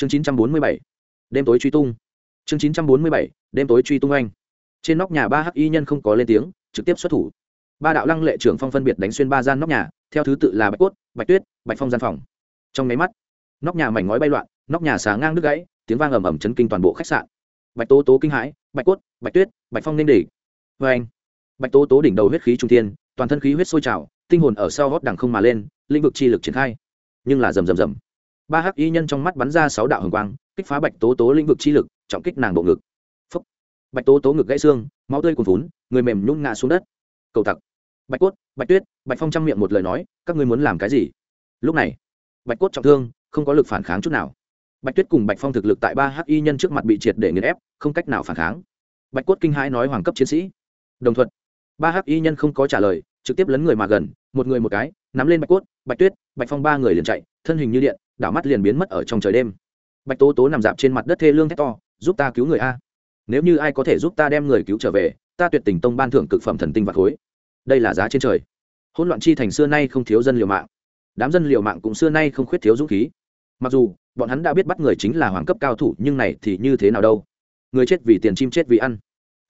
chương chín trăm bốn mươi bảy, đêm tối truy tung. Chương chín trăm bốn mươi bảy, đêm tối truy tung anh. Trên nóc nhà ba hắc y nhân không có lên tiếng, trực tiếp xuất thủ. Ba đạo lăng lệ trưởng phong phân biệt đánh xuyên ba gian nóc nhà, theo thứ tự là bạch cốt, bạch tuyết, bạch phong gian phòng. Trong máy mắt, nóc nhà mảnh ngói bay loạn, nóc nhà xà ngang đứt gãy, tiếng vang ầm ầm chấn kinh toàn bộ khách sạn. Bạch tố tố kinh hãi, bạch cốt, bạch tuyết, bạch phong nên đỉ vê anh, bạch tố tố đỉnh đầu huyết khí trung thiên, toàn thân khí huyết sôi trào, tinh hồn ở sau gót đằng không mà lên, lĩnh vực chi lực triển khai. Nhưng là rầm rầm rầm ba hắc y nhân trong mắt bắn ra sáu đạo hồng quang, kích phá bạch tố tố lĩnh vực chi lực, trọng kích nàng bộ ngực. Phấp bạch tố tố ngực gãy xương, máu tươi cuồn vốn người mềm nhún ngã xuống đất. Cầu tặc. Bạch cốt, bạch tuyết, bạch phong trăm miệng một lời nói, các ngươi muốn làm cái gì? Lúc này, bạch cốt trọng thương, không có lực phản kháng chút nào. Bạch tuyết cùng bạch phong thực lực tại ba hắc y nhân trước mặt bị triệt để nghiền ép, không cách nào phản kháng. Bạch cốt kinh hãi nói hoàng cấp chiến sĩ. Đồng thuận. Ba hắc y nhân không có trả lời, trực tiếp lấn người mà gần, một người một cái, nắm lên bạch cốt, bạch tuyết, bạch phong ba người liền chạy, thân hình như điện đảo mắt liền biến mất ở trong trời đêm. Bạch tố tố nằm dạp trên mặt đất thê lương thét to, giúp ta cứu người a. Nếu như ai có thể giúp ta đem người cứu trở về, ta tuyệt tình tông ban thưởng cực phẩm thần tinh và khối. Đây là giá trên trời. Hỗn loạn chi thành xưa nay không thiếu dân liều mạng. Đám dân liều mạng cũng xưa nay không khuyết thiếu dũng khí. Mặc dù, bọn hắn đã biết bắt người chính là hoàng cấp cao thủ, nhưng này thì như thế nào đâu? Người chết vì tiền, chim chết vì ăn.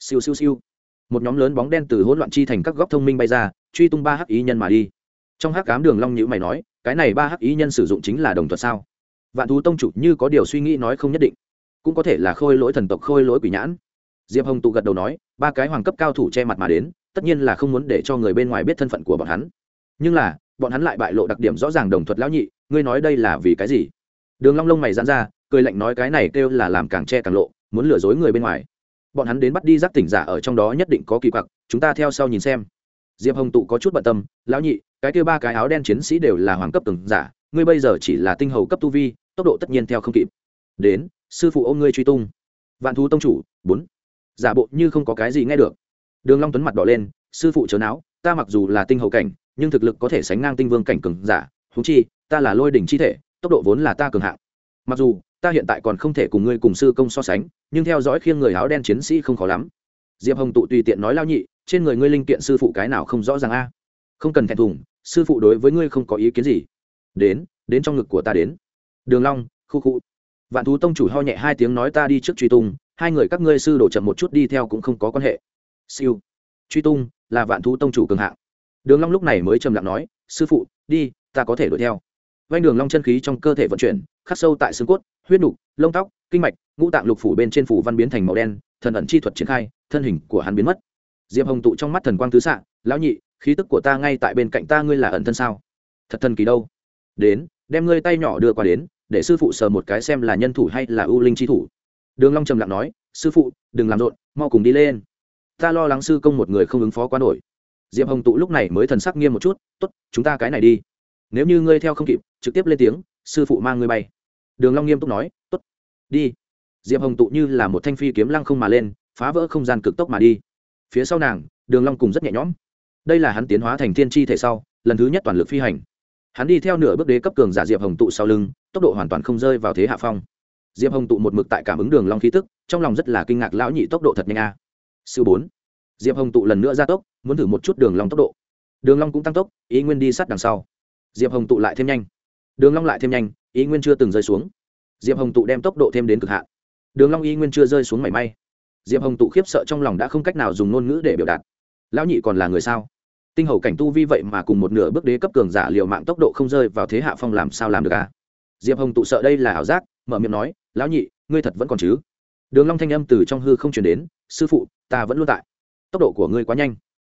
Siêu siêu siêu. Một nhóm lớn bóng đen từ hỗn loạn chi thành các góc thông minh bay ra, truy tung ba hắc ý nhân mà đi. Trong hắc cám đường long nhữ mày nói cái này ba hắc ý nhân sử dụng chính là đồng thuật sao? Vạn thú tông chủ như có điều suy nghĩ nói không nhất định, cũng có thể là khôi lỗi thần tộc, khôi lỗi quỷ nhãn. Diệp hồng tụ gật đầu nói, ba cái hoàng cấp cao thủ che mặt mà đến, tất nhiên là không muốn để cho người bên ngoài biết thân phận của bọn hắn. Nhưng là, bọn hắn lại bại lộ đặc điểm rõ ràng đồng thuật lão nhị, ngươi nói đây là vì cái gì? Đường long lông mày giãn ra, cười lạnh nói cái này kêu là làm càng che càng lộ, muốn lừa dối người bên ngoài. Bọn hắn đến bắt đi giác tỉnh giả ở trong đó nhất định có kỳ quặc, chúng ta theo sau nhìn xem diệp hồng tụ có chút bận tâm, lão nhị, cái kia ba cái áo đen chiến sĩ đều là hoàng cấp từng giả, ngươi bây giờ chỉ là tinh hầu cấp tu vi, tốc độ tất nhiên theo không kịp. Đến, sư phụ ôm ngươi truy tung. Vạn thú tông chủ, bốn. Giả bộ như không có cái gì nghe được. Đường long tuấn mặt đỏ lên, sư phụ chớ não ta mặc dù là tinh hầu cảnh, nhưng thực lực có thể sánh ngang tinh vương cảnh cường giả thú chi, ta là lôi đỉnh chi thể, tốc độ vốn là ta cường hạng. Mặc dù, ta hiện tại còn không thể cùng ngươi cùng sư công so sánh, nhưng theo dõi khiêng người áo đen chiến sĩ không khó lắm. Diệp hồng tụ tùy tiện nói lao nhị trên người ngươi linh kiện sư phụ cái nào không rõ ràng a? Không cần thẹn thùng, sư phụ đối với ngươi không có ý kiến gì. Đến đến trong ngực của ta đến. Đường long, khu khu. Vạn thú tông chủ ho nhẹ hai tiếng nói ta đi trước truy tung, hai người các ngươi sư đổ chậm một chút đi theo cũng không có quan hệ. Siêu. Truy tung là vạn thú tông chủ cường hạng. Đường long lúc này mới trầm lặng nói, sư phụ, đi, ta có thể đuổi theo. Vanh đường long chân khí trong cơ thể vận chuyển, khắc sâu tại xương cốt, huyết nục, lông tóc, kinh mạch, ngũ tạng lục phủ bên trên phủ văn biến thành màu đen, thần ẩn chi thuật triển khai, thân hình của hắn biến mất diệp hồng tụ trong mắt thần quang tứ xạ lão nhị, khí tức của ta ngay tại bên cạnh ta ngươi là ẩn thân sao? Thật thần kỳ đâu. Đến, đem ngươi tay nhỏ đưa qua đến, để sư phụ sờ một cái xem là nhân thủ hay là ưu linh chi thủ. Đường long trầm lặng nói, sư phụ, đừng làm rộn, mau cùng đi lên. Ta lo lắng sư công một người không ứng phó quá nổi. Diệp hồng tụ lúc này mới thần sắc nghiêm một chút, tốt, chúng ta cái này đi. Nếu như ngươi theo không kịp, trực tiếp lên tiếng, sư phụ mang ngươi bay. Đường long nghiêm túc nói, tốt, đi. Diệp hồng tụ như là một thanh phi kiếm lăng không mà lên, phá vỡ không gian cực tốc mà đi phía sau nàng, đường long cùng rất nhẹ nhõm. Đây là hắn tiến hóa thành thiên chi thể sau, lần thứ nhất toàn lực phi hành. Hắn đi theo nửa bước đế cấp cường giả diệp hồng tụ sau lưng, tốc độ hoàn toàn không rơi vào thế hạ phong. Diệp hồng tụ một mực tại cảm ứng đường long khí tức, trong lòng rất là kinh ngạc lão nhị tốc độ thật nhanh a. Sư bốn. Diệp hồng tụ lần nữa gia tốc, muốn thử một chút đường long tốc độ. Đường long cũng tăng tốc, ý nguyên đi sát đằng sau. Diệp hồng tụ lại thêm nhanh. Đường long lại thêm nhanh, ý nguyên chưa từng rơi xuống. Diệp hồng tụ đem tốc độ thêm đến cực hạn. Đường long ý nguyên chưa rơi xuống mảy may diệp hồng tụ khiếp sợ trong lòng đã không cách nào dùng ngôn ngữ để biểu đạt. Lão nhị còn là người sao? Tinh hầu cảnh tu vi vậy mà cùng một nửa bước đế cấp cường giả liều mạng tốc độ không rơi vào thế hạ phong làm sao làm được à? Diệp hồng tụ sợ đây là ảo giác, mở miệng nói, lão nhị, ngươi thật vẫn còn chứ? Đường long thanh âm từ trong hư không truyền đến, sư phụ, ta vẫn luôn tại. Tốc độ của ngươi quá nhanh.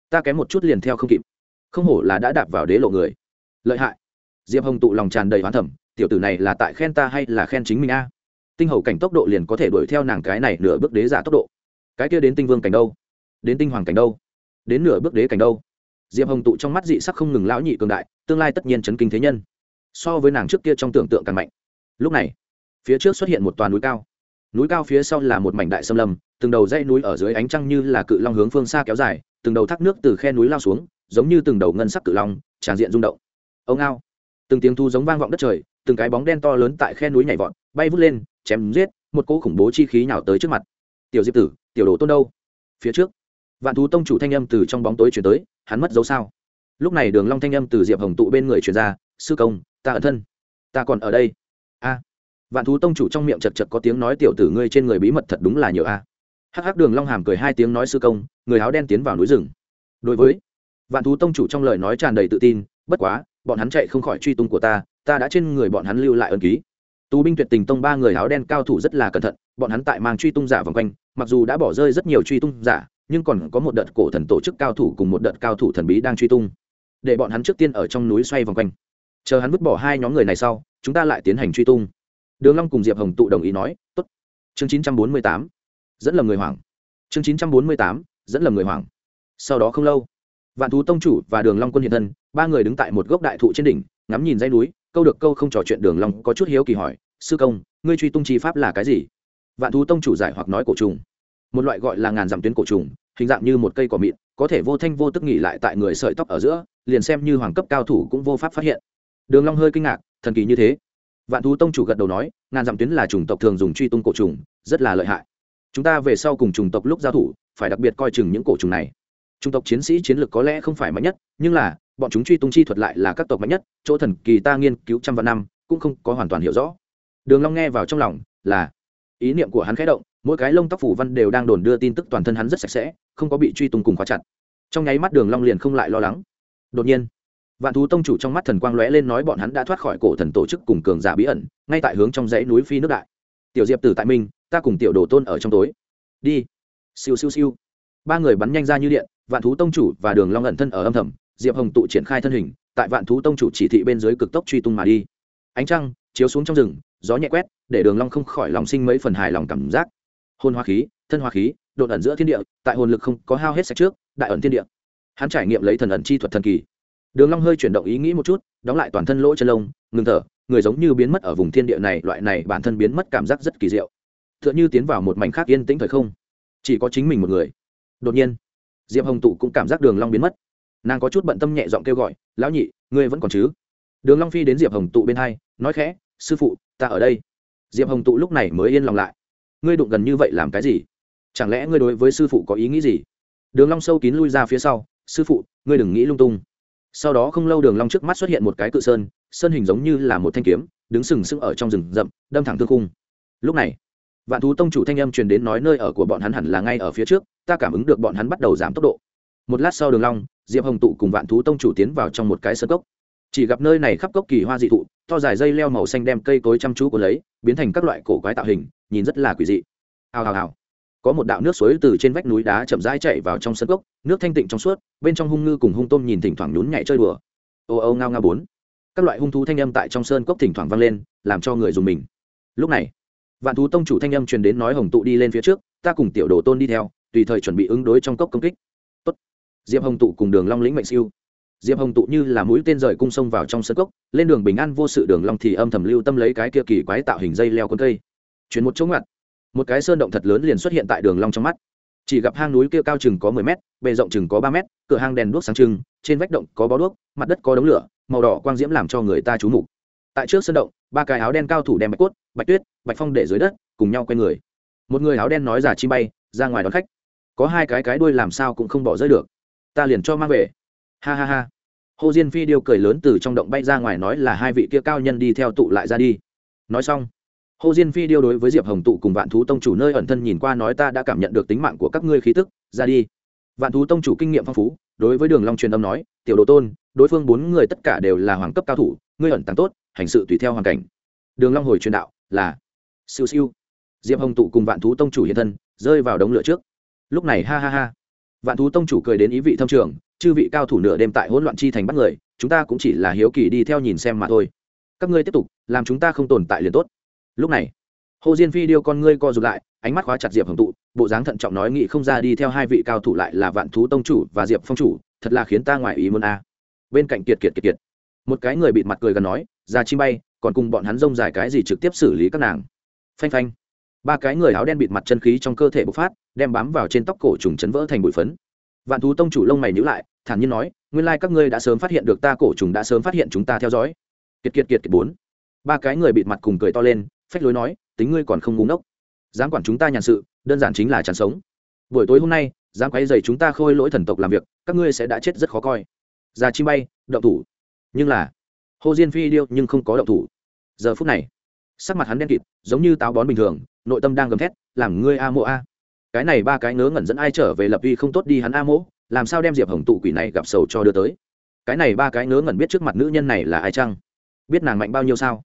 Ta kém một chút liền theo không kịp. Không hổ là đã đạp vào đế lộ người. Lợi hại. Diệp hồng tụ lòng tràn đầy hoán thẩm tiểu tử này là tại khen ta hay là khen chính mình a? Tinh hầu cảnh tốc độ liền có thể đuổi theo nàng cái này nửa bước đế giả tốc độ cái kia đến tinh vương cảnh đâu? Đến tinh hoàng cảnh đâu? Đến nửa bước đế cảnh đâu? Diệp hồng tụ trong mắt dị sắc không ngừng lão nhị cường đại, tương lai tất nhiên chấn kinh thế nhân. So với nàng trước kia trong tưởng tượng càng mạnh. Lúc này, phía trước xuất hiện một toàn núi cao. Núi cao phía sau là một mảnh đại xâm lâm, từng đầu dãy núi ở dưới ánh trăng như là cự long hướng phương xa kéo dài, từng đầu thác nước từ khe núi lao xuống, giống như từng đầu ngân sắc cự long, tràn diện rung động. Ông ao. Từng tiếng thu giống vang vọng đất trời, từng cái bóng đen to lớn tại khe núi nhảy vọt, bay vút lên, chém giết, một cỗ khủng bố chi khí nhào tới trước mặt. Tiểu diệp tử tiểu đồ tôn đâu? Phía trước. Vạn thú tông chủ thanh âm từ trong bóng tối chuyển tới, hắn mất dấu sao? Lúc này đường long thanh âm từ diệp hồng tụ bên người truyền ra, sư công, ta ẩn thân. Ta còn ở đây. A. Vạn thú tông chủ trong miệng chật chật có tiếng nói, tiểu tử ngươi trên người bí mật thật đúng là nhiều a. Hắc hắc đường long hàm cười hai tiếng nói, sư công, người áo đen tiến vào núi rừng. Đối với vạn thú tông chủ trong lời nói tràn đầy tự tin, bất quá, bọn hắn chạy không khỏi truy tung của ta ta đã trên người bọn hắn lưu lại ân ký tù binh tuyệt tình tông ba người áo đen cao thủ rất là cẩn thận, bọn hắn tại mang truy tung giả vòng quanh, mặc dù đã bỏ rơi rất nhiều truy tung giả, nhưng còn có một đợt cổ thần tổ chức cao thủ cùng một đợt cao thủ thần bí đang truy tung. Để bọn hắn trước tiên ở trong núi xoay vòng quanh. Chờ hắn vứt bỏ hai nhóm người này sau, chúng ta lại tiến hành truy tung. Đường long cùng diệp hồng tụ đồng ý nói, tốt. Chương chín trăm bốn mươi tám. Dẫn lầm người hoảng. Chương chín trăm bốn mươi tám. Dẫn lầm người hoảng. Sau đó không lâu, vạn thú tông chủ và đường long quân hiện thân, ba người đứng tại một gốc đại thụ trên đỉnh, ngắm nhìn dãy núi câu được câu không trò chuyện đường long có chút hiếu kỳ hỏi, sư công, ngươi truy tung chi pháp là cái gì? Vạn thú tông chủ giải hoặc nói cổ trùng. Một loại gọi là ngàn dặm tuyến cổ trùng, hình dạng như một cây cỏ mịn, có thể vô thanh vô tức nghỉ lại tại người sợi tóc ở giữa, liền xem như hoàng cấp cao thủ cũng vô pháp phát hiện. Đường long hơi kinh ngạc, thần kỳ như thế. Vạn thú tông chủ gật đầu nói, ngàn dặm tuyến là chủng tộc thường dùng truy tung cổ trùng, rất là lợi hại. Chúng ta về sau cùng chủng tộc lúc giao thủ, phải đặc biệt coi chừng những cổ trùng này. Chủng tộc chiến sĩ chiến lược có lẽ không phải mạnh nhất, nhưng là bọn chúng truy tung chi thuật lại là các tộc mạnh nhất, chỗ thần kỳ ta nghiên cứu trăm vạn năm, cũng không có hoàn toàn hiểu rõ. Đường long nghe vào trong lòng, là, ý niệm của hắn khẽ động, mỗi cái lông tóc phủ văn đều đang đồn đưa tin tức toàn thân hắn rất sạch sẽ, không có bị truy tung cùng khóa chặt. Trong nháy mắt đường long liền không lại lo lắng. Đột nhiên, vạn thú tông chủ trong mắt thần quang lóe lên nói bọn hắn đã thoát khỏi cổ thần tổ chức cùng cường giả bí ẩn, ngay tại hướng trong dãy núi phi nước đại. Tiểu diệp tử tại minh ta cùng tiểu đồ tôn ở trong tối. Đi. Siêu siêu siêu. Ba người bắn nhanh ra như điện, vạn thú tông chủ và đường long ẩn thân ở âm thầm diệp hồng tụ triển khai thân hình, tại vạn thú tông chủ chỉ thị bên dưới cực tốc truy tung mà đi. Ánh trăng chiếu xuống trong rừng, gió nhẹ quét, để đường long không khỏi lòng sinh mấy phần hài lòng cảm giác. Hồn hoa khí, thân hoa khí đột ẩn giữa thiên địa, tại hồn lực không có hao hết sạch trước, đại ẩn thiên địa. Hắn trải nghiệm lấy thần ẩn chi thuật thần kỳ. Đường long hơi chuyển động ý nghĩ một chút, đóng lại toàn thân lỗ chân lông, ngừng thở, người giống như biến mất ở vùng thiên địa này, loại này bản thân biến mất cảm giác rất kỳ diệu. Tựa như tiến vào một mảnh khác yên tĩnh thời không. Chỉ có chính mình một người. Đột nhiên, diệp hồng tụ cũng cảm giác đường long biến mất nàng có chút bận tâm nhẹ giọng kêu gọi, lão nhị, ngươi vẫn còn chứ? Đường long phi đến diệp hồng tụ bên hai, nói khẽ, sư phụ, ta ở đây. Diệp hồng tụ lúc này mới yên lòng lại. Ngươi đụng gần như vậy làm cái gì? Chẳng lẽ ngươi đối với sư phụ có ý nghĩ gì? Đường long sâu kín lui ra phía sau, sư phụ, ngươi đừng nghĩ lung tung. Sau đó không lâu đường long trước mắt xuất hiện một cái cự sơn sơn hình giống như là một thanh kiếm, đứng sừng sững ở trong rừng rậm, đâm thẳng thương cung lúc này, vạn thú tông chủ thanh âm truyền đến nói nơi ở của bọn hắn hẳn là ngay ở phía trước, ta cảm ứng được bọn hắn bắt đầu giảm tốc độ một lát sau đường long, diệp hồng tụ cùng vạn thú tông chủ tiến vào trong một cái sân cốc. Chỉ gặp nơi này khắp cốc kỳ hoa dị thụ, to dài dây leo màu xanh đem cây cối chăm chú của lấy, biến thành các loại cổ quái tạo hình, nhìn rất là quỷ dị. Hào hào hào. Có một đạo nước suối từ trên vách núi đá chậm rãi chạy vào trong sân cốc, nước thanh tịnh trong suốt, bên trong hung ngư cùng hung tôm nhìn thỉnh thoảng nhún nhảy chơi đùa. Ô ô, ngao ngao bốn. Các loại hung thú thanh âm tại trong sơn cốc thỉnh thoảng vang lên, làm cho người dùng mình. Lúc này, vạn thú tông chủ thanh âm truyền đến nói hồng tụ đi lên phía trước, ta cùng tiểu đồ tôn đi theo, tùy thời chuẩn bị ứng đối trong cốc công kích diệp hồng tụ cùng đường long lĩnh mệnh siêu. Diệp hồng tụ như là mũi tên rời cung sông vào trong sân cốc, lên đường bình an vô sự đường long thì âm thầm lưu tâm lấy cái kia kỳ quái tạo hình dây leo cuốn cây. Chuyển một chỗ ngặt một cái sơn động thật lớn liền xuất hiện tại đường long trong mắt. Chỉ gặp hang núi kia cao chừng có mười mét, bề rộng chừng có ba mét, cửa hang đèn đuốc sáng trưng, trên vách động có bó đuốc, mặt đất có đống lửa, màu đỏ quang diễm làm cho người ta chú mục. Tại trước sơn động, ba cái áo đen cao thủ đem bạch cốt, bạch tuyết, bạch phong để dưới đất, cùng nhau quay người. Một người áo đen nói giả chi bay, ra ngoài đón khách. Có hai cái cái đuôi làm sao cũng không bỏ rơi được ta liền cho mang về. Ha ha ha. Hồ diên phi điêu cười lớn từ trong động bay ra ngoài nói là hai vị kia cao nhân đi theo tụ lại ra đi. Nói xong, hồ diên phi điêu đối với diệp hồng tụ cùng vạn thú tông chủ nơi ẩn thân nhìn qua nói ta đã cảm nhận được tính mạng của các ngươi khí tức, ra đi. Vạn thú tông chủ kinh nghiệm phong phú, đối với đường long truyền âm nói, tiểu đồ tôn, đối phương bốn người tất cả đều là hoàng cấp cao thủ, ngươi ẩn tàng tốt, hành sự tùy theo hoàn cảnh. Đường long hồi truyền đạo, là, siêu siêu. Diệp hồng tụ cùng vạn thú tông chủ hiện thân, rơi vào đống lửa trước. Lúc này, ha ha ha vạn thú tông chủ cười đến ý vị thâm trường, chư vị cao thủ nửa đêm tại hỗn loạn chi thành bắt người, chúng ta cũng chỉ là hiếu kỳ đi theo nhìn xem mà thôi. Các ngươi tiếp tục, làm chúng ta không tồn tại liền tốt. Lúc này, hồ diên phi điêu con ngươi co rụt lại, ánh mắt khóa chặt diệp hồng tụ, bộ dáng thận trọng nói nghị không ra đi theo hai vị cao thủ lại là vạn thú tông chủ và diệp phong chủ, thật là khiến ta ngoài ý muốn a. Bên cạnh kiệt kiệt kiệt kiệt, một cái người bịt mặt cười gần nói, ra chi bay, còn cùng bọn hắn rông dài cái gì trực tiếp xử lý các nàng? Phanh phanh ba cái người áo đen bịt mặt chân khí trong cơ thể bộc phát, đem bám vào trên tóc cổ trùng chấn vỡ thành bụi phấn. Vạn thú tông chủ lông mày nhữ lại, thản nhiên nói, nguyên lai các ngươi đã sớm phát hiện được ta cổ trùng đã sớm phát hiện chúng ta theo dõi. Kiệt kiệt kiệt kiệt bốn. Ba cái người bịt mặt cùng cười to lên, phách lối nói, tính ngươi còn không ngúng ốc dám quản chúng ta nhàn sự, đơn giản chính là chán sống. Buổi tối hôm nay, dám quấy dày chúng ta khôi lỗi thần tộc làm việc, các ngươi sẽ đã chết rất khó coi. Già chi bay, động thủ. Nhưng là, hồ diên phi điêu nhưng không có động thủ. Giờ phút này, sắc mặt hắn đen kịt, giống như táo bón bình thường nội tâm đang gầm thét, làm ngươi a mộ a. Cái này ba cái ngớ ngẩn dẫn ai trở về lập uy không tốt đi hắn a mộ, làm sao đem diệp hồng tụ quỷ này gặp sầu cho đưa tới? Cái này ba cái ngớ ngẩn biết trước mặt nữ nhân này là ai chăng? Biết nàng mạnh bao nhiêu sao?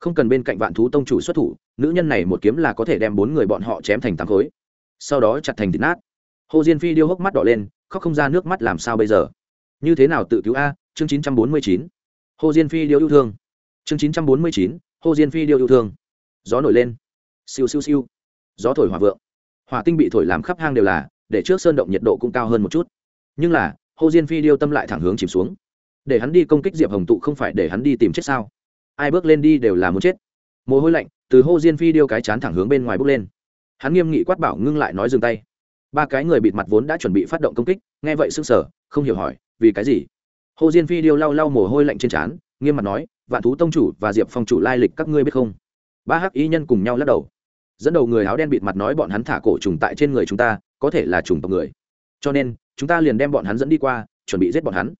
Không cần bên cạnh vạn thú tông chủ xuất thủ, nữ nhân này một kiếm là có thể đem bốn người bọn họ chém thành tám khối. Sau đó chặt thành thịt nát. Hồ diên phi điêu hốc mắt đỏ lên, khóc không ra nước mắt làm sao bây giờ? Như thế nào tự cứu a? Chương chín trăm bốn mươi chín. Hồ diên phi điêu yêu thương. Chương chín trăm bốn mươi chín, hồ diên phi điêu yêu thương. Gió nổi lên siêu siêu siêu. Gió thổi hòa vượng. Hỏa tinh bị thổi làm khắp hang đều là để trước sơn động nhiệt độ cũng cao hơn một chút. Nhưng là hồ diên phi điêu tâm lại thẳng hướng chìm xuống. Để hắn đi công kích diệp hồng tụ không phải để hắn đi tìm chết sao? Ai bước lên đi đều là muốn chết. Mồ hôi lạnh từ Hồ diên phi điêu cái chán thẳng hướng bên ngoài bước lên. Hắn nghiêm nghị quát bảo ngưng lại nói dừng tay. Ba cái người bịt mặt vốn đã chuẩn bị phát động công kích nghe vậy sững sờ, sở không hiểu hỏi vì cái gì? Hồ diên phi điêu lau lau mồ hôi lạnh trên trán nghiêm mặt nói vạn thú tông chủ và diệp phong chủ lai lịch các ngươi biết không? Ba hắc y nhân cùng nhau lắc đầu dẫn đầu người áo đen bịt mặt nói bọn hắn thả cổ trùng tại trên người chúng ta, có thể là trùng tộc người. Cho nên, chúng ta liền đem bọn hắn dẫn đi qua, chuẩn bị giết bọn hắn.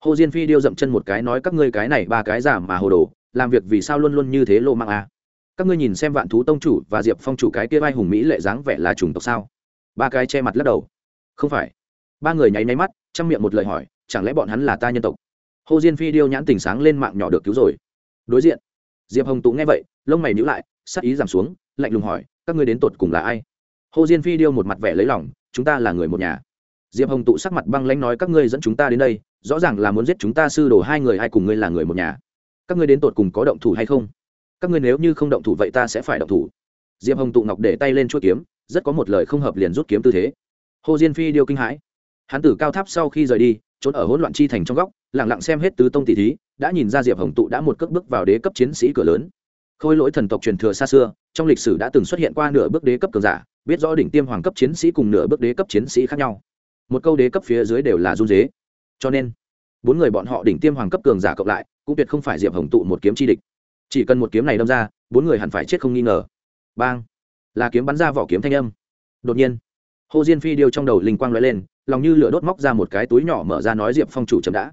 Hồ diên phi điêu dậm chân một cái nói, các ngươi cái này ba cái giả mà hồ đồ, làm việc vì sao luôn luôn như thế lô mạng a à? các ngươi nhìn xem vạn thú tông chủ và diệp phong chủ cái kia vai hùng mỹ lệ dáng vẻ là trùng tộc sao? Ba cái che mặt lắc đầu. Không phải. Ba người nháy nháy mắt, chăm miệng một lời hỏi, chẳng lẽ bọn hắn là ta nhân tộc? Hồ diên phi điêu nhãn tình sáng lên mạng nhỏ được cứu rồi. Đối diện, diệp hồng tú nghe vậy, lông mày nhữ lại, sắc ý giảm xuống lạnh lùng hỏi, các ngươi đến tột cùng là ai? Hồ diên phi điêu một mặt vẻ lấy lòng, chúng ta là người một nhà. Diệp hồng tụ sắc mặt băng lãnh nói, các ngươi dẫn chúng ta đến đây, rõ ràng là muốn giết chúng ta sư đồ hai người, ai cùng ngươi là người một nhà? Các ngươi đến tột cùng có động thủ hay không? Các ngươi nếu như không động thủ vậy ta sẽ phải động thủ. Diệp hồng tụ ngọc để tay lên chuỗi kiếm, rất có một lời không hợp liền rút kiếm tư thế. Hồ diên phi điêu kinh hãi. Hắn tử cao tháp sau khi rời đi, trốn ở hỗn loạn chi thành trong góc lẳng lặng xem hết tứ tông tỷ thí, đã nhìn ra diệp hồng tụ đã một cước bước vào đế cấp chiến sĩ cửa lớn khôi lỗi thần tộc truyền thừa xa xưa, trong lịch sử đã từng xuất hiện qua nửa bước đế cấp cường giả, biết rõ đỉnh tiêm hoàng cấp chiến sĩ cùng nửa bước đế cấp chiến sĩ khác nhau. Một câu đế cấp phía dưới đều là run dế. Cho nên, bốn người bọn họ đỉnh tiêm hoàng cấp cường giả cộng lại, cũng tuyệt không phải diệp hồng tụ một kiếm chi địch. Chỉ cần một kiếm này đâm ra, bốn người hẳn phải chết không nghi ngờ. Bang! Là kiếm bắn ra vỏ kiếm thanh âm. Đột nhiên, hồ diên phi điêu trong đầu linh quang l ó e lên, lòng như lửa đốt móc ra một cái túi nhỏ mở ra nói diệp phong chủ chậm đã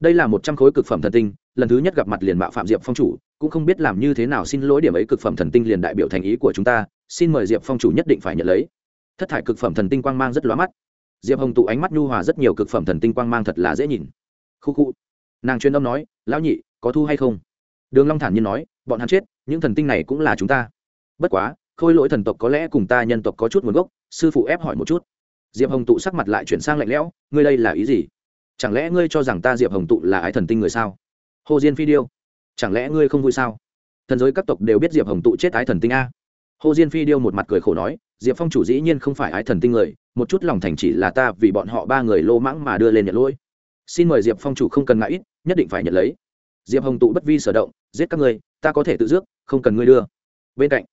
đây là một trăm khối cực phẩm thần tinh, lần thứ nhất gặp mặt liền mạo phạm diệp phong chủ, cũng không biết làm như thế nào xin lỗi điểm ấy cực phẩm thần tinh liền đại biểu thành ý của chúng ta, xin mời diệp phong chủ nhất định phải nhận lấy. Thất thải cực phẩm thần tinh quang mang rất lóa mắt. Diệp hồng tụ ánh mắt nhu hòa rất nhiều cực phẩm thần tinh quang mang thật là dễ nhìn. Khu khu. Nàng chuyên âm nói, lão nhị, có thu hay không? Đường long thản nhiên nói, bọn hắn chết, những thần tinh này cũng là chúng ta. Bất quá, khôi lỗi thần tộc có lẽ cùng ta nhân tộc có chút nguồn gốc, sư phụ ép hỏi một chút. Diệp hồng tụ sắc mặt lại chuyển sang lạnh lẽo, ngươi đây là ý gì? Chẳng lẽ ngươi cho rằng ta diệp hồng tụ là ái thần tinh người sao? Hồ diên phi điêu, chẳng lẽ ngươi không vui sao? Thần giới các tộc đều biết diệp hồng tụ chết ái thần tinh a. Hồ diên phi điêu một mặt cười khổ nói, diệp phong chủ dĩ nhiên không phải ái thần tinh người, một chút lòng thành chỉ là ta vì bọn họ ba người lô mãng mà đưa lên nhận lỗi. Xin mời diệp phong chủ không cần ngại ít, nhất định phải nhận lấy. Diệp hồng tụ bất vi sở động, giết các ngươi, ta có thể tự dước không cần ngươi đưa. Bên cạnh,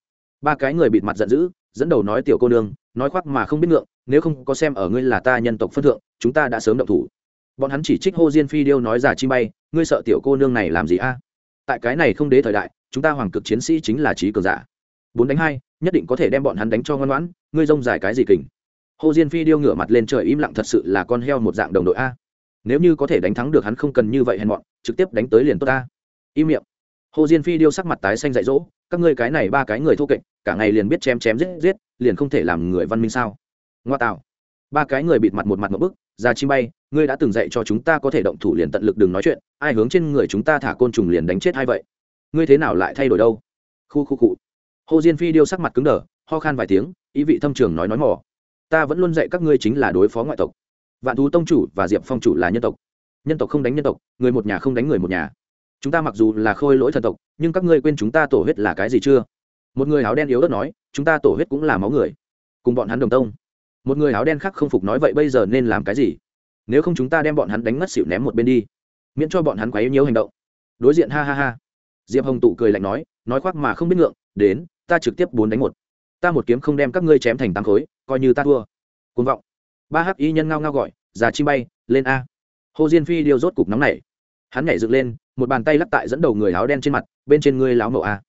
ba cái người bịt mặt giận dữ, dẫn đầu nói tiểu cô nương, nói khoác mà không biết ngượng, nếu không có xem ở ngươi là ta nhân tộc phân thượng, chúng ta đã sớm động thủ bọn hắn chỉ trích hô diên phi điêu nói giả chi bay, ngươi sợ tiểu cô nương này làm gì a? Tại cái này không đế thời đại, chúng ta hoàng cực chiến sĩ chính là trí cường giả. Bốn đánh hai, nhất định có thể đem bọn hắn đánh cho ngoan ngoãn, ngươi rông dài cái gì kình? Hồ diên phi điêu ngửa mặt lên trời im lặng thật sự là con heo một dạng đồng đội a. Nếu như có thể đánh thắng được hắn không cần như vậy hèn mọn, trực tiếp đánh tới liền tốt ta im miệng. Hồ diên phi điêu sắc mặt tái xanh dạy dỗ, các ngươi cái này ba cái người thô kệch, cả ngày liền biết chém chém giết giết, liền không thể làm người văn minh sao? Ngoa tạo. Ba cái người bịt mặt một mặt một bức ra chim bay ngươi đã từng dạy cho chúng ta có thể động thủ liền tận lực đừng nói chuyện, ai hướng trên người chúng ta thả côn trùng liền đánh chết hay vậy? Ngươi thế nào lại thay đổi đâu? Khu khu cụ hồ diên phi điêu sắc mặt cứng đờ, ho khan vài tiếng, ý vị thâm trường nói nói mỏ ta vẫn luôn dạy các ngươi chính là đối phó ngoại tộc. Vạn thú tông chủ và diệp phong chủ là nhân tộc. Nhân tộc không đánh nhân tộc, người một nhà không đánh người một nhà. Chúng ta mặc dù là khôi lỗi thần tộc, nhưng các ngươi quên chúng ta tổ huyết là cái gì chưa? Một người áo đen yếu đất nói, chúng ta tổ huyết cũng là máu người. Cùng bọn hắn đồng tông. Một người áo đen khác không phục nói, vậy bây giờ nên làm cái gì? Nếu không chúng ta đem bọn hắn đánh mất xỉu ném một bên đi, miễn cho bọn hắn quá yếu nhiều hành động. Đối diện, ha ha ha. Diệp hồng tụ cười lạnh nói nói khoác mà không biết ngượng, đến, ta trực tiếp bốn đánh một. Ta một kiếm không đem các ngươi chém thành tám khối, coi như ta thua. Côn vọng. Ba hắc y nhân ngao ngao gọi, già chi bay, lên a. Hồ diên phi điêu rốt cục nóng này hắn nhảy dựng lên, một bàn tay lắc tại dẫn đầu người áo đen trên mặt, bên trên ngươi láo mậu a.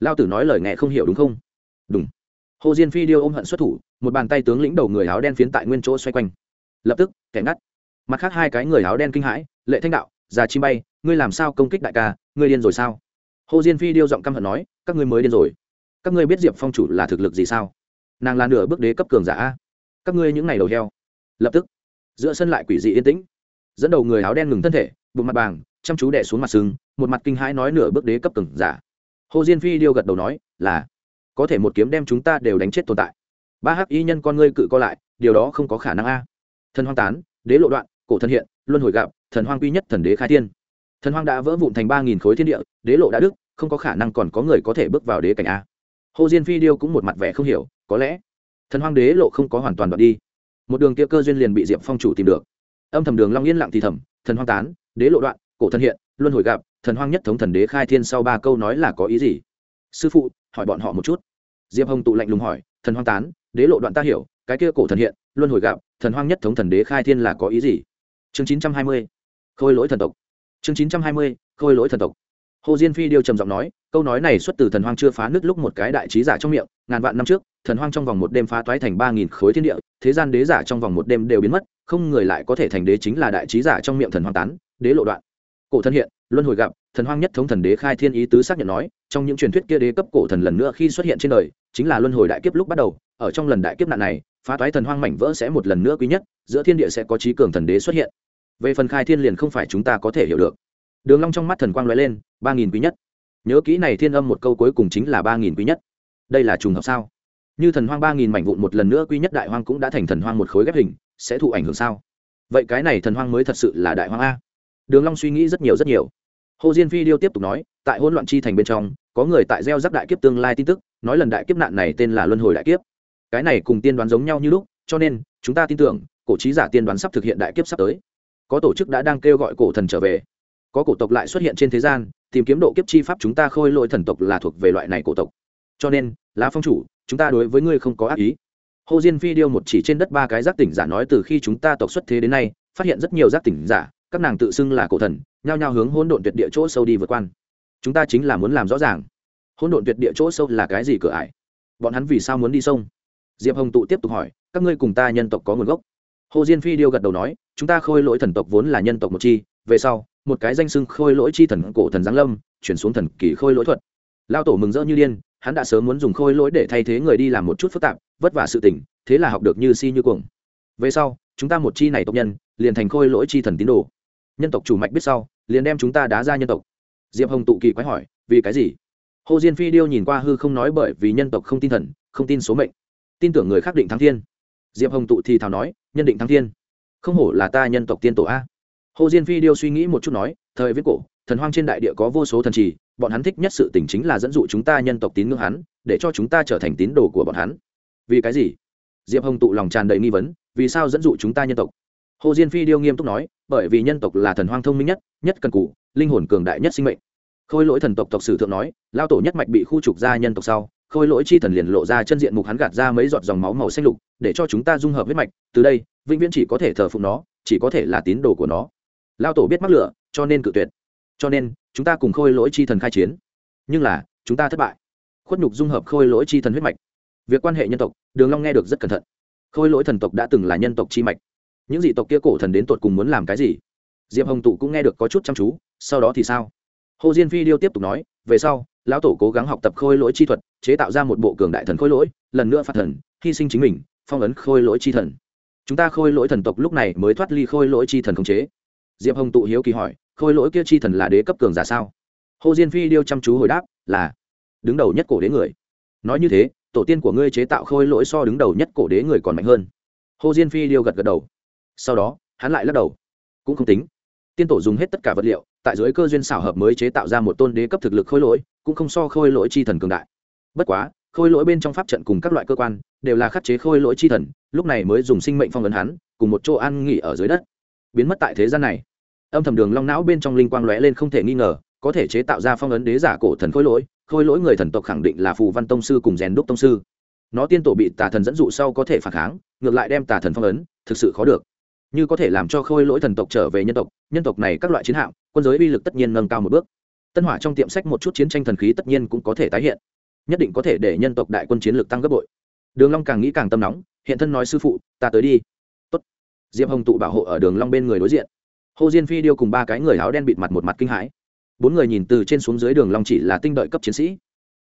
Lao tử nói lời nghe không hiểu đúng không? Đúng. Hồ diên phi điêu ôm hận xuất thủ, một bàn tay tướng lĩnh đầu người áo đen phiến tại nguyên chỗ xoay quanh. Lập tức, kẻ ngắt mặt khác hai cái người áo đen kinh hãi, lệ thanh đạo, già chim bay, ngươi làm sao công kích đại ca, ngươi điên rồi sao? Hồ diên phi điêu giọng căm hận nói, các ngươi mới điên rồi. Các ngươi biết diệp phong chủ là thực lực gì sao? Nàng là nửa bước đế cấp cường giả a. Các ngươi những ngày đầu heo. Lập tức, giữa sân lại quỷ dị yên tĩnh. Dẫn đầu người áo đen ngừng thân thể, bụng mặt bàng, chăm chú đẻ xuống mặt sừng, một mặt kinh hãi nói nửa bước đế cấp cường giả. Hồ diên phi điêu gật đầu nói, là, có thể một kiếm đem chúng ta đều đánh chết tồn tại. Ba hắc y nhân con ngươi cự co lại, điều đó không có khả năng a. Thần hoang tán, đế lộ đoạn cổ thần hiện, luân hồi gặp, thần hoang quy nhất thần đế khai thiên. Thần hoang đã vỡ vụn thành ba nghìn khối thiên địa, đế lộ đã đức, không có khả năng còn có người có thể bước vào đế cảnh a. Hồ diên phi điêu cũng một mặt vẻ không hiểu, có lẽ thần hoang đế lộ không có hoàn toàn đoạn đi. Một đường kia cơ duyên liền bị diệp phong chủ tìm được. Âm thầm đường long yên lặng thì thầm, thần hoang tán, đế lộ đoạn, cổ thần hiện, luân hồi gặp, thần hoang nhất thống thần đế khai thiên sau ba câu nói là có ý gì? Sư phụ, hỏi bọn họ một chút. Diệp hồng tụ lạnh lùng hỏi, thần hoang tán, đế lộ đoạn ta hiểu, cái kia cổ thần hiện, luân hồi gặp, thần hoang nhất thống thần đế khai thiên là có ý gì? Chương chín trăm hai mươi, khôi lỗi thần tộc. Chương chín trăm hai mươi, khôi lỗi thần tộc. Hồ diên phi điều trầm giọng nói, câu nói này xuất từ thần hoang chưa phá nứt lúc một cái đại trí giả trong miệng, ngàn vạn năm trước, thần hoang trong vòng một đêm phá toái thành ba nghìn khối thiên địa, thế gian đế giả trong vòng một đêm đều biến mất, không người lại có thể thành đế chính là đại trí giả trong miệng thần hoang tán, đế lộ đoạn. Cổ thân hiện, luân hồi gặp, thần hoang nhất thống thần đế khai thiên ý tứ xác nhận nói, trong những truyền thuyết kia đế cấp cổ thần lần nữa khi xuất hiện trên đời, chính là luân hồi đại kiếp lúc bắt đầu, ở trong lần đại kiếp nạn này, phá toái thần hoang mảnh vỡ sẽ một lần nữa quý nhất, giữa thiên địa sẽ có trí cường thần đế xuất hiện về phần khai thiên liền không phải chúng ta có thể hiểu được. Đường long trong mắt thần quang lóe lên, ba nghìn quý nhất. Nhớ kỹ này thiên âm một câu cuối cùng chính là ba nghìn quý nhất. Đây là trùng hợp sao? Như thần hoang ba nghìn mảnh vụn một lần nữa quý nhất đại hoang cũng đã thành thần hoang một khối ghép hình, sẽ thụ ảnh hưởng sao? Vậy cái này thần hoang mới thật sự là đại hoang a. Đường long suy nghĩ rất nhiều rất nhiều. Hồ diên phi điêu tiếp tục nói, tại hỗn loạn chi thành bên trong, có người tại gieo rắc đại kiếp tương lai tin tức, nói lần đại kiếp nạn này tên là luân hồi đại kiếp. Cái này cùng tiên đoán giống nhau như lúc, cho nên, chúng ta tin tưởng, cổ trí giả tiên đoán sắp thực hiện đại kiếp sắp tới có tổ chức đã đang kêu gọi cổ thần trở về. Có cổ tộc lại xuất hiện trên thế gian, tìm kiếm độ kiếp chi pháp chúng ta khôi lỗi thần tộc là thuộc về loại này cổ tộc. Cho nên, lá phong chủ, chúng ta đối với ngươi không có ác ý. Hồ diên phi điêu một chỉ trên đất ba cái giác tỉnh giả nói từ khi chúng ta tộc xuất thế đến nay, phát hiện rất nhiều giác tỉnh giả, các nàng tự xưng là cổ thần, nhao nhao hướng hỗn độn tuyệt địa chỗ sâu đi vượt quan. Chúng ta chính là muốn làm rõ ràng, hỗn độn tuyệt địa chỗ sâu là cái gì cửa ải? Bọn hắn vì sao muốn đi sông? Diệp hồng tụ tiếp tục hỏi, các ngươi cùng ta nhân tộc có nguồn gốc? Hồ diên phi điêu gật đầu nói, chúng ta khôi lỗi thần tộc vốn là nhân tộc một chi, về sau, một cái danh xưng khôi lỗi chi thần cổ thần giáng lâm, chuyển xuống thần kỳ khôi lỗi thuật. Lao tổ mừng rỡ như điên, hắn đã sớm muốn dùng khôi lỗi để thay thế người đi làm một chút phức tạp, vất vả sự tỉnh thế là học được như si như cuồng. Về sau, chúng ta một chi này tộc nhân, liền thành khôi lỗi chi thần tín đồ. Nhân tộc chủ mạch biết sau, liền đem chúng ta đá ra nhân tộc. Diệp hồng tụ kỳ quái hỏi, vì cái gì? Hồ diên phi điêu nhìn qua hư không nói bởi vì nhân tộc không tin thần, không tin số mệnh. Tin tưởng người khác định thắng thiên diệp hồng tụ thì thào nói, nhân định thăng thiên. Không hổ là ta nhân tộc tiên tổ a. Hồ diên phi điêu suy nghĩ một chút nói, thời viết cổ, thần hoang trên đại địa có vô số thần trì, bọn hắn thích nhất sự tỉnh chính là dẫn dụ chúng ta nhân tộc tín ngưỡng hắn, để cho chúng ta trở thành tín đồ của bọn hắn. Vì cái gì? Diệp hồng tụ lòng tràn đầy nghi vấn, vì sao dẫn dụ chúng ta nhân tộc? Hồ diên phi điêu nghiêm túc nói, bởi vì nhân tộc là thần hoang thông minh nhất nhất cần cụ linh hồn cường đại nhất sinh mệnh. Khôi lỗi thần tộc tộc sử thượng nói lao tổ nhất mạch bị khu trục ra nhân tộc sau khôi lỗi chi thần liền lộ ra chân diện mục hắn gạt ra mấy giọt dòng máu màu xanh lục, để cho chúng ta dung hợp huyết mạch, từ đây, vĩnh viễn chỉ có thể thờ phụng nó, chỉ có thể là tín đồ của nó. Lao tổ biết mắc lửa, cho nên cự tuyệt. Cho nên, chúng ta cùng khôi lỗi chi thần khai chiến. Nhưng là, chúng ta thất bại. Khuất nhục dung hợp khôi lỗi chi thần huyết mạch. Việc quan hệ nhân tộc, đường long nghe được rất cẩn thận. Khôi lỗi thần tộc đã từng là nhân tộc chi mạch. Những dị tộc kia cổ thần đến tột cùng muốn làm cái gì? Diệp hồng tụ cũng nghe được có chút chăm chú, sau đó thì sao? Hồ diên phi điêu tiếp tục nói, về sau, lão tổ cố gắng học tập khôi lỗi chi thuật chế tạo ra một bộ cường đại thần khôi lỗi, lần nữa phạt thần, hy sinh chính mình, phong ấn khôi lỗi chi thần. Chúng ta khôi lỗi thần tộc lúc này mới thoát ly khôi lỗi chi thần khống chế. Diệp hồng tụ hiếu kỳ hỏi, khôi lỗi kia chi thần là đế cấp cường giả sao? Hồ diên phi điêu chăm chú hồi đáp, là, đứng đầu nhất cổ đế người. Nói như thế, tổ tiên của ngươi chế tạo khôi lỗi so đứng đầu nhất cổ đế người còn mạnh hơn. Hồ diên phi điêu gật gật đầu. Sau đó, hắn lại lắc đầu. Cũng không tính. Tiên tổ dùng hết tất cả vật liệu, tại dưới cơ duyên xảo hợp mới chế tạo ra một tôn đế cấp thực lực khôi lỗi, cũng không so khôi lỗi chi thần cường đại bất quá, khôi lỗi bên trong pháp trận cùng các loại cơ quan đều là khắc chế khôi lỗi chi thần, lúc này mới dùng sinh mệnh phong ấn hắn, cùng một chỗ ăn nghỉ ở dưới đất. Biến mất tại thế gian này, âm thầm đường long não bên trong linh quang lóe lên không thể nghi ngờ, có thể chế tạo ra phong ấn đế giả cổ thần khôi lỗi khôi lỗi người thần tộc khẳng định là phù văn tông sư cùng rèn đúc tông sư. Nó tiên tổ bị tà thần dẫn dụ sau có thể phản kháng, ngược lại đem tà thần phong ấn, thực sự khó được. Như có thể làm cho khôi lỗi thần tộc trở về nhân tộc nhân tộc này các loại chiến hạm, quân giới uy lực tất nhiên nâng cao một bước. Tân hỏa trong tiệm sách một chút chiến tranh thần khí tất nhiên cũng có thể tái hiện nhất định có thể để nhân tộc đại quân chiến lược tăng gấp bội. Đường long càng nghĩ càng tâm nóng, hiện thân nói sư phụ, ta tới đi. Tốt. Diệp hồng tụ bảo hộ ở đường long bên người đối diện. Hồ diên phi điêu cùng ba cái người áo đen bịt mặt một mặt kinh hãi. Bốn người nhìn từ trên xuống dưới đường long chỉ là tinh đợi cấp chiến sĩ,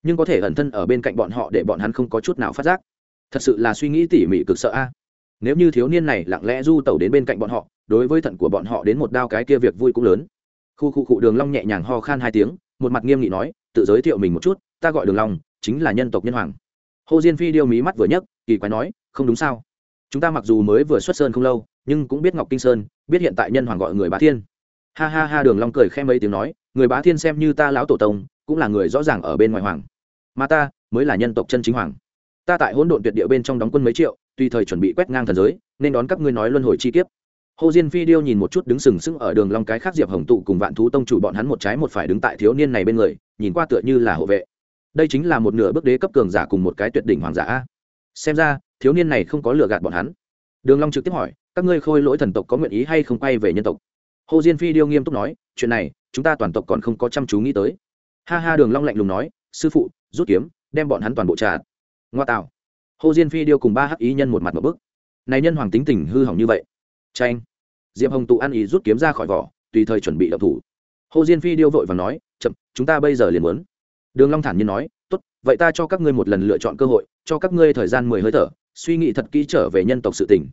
nhưng có thể ẩn thân ở bên cạnh bọn họ để bọn hắn không có chút nào phát giác. Thật sự là suy nghĩ tỉ mỉ cực sợ a. Nếu như thiếu niên này lặng lẽ du tẩu đến bên cạnh bọn họ, đối với thận của bọn họ đến một đao cái kia việc vui cũng lớn. Khu khu cụ đường long nhẹ nhàng ho khan hai tiếng, một mặt nghiêm nghị nói, tự giới thiệu mình một chút, ta gọi đường long chính là nhân tộc nhân hoàng. Hồ diên phi điêu mí mắt vừa nhấc, kỳ quái nói, không đúng sao? Chúng ta mặc dù mới vừa xuất sơn không lâu, nhưng cũng biết ngọc kinh sơn, biết hiện tại nhân hoàng gọi người bá thiên. Ha ha ha, đường long cười khẽ mấy tiếng nói, người bá thiên xem như ta lão tổ tông, cũng là người rõ ràng ở bên ngoài hoàng. Mà ta, mới là nhân tộc chân chính hoàng. Ta tại hỗn độn tuyệt địa bên trong đóng quân mấy triệu, tùy thời chuẩn bị quét ngang thần giới, nên đón các ngươi nói luân hồi chi kiếp. Hồ diên phi điêu nhìn một chút đứng sừng sững ở đường long cái khác diệp hồng tụ cùng vạn thú tông chủ bọn hắn một trái một phải đứng tại thiếu niên này bên người, nhìn qua tựa như là hộ vệ đây chính là một nửa bước đế cấp cường giả cùng một cái tuyệt đỉnh hoàng giả xem ra, thiếu niên này không có lừa gạt bọn hắn. Đường long trực tiếp hỏi, các ngươi khôi lỗi thần tộc có nguyện ý hay không quay về nhân tộc? Hồ diên phi điêu nghiêm túc nói, chuyện này, chúng ta toàn tộc còn không có chăm chú nghĩ tới. Ha ha, đường long lạnh lùng nói, sư phụ, rút kiếm, đem bọn hắn toàn bộ trả. Ngoa tạo. Hồ diên phi điêu cùng ba hắc ý nhân một mặt một bước. này nhân hoàng tính tình hư hỏng như vậy. Tranh diệp hồng tụ ăn ý rút kiếm ra khỏi vỏ, tùy thời chuẩn bị động thủ. Hồ diên phi điêu vội và nói, chậm, chúng ta bây giờ liền muốn đường long thản nhiên nói, tốt, vậy ta cho các ngươi một lần lựa chọn cơ hội, cho các ngươi thời gian mười hơi thở, suy nghĩ thật kỹ trở về nhân tộc sự tình.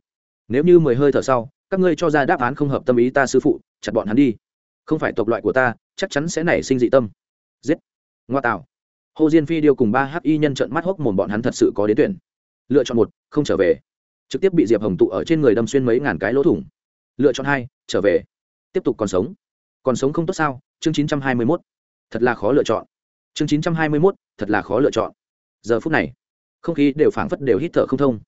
Nếu như mười hơi thở sau, các ngươi cho ra đáp án không hợp tâm ý ta sư phụ, chặt bọn hắn đi. Không phải tộc loại của ta, chắc chắn sẽ nảy sinh dị tâm. Giết. Ngoa tạo. Hồ diên phi điêu cùng ba hắc y nhân trận mắt hốc mồm bọn hắn thật sự có đến tuyển. Lựa chọn một, không trở về. Trực tiếp bị diệp hồng tụ ở trên người đâm xuyên mấy ngàn cái lỗ thủng. Lựa chọn hai, trở về. Tiếp tục còn sống. Còn sống không tốt sao? Chương chín trăm hai mươi mốt. Thật là khó lựa chọn chương chín trăm hai mươi mốt, thật là khó lựa chọn. Giờ phút này, không khí đều phảng phất đều hít thở không thông.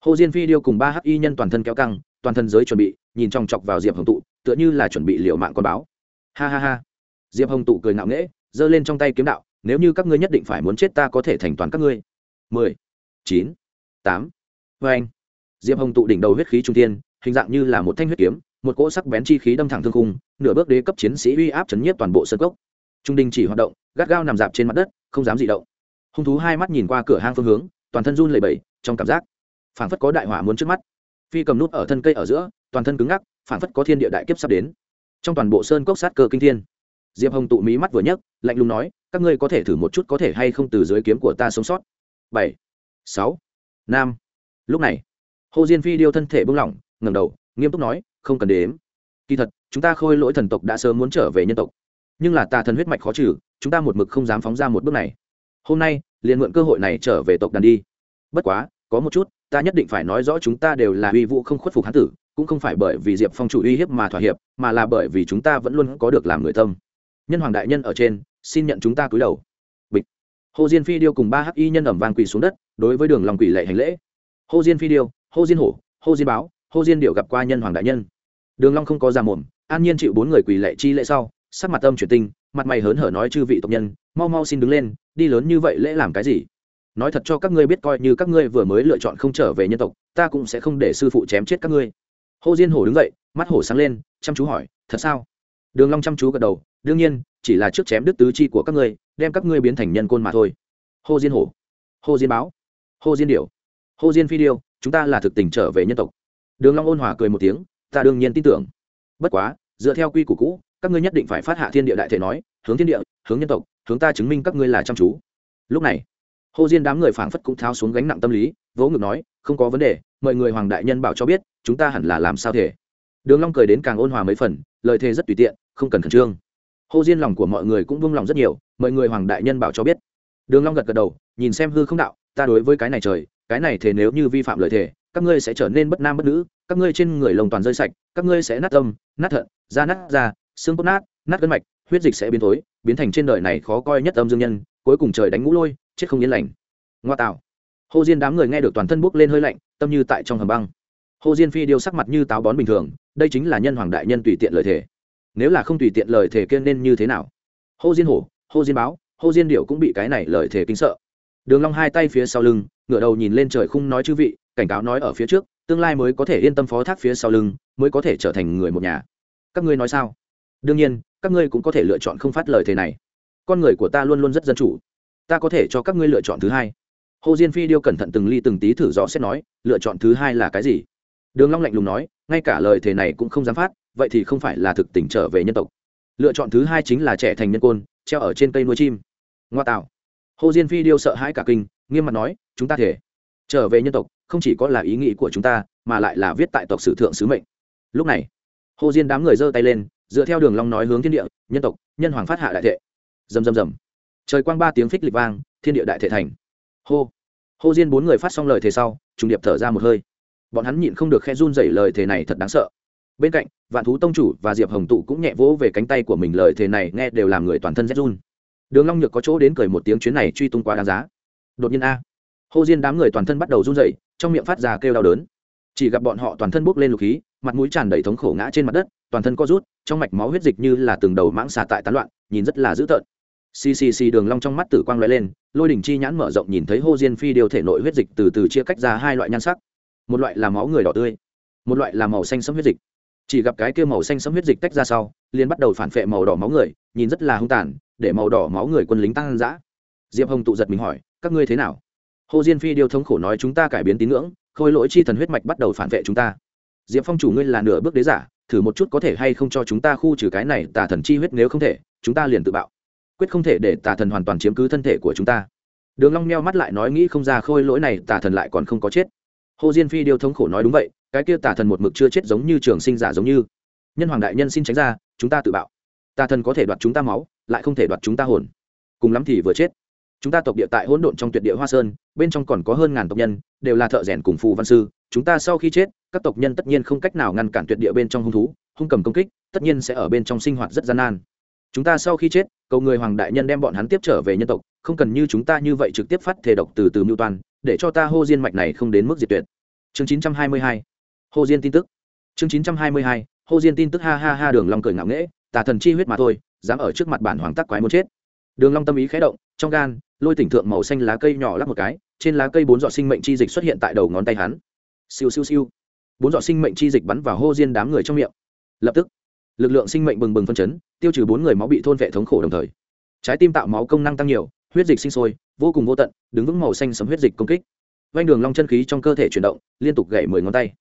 Hồ diên phi điêu cùng ba hắc y nhân toàn thân kéo căng, toàn thân giới chuẩn bị, nhìn chòng chọc vào diệp hồng tụ, tựa như là chuẩn bị liệu mạng con báo. Ha ha ha. Diệp hồng tụ cười ngạo nghễ, giơ lên trong tay kiếm đạo, nếu như các ngươi nhất định phải muốn chết ta có thể thành toàn các ngươi. Mười, chín, tám. Vê anh, diệp hồng tụ đỉnh đầu huyết khí trung tiên hình dạng như là một thanh huyết kiếm, một cỗ sắc bén chi khí đâm thẳng thương khung, nửa bước đế cấp chiến sĩ uy áp chấn nhiếp toàn bộ sân cốc trung đình chỉ hoạt động, gắt gao nằm dạp trên mặt đất, không dám dị động. Hung thú hai mắt nhìn qua cửa hang phương hướng, toàn thân run lẩy bẩy, trong cảm giác, phảng phất có đại hỏa muốn trước mắt. Phi cầm nút ở thân cây ở giữa, toàn thân cứng ngắc, phảng phất có thiên địa đại kiếp sắp đến. Trong toàn bộ sơn cốc sát cơ kinh thiên. Diệp hồng tụ mí mắt vừa nhấc, lạnh lùng nói, các ngươi có thể thử một chút có thể hay không từ dưới kiếm của ta sống sót. Bảy, sáu, năm. Lúc này, hồ diên phi điêu thân thể bung lỏng ngầm đầu, nghiêm túc nói, không cần đếm. Kỳ thật, chúng ta khôi lỗi thần tộc đã sớm muốn trở về nhân tộc nhưng là tà thần huyết mạch khó trừ, chúng ta một mực không dám phóng ra một bước này. Hôm nay, liền mượn cơ hội này trở về tộc đàn đi. Bất quá, có một chút, ta nhất định phải nói rõ chúng ta đều là uy vũ không khuất phục hán tử, cũng không phải bởi vì diệp phong chủ uy hiếp mà thỏa hiệp, mà là bởi vì chúng ta vẫn luôn có được làm người tâm. Nhân hoàng đại nhân ở trên, xin nhận chúng ta cúi đầu. Bịch. Hồ diên phi điêu cùng ba hắc y nhân ẩm vàng quỳ xuống đất, đối với đường lòng quỷ lệ hành lễ. Hồ diên phi điêu, hồ diên hổ, hồ diên báo, hồ diên điệu gặp qua nhân hoàng đại nhân. Đường long không có ra mồm an nhiên chịu bốn người quỳ lệ chi lễ sau sắc mặt âm chuyển tinh, mặt mày hớn hở nói chư vị tộc nhân, mau mau xin đứng lên, đi lớn như vậy lễ làm cái gì? Nói thật cho các ngươi biết coi như các ngươi vừa mới lựa chọn không trở về nhân tộc, ta cũng sẽ không để sư phụ chém chết các ngươi. Hồ diên hổ đứng dậy, mắt hổ sáng lên, chăm chú hỏi, thật sao? Đường long chăm chú gật đầu, đương nhiên, chỉ là trước chém đứt tứ chi của các ngươi, đem các ngươi biến thành nhân côn mà thôi. Hồ diên hổ hồ diên báo hồ diên điểu hồ diên phi điêu, chúng ta là thực tình trở về nhân tộc. Đường long ôn hòa cười một tiếng, ta đương nhiên tin tưởng. Bất quá, dựa theo quy củ cũ các ngươi nhất định phải phát hạ thiên địa đại thể nói, hướng thiên địa, hướng nhân tộc, hướng ta chứng minh các ngươi là chăm chú. Lúc này hồ diên đám người phảng phất cũng tháo xuống gánh nặng tâm lý, vỗ ngực nói, không có vấn đề mời người hoàng đại nhân bảo cho biết, chúng ta hẳn là làm sao thể? Đường long cười đến càng ôn hòa mấy phần, lời thề rất tùy tiện, không cần khẩn trương. Hồ diên lòng của mọi người cũng vung lòng rất nhiều mời người hoàng đại nhân bảo cho biết. Đường long gật gật đầu, nhìn xem hư không đạo, ta đối với cái này trời, cái này thể nếu như vi phạm lời thề, các ngươi sẽ trở nên bất nam bất nữ, các ngươi trên người lồng toàn rơi sạch, các ngươi sẽ nát tâm, nát thận, da nát da xương cốt nát nát gân mạch, huyết dịch sẽ biến thối, biến thành trên đời này khó coi nhất âm dương nhân, cuối cùng trời đánh ngũ lôi, chết không yên lành. Ngoa tạo. Hồ diên đám người nghe được toàn thân bốc lên hơi lạnh, tâm như tại trong hầm băng. Hồ diên phi điêu sắc mặt như táo bón bình thường, đây chính là nhân hoàng đại nhân tùy tiện lời thề. Nếu là không tùy tiện lời thề kiên nên như thế nào? Hồ diên hổ hồ diên báo hồ diên điệu cũng bị cái này lời thề kinh sợ. Đường long hai tay phía sau lưng, ngửa đầu nhìn lên trời khung nói chư vị, cảnh cáo nói ở phía trước, tương lai mới có thể yên tâm phó thác phía sau lưng, mới có thể trở thành người một nhà. Các ngươi nói sao? Đương nhiên, các ngươi cũng có thể lựa chọn không phát lời thề này. Con người của ta luôn luôn rất dân chủ. Ta có thể cho các ngươi lựa chọn thứ hai. Hồ diên phi điêu cẩn thận từng ly từng tí thử rõ xét nói, lựa chọn thứ hai là cái gì? Đường long lạnh lùng nói, ngay cả lời thề này cũng không dám phát, vậy thì không phải là thực tình trở về nhân tộc. Lựa chọn thứ hai chính là trẻ thành nhân côn, treo ở trên cây nuôi chim. Ngoa tạo. Hồ diên phi điêu sợ hãi cả kinh, nghiêm mặt nói, chúng ta thể trở về nhân tộc, không chỉ có là ý nghĩ của chúng ta, mà lại là viết tại tộc sử thượng sứ mệnh. Lúc này, hồ diên đám người giơ tay lên dựa theo đường long nói hướng thiên địa, nhân tộc, nhân hoàng phát hạ đại thệ. Rầm rầm rầm. Trời quang ba tiếng phích lịch vang, thiên địa đại thệ thành. Hô. Hô diên bốn người phát xong lời thề sau, trùng điệp thở ra một hơi. Bọn hắn nhịn không được khe run dậy lời thề này thật đáng sợ. Bên cạnh, vạn thú tông chủ và diệp hồng tụ cũng nhẹ vỗ về cánh tay của mình lời thề này nghe đều làm người toàn thân rét run. Đường long nhược có chỗ đến cười một tiếng chuyến này truy tung quá đáng giá. Đột nhiên a. Hô diên đám người toàn thân bắt đầu run rẩy, trong miệng phát ra kêu đau đớn. Chỉ gặp bọn họ toàn thân bốc lên lục khí, mặt mũi tràn đầy thống khổ ngã trên mặt đất toàn thân co rút, trong mạch máu huyết dịch như là từng đầu mãng xà tại tán loạn, nhìn rất là dữ tợn. Ccc đường long trong mắt tử quang lóe lên, lôi đỉnh chi nhãn mở rộng nhìn thấy hô diên phi điều thể nội huyết dịch từ từ chia cách ra hai loại nhan sắc. Một loại là máu người đỏ tươi, một loại là màu xanh sẫm huyết dịch. Chỉ gặp cái kia màu xanh sẫm huyết dịch tách ra sau, liền bắt đầu phản phệ màu đỏ máu người, nhìn rất là hung tàn, để màu đỏ máu người quân lính tăng dã. Diệp hồng tụ giật mình hỏi, các ngươi thế nào? Hồ diên phi điều thống khổ nói, chúng ta cải biến tín ngưỡng, khôi lỗi chi thần huyết mạch bắt đầu phản vệ chúng ta. Diệp phong chủ ngươi là nửa bước đế giả thử một chút có thể hay không cho chúng ta khu trừ cái này tà thần chi huyết nếu không thể, chúng ta liền tự bạo. Quyết không thể để tà thần hoàn toàn chiếm cứ thân thể của chúng ta. Đường long meo mắt lại nói nghĩ không ra khôi lỗi này tà thần lại còn không có chết. Hồ diên phi điều thống khổ nói đúng vậy, cái kia tà thần một mực chưa chết giống như trường sinh giả giống như. Nhân hoàng đại nhân xin tránh ra, chúng ta tự bạo. Tà thần có thể đoạt chúng ta máu, lại không thể đoạt chúng ta hồn. Cùng lắm thì vừa chết. Chúng ta tộc địa tại hỗn độn trong tuyệt địa hoa sơn, bên trong còn có hơn ngàn tộc nhân, đều là thợ rèn cùng phù văn sư, chúng ta sau khi chết các tộc nhân tất nhiên không cách nào ngăn cản tuyệt địa bên trong hung thú hung cầm công kích tất nhiên sẽ ở bên trong sinh hoạt rất gian nan. Chúng ta sau khi chết cầu người hoàng đại nhân đem bọn hắn tiếp trở về nhân tộc không cần như chúng ta như vậy trực tiếp phát thể độc từ từ mưu toàn, để cho ta hô diên mạch này không đến mức diệt tuyệt. Chương 922 hô diên tin tức. Chương 922 hô diên tin tức ha ha ha đường long cười ngạo nghễ tà thần chi huyết mà thôi dám ở trước mặt bản hoàng tắc quái muốn chết. Đường long tâm ý khẽ động trong gan lôi tỉnh thượng màu xanh lá cây nhỏ lắc một cái trên lá cây bốn giọt sinh mệnh chi dịch xuất hiện tại đầu ngón tay hắn. Siêu siêu siêu bốn dọ sinh mệnh chi dịch bắn vào hô diên đám người trong miệng. Lập tức, lực lượng sinh mệnh bừng bừng phân chấn, tiêu trừ bốn người máu bị thôn vệ thống khổ đồng thời. Trái tim tạo máu công năng tăng nhiều, huyết dịch sinh sôi, vô cùng vô tận, đứng vững màu xanh sấm huyết dịch công kích. Vanh đường long chân khí trong cơ thể chuyển động, liên tục gảy mười ngón tay.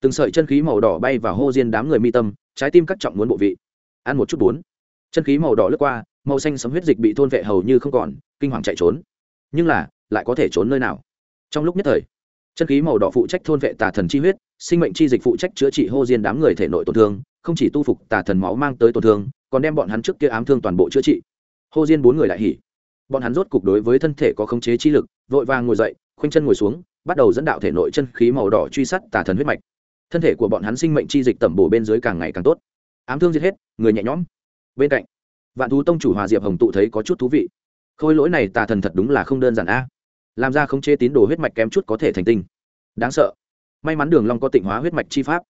Từng sợi chân khí màu đỏ bay vào hô diên đám người mi tâm, trái tim cắt trọng muốn bộ vị. Ăn một chút bốn. Chân khí màu đỏ lướt qua, màu xanh sấm huyết dịch bị thôn vệ hầu như không còn, kinh hoàng chạy trốn. Nhưng là, lại có thể trốn nơi nào? Trong lúc nhất thời chân khí màu đỏ phụ trách thôn vệ tà thần chi huyết, sinh mệnh chi dịch phụ trách chữa trị hô diên đám người thể nội tổn thương, không chỉ tu phục tà thần máu mang tới tổn thương, còn đem bọn hắn trước kia ám thương toàn bộ chữa trị. Hô diên bốn người lại hỉ. Bọn hắn rốt cục đối với thân thể có khống chế chi lực, vội vàng ngồi dậy, khoanh chân ngồi xuống, bắt đầu dẫn đạo thể nội chân khí màu đỏ truy sát tà thần huyết mạch. Thân thể của bọn hắn sinh mệnh chi dịch tẩm bổ bên dưới càng ngày càng tốt. Ám thương giết hết, người nhẹ nhõm. Bên cạnh, vạn thú tông chủ hòa diệp hồng tụ thấy có chút thú vị. Khôi lỗi này tà thần thật đúng là không đơn giản a làm ra khống chế tín đồ huyết mạch kém chút có thể thành tinh. Đáng sợ. May mắn đường long có tịnh hóa huyết mạch chi pháp.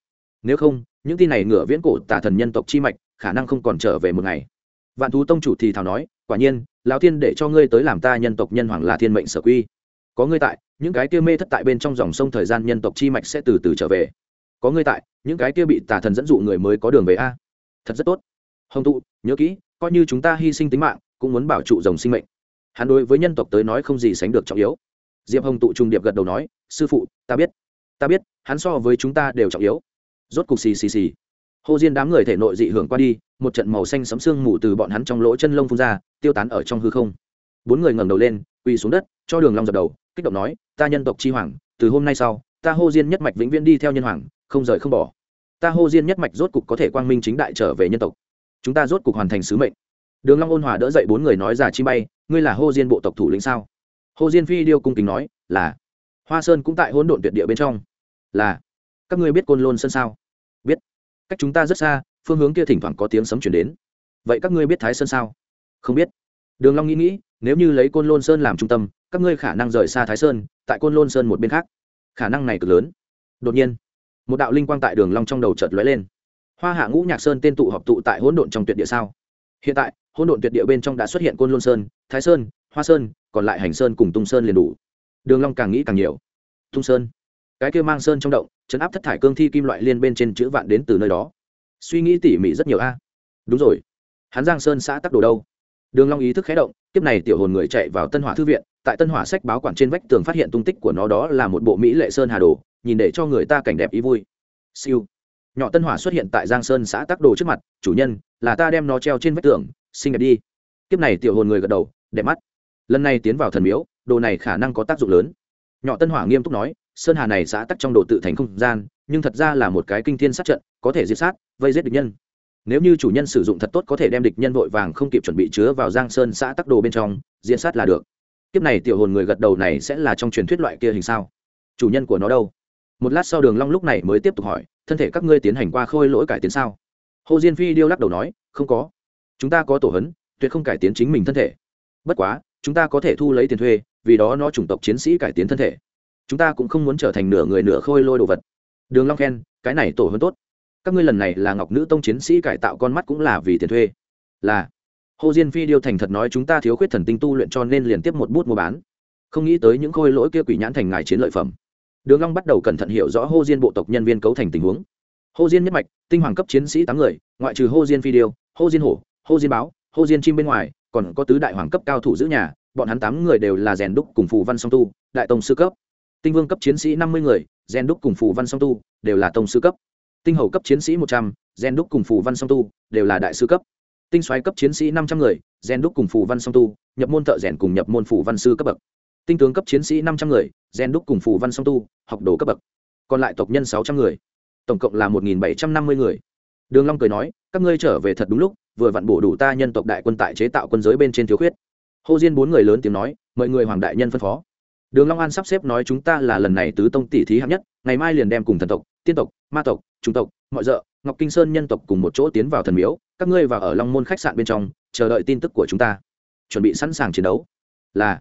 Nếu không, những tin này ngửa viễn cổ tà thần nhân tộc chi mạch, khả năng không còn trở về một ngày. Vạn thú tông chủ thì thào nói, quả nhiên, lão thiên để cho ngươi tới làm ta nhân tộc nhân hoàng là thiên mệnh sở quy. Có ngươi tại, những cái kia mê thất tại bên trong dòng sông thời gian nhân tộc chi mạch sẽ từ từ trở về. Có ngươi tại, những cái kia bị tà thần dẫn dụ người mới có đường về a. Thật rất tốt. Hồng tụ, nhớ kỹ, coi như chúng ta hy sinh tính mạng, cũng muốn bảo trụ dòng sinh mệnh hắn đối với nhân tộc tới nói không gì sánh được trọng yếu. Diệp hồng tụ trung điệp gật đầu nói, sư phụ, ta biết ta biết, hắn so với chúng ta đều trọng yếu. Rốt cục xì xì xì. Hồ diên đám người thể nội dị hưởng qua đi, một trận màu xanh sấm sương mù từ bọn hắn trong lỗ chân lông phun ra, tiêu tán ở trong hư không. Bốn người ngẩng đầu lên, quỳ xuống đất, cho đường long dập đầu, kích động nói, ta nhân tộc chi hoàng, từ hôm nay sau, ta hô diên nhất mạch vĩnh viễn đi theo nhân hoàng, không rời không bỏ. Ta hô diên nhất mạch rốt cục có thể quang minh chính đại trở về nhân tộc. Chúng ta rốt cục hoàn thành sứ mệnh. Đường long ôn hòa đỡ dậy bốn người nói ra chi bay ngươi là hô diên bộ tộc thủ lĩnh sao? Hô diên phi điêu cung kính nói, là. Hoa sơn cũng tại hỗn độn tuyệt địa bên trong. Là. Các ngươi biết côn lôn sơn sao? Biết. Cách chúng ta rất xa, phương hướng kia thỉnh thoảng có tiếng sấm chuyển đến. Vậy các ngươi biết thái sơn sao? Không biết. Đường long nghĩ nghĩ, nếu như lấy côn lôn sơn làm trung tâm, các ngươi khả năng rời xa thái sơn, tại côn lôn sơn một bên khác. Khả năng này cực lớn. Đột nhiên, một đạo linh quang tại đường long trong đầu chợt lóe lên. Hoa hạ ngũ nhạc sơn tên tụ họp tụ tại hỗn độn trong tuyệt địa sao? Hiện tại hỗn độn tuyệt địa bên trong đã xuất hiện côn lôn sơn, thái sơn, hoa sơn, còn lại hành sơn cùng tung sơn liền đủ. Đường long càng nghĩ càng nhiều. Tung sơn. Cái kia mang sơn trong động chấn áp thất thải cương thi kim loại liên bên trên chữ vạn đến từ nơi đó. Suy nghĩ tỉ mỉ rất nhiều a. Đúng rồi. Hắn giang sơn xã tắc đồ đâu? Đường long ý thức khé động tiếp này tiểu hồn người chạy vào tân hỏa thư viện, tại tân hỏa sách báo quản trên vách tường phát hiện tung tích của nó đó là một bộ mỹ lệ sơn hà đồ, nhìn để cho người ta cảnh đẹp ý vui. Siêu. Nhỏ tân hỏa xuất hiện tại giang sơn xã tắc đồ trước mặt, chủ nhân, là ta đem nó treo trên vách tường xinh đẹp đi. Tiếp này tiểu hồn người gật đầu, đẹp mắt. Lần này tiến vào thần miếu, đồ này khả năng có tác dụng lớn. Nhỏ tân hỏa nghiêm túc nói, sơn hà này xã tắc trong đồ tự thành không gian, nhưng thật ra là một cái kinh thiên sát trận, có thể diệt sát, vây giết địch nhân. Nếu như chủ nhân sử dụng thật tốt có thể đem địch nhân vội vàng không kịp chuẩn bị chứa vào giang sơn xã tắc đồ bên trong, diệt sát là được. Kiếp này tiểu hồn người gật đầu này sẽ là trong truyền thuyết loại kia hình sao? Chủ nhân của nó đâu? Một lát sau đường long lúc này mới tiếp tục hỏi, thân thể các ngươi tiến hành qua khôi lỗi cải tiến sao? Hồ diên phi điêu lắc đầu nói, không có chúng ta có tổ hấn, tuyệt không cải tiến chính mình thân thể. Bất quá, chúng ta có thể thu lấy tiền thuê, vì đó nó chủng tộc chiến sĩ cải tiến thân thể. Chúng ta cũng không muốn trở thành nửa người nửa khôi lôi đồ vật. Đường long khen, cái này tổ hấn tốt. Các ngươi lần này là ngọc nữ tông chiến sĩ cải tạo con mắt cũng là vì tiền thuê. Là. Hồ diên phi điêu thành thật nói chúng ta thiếu khuyết thần tinh tu luyện cho nên liền tiếp một bút mua bán. Không nghĩ tới những khôi lỗi kia quỷ nhãn thành ngài chiến lợi phẩm. Đường long bắt đầu cẩn thận hiểu rõ hồ diên bộ tộc nhân viên cấu thành tình huống. Hồ diên nhất mạch, tinh hoàng cấp chiến sĩ tám người, ngoại trừ hồ diên phi điêu, hồ diên hổ Hô diên báo, Hô diên chim bên ngoài, còn có tứ đại hoàng cấp cao thủ giữ nhà, bọn hắn tám người đều là rèn đúc cùng phù văn song tu, đại tông sư cấp. Tinh vương cấp chiến sĩ năm mươi người, rèn đúc cùng phù văn song tu, đều là tông sư cấp. Tinh hầu cấp chiến sĩ một trăm, rèn đúc cùng phù văn song tu, đều là đại sư cấp. Tinh xoáy cấp chiến sĩ năm trăm người, rèn đúc cùng phù văn song tu, nhập môn thợ rèn cùng nhập môn phù văn sư cấp bậc. Tinh tướng cấp chiến sĩ năm trăm người, rèn đúc cùng phù văn song tu, học đồ cấp bậc. Còn lại tộc nhân sáu trăm người. Tổng cộng là một bảy trăm năm mươi người đường long cười nói các ngươi trở về thật đúng lúc vừa vặn bổ đủ ta nhân tộc đại quân tại chế tạo quân giới bên trên thiếu khuyết Hồ Diên bốn người lớn tiếng nói, mời người hoàng đại nhân phân phó. Đường Long An sắp xếp nói chúng ta là lần này tứ tông tỷ thí hạng nhất, ngày mai liền đem cùng thần tộc, tiên tộc, ma tộc, trung tộc, mọi dợ, Ngọc Kinh Sơn nhân tộc cùng một chỗ tiến vào thần miếu, các ngươi vào ở Long Môn khách sạn bên trong, chờ đợi tin tức của chúng ta. Chuẩn bị sẵn sàng chiến đấu. Là.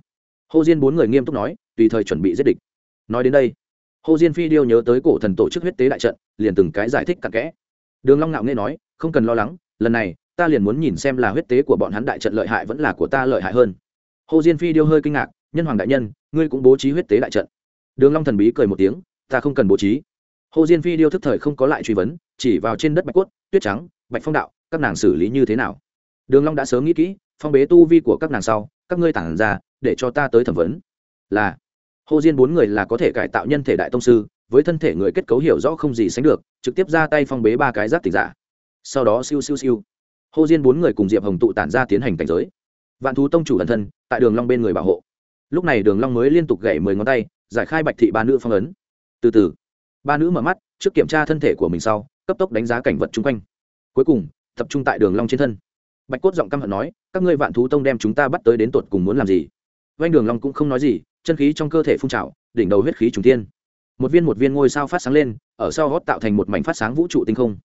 Hồ Diên bốn người nghiêm túc nói, tùy thời chuẩn bị giết địch. Nói đến đây, Hồ Diên Phi điêu nhớ tới cổ thần tổ chức huyết tế đại trận, liền từng cái giải thích cặn kẽ. Đường Long ngạo nghễ nói, không cần lo lắng, lần này ta liền muốn nhìn xem là huyết tế của bọn hắn đại trận lợi hại vẫn là của ta lợi hại hơn. Hồ diên phi điêu hơi kinh ngạc nhân hoàng đại nhân ngươi cũng bố trí huyết tế đại trận. Đường long thần bí cười một tiếng ta không cần bố trí. Hồ diên phi điêu thức thời không có lại truy vấn chỉ vào trên đất bạch quất tuyết trắng bạch phong đạo các nàng xử lý như thế nào? Đường long đã sớm nghĩ kỹ phong bế tu vi của các nàng sau các ngươi tản ra để cho ta tới thẩm vấn. Là hồ diên bốn người là có thể cải tạo nhân thể đại tông sư với thân thể người kết cấu hiểu rõ không gì sánh được, trực tiếp ra tay phong bế ba cái giáp tỉnh giả. Sau đó siêu siêu siêu. Hô diên bốn người cùng diệp hồng tụ tản ra tiến hành cảnh giới. Vạn thú tông chủ ẩn thân, tại đường long bên người bảo hộ. Lúc này đường long mới liên tục gảy mười ngón tay, giải khai bạch thị ba nữ phong ấn. Từ từ. Ba nữ mở mắt, trước kiểm tra thân thể của mình sau, cấp tốc đánh giá cảnh vật chung quanh. Cuối cùng, tập trung tại đường long trên thân. Bạch cốt giọng căm hận nói, các ngươi vạn thú tông đem chúng ta bắt tới đến tột cùng muốn làm gì? Vanh đường long cũng không nói gì, chân khí trong cơ thể phun trào, đỉnh đầu huyết khí trùng thiên một viên một viên ngôi sao phát sáng lên, ở sau gót tạo thành một mảnh phát sáng vũ trụ tinh không.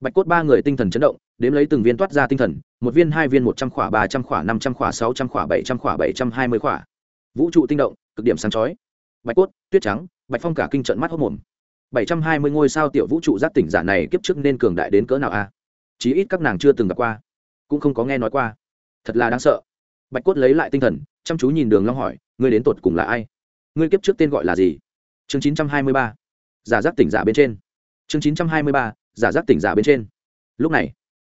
Bạch cốt ba người tinh thần chấn động, đếm lấy từng viên toát ra tinh thần, một viên, hai viên một trăm khỏa, ba trăm khỏa, năm trăm khỏa, sáu trăm khỏa, bảy trăm khỏa, bảy trăm hai mươi khỏa. Vũ trụ tinh động, cực điểm sáng chói. Bạch cốt, tuyết trắng, bạch phong cả kinh trận mắt hốc mồm. Bảy trăm hai mươi ngôi sao tiểu vũ trụ giác tỉnh giả này kiếp trước nên cường đại đến cỡ nào a? Chí ít các nàng chưa từng gặp qua, cũng không có nghe nói qua. Thật là đáng sợ. Bạch cốt lấy lại tinh thần, chăm chú nhìn đường long hỏi, ngươi đến tột cùng là ai? Ngươi kiếp trước tên gọi là gì? Chương chín trăm hai mươi ba, giả giác tỉnh giả bên trên. Chương chín trăm hai mươi ba, giả giác tỉnh giả bên trên. Lúc này,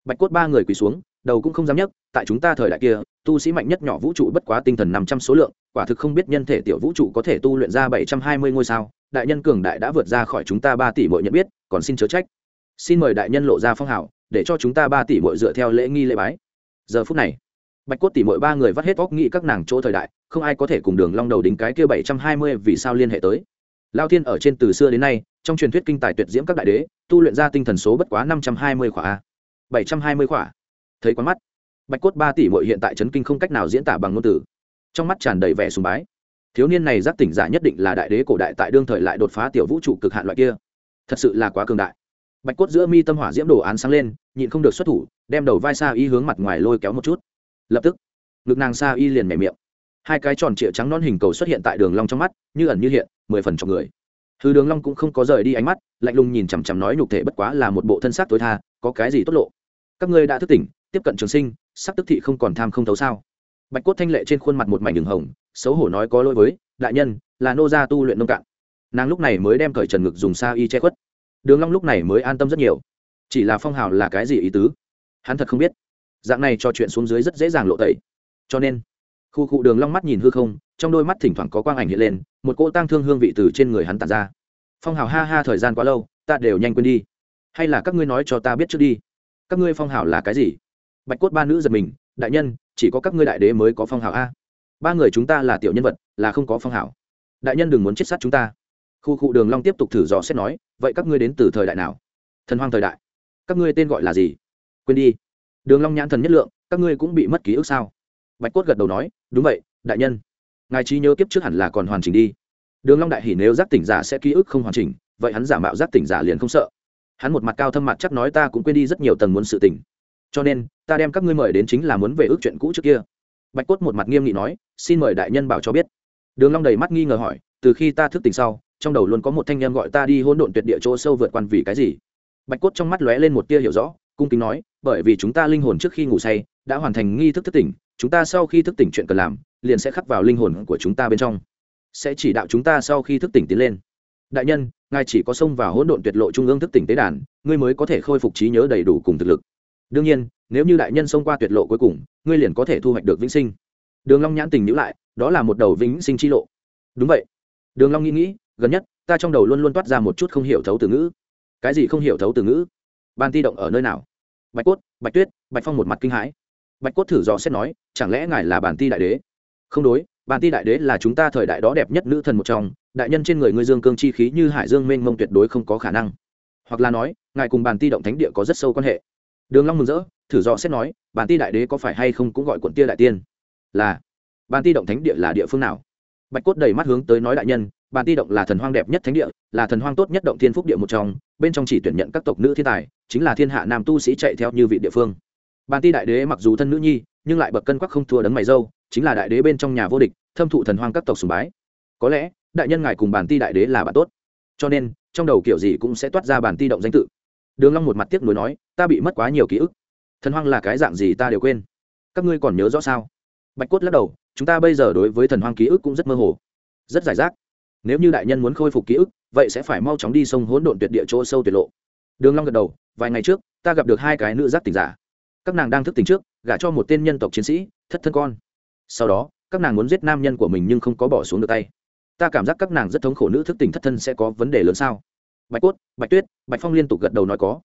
bạch cốt ba người quỳ xuống, đầu cũng không dám nhấc, tại chúng ta thời đại kia, tu sĩ mạnh nhất nhỏ vũ trụ bất quá tinh thần năm trăm số lượng, quả thực không biết nhân thể tiểu vũ trụ có thể tu luyện ra bảy trăm hai mươi ngôi sao. Đại nhân cường đại đã vượt ra khỏi chúng ta ba tỷ mọi nhận biết, còn xin chớ trách. Xin mời đại nhân lộ ra phong hào, để cho chúng ta ba tỷ mọi dựa theo lễ nghi lễ bái. Giờ phút này, bạch cốt tỷ mọi ba người vắt hết óc nghĩ các nàng chỗ thời đại, không ai có thể cùng đường long đầu đính cái kia bảy trăm hai mươi vì sao liên hệ tới lao thiên ở trên từ xưa đến nay, trong truyền thuyết kinh tài tuyệt diễm các đại đế, tu luyện ra tinh thần số bất quá năm trăm hai mươi khỏa a. bảy trăm hai mươi khỏa. Thấy quán mắt, bạch cốt ba tỷ mội hiện tại trấn kinh không cách nào diễn tả bằng ngôn từ. Trong mắt tràn đầy vẻ sùng bái. Thiếu niên này giác tỉnh giả nhất định là đại đế cổ đại tại đương thời lại đột phá tiểu vũ trụ cực hạn loại kia. Thật sự là quá cường đại. Bạch cốt giữa mi tâm hỏa diễm đồ án sáng lên, nhịn không được xuất thủ, đem đầu vai sa y hướng mặt ngoài lôi kéo một chút. Lập tức, ngực nàng sa y liền mẻ miệng hai cái tròn trịa trắng non hình cầu xuất hiện tại đường long trong mắt, như ẩn như hiện, mười phần trong người. Thứ đường long cũng không có rời đi ánh mắt, lạnh lùng nhìn chằm chằm nói nhục thể bất quá là một bộ thân xác tối tha, có cái gì tốt lộ. Các ngươi đã thức tỉnh, tiếp cận trường sinh sắc tức thị không còn tham không thấu sao. Bạch cốt thanh lệ trên khuôn mặt một mảnh đường hồng, xấu hổ nói có lỗi với, đại nhân, là nô gia tu luyện nông cạn. Nàng lúc này mới đem cởi trần ngực dùng sa y che khuất. Đường long lúc này mới an tâm rất nhiều. Chỉ là phong hào là cái gì ý tứ? Hắn thật không biết. Dạng này cho chuyện xuống dưới rất dễ dàng lộ tẩy. Cho nên khu cụ đường long mắt nhìn hư không, trong đôi mắt thỉnh thoảng có quang ảnh hiện lên, một cỗ tang thương hương vị từ trên người hắn tản ra. Phong hào ha ha, thời gian quá lâu, ta đều nhanh quên đi. Hay là các ngươi nói cho ta biết trước đi. Các ngươi phong hào là cái gì? Bạch cốt ba nữ giật mình, đại nhân, chỉ có các ngươi đại đế mới có phong hào a. Ba người chúng ta là tiểu nhân vật, là không có phong hảo đại nhân đừng muốn chết sát chúng ta. Khu cụ đường long tiếp tục thử dò xét nói, vậy các ngươi đến từ thời đại nào? Thần hoang thời đại. Các ngươi tên gọi là gì? Quên đi. Đường long nhãn thần nhất lượng, các ngươi cũng bị mất ký ức sao? Bạch cốt gật đầu nói, đúng vậy, đại nhân. Ngài trí nhớ kiếp trước hẳn là còn hoàn chỉnh đi. Đường long đại hỉ nếu giác tỉnh giả sẽ ký ức không hoàn chỉnh, vậy hắn giả mạo giác tỉnh giả liền không sợ. Hắn một mặt cao thâm mặt chắc nói, ta cũng quên đi rất nhiều tầng muốn sự tỉnh. Cho nên, ta đem các ngươi mời đến chính là muốn về ước chuyện cũ trước kia. Bạch cốt một mặt nghiêm nghị nói, xin mời đại nhân bảo cho biết. Đường long đầy mắt nghi ngờ hỏi, từ khi ta thức tỉnh sau, trong đầu luôn có một thanh em gọi ta đi hỗn độn tuyệt địa chỗ sâu vượt quan vì cái gì? Bạch cốt trong mắt lóe lên một tia hiểu rõ, cung kính nói, bởi vì chúng ta linh hồn trước khi ngủ say, đã hoàn thành nghi thức thức tỉnh chúng ta sau khi thức tỉnh chuyện cần làm, liền sẽ khắc vào linh hồn của chúng ta bên trong. Sẽ chỉ đạo chúng ta sau khi thức tỉnh tiến lên. Đại nhân, ngài chỉ có xông vào hỗn độn tuyệt lộ trung ương thức tỉnh tế đàn, ngươi mới có thể khôi phục trí nhớ đầy đủ cùng thực lực. Đương nhiên, nếu như đại nhân xông qua tuyệt lộ cuối cùng, ngươi liền có thể thu hoạch được vĩnh sinh. Đường long nhãn tình nhữ lại, đó là một đầu vĩnh sinh chi lộ. Đúng vậy. Đường long nghĩ nghĩ, gần nhất, ta trong đầu luôn luôn toát ra một chút không hiểu thấu từ ngữ. Cái gì không hiểu thấu từ ngữ? Ban ti động ở nơi nào? Bạch cốt, bạch tuyết, bạch phong một mặt kinh hãi bạch cốt thử dò xét nói, chẳng lẽ ngài là bản ti đại đế? Không đối, bản ti đại đế là chúng ta thời đại đó đẹp nhất nữ thần một trong, đại nhân trên người ngươi dương cương chi khí như hải dương mênh mông tuyệt đối không có khả năng. Hoặc là nói, ngài cùng bản ti động thánh địa có rất sâu quan hệ. Đường long mừng rỡ, thử dò xét nói, bản ti đại đế có phải hay không cũng gọi quận tia đại tiên? Là. Bản ti động thánh địa là địa phương nào? Bạch cốt đầy mắt hướng tới nói đại nhân, bản ti động là thần hoang đẹp nhất thánh địa, là thần hoang tốt nhất động thiên phúc địa một trong, bên trong chỉ tuyển nhận các tộc nữ thiên tài, chính là thiên hạ nam tu sĩ chạy theo như vị địa phương bản ti đại đế mặc dù thân nữ nhi, nhưng lại bậc cân quắc không thua đấng mày dâu, chính là đại đế bên trong nhà vô địch, thâm thụ thần hoang các tộc sùng bái. Có lẽ, đại nhân ngài cùng bản ti đại đế là bạn tốt. Cho nên, trong đầu kiểu gì cũng sẽ toát ra bản ti động danh tự. Đường long một mặt tiếc nuối nói, ta bị mất quá nhiều ký ức. Thần hoang là cái dạng gì ta đều quên. Các ngươi còn nhớ rõ sao? Bạch cốt lắc đầu, chúng ta bây giờ đối với thần hoang ký ức cũng rất mơ hồ, rất giải rác. Nếu như đại nhân muốn khôi phục ký ức, vậy sẽ phải mau chóng đi sông hỗn độn tuyệt địa chỗ sâu tuyệt lộ. Đường long gật đầu, vài ngày trước, ta gặp được hai cái nữ giác tỉnh giả các nàng đang thức tỉnh trước, gả cho một tên nhân tộc chiến sĩ, thất thân con. Sau đó, các nàng muốn giết nam nhân của mình nhưng không có bỏ xuống được tay. Ta cảm giác các nàng rất thống khổ nữ thức tỉnh thất thân sẽ có vấn đề lớn sao? Bạch cốt, bạch tuyết, bạch phong liên tục gật đầu nói có.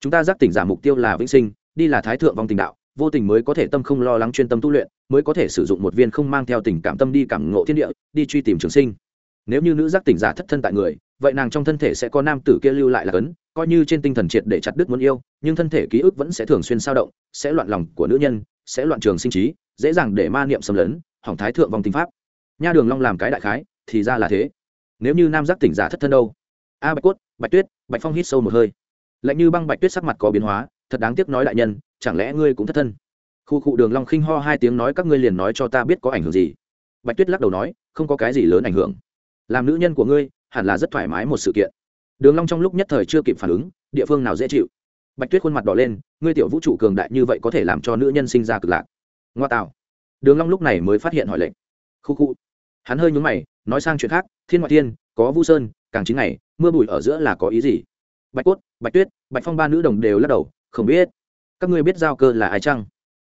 Chúng ta giác tỉnh giả mục tiêu là vĩnh sinh, đi là thái thượng vong tình đạo, vô tình mới có thể tâm không lo lắng chuyên tâm tu luyện, mới có thể sử dụng một viên không mang theo tình cảm tâm đi cảm ngộ thiên địa, đi truy tìm trường sinh. Nếu như nữ giác tỉnh giả thất thân tại người, vậy nàng trong thân thể sẽ có nam tử kia lưu lại là cấn coi như trên tinh thần triệt để chặt đứt muốn yêu, nhưng thân thể ký ức vẫn sẽ thường xuyên sao động, sẽ loạn lòng của nữ nhân, sẽ loạn trường sinh trí, dễ dàng để ma niệm xâm lấn, hỏng thái thượng vong tình pháp. Nha đường long làm cái đại khái, thì ra là thế. Nếu như nam giác tỉnh giả thất thân đâu? A bạch cốt, bạch tuyết, bạch phong hít sâu một hơi. Lạnh như băng bạch tuyết sắc mặt có biến hóa, thật đáng tiếc nói đại nhân, chẳng lẽ ngươi cũng thất thân? Khu cụ đường long khinh ho hai tiếng nói các ngươi liền nói cho ta biết có ảnh hưởng gì. Bạch tuyết lắc đầu nói, không có cái gì lớn ảnh hưởng. Làm nữ nhân của ngươi, hẳn là rất thoải mái một sự kiện đường long trong lúc nhất thời chưa kịp phản ứng, địa phương nào dễ chịu? Bạch tuyết khuôn mặt đỏ lên, ngươi tiểu vũ trụ cường đại như vậy có thể làm cho nữ nhân sinh ra cực lạc. Ngoa tạo. Đường long lúc này mới phát hiện hỏi lệnh. Khu khu. Hắn hơi nhướng mày, nói sang chuyện khác, thiên ngoại thiên, có vu sơn, càng chín ngày, mưa bụi ở giữa là có ý gì? Bạch cốt, bạch tuyết, bạch phong ba nữ đồng đều lắc đầu, không biết. Các ngươi biết giao cơ là ai chăng?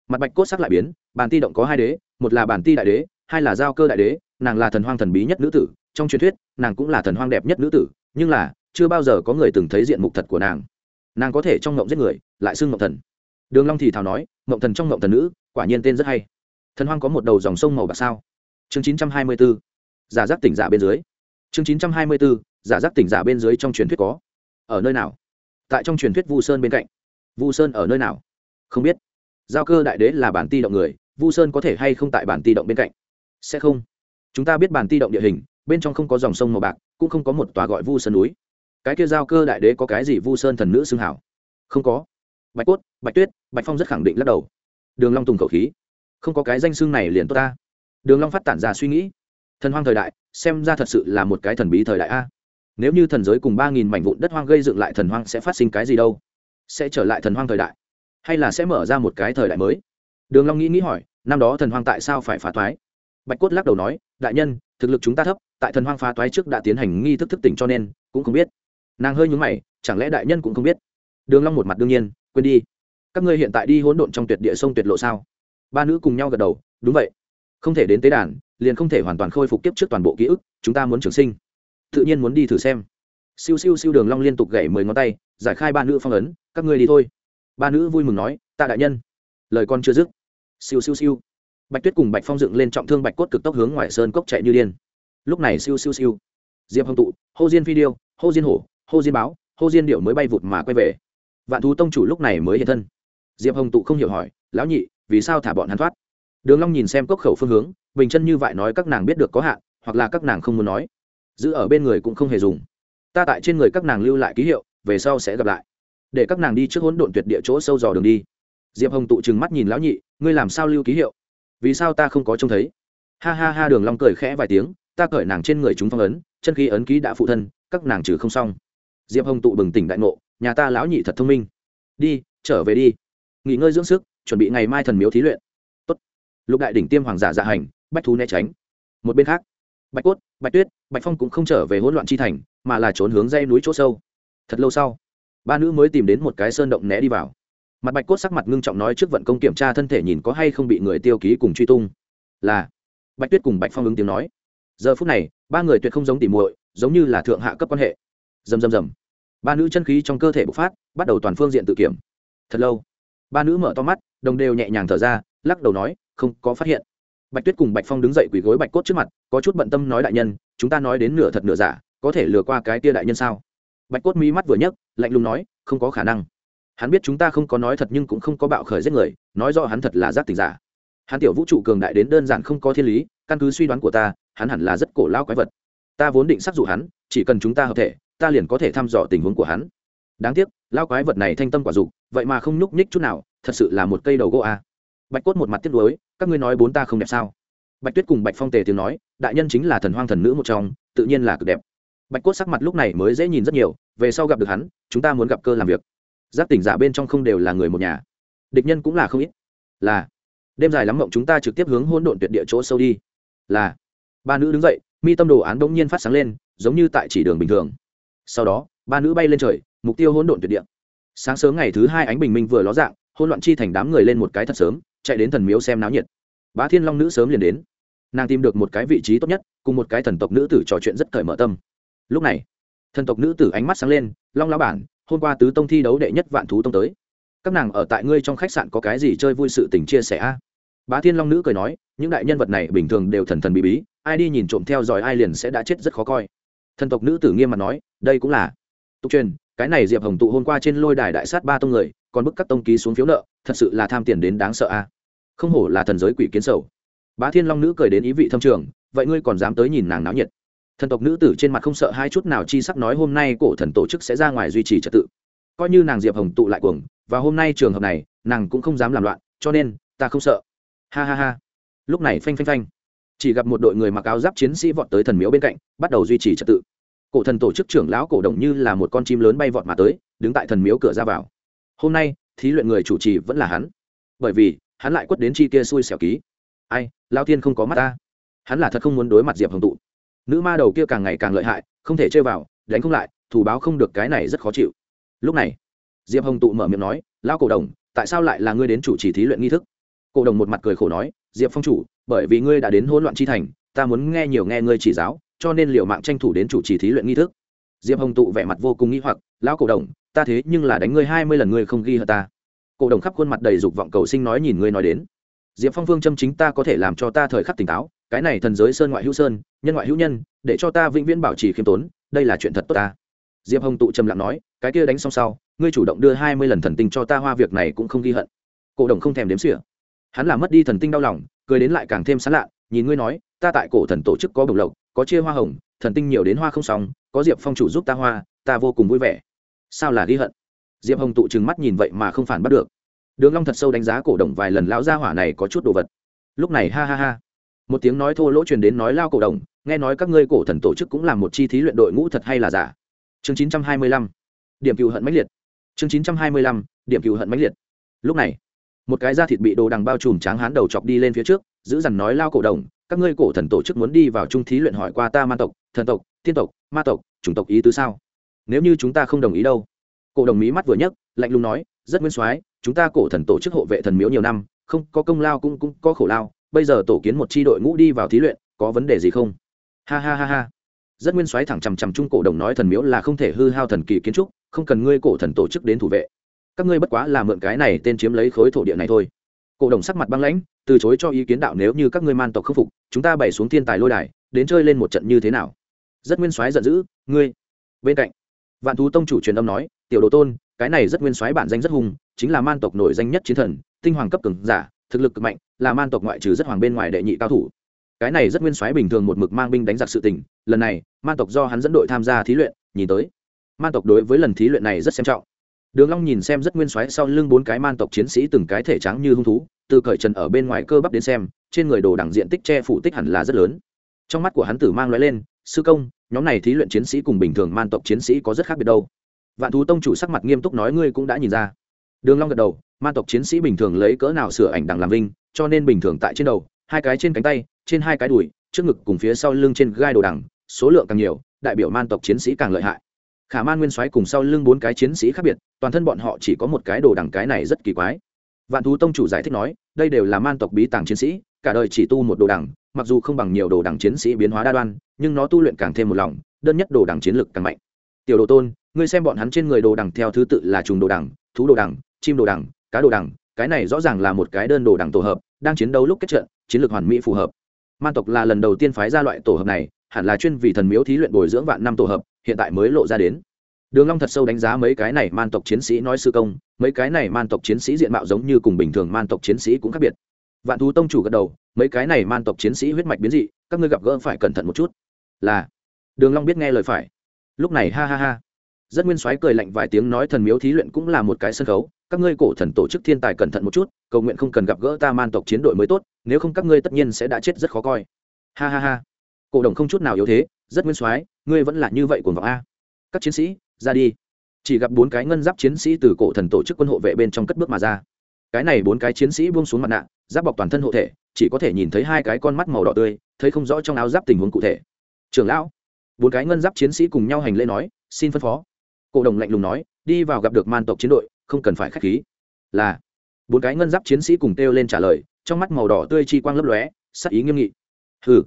Mặt bạch cốt sắc lại biến bản ti động có hai đế, một là bản ti đại đế, hai là giao cơ đại đế, nàng là thần hoang thần bí nhất nữ tử. Trong truyền thuyết, nàng cũng là thần hoang đẹp nhất nữ tử, nhưng là chưa bao giờ có người từng thấy diện mục thật của nàng. Nàng có thể trong ngộng giết người, lại xưng ngộng thần. Đường long thì thào nói, ngộng thần trong ngộng thần nữ, quả nhiên tên rất hay. Thần hoang có một đầu dòng sông màu bạc sao? Chương 924 giả giác tỉnh giả bên dưới. Chương 924 giả giác tỉnh giả bên dưới trong truyền thuyết có. Ở nơi nào? Tại trong truyền thuyết vu sơn bên cạnh. Vu sơn ở nơi nào? Không biết. Giao cơ đại đế là bản ti động người, vu sơn có thể hay không tại bản ti động bên cạnh? Sẽ không. Chúng ta biết bản ti động địa hình, bên trong không có dòng sông màu bạc, cũng không có một tòa gọi vu sơn núi cái kia giao cơ đại đế có cái gì vu sơn thần nữ xưng hảo? Không có. Bạch cốt, bạch tuyết, bạch phong rất khẳng định lắc đầu. Đường long tùng khẩu khí. Không có cái danh xưng này liền tốt ta. Đường long phát tản ra suy nghĩ. Thần hoang thời đại, xem ra thật sự là một cái thần bí thời đại a. Nếu như thần giới cùng ba nghìn mảnh vụn đất hoang gây dựng lại thần hoang sẽ phát sinh cái gì đâu? Sẽ trở lại thần hoang thời đại? Hay là sẽ mở ra một cái thời đại mới? Đường long nghĩ nghĩ hỏi, năm đó thần hoang tại sao phải phá toái? Bạch cốt lắc đầu nói, đại nhân, thực lực chúng ta thấp, tại thần hoang phá toái trước đã tiến hành nghi thức thức tỉnh cho nên, cũng không biết nàng hơi nhúng mày, chẳng lẽ đại nhân cũng không biết? Đường long một mặt đương nhiên, quên đi. Các ngươi hiện tại đi hỗn độn trong tuyệt địa sông tuyệt lộ sao? Ba nữ cùng nhau gật đầu, đúng vậy. Không thể đến tế đàn, liền không thể hoàn toàn khôi phục tiếp trước toàn bộ ký ức, chúng ta muốn trường sinh. Tự nhiên muốn đi thử xem. Siêu siêu siêu đường long liên tục gảy mười ngón tay, giải khai ba nữ phong ấn, các ngươi đi thôi. Ba nữ vui mừng nói, ta đại nhân. Lời con chưa dứt, siêu siêu siêu. Bạch tuyết cùng bạch phong dựng lên trọng thương bạch cốt cực tốc hướng ngoài sơn cốc chạy như điên. Lúc này siêu siêu siêu. Diệp hồng tụ, hô diên phi điêu, hô diên hổ hô diên báo, hô diên điệu mới bay vụt mà quay về. Vạn thú tông chủ lúc này mới hiện thân. Diệp hồng tụ không hiểu hỏi, lão nhị, vì sao thả bọn hắn thoát? Đường long nhìn xem cốc khẩu phương hướng, bình chân như vậy nói các nàng biết được có hạn, hoặc là các nàng không muốn nói. Giữ ở bên người cũng không hề dùng. Ta tại trên người các nàng lưu lại ký hiệu, về sau sẽ gặp lại. Để các nàng đi trước hỗn độn tuyệt địa chỗ sâu dò đường đi. Diệp hồng tụ trừng mắt nhìn lão nhị, ngươi làm sao lưu ký hiệu? Vì sao ta không có trông thấy? Ha ha ha, đường long cười khẽ vài tiếng, ta cởi nàng trên người chúng phong ấn, chân khí ấn ký đã phụ thân, các nàng trừ không xong diệp hồng tụ bừng tỉnh đại ngộ, nhà ta lão nhị thật thông minh. Đi, trở về đi. Nghỉ ngơi dưỡng sức, chuẩn bị ngày mai thần miếu thí luyện. Tốt. lục đại đỉnh tiêm hoàng giả dạ hành, bách thú né tránh. Một bên khác, bạch cốt, bạch tuyết, bạch phong cũng không trở về hỗn loạn chi thành, mà là trốn hướng dây núi chỗ sâu. Thật lâu sau, ba nữ mới tìm đến một cái sơn động né đi vào. Mặt bạch cốt sắc mặt ngưng trọng nói trước vận công kiểm tra thân thể nhìn có hay không bị người tiêu ký cùng truy tung. Là. Bạch tuyết cùng bạch phong ứng tiếng nói. Giờ phút này, ba người tuyệt không giống tìm muội, giống như là thượng hạ cấp quan hệ dầm dầm dầm ba nữ chân khí trong cơ thể bộc phát, bắt đầu toàn phương diện tự kiểm. Thật lâu, ba nữ mở to mắt, đồng đều nhẹ nhàng thở ra, lắc đầu nói, không có phát hiện. Bạch tuyết cùng bạch phong đứng dậy quỳ gối bạch cốt trước mặt, có chút bận tâm nói đại nhân, chúng ta nói đến nửa thật nửa giả, có thể lừa qua cái tia đại nhân sao? Bạch cốt mi mắt vừa nhấc, lạnh lùng nói, không có khả năng. Hắn biết chúng ta không có nói thật nhưng cũng không có bạo khởi giết người, nói rõ hắn thật là giác tình giả. Hắn tiểu vũ trụ cường đại đến đơn giản không có thiên lý, căn cứ suy đoán của ta, hắn hẳn là rất cổ lao quái vật. Ta vốn định xác dụ hắn, chỉ cần chúng ta hợp thể ta liền có thể thăm dò tình huống của hắn. Đáng tiếc lao quái vật này thanh tâm quả dục, vậy mà không nhúc nhích chút nào, thật sự là một cây đầu gỗ a. Bạch cốt một mặt tiếc nuối, các ngươi nói bốn ta không đẹp sao? Bạch tuyết cùng bạch phong tề tiếng nói, đại nhân chính là thần hoang thần nữ một trong, tự nhiên là cực đẹp. Bạch cốt sắc mặt lúc này mới dễ nhìn rất nhiều, về sau gặp được hắn, chúng ta muốn gặp cơ làm việc. Giáp tỉnh giả bên trong không đều là người một nhà. Địch nhân cũng là không ít. Là. Đêm dài lắm mộng chúng ta trực tiếp hướng hôn độn tuyệt địa chỗ sâu đi. Là. Ba nữ đứng dậy, mi tâm đồ án đ ỗ n g nhiên phát sáng lên, giống như tại chỉ đường bình thường sau đó, ba nữ bay lên trời, mục tiêu hỗn độn tuyệt địa. Sáng sớm ngày thứ hai ánh bình minh vừa ló dạng hôn loạn chi thành đám người lên một cái thật sớm, chạy đến thần miếu xem náo nhiệt. Bá thiên long nữ sớm liền đến. Nàng tìm được một cái vị trí tốt nhất, cùng một cái thần tộc nữ tử trò chuyện rất cởi mở tâm. Lúc này, thần tộc nữ tử ánh mắt sáng lên, long lao bản, hôm qua tứ tông thi đấu đệ nhất vạn thú tông tới. Các nàng ở tại ngươi trong khách sạn có cái gì chơi vui sự tình chia sẻ a? Bá thiên long nữ cười nói, những đại nhân vật này bình thường đều thần thần bí bí, ai đi nhìn trộm theo dõi ai liền sẽ đã chết rất khó coi thần tộc nữ tử nghiêm mặt nói, đây cũng là tục truyền, cái này diệp hồng tụ hôm qua trên lôi đài đại sát ba tông người, còn bức các tông ký xuống phiếu nợ, thật sự là tham tiền đến đáng sợ a. Không hổ là thần giới quỷ kiến sầu. Bá thiên long nữ cười đến ý vị thâm trường, vậy ngươi còn dám tới nhìn nàng náo nhiệt? Thần tộc nữ tử trên mặt không sợ hai chút nào chi sắc nói, hôm nay cổ thần tổ chức sẽ ra ngoài duy trì trật tự. Coi như nàng diệp hồng tụ lại cuồng, và hôm nay trường hợp này, nàng cũng không dám làm loạn, cho nên ta không sợ. Ha ha ha. Lúc này phanh phanh phanh chỉ gặp một đội người mặc áo giáp chiến sĩ vọt tới thần miếu bên cạnh, bắt đầu duy trì trật tự. Cổ thần tổ chức trưởng lão cổ đồng như là một con chim lớn bay vọt mà tới, đứng tại thần miếu cửa ra vào. Hôm nay, thí luyện người chủ trì vẫn là hắn. Bởi vì, hắn lại quất đến chi kia xui xẻo ký. Ai, lao thiên không có mắt ta. Hắn là thật không muốn đối mặt diệp hồng tụ. Nữ ma đầu kia càng ngày càng lợi hại, không thể chơi vào, đánh không lại thủ báo không được cái này rất khó chịu. Lúc này, diệp hồng tụ mở miệng nói, lao cổ đồng, tại sao lại là ngươi đến chủ trì thí luyện nghi thức? Cổ đồng một mặt cười khổ nói diệp phong chủ, bởi vì ngươi đã đến hỗn loạn chi thành, ta muốn nghe nhiều nghe ngươi chỉ giáo, cho nên liệu mạng tranh thủ đến chủ trì thí luyện nghi thức. Diệp hồng tụ vẻ mặt vô cùng nghĩ hoặc, lão cổ đồng, ta thế nhưng là đánh ngươi hai mươi lần ngươi không ghi hận ta. Cổ đồng khắp khuôn mặt đầy dục vọng cầu sinh nói nhìn ngươi nói đến. Diệp phong phương châm chính ta có thể làm cho ta thời khắc tỉnh táo, cái này thần giới sơn ngoại hữu sơn, nhân ngoại hữu nhân, để cho ta vĩnh viễn bảo trì khiêm tốn, đây là chuyện thật tốt ta. Diệp hồng tụ trầm lặng nói, cái kia đánh xong sau, ngươi chủ động đưa hai mươi lần thần tinh cho ta, hoa việc này cũng không ghi hận. Cổ đồng không thèm đếm xỉa hắn là mất đi thần tinh đau lòng, cười đến lại càng thêm sán lạ, nhìn ngươi nói, ta tại cổ thần tổ chức có bồng lộc, có chia hoa hồng, thần tinh nhiều đến hoa không xong có diệp phong chủ giúp ta hoa, ta vô cùng vui vẻ. Sao là ghi hận? Diệp hồng tụ trừng mắt nhìn vậy mà không phản bắt được. Đường long thật sâu đánh giá cổ đồng vài lần lão gia hỏa này có chút đồ vật. Lúc này ha ha ha. Một tiếng nói thô lỗ truyền đến nói lao cổ đồng, nghe nói các ngươi cổ thần tổ chức cũng làm một chi thí luyện đội ngũ thật hay là giả? Chương chín trăm hai mươi lăm. Điểm cựu hận mãnh liệt. Chương chín trăm hai mươi lăm. Điểm cựu hận mãnh liệt. Lúc này một cái da thịt bị đồ đằng bao trùm tráng hán đầu chọc đi lên phía trước, giữ dằn nói lao cổ đồng, các ngươi cổ thần tổ chức muốn đi vào trung thí luyện hỏi qua ta man tộc, thần tộc tiên tộc, ma tộc, chủng tộc ý tứ sao? Nếu như chúng ta không đồng ý đâu? Cổ đồng mí mắt vừa nhấc, lạnh lùng nói, rất nguyên soái, chúng ta cổ thần tổ chức hộ vệ thần miếu nhiều năm, không có công lao cũng cũng có khổ lao, bây giờ tổ kiến một tri đội ngũ đi vào thí luyện, có vấn đề gì không? Ha ha ha ha. Rất nguyên soái thẳng chằm chằm chung cổ đồng nói thần miếu là không thể hư hao thần kỳ kiến trúc, không cần ngươi cổ thần tổ chức đến thủ vệ các ngươi bất quá là mượn cái này tên chiếm lấy khối thổ địa này thôi. Cổ đồng sắc mặt băng lãnh, từ chối cho ý kiến đạo nếu như các ngươi man tộc khâm phục, chúng ta bày xuống thiên tài lôi đài, đến chơi lên một trận như thế nào? Rất nguyên soái giận dữ, ngươi. Bên cạnh, vạn thú tông chủ truyền âm nói, tiểu đồ tôn, cái này rất nguyên soái bản danh rất hùng, chính là man tộc nổi danh nhất chiến thần, tinh hoàng cấp cường giả, thực lực cực mạnh, là man tộc ngoại trừ rất hoàng bên ngoài đệ nhị cao thủ. Cái này rất nguyên soái bình thường một mực mang binh đánh giặc sự tình, lần này, man tộc do hắn dẫn đội tham gia thí luyện, nhìn tới, man tộc đối với lần thí luyện này rất xem trọng đường long nhìn xem rất nguyên soái sau lưng bốn cái man tộc chiến sĩ từng cái thể trắng như hung thú, từ cởi trần ở bên ngoài cơ bắp đến xem, trên người đồ đẳng diện tích che phủ tích hẳn là rất lớn. Trong mắt của hắn tử mang lóe lên, sư công, nhóm này thí luyện chiến sĩ cùng bình thường man tộc chiến sĩ có rất khác biệt đâu. Vạn thú tông chủ sắc mặt nghiêm túc nói, ngươi cũng đã nhìn ra. Đường long gật đầu, man tộc chiến sĩ bình thường lấy cỡ nào sửa ảnh đằng làm vinh, cho nên bình thường tại trên đầu, hai cái trên cánh tay, trên hai cái đùi, trước ngực cùng phía sau lưng trên gai đồ đằng, số lượng càng nhiều, đại biểu man tộc chiến sĩ càng lợi hại khả man nguyên soái cùng sau lưng bốn cái chiến sĩ khác biệt, toàn thân bọn họ chỉ có một cái đồ đằng cái này rất kỳ quái. Vạn thú tông chủ giải thích nói, đây đều là man tộc bí tàng chiến sĩ, cả đời chỉ tu một đồ đằng, mặc dù không bằng nhiều đồ đằng chiến sĩ biến hóa đa đoan, nhưng nó tu luyện càng thêm một lòng, đơn nhất đồ đằng chiến lực càng mạnh. Tiểu đồ tôn, ngươi xem bọn hắn trên người đồ đằng theo thứ tự là trùng đồ đằng, thú đồ đằng, chim đồ đằng, cá đồ đằng, cái này rõ ràng là một cái đơn đồ đằng tổ hợp, đang chiến đấu lúc kết trận, chiến lược hoàn mỹ phù hợp. Man tộc là lần đầu tiên phái ra loại tổ hợp này, hẳn là chuyên vì thần miếu thí luyện bồi dưỡng vạn năm tổ hợp hiện tại mới lộ ra đến. Đường long thật sâu đánh giá mấy cái này man tộc chiến sĩ nói sư công, mấy cái này man tộc chiến sĩ diện mạo giống như cùng bình thường man tộc chiến sĩ cũng khác biệt. Vạn thú tông chủ gật đầu, mấy cái này man tộc chiến sĩ huyết mạch biến dị, các ngươi gặp gỡ phải cẩn thận một chút. Là. Đường long biết nghe lời phải. Lúc này ha ha ha. Rất nguyên soái cười lạnh vài tiếng nói thần miếu thí luyện cũng là một cái sân khấu, các ngươi cổ thần tổ chức thiên tài cẩn thận một chút, cầu nguyện không cần gặp gỡ ta man tộc chiến đội mới tốt, nếu không các ngươi tất nhiên sẽ đã chết rất khó coi. Ha ha ha. Cổ đồng không chút nào yếu thế rất nguyên soái, ngươi vẫn là như vậy cuồng vọng a. Các chiến sĩ, ra đi. Chỉ gặp bốn cái ngân giáp chiến sĩ từ cổ thần tổ chức quân hộ vệ bên trong cất bước mà ra. Cái này bốn cái chiến sĩ buông xuống mặt nạ, giáp bọc toàn thân hộ thể, chỉ có thể nhìn thấy hai cái con mắt màu đỏ tươi, thấy không rõ trong áo giáp tình huống cụ thể. Trưởng lão, bốn cái ngân giáp chiến sĩ cùng nhau hành lễ nói, xin phân phó. Cổ đồng lạnh lùng nói, đi vào gặp được man tộc chiến đội, không cần phải k h á c h khí. Là, bốn cái ngân giáp chiến sĩ cùng kêu lên trả lời, trong mắt màu đỏ tươi chi quang lấp lóe, sắc ý nghiêm nghị. Hừ.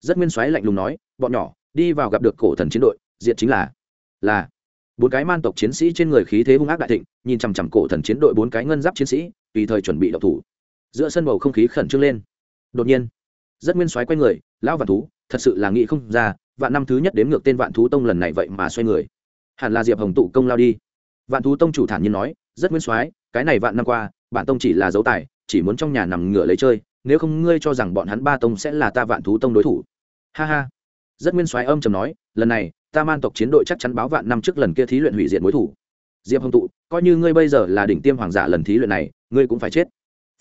Rất nguyên soái lạnh lùng nói, bọn nhỏ đi vào gặp được cổ thần chiến đội, diện chính là là bốn cái man tộc chiến sĩ trên người khí thế hung ác đại thịnh, nhìn chằm chằm cổ thần chiến đội bốn cái ngân giáp chiến sĩ, tùy thời chuẩn bị đậu thủ. Giữa sân bầu không khí khẩn trương lên. Đột nhiên, rất nguyên soái quay người, lão vạn thú, thật sự là nghĩ không ra, vạn năm thứ nhất đến ngược tên vạn thú tông lần này vậy mà xoay người. Hẳn là diệp hồng tụ công lao đi. Vạn thú tông chủ thản nhiên nói, rất nguyên soái, cái này vạn năm qua, bản tông chỉ là dấu tài, chỉ muốn trong nhà nằm ngửa lấy chơi, nếu không ngươi cho rằng bọn hắn ba tông sẽ là ta vạn thú tông đối thủ. Ha ha rất nguyên soái âm trầm nói, lần này, ta man tộc chiến đội chắc chắn báo vạn năm trước lần kia thí luyện hủy diệt mối thủ. Diệp hồng tụ, coi như ngươi bây giờ là đỉnh tiêm hoàng giả lần thí luyện này, ngươi cũng phải chết.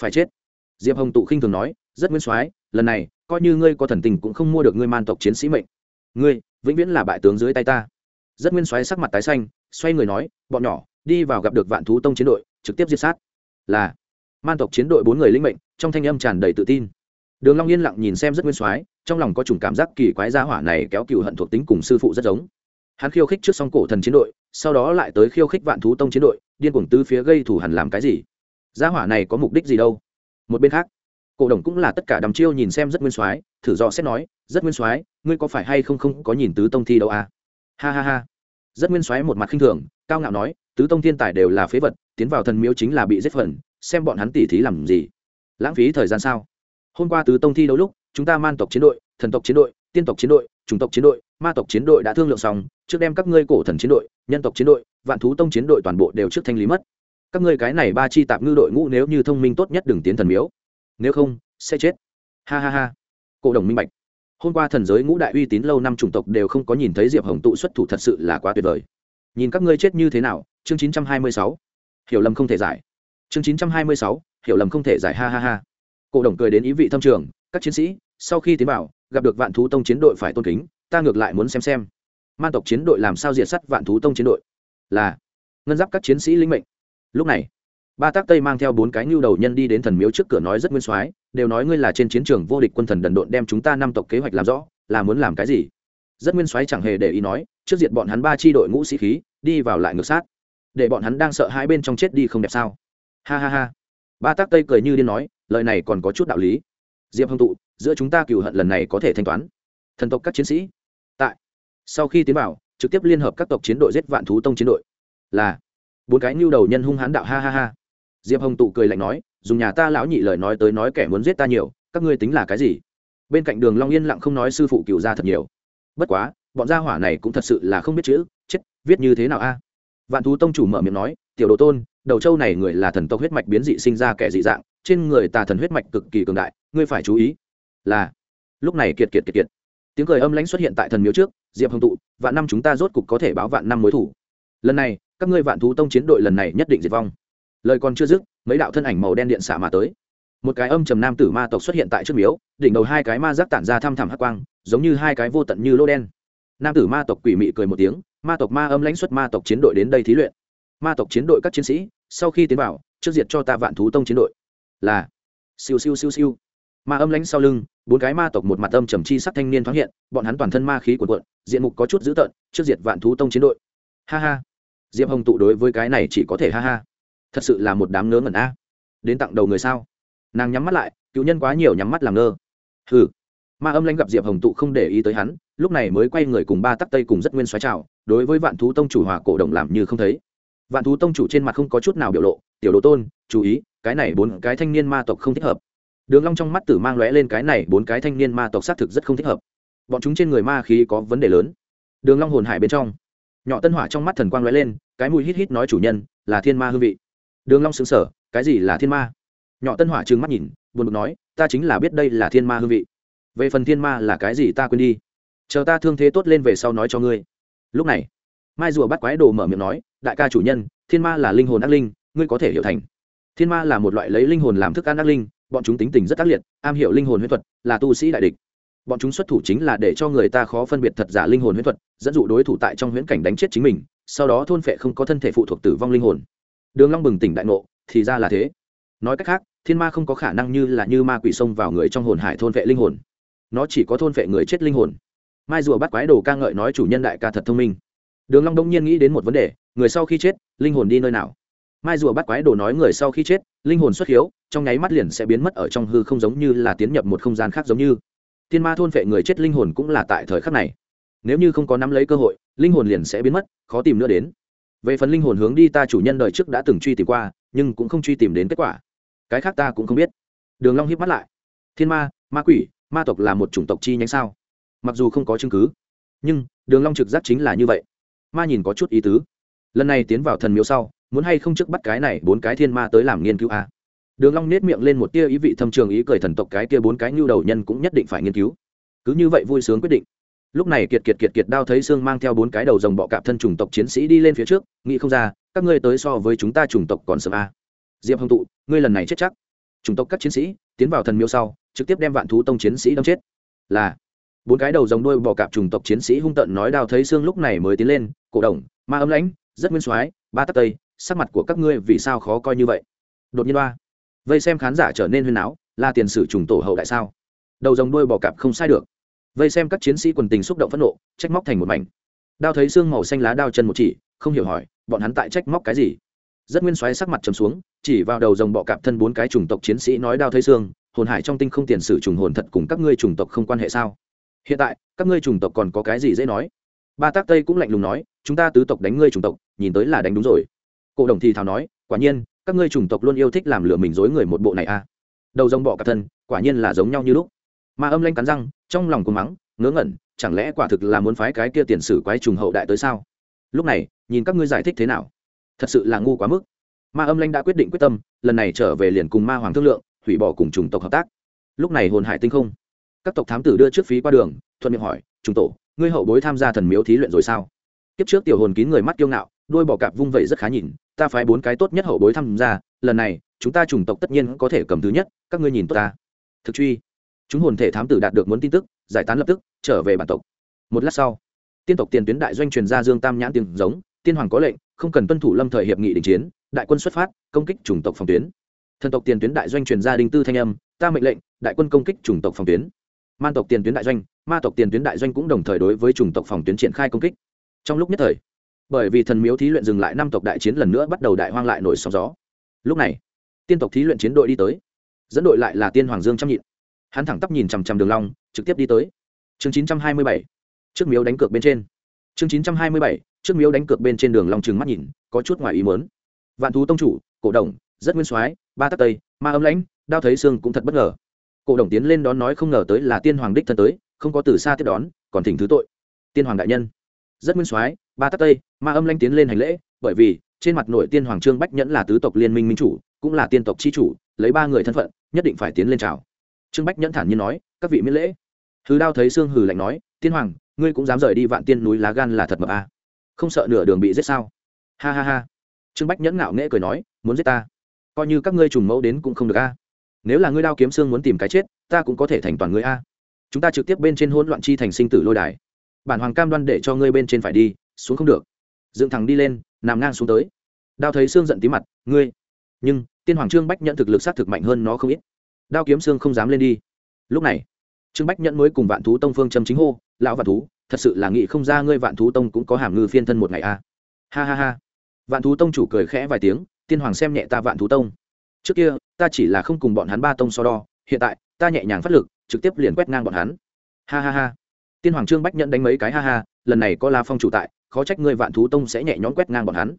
Phải chết? Diệp hồng tụ khinh thường nói, rất nguyên soái, lần này, coi như ngươi có thần tình cũng không mua được ngươi man tộc chiến sĩ mệnh. Ngươi, vĩnh viễn là bại tướng dưới tay ta. Rất nguyên soái sắc mặt tái xanh, xoay người nói, bọn nhỏ, đi vào gặp được vạn thú tông chiến đội, trực tiếp giết sát. Là, man tộc chiến đội bốn người linh mệnh, trong thanh âm tràn đầy tự tin đường long yên lặng nhìn xem rất nguyên soái, trong lòng có chủng cảm giác kỳ quái gia hỏa này kéo cựu hận thuộc tính cùng sư phụ rất giống. Hắn khiêu khích trước song cổ thần chiến đội, sau đó lại tới khiêu khích vạn thú tông chiến đội, điên cuồng tứ phía gây thủ hẳn làm cái gì? Gia hỏa này có mục đích gì đâu? Một bên khác, cổ đồng cũng là tất cả đầm chiêu nhìn xem rất nguyên soái, thử dò xét nói, rất nguyên soái, ngươi có phải hay không không có nhìn tứ tông thi đâu à? Ha ha ha. Rất nguyên soái một mặt khinh thường, cao ngạo nói, tứ tông thiên tài đều là phế vật, tiến vào thần miếu chính là bị giết phần, xem bọn hắn tỉ thí làm gì? Lãng phí thời gian sao? Hôm qua tứ tông thi đấu lúc, chúng ta man tộc chiến đội, thần tộc chiến đội, tiên tộc chiến đội, chủng tộc chiến đội, ma tộc chiến đội đã thương lượng xong, trước đem các ngươi cổ thần chiến đội, nhân tộc chiến đội, vạn thú tông chiến đội toàn bộ đều trước thanh lý mất. Các ngươi cái này ba chi tạp ngư đội ngũ nếu như thông minh tốt nhất đừng tiến thần miếu. Nếu không, sẽ chết. Ha ha ha. Cổ đồng minh bạch. Hôm qua thần giới ngũ đại uy tín lâu năm chủng tộc đều không có nhìn thấy diệp hồng tụ xuất thủ thật sự là quá tuyệt vời. Nhìn các ngươi chết như thế nào, chương chín trăm hai mươi sáu. Hiểu lầm không thể giải. Chương chín trăm hai mươi sáu. Hiểu lầm không thể giải. Ha ha ha cổ đồng cười đến ý vị thâm trường, các chiến sĩ, sau khi tiến vào, gặp được vạn thú tông chiến đội phải tôn kính, ta ngược lại muốn xem xem. Man tộc chiến đội làm sao diệt sắt vạn thú tông chiến đội? Là, ngân giáp các chiến sĩ linh mệnh. Lúc này, ba tác tây mang theo bốn cái nhu đầu nhân đi đến thần miếu trước cửa nói rất nguyên soái, đều nói ngươi là trên chiến trường vô địch quân thần đần độn đem chúng ta năm tộc kế hoạch làm rõ, là muốn làm cái gì? Rất nguyên soái chẳng hề để ý nói, trước diệt bọn hắn ba chi đội ngũ sĩ khí, đi vào lại ngược sát. Để bọn hắn đang sợ hai bên trong chết đi không đẹp sao? Ha ha ha ba tác tây cười như điên nói, lời này còn có chút đạo lý. Diệp hồng tụ, giữa chúng ta cựu hận lần này có thể thanh toán. Thần tộc các chiến sĩ. Tại. Sau khi tiến vào, trực tiếp liên hợp các tộc chiến đội giết vạn thú tông chiến đội. Là. Bốn cái nhu đầu nhân hung hãn đạo ha ha ha. Diệp hồng tụ cười lạnh nói, dùng nhà ta lão nhị lời nói tới nói kẻ muốn giết ta nhiều, các ngươi tính là cái gì? Bên cạnh đường long yên lặng không nói sư phụ cựu ra thật nhiều. Bất quá, bọn gia hỏa này cũng thật sự là không biết chữ, chết, viết như thế nào a? Vạn thú tông chủ mở miệng nói, tiểu đồ tôn đầu châu này người là thần tộc huyết mạch biến dị sinh ra kẻ dị dạng, trên người tà thần huyết mạch cực kỳ cường đại, ngươi phải chú ý là, lúc này kiệt kiệt kiệt kiệt. Tiếng cười âm lãnh xuất hiện tại thần miếu trước, diệp hồng tụ, vạn năm chúng ta rốt cục có thể báo vạn năm mối thủ. Lần này, các ngươi vạn thú tông chiến đội lần này nhất định diệt vong. Lời còn chưa dứt, mấy đạo thân ảnh màu đen điện xả mà tới. Một cái âm trầm nam tử ma tộc xuất hiện tại trước miếu, đỉnh đầu hai cái ma giác tản ra thăm thẳm hắc quang, giống như hai cái vô tận như lô đen. Nam tử ma tộc quỷ mị cười một tiếng, ma tộc ma âm lãnh xuất ma tộc chiến đội đến đây thí luyện ma tộc chiến đội các chiến sĩ, sau khi tiến vào, trước diệt cho ta vạn thú tông chiến đội. Là, siêu siêu siêu siêu. Ma âm lãnh sau lưng, bốn cái ma tộc một mặt âm trầm chi sắc thanh niên thoáng hiện, bọn hắn toàn thân ma khí cuồn cuộn, diện mục có chút dữ tợn, trước diệt vạn thú tông chiến đội. Ha ha. Diệp hồng tụ đối với cái này chỉ có thể ha ha. Thật sự là một đám ngớ ngẩn a. Đến tặng đầu người sao? Nàng nhắm mắt lại, cựu nhân quá nhiều nhắm mắt làm ngơ. Hừ. Ma âm lãnh gặp diệp hồng tụ không để ý tới hắn, lúc này mới quay người cùng ba tắc tây cùng rất nguyên xoáy trào đối với vạn thú tông chủ hòa cổ động làm như không thấy vạn thú tông chủ trên mặt không có chút nào biểu lộ, tiểu đồ tôn, chú ý, cái này bốn cái thanh niên ma tộc không thích hợp. Đường long trong mắt tử mang lóe lên cái này bốn cái thanh niên ma tộc xác thực rất không thích hợp. Bọn chúng trên người ma khí có vấn đề lớn. Đường long hồn hải bên trong, nhỏ tân hỏa trong mắt thần quang lóe lên, cái mũi hít hít nói chủ nhân, là thiên ma hương vị. Đường long sững sờ, cái gì là thiên ma? Nhỏ tân hỏa trừng mắt nhìn, buồn bực nói, ta chính là biết đây là thiên ma hương vị. Về phần thiên ma là cái gì ta quên đi. Chờ ta thương thế tốt lên về sau nói cho ngươi. Lúc này mai rùa bắt quái đồ mở miệng nói, đại ca chủ nhân, thiên ma là linh hồn ác linh, ngươi có thể hiểu thành. Thiên ma là một loại lấy linh hồn làm thức ăn ác linh, bọn chúng tính tình rất ác liệt, am hiểu linh hồn huyết thuật, là tu sĩ đại địch. Bọn chúng xuất thủ chính là để cho người ta khó phân biệt thật giả linh hồn huyết thuật, dẫn dụ đối thủ tại trong huyễn cảnh đánh chết chính mình, sau đó thôn phệ không có thân thể phụ thuộc tử vong linh hồn. Đường long bừng tỉnh đại ngộ, thì ra là thế. Nói cách khác, thiên ma không có khả năng như là như ma quỷ xông vào người trong hồn hải thôn phệ linh hồn. Nó chỉ có thôn phệ người chết linh hồn. Mai rùa bắt quái đồ ca ngợi nói, chủ nhân đại ca thật thông minh đường long đông nhiên nghĩ đến một vấn đề, người sau khi chết, linh hồn đi nơi nào? Mai rùa bắt quái đồ nói người sau khi chết, linh hồn xuất hiếu, trong nháy mắt liền sẽ biến mất ở trong hư không giống như là tiến nhập một không gian khác giống như. Thiên ma thôn phệ người chết linh hồn cũng là tại thời khắc này. Nếu như không có nắm lấy cơ hội, linh hồn liền sẽ biến mất, khó tìm nữa đến. Về phần linh hồn hướng đi ta chủ nhân đời trước đã từng truy tìm qua, nhưng cũng không truy tìm đến kết quả. Cái khác ta cũng không biết. Đường long híp mắt lại. Thiên ma ma quỷ, ma tộc là một chủng tộc chi nhánh sao? Mặc dù không có chứng cứ, nhưng đường long trực giác chính là như vậy ma nhìn có chút ý tứ. Lần này tiến vào thần miếu sau, muốn hay không trước bắt cái này bốn cái thiên ma tới làm nghiên cứu a à? đường long nét miệng lên một tia ý vị thâm trường ý cười thần tộc cái kia bốn cái nhu đầu nhân cũng nhất định phải nghiên cứu. Cứ như vậy vui sướng quyết định. Lúc này kiệt kiệt kiệt kiệt đao thấy xương mang theo bốn cái đầu rồng bọ cạp thân chủng tộc chiến sĩ đi lên phía trước, nghĩ không ra, các ngươi tới so với chúng ta chủng tộc còn sớm a à. diệp hồng tụ, ngươi lần này chết chắc. Chủng tộc các chiến sĩ, tiến vào thần miếu sau, trực tiếp đem vạn thú tông chiến sĩ đâm chết. Là bốn cái đầu dòng đuôi bò cạp trùng tộc chiến sĩ hung tận nói đào thấy xương lúc này mới tiến lên, cổ đồng, ma ấm lãnh, rất nguyên soái, ba tắc tây, sắc mặt của các ngươi vì sao khó coi như vậy? Đột nhiên ba vây xem khán giả trở nên huyên áo là tiền sử trùng tổ hậu đại sao? Đầu dòng đuôi bò cạp không sai được. Vây xem các chiến sĩ quần tình xúc động phẫn nộ, trách móc thành một mảnh. Đao thấy xương màu xanh lá đao chân một chỉ, không hiểu hỏi, bọn hắn tại trách móc cái gì? Rất nguyên soái sắc mặt trầm xuống, chỉ vào đầu dòng bọ cạp thân bốn cái chủng tộc chiến sĩ nói đao thấy xương, hồn hải trong tinh không tiền sử trùng hồn thật cùng các ngươi chủng tộc không quan hệ sao? Hiện tại, các ngươi chủng tộc còn có cái gì dễ nói? Ba tác tây cũng lạnh lùng nói, chúng ta tứ tộc đánh ngươi chủng tộc, nhìn tới là đánh đúng rồi. Cổ đồng thì thào nói, quả nhiên, các ngươi chủng tộc luôn yêu thích làm lừa mình dối người một bộ này a à. đầu rồng bọ cả thân, quả nhiên là giống nhau như lúc. Mà âm lanh cắn răng, trong lòng cùng mắng, ngớ ngẩn, chẳng lẽ quả thực là muốn phái cái kia tiền sử quái trùng hậu đại tới sao? Lúc này, nhìn các ngươi giải thích thế nào? Thật sự là ngu quá mức. Ma âm lanh đã quyết định quyết tâm, lần này trở về liền cùng ma hoàng thương lượng, hủy bỏ cùng chủng tộc hợp tác. Lúc này hồn hải tinh không các tộc thám tử đưa trước phí qua đường, thuận miệng hỏi chúng tổ, ngươi hậu bối tham gia thần miếu thí luyện rồi sao? Kiếp trước tiểu hồn kín người mắt kiêu ngạo, đôi bỏ cạp vung vẩy rất khá nhìn, ta phái bốn cái tốt nhất hậu bối tham gia, lần này, chúng ta chủng tộc tất nhiên có thể cầm thứ nhất, các ngươi nhìn tốt ta. Thực truy. Chúng hồn thể thám tử đạt được muốn tin tức, giải tán lập tức, trở về bản tộc. Một lát sau, tiên tộc tiền tuyến đại doanh truyền ra dương tam nhãn tiếng giống, tiên hoàng có lệnh, không cần tuân thủ lâm thời hiệp nghị đình chiến, đại quân xuất phát, công kích chủng tộc phòng tuyến. Thần tộc tiền tuyến đại doanh truyền ra đinh tư thanh âm, ta mệnh lệnh, đại quân công kích chủng tộc phòng tuyến man tộc tiền tuyến đại doanh, ma tộc tiền tuyến đại doanh cũng đồng thời đối với chủng tộc phòng tuyến triển khai công kích. Trong lúc nhất thời, bởi vì thần miếu thí luyện dừng lại năm tộc đại chiến lần nữa bắt đầu đại hoang lại nổi sóng gió. Lúc này, tiên tộc thí luyện chiến đội đi tới. Dẫn đội lại là tiên hoàng dương chăm nhịn hắn thẳng tắp nhìn chằm chằm đường long, trực tiếp đi tới. Chương chín trăm hai mươi bảy, trước miếu đánh cược bên trên. Chương chín trăm hai mươi bảy, trước miếu đánh cược bên trên đường long trừng mắt nhìn, có chút ngoài ý muốn. Vạn thú tông chủ, cổ đồng rất nguyên soái, ba tắc tây, ma âm lãnh, đao thấy xương cũng thật bất ngờ cổ đồng tiến lên đón nói không ngờ tới là tiên hoàng đích thân tới, không có từ xa tiếp đón, còn thỉnh thứ tội. Tiên hoàng đại nhân. Rất nguyên soái, ba tắc tây, ma âm lanh tiến lên hành lễ, bởi vì, trên mặt nội tiên hoàng trương bách nhẫn là tứ tộc liên minh minh chủ, cũng là tiên tộc chi chủ, lấy ba người thân phận, nhất định phải tiến lên chào. Trương bách nhẫn thản nhiên nói, các vị miễn lễ. Hứ đao thấy xương hừ lạnh nói, tiên hoàng, ngươi cũng dám rời đi vạn tiên núi lá gan là thật mập à. không sợ nửa đường bị giết sao? Ha ha ha. Trương bách nhẫn ngạo nghễ cười nói, muốn giết ta. Coi như các ngươi trùng mẫu đến cũng không được a nếu là ngươi đao kiếm xương muốn tìm cái chết, ta cũng có thể thành toàn ngươi a. Chúng ta trực tiếp bên trên hỗn loạn chi thành sinh tử lôi đài. Bản hoàng cam đoan để cho ngươi bên trên phải đi, xuống không được. Dựng thẳng đi lên, nằm ngang xuống tới. Đao thấy xương giận tí mặt, ngươi. Nhưng, tiên hoàng trương bách nhận thực lực sát thực mạnh hơn nó không ít. Đao kiếm xương không dám lên đi. Lúc này, trương bách nhẫn mới cùng vạn thú tông phương châm chính hô, lão vạn thú, thật sự là nghĩ không ra ngươi vạn thú tông cũng có hàm ngư phiên thân một ngày a. Ha ha ha. Vạn thú tông chủ cười khẽ vài tiếng, tiên hoàng xem nhẹ ta vạn thú tông trước kia, ta chỉ là không cùng bọn hắn ba tông so đo, hiện tại, ta nhẹ nhàng phát lực, trực tiếp liền quét ngang bọn hắn. Ha ha ha. Tiên hoàng trương bách nhận đánh mấy cái ha ha, lần này có la phong chủ tại, khó trách ngươi vạn thú tông sẽ nhẹ nhõm quét ngang bọn hắn.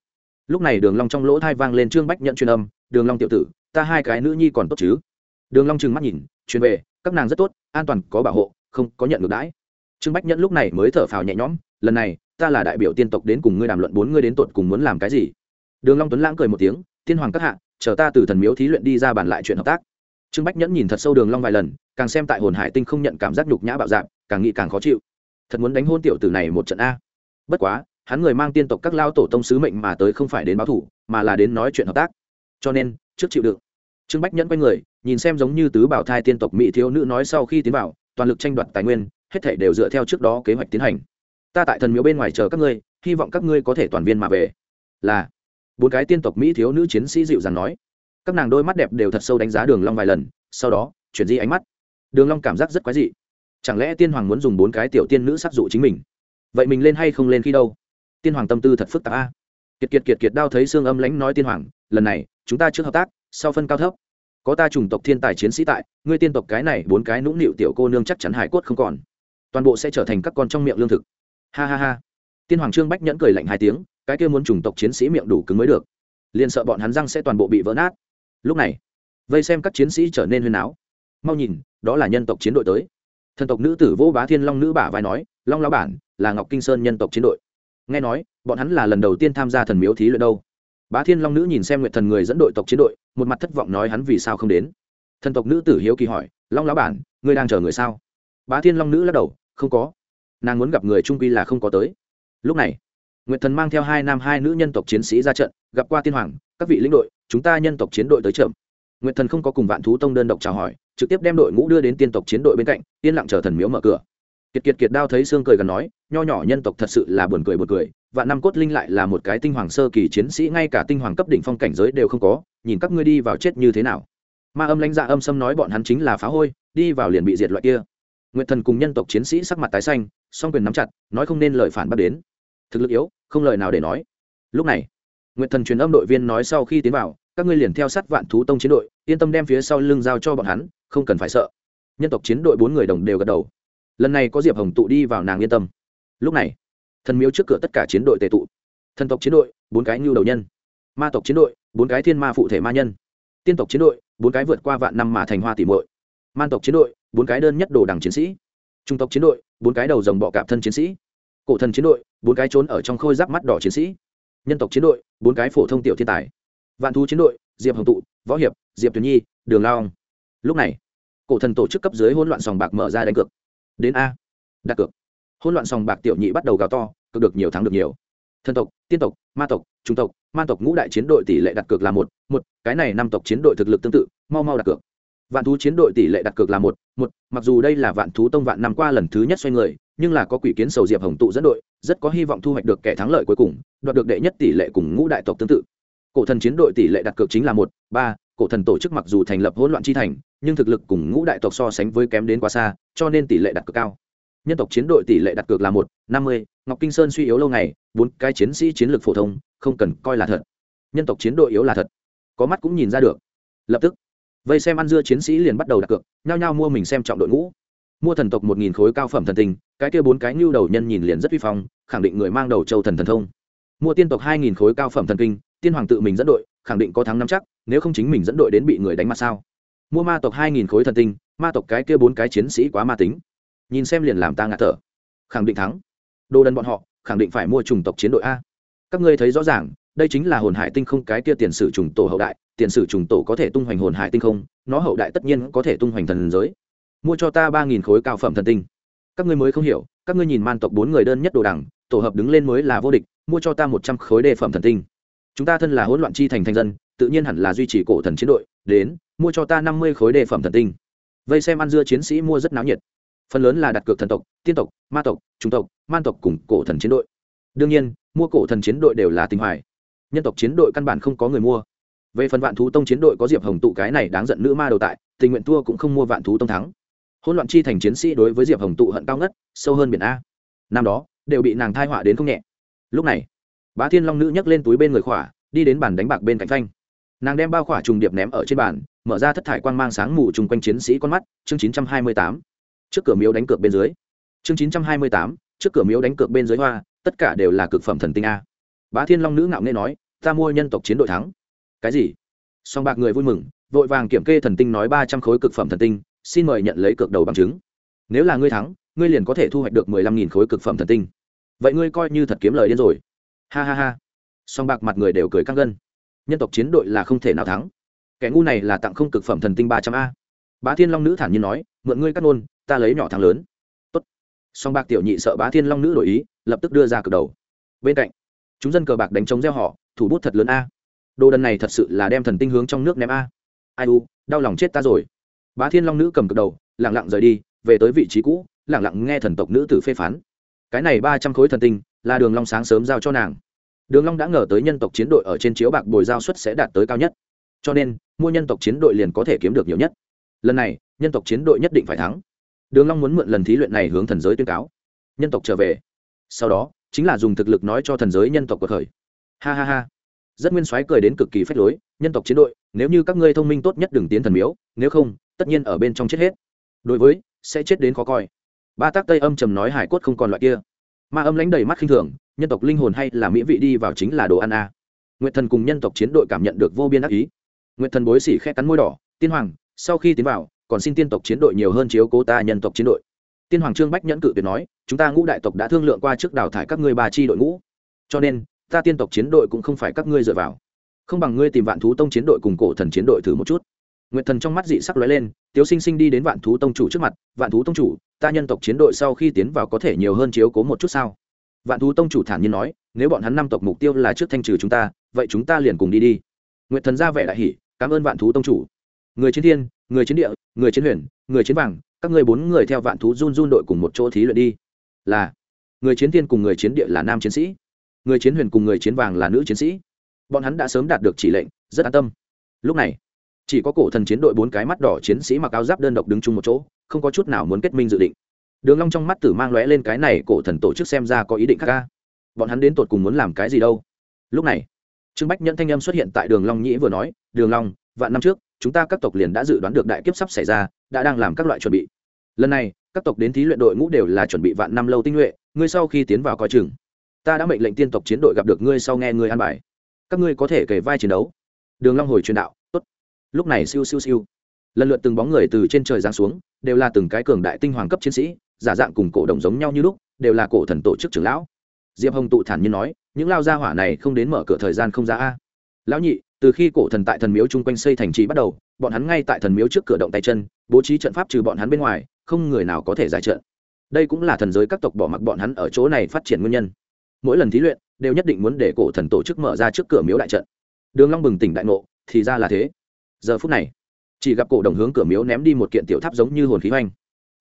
Lúc này đường long trong lỗ thai vang lên trương bách nhận truyền âm, đường long tiểu tử, ta hai cái nữ nhi còn tốt chứ? Đường long trừng mắt nhìn, truyền về, các nàng rất tốt, an toàn, có bảo hộ, không có nhận ngược đãi. Trương bách nhẫn lúc này mới thở phào nhẹ nhõm, lần này, ta là đại biểu tiên tộc đến cùng ngươi đàm luận bốn ngươi đến tột cùng muốn làm cái gì? Đường long tuấn lãng cười một tiếng, tiên hoàng các hạ chờ ta từ thần miếu thí luyện đi ra bàn lại chuyện hợp tác. Trương bách nhẫn nhìn thật sâu đường long vài lần, càng xem tại hồn hải tinh không nhận cảm giác nhục nhã bạo dạn, càng nghĩ càng khó chịu. Thật muốn đánh hôn tiểu tử này một trận a. Bất quá, hắn người mang tiên tộc các lao tổ tông sứ mệnh mà tới không phải đến báo thủ, mà là đến nói chuyện hợp tác. Cho nên, trước chịu đựng. Trương bách nhẫn quay người, nhìn xem giống như tứ bảo thai tiên tộc mỹ thiếu nữ nói sau khi tiến vào, toàn lực tranh đoạt tài nguyên, hết thảy đều dựa theo trước đó kế hoạch tiến hành. Ta tại thần miếu bên ngoài chờ các ngươi, hy vọng các ngươi có thể toàn viên mà về. Là bốn cái tiên tộc mỹ thiếu nữ chiến sĩ dịu dàng nói. Các nàng đôi mắt đẹp đều thật sâu đánh giá đường long vài lần, sau đó, chuyển di ánh mắt. Đường long cảm giác rất quái dị. Chẳng lẽ tiên hoàng muốn dùng bốn cái tiểu tiên nữ sát dụ chính mình? Vậy mình lên hay không lên khi đâu? Tiên hoàng tâm tư thật phức tạp a. Kiệt kiệt kiệt kiệt đao thấy xương âm lãnh nói tiên hoàng, lần này, chúng ta trước hợp tác, sau phân cao thấp. Có ta chủng tộc thiên tài chiến sĩ tại, ngươi tiên tộc cái này bốn cái nũng nịu tiểu cô nương chắc chắn hải cốt không còn. Toàn bộ sẽ trở thành các con trong miệng lương thực. Ha ha ha. Tiên hoàng trương bách nhẫn cười lạnh hai tiếng cái kia muốn chủng tộc chiến sĩ miệng đủ cứng mới được. Liền sợ bọn hắn răng sẽ toàn bộ bị vỡ nát. Lúc này, vây xem các chiến sĩ trở nên huyên áo mau nhìn, đó là nhân tộc chiến đội tới. Thần tộc nữ tử vô bá thiên long nữ bả vai nói, long lao bản, là ngọc kinh sơn nhân tộc chiến đội. Nghe nói, bọn hắn là lần đầu tiên tham gia thần miếu thí luyện đâu. Bá thiên long nữ nhìn xem nguyện thần người dẫn đội tộc chiến đội, một mặt thất vọng nói hắn vì sao không đến. Thần tộc nữ tử hiếu kỳ hỏi, long lao bản, ngươi đang chờ người sao? Bá thiên long nữ lắc đầu, không có. Nàng muốn gặp người trung quy là không có tới. Lúc này Nguyệt thần mang theo hai nam hai nữ nhân tộc chiến sĩ ra trận, gặp qua tiên hoàng, các vị lĩnh đội, chúng ta nhân tộc chiến đội tới chậm. Nguyệt thần không có cùng vạn thú tông đơn độc chào hỏi, trực tiếp đem đội ngũ đưa đến tiên tộc chiến đội bên cạnh, yên lặng chờ thần miếu mở cửa. Kiệt kiệt kiệt đao thấy xương cười gần nói, nho nhỏ nhân tộc thật sự là buồn cười buồn cười, vạn năm cốt linh lại là một cái tinh hoàng sơ kỳ chiến sĩ, ngay cả tinh hoàng cấp đỉnh phong cảnh giới đều không có, nhìn các ngươi đi vào chết như thế nào. Ma âm lãnh dạ âm sâm nói bọn hắn chính là phá hôi, đi vào liền bị diệt loại kia. Nguyệt thần cùng nhân tộc chiến sĩ sắc mặt tái xanh, song quyền nắm chặt, nói không nên lời phản bác đến. Thực lực yếu không lời nào để nói. Lúc này, nguyệt thần truyền âm đội viên nói sau khi tiến vào, các ngươi liền theo sát vạn thú tông chiến đội, yên tâm đem phía sau lưng giao cho bọn hắn, không cần phải sợ. Nhân tộc chiến đội bốn người đồng đều gật đầu. Lần này có diệp hồng tụ đi vào nàng yên tâm. Lúc này, thần miếu trước cửa tất cả chiến đội tề tụ. Thần tộc chiến đội, bốn cái ngưu đầu nhân. Ma tộc chiến đội, bốn cái thiên ma phụ thể ma nhân. Tiên tộc chiến đội, bốn cái vượt qua vạn năm mà thành hoa tỉ mội man tộc chiến đội, bốn cái đơn nhất đồ đằng chiến sĩ. Trung tộc chiến đội, bốn cái đầu dòng bọ cạp thân chiến sĩ. Cổ thần chiến đội bốn cái trốn ở trong khôi giáp mắt đỏ chiến sĩ. Nhân tộc chiến đội, bốn cái phổ thông tiểu thiên tài. Vạn thú chiến đội, diệp hồng tụ, võ hiệp, diệp tuyền nhi, đường lao lúc này, cổ thần tổ chức cấp dưới hỗn loạn sòng bạc mở ra đánh cược. Đến a. Đặt cược. Hỗn loạn sòng bạc tiểu nhị bắt đầu gào to, cực được nhiều thắng được nhiều. Thần tộc, tiên tộc, ma tộc, trung tộc man tộc ngũ đại chiến đội tỷ lệ đặt cược là một một, cái này năm tộc chiến đội thực lực tương tự, mau mau đặt cược vạn thú chiến đội tỷ lệ đặt cược là một một, mặc dù đây là vạn thú tông vạn năm qua lần thứ nhất xoay người, nhưng là có quỷ kiến sầu diệp hồng tụ dẫn đội, rất có hy vọng thu hoạch được kẻ thắng lợi cuối cùng, đoạt được đệ nhất tỷ lệ cùng ngũ đại tộc tương tự. Cổ thần chiến đội tỷ lệ đặt cược chính là một, ba, cổ thần tổ chức mặc dù thành lập hỗn loạn chi thành, nhưng thực lực cùng ngũ đại tộc so sánh với kém đến quá xa, cho nên tỷ lệ đặt cược cao. Nhân tộc chiến đội tỷ lệ đặt cược là một, năm mươi, ngọc kinh sơn suy yếu lâu ngày, bốn, cái chiến sĩ chiến lược phổ thông, không cần coi là thật. Nhân tộc chiến đội yếu là thật. Có mắt cũng nhìn ra được. Lập tức vây xem ăn dưa chiến sĩ liền bắt đầu đặt cược, nhao nhao mua mình xem trọng đội ngũ. Mua thần tộc một nghìn khối cao phẩm thần tình cái kia bốn cái nhu đầu nhân nhìn liền rất vi phong, khẳng định người mang đầu châu thần thần thông. Mua tiên tộc hai nghìn khối cao phẩm thần kinh, tiên hoàng tự mình dẫn đội, khẳng định có thắng năm chắc, nếu không chính mình dẫn đội đến bị người đánh mặt sao? Mua ma tộc hai nghìn khối thần tinh, ma tộc cái kia bốn cái chiến sĩ quá ma tính. Nhìn xem liền làm ta ngạt thở. Khẳng định thắng. Đồ đần bọn họ, khẳng định phải mua chủng tộc chiến đội a. Các ngươi thấy rõ ràng đây chính là hồn hải tinh không, cái kia tiền sử trùng tổ hậu đại, tiền sử trùng tổ có thể tung hoành hồn hải tinh không, nó hậu đại tất nhiên có thể tung hoành thần giới. Mua cho ta ba nghìn khối cao phẩm thần tinh. Các ngươi mới không hiểu, các ngươi nhìn man tộc bốn người đơn nhất đồ đẳng tổ hợp đứng lên mới là vô địch, mua cho ta một trăm khối đề phẩm thần tinh. Chúng ta thân là hỗn loạn chi thành thành dân, tự nhiên hẳn là duy trì cổ thần chiến đội, đến, mua cho ta năm mươi khối đề phẩm thần tinh. Vây xem ăn dưa chiến sĩ mua rất náo nhiệt. Phần lớn là đặt cược thần tộc, tiên tộc, ma tộc trung tộc, man tộc cùng cổ thần chiến đội. Đương nhiên, mua cổ thần chiến đội đều là tinh hoài nhân tộc chiến đội căn bản không có người mua. Về phần vạn thú tông chiến đội có diệp hồng tụ cái này đáng giận nữ ma đầu tại, tình nguyện thua cũng không mua vạn thú tông thắng. Hỗn loạn chi thành chiến sĩ đối với diệp hồng tụ hận cao ngất, sâu hơn biển a. Năm đó, đều bị nàng thai họa đến không nhẹ. Lúc này, bá thiên long nữ nhấc lên túi bên người khỏa, đi đến bàn đánh bạc bên cạnh phanh. Nàng đem bao khỏa trùng điệp ném ở trên bàn, mở ra thất thải quang mang sáng mù chung quanh chiến sĩ con mắt, chương chín trăm hai mươi tám. Trước cửa miếu đánh cược bên dưới. Chương chín trăm hai mươi tám, trước cửa miếu đánh cược bên dưới hoa, tất cả đều là cực phẩm thần tinh a bá thiên long nữ ngạo nghê nói, ta mua nhân tộc chiến đội thắng. Cái gì? Song bạc người vui mừng, vội vàng kiểm kê thần tinh nói ba trăm khối cực phẩm thần tinh, xin mời nhận lấy cược đầu bằng chứng. Nếu là ngươi thắng, ngươi liền có thể thu hoạch được mười lăm nghìn khối cực phẩm thần tinh. Vậy ngươi coi như thật kiếm lời điên rồi. Ha ha ha. Song bạc mặt người đều cười căng gân. Nhân tộc chiến đội là không thể nào thắng. Kẻ ngu này là tặng không cực phẩm thần tinh ba trăm a. Bá thiên long nữ thản nhiên nói, mượn ngươi cắt nôn ta lấy nhỏ thắng lớn. Tốt. Song bạc tiểu nhị sợ bá thiên long nữ đổi ý, lập tức đưa ra cực đầu. Bên cạnh chúng dân cờ bạc đánh trống gieo họ, thủ bút thật lớn a. Đồ đần này thật sự là đem thần tinh hướng trong nước ném a. Ai u, đau lòng chết ta rồi. Bá thiên long nữ cầm cực đầu lẳng lặng rời đi, về tới vị trí cũ lẳng lặng nghe thần tộc nữ tử phê phán. Cái này ba trăm khối thần tinh là đường long sáng sớm giao cho nàng. Đường long đã ngờ tới nhân tộc chiến đội ở trên chiếu bạc bồi giao suất sẽ đạt tới cao nhất. Cho nên, mua nhân tộc chiến đội liền có thể kiếm được nhiều nhất. Lần này, nhân tộc chiến đội nhất định phải thắng. Đường long muốn mượn lần thí luyện này hướng thần giới tuyên cáo. Nhân tộc trở về. Sau đó chính là dùng thực lực nói cho thần giới nhân tộc cuộc khởi ha ha ha. Rất nguyên soái cười đến cực kỳ phách lối, nhân tộc chiến đội, nếu như các ngươi thông minh tốt nhất đừng tiến thần miếu, nếu không, tất nhiên ở bên trong chết hết. Đối với, sẽ chết đến khó coi. Ba tác tây âm trầm nói hải cốt không còn loại kia. Ma âm lãnh đầy mắt khinh thường, nhân tộc linh hồn hay là mỹ vị đi vào chính là đồ ăn a à. nguyệt thần cùng nhân tộc chiến đội cảm nhận được vô biên ác ý. Nguyệt thần bối xỉ khẽ cắn môi đỏ, tiên hoàng, sau khi tiến vào, còn xin tiên tộc chiến đội nhiều hơn chiếu cố ta nhân tộc chiến đội. Tiên hoàng trương bách nhẫn cự tuyệt nói chúng ta ngũ đại tộc đã thương lượng qua trước đào thải các ngươi ba chi đội ngũ. Cho nên, ta tiên tộc chiến đội cũng không phải các ngươi dựa vào. Không bằng ngươi tìm vạn thú tông chiến đội cùng cổ thần chiến đội thử một chút. Nguyệt thần trong mắt dị sắc lóe lên, tiếu sinh sinh đi đến vạn thú tông chủ trước mặt, vạn thú tông chủ, ta nhân tộc chiến đội sau khi tiến vào có thể nhiều hơn chiếu cố một chút sao? Vạn thú tông chủ thản nhiên nói, nếu bọn hắn năm tộc mục tiêu là trước thanh trừ chúng ta, vậy chúng ta liền cùng đi đi. Nguyệt thần ra vẻ đại hỉ, cảm ơn vạn thú tông chủ. Người chiến thiên, người chiến địa, người chiến huyền, người chiến vàng, các ngươi bốn người theo vạn thú run run đội cùng một chỗ thí luyện đi là người chiến thiên cùng người chiến địa là nam chiến sĩ, người chiến huyền cùng người chiến vàng là nữ chiến sĩ. Bọn hắn đã sớm đạt được chỉ lệnh, rất an tâm. Lúc này, chỉ có cổ thần chiến đội bốn cái mắt đỏ chiến sĩ mặc áo giáp đơn độc đứng chung một chỗ, không có chút nào muốn kết minh dự định. Đường long trong mắt tử mang lóe lên cái này, cổ thần tổ chức xem ra có ý định khác ca bọn hắn đến tột cùng muốn làm cái gì đâu? Lúc này, trương bách nhẫn thanh âm xuất hiện tại đường long nhĩ vừa nói, đường long, vạn năm trước, chúng ta các tộc liền đã dự đoán được đại kiếp sắp xảy ra, đã đang làm các loại chuẩn bị lần này, các tộc đến thí luyện đội ngũ đều là chuẩn bị vạn năm lâu tinh nhuệ, ngươi sau khi tiến vào coi chừng, ta đã mệnh lệnh tiên tộc chiến đội gặp được ngươi sau nghe ngươi an bài. Các ngươi có thể kể vai chiến đấu. Đường long hồi truyền đạo, tốt. Lúc này siêu siêu siêu. Lần lượt từng bóng người từ trên trời giáng xuống, đều là từng cái cường đại tinh hoàng cấp chiến sĩ, giả dạng cùng cổ đồng giống nhau như lúc, đều là cổ thần tổ chức trưởng lão. Diệp hồng tụ thản nhiên nói, những lao gia hỏa này không đến mở cửa thời gian không ra a. Lão nhị, từ khi cổ thần tại thần miếu chung quanh xây thành trì bắt đầu, bọn hắn ngay tại thần miếu trước cửa động tay chân, bố trí trận pháp trừ bọn hắn bên ngoài không người nào có thể giải trận đây cũng là thần giới các tộc bỏ mặc bọn hắn ở chỗ này phát triển nguyên nhân. Mỗi lần thí luyện, đều nhất định muốn để cổ thần tổ chức mở ra trước cửa miếu đại trận. Đường long bừng tỉnh đại ngộ, thì ra là thế. Giờ phút này, chỉ gặp cổ đồng hướng cửa miếu ném đi một kiện tiểu tháp giống như hồn khí hoành.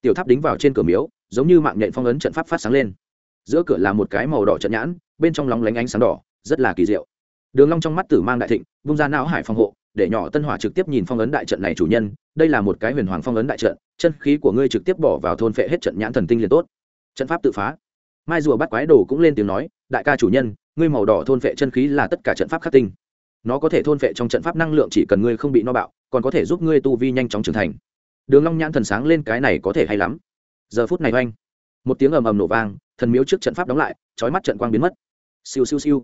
Tiểu tháp đính vào trên cửa miếu, giống như mạng nhện phong ấn trận pháp phát sáng lên. Giữa cửa là một cái màu đỏ trận nhãn, bên trong lóng lánh ánh sáng đỏ, rất là kỳ diệu. Đường long trong mắt tử mang đại thịnh, vung ra não hải phòng hộ để nhỏ tân hỏa trực tiếp nhìn phong ấn đại trận này chủ nhân, đây là một cái huyền hoàng phong ấn đại trận, chân khí của ngươi trực tiếp bỏ vào thôn phệ hết trận nhãn thần tinh liền tốt. Trận pháp tự phá. Mai rùa bắt quái đồ cũng lên tiếng nói, đại ca chủ nhân, ngươi màu đỏ thôn phệ chân khí là tất cả trận pháp khắc tinh. Nó có thể thôn phệ trong trận pháp năng lượng chỉ cần ngươi không bị no bạo, còn có thể giúp ngươi tu vi nhanh chóng trưởng thành. Đường long nhãn thần sáng lên cái này có thể hay lắm. Giờ phút này oanh, một tiếng ầm ầm nổ vang, thần miếu trước trận pháp đóng lại, chói mắt trận quang biến mất. Siêu siêu siêu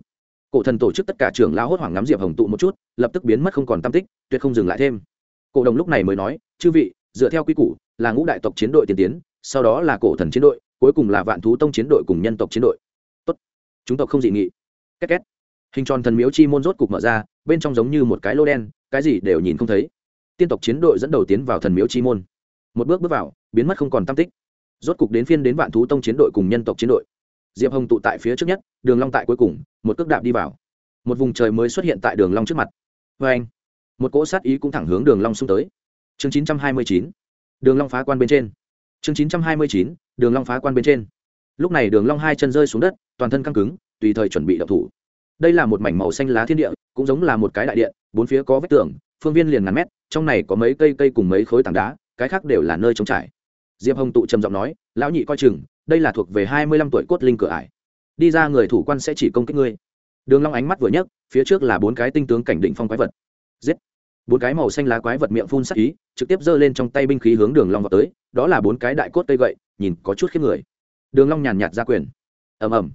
cổ thần tổ chức tất cả trưởng lao hốt hoảng ngắm diệp hồng tụ một chút, lập tức biến mất không còn tam tích, tuyệt không dừng lại thêm. Cổ đồng lúc này mới nói, chư vị, dựa theo quy củ, là ngũ đại tộc chiến đội tiên tiến, sau đó là cổ thần chiến đội, cuối cùng là vạn thú tông chiến đội cùng nhân tộc chiến đội. Tốt, chúng tộc không dị nghị. Két két. Hình tròn thần miếu chi môn rốt cục mở ra, bên trong giống như một cái lô đen, cái gì đều nhìn không thấy. Tiên tộc chiến đội dẫn đầu tiến vào thần miếu chi môn. Một bước bước vào, biến mất không còn tam tích. Rốt cục đến phiên đến vạn thú tông chiến đội cùng nhân tộc chiến đội diệp hồng tụ tại phía trước nhất, đường long tại cuối cùng, một cước đạp đi vào. Một vùng trời mới xuất hiện tại đường long trước mặt. Vê anh, một cỗ sát ý cũng thẳng hướng đường long xung tới. Chương 929 đường long phá quan bên trên. Chương 929 đường long phá quan bên trên. Lúc này đường long hai chân rơi xuống đất, toàn thân căng cứng, tùy thời chuẩn bị động thủ. Đây là một mảnh màu xanh lá thiên địa, cũng giống là một cái đại điện bốn phía có vách tường, phương viên liền ngàn mét, trong này có mấy cây cây cùng mấy khối tảng đá, cái khác đều là nơi trống trải. Diệp hồng tụ trầm giọng nói, lão nhị coi chừng đây là thuộc về hai mươi lăm tuổi cốt linh cửa ải. Đi ra người thủ quan sẽ chỉ công kích ngươi. Đường long ánh mắt vừa nhấc, phía trước là bốn cái tinh tướng cảnh định phong quái vật. Giết! Bốn cái màu xanh lá quái vật miệng phun sắc ý, trực tiếp giơ lên trong tay binh khí hướng đường long vào tới, đó là bốn cái đại cốt cây gậy, nhìn có chút khiếp người. Đường long nhàn nhạt ra quyền. Ầm ầm.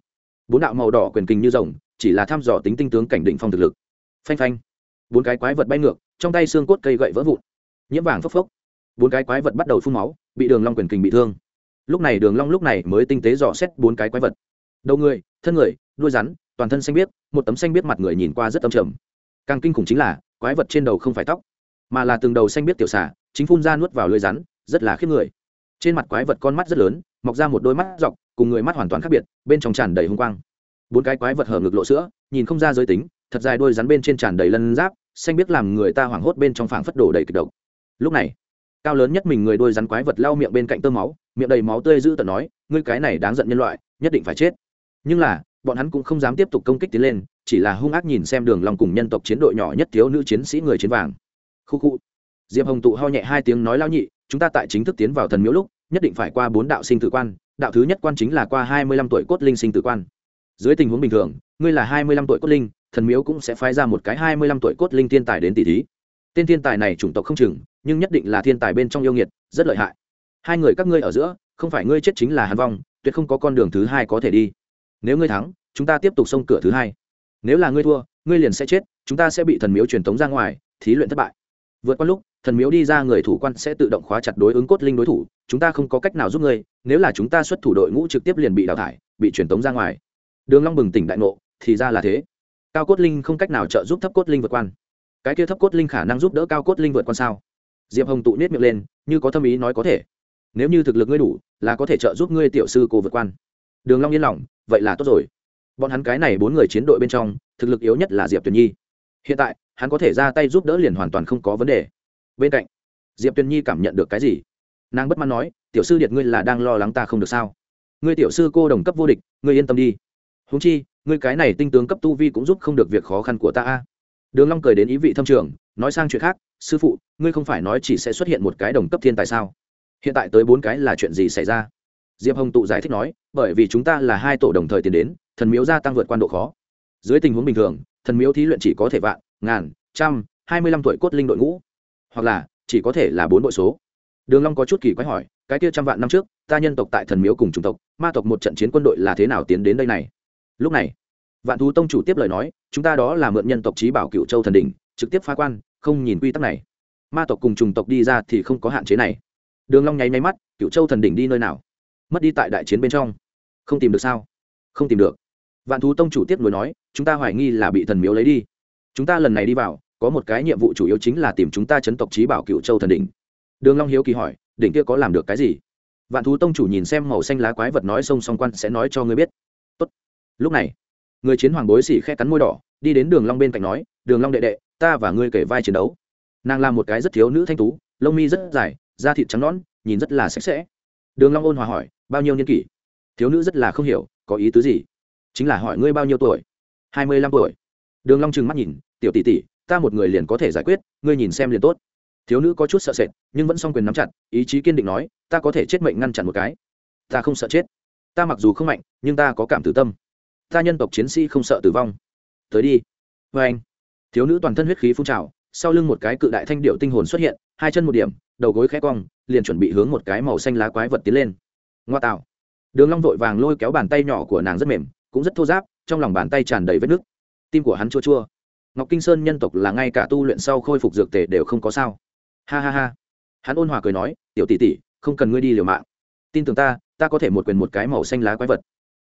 Bốn đạo màu đỏ quyền kình như rồng, chỉ là thăm dò tính tinh tướng cảnh định phong thực lực. Phanh phanh. Bốn cái quái vật bay ngược, trong tay xương cốt cây gậy vỡ vụn. Nhiễm vàng phốc phốc. Bốn cái quái vật bắt đầu phun máu, bị đường long quyền kình bị thương lúc này đường long lúc này mới tinh tế dò xét bốn cái quái vật. Đầu người, thân người, đuôi rắn, toàn thân xanh biếc, một tấm xanh biếc mặt người nhìn qua rất âm trầm. Càng kinh khủng chính là, quái vật trên đầu không phải tóc, mà là từng đầu xanh biếc tiểu xà, chính phun ra nuốt vào lưỡi rắn, rất là khiếp người. Trên mặt quái vật con mắt rất lớn, mọc ra một đôi mắt dọc, cùng người mắt hoàn toàn khác biệt, bên trong tràn đầy hung quang. Bốn cái quái vật hở ngực lộ sữa, nhìn không ra giới tính, thật dài đôi rắn bên trên tràn đầy lân giáp, xanh biết làm người ta hoảng hốt bên trong phảng phất đổ đầy kịch độc. Lúc này cao lớn nhất mình người đôi rắn quái vật lao miệng bên cạnh tơ máu, miệng đầy máu tươi giữ tận nói, ngươi cái này đáng giận nhân loại, nhất định phải chết. Nhưng là, bọn hắn cũng không dám tiếp tục công kích tiến lên, chỉ là hung ác nhìn xem đường lòng cùng nhân tộc chiến đội nhỏ nhất thiếu nữ chiến sĩ người chiến vàng. Khu khu. Diệp hồng tụ ho nhẹ hai tiếng nói lao nhị, chúng ta tại chính thức tiến vào thần miếu lúc, nhất định phải qua bốn đạo sinh tử quan, đạo thứ nhất quan chính là qua hai mươi lăm tuổi cốt linh sinh tử quan. Dưới tình huống bình thường, ngươi là hai mươi lăm tuổi cốt linh, thần miếu cũng sẽ phái ra một cái hai mươi lăm tuổi cốt linh thiên tài đến tỷ thí. Tên thiên tài này chủng tộc không chừng nhưng nhất định là thiên tài bên trong yêu nghiệt, rất lợi hại. Hai người các ngươi ở giữa, không phải ngươi chết chính là hàn vong, tuyệt không có con đường thứ hai có thể đi. Nếu ngươi thắng, chúng ta tiếp tục xông cửa thứ hai. Nếu là ngươi thua, ngươi liền sẽ chết, chúng ta sẽ bị thần miếu truyền tống ra ngoài, thí luyện thất bại. Vượt qua lúc, thần miếu đi ra người thủ quan sẽ tự động khóa chặt đối ứng cốt linh đối thủ, chúng ta không có cách nào giúp ngươi, nếu là chúng ta xuất thủ đội ngũ trực tiếp liền bị đào thải, bị truyền tống ra ngoài. Đường long bừng tỉnh đại ngộ, thì ra là thế. Cao cốt linh không cách nào trợ giúp thấp cốt linh vượt quan cái kia thấp cốt linh khả năng giúp đỡ cao cốt linh vượt quan sao? Diệp hồng tụ nết miệng lên, như có tâm ý nói có thể. Nếu như thực lực ngươi đủ, là có thể trợ giúp ngươi tiểu sư cô vượt quan. Đường long yên lòng, vậy là tốt rồi. Bọn hắn cái này bốn người chiến đội bên trong, thực lực yếu nhất là diệp tuyền nhi. Hiện tại, hắn có thể ra tay giúp đỡ liền hoàn toàn không có vấn đề. Bên cạnh, diệp tuyền nhi cảm nhận được cái gì? Nàng bất mãn nói, tiểu sư điệt ngươi là đang lo lắng ta không được sao? Ngươi tiểu sư cô đồng cấp vô địch, ngươi yên tâm đi. Huống chi, ngươi cái này tinh tướng cấp tu vi cũng giúp không được việc khó khăn của ta a. Đường long cười đến ý vị thâm trường nói sang chuyện khác, sư phụ, ngươi không phải nói chỉ sẽ xuất hiện một cái đồng cấp thiên tài sao? Hiện tại tới bốn cái là chuyện gì xảy ra? Diệp hồng tụ giải thích nói, bởi vì chúng ta là hai tổ đồng thời tiến đến, thần miếu gia tăng vượt quan độ khó. Dưới tình huống bình thường, thần miếu thí luyện chỉ có thể vạn, ngàn, trăm, hai mươi lăm tuổi cốt linh đội ngũ. Hoặc là, chỉ có thể là bốn bội số. Đường long có chút kỳ quái hỏi, cái kia trăm vạn năm trước, ta nhân tộc tại thần miếu cùng chủng tộc, ma tộc một trận chiến quân đội là thế nào tiến đến đây này? Lúc này, vạn thú tông chủ tiếp lời nói, chúng ta đó là mượn nhân tộc trí bảo cựu châu thần đỉnh, trực tiếp phá quan không nhìn quy tắc này. Ma tộc cùng chủng tộc đi ra thì không có hạn chế này. Đường long nháy nháy mắt cựu châu thần đỉnh đi nơi nào? Mất đi tại đại chiến bên trong. Không tìm được sao? Không tìm được. Vạn thú tông chủ tiếp nối nói, chúng ta hoài nghi là bị thần miếu lấy đi. Chúng ta lần này đi vào, có một cái nhiệm vụ chủ yếu chính là tìm chúng ta chấn tộc trí bảo cựu châu thần đỉnh. Đường long hiếu kỳ hỏi, đỉnh kia có làm được cái gì? Vạn thú tông chủ nhìn xem màu xanh lá quái vật nói song song quan sẽ nói cho ngươi biết. Tốt. lúc này, người chiến hoàng bối xỉ khe cắn môi đỏ, đi đến đường long bên cạnh nói, đường long đệ đệ ta và ngươi kể vai chiến đấu. Nàng là một cái rất thiếu nữ thanh tú, lông mi rất dài, da thịt trắng nõn, nhìn rất là sạch sẽ. Đường long ôn hòa hỏi, bao nhiêu niên kỷ? Thiếu nữ rất là không hiểu, có ý tứ gì? Chính là hỏi ngươi bao nhiêu tuổi? Hai mươi lăm tuổi. Đường long trừng mắt nhìn, tiểu tỷ tỷ, ta một người liền có thể giải quyết, ngươi nhìn xem liền tốt. Thiếu nữ có chút sợ sệt, nhưng vẫn song quyền nắm chặt, ý chí kiên định nói, ta có thể chết mệnh ngăn chặn một cái. Ta không sợ chết. Ta mặc dù không mạnh, nhưng ta có cảm tử tâm. Ta nhân tộc chiến sĩ không sợ tử vong. Tới đi. Với anh thiếu nữ toàn thân huyết khí phun trào sau lưng một cái cự đại thanh điệu tinh hồn xuất hiện hai chân một điểm đầu gối khẽ cong liền chuẩn bị hướng một cái màu xanh lá quái vật tiến lên. Ngoa tạo. Đường long vội vàng lôi kéo bàn tay nhỏ của nàng rất mềm cũng rất thô ráp trong lòng bàn tay tràn đầy vết nước, tim của hắn chua chua. Ngọc kinh sơn nhân tộc là ngay cả tu luyện sau khôi phục dược tề đều không có sao. Ha ha ha. Hắn ôn hòa cười nói tiểu tỷ tỷ không cần ngươi đi liều mạng. Tin tưởng ta ta có thể một quyền một cái màu xanh lá quái vật.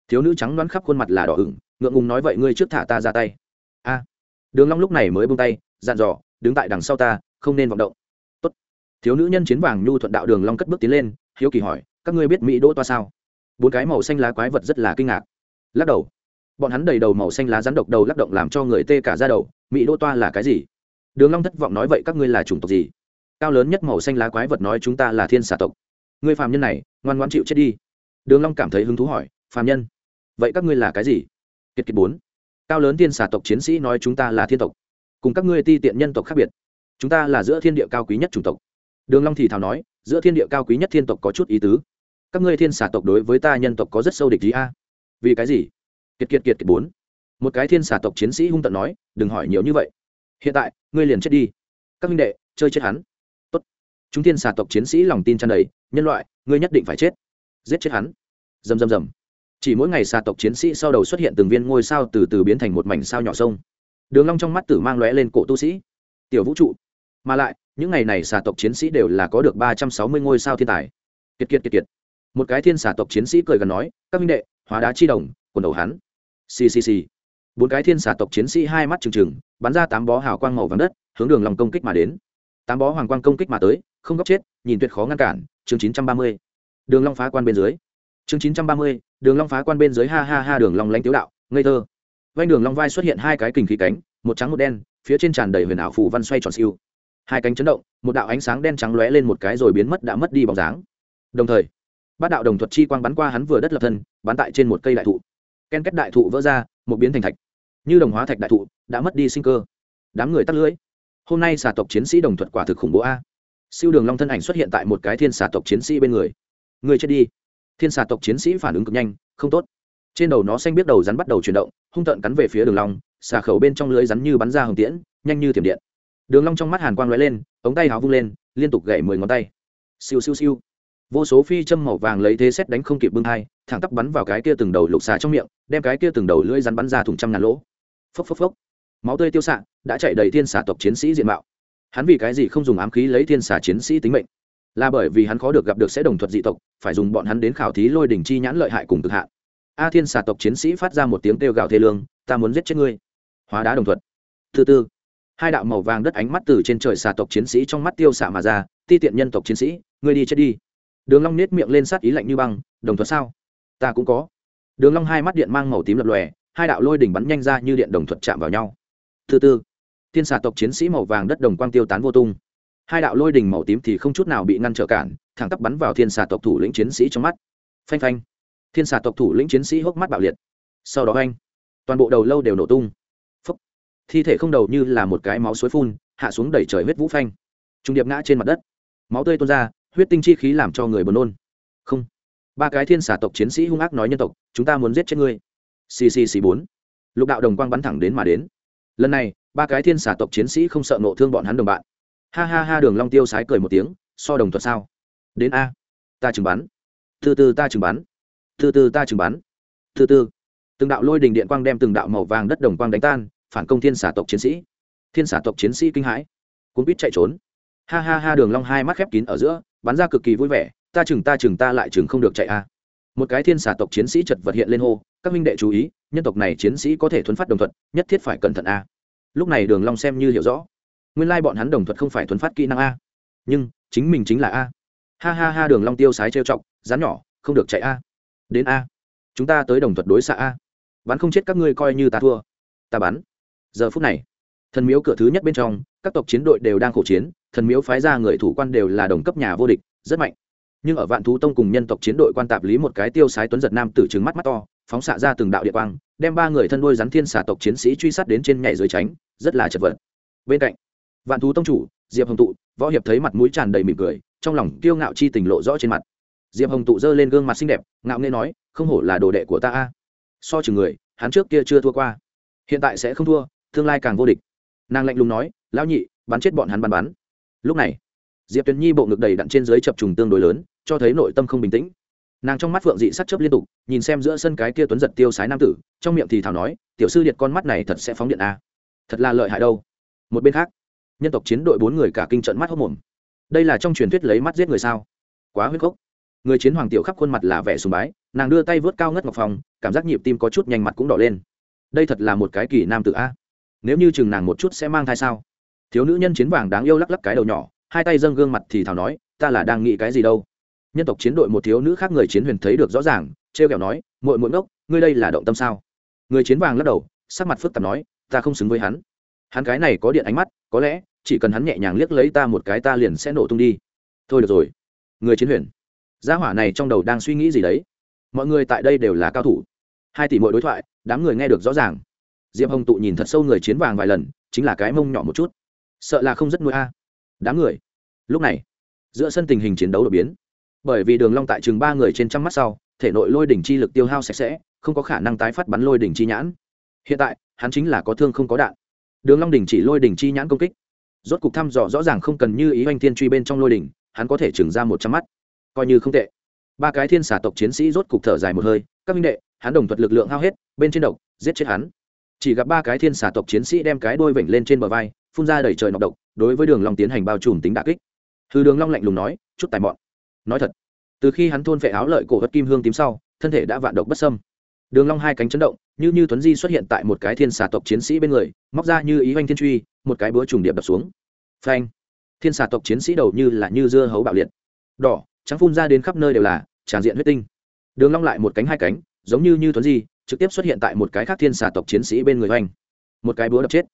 Thiếu nữ trắng đoán khắp khuôn mặt là đỏ ửng ngượng ngùng nói vậy ngươi trước thả ta ra tay. A đường long lúc này mới buông tay, dặn dò, đứng tại đằng sau ta, không nên vọng động. Tốt. Thiếu nữ nhân chiến vàng nhu thuận đạo đường long cất bước tiến lên, hiếu kỳ hỏi, các ngươi biết mỹ đỗ toa sao? Bốn cái màu xanh lá quái vật rất là kinh ngạc. Lắc đầu. Bọn hắn đầy đầu màu xanh lá rắn độc đầu lắc động làm cho người tê cả ra đầu, mỹ đỗ toa là cái gì? Đường long thất vọng nói, vậy các ngươi là chủng tộc gì? Cao lớn nhất màu xanh lá quái vật nói chúng ta là thiên xà tộc. Ngươi phàm nhân này, ngoan ngoãn chịu chết đi. Đường long cảm thấy hứng thú hỏi, phàm nhân? Vậy các ngươi là cái gì? Kiệt kiệt bốn cao lớn thiên xà tộc chiến sĩ nói chúng ta là thiên tộc, cùng các ngươi ti tiện nhân tộc khác biệt. Chúng ta là giữa thiên địa cao quý nhất chủng tộc. Đường long thì thào nói, giữa thiên địa cao quý nhất thiên tộc có chút ý tứ. Các ngươi thiên xà tộc đối với ta nhân tộc có rất sâu địch ý a. Vì cái gì? Kiệt kiệt kiệt kiệt bốn. Một cái thiên xà tộc chiến sĩ hung tận nói, đừng hỏi nhiều như vậy. Hiện tại, ngươi liền chết đi. Các minh đệ, chơi chết hắn. Tốt. Chúng thiên xà tộc chiến sĩ lòng tin tràn đầy, nhân loại, ngươi nhất định phải chết. Giết chết hắn. Rầm rầm rầm chỉ mỗi ngày xà tộc chiến sĩ sau đầu xuất hiện từng viên ngôi sao từ từ biến thành một mảnh sao nhỏ sông. Đường long trong mắt tử mang lóe lên cổ tu sĩ. Tiểu vũ trụ. Mà lại, những ngày này xà tộc chiến sĩ đều là có được ba trăm sáu mươi ngôi sao thiên tài. Kiệt kiệt kiệt kiệt. Một cái thiên xà tộc chiến sĩ cười gần nói, các minh đệ, hóa đá chi đồng, quần đầu hắn. Ccc bốn cái thiên xà tộc chiến sĩ hai mắt trừng trừng, bắn ra tám bó hào quang màu vàng đất, hướng đường lòng công kích mà đến. Tám bó hoàng quang công kích mà tới, không góc chết, nhìn tuyệt khó ngăn cản, chương chín trăm ba mươi. Đường long phá quan bên dưới chương chín trăm ba mươi, đường long phá quan bên dưới ha ha ha đường long lãnh tiếu đạo, ngây thơ. Vanh đường long vai xuất hiện hai cái kình khí cánh, một trắng một đen, phía trên tràn đầy huyền ảo phù văn xoay tròn siêu. Hai cánh chấn động, một đạo ánh sáng đen trắng lóe lên một cái rồi biến mất đã mất đi bóng dáng. Đồng thời, bát đạo đồng thuật chi quang bắn qua hắn vừa đất lập thân, bắn tại trên một cây đại thụ. Ken kết đại thụ vỡ ra, một biến thành thạch. Như đồng hóa thạch đại thụ, đã mất đi sinh cơ. Đám người tắt lưới hôm nay xà tộc chiến sĩ đồng thuật quả thực khủng bố a. Siêu đường long thân ảnh xuất hiện tại một cái thiên xà tộc chiến sĩ bên người. Người chết đi thiên xà tộc chiến sĩ phản ứng cực nhanh, không tốt. Trên đầu nó xanh biết đầu rắn bắt đầu chuyển động, hung tợn cắn về phía đường long, xà khẩu bên trong lưới rắn như bắn ra hồng tiễn, nhanh như thiểm điện. Đường long trong mắt hàn quang lóe lên, ống tay háo vung lên, liên tục gậy mười ngón tay. Siêu siêu siêu. Vô số phi châm màu vàng lấy thế xét đánh không kịp bưng hai, thẳng tắp bắn vào cái kia từng đầu lục xà trong miệng, đem cái kia từng đầu lưỡi rắn bắn ra thùng trăm ngàn lỗ. Phốc phốc phốc. Máu tươi tiêu xạ, đã chạy đầy thiên xà tộc chiến sĩ diện mạo. Hắn vì cái gì không dùng ám khí lấy thiên xà chiến sĩ tính mệnh? Là bởi vì hắn khó được gặp được sẽ đồng thuật dị tộc, phải dùng bọn hắn đến khảo thí lôi đỉnh chi nhãn lợi hại cùng cực hạn. A thiên xà tộc chiến sĩ phát ra một tiếng kêu gào thê lương, ta muốn giết chết ngươi. Hóa đá đồng thuật. Thứ tư hai đạo màu vàng đất ánh mắt từ trên trời xà tộc chiến sĩ trong mắt tiêu xạ mà ra, ti tiện nhân tộc chiến sĩ, ngươi đi chết đi. Đường long nết miệng lên sát ý lạnh như băng, đồng thuật sao? Ta cũng có. Đường long hai mắt điện mang màu tím lập lòe, hai đạo lôi đỉnh bắn nhanh ra như điện đồng thuật chạm vào nhau. Thứ tư thiên xà tộc chiến sĩ màu vàng đất đồng quang tiêu tán vô tung hai đạo lôi đình màu tím thì không chút nào bị ngăn trở cản, thẳng tắp bắn vào thiên xà tộc thủ lĩnh chiến sĩ trong mắt. Phanh phanh. Thiên xà tộc thủ lĩnh chiến sĩ hốc mắt bạo liệt. Sau đó anh toàn bộ đầu lâu đều nổ tung. Phúc. thi thể không đầu như là một cái máu suối phun, hạ xuống đẩy trời huyết vũ phanh. Trung điệp ngã trên mặt đất. Máu tươi tuôn ra, huyết tinh chi khí làm cho người buồn nôn. Không. Ba cái thiên xà tộc chiến sĩ hung ác nói nhân tộc, chúng ta muốn giết chết ngươi. Ccc bốn. Lục đạo đồng quang bắn thẳng đến mà đến. Lần này, ba cái thiên xà tộc chiến sĩ không sợ nộ thương bọn hắn đồng bạn ha ha ha đường long tiêu sái cười một tiếng, so đồng thuật sao? Đến a, ta chừng bắn. Từ từ ta chừng bắn. Từ từ ta chừng bắn. Từ từ. Từng đạo lôi đình điện quang đem từng đạo màu vàng đất đồng quang đánh tan, phản công thiên xà tộc chiến sĩ. Thiên xà tộc chiến sĩ kinh hãi. Cuốn quýt chạy trốn. Ha ha ha đường long hai mắt khép kín ở giữa, bắn ra cực kỳ vui vẻ, ta chừng ta chừng ta lại chừng không được chạy a. Một cái thiên xà tộc chiến sĩ chật vật hiện lên hô, các minh đệ chú ý, nhân tộc này chiến sĩ có thể thuấn phát đồng thuận, nhất thiết phải cẩn thận a. Lúc này đường long xem như hiểu rõ nguyên lai bọn hắn đồng thuận không phải thuấn phát kỹ năng a. Nhưng, chính mình chính là a. Ha ha ha, đường long tiêu sái trêu chọc rán nhỏ, không được chạy a. Đến a. Chúng ta tới đồng thuận đối xạ a. Bắn không chết các ngươi coi như ta thua. Ta bắn. Giờ phút này, thần miếu cửa thứ nhất bên trong, các tộc chiến đội đều đang khổ chiến, thần miếu phái ra người thủ quan đều là đồng cấp nhà vô địch, rất mạnh. Nhưng ở vạn thú tông cùng nhân tộc chiến đội quan tạp lý một cái tiêu sái tuấn giật nam tử trừng mắt mắt to, phóng xạ ra từng đạo địa quang, đem ba người thân đôi rắn thiên xà tộc chiến sĩ truy sát đến trên nhảy dưới tránh, rất là chật vật. Bên cạnh vạn thú tông chủ, diệp hồng tụ, võ hiệp thấy mặt mũi tràn đầy mỉm cười, trong lòng kiêu ngạo chi tình lộ rõ trên mặt. Diệp hồng tụ giơ lên gương mặt xinh đẹp, ngạo nghê nói, không hổ là đồ đệ của ta a. So chừng người, hắn trước kia chưa thua qua, hiện tại sẽ không thua, tương lai càng vô địch. Nàng lạnh lùng nói, lão nhị, bắn chết bọn hắn bắn bắn. Lúc này, diệp tuyền nhi bộ ngực đầy đặn trên dưới chập trùng tương đối lớn, cho thấy nội tâm không bình tĩnh. Nàng trong mắt phượng dị sắt chớp liên tục, nhìn xem giữa sân cái kia tuấn giật tiêu sái nam tử, trong miệng thì thảo nói, tiểu sư điệt con mắt này thật sẽ phóng điện a. À. thật là lợi hại đâu. Một bên khác nhân tộc chiến đội bốn người cả kinh trận mắt hốc mồm. Đây là trong truyền thuyết lấy mắt giết người sao? Quá huyết cốc người chiến hoàng tiểu khắp khuôn mặt là vẻ sùng bái, nàng đưa tay vớt cao ngất ngọc phòng cảm giác nhịp tim có chút nhanh mặt cũng đỏ lên. Đây thật là một cái kỳ nam tử a. Nếu như chừng nàng một chút sẽ mang thai sao? Thiếu nữ nhân chiến vàng đáng yêu lắc lắc cái đầu nhỏ, hai tay dâng gương mặt thì thảo nói, ta là đang nghĩ cái gì đâu? Nhân tộc chiến đội một thiếu nữ khác người chiến huyền thấy được rõ ràng t r e o kẹo nói, muội muội ngốc, ngươi đây là động tâm sao? Người chiến vàng lắc đầu, sắc mặt phức tạp nói, ta không xứng với hắn. Hắn cái này có điện ánh mắt có lẽ, chỉ cần hắn nhẹ nhàng liếc lấy ta một cái ta liền sẽ nổ tung đi. Thôi được rồi. Người chiến huyền. Gia hỏa này trong đầu đang suy nghĩ gì đấy? Mọi người tại đây đều là cao thủ. Hai tỷ mọi đối thoại, đám người nghe được rõ ràng. Diệp hồng tụ nhìn thật sâu người chiến vàng vài lần, chính là cái mông nhỏ một chút. Sợ là không rất nuôi a. Đám người. Lúc này, giữa sân tình hình chiến đấu đột biến. Bởi vì đường long tại chừng ba người trên trăm mắt sau, thể nội lôi đỉnh chi lực tiêu hao sạch sẽ, không có khả năng tái phát bắn lôi đỉnh chi nhãn. Hiện tại, hắn chính là có thương không có đạn đường long đỉnh chỉ lôi đỉnh chi nhãn công kích. Rốt cục thăm dò rõ ràng không cần như ý anh thiên truy bên trong lôi đỉnh, hắn có thể chừng ra một trăm mắt. Coi như không tệ. Ba cái thiên xà tộc chiến sĩ rốt cục thở dài một hơi, các minh đệ, hắn đồng thuật lực lượng hao hết, bên trên độc, giết chết hắn. Chỉ gặp ba cái thiên xà tộc chiến sĩ đem cái đôi vểnh lên trên bờ vai, phun ra đầy trời nọc độc, đối với đường long tiến hành bao trùm tính đả kích. Hư đường long lạnh lùng nói, chút tài mọn. Nói thật, từ khi hắn thôn phệ áo lợi cổ vật kim hương tím sau, thân thể đã vạn độc bất sâm đường long hai cánh chấn động, như như tuấn di xuất hiện tại một cái thiên xà tộc chiến sĩ bên người, móc ra như ý oanh thiên truy, một cái búa trùng điệp đập xuống. Phanh! Thiên xà tộc chiến sĩ đầu như là như dưa hấu bạo liệt. Đỏ, trắng phun ra đến khắp nơi đều là tràn diện huyết tinh. Đường long lại một cánh hai cánh, giống như như tuấn di, trực tiếp xuất hiện tại một cái khác thiên xà tộc chiến sĩ bên người hoành một cái búa đập chết.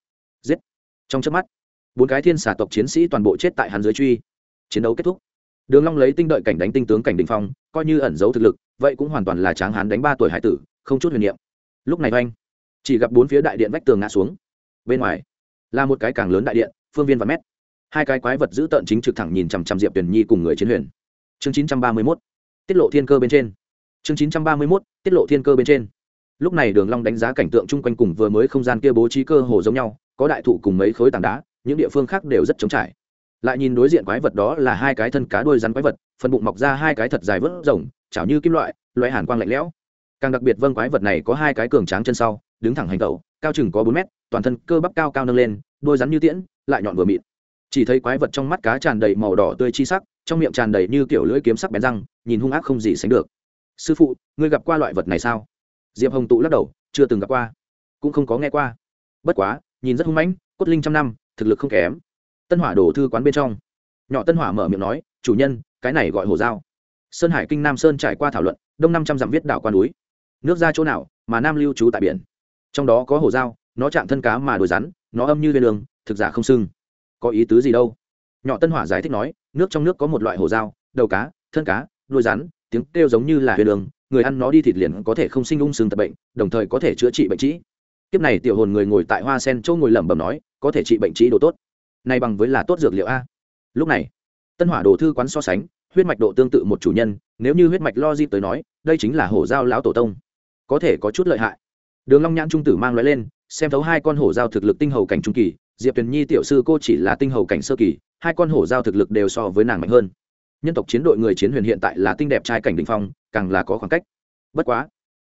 Giết! Trong chớp mắt, bốn cái thiên xà tộc chiến sĩ toàn bộ chết tại hắn dưới truy. Chiến đấu kết thúc. Đường long lấy tinh đợi cảnh đánh tinh tướng cảnh đỉnh phong, coi như ẩn giấu thực lực, vậy cũng hoàn toàn là tráng hán đánh ba tuổi hải tử không chút huyền niệm. Lúc này oanh, chỉ gặp bốn phía đại điện vách tường ngã xuống. Bên ngoài là một cái càng lớn đại điện, phương viên và mét. Hai cái quái vật giữ tận chính trực thẳng nhìn chằm chằm diệp tuyển nhi cùng người chiến huyền. Chương 931 tiết lộ thiên cơ bên trên. Chương 931 tiết lộ thiên cơ bên trên. Lúc này đường long đánh giá cảnh tượng chung quanh cùng vừa mới không gian kia bố trí cơ hồ giống nhau, có đại thụ cùng mấy khối tảng đá, những địa phương khác đều rất trống trải. Lại nhìn đối diện quái vật đó là hai cái thân cá đuôi rắn quái vật, phần bụng mọc ra hai cái thật dài vớt rồng, chảo như kim loại loại hàn quang lạnh lẽo càng đặc biệt vâng quái vật này có hai cái cường tráng chân sau, đứng thẳng hành tẩu, cao chừng có bốn mét, toàn thân cơ bắp cao cao nâng lên, đôi rắn như tiễn, lại nhọn vừa mịn. Chỉ thấy quái vật trong mắt cá tràn đầy màu đỏ tươi chi sắc, trong miệng tràn đầy như kiểu lưỡi kiếm sắc bén răng, nhìn hung ác không gì sánh được. Sư phụ, ngươi gặp qua loại vật này sao? Diệp hồng tụ lắc đầu, chưa từng gặp qua, cũng không có nghe qua. Bất quá, nhìn rất hung mãnh, cốt linh trăm năm, thực lực không kém. Tân hỏa đổ thư quán bên trong. Nhỏ tân hỏa mở miệng nói, chủ nhân, cái này gọi hồ dao. Sơn hải kinh nam sơn trải qua thảo luận, đông năm trăm dặm viết đảo quan núi nước ra chỗ nào mà nam lưu trú tại biển. Trong đó có hồ dao, nó chạm thân cá mà đồi rắn, nó âm như viên đường, thực giả không sưng có ý tứ gì đâu? Nhỏ tân hỏa giải thích nói, nước trong nước có một loại hồ dao, đầu cá, thân cá, đuôi rắn, tiếng kêu giống như là huyền đường, người ăn nó đi thịt liền có thể không sinh ung sưng tập bệnh, đồng thời có thể chữa trị bệnh trĩ. Kiếp này tiểu hồn người ngồi tại hoa sen chỗ ngồi lẩm bẩm nói, có thể trị bệnh trĩ đồ tốt. Này bằng với là tốt dược liệu a. Lúc này, tân hỏa đồ thư quán so sánh, huyết mạch độ tương tự một chủ nhân, nếu như huyết mạch lo di tới nói, đây chính là hổ dao lão tổ tông có thể có chút lợi hại. Đường long nhãn trung tử mang loại lên, xem thấu hai con hổ giao thực lực tinh hầu cảnh trung kỳ, diệp tuyền nhi tiểu sư cô chỉ là tinh hầu cảnh sơ kỳ, hai con hổ giao thực lực đều so với nàng mạnh hơn. Nhân tộc chiến đội người chiến huyền hiện tại là tinh đẹp trai cảnh đỉnh phong, càng là có khoảng cách. Bất quá,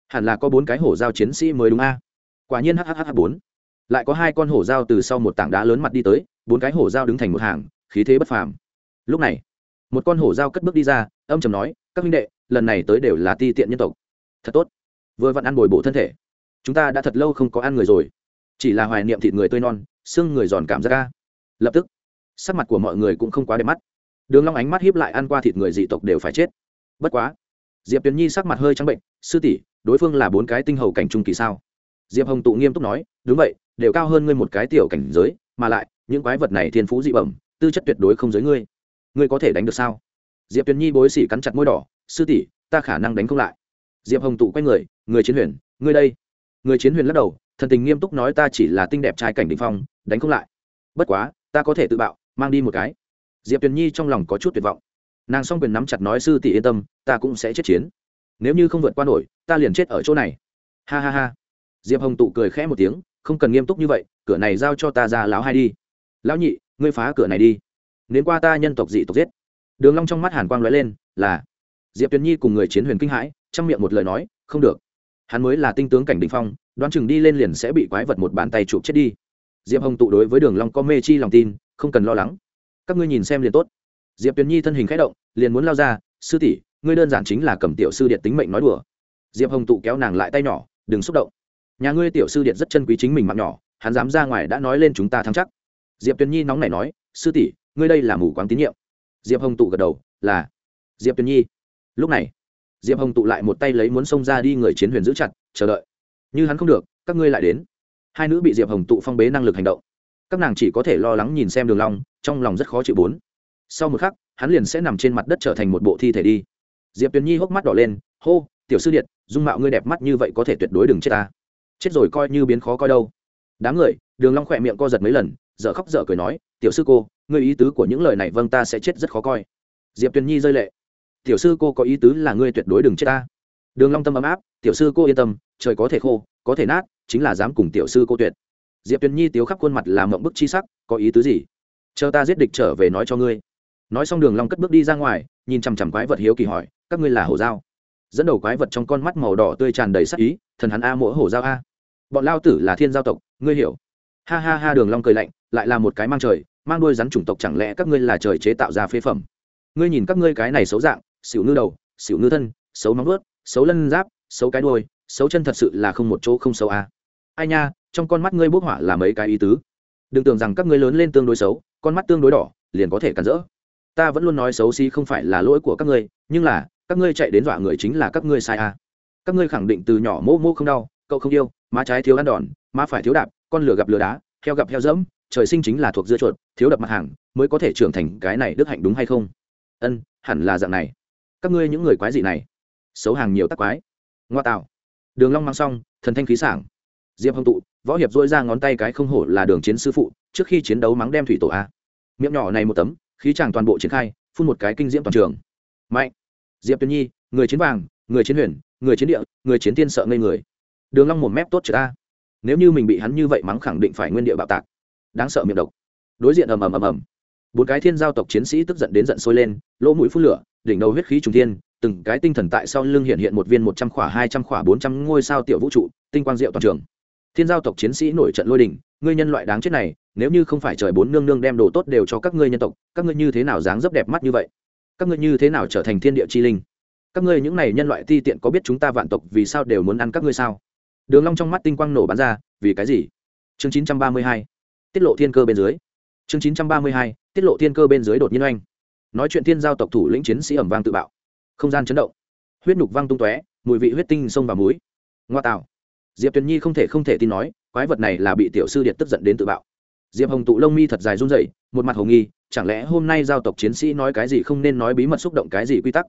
hẳn là có bốn cái hổ giao chiến sĩ mới đúng a. Quả nhiên hhh bốn. Lại có hai con hổ giao từ sau một tảng đá lớn mặt đi tới, bốn cái hổ giao đứng thành một hàng, khí thế bất phàm. Lúc này, một con hổ giao cất bước đi ra, âm trầm nói, các huynh đệ, lần này tới đều là ti tiện nhân tộc. Thật tốt vừa vặn ăn bồi bổ thân thể. Chúng ta đã thật lâu không có ăn người rồi. Chỉ là hoài niệm thịt người tươi non, xương người giòn cảm giác ca lập tức, sắc mặt của mọi người cũng không quá đẹp mắt. Đường long ánh mắt hiếp lại ăn qua thịt người dị tộc đều phải chết. Bất quá, diệp tuyền nhi sắc mặt hơi trắng bệnh, sư tỷ, đối phương là bốn cái tinh hầu cảnh trung kỳ sao? Diệp hồng tụ nghiêm túc nói, đúng vậy, đều cao hơn ngươi một cái tiểu cảnh giới, mà lại, những quái vật này thiên phú dị bẩm, tư chất tuyệt đối không giới ngươi. Ngươi có thể đánh được sao? Diệp tuyền nhi bối xỉ cắn chặt môi đỏ, sư tỷ, ta khả năng đánh không lại diệp hồng tụ quay người người chiến huyền, ngươi đây. Người chiến huyền lắc đầu, thần tình nghiêm túc nói, ta chỉ là tinh đẹp trai cảnh đ phong, đánh không lại. Bất quá, ta có thể tự bạo, mang đi một cái. Diệp tuyền nhi trong lòng có chút tuyệt vọng. Nàng s o n g quyền nắm chặt nói, sư tỷ yên tâm, ta cũng sẽ chết chiến. Nếu như không vượt qua nổi, ta liền chết ở chỗ này. Ha ha ha. Diệp hồng tụ cười khẽ một tiếng, không cần nghiêm túc như vậy, cửa này giao cho ta ra láo hai đi. Lão nhị, ngươi phá cửa này đi. Nếu qua ta nhân tộc dị tộc giết. Đường long trong mắt hàn quang lóe lên, là diệp tuyền nhi cùng người chiến huyền kinh hãi, trong miệng một lời nói, không được. Hắn mới là tinh tướng cảnh đình phong, đoán chừng đi lên liền sẽ bị quái vật một bàn tay chụp chết đi. Diệp hồng tụ đối với đường long có mê chi lòng tin, không cần lo lắng. Các ngươi nhìn xem liền tốt. Diệp tuyền nhi thân hình khẽ động, liền muốn lao ra, sư tỷ, ngươi đơn giản chính là cầm tiểu sư điện tính mệnh nói đùa. Diệp hồng tụ kéo nàng lại tay nhỏ, đừng xúc động. Nhà ngươi tiểu sư điện rất chân quý chính mình mạng nhỏ, hắn dám ra ngoài đã nói lên chúng ta thắng chắc. Diệp tuyền nhi nóng nảy nói, sư tỷ, ngươi đây là mù quáng tín nhiệm. Diệp hồng tụ gật đầu, là. Diệp tuyền nhi lúc này, diệp hồng tụ lại một tay lấy muốn xông ra đi người chiến huyền giữ chặt, chờ đợi. Như hắn không được, các ngươi lại đến. Hai nữ bị diệp hồng tụ phong bế năng lực hành động. Các nàng chỉ có thể lo lắng nhìn xem đường long, trong lòng rất khó chịu bốn. Sau một khắc, hắn liền sẽ nằm trên mặt đất trở thành một bộ thi thể đi. Diệp tuyền nhi hốc mắt đỏ lên, hô, tiểu sư điện dung mạo ngươi đẹp mắt như vậy có thể tuyệt đối đừng chết ta. Chết rồi coi như biến khó coi đâu. Đám người, đường long khỏe miệng co giật mấy lần, dở khóc dở cười nói, tiểu sư cô, ngươi ý tứ của những lời này vâng ta sẽ chết rất khó coi. Diệp tuyền nhi rơi lệ tiểu sư cô có ý tứ là ngươi tuyệt đối đừng chết ta. Đường long tâm ấm áp, tiểu sư cô yên tâm, trời có thể khô, có thể nát, chính là dám cùng tiểu sư cô tuyệt. Diệp tuyền nhi tiếu khắp khuôn mặt làm mộng bức chi sắc, có ý tứ gì? Chờ ta giết địch trở về nói cho ngươi. Nói xong đường long cất bước đi ra ngoài, nhìn chằm chằm quái vật hiếu kỳ hỏi, các ngươi là hổ giao dẫn đầu quái vật trong con mắt màu đỏ tươi tràn đầy sắc ý, thần hắn a mỗi hổ giao a. Bọn lao tử là thiên giao tộc, ngươi hiểu. Ha ha ha, đường long cười lạnh, lại là một cái mang trời, mang đuôi rắn chủng tộc chẳng lẽ các ngươi là trời chế tạo ra phế phẩm? Ngươi nhìn các ngươi cái này xấu dạng xỉu ngư đầu, xỉu ngư thân, xấu móng vuốt, xấu lân giáp, xấu cái đuôi, xấu chân thật sự là không một chỗ không xấu à? ai nha, trong con mắt ngươi bốc hỏa là mấy cái ý tứ đừng tưởng rằng các ngươi lớn lên tương đối xấu, con mắt tương đối đỏ, liền có thể cản rỡ ta vẫn luôn nói xấu xí không phải là lỗi của các ngươi, nhưng là, các ngươi chạy đến dọa người chính là các ngươi sai à. các ngươi khẳng định từ nhỏ mô mô không đau, cậu không yêu, má trái thiếu ăn đòn, má phải thiếu đạp, con lửa gặp lửa đá, heo gặp heo dẫm, trời sinh chính là thuộc dưa chuột, thiếu đập mặt hàng, mới có thể trưởng thành cái này đức hạnh đúng hay không ân, hẳn là dạng này các ngươi những người quái dị này, xấu hàng nhiều tắc quái. Ngoa tạo. Đường long mang xong, thần thanh khí sảng. Diệp hồng tụ, võ hiệp dỗi ra ngón tay cái không hổ là đường chiến sư phụ, trước khi chiến đấu mắng đem thủy tổ a. Miệng nhỏ này một tấm, khí chàng toàn bộ triển khai, phun một cái kinh diễm toàn trường. Mạnh. Diệp tuyên nhi, người chiến vàng, người chiến huyền, người chiến địa, người chiến tiên sợ ngây người. Đường long một mép tốt chữ a. Nếu như mình bị hắn như vậy mắng khẳng định phải nguyên địa bạo tạc. Đáng sợ miệng độc. Đối diện ầm ầm ầm ầm. Bốn cái thiên giao tộc chiến sĩ tức giận đến giận sôi lên, lỗ mũi phun lửa đỉnh đầu huyết khí trùng thiên, từng cái tinh thần tại sau lưng hiện hiện một viên một trăm khỏa, hai trăm khỏa, bốn trăm ngôi sao tiểu vũ trụ, tinh quang diệu toàn trường. Thiên giao tộc chiến sĩ nổi trận lôi đình, ngươi nhân loại đáng chết này, nếu như không phải trời bốn nương nương đem đồ tốt đều cho các ngươi nhân tộc, các ngươi như thế nào dáng dấp đẹp mắt như vậy? Các ngươi như thế nào trở thành thiên địa chi linh? Các ngươi những này nhân loại ti tiện có biết chúng ta vạn tộc vì sao đều muốn ăn các ngươi sao? Đường long trong mắt tinh quang nổ bắn ra, vì cái gì? Chương 932 tiết lộ thiên cơ bên dưới. Chương 932 tiết lộ thiên cơ bên dưới đột nhiên oanh nói chuyện thiên giao tộc thủ lĩnh chiến sĩ ẩm vang tự bạo. Không gian chấn động. Huyết nhục vang tung tóe, mùi vị huyết tinh sông vào mũi. Ngoa tạo. Diệp tuyền nhi không thể không thể tin nói, quái vật này là bị tiểu sư điệt tức giận đến tự bạo. Diệp hồng tụ lông mi thật dài run rẩy, một mặt hồ nghi, chẳng lẽ hôm nay giao tộc chiến sĩ nói cái gì không nên nói bí mật xúc động cái gì quy tắc?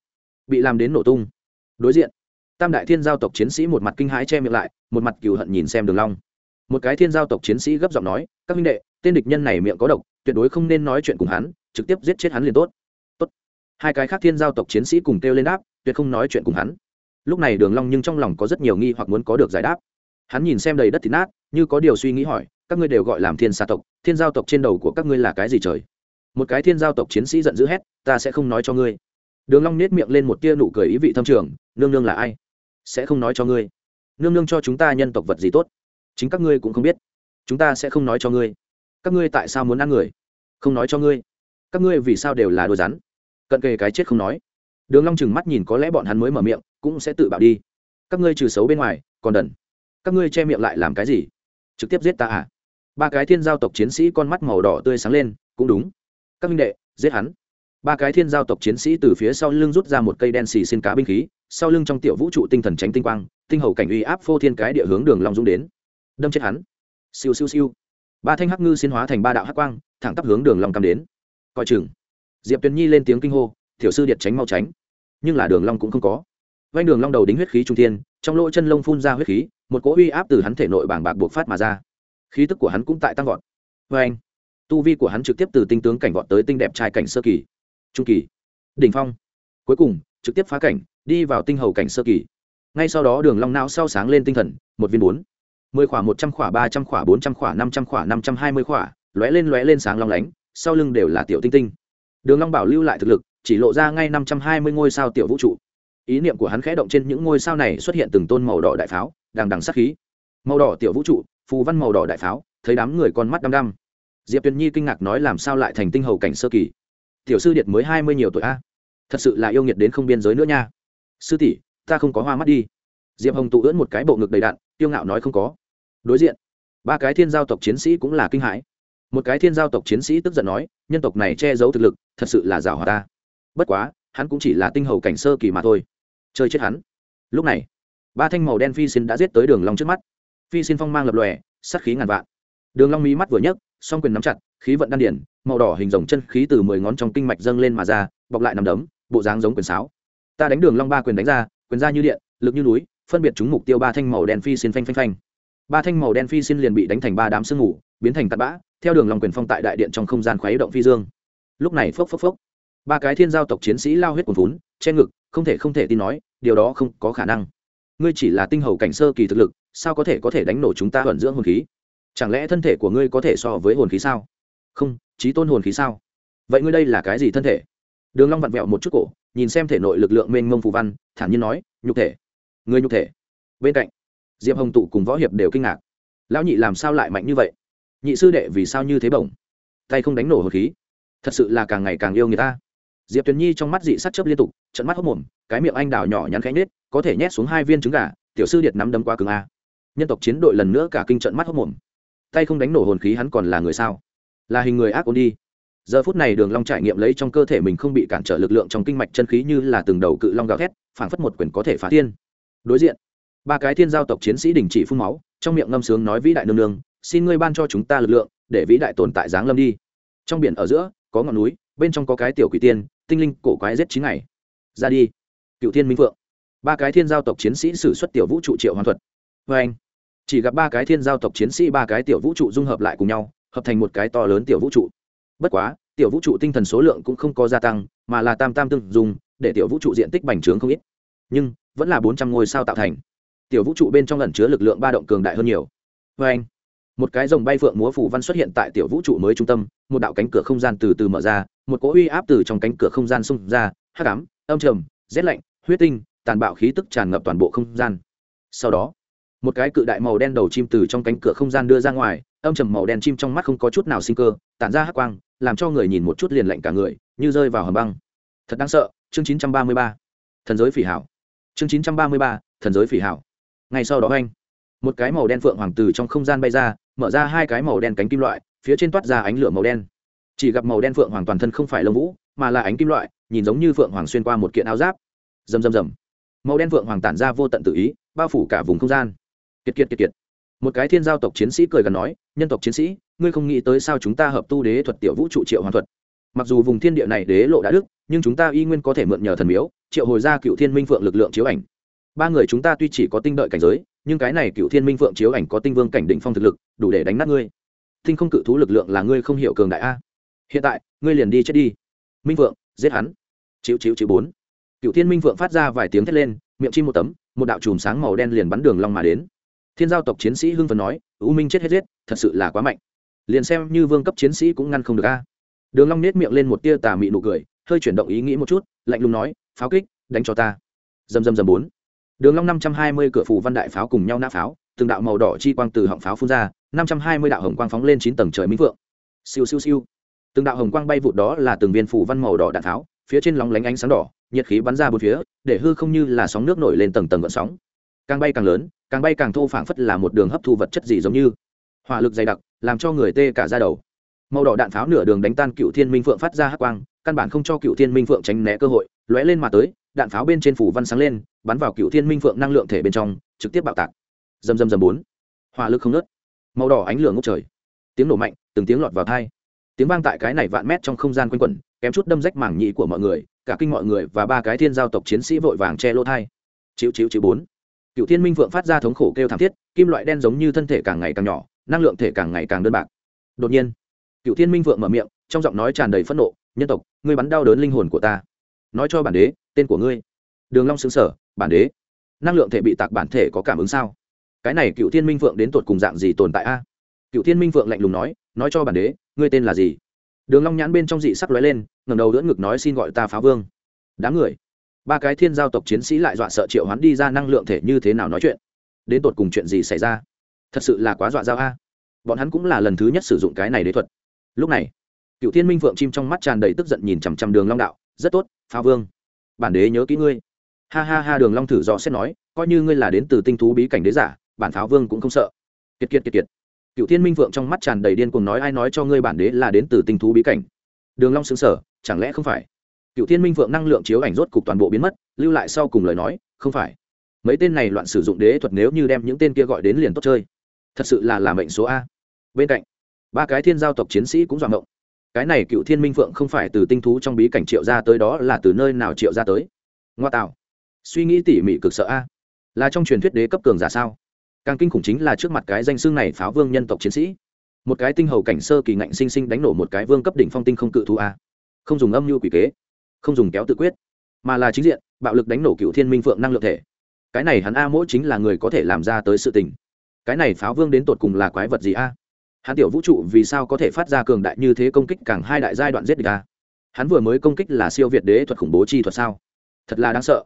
Bị làm đến nổ tung. Đối diện, tam đại thiên giao tộc chiến sĩ một mặt kinh hãi che miệng lại, một mặt cừu hận nhìn xem đường long. Một cái thiên giao tộc chiến sĩ gấp giọng nói, các minh đệ, tên địch nhân này miệng có độc, tuyệt đối không nên nói chuyện cùng hắn, trực tiếp giết chết hắn liền tốt hai cái khác thiên giao tộc chiến sĩ cùng kêu lên đáp, tuyệt không nói chuyện cùng hắn. Lúc này đường long nhưng trong lòng có rất nhiều nghi hoặc muốn có được giải đáp. Hắn nhìn xem đầy đất thịt nát, như có điều suy nghĩ hỏi, các ngươi đều gọi làm thiên xa tộc, thiên giao tộc trên đầu của các ngươi là cái gì trời? Một cái thiên giao tộc chiến sĩ giận dữ hét, ta sẽ không nói cho ngươi. Đường long nét miệng lên một tia nụ cười ý vị thâm trường, nương nương là ai? Sẽ không nói cho ngươi. Nương nương cho chúng ta nhân tộc vật gì tốt? Chính các ngươi cũng không biết. Chúng ta sẽ không nói cho ngươi. Các ngươi tại sao muốn ăn người? Không nói cho ngươi. Các ngươi vì sao đều là đồ rắn cận kề cái chết không nói. Đường long chừng mắt nhìn có lẽ bọn hắn mới mở miệng, cũng sẽ tự bảo đi. Các ngươi trừ xấu bên ngoài, còn đần. Các ngươi che miệng lại làm cái gì? Trực tiếp giết ta à? Ba cái thiên giao tộc chiến sĩ con mắt màu đỏ tươi sáng lên, cũng đúng. Các minh đệ, giết hắn. Ba cái thiên giao tộc chiến sĩ từ phía sau lưng rút ra một cây đen xì xin cá binh khí, sau lưng trong tiểu vũ trụ tinh thần tránh tinh quang, tinh hầu cảnh uy áp phô thiên cái địa hướng đường long dũng đến. Đâm chết hắn. Siêu siêu siêu. Ba thanh hắc ngư xin hóa thành ba đạo hắc quang, thẳng tắp hướng đường long cam đến. Coi chừng diệp tuyền nhi lên tiếng kinh hô, tiểu sư điệt tránh mau tránh. Nhưng là đường long cũng không có. Vanh đường long đầu đính huyết khí trung thiên, trong lỗ chân lông phun ra huyết khí, một cỗ uy áp từ hắn thể nội bảng bạc buộc phát mà ra. Khí tức của hắn cũng tại tăng vọt. Vanh tu vi của hắn trực tiếp từ tinh tướng cảnh vọt tới tinh đẹp trai cảnh sơ kỳ, trung kỳ, đỉnh phong. Cuối cùng, trực tiếp phá cảnh, đi vào tinh hầu cảnh sơ kỳ. Ngay sau đó đường long não sau sáng lên tinh thần, một viên bốn. Mười khỏa một trăm khỏa, ba trăm khỏa, bốn trăm khỏa, năm trăm khỏa, năm trăm hai mươi khỏa, lóe lên lóe lên sáng long lánh, sau lưng đều là tiểu tinh tinh đường long bảo lưu lại thực lực, chỉ lộ ra ngay năm trăm hai mươi ngôi sao tiểu vũ trụ. Ý niệm của hắn khẽ động trên những ngôi sao này xuất hiện từng tôn màu đỏ đại pháo, đằng đằng sắc khí. Màu đỏ tiểu vũ trụ, phù văn màu đỏ đại pháo, thấy đám người con mắt đăm đăm. Diệp tuyền nhi kinh ngạc nói làm sao lại thành tinh hầu cảnh sơ kỳ? Tiểu sư điệt mới hai mươi nhiều tuổi a. Thật sự là yêu nghiệt đến không biên giới nữa nha. Sư tỷ, ta không có hoa mắt đi. Diệp hồng tụ ưỡn một cái bộ ngực đầy đạn tiêu ngạo nói không có. Đối diện, ba cái thiên giao tộc chiến sĩ cũng là kinh hãi một cái thiên giao tộc chiến sĩ tức giận nói, nhân tộc này che giấu thực lực, thật sự là rào hòa ta. Bất quá, hắn cũng chỉ là tinh hầu cảnh sơ kỳ mà thôi. Chơi chết hắn. Lúc này, ba thanh màu đen phi xin đã giết tới đường long trước mắt. Phi xin phong mang lập lòe, sát khí ngàn vạn. Đường long mí mắt vừa nhấc, song quyền nắm chặt, khí vận đan điển, màu đỏ hình rồng chân khí từ mười ngón trong kinh mạch dâng lên mà ra, bọc lại nằm đấm, bộ dáng giống quyền sáo. Ta đánh đường long ba quyền đánh ra, quyền ra như điện, lực như núi, phân biệt chúng mục tiêu ba thanh màu đen phi xin phanh phanh phanh. Ba thanh màu đen phi xin liền bị đánh thành ba đám sương ngủ biến thành tạt bã theo đường long quyền phong tại đại điện trong không gian khuấy động phi dương. Lúc này phốc phốc phốc, ba cái thiên giao tộc chiến sĩ lao huyết cuồn vốn che ngực, không thể không thể tin nói, điều đó không có khả năng. Ngươi chỉ là tinh hầu cảnh sơ kỳ thực lực, sao có thể có thể đánh nổ chúng ta ẩn dưỡng hồn khí? Chẳng lẽ thân thể của ngươi có thể so với hồn khí sao? Không trí tôn hồn khí sao? Vậy ngươi đây là cái gì thân thể? Đường long vặn vẹo một chút cổ, nhìn xem thể nội lực lượng mênh mông phù văn, thản nhiên nói, nhục thể. Ngươi nhục thể. Bên cạnh, diệp hồng tụ cùng võ hiệp đều kinh ngạc. Lão nhị làm sao lại mạnh như vậy? Nhị sư đệ vì sao như thế bổng? Tay không đánh nổ hồn khí. Thật sự là càng ngày càng yêu người ta. Diệp tuyền nhi trong mắt dị sắc chớp liên tục trận mắt hốc mồm, cái miệng anh đào nhỏ nhắn khẽ nết có thể nhét xuống hai viên trứng gà, tiểu sư điệt nắm đấm qua cường a. Nhân tộc chiến đội lần nữa cả kinh trận mắt hốc mồm. Tay không đánh nổ hồn khí hắn còn là người sao? Là hình người ác ôn đi. Giờ phút này đường long trải nghiệm lấy trong cơ thể mình không bị cản trở lực lượng trong kinh mạch chân khí như là từng đầu cự long gào thét, phảng phất một quyền có thể phá thiên. Đối diện, ba cái thiên giao tộc chiến sĩ đình chỉ phun máu, trong miệng ngâm sướng nói vĩ đại nương nương xin ngươi ban cho chúng ta lực lượng, để vĩ đại tồn tại giáng lâm đi. Trong biển ở giữa, có ngọn núi, bên trong có cái tiểu quỷ tiên, tinh linh cổ quái giết chín ngày. Ra đi. Cựu thiên minh phượng. Ba cái thiên giao tộc chiến sĩ sử xuất tiểu vũ trụ triệu hoàn thuật. Vê anh, chỉ gặp ba cái thiên giao tộc chiến sĩ ba cái tiểu vũ trụ dung hợp lại cùng nhau, hợp thành một cái to lớn tiểu vũ trụ. Bất quá, tiểu vũ trụ tinh thần số lượng cũng không có gia tăng, mà là tam tam tương dùng để tiểu vũ trụ diện tích bành trướng không ít. Nhưng, vẫn là bốn trăm ngôi sao tạo thành. Tiểu vũ trụ bên trong lần chứa lực lượng ba động cường đại hơn nhiều. Vê anh một cái dòng bay phượng múa phủ văn xuất hiện tại tiểu vũ trụ mới trung tâm một đạo cánh cửa không gian từ từ mở ra một cỗ uy áp từ trong cánh cửa không gian xung ra hắc ám âm trầm rét lạnh huyết tinh tàn bạo khí tức tràn ngập toàn bộ không gian. Sau đó một cái cự đại màu đen đầu chim từ trong cánh cửa không gian đưa ra ngoài âm trầm màu đen chim trong mắt không có chút nào sinh cơ tản ra hắc quang làm cho người nhìn một chút liền lạnh cả người như rơi vào hầm băng. Thật đáng sợ chương 933. thần giới phỉ hảo. Chương 933, thần giới phỉ hảo. Ngay sau đó anh một cái màu đen phượng hoàng từ trong không gian bay ra mở ra hai cái màu đen cánh kim loại, phía trên toát ra ánh lửa màu đen. Chỉ gặp màu đen phượng hoàng toàn thân không phải lông vũ, mà là ánh kim loại, nhìn giống như phượng hoàng xuyên qua một kiện áo giáp. Rầm rầm rầm. Màu đen phượng hoàng tản ra vô tận tự ý, bao phủ cả vùng không gian. Kiệt kiệt kiệt kiệt. Một cái thiên giao tộc chiến sĩ cười gần nói, nhân tộc chiến sĩ, ngươi không nghĩ tới sao chúng ta hợp tu đế thuật tiểu vũ trụ triệu hoàn thuật? Mặc dù vùng thiên địa này đế lộ đã đức, nhưng chúng ta y nguyên có thể mượn nhờ thần miếu, triệu hồi ra cựu thiên minh phượng lực lượng chiếu ảnh ba người chúng ta tuy chỉ có tinh đợi cảnh giới, nhưng cái này cựu thiên minh phượng chiếu ảnh có tinh vương cảnh định phong thực lực, đủ để đánh nát ngươi. Tinh không cự thú lực lượng là ngươi không hiểu cường đại a. Hiện tại, ngươi liền đi chết đi. Minh phượng, giết hắn. Chịu chịu chịu bốn. Cựu thiên minh phượng phát ra vài tiếng thét lên, miệng chim một tấm, một đạo chùm sáng màu đen liền bắn đường long mà đến. Thiên giao tộc chiến sĩ hưng phấn nói, u minh chết hết giết, thật sự là quá mạnh. Liền xem như vương cấp chiến sĩ cũng ngăn không được a. Đường long nét miệng lên một tia tà mị nụ cười, hơi chuyển động ý nghĩ một chút, lạnh lùng nói, pháo kích, đánh cho ta. Dầm dầm dầm bốn đường long năm trăm hai mươi cửa phủ văn đại pháo cùng nhau nã pháo, từng đạo màu đỏ chi quang từ họng pháo phun ra, năm trăm hai mươi đạo hồng quang phóng lên chín tầng trời minh vượng siêu siêu siêu. Từng đạo hồng quang bay vụt đó là từng viên phủ văn màu đỏ đạn tháo phía trên lóng lánh ánh sáng đỏ, nhiệt khí bắn ra bốn phía, để hư không như là sóng nước nổi lên tầng tầng gợn sóng. Càng bay càng lớn, càng bay càng thô phảng phất là một đường hấp thu vật chất gì giống như. Hỏa lực dày đặc, làm cho người tê cả da đầu. Màu đỏ đạn pháo nửa đường đánh tan cựu thiên minh phượng phát ra hắc quang, căn bản không cho cựu thiên minh phượng tránh né cơ hội, lóe lên mà tới đạn pháo bên trên phủ văn sáng lên, bắn vào cựu thiên minh phượng năng lượng thể bên trong, trực tiếp bạo tạc. Dầm dầm dầm bốn. Hỏa lực không nớt màu đỏ ánh lửa ngốc trời. Tiếng nổ mạnh, từng tiếng lọt vào thai tiếng vang tại cái này vạn mét trong không gian quanh quẩn, kém chút đâm rách mảng nhị của mọi người, cả kinh mọi người và ba cái thiên giao tộc chiến sĩ vội vàng che lỗ thai. Chịu chịu chịu bốn. Cựu thiên minh phượng phát ra thống khổ kêu thảm thiết, kim loại đen giống như thân thể càng ngày càng nhỏ, năng lượng thể càng ngày càng đơn bạc. Đột nhiên, cựu thiên minh phượng mở miệng, trong giọng nói tràn đầy phẫn nộ, nhân tộc, ngươi bắn đau đớn linh hồn của ta nói cho bản đế, tên của ngươi. Đường long xứng sở bản đế, năng lượng thể bị tạc bản thể có cảm ứng sao? Cái này cựu thiên minh phượng đến tột cùng dạng gì tồn tại a? Cựu thiên minh phượng lạnh lùng nói nói cho bản đế, ngươi tên là gì? Đường long nhãn bên trong dị sắc lóe lên, ngẩng đầu đỡ ngực nói xin gọi ta phá vương. Đám người, ba cái thiên giao tộc chiến sĩ lại dọa sợ triệu hoán đi ra năng lượng thể như thế nào nói chuyện? Đến tột cùng chuyện gì xảy ra? Thật sự là quá dọa giao a. Bọn hắn cũng là lần thứ nhất sử dụng cái này đế thuật. Lúc này, cựu thiên minh phượng chim trong mắt tràn đầy tức giận nhìn chằm chằm đường long đạo rất tốt, phá vương. Bản đế nhớ kỹ ngươi. Ha ha ha, đường long thử dò xét nói, coi như ngươi là đến từ tinh thú bí cảnh đế giả, bản pháo vương cũng không sợ. Kiệt kiệt kiệt kiệt. Cựu thiên minh vượng trong mắt tràn đầy điên cuồng nói, ai nói cho ngươi bản đế là đến từ tinh thú bí cảnh? Đường long sững sờ, chẳng lẽ không phải? Cựu thiên minh vượng năng lượng chiếu ảnh rốt cục toàn bộ biến mất, lưu lại sau cùng lời nói, không phải. Mấy tên này loạn sử dụng đế thuật nếu như đem những tên kia gọi đến liền tốt chơi. Thật sự là làm mệnh số a. Bên cạnh, ba cái thiên giao tộc chiến sĩ cũng dọa ngộng cái này cựu thiên minh phượng không phải từ tinh thú trong bí cảnh triệu ra tới đó là từ nơi nào triệu ra tới? Ngoa tạo. Suy nghĩ tỉ mỉ cực sợ a. Là trong truyền thuyết đế cấp cường giả sao? Càng kinh khủng chính là trước mặt cái danh xương này pháo vương nhân tộc chiến sĩ. Một cái tinh hầu cảnh sơ kỳ ngạnh sinh sinh đánh nổ một cái vương cấp đỉnh phong tinh không cự thú a. Không dùng âm mưu quỷ kế, không dùng kéo tự quyết, mà là chính diện, bạo lực đánh nổ cựu thiên minh phượng năng lượng thể. Cái này hắn a mỗi chính là người có thể làm ra tới sự tình. Cái này pháo vương đến tột cùng là quái vật gì a? Hắn tiểu vũ trụ vì sao có thể phát ra cường đại như thế công kích càng hai đại giai đoạn giết địch a hắn vừa mới công kích là siêu việt đế thuật khủng bố chi thuật sao? Thật là đáng sợ.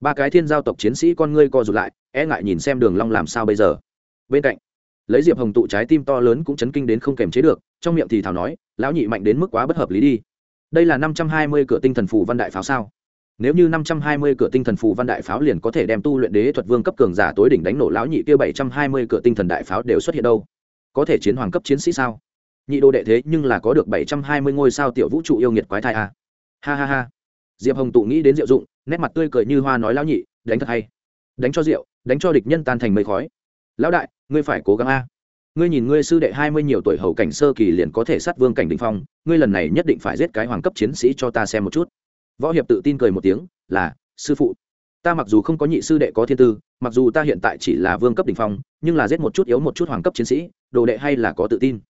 Ba cái thiên giao tộc chiến sĩ con ngươi co rụt lại e ngại nhìn xem đường long làm sao bây giờ. Bên cạnh, lấy diệp hồng tụ trái tim to lớn cũng chấn kinh đến không kềm chế được, trong miệng thì thảo nói, lão nhị mạnh đến mức quá bất hợp lý đi. Đây là năm trăm hai mươi cửa tinh thần phù văn đại pháo sao? Nếu như năm trăm hai mươi cửa tinh thần phù văn đại pháo liền có thể đem tu luyện đế thuật vương cấp cường giả tối đỉnh đánh nổ lão nhị kia bảy trăm hai mươi cửa tinh thần đại pháo đều xuất hiện đâu? Có thể chiến hoàng cấp chiến sĩ sao? Nhị đô đệ thế nhưng là có được bảy trăm hai mươi ngôi sao tiểu vũ trụ yêu nghiệt quái thai à? Ha ha ha. Diệp hồng tụ nghĩ đến diệu dụng, nét mặt tươi cười như hoa nói lão nhị, đánh thật hay. Đánh cho rượu, đánh cho địch nhân tan thành mây khói. Lão đại, ngươi phải cố gắng a. Ngươi nhìn ngươi sư đệ hai mươi nhiều tuổi hầu cảnh sơ kỳ liền có thể sát vương cảnh định phong, ngươi lần này nhất định phải giết cái hoàng cấp chiến sĩ cho ta xem một chút. Võ hiệp tự tin cười một tiếng, là, sư phụ. Ta mặc dù không có nhị sư đệ có thiên tư, mặc dù ta hiện tại chỉ là vương cấp đình phong, nhưng là giết một chút yếu một chút hoàng cấp chiến sĩ đồ đệ hay là có tự tin?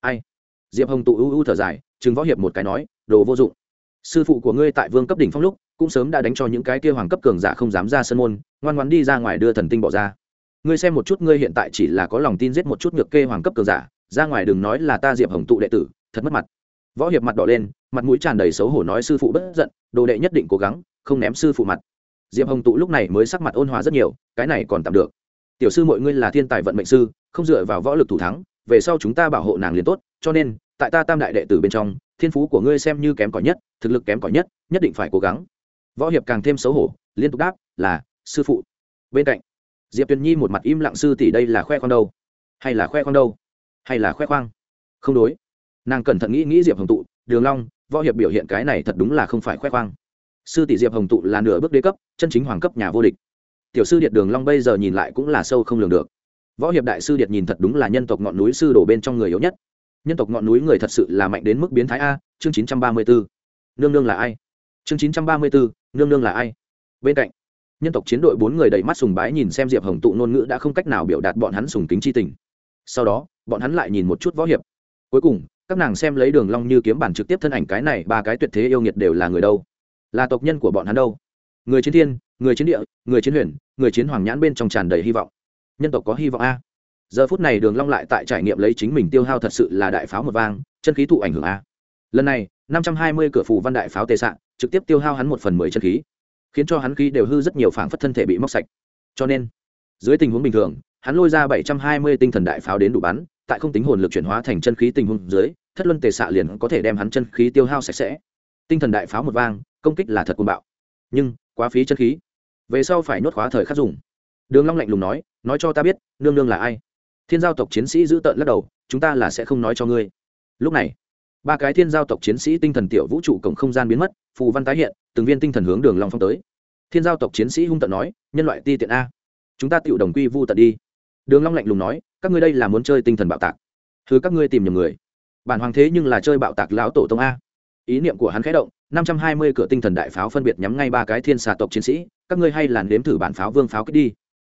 Ai? Diệp hồng tụ ưu ưu thở dài chừng võ hiệp một cái nói, đồ vô dụng. Sư phụ của ngươi tại vương cấp đỉnh phong lúc, cũng sớm đã đánh cho những cái kia hoàng cấp cường giả không dám ra sân môn, ngoan ngoan đi ra ngoài đưa thần tinh bỏ ra. Ngươi xem một chút, ngươi hiện tại chỉ là có lòng tin giết một chút ngược kê hoàng cấp cường giả, ra ngoài đừng nói là ta diệp hồng tụ đệ tử, thật mất mặt. Võ hiệp mặt đỏ lên, mặt mũi tràn đầy xấu hổ nói sư phụ bất giận, đồ đệ nhất định cố gắng, không ném sư phụ mặt. Diệp hồng tụ lúc này mới sắc mặt ôn hòa rất nhiều, cái này còn tạm được tiểu sư mọi ngươi là thiên tài vận mệnh sư, không dựa vào võ lực thủ thắng, về sau chúng ta bảo hộ nàng liền tốt, cho nên, tại ta tam đại đệ tử bên trong, thiên phú của ngươi xem như kém cỏi nhất, thực lực kém cỏi nhất nhất định phải cố gắng. Võ hiệp càng thêm xấu hổ, liên tục đáp, là, sư phụ. Bên cạnh, diệp tuyền nhi một mặt im lặng sư tỷ đây là khoe khoang đâu? Hay là khoe khoang đâu? Hay là khoe khoang? Không đối. Nàng cẩn thận nghĩ nghĩ diệp hồng tụ, đường long, võ hiệp biểu hiện cái này thật đúng là không phải khoe khoang. Sư tỷ diệp hồng tụ là nửa bước đế cấp, chân chính hoàng cấp nhà vô địch tiểu sư điện đường long bây giờ nhìn lại cũng là sâu không lường được. Võ hiệp đại sư điện nhìn thật đúng là nhân tộc ngọn núi sư đổ bên trong người yếu nhất. Nhân tộc ngọn núi người thật sự là mạnh đến mức biến thái a, chương chín trăm ba mươi bốn nương nương là ai? Chương chín trăm ba mươi bốn nương nương là ai? Bên cạnh, nhân tộc chiến đội bốn người đầy mắt sùng bái nhìn xem diệp hồng tụ ngôn ngữ đã không cách nào biểu đạt bọn hắn sùng kính c h i tình. Sau đó, bọn hắn lại nhìn một chút võ hiệp. Cuối cùng, các nàng xem lấy đường long như kiếm bản trực tiếp thân ảnh cái này, ba cái tuyệt thế yêu nghiệt đều là người đâu? Là tộc nhân của bọn hắn đâu? Người chiến thiên người chiến địa, người chiến huyền, người chiến hoàng nhãn bên trong tràn đầy hy vọng. Nhân tộc có hy vọng a. Giờ phút này đường long lại tại trải nghiệm lấy chính mình tiêu hao thật sự là đại pháo một vang, chân khí thụ ảnh hưởng a. Lần này, năm trăm hai mươi cửa phù văn đại pháo tề sạng, trực tiếp tiêu hao hắn một phần mười chân khí, khiến cho hắn khí đều hư rất nhiều phảng phất thân thể bị móc sạch. Cho nên, dưới tình huống bình thường, hắn lôi ra bảy trăm hai mươi tinh thần đại pháo đến đủ bắn, tại không tính hồn lực chuyển hóa thành chân khí tình huống dưới, thất luân tề xạ liền có thể đem hắn chân khí tiêu hao sạch sẽ. Tinh thần đại pháo một vang, công kích là thật cuồng bạo. Nhưng, quá phí chân khí về sau phải nhốt khóa thời khắc dùng. Đường long lạnh lùng nói nói cho ta biết, nương nương là ai? Thiên giao tộc chiến sĩ giữ tợn lắc đầu, chúng ta là sẽ không nói cho ngươi. Lúc này, ba cái thiên giao tộc chiến sĩ tinh thần tiểu vũ trụ cổng không gian biến mất, phù văn tái hiện, từng viên tinh thần hướng đường long phong tới. Thiên giao tộc chiến sĩ hung tận nói, nhân loại ti tiện a, chúng ta tiểu đồng quy vu tận đi. Đường long lạnh lùng nói, các ngươi đây là muốn chơi tinh thần bạo tạc. Thứ các ngươi tìm nhầm người. Bản hoàng thế nhưng là chơi bạo tạc lão tổ tông a. Ý niệm của hắn khẽ động, năm trăm hai mươi cửa tinh thần đại pháo phân biệt nhắm ngay ba cái thiên xà tộc chiến sĩ các ngươi hay làn đếm thử bản pháo vương pháo kích đi.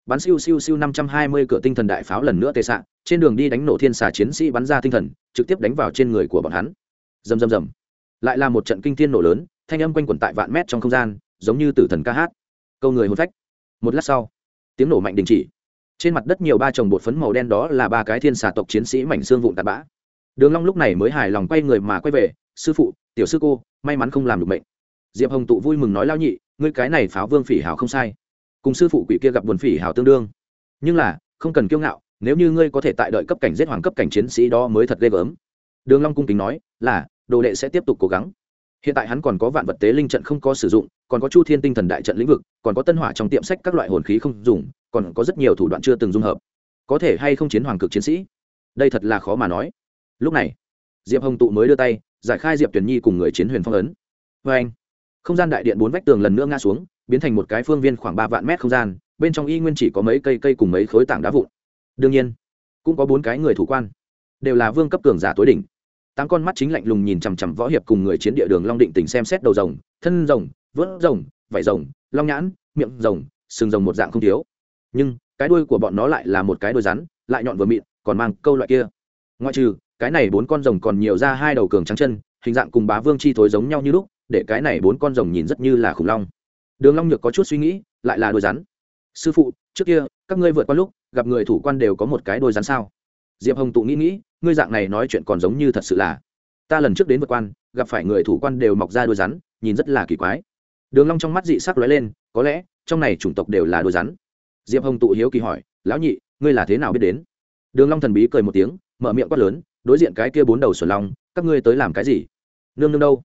Bắn siêu siêu siêu năm trăm hai mươi cửa tinh thần đại pháo lần nữa tê xạ trên đường đi đánh nổ thiên xà chiến sĩ bắn ra tinh thần, trực tiếp đánh vào trên người của bọn hắn. Rầm rầm rầm. Lại là một trận kinh thiên nổ lớn, thanh âm quanh quẩn tại vạn mét trong không gian, giống như tử thần ca hát. Câu người hôn phách. Một lát sau, tiếng nổ mạnh đình chỉ. Trên mặt đất nhiều ba chồng bột phấn màu đen đó là ba cái thiên xà tộc chiến sĩ mảnh xương vụn tạt bã. Đường long lúc này mới hài lòng quay người mà quay về, sư phụ, tiểu sư cô, may mắn không làm được mệnh diệp hồng tụ vui mừng nói lao nhị ngươi cái này pháo vương phỉ hào không sai. Cùng sư phụ quỷ kia gặp buồn phỉ hào tương đương. Nhưng là, không cần kiêu ngạo, nếu như ngươi có thể tại đợi cấp cảnh giết hoàng cấp cảnh chiến sĩ đó mới thật ghê gớm. Đường long cung kính nói, là, đồ đệ sẽ tiếp tục cố gắng. Hiện tại hắn còn có vạn vật tế linh trận không có sử dụng, còn có chu thiên tinh thần đại trận lĩnh vực, còn có tân hỏa trong tiệm sách các loại hồn khí không dùng, còn có rất nhiều thủ đoạn chưa từng dung hợp. Có thể hay không chiến hoàng cực chiến sĩ? Đây thật là khó mà nói. Lúc này, diệp hồng tụ mới đưa tay, giải khai diệp tuyển nhi cùng người chiến huyền phong ấn. Vê anh không gian đại điện bốn vách tường lần nữa ngã xuống, biến thành một cái phương viên khoảng ba vạn mét không gian, bên trong y nguyên chỉ có mấy cây cây cùng mấy khối tảng đá vụn. Đương nhiên, cũng có bốn cái người thủ quan, đều là vương cấp cường giả tối đỉnh. Tám con mắt chính lạnh lùng nhìn chằm chằm võ hiệp cùng người chiến địa đường long định tình xem xét đầu rồng, thân rồng, vớt rồng, vảy rồng, long nhãn, miệng rồng sừng rồng một dạng không thiếu. Nhưng, cái đuôi của bọn nó lại là một cái đuôi rắn, lại nhọn vừa mịn, còn mang câu loại kia. Ngoại trừ, cái này bốn con rồng còn nhiều ra hai đầu cường trắng chân, hình dạng cùng bá vương chi thối giống nhau như lúc để cái này bốn con rồng nhìn rất như là khủng long. Đường long nhược có chút suy nghĩ, lại là đuôi rắn. Sư phụ, trước kia, các ngươi vượt qua lúc, gặp người thủ quan đều có một cái đuôi rắn sao? Diệp hồng tụ nghĩ nghĩ, ngươi dạng này nói chuyện còn giống như thật sự là. Ta lần trước đến vượt quan, gặp phải người thủ quan đều mọc ra đuôi rắn, nhìn rất là kỳ quái. Đường long trong mắt dị sắc lóe lên, có lẽ, trong này chủng tộc đều là đuôi rắn. Diệp hồng tụ hiếu kỳ hỏi, lão nhị, ngươi là thế nào biết đến? Đường long thần bí cười một tiếng, mở miệng quát lớn, đối diện cái kia bốn đầu sườn long, các ngươi tới làm cái gì? Nương nương đâu?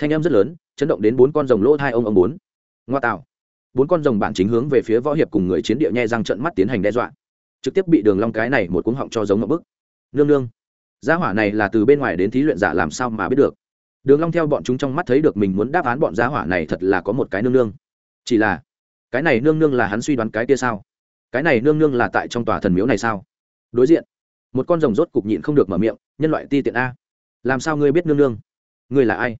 Thanh âm rất lớn, chấn động đến bốn con rồng lỗ hai ông ông bốn. Ngoa tạo. Bốn con rồng bản chính hướng về phía võ hiệp cùng người chiến địa nhe răng trận mắt tiến hành đe dọa. Trực tiếp bị đường long cái này một cuống họng cho giống ngậm bức. Nương nương. Gia hỏa này là từ bên ngoài đến thí luyện giả làm sao mà biết được? Đường long theo bọn chúng trong mắt thấy được mình muốn đáp án bọn gia hỏa này thật là có một cái nương nương. Chỉ là, cái này nương nương là hắn suy đoán cái kia sao? Cái này nương nương là tại trong tòa thần miếu này sao? Đối diện, một con rồng rốt cục nhịn không được mở miệng, nhân loại ti tiện a. Làm sao ngươi biết nương nương? Ngươi là ai?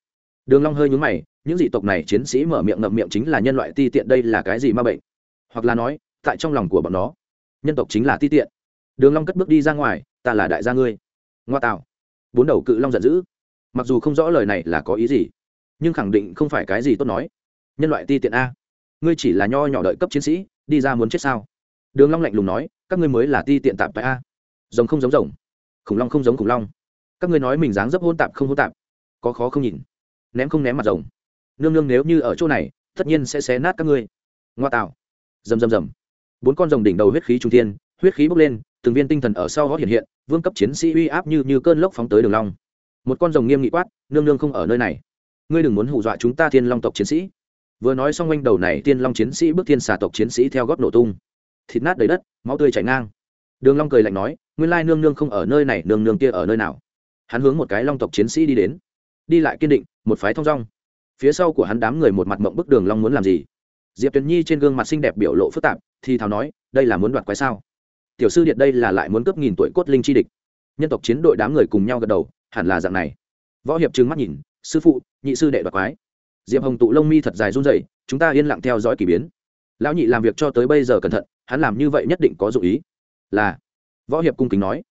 Đường long hơi nhướng mày, những dị tộc này chiến sĩ mở miệng ngậm miệng chính là nhân loại ti tiện đây là cái gì ma bệnh? Hoặc là nói, tại trong lòng của bọn nó, nhân tộc chính là ti tiện. Đường long cất bước đi ra ngoài, ta là đại gia ngươi. Ngoa tạo. Bốn đầu cự long giận dữ. Mặc dù không rõ lời này là có ý gì, nhưng khẳng định không phải cái gì tốt nói. Nhân loại ti tiện a. Ngươi chỉ là nho nhỏ đợi cấp chiến sĩ, đi ra muốn chết sao? Đường long lạnh lùng nói, các ngươi mới là ti tiện tạp tại a. Rồng không giống rồng, khủng long không giống khủng long. Các ngươi nói mình dáng dấp hôn tạp không hôn tạp, có khó không nhìn ném không ném mặt rồng. Nương nương nếu như ở chỗ này, tất nhiên sẽ xé nát các ngươi. Ngoa tạo. Rầm rầm rầm. Bốn con rồng đỉnh đầu huyết khí trung thiên, huyết khí bốc lên, từng viên tinh thần ở sau gót hiện hiện, vương cấp chiến sĩ uy áp như như cơn lốc phóng tới đường long. Một con rồng nghiêm nghị quát, nương nương không ở nơi này. Ngươi đừng muốn hù dọa chúng ta thiên long tộc chiến sĩ. Vừa nói xong quanh đầu này, thiên long chiến sĩ bước thiên xà tộc chiến sĩ theo gót nổ tung. Thịt nát đầy đất, máu tươi chảy ngang. Đường long cười lạnh nói, nguyên lai nương nương không ở nơi này, nương nương kia ở nơi nào? Hắn hướng một cái long tộc chiến sĩ đi đến đi lại kiên định, một phái thong dong. Phía sau của hắn đám người một mặt mộng bức đường long muốn làm gì? Diệp tuyền nhi trên gương mặt xinh đẹp biểu lộ phức tạp, thì thào nói, đây là muốn đoạt quái sao? Tiểu sư điện đây là lại muốn cướp nghìn tuổi cốt linh chi địch. Nhân tộc chiến đội đám người cùng nhau gật đầu, hẳn là dạng này. Võ hiệp trừng mắt nhìn, sư phụ, nhị sư đệ đoạt quái. Diệp hồng tụ lông mi thật dài run rẩy, chúng ta yên lặng theo dõi kỳ biến. Lão nhị làm việc cho tới bây giờ cẩn thận, hắn làm như vậy nhất định có dụng ý. Là, võ hiệp cung kính nói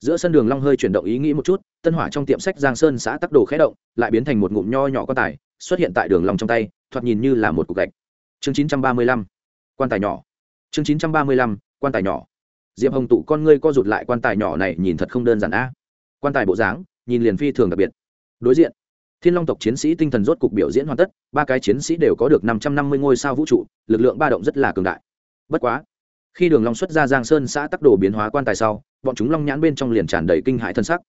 giữa sân đường long hơi chuyển động ý nghĩ một chút, tân hỏa trong tiệm sách giang sơn xã tắc đồ khẽ động, lại biến thành một ngụm nho nhỏ quan tài, xuất hiện tại đường long trong tay, thoạt nhìn như là một cục gạch. Chương 935 quan tài nhỏ. Chương 935 quan tài nhỏ. Diệp hồng tụ con ngươi co rụt lại, quan tài nhỏ này nhìn thật không đơn giản a. Quan tài bộ dáng, nhìn liền phi thường đặc biệt. Đối diện, thiên long tộc chiến sĩ tinh thần rốt cục biểu diễn hoàn tất, ba cái chiến sĩ đều có được năm trăm năm mươi ngôi sao vũ trụ, lực lượng ba động rất là cường đại. Bất quá khi đường long xuất ra giang sơn xã tắc đồ biến hóa quan tài sau, bọn chúng long nhãn bên trong liền tràn đầy kinh hãi thân sắc.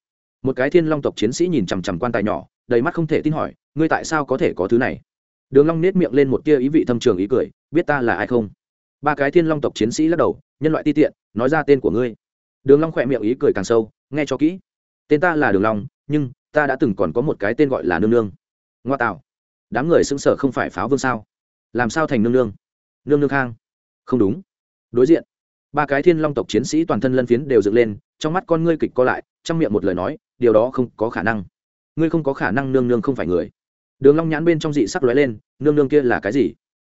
Một cái thiên long tộc chiến sĩ nhìn chằm chằm quan tài nhỏ, đầy mắt không thể tin hỏi, ngươi tại sao có thể có thứ này? Đường long nét miệng lên một tia ý vị thâm trường ý cười, biết ta là ai không? Ba cái thiên long tộc chiến sĩ lắc đầu, nhân loại ti tiện, nói ra tên của ngươi. Đường long khoẹt miệng ý cười càng sâu, nghe cho kỹ. Tên ta là đường long, nhưng ta đã từng còn có một cái tên gọi là nương nương. Ngoa tạo. Đám người sững sở không phải pháo vương sao? Làm sao thành nương nương? Nương nương khang. Không đúng đối diện, ba cái thiên long tộc chiến sĩ toàn thân lân phiến đều dựng lên, trong mắt con ngươi kịch co lại, trong miệng một lời nói, điều đó không có khả năng. Ngươi không có khả năng nương nương không phải người. Đường long nhãn bên trong dị sắc lóe lên, nương nương kia là cái gì?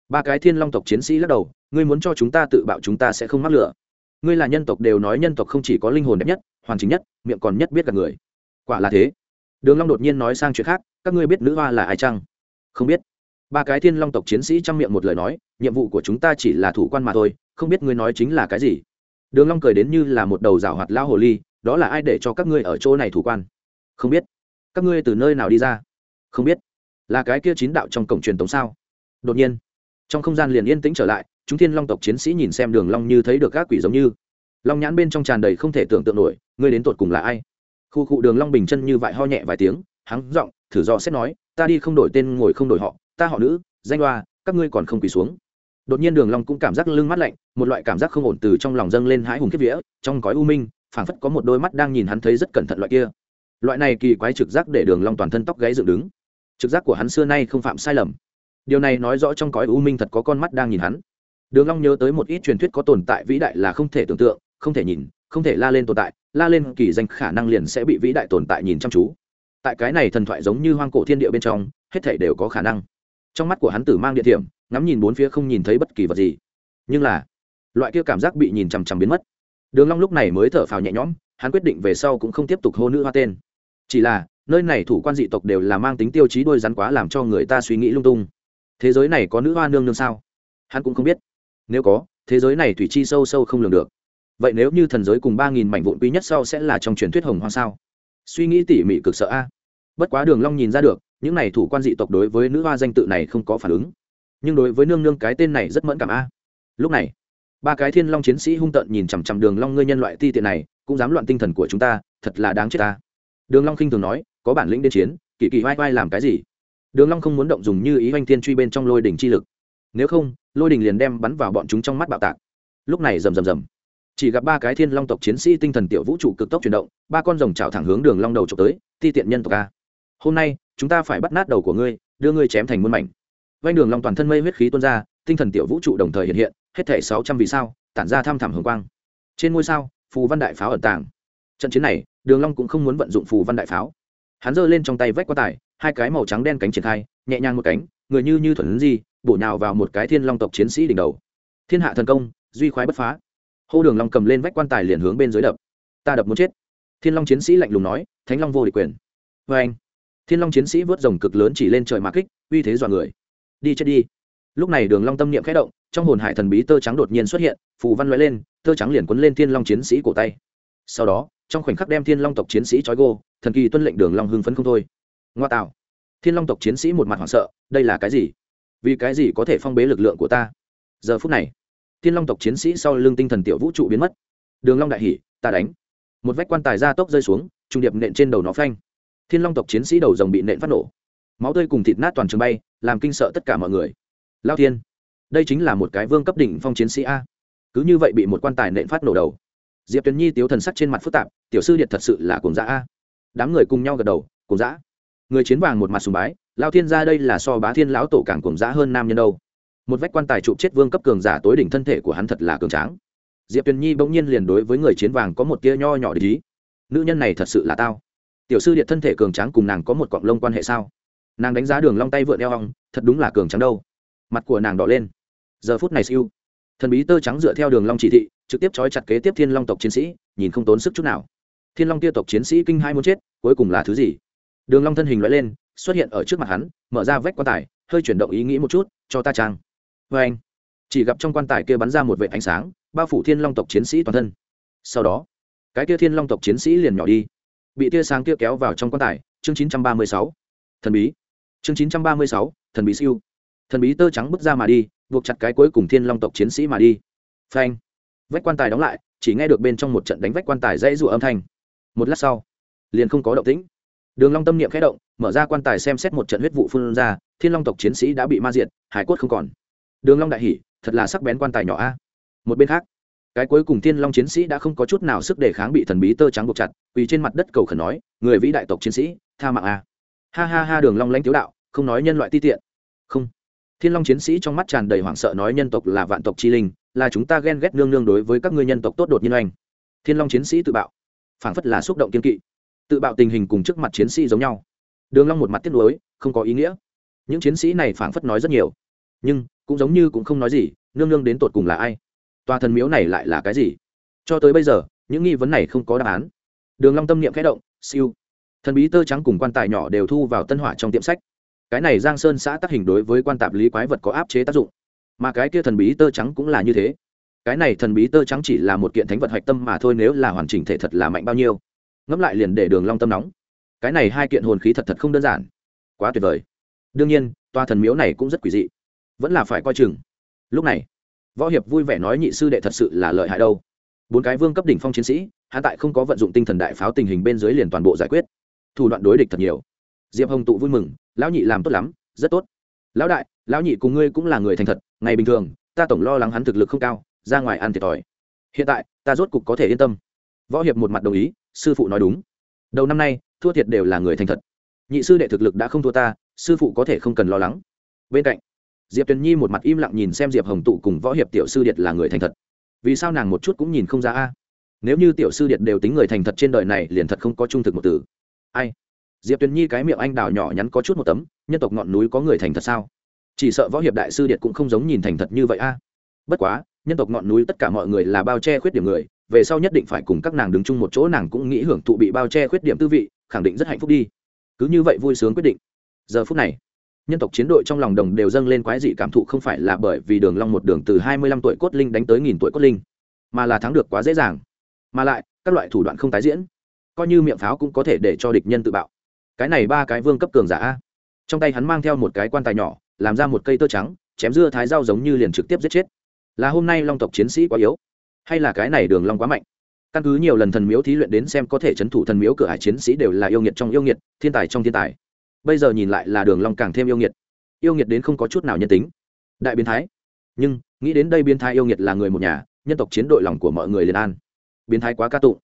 Ba cái thiên long tộc chiến sĩ lắc đầu, ngươi muốn cho chúng ta tự bạo chúng ta sẽ không mắc lửa. Ngươi là nhân tộc đều nói nhân tộc không chỉ có linh hồn đẹp nhất, hoàn chính nhất, miệng còn nhất biết cả người. Quả là thế. Đường long đột nhiên nói sang chuyện khác, các ngươi biết nữ hoa là ai chăng? Không biết ba cái thiên long tộc chiến sĩ trong miệng một lời nói, nhiệm vụ của chúng ta chỉ là thủ quan mà thôi, không biết ngươi nói chính là cái gì. Đường long cười đến như là một đầu rào hoạt lao hồ ly, đó là ai để cho các ngươi ở chỗ này thủ quan? Không biết. Các ngươi từ nơi nào đi ra? Không biết. Là cái kia chín đạo trong cổng truyền tống sao? Đột nhiên. Trong không gian liền yên tĩnh trở lại, chúng thiên long tộc chiến sĩ nhìn xem đường long như thấy được các quỷ giống như. Long nhãn bên trong tràn đầy không thể tưởng tượng nổi, ngươi đến tột cùng là ai? Khu cụ đường long bình chân như vậy ho nhẹ vài tiếng, hắn giọng thử do xét nói, ta đi không đổi tên ngồi không đổi họ ta họ nữ, danh đoa các ngươi còn không quỳ xuống. Đột nhiên đường long cũng cảm giác lưng mắt lạnh, một loại cảm giác không ổn từ trong lòng dâng lên hãi hùng kiếp vía, trong cõi u minh, phảng phất có một đôi mắt đang nhìn hắn thấy rất cẩn thận loại kia. Loại này kỳ quái trực giác để đường long toàn thân tóc gáy dựng đứng. Trực giác của hắn xưa nay không phạm sai lầm. Điều này nói rõ trong cõi u minh thật có con mắt đang nhìn hắn. Đường long nhớ tới một ít truyền thuyết có tồn tại vĩ đại là không thể tưởng tượng, không thể nhìn, không thể la lên tồn tại, la lên kỳ danh khả năng liền sẽ bị vĩ đại tồn tại nhìn chăm chú. Tại cái này thần thoại giống như hoang cổ thiên địa bên trong, hết thảy đều có khả năng trong mắt của hắn tử mang địa điểm ngắm nhìn bốn phía không nhìn thấy bất kỳ vật gì. Nhưng là, loại kia cảm giác bị nhìn chằm chằm biến mất. Đường long lúc này mới thở phào nhẹ nhõm, hắn quyết định về sau cũng không tiếp tục hô nữ hoa tên. Chỉ là, nơi này thủ quan dị tộc đều là mang tính tiêu chí đôi rắn quá làm cho người ta suy nghĩ lung tung. Thế giới này có nữ hoa nương nương sao? Hắn cũng không biết. Nếu có, thế giới này thủy chi sâu sâu không lường được. Vậy nếu như thần giới cùng ba nghìn mảnh vụn quý nhất sau sẽ là trong truyền thuyết hồng hoa sao? Suy nghĩ tỉ mỉ cực sợ a. Bất quá đường long nhìn ra được những này thủ quan dị tộc đối với nữ hoa danh tự này không có phản ứng. Nhưng đối với nương nương cái tên này rất mẫn cảm a. Lúc này, ba cái thiên long chiến sĩ hung tợn nhìn chằm chằm đường long ngươi nhân loại ti tiện này, cũng dám loạn tinh thần của chúng ta, thật là đáng chết ta. Đường long khinh thường nói, có bản lĩnh đến chiến, kỳ kỳ vai vai làm cái gì? Đường long không muốn động dùng như ý oanh thiên truy bên trong lôi đỉnh chi lực. Nếu không, lôi đỉnh liền đem bắn vào bọn chúng trong mắt bạo tạc. Lúc này rầm rầm rầm. Chỉ gặp ba cái thiên long tộc chiến sĩ tinh thần tiểu vũ trụ cực tốc chuyển động, ba con rồng chảo thẳng hướng đường long đầu chụp tới, ti tiện nhân tộc a. Hôm nay chúng ta phải bắt nát đầu của ngươi, đưa ngươi chém thành muôn mảnh. Vanh đường long toàn thân mây huyết khí tuôn ra, tinh thần tiểu vũ trụ đồng thời hiện hiện, hết thể sáu trăm vì sao, tản ra tham thẳm hồng quang. Trên ngôi sao, phù văn đại pháo ẩn tàng. Trận chiến này, đường long cũng không muốn vận dụng phù văn đại pháo. Hắn giơ lên trong tay vách quá tải hai cái màu trắng đen cánh triển khai, nhẹ nhàng một cánh, người như như thuần gì bổ nhào vào một cái thiên long tộc chiến sĩ đỉnh đầu. Thiên hạ thần công, duy khoái bất phá. Hô đường long cầm lên vách quan tài liền hướng bên dưới đập. Ta đập muốn chết. Thiên long chiến sĩ lạnh lùng nói, thánh long vô địch quyền. Với anh thiên long chiến sĩ vớt rồng cực lớn chỉ lên trời mà kích, uy thế dọa người. Đi chết đi. Lúc này đường long tâm niệm khẽ động, trong hồn hải thần bí tơ trắng đột nhiên xuất hiện, phù văn lóe lên, tơ trắng liền cuốn lên thiên long chiến sĩ cổ tay. Sau đó, trong khoảnh khắc đem thiên long tộc chiến sĩ trói gô, thần kỳ tuân lệnh đường long hưng phấn không thôi. Ngoa tạo. Thiên long tộc chiến sĩ một mặt hoảng sợ, đây là cái gì? Vì cái gì có thể phong bế lực lượng của ta? Giờ phút này, thiên long tộc chiến sĩ sau lưng tinh thần tiểu vũ trụ biến mất. Đường long đại hỉ, ta đánh. Một vách quan tài ra tốc rơi xuống, trung điệp nện trên đầu nó phanh thiên long tộc chiến sĩ đầu rồng bị nện phát nổ. Máu tươi cùng thịt nát toàn trường bay, làm kinh sợ tất cả mọi người. Lao thiên, đây chính là một cái vương cấp đỉnh phong chiến sĩ a. Cứ như vậy bị một quan tài nện phát nổ đầu. Diệp tuyền nhi tiếu thần sắc trên mặt phức tạp, tiểu sư điện thật sự là cùng dã a. Đám người cùng nhau gật đầu cùng dã. Người chiến vàng một mặt sùng bái, lao thiên ra đây là so bá thiên lão tổ càng cùng dã hơn nam nhân đâu. Một vách quan tài trụ chết vương cấp cường giả tối đỉnh thân thể của hắn thật là cường tráng. Diệp tuyền nhi bỗng nhiên liền đối với người chiến vàng có một tia nho nhỏ để ý. Nữ nhân này thật sự là tao tiểu sư điện thân thể cường tráng cùng nàng có một cọng lông quan hệ sao? Nàng đánh giá đường long tay vượn eo hong thật đúng là cường tráng đâu. Mặt của nàng đỏ lên. Giờ phút này siêu. Thần bí tơ trắng dựa theo đường long chỉ thị, trực tiếp trói chặt kế tiếp thiên long tộc chiến sĩ, nhìn không tốn sức chút nào. Thiên long tia tộc chiến sĩ kinh hai muốn chết, cuối cùng là thứ gì? Đường long thân hình lóe lên, xuất hiện ở trước mặt hắn, mở ra vách quan tài, hơi chuyển động ý nghĩ một chút, cho ta trang. Với anh, chỉ gặp trong quan tài kia bắn ra một vệt ánh sáng, bao phủ thiên long tộc chiến sĩ toàn thân. Sau đó, cái kia thiên long tộc chiến sĩ liền nhỏ đi bị tia sáng kia kéo vào trong quan tài chương 936. thần bí. Chương 936, thần bí siêu. Thần bí tơ trắng bước ra mà đi buộc chặt cái cuối cùng thiên long tộc chiến sĩ mà đi. Phanh. Vách quan tài đóng lại chỉ nghe được bên trong một trận đánh vách quan tài dãy rụ âm thanh. Một lát sau liền không có động tĩnh. Đường long tâm niệm khẽ động mở ra quan tài xem xét một trận huyết vụ phun ra thiên long tộc chiến sĩ đã bị ma diệt hải cốt không còn. Đường long đại hỉ thật là sắc bén quan tài nhỏ a. Một bên khác cái cuối cùng thiên long chiến sĩ đã không có chút nào sức đề kháng bị thần bí tơ trắng buộc chặt, quỳ trên mặt đất cầu khẩn nói, người vĩ đại tộc chiến sĩ, tha mạng a. Ha ha ha, đường long lãnh tiếu đạo, không nói nhân loại ti tiện. Không. Thiên long chiến sĩ trong mắt tràn đầy hoảng sợ nói, nhân tộc là vạn tộc chi linh, là chúng ta ghen ghét nương nương đối với các ngươi nhân tộc tốt đột nhiên oanh. Thiên long chiến sĩ tự bạo. Phảng phất là xúc động kiên kỵ. Tự bạo tình hình cùng trước mặt chiến sĩ giống nhau. Đường long một mặt tiếc nuối, không có ý nghĩa. Những chiến sĩ này phảng phất nói rất nhiều. Nhưng, cũng giống như cũng không nói gì, nương nương đến tột cùng là ai? Tòa thần miếu này lại là cái gì? Cho tới bây giờ, những nghi vấn này không có đáp án. Đường long tâm niệm khẽ động, siêu. Thần bí tơ trắng cùng quan tài nhỏ đều thu vào tân hỏa trong tiệm sách. Cái này giang sơn xã tác hình đối với quan tạp lý quái vật có áp chế tác dụng. Mà cái kia thần bí tơ trắng cũng là như thế. Cái này thần bí tơ trắng chỉ là một kiện thánh vật hạch tâm mà thôi, nếu là hoàn chỉnh thể thật là mạnh bao nhiêu. Ngẫm lại liền để đường long tâm nóng. Cái này hai kiện hồn khí thật thật không đơn giản. Quá tuyệt vời. Đương nhiên toa thần miếu này cũng rất quỷ dị. Vẫn là phải coi chừng. Lúc này võ hiệp vui vẻ nói nhị sư đệ thật sự là lợi hại đâu. Bốn cái vương cấp đỉnh phong chiến sĩ hạ tại không có vận dụng tinh thần đại pháo tình hình bên dưới liền toàn bộ giải quyết. Thủ đoạn đối địch thật nhiều. Diệp hồng tụ vui mừng, lão nhị làm tốt lắm, rất tốt. Lão đại, lão nhị cùng ngươi cũng là người thành thật, ngày bình thường, ta tổng lo lắng hắn thực lực không cao, ra ngoài ăn thiệt thòi. Hiện tại, ta rốt cục có thể yên tâm. Võ hiệp một mặt đồng ý, sư phụ nói đúng. Đầu năm nay, thua thiệt đều là người thành thật. Nhị sư đệ thực lực đã không thua ta, sư phụ có thể không cần lo lắng. Bên cạnh diệp tuyền nhi một mặt im lặng nhìn xem diệp hồng tụ cùng võ hiệp tiểu sư điệt là người thành thật. Vì sao nàng một chút cũng nhìn không ra a? Nếu như tiểu sư điệt đều tính người thành thật trên đời này, liền thật không có trung thực một từ. Ai? Diệp tuyền nhi cái miệng anh đào nhỏ nhắn có chút một tấm, nhân tộc ngọn núi có người thành thật sao? Chỉ sợ võ hiệp đại sư điệt cũng không giống nhìn thành thật như vậy a. Bất quá, nhân tộc ngọn núi tất cả mọi người là bao che khuyết điểm người, về sau nhất định phải cùng các nàng đứng chung một chỗ nàng cũng nghĩ hưởng thụ bị bao che khuyết điểm tư vị, khẳng định rất hạnh phúc đi. Cứ như vậy vui sướng quyết định. Giờ phút này nhân tộc chiến đội trong lòng đồng đều dâng lên quái dị cảm thụ không phải là bởi vì đường long một đường từ hai mươi lăm tuổi cốt linh đánh tới nghìn tuổi cốt linh, mà là thắng được quá dễ dàng. Mà lại, các loại thủ đoạn không tái diễn, coi như miệng pháo cũng có thể để cho địch nhân tự bạo. Cái này ba cái vương cấp cường giả trong tay hắn mang theo một cái quan tài nhỏ, làm ra một cây tơ trắng, chém dưa thái rau giống như liền trực tiếp giết chết. Là hôm nay long tộc chiến sĩ quá yếu? Hay là cái này đường long quá mạnh? Căn cứ nhiều lần thần miếu thí luyện đến xem có thể chấn thủ thần miếu cửa hải chiến sĩ đều là yêu nghiệt trong yêu nghiệt, thiên tài trong thiên tài bây giờ nhìn lại là đường long càng thêm yêu nghiệt. Yêu nghiệt đến không có chút nào nhân tính. Đại biến thái. Nhưng, nghĩ đến đây biến thái yêu nghiệt là người một nhà, nhân tộc chiến đội lòng của mọi người liền an. Biến thái quá ca tụng.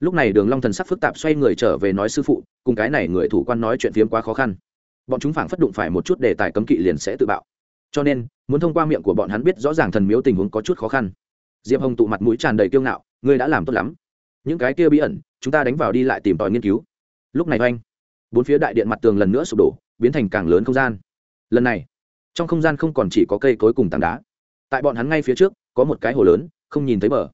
Lúc này đường long thần sắc phức tạp xoay người trở về nói sư phụ, cùng cái này người thủ quan nói chuyện phiếm quá khó khăn. Bọn chúng phảng phất đụng phải một chút đề tài cấm kỵ liền sẽ tự bạo. Cho nên, muốn thông qua miệng của bọn hắn biết rõ ràng thần miếu tình huống có chút khó khăn. Diệp hồng tụ mặt mũi tràn đầy kiêu ngạo, ngươi đã làm tốt lắm. Những cái kia bí ẩn, chúng ta đánh vào đi lại tìm tòi nghiên cứu. Lúc này oanh bốn phía đại điện mặt tường lần nữa sụp đổ, biến thành càng lớn không gian. Lần này, trong không gian không còn chỉ có cây cối cùng tảng đá. Tại bọn hắn ngay phía trước, có một cái hồ lớn, không nhìn thấy bờ.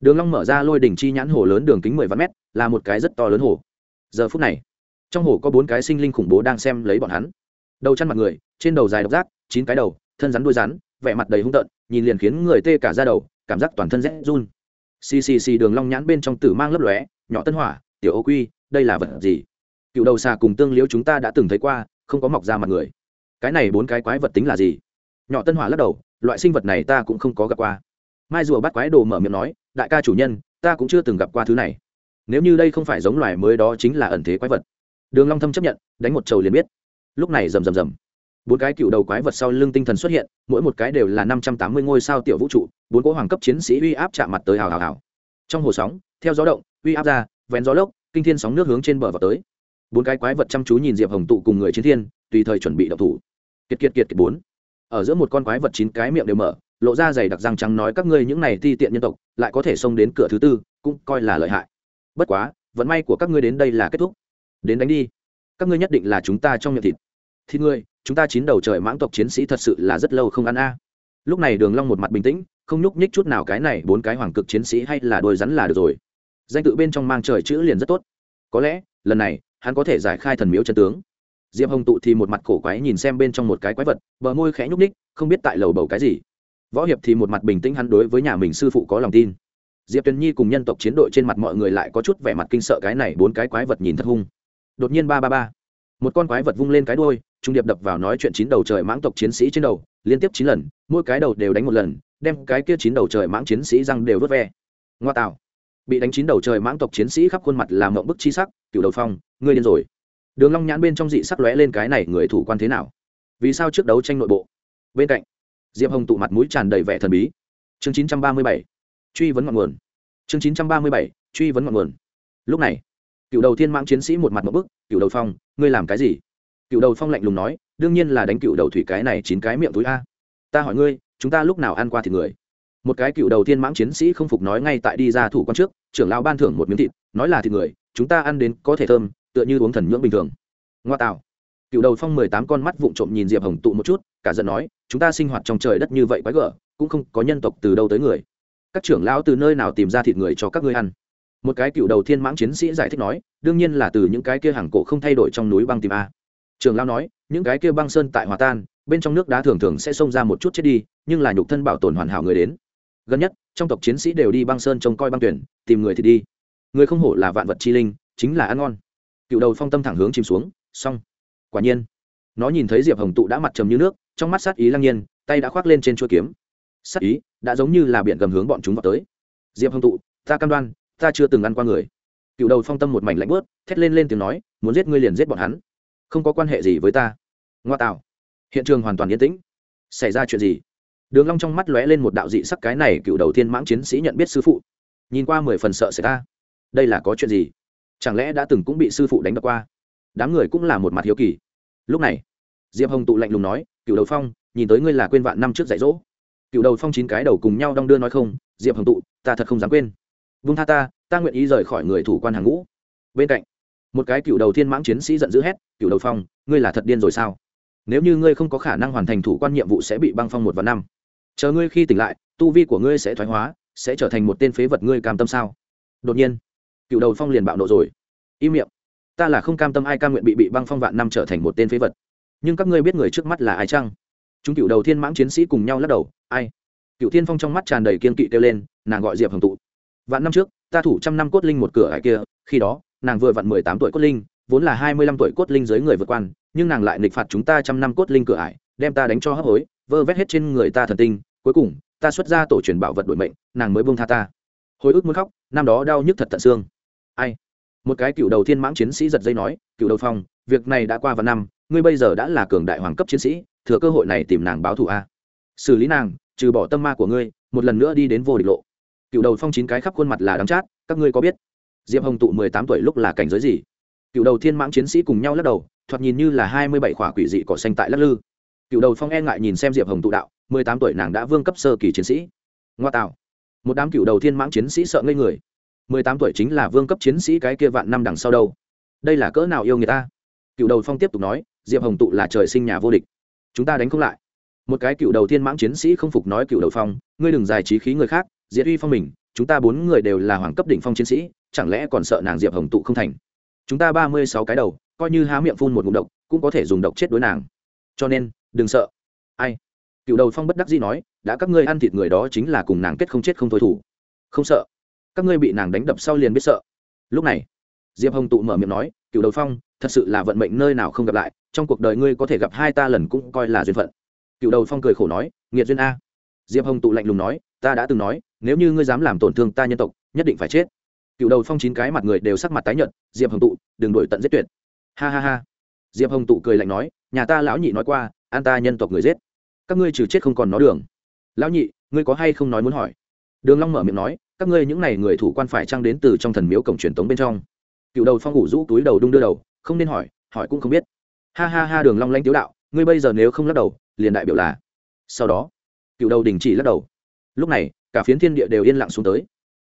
Đường long mở ra lôi đỉnh chi nhãn hồ lớn đường kính mười vạn mét, là một cái rất to lớn hồ. Giờ phút này, trong hồ có bốn cái sinh linh khủng bố đang xem lấy bọn hắn. Đầu chăn mặt người, trên đầu dài độc giác, chín cái đầu, thân rắn đuôi rắn, vẻ mặt đầy hung tợn, nhìn liền khiến người tê cả da đầu, cảm giác toàn thân rét run. Ccc đường long nhãn bên trong tử mang lấp lóe, nhỏ tân hỏa, tiểu ô quy, đây là vật gì? Cựu đầu xà cùng tương liễu chúng ta đã từng thấy qua, không có mọc ra mặt người. Cái này bốn cái quái vật tính là gì? Nhỏ tân hỏa lắc đầu, loại sinh vật này ta cũng không có gặp qua. Mai rùa bắt quái đồ mở miệng nói, đại ca chủ nhân, ta cũng chưa từng gặp qua thứ này. Nếu như đây không phải giống loài mới đó chính là ẩn thế quái vật. Đường long thâm chấp nhận, đánh một trầu liền biết. Lúc này rầm rầm rầm. Bốn cái cựu đầu quái vật sau lưng tinh thần xuất hiện, mỗi một cái đều là năm trăm tám mươi ngôi sao tiểu vũ trụ, bốn cỗ hoàng cấp chiến sĩ uy áp chạm mặt tới hào hào hào. Trong hồ sóng, theo gió động, uy áp ra, vén gió lốc, kinh thiên sóng nước hướng trên bờ vào tới bốn cái quái vật chăm chú nhìn diệp hồng tụ cùng người chiến thiên tùy thời chuẩn bị đậu thủ kiệt kiệt kiệt kiệt bốn ở giữa một con quái vật chín cái miệng đều mở lộ ra dày đặc răng trắng nói các ngươi những này ti tiện nhân tộc lại có thể xông đến cửa thứ tư cũng coi là lợi hại bất quá vận may của các ngươi đến đây là kết thúc đến đánh đi các ngươi nhất định là chúng ta trong miệng thịt thịt ngươi chúng ta chín đầu trời mãng tộc chiến sĩ thật sự là rất lâu không ăn a lúc này đường long một mặt bình tĩnh không nhúc nhích chút nào cái này bốn cái hoàng cực chiến sĩ hay là đôi rắn là được rồi danh tự bên trong mang trời chữ liền rất tốt có lẽ lần này hắn có thể giải khai thần miếu chân tướng. Diệp hồng tụ thì một mặt cổ quái nhìn xem bên trong một cái quái vật, bờ môi khẽ nhúc ních không biết tại lầu bầu cái gì. Võ hiệp thì một mặt bình tĩnh hắn đối với nhà mình sư phụ có lòng tin. Diệp tuyền nhi cùng nhân tộc chiến đội trên mặt mọi người lại có chút vẻ mặt kinh sợ cái này bốn cái quái vật nhìn thật hung. Đột nhiên ba ba ba, một con quái vật vung lên cái đôi trung điệp đập vào nói chuyện chín đầu trời mãng tộc chiến sĩ trên đầu, liên tiếp chín lần, mỗi cái đầu đều đánh một lần, đem cái kia chín đầu trời mãng chiến sĩ răng đều vớt ve. Ngoa tạo, bị đánh chín đầu trời mãng tộc chiến sĩ khắp khuôn mặt làm mộng bức chi sắc cựu đầu phong ngươi điên rồi. Đường long nhãn bên trong dị sắc lóe lên cái này người thủ quan thế nào? Vì sao trước đấu tranh nội bộ? Bên cạnh, diệp hồng tụ mặt mũi tràn đầy vẻ thần bí. Chương 937 truy vấn ngọn nguồn. Chương 937 truy vấn ngọn nguồn. Lúc này, cựu đầu thiên mãng chiến sĩ một mặt một bức, cựu đầu phong, ngươi làm cái gì? Cựu đầu phong lạnh lùng nói, đương nhiên là đánh cựu đầu thủy cái này chín cái miệng túi a. Ta hỏi ngươi, chúng ta lúc nào ăn qua thịt người? Một cái cựu đầu tiên mãng chiến sĩ không phục nói ngay tại đi ra thủ quan trước, trưởng lão ban thưởng một miếng thịt, nói là thịt người, chúng ta ăn đến có thể thơm tựa như uống thần nhưỡng bình thường. Ngoa tạo. Cựu đầu phong mười tám con mắt vụng trộm nhìn diệp hồng tụ một chút, cả giận nói, chúng ta sinh hoạt trong trời đất như vậy quái gở, cũng không có nhân tộc từ đâu tới người. Các trưởng lão từ nơi nào tìm ra thịt người cho các ngươi ăn? Một cái cựu đầu thiên mãng chiến sĩ giải thích nói, đương nhiên là từ những cái kia hàng cổ không thay đổi trong núi băng tìm a. Trường lão nói, những cái kia băng sơn tại hòa tan, bên trong nước đá thường thường sẽ xông ra một chút chết đi, nhưng là nhục thân bảo tồn hoàn hảo người đến. Gần nhất, trong tộc chiến sĩ đều đi băng sơn trông coi băng tuyển, tìm người thì đi. Người không hổ là vạn vật chi linh, chính là ăn ngon cựu đầu phong tâm thẳng hướng chìm xuống, xong. Quả nhiên, nó nhìn thấy diệp hồng tụ đã mặt trầm như nước, trong mắt sát ý lăng nhiên, tay đã khoác lên trên chuôi kiếm. Sát ý đã giống như là biển gầm hướng bọn chúng vào tới. Diệp hồng tụ, ta cam đoan, ta chưa từng ăn qua người. Cựu đầu phong tâm một mảnh lạnh bớt, thét lên lên tiếng nói, muốn giết ngươi liền giết bọn hắn. Không có quan hệ gì với ta. Ngoa tạo. Hiện trường hoàn toàn yên tĩnh. Xảy ra chuyện gì? Đường long trong mắt lóe lên một đạo dị sắc cái này cựu đầu thiên mãng chiến sĩ nhận biết sư phụ. Nhìn qua mười phần sợ xảy ra đây là có chuyện gì? Chẳng lẽ đã từng cũng bị sư phụ đánh đập qua? Đám người cũng là một mặt hiếu kỳ. Lúc này, diệp hồng tụ lạnh lùng nói, cựu đầu phong, nhìn tới ngươi là quên vạn năm trước dạy dỗ. Cựu đầu phong chín cái đầu cùng nhau đong đưa nói không, diệp hồng tụ, ta thật không dám quên. Vung tha ta ta nguyện ý rời khỏi người thủ quan hàng ngũ. Bên cạnh, một cái cựu đầu thiên mãng chiến sĩ giận dữ hét, cựu đầu phong, ngươi là thật điên rồi sao? Nếu như ngươi không có khả năng hoàn thành thủ quan nhiệm vụ sẽ bị băng phong một và năm. Chờ ngươi khi tỉnh lại, tu vi của ngươi sẽ thoái hóa, sẽ trở thành một tên phế vật ngươi cam tâm sao? Đột nhiên cựu đầu phong liền bạo nộ rồi. Im miệng. Ta là không cam tâm ai cam nguyện bị bị băng phong vạn năm trở thành một tên phế vật. Nhưng các ngươi biết người trước mắt là ai chăng? Chúng cựu đầu thiên mãng chiến sĩ cùng nhau lắc đầu, ai? Cựu thiên phong trong mắt tràn đầy kiên kỵ kêu lên, nàng gọi diệp hồng tụ. Vạn năm trước, ta thủ trăm năm cốt linh một cửa ải kia, khi đó, nàng vừa vặn mười tám tuổi cốt linh, vốn là hai mươi lăm tuổi cốt linh dưới người vượt quan, nhưng nàng lại nịch phạt chúng ta trăm năm cốt linh cửa ải, đem ta đánh cho hấp hối, vơ vét hết trên người ta thần tinh, cuối cùng, ta xuất ra tổ truyền bảo vật đổi mệnh, nàng mới buông tha ta. Hồi ức muốn khóc, năm đó đau nhức thật tận xương ai? Một cái cựu đầu thiên mãng chiến sĩ giật dây nói, cựu đầu phong, việc này đã qua vào năm, ngươi bây giờ đã là cường đại hoàng cấp chiến sĩ, thừa cơ hội này tìm nàng báo thù a. Xử lý nàng, trừ bỏ tâm ma của ngươi, một lần nữa đi đến vô địch lộ. Cựu đầu phong chín cái khắp khuôn mặt là đắng chát, các ngươi có biết, diệp hồng tụ mười tám tuổi lúc là cảnh giới gì? Cựu đầu thiên mãng chiến sĩ cùng nhau lắc đầu, thoạt nhìn như là hai mươi bảy khỏa quỷ dị cỏ xanh tại lắc lư. Cựu đầu phong e ngại nhìn xem diệp hồng tụ đạo, mười tám tuổi nàng đã vương cấp sơ kỳ chiến sĩ. Ngoa tạo. Một đám cựu đầu thiên mãng chiến sĩ sợ ngây người mười tám tuổi chính là vương cấp chiến sĩ cái kia vạn năm đằng sau đâu. Đây là cỡ nào yêu người ta? Cựu đầu phong tiếp tục nói, diệp hồng tụ là trời sinh nhà vô địch. Chúng ta đánh không lại. Một cái cựu đầu thiên mãng chiến sĩ không phục nói cựu đầu phong, ngươi đừng giải trí khí người khác diệt uy phong mình, chúng ta bốn người đều là hoàng cấp đỉnh phong chiến sĩ, chẳng lẽ còn sợ nàng diệp hồng tụ không thành? Chúng ta ba mươi sáu cái đầu, coi như há miệng phun một ngụm độc, cũng có thể dùng độc chết đối nàng. Cho nên, đừng sợ. Ai? Cựu đầu phong bất đắc dĩ nói, đã các ngươi ăn thịt người đó chính là cùng nàng kết không chết không thôi thủ. Không sợ các ngươi bị nàng đánh đập sau liền biết sợ. Lúc này, diệp hồng tụ mở miệng nói cựu đầu phong, thật sự là vận mệnh nơi nào không gặp lại, trong cuộc đời ngươi có thể gặp hai ta lần cũng coi là duyên phận. Cựu đầu phong cười khổ nói, nghiệt duyên a. Diệp hồng tụ lạnh lùng nói, ta đã từng nói, nếu như ngươi dám làm tổn thương ta nhân tộc, nhất định phải chết. Cựu đầu phong chín cái mặt người đều sắc mặt tái nhợt, diệp hồng tụ, đừng đổi tận giết tuyệt. Ha ha ha. Diệp hồng tụ cười lạnh nói, nhà ta lão nhị nói qua, an ta nhân tộc người giết. Các ngươi trừ chết không còn nó đường. Lão nhị, ngươi có hay không nói muốn hỏi? Đường long mở miệng nói các ngươi những này người thủ quan phải trang đến từ trong thần miếu cổng truyền tống bên trong? Cựu đầu phong ngủ rũ túi đầu đung đưa đầu, không nên hỏi hỏi cũng không biết. Ha ha ha, đường long lanh tiếu đạo, ngươi bây giờ nếu không lắc đầu, liền đại biểu là. Sau đó, cựu đầu đình chỉ lắc đầu. Lúc này, cả phiến thiên địa đều yên lặng xuống tới.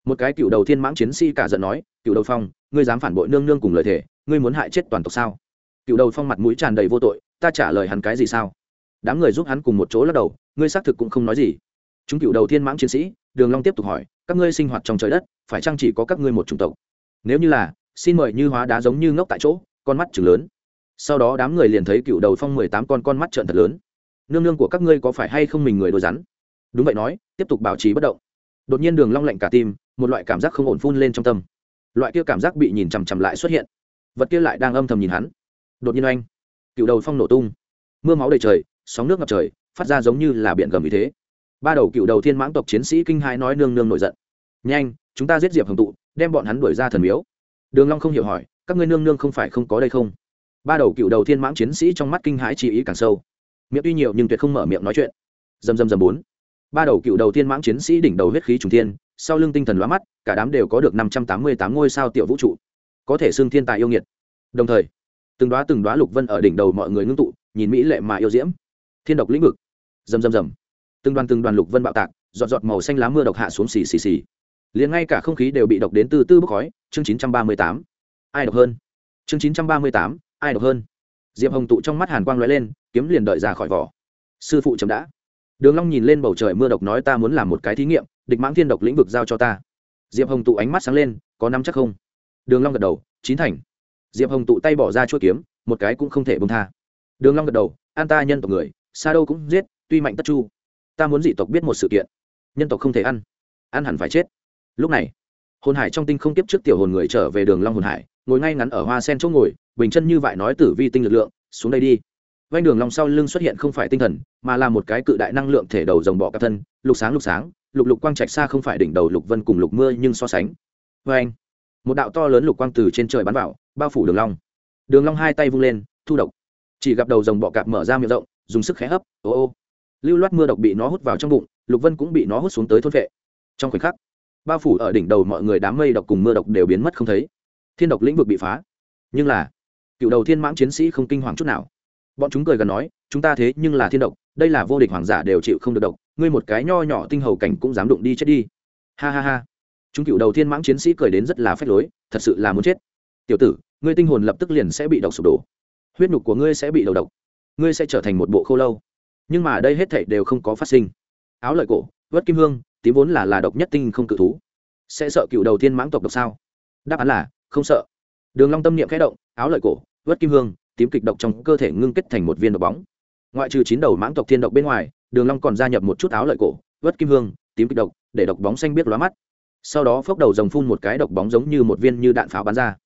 Một cái cựu đầu thiên mãng chiến sĩ cả giận nói, cựu đầu phong, ngươi dám phản bội nương nương cùng lời thề, ngươi muốn hại chết toàn tộc sao? Cựu đầu phong mặt mũi tràn đầy vô tội, ta trả lời hắn cái gì sao? Đám người giúp hắn cùng một chỗ lắc đầu, ngươi xác thực cũng không nói gì chúng cựu đầu thiên mãng chiến sĩ, đường long tiếp tục hỏi, các ngươi sinh hoạt trong trời đất, phải chăng chỉ có các ngươi một chủng tộc? Nếu như là, xin mời như hóa đá giống như ngốc tại chỗ, con mắt chừng lớn. Sau đó đám người liền thấy cựu đầu phong mười tám con con mắt trợn thật lớn. Nương nương của các ngươi có phải hay không mình người đôi rắn? Đúng vậy nói, tiếp tục bảo trì bất động. Đột nhiên đường long lạnh cả tim, một loại cảm giác không ổn phun lên trong tâm. Loại kia cảm giác bị nhìn chằm chằm lại xuất hiện. Vật kia lại đang âm thầm nhìn hắn. Đột nhiên anh cựu đầu phong nổ tung. Mưa máu đầy trời, sóng nước ngập trời, phát ra giống như là biển gầm như thế ba đầu cựu đầu thiên mãng tộc chiến sĩ kinh hãi nói nương nương nổi giận. Nhanh, chúng ta giết diệp hồng tụ, đem bọn hắn đuổi ra thần miếu. Đường long không hiểu hỏi, các ngươi nương nương không phải không có đây không? Ba đầu cựu đầu thiên mãng chiến sĩ trong mắt kinh hãi chỉ ý càng sâu. Miệng tuy nhiều nhưng tuyệt không mở miệng nói chuyện. Dầm dầm dầm bốn. Ba đầu cựu đầu thiên mãng chiến sĩ đỉnh đầu huyết khí trùng thiên, sau lưng tinh thần lóa mắt, cả đám đều có được năm trăm tám mươi tám ngôi sao tiểu vũ trụ, có thể xưng thiên tài yêu nghiệt. Đồng thời, từng đoá từng đoá lục vân ở đỉnh đầu mọi người ngưng tụ, nhìn mỹ lệ mà yêu diễm. Thiên độc lĩnh vực. Rầm rầm rầm từng đoàn từng đoàn lục vân bạo tạc, giọt giọt màu xanh lá mưa độc hạ xuống xì xì xì. Liền ngay cả không khí đều bị độc đến từ tư bốc khói. Chương chín trăm ba mươi tám. Ai độc hơn? Chương chín trăm ba mươi tám. Ai độc hơn? Diệp hồng tụ trong mắt hàn quang l ó e lên, kiếm liền đợi ra khỏi vỏ. Sư phụ chấm đã. Đường long nhìn lên bầu trời mưa độc nói ta muốn làm một cái thí nghiệm, địch mãng thiên độc lĩnh vực giao cho ta. Diệp hồng tụ ánh mắt sáng lên, có năm chắc không? Đường long gật đầu, chín thành. Diệp hồng tụ tay bỏ ra chuỗi kiếm, một cái cũng không thể bông tha. Đường long gật đầu, an ta nhân tộc người, xa đâu cũng giết, tuy mạnh tất chu ta muốn dị tộc biết một sự kiện. Nhân tộc không thể ăn ăn hẳn phải chết. Lúc này, hồn hải trong tinh không tiếp trước tiểu hồn người trở về đường long hồn hải, ngồi ngay ngắn ở hoa sen chỗ ngồi, bình chân như vậy nói tử vi tinh lực lượng, xuống đây đi. Vanh đường long sau lưng xuất hiện không phải tinh thần, mà là một cái cự đại năng lượng thể đầu rồng bọ cạp thân, lục sáng lục sáng, lục lục quang trạch xa không phải đỉnh đầu lục vân cùng lục mưa nhưng so sánh. Vâng Vanh một đạo to lớn lục quang từ trên trời bắn vào, bao phủ đường long. Đường long hai tay vung lên, thu độc. Chỉ gặp đầu rồng bọ cạp mở ra miệng rộng, dùng sức khẽ hấp, ô ô lưu loát mưa độc bị nó hút vào trong bụng, lục vân cũng bị nó hút xuống tới thôn vệ. Trong khoảnh khắc, bao phủ ở đỉnh đầu mọi người đám mây độc cùng mưa độc đều biến mất không thấy. Thiên độc lĩnh vực bị phá. Nhưng là, cựu đầu thiên mãng chiến sĩ không kinh hoàng chút nào. Bọn chúng cười gần nói, chúng ta thế nhưng là thiên độc, đây là vô địch hoàng giả đều chịu không được độc, ngươi một cái nho nhỏ tinh hầu cảnh cũng dám đụng đi chết đi. Ha ha ha. Chúng cựu đầu thiên mãng chiến sĩ cười đến rất là phách lối, thật sự là muốn chết. Tiểu tử, ngươi tinh hồn lập tức liền sẽ bị độc sụp đổ. Huyết nhục của ngươi sẽ bị đầu độc. Ngươi sẽ trở thành một bộ khô lâu nhưng mà đây hết thảy đều không có phát sinh. Áo lợi cổ, vớt kim hương, tím vốn là là độc nhất tinh không cự thú. Sẽ sợ cựu đầu tiên mãng tộc độc sao? Đáp án là, không sợ. Đường long tâm niệm khẽ động, áo lợi cổ, vớt kim hương, tím kịch độc trong cơ thể ngưng kết thành một viên độc bóng. Ngoại trừ chín đầu mãng tộc thiên độc bên ngoài, đường long còn gia nhập một chút áo lợi cổ, vớt kim hương, tím kịch độc, để độc bóng xanh biết lóa mắt. Sau đó phốc đầu rồng phun một cái độc bóng giống như một viên như đạn pháo bắn ra.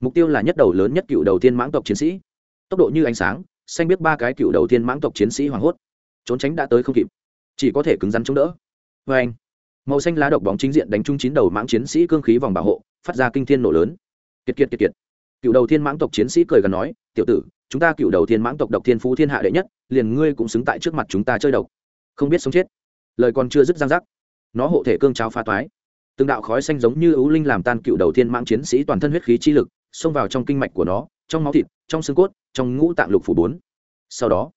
Mục tiêu là nhất đầu lớn nhất cựu đầu tiên mãng tộc chiến sĩ. Tốc độ như ánh sáng, xanh biết ba cái cựu đầu tiên mãng tộc chiến sĩ hoảng hốt trốn tránh đã tới không kịp, chỉ có thể cứng rắn chống đỡ. Vê anh, màu xanh lá độc bóng chính diện đánh trúng chín đầu mãng chiến sĩ cương khí vòng bảo hộ, phát ra kinh thiên nổ lớn. Kiệt kiệt kiệt kiệt. Cựu đầu thiên mãng tộc chiến sĩ cười gần nói, tiểu tử, chúng ta cựu đầu thiên mãng tộc độc thiên phú thiên hạ đệ nhất, liền ngươi cũng xứng tại trước mặt chúng ta chơi độc. Không biết sống chết. Lời còn chưa dứt giang giác nó hộ thể cương cháo phá toái. Từng đạo khói xanh giống như ấu linh làm tan cựu đầu thiên mãng chiến sĩ toàn thân huyết khí chi lực, xông vào trong kinh mạch của nó, trong máu thịt, trong xương cốt, trong ngũ tạng lục phủ bốn. Sau đó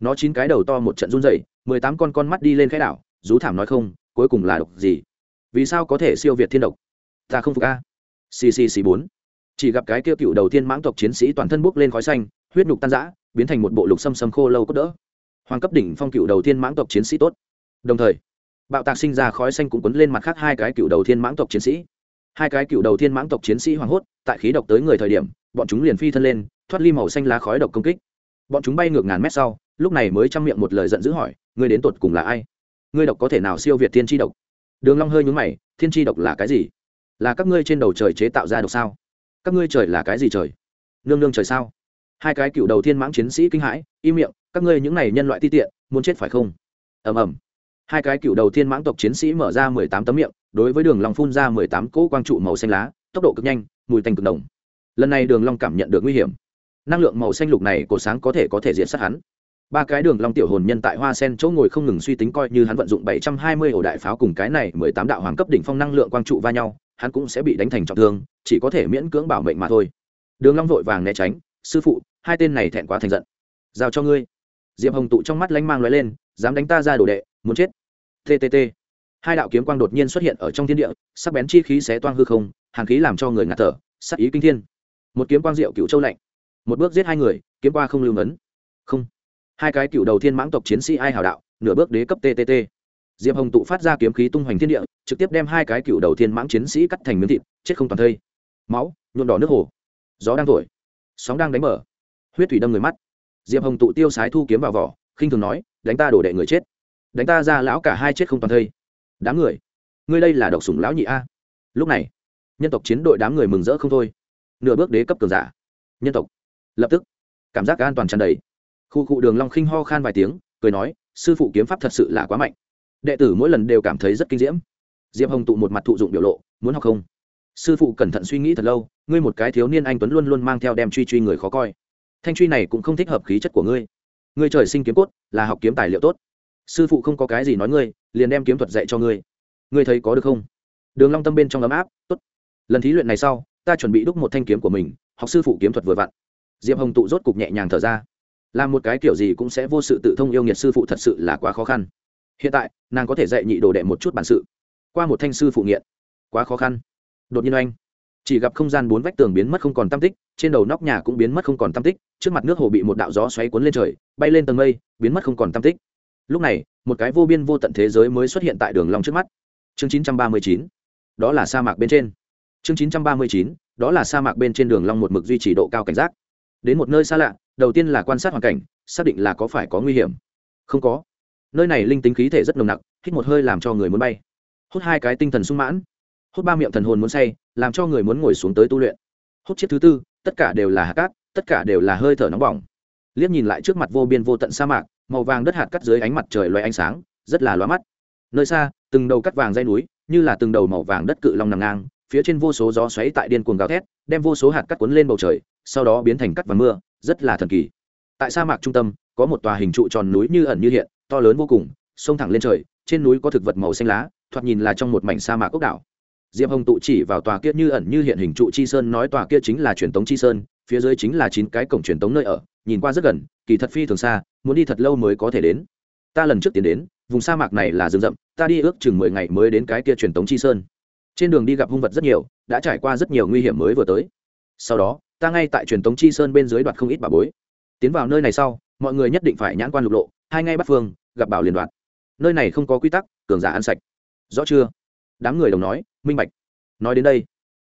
nó chín cái đầu to một trận run rẩy, mười tám con con mắt đi lên khẽ đảo, rú thảm nói không, cuối cùng là độc gì? Vì sao có thể siêu việt thiên độc? Ta không phục a. Ccc bốn. Chỉ gặp cái kia cựu đầu tiên mãng tộc chiến sĩ toàn thân bốc lên khói xanh, huyết nhục tan rã, biến thành một bộ lục xâm xâm khô lâu cốt đỡ. Hoàng cấp đỉnh phong cựu đầu tiên mãng tộc chiến sĩ tốt. Đồng thời, bạo tạc sinh ra khói xanh cũng quấn lên mặt khác hai cái cựu đầu tiên mãng tộc chiến sĩ. Hai cái cựu đầu tiên mãng tộc chiến sĩ hoảng hốt, tại khí độc tới người thời điểm, bọn chúng liền phi thân lên, thoát ly màu xanh lá khói độc công kích. Bọn chúng bay ngược ngàn mét sau lúc này mới chăm miệng một lời giận dữ hỏi, ngươi đến tột cùng là ai? Ngươi độc có thể nào siêu việt thiên tri độc? Đường long hơi nhún mày, thiên tri độc là cái gì? Là các ngươi trên đầu trời chế tạo ra độc sao? Các ngươi trời là cái gì trời? Nương nương trời sao? Hai cái cựu đầu thiên mãng chiến sĩ kinh hãi, im miệng, các ngươi những này nhân loại ti tiện, muốn chết phải không? Ầm ầm. Hai cái cựu đầu thiên mãng tộc chiến sĩ mở ra mười tám tấm miệng, đối với đường long phun ra mười tám cỗ quang trụ màu xanh lá, tốc độ cực nhanh, mùi tanh cực đồng lần này đường long cảm nhận được nguy hiểm. Năng lượng màu xanh lục này cổ sáng có thể có thể diệt sát hắn ba cái đường long tiểu hồn nhân tại hoa sen chỗ ngồi không ngừng suy tính coi như hắn vận dụng bảy trăm hai mươi ổ đại pháo cùng cái này mười tám đạo hoàng cấp đỉnh phong năng lượng quang trụ va nhau, hắn cũng sẽ bị đánh thành trọng thương, chỉ có thể miễn cưỡng bảo mệnh mà thôi. Đường long vội vàng né tránh, sư phụ, hai tên này thẹn quá thành giận. Giao cho ngươi. Diệp hồng tụ trong mắt lanh mang lóe lên, dám đánh ta ra đồ đệ, muốn chết. Ttt hai đạo kiếm quang đột nhiên xuất hiện ở trong thiên địa, sắc bén chi khí xé toang hư không hàng khí làm cho người ngạt thở, sắc ý kinh thiên. Một kiếm quang diệu cửu châu lạnh. Một bước giết hai người, kiếm qua không lưu ngấn. Không hai cái cựu đầu thiên mãng tộc chiến sĩ ai hào đạo, nửa bước đế cấp ttt diệp hồng tụ phát ra kiếm khí tung hoành thiên địa, trực tiếp đem hai cái cựu đầu thiên mãng chiến sĩ cắt thành miếng thịt, chết không toàn thây. Máu nhuộn đỏ nước hồ. Gió đang thổi, sóng đang đánh mở. Huyết thủy đâm người mắt. Diệp hồng tụ tiêu sái thu kiếm vào vỏ, khinh thường nói, đánh ta đổ đệ người chết. Đánh ta ra lão cả hai chết không toàn thây. Đám người, ngươi đây là độc sủng lão nhị a? Lúc này, nhân tộc chiến đội đám người mừng rỡ không thôi. Nửa bước đế cấp cường giả. Nhân tộc, lập tức, cảm giác an toàn tràn đầy khu cụ đường long khinh ho khan vài tiếng, cười nói, sư phụ kiếm pháp thật sự là quá mạnh. Đệ tử mỗi lần đều cảm thấy rất kinh diễm. Diệp hồng tụ một mặt thụ dụng biểu lộ, muốn học không? Sư phụ cẩn thận suy nghĩ thật lâu, ngươi một cái thiếu niên anh tuấn luôn luôn mang theo đem truy truy người khó coi. Thanh truy này cũng không thích hợp khí chất của ngươi. Ngươi trời sinh kiếm cốt, là học kiếm tài liệu tốt. Sư phụ không có cái gì nói ngươi, liền đem kiếm thuật dạy cho ngươi. Ngươi thấy có được không? Đường long tâm bên trong ấm áp, tốt. Lần thí luyện này sau, ta chuẩn bị đúc một thanh kiếm của mình, học sư phụ kiếm thuật vừa vặn. Diệp hồng tụ rốt cục nhẹ nhàng thở ra làm một cái kiểu gì cũng sẽ vô sự tự thông yêu nghiệt sư phụ thật sự là quá khó khăn. Hiện tại, nàng có thể dạy nhị đồ đệ một chút bản sự. Qua một thanh sư phụ nghiện. Quá khó khăn. Đột nhiên anh chỉ gặp không gian bốn vách tường biến mất không còn tam tích, trên đầu nóc nhà cũng biến mất không còn tam tích, trước mặt nước hồ bị một đạo gió xoáy cuốn lên trời, bay lên tầng mây, biến mất không còn tam tích. Lúc này, một cái vô biên vô tận thế giới mới xuất hiện tại đường long trước mắt. Chương 939 đó là sa mạc bên trên. Chương 939 đó là sa mạc bên trên đường long một mực duy trì độ cao cảnh giác. Đến một nơi xa lạ đầu tiên là quan sát hoàn cảnh, xác định là có phải có nguy hiểm. Không có. Nơi này linh tính khí thể rất nồng nặc, hít một hơi làm cho người muốn bay. Hút hai cái tinh thần sung mãn. Hút ba miệng thần hồn muốn say, làm cho người muốn ngồi xuống tới tu luyện. Hút chiếc thứ tư, tất cả đều là hạt cát, tất cả đều là hơi thở nóng bỏng. Liếc nhìn lại trước mặt vô biên vô tận sa mạc, màu vàng đất hạt cắt dưới ánh mặt trời loay ánh sáng, rất là loa mắt. Nơi xa, từng đầu cắt vàng dây núi, như là từng đầu màu vàng đất cự long nằm ngang, phía trên vô số gió xoáy tại điên cuồng gào thét, đem vô số hạt cắt cuốn lên bầu trời sau đó biến thành cắt và mưa, rất là thần kỳ. Tại sa mạc trung tâm, có một tòa hình trụ tròn núi như ẩn như hiện, to lớn vô cùng, sông thẳng lên trời, trên núi có thực vật màu xanh lá, thoạt nhìn là trong một mảnh sa mạc ốc đảo. Diệp hồng tụ chỉ vào tòa kia như ẩn như hiện hình trụ chi sơn, nói tòa kia chính là truyền tống chi sơn, phía dưới chính là chín cái cổng truyền tống nơi ở, nhìn qua rất gần, kỳ thật phi thường xa, muốn đi thật lâu mới có thể đến. Ta lần trước tiến đến, vùng sa mạc này là rừng rậm, ta đi ước chừng mười ngày mới đến cái kia truyền tống chi sơn. Trên đường đi gặp hung vật rất nhiều, đã trải qua rất nhiều nguy hiểm mới vừa tới. Sau đó ta ngay tại truyền tống chi sơn bên dưới đoạt không ít bà bối. Tiến vào nơi này sau, mọi người nhất định phải nhãn quan lục lộ, hai ngay bắt phương, gặp bảo liền đoạt. Nơi này không có quy tắc, cường giả ăn sạch. Rõ chưa? Đám người đồng nói, minh bạch. Nói đến đây,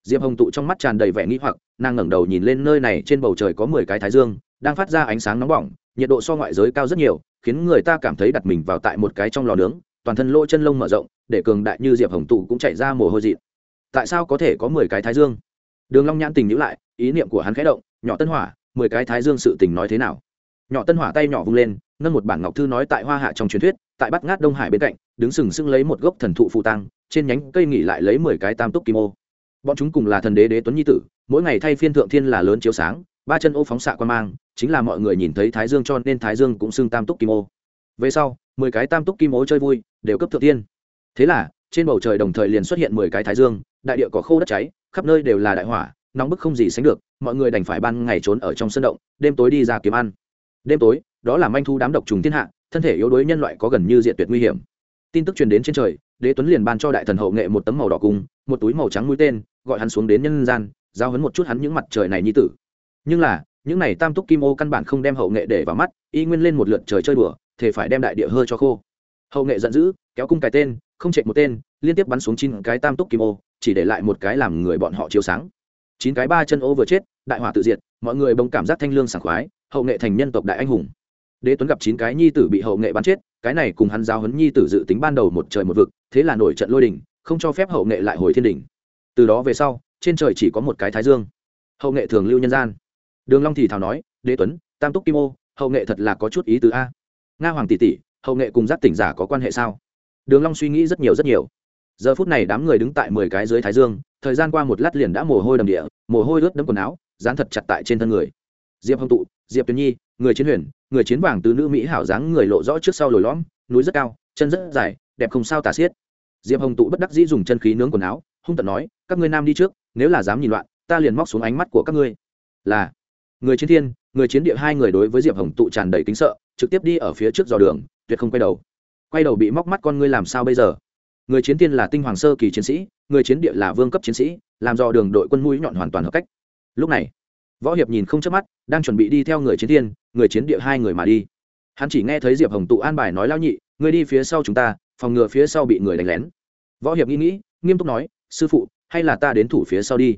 diệp hồng tụ trong mắt tràn đầy vẻ nghĩ hoặc, nàng ngẩng đầu nhìn lên nơi này trên bầu trời có mười cái thái dương, đang phát ra ánh sáng nóng bỏng, nhiệt độ so ngoại giới cao rất nhiều, khiến người ta cảm thấy đặt mình vào tại một cái trong lò nướng, toàn thân lỗ chân lông mở rộng, để cường đại như diệp hồng tụ cũng chạy ra mồ hôi dị tại sao có thể có mười cái thái dương? Đường long nhãn tình nhữ lại ý niệm của hắn khẽ động, nhỏ tân hỏa, mười cái thái dương sự tình nói thế nào? Nhỏ tân hỏa tay nhỏ vung lên nâng một bản ngọc thư nói tại hoa hạ trong truyền thuyết, tại bát ngát đông hải bên cạnh, đứng sừng sững lấy một gốc thần thụ phụ tăng, trên nhánh cây nghỉ lại lấy mười cái tam túc kim ô. Bọn chúng cùng là thần đế đế tuấn nhi tử, mỗi ngày thay phiên thượng thiên là lớn chiếu sáng, ba chân ô phóng xạ quan mang, chính là mọi người nhìn thấy thái dương cho nên thái dương cũng xưng tam túc kim ô. Về sau, mười cái tam túc kim ô chơi vui, đều cấp thượng thiên. Thế là, trên bầu trời đồng thời liền xuất hiện mười cái thái dương, đại địa có khô đất cháy, khắp nơi đều là đại hỏa nóng bức không gì sánh được, mọi người đành phải ban ngày trốn ở trong sân động, đêm tối đi ra kiếm ăn. Đêm tối, đó là manh thu đám độc trùng thiên hạ, thân thể yếu đuối nhân loại có gần như diện tuyệt nguy hiểm. Tin tức truyền đến trên trời, đế tuấn liền ban cho đại thần hậu nghệ một tấm màu đỏ cung một túi màu trắng mũi tên, gọi hắn xuống đến nhân gian, giao hấn một chút hắn những mặt trời này như tử. Nhưng là, những này tam túc kim ô căn bản không đem hậu nghệ để vào mắt, y nguyên lên một lượt trời chơi đùa thì phải đem đại địa hơi cho khô. Hậu nghệ giận dữ, kéo cung cái tên, không chạy một tên, liên tiếp bắn xuống chín cái tam túc kim ô, chỉ để lại một cái làm người bọn họ chiếu sáng chín cái ba chân ô vừa chết, đại hỏa tự diệt, mọi người bỗng cảm giác thanh lương sảng khoái, hậu nghệ thành nhân tộc đại anh hùng. Đế tuấn gặp chín cái nhi tử bị hậu nghệ bắn chết, cái này cùng hắn giáo huấn nhi tử dự tính ban đầu một trời một vực, thế là nổi trận lôi đình, không cho phép hậu nghệ lại hồi thiên đình. Từ đó về sau, trên trời chỉ có một cái thái dương. Hậu nghệ thường lưu nhân gian. Đường long thì thào nói, đế tuấn, tam túc kim ô, hậu nghệ thật là có chút ý tứ a. Nga hoàng tỷ tỷ, hậu nghệ cùng giác tỉnh giả có quan hệ sao? Đường long suy nghĩ rất nhiều rất nhiều. Giờ phút này đám người đứng tại mười cái dưới thái dương thời gian qua một lát liền đã mồ hôi đầm địa, mồ hôi ướt đẫm quần áo, dán thật chặt tại trên thân người. Diệp hồng tụ, diệp tuyền nhi, người chiến huyền, người chiến vàng từ nữ mỹ hảo dáng người lộ rõ trước sau lồi lõm, núi rất cao, chân rất dài, đẹp không sao tả xiết. Diệp hồng tụ bất đắc dĩ dùng chân khí nướng quần áo, hung tận nói, các ngươi nam đi trước, nếu là dám nhìn loạn, ta liền móc xuống ánh mắt của các ngươi. Là, người chiến thiên, người chiến địa hai người đối với diệp hồng tụ tràn đầy kính sợ, trực tiếp đi ở phía trước dò đường, tuyệt không quay đầu. Quay đầu bị móc mắt con ngươi làm sao bây giờ? Người chiến tiên là tinh hoàng sơ kỳ chiến sĩ người chiến địa là vương cấp chiến sĩ làm do đường đội quân mũi nhọn hoàn toàn hợp cách. Lúc này võ hiệp nhìn không chớp mắt đang chuẩn bị đi theo người chiến tiên, người chiến địa hai người mà đi. Hắn chỉ nghe thấy diệp hồng tụ an bài nói lao nhị người đi phía sau chúng ta phòng ngừa phía sau bị người đánh lén. Võ hiệp nghĩ nghĩ nghiêm túc nói sư phụ hay là ta đến thủ phía sau đi.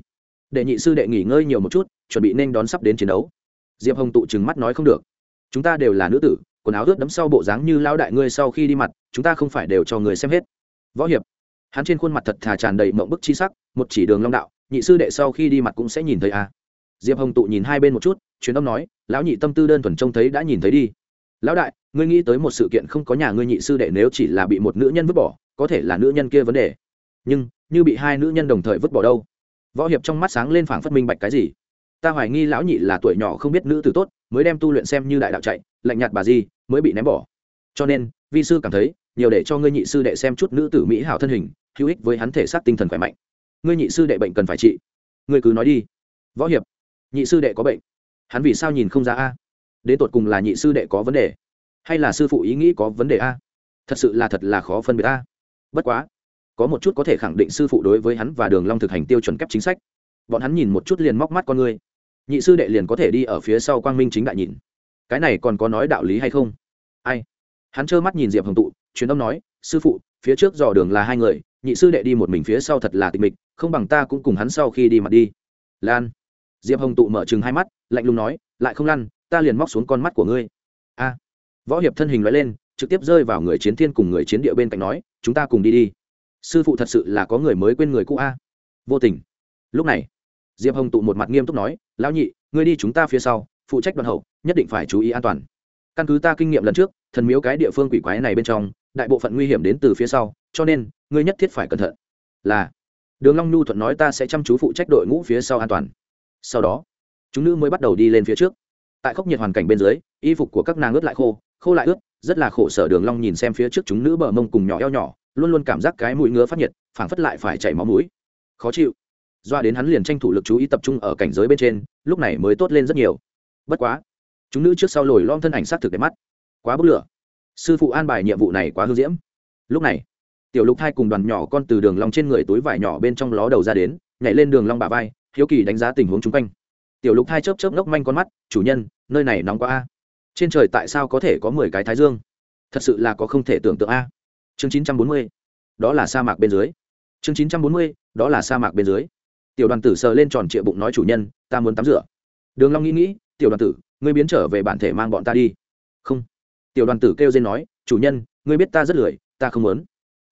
Đệ nhị sư đệ nghỉ ngơi nhiều một chút chuẩn bị nên đón sắp đến chiến đấu. Diệp hồng tụ trừng mắt nói không được. Chúng ta đều là nữ tử quần áo ướt đấm sau bộ dáng như lao đại ngươi sau khi đi mặt chúng ta không phải đều cho người xem hết võ hiệp. Hắn trên khuôn mặt thật thà tràn đầy mộng bức chi sắc một chỉ đường long đạo nhị sư đệ sau khi đi mặt cũng sẽ nhìn thấy à. diệp hồng tụ nhìn hai bên một chút truyền âm nói lão nhị tâm tư đơn thuần trông thấy đã nhìn thấy đi. Lão đại ngươi nghĩ tới một sự kiện không có nhà ngươi nhị sư đệ nếu chỉ là bị một nữ nhân vứt bỏ có thể là nữ nhân kia vấn đề. Nhưng như bị hai nữ nhân đồng thời vứt bỏ đâu? Võ hiệp trong mắt sáng lên phảng phất minh bạch cái gì. Ta hoài nghi lão nhị là tuổi nhỏ không biết nữ tử tốt mới đem tu luyện xem như đại đạo chạy lạnh nhạt bà gì, mới bị ném bỏ. Cho nên vi sư cảm thấy nhiều để cho ngươi nhị sư đệ xem chút nữ tử mỹ hảo thân hình, hữu ích với hắn thể xác tinh thần khỏe mạnh. Ngươi nhị sư đệ bệnh cần phải trị. Ngươi cứ nói đi. Võ hiệp, nhị sư đệ có bệnh. Hắn vì sao nhìn không ra a? Đến tột cùng là nhị sư đệ có vấn đề, hay là sư phụ ý nghĩ có vấn đề a? Thật sự là thật là khó phân biệt a. Bất quá, có một chút có thể khẳng định sư phụ đối với hắn và đường long thực hành tiêu chuẩn kép chính sách. Bọn hắn nhìn một chút liền móc mắt con ngươi. Nhị sư đệ liền có thể đi ở phía sau quang minh chính đại nhìn. Cái này còn có nói đạo lý hay không? Ai? Hắn trơ mắt nhìn diệp hồng tụ truyền âm nói, sư phụ, phía trước dò đường là hai người, nhị sư đệ đi một mình phía sau thật là tịch mịch, không bằng ta cũng cùng hắn sau khi đi mặt đi. Lan. Diệp hồng tụ mở chừng hai mắt, lạnh lùng nói, lại không lăn, ta liền móc xuống con mắt của ngươi. A. Võ hiệp thân hình nói lên, trực tiếp rơi vào người chiến thiên cùng người chiến địa bên cạnh nói, chúng ta cùng đi đi. Sư phụ thật sự là có người mới quên người cũ a. Vô tình. Lúc này, diệp hồng tụ một mặt nghiêm túc nói, lão nhị, ngươi đi chúng ta phía sau, phụ trách đoàn hậu, nhất định phải chú ý an toàn. Căn cứ ta kinh nghiệm lần trước, thần miếu cái địa phương quỷ quái này bên trong đại bộ phận nguy hiểm đến từ phía sau, cho nên, ngươi nhất thiết phải cẩn thận. Là, đường long nhu thuận nói ta sẽ chăm chú phụ trách đội ngũ phía sau an toàn. Sau đó, chúng nữ mới bắt đầu đi lên phía trước. Tại khốc nhiệt hoàn cảnh bên dưới, y phục của các nàng ướt lại khô khô lại ướt, rất là khổ sở đường long nhìn xem phía trước chúng nữ bờ mông cùng nhỏ eo nhỏ, luôn luôn cảm giác cái mũi ngứa phát nhiệt, phảng phất lại phải chảy máu mũi. Khó chịu. Doa đến hắn liền tranh thủ lực chú ý tập trung ở cảnh giới bên trên, lúc này mới tốt lên rất nhiều. Bất quá, chúng nữ trước sau lồi lom thân ảnh sát thực đẹp mắt. Quá bức lửa sư phụ an bài nhiệm vụ này quá hư diễm. Lúc này, tiểu lục thai cùng đoàn nhỏ con từ đường long trên người túi vải nhỏ bên trong ló đầu ra đến, nhảy lên đường long bả vai, hiếu kỳ đánh giá tình huống chung quanh. Tiểu lục thai chớp chớp ngốc manh con mắt, chủ nhân, nơi này nóng quá a. Trên trời tại sao có thể có mười cái thái dương? Thật sự là có không thể tưởng tượng a. Chương chín trăm bốn mươi, đó là sa mạc bên dưới. Chương chín trăm bốn mươi, đó là sa mạc bên dưới. Tiểu đoàn tử sờ lên tròn trịa bụng nói, chủ nhân, ta muốn tắm rửa. Đường long nghĩ nghĩ, tiểu đoàn tử, ngươi biến trở về bản thể mang bọn ta đi. Không tiểu đoàn tử kêu dên nói, chủ nhân, ngươi biết ta rất lười, ta không muốn.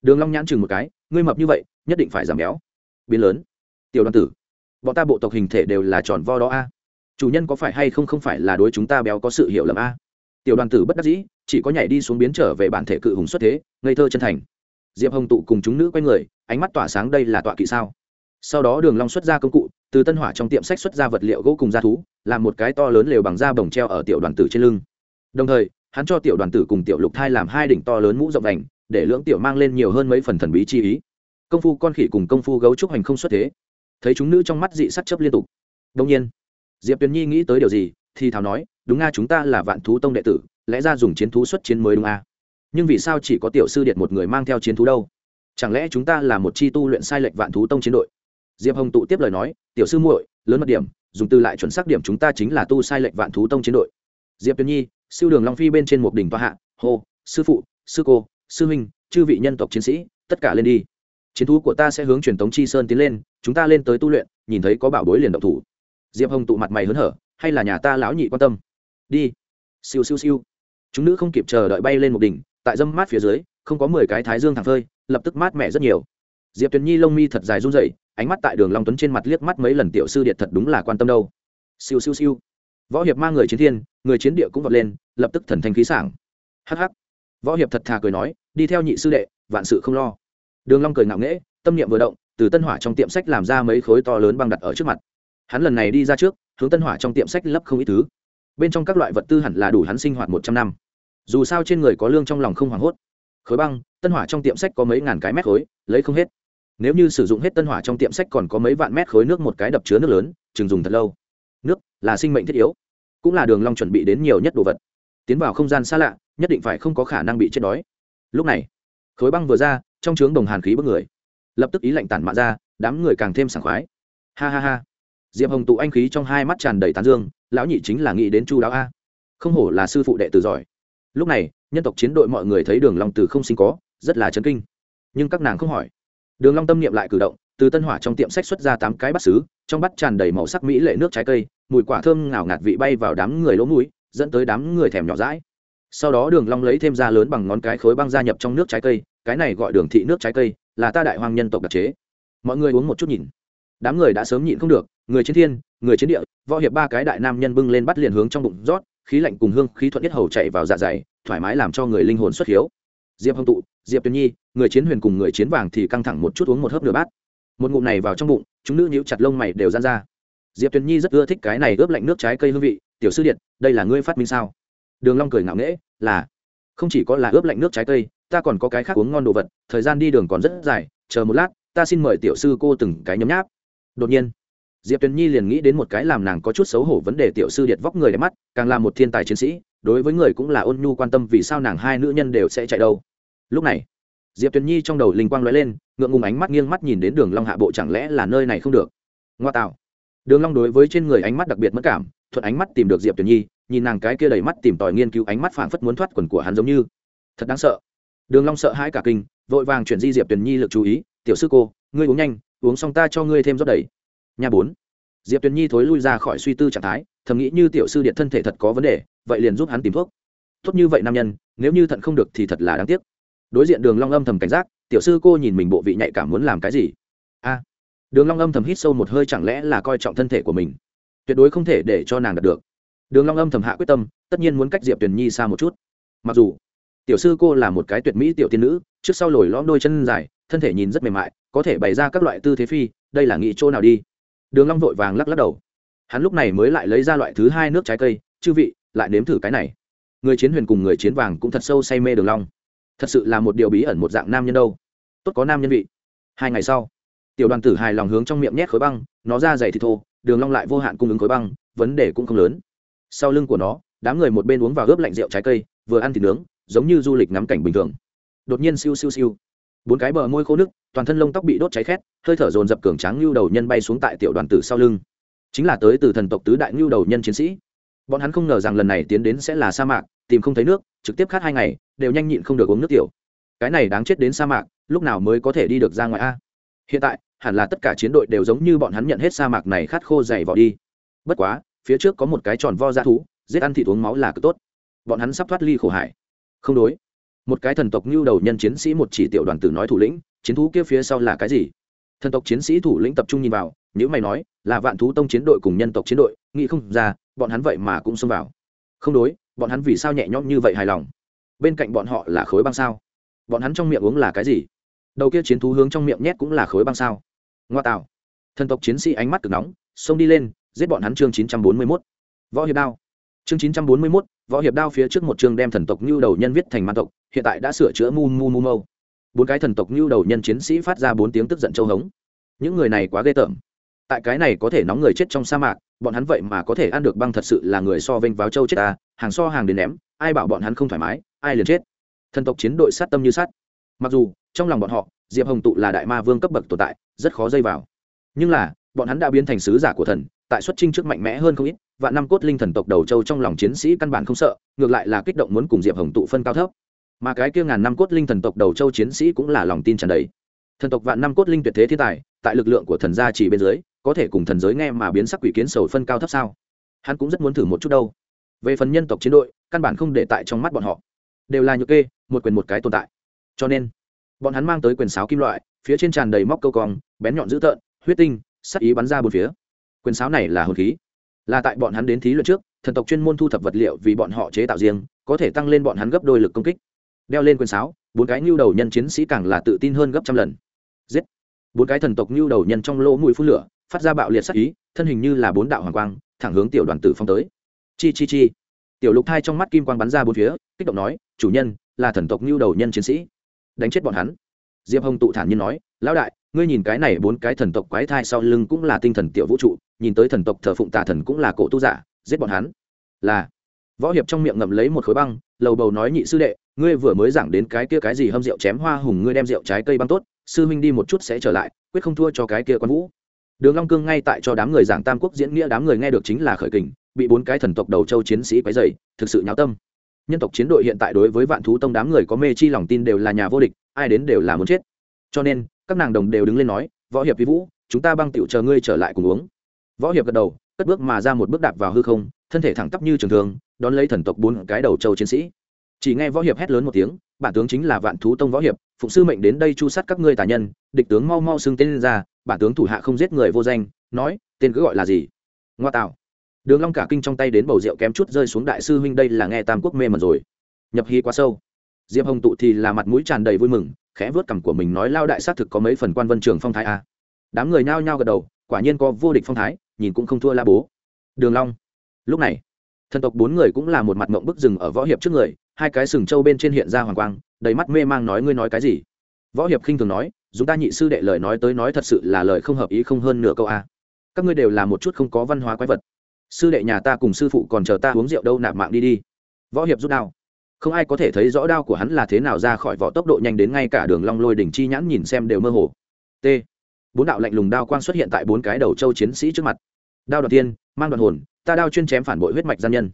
Đường long nhãn chừng một cái, ngươi mập như vậy, nhất định phải giảm béo. Biến lớn. Tiểu đoàn tử, bọn ta bộ tộc hình thể đều là tròn vo đó a. Chủ nhân có phải hay không không phải là đối chúng ta béo có sự hiểu lầm a? Tiểu đoàn tử bất đắc dĩ, chỉ có nhảy đi xuống biến trở về bản thể cự hùng xuất thế, ngây thơ chân thành. Diệp hồng tụ cùng chúng nữ quay người, ánh mắt tỏa sáng đây là tọa kỵ sao? Sau đó đường long xuất ra công cụ, từ tân hỏa trong tiệm sách xuất ra vật liệu gỗ cùng da thú, làm một cái to lớn lều bằng da bồng treo ở tiểu đoàn tử trên lưng. Đồng thời hắn cho tiểu đoàn tử cùng tiểu lục thai làm hai đỉnh to lớn mũ rộng đành để lưỡng tiểu mang lên nhiều hơn mấy phần thần bí chi ý. Công phu con khỉ cùng công phu gấu trúc hành không xuất thế. Thấy chúng nữ trong mắt dị sắc chấp liên tục. Đông nhiên, diệp tuyền nhi nghĩ tới điều gì, thì thảo nói, đúng nga chúng ta là vạn thú tông đệ tử, lẽ ra dùng chiến thú xuất chiến mới đúng a. Nhưng vì sao chỉ có tiểu sư điện một người mang theo chiến thú đâu? Chẳng lẽ chúng ta là một chi tu luyện sai lệch vạn thú tông chiến đội? Diệp hồng tụ tiếp lời nói, tiểu sư muội, lớn mật điểm, dùng từ lại chuẩn xác điểm chúng ta chính là tu sai lệch vạn thú tông chiến đội. Diệp tuyền nhi siêu đường long phi bên trên một đỉnh toa hạ, hô, sư phụ, sư cô, sư huynh, chư vị nhân tộc chiến sĩ, tất cả lên đi. Chiến thú của ta sẽ hướng truyền tống chi sơn tiến lên, chúng ta lên tới tu luyện, nhìn thấy có bảo bối liền động thủ. Diệp hồng tụ mặt mày hớn hở, hay là nhà ta lão nhị quan tâm? Đi. Siêu siêu siêu. Chúng nữ không kịp chờ đợi bay lên một đỉnh, tại dâm mát phía dưới, không có mười cái thái dương thẳng phơi, lập tức mát mẻ rất nhiều. Diệp tuyền nhi lông mi thật dài run rẩy, ánh mắt tại đường long tuấn trên mặt liếc mắt mấy lần tiểu sư điệt thật đúng là quan tâm đâu. Siêu siêu siêu võ hiệp mang người chiến thiên, người chiến địa cũng vọt lên, lập tức thần thanh khí sảng. Hắc hắc. Võ hiệp thật thà cười nói, đi theo nhị sư đệ, vạn sự không lo. Đường long cười ngạo nghễ, tâm niệm vừa động, từ tân hỏa trong tiệm sách làm ra mấy khối to lớn băng đặt ở trước mặt. Hắn lần này đi ra trước, hướng tân hỏa trong tiệm sách lấp không ít thứ. Bên trong các loại vật tư hẳn là đủ hắn sinh hoạt một trăm năm. Dù sao trên người có lương trong lòng không hoảng hốt. Khối băng, tân hỏa trong tiệm sách có mấy ngàn cái mét khối, lấy không hết. Nếu như sử dụng hết tân hỏa trong tiệm sách còn có mấy vạn mét khối nước một cái đập chứa nước lớn, chừng dùng thật lâu nước là sinh mệnh thiết yếu, cũng là đường long chuẩn bị đến nhiều nhất đồ vật. Tiến vào không gian xa lạ, nhất định phải không có khả năng bị chết đói. Lúc này, khối băng vừa ra, trong trướng đồng hàn khí bức người, lập tức ý lạnh tản mạ ra, đám người càng thêm sảng khoái. Ha ha ha. Diệp hồng tụ anh khí trong hai mắt tràn đầy tán dương, lão nhị chính là nghĩ đến chu đáo a. Không hổ là sư phụ đệ tử giỏi. Lúc này, nhân tộc chiến đội mọi người thấy đường long từ không sinh có, rất là chấn kinh. Nhưng các nàng không hỏi. Đường long tâm niệm lại cử động từ tân hỏa trong tiệm sách xuất ra tám cái bát sứ, trong bát tràn đầy màu sắc mỹ lệ nước trái cây, mùi quả thơm ngào ngạt vị bay vào đám người lỗ mũi, dẫn tới đám người thèm nhỏ dãi. Sau đó đường long lấy thêm ra lớn bằng ngón cái khối băng gia nhập trong nước trái cây, cái này gọi đường thị nước trái cây, là ta đại hoàng nhân tộc đặc chế. Mọi người uống một chút nhìn. Đám người đã sớm nhịn không được, người chiến thiên, người chiến địa, võ hiệp ba cái đại nam nhân bưng lên bắt liền hướng trong bụng rót, khí lạnh cùng hương khí thuận nhất hầu chạy vào dạ dày, thoải mái làm cho người linh hồn xuất hiếu. Diệp hồng tụ, diệp tuyền nhi, người chiến huyền cùng người chiến vàng thì căng thẳng một chút uống một hớp nửa bát một ngụm này vào trong bụng, chúng nữ nhíu chặt lông mày đều dán ra. Diệp tuyền nhi rất ưa thích cái này ướp lạnh nước trái cây hương vị. Tiểu sư điện đây là ngươi phát minh sao? Đường long cười ngạo nghễ, là. Không chỉ có là ướp lạnh nước trái cây, ta còn có cái khác uống ngon đồ vật, thời gian đi đường còn rất dài, chờ một lát, ta xin mời tiểu sư cô từng cái nhấm nháp. Đột nhiên, diệp tuyền nhi liền nghĩ đến một cái làm nàng có chút xấu hổ vấn đề tiểu sư điện vóc người đẹp mắt, càng là một thiên tài chiến sĩ, đối với người cũng là ôn nhu quan tâm vì sao nàng hai nữ nhân đều sẽ chạy đâu. Lúc này diệp tuyền nhi trong đầu linh quang lóe lên, ngượng ngùng ánh mắt nghiêng mắt nhìn đến đường long hạ bộ chẳng lẽ là nơi này không được? Ngoa tạo. Đường long đối với trên người ánh mắt đặc biệt mất cảm, thuận ánh mắt tìm được diệp tuyền nhi, nhìn nàng cái kia đầy mắt tìm tòi nghiên cứu ánh mắt phảng phất muốn thoát quần của hắn giống như. Thật đáng sợ. Đường long sợ hãi cả kinh, vội vàng chuyển di diệp tuyền nhi lực chú ý, tiểu sư cô, ngươi uống nhanh, uống xong ta cho ngươi thêm rót đầy. Nhà bốn. Diệp tuyền nhi thối lui ra khỏi suy tư trạng thái, thầm nghĩ như tiểu sư điện thân thể thật có vấn đề, vậy liền giúp hắn tìm thuốc. Tốt như vậy nam nhân, nếu như thận không được thì thật là đáng tiếc đối diện đường long âm thầm cảnh giác, tiểu sư cô nhìn mình bộ vị nhạy cảm muốn làm cái gì? A, đường long âm thầm hít sâu một hơi chẳng lẽ là coi trọng thân thể của mình? Tuyệt đối không thể để cho nàng đạt được. Đường long âm thầm hạ quyết tâm, tất nhiên muốn cách diệp tuyền nhi xa một chút. Mặc dù, tiểu sư cô là một cái tuyệt mỹ tiểu tiên nữ, trước sau lồi lõm đôi chân dài, thân thể nhìn rất mềm mại, có thể bày ra các loại tư thế phi, đây là nghĩ chỗ nào đi? Đường long vội vàng lắc lắc đầu. Hắn lúc này mới lại lấy ra loại thứ hai nước trái cây, chư vị, lại nếm thử cái này. Người chiến huyền cùng người chiến vàng cũng thật sâu say mê đường long thật sự là một điều bí ẩn một dạng nam nhân đâu. Tốt có nam nhân vị. Hai ngày sau, tiểu đoàn tử hài lòng hướng trong miệng nhét khối băng, nó ra dày thì thô, đường long lại vô hạn cung ứng khối băng, vấn đề cũng không lớn. Sau lưng của nó, đám người một bên uống vào ướp lạnh rượu trái cây, vừa ăn thịt nướng, giống như du lịch ngắm cảnh bình thường. Đột nhiên siêu siêu siêu. Bốn cái bờ môi khô nước, toàn thân lông tóc bị đốt cháy khét, hơi thở dồn dập cường tráng lưu đầu nhân bay xuống tại tiểu đoàn tử sau lưng. Chính là tới từ thần tộc tứ đại lưu đầu nhân chiến sĩ. Bọn hắn không ngờ rằng lần này tiến đến sẽ là sa mạc, tìm không thấy nước, trực tiếp khát hai ngày đều nhanh nhịn không được uống nước tiểu. Cái này đáng chết đến sa mạc, lúc nào mới có thể đi được ra ngoài a? Hiện tại, hẳn là tất cả chiến đội đều giống như bọn hắn nhận hết sa mạc này khát khô dày vỏ đi. Bất quá, phía trước có một cái tròn vo ra thú, giết ăn thịt uống máu là cực tốt. Bọn hắn sắp thoát ly khổ hải. Không đối. Một cái thần tộc như đầu nhân chiến sĩ một chỉ tiểu đoàn tử nói thủ lĩnh, chiến thú kia phía sau là cái gì? Thần tộc chiến sĩ thủ lĩnh tập trung nhìn vào nếu mày nói, là vạn thú tông chiến đội cùng nhân tộc chiến đội, nghĩ không ra, bọn hắn vậy mà cũng xông vào. Không đối, bọn hắn vì sao nhẹ nhõm như vậy hài lòng? Bên cạnh bọn họ là khối băng sao? Bọn hắn trong miệng uống là cái gì? Đầu kia chiến thú hướng trong miệng nhét cũng là khối băng sao? Ngoa tạo. Thần tộc chiến sĩ ánh mắt cực nóng, xông đi lên, giết bọn hắn chương chín trăm bốn mươi mốt. Võ hiệp đao. Chương chín trăm bốn mươi mốt, võ hiệp đao phía trước một chương đem thần tộc như đầu nhân viết thành man tộc, hiện tại đã sửa chữa mu mu mu mâu. Bốn cái thần tộc như đầu nhân chiến sĩ phát ra bốn tiếng tức giận châu hống. Những người này quá ghê tởm. Tại cái này có thể nóng người chết trong sa mạc, bọn hắn vậy mà có thể ăn được băng thật sự là người so vênh váo châu chết ta, hàng so hàng đến ném ai bảo bọn hắn không thoải mái, ai liền chết. Thần tộc chiến đội sát tâm như sát mặc dù, trong lòng bọn họ, diệp hồng tụ là đại ma vương cấp bậc tồn tại, rất khó dây vào. Nhưng là, bọn hắn đã biến thành sứ giả của thần, tại xuất trinh trước mạnh mẽ hơn không ít và năm cốt linh thần tộc đầu châu trong lòng chiến sĩ căn bản không sợ, ngược lại là kích động muốn cùng diệp hồng tụ phân cao thấp. Mà cái kia ngàn năm cốt linh thần tộc đầu châu chiến sĩ cũng là lòng tin tràn đầy. Thần tộc vạn năm cốt linh tuyệt thế thiên tài, tại lực lượng của thần gia chỉ bên dưới, có thể cùng thần giới nghe mà biến sắc quỷ kiến sầu phân cao thấp sao? Hắn cũng rất muốn thử một chút đâu về phần nhân tộc chiến đội, căn bản không để tại trong mắt bọn họ. Đều là nhược kê, một quyền một cái tồn tại. Cho nên, bọn hắn mang tới quyền sáo kim loại, phía trên tràn đầy móc câu cong, bén nhọn dữ tợn, huyết tinh sắc ý bắn ra bốn phía. Quyền sáo này là hồn khí. Là tại bọn hắn đến thí luyện trước, thần tộc chuyên môn thu thập vật liệu vì bọn họ chế tạo riêng, có thể tăng lên bọn hắn gấp đôi lực công kích. Đeo lên quyền sáo, bốn cái nhu đầu nhân chiến sĩ càng là tự tin hơn gấp trăm lần. Giết! Bốn cái thần tộc nhu đầu nhân trong lỗ mũi phun lửa, phát ra bạo liệt sắc ý, thân hình như là bốn đạo hoàng quang, thẳng hướng tiểu đoàn tử phong tới chi chi chi. Tiểu lục thai trong mắt kim quang bắn ra bốn phía, kích động nói, chủ nhân, là thần tộc nhu đầu nhân chiến sĩ. Đánh chết bọn hắn. Diệp hồng tụ thản nhiên nói, lão đại, ngươi nhìn cái này bốn cái thần tộc quái thai sau lưng cũng là tinh thần tiểu vũ trụ, nhìn tới thần tộc thờ phụng tà thần cũng là cổ tu giả, giết bọn hắn. Là. Võ hiệp trong miệng ngậm lấy một khối băng, lầu bầu nói, nhị sư đệ, ngươi vừa mới giảng đến cái kia cái gì hâm rượu chém hoa hùng, ngươi đem rượu trái cây băng tốt, sư huynh đi một chút sẽ trở lại, quyết không thua cho cái kia quan vũ. Đường long cương ngay tại cho đám người giảng tam quốc diễn nghĩa đám người nghe được chính là khởi kình bị bốn cái thần tộc đầu châu chiến sĩ quấy dày thực sự nháo tâm. Nhân tộc chiến đội hiện tại đối với vạn thú tông đám người có mê chi lòng tin đều là nhà vô địch, ai đến đều là muốn chết. Cho nên, các nàng đồng đều đứng lên nói, võ hiệp vi vũ, chúng ta băng tiểu chờ ngươi trở lại cùng uống. Võ hiệp gật đầu, cất bước mà ra một bước đạp vào hư không, thân thể thẳng tắp như trường thường đón lấy thần tộc bốn cái đầu châu chiến sĩ. Chỉ nghe võ hiệp hét lớn một tiếng, bản tướng chính là vạn thú tông võ hiệp, phụng sư mệnh đến đây chu sát các ngươi tà nhân, địch tướng mau mau xưng tên lên ra, bản tướng thủ hạ không giết người vô danh, nói, tên cứ gọi là gì? Ngoa tạo đường long cả kinh trong tay đến bầu rượu kém chút rơi xuống đại sư huynh, đây là nghe tam quốc mê mẩn rồi. Nhập hí quá sâu. Diệp hồng tụ thì là mặt mũi tràn đầy vui mừng, khẽ vớt cằm của mình nói, lao đại sát thực có mấy phần quan vân trường phong thái a đám người nhao nhao gật đầu, quả nhiên có vô địch phong thái, nhìn cũng không thua la bố. Đường long. Lúc này, thần tộc bốn người cũng là một mặt mộng bức rừng ở võ hiệp trước người, hai cái sừng trâu bên trên hiện ra hoàng quang, đầy mắt mê mang nói, ngươi nói cái gì? Võ hiệp khinh thường nói, dùng ta nhị sư đệ lời nói tới nói thật sự là lời không hợp ý không hơn nửa câu a các ngươi đều là một chút không có văn hóa quái vật sư đệ nhà ta cùng sư phụ còn chờ ta uống rượu đâu nạp mạng đi đi. Võ hiệp rút đao. Không ai có thể thấy rõ đao của hắn là thế nào ra khỏi vỏ tốc độ nhanh đến ngay cả đường long lôi đỉnh chi nhãn nhìn xem đều mơ hồ. T. Bốn đạo lạnh lùng đao quang xuất hiện tại bốn cái đầu châu chiến sĩ trước mặt. Đao đoạn tiên, mang đoạn hồn, ta đao chuyên chém phản bội huyết mạch gian nhân.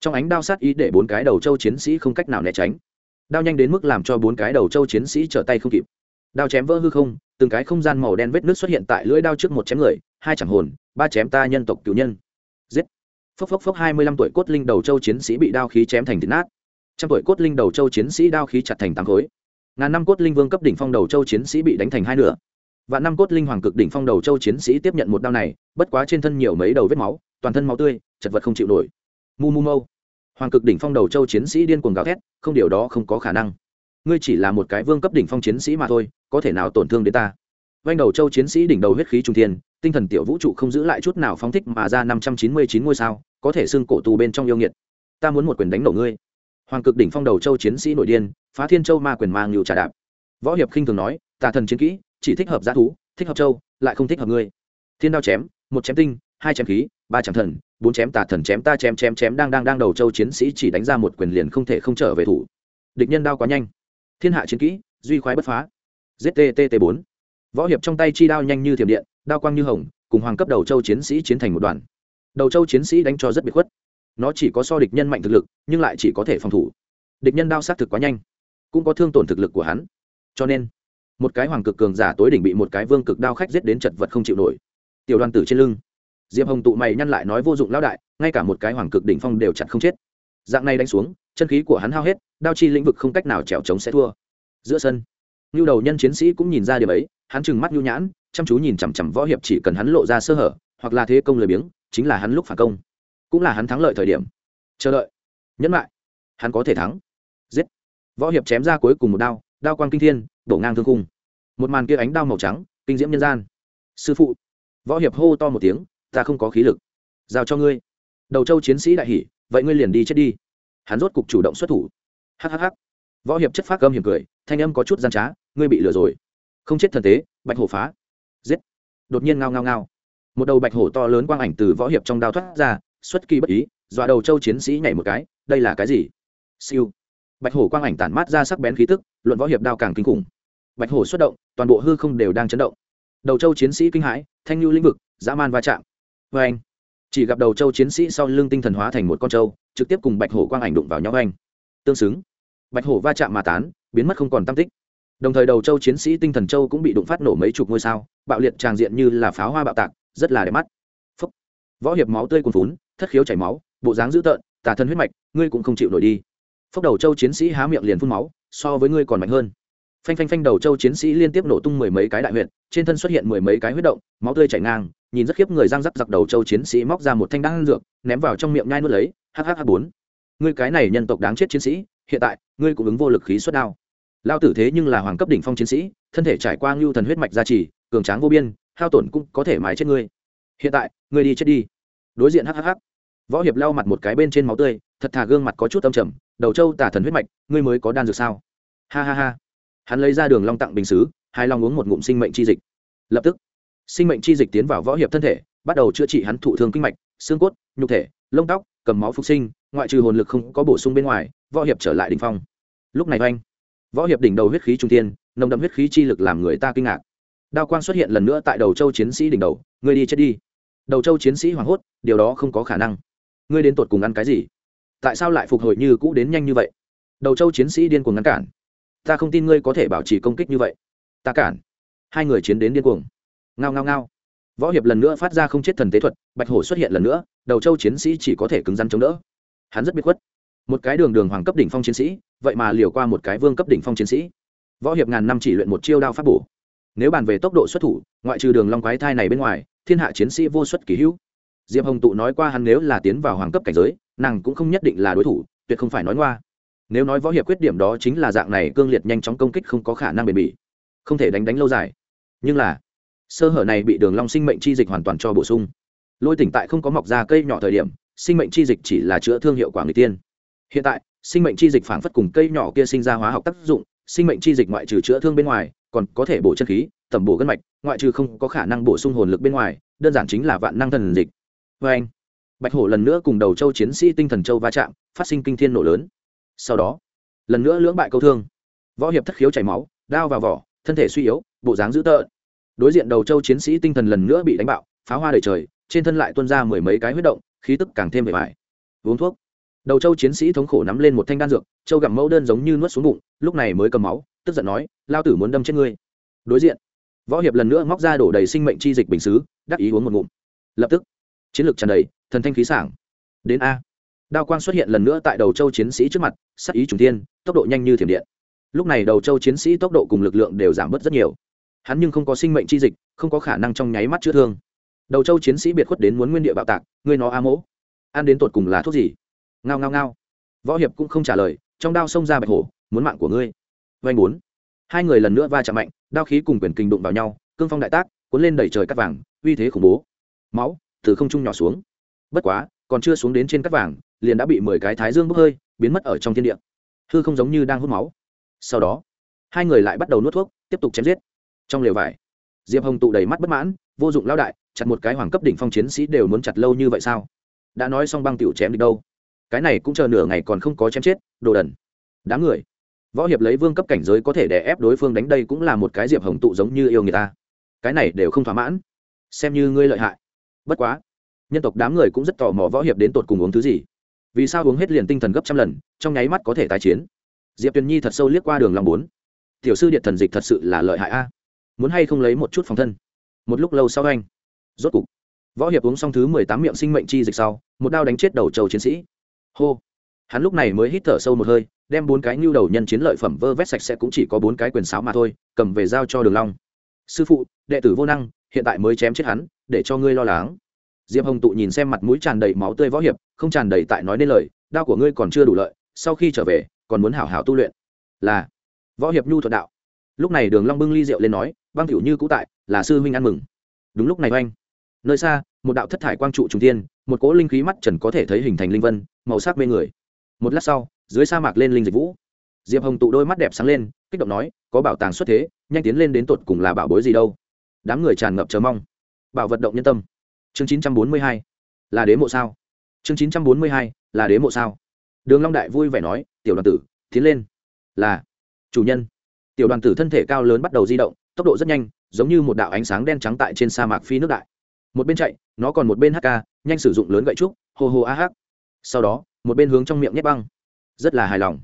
Trong ánh đao sát ý để bốn cái đầu châu chiến sĩ không cách nào né tránh. Đao nhanh đến mức làm cho bốn cái đầu châu chiến sĩ trở tay không kịp. Đao chém vỡ hư không, từng cái không gian màu đen vết nước xuất hiện tại lưỡi đao trước một chém người, hai chẳng hồn, ba chém ta nhân tộc cửu nhân phốc phốc phốc hai mươi lăm tuổi cốt linh đầu châu chiến sĩ bị đao khí chém thành thịt nát. Trăm tuổi cốt linh đầu châu chiến sĩ đao khí chặt thành tám khối. Ngàn năm cốt linh vương cấp đỉnh phong đầu châu chiến sĩ bị đánh thành hai nửa. Và năm cốt linh hoàng cực đỉnh phong đầu châu chiến sĩ tiếp nhận một đao này, bất quá trên thân nhiều mấy đầu vết máu, toàn thân máu tươi, chật vật không chịu nổi. Mu mu mâu. Hoàng cực đỉnh phong đầu châu chiến sĩ điên cuồng gào thét, không điều đó không có khả năng. Ngươi chỉ là một cái vương cấp đỉnh phong chiến sĩ mà thôi, có thể nào tổn thương đến ta? Vanh đầu châu chiến sĩ đỉnh đầu huyết khí trung thiên, tinh thần tiểu vũ trụ không giữ lại chút nào phóng thích mà ra năm trăm chín mươi chín ngôi sao có thể xưng cổ tù bên trong yêu nghiệt. Ta muốn một quyền đánh nổ ngươi. Hoàng cực đỉnh phong đầu châu chiến sĩ nội điên, phá thiên châu ma quyền mang nhiều trà đạp. Võ hiệp khinh thường nói, tà thần chiến kỹ, chỉ thích hợp g thú, thích hợp châu, lại không thích hợp ngươi. Thiên đao chém, một chém tinh, hai chém khí, ba chém thần, bốn chém tà thần chém ta chém chém chém đang đang đang đầu châu chiến sĩ chỉ đánh ra một quyền liền không thể không trở về thủ. Địch nhân đao quá nhanh. Thiên hạ chiến kỹ, duy khoái bất phá. Ztt bốn. Võ hiệp trong tay chi đao nhanh như thiểm điện, đao quang như hồng, cùng hoàng cấp đầu châu chiến sĩ chiến thành một đoàn đầu châu chiến sĩ đánh cho rất biệt khuất. Nó chỉ có so địch nhân mạnh thực lực, nhưng lại chỉ có thể phòng thủ. Địch nhân đao sát thực quá nhanh, cũng có thương tổn thực lực của hắn. Cho nên, một cái hoàng cực cường giả tối đỉnh bị một cái vương cực đao khách giết đến chật vật không chịu nổi. Tiểu đoàn tử trên lưng, diệp hồng tụ mày nhăn lại nói vô dụng lão đại, ngay cả một cái hoàng cực đỉnh phong đều chặt không chết. Dạng này đánh xuống, chân khí của hắn hao hết, đao chi lĩnh vực không cách nào trèo trống sẽ thua. Giữa sân nhu đầu nhân chiến sĩ cũng nhìn ra điều ấy, hắn trừng mắt nhu nhãn, chăm chú nhìn chằm chằm võ hiệp chỉ cần hắn lộ ra sơ hở, hoặc là thế công lười biếng chính là hắn lúc phản công. Cũng là hắn thắng lợi thời điểm. Chờ đợi. Nhẫn lại hắn có thể thắng. Giết. Võ hiệp chém ra cuối cùng một đao đao quang kinh thiên, đổ ngang thương cung một màn kia ánh đao màu trắng, kinh diễm nhân gian. Sư phụ. Võ hiệp hô to một tiếng, ta không có khí lực. Giao cho ngươi. Đầu châu chiến sĩ đại hỉ, vậy ngươi liền đi chết đi. Hắn rốt cục chủ động xuất thủ. Hhh võ hiệp chất phát gâm hiểm cười, thanh âm có chút gian trá, ngươi bị lừa rồi. Không chết thần tế, bạch hổ phá. Giết. Đột nhiên ngao ngao ngao một đầu bạch hổ to lớn quang ảnh từ võ hiệp trong đao thoát ra, xuất kỳ bất ý, dọa đầu châu chiến sĩ nhảy một cái, đây là cái gì? Siêu. Bạch hổ quang ảnh tản mát ra sắc bén khí tức, luận võ hiệp đao càng kinh khủng. Bạch hổ xuất động, toàn bộ hư không đều đang chấn động. Đầu châu chiến sĩ kinh hãi, thanh lưu lĩnh vực, dã man va chạm. Vê anh chỉ gặp đầu châu chiến sĩ sau lưng tinh thần hóa thành một con trâu, trực tiếp cùng bạch hổ quang ảnh đụng vào nhau anh tương xứng. Bạch hổ va chạm mà tán, biến mất không còn tam tích. Đồng thời đầu châu chiến sĩ tinh thần châu cũng bị đụng phát nổ mấy chục ngôi sao, bạo liệt tràng diện như là pháo hoa bạo tạc rất là đẹp mắt. Phúc. võ hiệp máu tươi cuồn phún thất khiếu chảy máu, bộ dáng dữ tợn, tà thân huyết mạch, ngươi cũng không chịu nổi đi. Phốc đầu châu chiến sĩ há miệng liền phun máu, so với ngươi còn mạnh hơn. Phanh phanh phanh đầu châu chiến sĩ liên tiếp nổ tung mười mấy cái đại huyện trên thân xuất hiện mười mấy cái huyết động, máu tươi chảy ngang, nhìn rất khiếp người răng rắc giặc đầu châu chiến sĩ móc ra một thanh đan dược, ném vào trong miệng nhai nuốt lấy hhh bốn. Ngươi cái này nhân tộc đáng chết chiến sĩ, hiện tại, ngươi cũng ứng vô lực khí xuất đao. Lao tử thế nhưng là hoàng cấp đỉnh phong chiến sĩ, thân thể trải qua ngưu thần huyết mạch gia trì, cường tráng vô biên hao tổn cũng có thể mái chết ngươi. Hiện tại, ngươi đi chết đi. Đối diện hhh võ hiệp lau mặt một cái bên trên máu tươi, thật thà gương mặt có chút âm trầm, đầu trâu tả thần huyết mạch, ngươi mới có đan dược sao? Ha ha ha. Hắn lấy ra đường long tặng bình xứ hai long uống một ngụm sinh mệnh chi dịch. Lập tức, sinh mệnh chi dịch tiến vào võ hiệp thân thể, bắt đầu chữa trị hắn thụ thương kinh mạch, xương cốt, nhục thể, lông tóc, cầm máu phục sinh, ngoại trừ hồn lực không có bổ sung bên ngoài, võ hiệp trở lại đỉnh phong. Lúc này oanh, võ hiệp đỉnh đầu huyết khí trung tiên nồng đậm huyết khí chi lực làm người ta kinh ngạc đao quang xuất hiện lần nữa tại đầu châu chiến sĩ đỉnh đầu, ngươi đi chết đi. Đầu châu chiến sĩ hoảng hốt, điều đó không có khả năng. Ngươi đến tột cùng ăn cái gì? Tại sao lại phục hồi như cũ đến nhanh như vậy? Đầu châu chiến sĩ điên cuồng ngăn cản. Ta không tin ngươi có thể bảo trì công kích như vậy. Ta cản. Hai người chiến đến điên cuồng. Ngao ngao ngao. Võ hiệp lần nữa phát ra không chết thần tế thuật, bạch hổ xuất hiện lần nữa, đầu châu chiến sĩ chỉ có thể cứng rắn chống đỡ. Hắn rất biết khuất. Một cái đường đường hoàng cấp đỉnh phong chiến sĩ, vậy mà liều qua một cái vương cấp đỉnh phong chiến sĩ. Võ hiệp ngàn năm chỉ luyện một chiêu đao pháp bổ nếu bàn về tốc độ xuất thủ, ngoại trừ đường long quái thai này bên ngoài, thiên hạ chiến sĩ vô xuất kỳ hữu. Diệp hồng tụ nói qua hắn nếu là tiến vào hoàng cấp cảnh giới, nàng cũng không nhất định là đối thủ, tuyệt không phải nói ngoa. Nếu nói võ hiệp quyết điểm đó chính là dạng này, cương liệt nhanh chóng công kích không có khả năng bền bỉ. Không thể đánh đánh lâu dài. Nhưng là, sơ hở này bị đường long sinh mệnh chi dịch hoàn toàn cho bổ sung. Lôi tỉnh tại không có mọc ra cây nhỏ thời điểm, sinh mệnh chi dịch chỉ là chữa thương hiệu quả người tiên. Hiện tại, sinh mệnh chi dịch phản phất cùng cây nhỏ kia sinh ra hóa học tác dụng, sinh mệnh chi dịch ngoại trừ chữa thương bên ngoài còn có thể bổ chân khí tẩm bổ gân mạch, ngoại trừ không có khả năng bổ sung hồn lực bên ngoài, đơn giản chính là vạn năng thần dịch. Vê anh, bạch hổ lần nữa cùng đầu châu chiến sĩ tinh thần châu va chạm, phát sinh kinh thiên nổ lớn. Sau đó, lần nữa lưỡng bại câu thương. Võ hiệp thất khiếu chảy máu, đao vào vỏ, thân thể suy yếu, bộ dáng dữ tợn. Đối diện đầu châu chiến sĩ tinh thần lần nữa bị đánh bạo pháo hoa đầy trời, trên thân lại tuôn ra mười mấy cái huyết động, khí tức càng thêm vẻ vải. Uống thuốc. Đầu châu chiến sĩ thống khổ nắm lên một thanh đan dược, châu gặm mẫu đơn giống như nuốt xuống bụng, lúc này mới cầm máu tức giận nói, lao tử muốn đâm chết ngươi. Đối diện, võ hiệp lần nữa móc ra đổ đầy sinh mệnh chi dịch bình xứ, đắc ý uống một ngụm. Lập tức, chiến lược tràn đầy, thần thanh khí sảng. Đến a. Đao quang xuất hiện lần nữa tại đầu châu chiến sĩ trước mặt sắc ý trùng tiên tốc độ nhanh như thiểm điện. Lúc này đầu châu chiến sĩ tốc độ cùng lực lượng đều giảm bớt rất nhiều. Hắn nhưng không có sinh mệnh chi dịch, không có khả năng trong nháy mắt chữa thương. Đầu châu chiến sĩ biệt khuất đến muốn nguyên địa bạo tạc, ngươi nó a mỗ, ăn đến tột cùng là thuốc gì? Ngao ngao ngao. Võ hiệp cũng không trả lời, trong đao xông ra bạch hổ, muốn mạng của ngươi vanh bốn. Hai người lần nữa va chạm mạnh, đao khí cùng quyền kinh đụng vào nhau, cương phong đại tác, cuốn lên đẩy trời cắt vàng, uy thế khủng bố. Máu từ không trung nhỏ xuống. Bất quá, còn chưa xuống đến trên cắt vàng, liền đã bị mười cái thái dương bốc hơi, biến mất ở trong thiên địa. Hư không giống như đang hút máu. Sau đó, hai người lại bắt đầu nuốt thuốc, tiếp tục chém giết. Trong lều vải, diệp hồng tụ đầy mắt bất mãn, vô dụng lao đại, chặt một cái hoàng cấp đỉnh phong chiến sĩ đều muốn chặt lâu như vậy sao? Đã nói xong băng tiểu chém đi đâu? Cái này cũng chờ nửa ngày còn không có chém chết, đồ đần. Đám người võ hiệp lấy vương cấp cảnh giới có thể đè ép đối phương đánh đây cũng là một cái diệp hồng tụ giống như yêu người ta. Cái này đều không thỏa mãn. Xem như ngươi lợi hại. Bất quá, nhân tộc đám người cũng rất tò mò võ hiệp đến tột cùng uống thứ gì. Vì sao uống hết liền tinh thần gấp trăm lần, trong nháy mắt có thể tái chiến? Diệp tuyền nhi thật sâu liếc qua đường lòng bốn. Tiểu sư điện thần dịch thật sự là lợi hại a. Muốn hay không lấy một chút phòng thân? Một lúc lâu sau anh. Rốt cục, võ hiệp uống xong thứ mười tám miệng sinh mệnh chi dịch sau, một đao đánh chết đầu trầu chiến sĩ. Hô hắn lúc này mới hít thở sâu một hơi, đem bốn cái nhu đầu nhân chiến lợi phẩm vơ vét sạch sẽ cũng chỉ có bốn cái quyền sáo mà thôi, cầm về giao cho đường long. Sư phụ, đệ tử vô năng, hiện tại mới chém chết hắn, để cho ngươi lo lắng. Diệp hồng tụ nhìn xem mặt mũi tràn đầy máu tươi võ hiệp, không tràn đầy tại nói nên lời, đao của ngươi còn chưa đủ lợi, sau khi trở về, còn muốn hảo hảo tu luyện. Là. Võ hiệp nhu thuận đạo. Lúc này đường long bưng ly rượu lên nói, băng tiểu như cũ tại, là sư huynh ăn mừng. Đúng lúc này oanh. Nơi xa, một đạo thất thải quang trụ trung thiên, một cỗ linh khí mắt trần có thể thấy hình thành linh vân, màu sắc mê người một lát sau, dưới sa mạc lên linh dịch vũ. Diệp hồng tụ đôi mắt đẹp sáng lên, kích động nói, có bảo tàng xuất thế, nhanh tiến lên đến tột cùng là bảo bối gì đâu? Đám người tràn ngập chờ mong. Bảo vật động nhân tâm. Chương chín trăm bốn mươi hai, là đế mộ sao? Chương chín trăm bốn mươi hai, là đế mộ sao? Đường long đại vui vẻ nói, tiểu đoàn tử, tiến lên. Là, chủ nhân. Tiểu đoàn tử thân thể cao lớn bắt đầu di động, tốc độ rất nhanh, giống như một đạo ánh sáng đen trắng tại trên sa mạc phi nước đại. Một bên chạy, nó còn một bên hk nhanh sử dụng lớn gậy trúc, hô hô a hắc. Sau đó một bên hướng trong miệng nhét băng. Rất là hài lòng.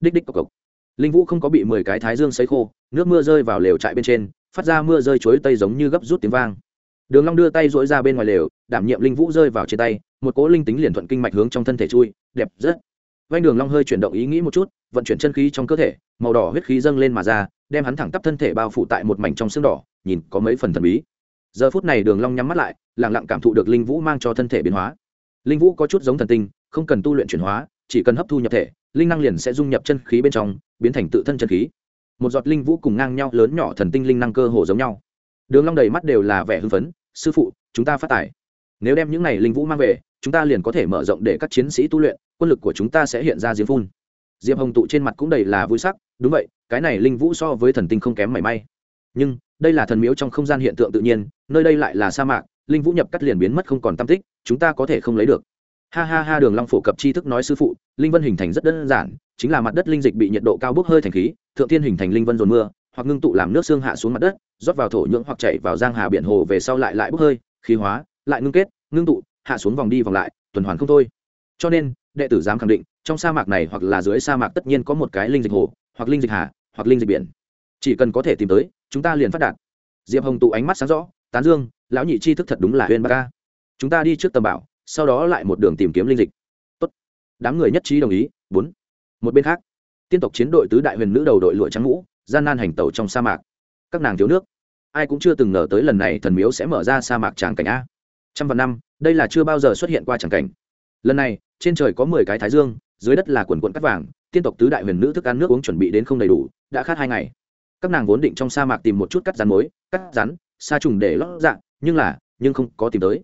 Đích đích cộc cộc. Linh vũ không có bị mười cái thái dương sấy khô, nước mưa rơi vào lều trại bên trên, phát ra mưa rơi chuối tây giống như gấp rút tiếng vang. Đường long đưa tay duỗi ra bên ngoài lều, đảm nhiệm linh vũ rơi vào trên tay, một cỗ linh tính liền thuận kinh mạch hướng trong thân thể chui, đẹp rất. Vanh đường long hơi chuyển động ý nghĩ một chút, vận chuyển chân khí trong cơ thể, màu đỏ huyết khí dâng lên mà ra, đem hắn thẳng tắp thân thể bao phủ tại một mảnh trong xương đỏ, nhìn có mấy phần thần bí. Giờ phút này đường long nhắm mắt lại, lặng lặng cảm thụ được linh vũ mang cho thân thể biến hóa. Linh vũ có chút giống thần tinh không cần tu luyện chuyển hóa, chỉ cần hấp thu nhập thể, linh năng liền sẽ dung nhập chân khí bên trong, biến thành tự thân chân khí. Một giọt linh vũ cùng ngang nhau lớn nhỏ thần tinh linh năng cơ hồ giống nhau. Đường long đầy mắt đều là vẻ hưng phấn, sư phụ, chúng ta phát tài. Nếu đem những này linh vũ mang về, chúng ta liền có thể mở rộng để các chiến sĩ tu luyện, quân lực của chúng ta sẽ hiện ra diễm phun. Diệp hồng tụ trên mặt cũng đầy là vui sắc, đúng vậy, cái này linh vũ so với thần tinh không kém mảy may. Nhưng, đây là thần miếu trong không gian hiện tượng tự nhiên, nơi đây lại là sa mạc, linh vũ nhập cắt liền biến mất không còn tam tích, chúng ta có thể không lấy được ha ha ha, đường long phổ cập tri thức nói sư phụ, linh vân hình thành rất đơn giản, chính là mặt đất linh dịch bị nhiệt độ cao bốc hơi thành khí, thượng thiên hình thành linh vân dồn mưa, hoặc ngưng tụ làm nước xương hạ xuống mặt đất, rót vào thổ nhưỡng hoặc chảy vào giang hà biển hồ về sau lại lại bốc hơi, khí hóa, lại ngưng kết, ngưng tụ, hạ xuống vòng đi vòng lại, tuần hoàn không thôi. Cho nên, đệ tử dám khẳng định, trong sa mạc này hoặc là dưới sa mạc tất nhiên có một cái linh dịch hồ, hoặc linh dịch hà, hoặc linh dịch biển. Chỉ cần có thể tìm tới, chúng ta liền phát đạt. Diệp hồng tụ ánh mắt sáng rõ, tán dương, lão nhị chi thức thật đúng là huyền ba ca chúng ta đi trước tầm bảo sau đó lại một đường tìm kiếm linh dịch. Tốt. đám người nhất trí đồng ý, bốn. Một bên khác, tiên tộc chiến đội tứ đại huyền nữ đầu đội lụa trắng ngũ, gian nan hành tẩu trong sa mạc. Các nàng thiếu nước. Ai cũng chưa từng ngờ tới lần này thần miếu sẽ mở ra sa mạc tràng cảnh a. Trăm vạn năm, đây là chưa bao giờ xuất hiện qua tràng cảnh. Lần này, trên trời có mười cái thái dương, dưới đất là quần quận cắt vàng, tiên tộc tứ đại huyền nữ thức ăn nước uống chuẩn bị đến không đầy đủ, đã khát hai ngày. Các nàng vốn định trong sa mạc tìm một chút cắt rắn mối cắt rắn, sa trùng để lót dạng nhưng là, nhưng không có tìm tới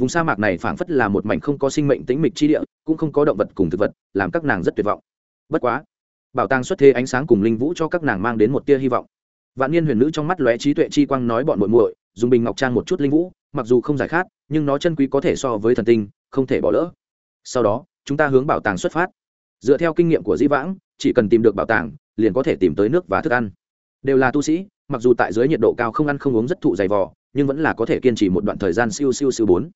vùng sa mạc này phảng phất là một mảnh không có sinh mệnh tĩnh mịch chi địa, cũng không có động vật cùng thực vật, làm các nàng rất tuyệt vọng. Bất quá, bảo tàng xuất thế ánh sáng cùng linh vũ cho các nàng mang đến một tia hy vọng. Vạn niên huyền nữ trong mắt lóe trí tuệ chi quang nói bọn muội muội, dùng bình ngọc trang một chút linh vũ, mặc dù không giải khát, nhưng nó chân quý có thể so với thần tinh, không thể bỏ lỡ. Sau đó, chúng ta hướng bảo tàng xuất phát. Dựa theo kinh nghiệm của dĩ vãng, chỉ cần tìm được bảo tàng, liền có thể tìm tới nước và thức ăn. Đều là tu sĩ, mặc dù tại dưới nhiệt độ cao không ăn không uống rất thụ dày vò, nhưng vẫn là có thể kiên trì một đoạn thời gian siêu siêu siêu bốn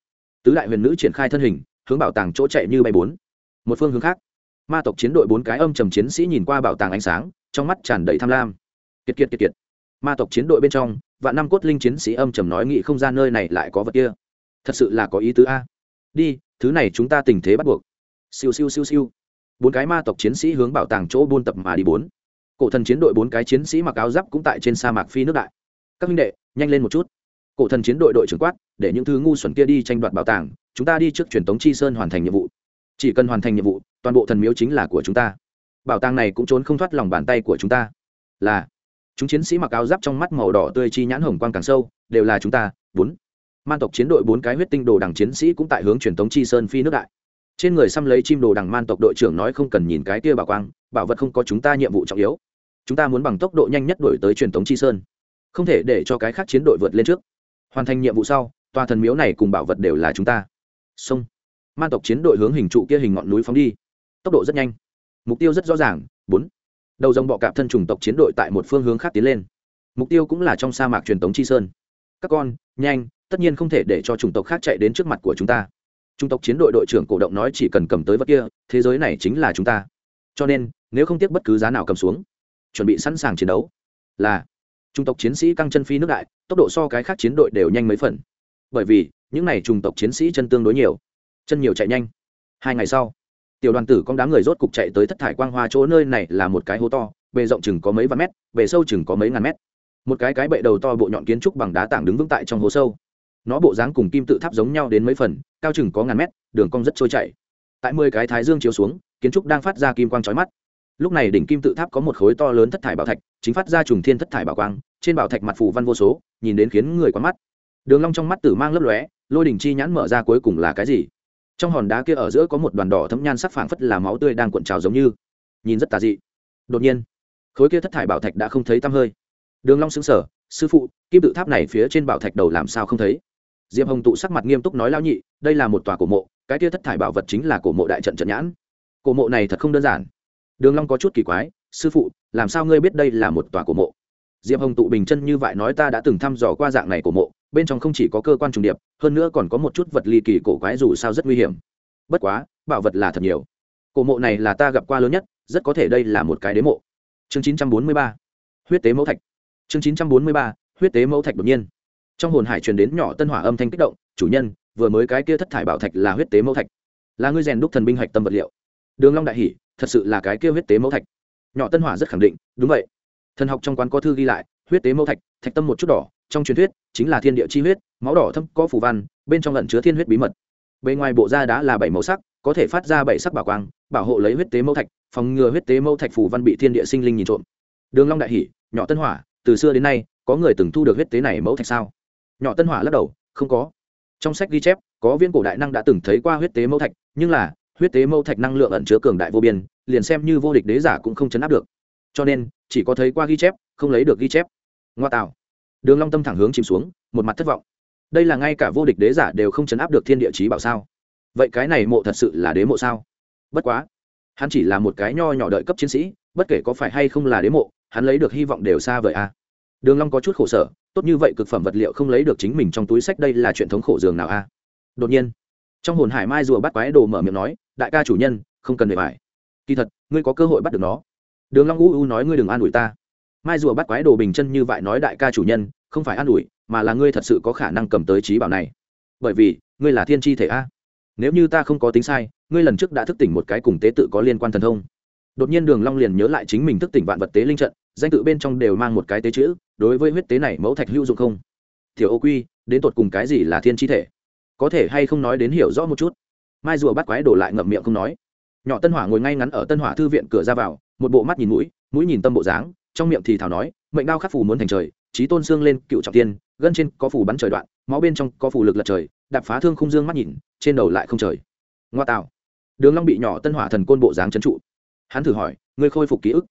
tứ đại huyền nữ triển khai thân hình, hướng bảo tàng chỗ chạy như bay bốn. Một phương hướng khác, ma tộc chiến đội bốn cái âm trầm chiến sĩ nhìn qua bảo tàng ánh sáng, trong mắt tràn đầy tham lam. Kiệt kiệt kiệt kiệt. Ma tộc chiến đội bên trong và năm cốt linh chiến sĩ âm trầm nói nghị không ra nơi này lại có vật kia. Thật sự là có ý tứ a. Đi, thứ này chúng ta tình thế bắt buộc. Siêu siêu siêu siêu. Bốn cái ma tộc chiến sĩ hướng bảo tàng chỗ buôn tập mà đi bốn. Cổ thần chiến đội bốn cái chiến sĩ mặc áo giáp cũng tại trên sa mạc phi nước đại. Các minh đệ, nhanh lên một chút cổ thần chiến đội đội trưởng quát, để những thứ ngu xuẩn kia đi tranh đoạt bảo tàng, chúng ta đi trước truyền tống chi sơn hoàn thành nhiệm vụ. Chỉ cần hoàn thành nhiệm vụ, toàn bộ thần miếu chính là của chúng ta. Bảo tàng này cũng trốn không thoát lòng bàn tay của chúng ta. Là, chúng chiến sĩ mặc áo giáp trong mắt màu đỏ tươi chi nhãn hồng quang càng sâu, đều là chúng ta, bốn. Man tộc chiến đội bốn cái huyết tinh đồ đằng chiến sĩ cũng tại hướng truyền tống chi sơn phi nước đại. Trên người xăm lấy chim đồ đằng man tộc đội trưởng nói không cần nhìn cái kia bảo quang, bảo vật không có chúng ta nhiệm vụ trọng yếu. Chúng ta muốn bằng tốc độ nhanh nhất đổi tới truyền tống chi sơn. Không thể để cho cái khác chiến đội vượt lên trước hoàn thành nhiệm vụ sau, tòa thần miếu này cùng bảo vật đều là chúng ta. Sông man tộc chiến đội hướng hình trụ kia hình ngọn núi phóng đi. Tốc độ rất nhanh. Mục tiêu rất rõ ràng. Bốn. Đầu dòng bọ cạp thân chủng tộc chiến đội tại một phương hướng khác tiến lên. Mục tiêu cũng là trong sa mạc truyền tống chi sơn. Các con, nhanh, tất nhiên không thể để cho chủng tộc khác chạy đến trước mặt của chúng ta. Chủng tộc chiến đội đội trưởng cổ động nói chỉ cần cầm tới vật kia, thế giới này chính là chúng ta. Cho nên, nếu không tiếc bất cứ giá nào cầm xuống, chuẩn bị sẵn sàng chiến đấu là chủng tộc chiến sĩ căng chân phi nước đại, tốc độ so cái khác chiến đội đều nhanh mấy phần. Bởi vì, những n à y chủng tộc chiến sĩ chân tương đối nhiều. Chân nhiều chạy nhanh. Hai ngày sau, tiểu đoàn tử con đám người rốt cục chạy tới thất thải quang hoa chỗ nơi này là một cái hố to, bề rộng chừng có mấy vạn mét, bề sâu chừng có mấy ngàn mét. Một cái cái bệ đầu to bộ nhọn kiến trúc bằng đá tảng đứng vững tại trong hố sâu. Nó bộ dáng cùng kim tự tháp giống nhau đến mấy phần, cao chừng có ngàn mét, đường cong rất trôi chảy. Tại mười cái thái dương chiếu xuống, kiến trúc đang phát ra kim quang trói mắt lúc này đỉnh kim tự tháp có một khối to lớn thất thải bảo thạch, chính phát ra trùng thiên thất thải bảo quang, trên bảo thạch mặt phù văn vô số, nhìn đến khiến người quá mắt. Đường long trong mắt tử mang lấp lóe, lôi đỉnh chi nhãn mở ra cuối cùng là cái gì? Trong hòn đá kia ở giữa có một đoàn đỏ thấm nhan sắc phảng phất là máu tươi đang cuộn trào giống như. Nhìn rất tà dị. Đột nhiên, khối kia thất thải bảo thạch đã không thấy tăm hơi. Đường long sững sờ, sư phụ, kim tự tháp này phía trên bảo thạch đầu làm sao không thấy? Diệp hồng tụ sắc mặt nghiêm túc nói, lão nhị, đây là một tòa cổ mộ, cái kia thất thải bảo vật chính là cổ mộ đại trận trận nhãn. Cổ mộ này thật không đơn giản đường long có chút kỳ quái, sư phụ, làm sao ngươi biết đây là một tòa cổ mộ? Diệp hồng tụ bình chân như vậy nói ta đã từng thăm dò qua dạng này cổ mộ, bên trong không chỉ có cơ quan trùng điệp, hơn nữa còn có một chút vật ly kỳ cổ quái dù sao rất nguy hiểm. Bất quá, bảo vật là thật nhiều. Cổ mộ này là ta gặp qua lớn nhất, rất có thể đây là một cái đế mộ. Chương 943 huyết tế mẫu thạch. Chương 943 huyết tế mẫu thạch đột nhiên. Trong hồn hải truyền đến nhỏ tân hỏa âm thanh kích động, chủ nhân, vừa mới cái kia thất thải bảo thạch là huyết tế mẫu thạch. Là ngươi rèn đúc thần binh hạch tâm vật liệu. Đường long đại hỉ thật sự là cái kia huyết tế mẫu thạch. Nhỏ tân hỏa rất khẳng định, đúng vậy. Thần học trong quán có thư ghi lại, huyết tế mẫu thạch thạch tâm một chút đỏ, trong truyền thuyết chính là thiên địa chi huyết, máu đỏ thâm có phủ văn, bên trong lẩn chứa thiên huyết bí mật. Bề ngoài bộ da đá là bảy màu sắc, có thể phát ra bảy sắc bảo quang, bảo hộ lấy huyết tế mẫu thạch, phòng ngừa huyết tế mẫu thạch phủ văn bị thiên địa sinh linh nhìn trộm. Đường long đại hỉ, nhỏ tân hỏa, từ xưa đến nay, có người từng thu được huyết tế này mẫu thạch sao? Nhỏ tân hỏa lắc đầu, không có. Trong sách ghi chép, có viên cổ đại năng đã từng thấy qua huyết tế mẫu thạch, nhưng là huyết tế mâu thạch năng lượng ẩn chứa cường đại vô biên, liền xem như vô địch đế giả cũng không chấn áp được. Cho nên, chỉ có thấy qua ghi chép, không lấy được ghi chép. Ngoa tạo. Đường long tâm thẳng hướng chìm xuống, một mặt thất vọng. Đây là ngay cả vô địch đế giả đều không chấn áp được thiên địa chí bảo sao? Vậy cái này mộ thật sự là đế mộ sao? Bất quá, hắn chỉ là một cái nho nhỏ đợi cấp chiến sĩ, bất kể có phải hay không là đế mộ, hắn lấy được hy vọng đều xa vời a đường long có chút khổ sở, tốt như vậy cực phẩm vật liệu không lấy được chính mình trong túi sách đây là chuyện thống khổ giường nào a đột nhiên trong hồn hải mai rùa bắt quái đồ mở miệng nói, đại ca chủ nhân, không cần để phải kỳ thật, ngươi có cơ hội bắt được nó. Đường long u u nói, ngươi đừng an ủi ta. Mai rùa bắt quái đồ bình chân như vậy nói, đại ca chủ nhân, không phải an ủi, mà là ngươi thật sự có khả năng cầm tới trí bảo này. Bởi vì, ngươi là thiên chi thể a. Nếu như ta không có tính sai, ngươi lần trước đã thức tỉnh một cái cùng tế tự có liên quan thần thông. Đột nhiên đường long liền nhớ lại chính mình thức tỉnh vạn vật tế linh trận, danh tự bên trong đều mang một cái tế chữ, đối với huyết tế này mẫu thạch hữu dụng không? Tiểu ô quy, đến tột cùng cái gì là thiên chi thể? Có thể hay không nói đến hiểu rõ một chút. Mai rùa bắt quái đổ lại ngậm miệng không nói. Nhỏ tân hỏa ngồi ngay ngắn ở tân hỏa thư viện cửa ra vào, một bộ mắt nhìn mũi mũi nhìn tâm bộ dáng, trong miệng thì thảo nói, mệnh đao khắc phù muốn thành trời trí tôn xương lên cựu trọng tiên, gân trên có phù bắn trời đoạn, máu bên trong có phù lực lật trời, đạp phá thương không dương mắt nhìn, trên đầu lại không trời. Ngoa tạo. Đường long bị nhỏ tân hỏa thần côn bộ dáng chấn trụ. Hắn thử hỏi, ngươi khôi phục ký ức?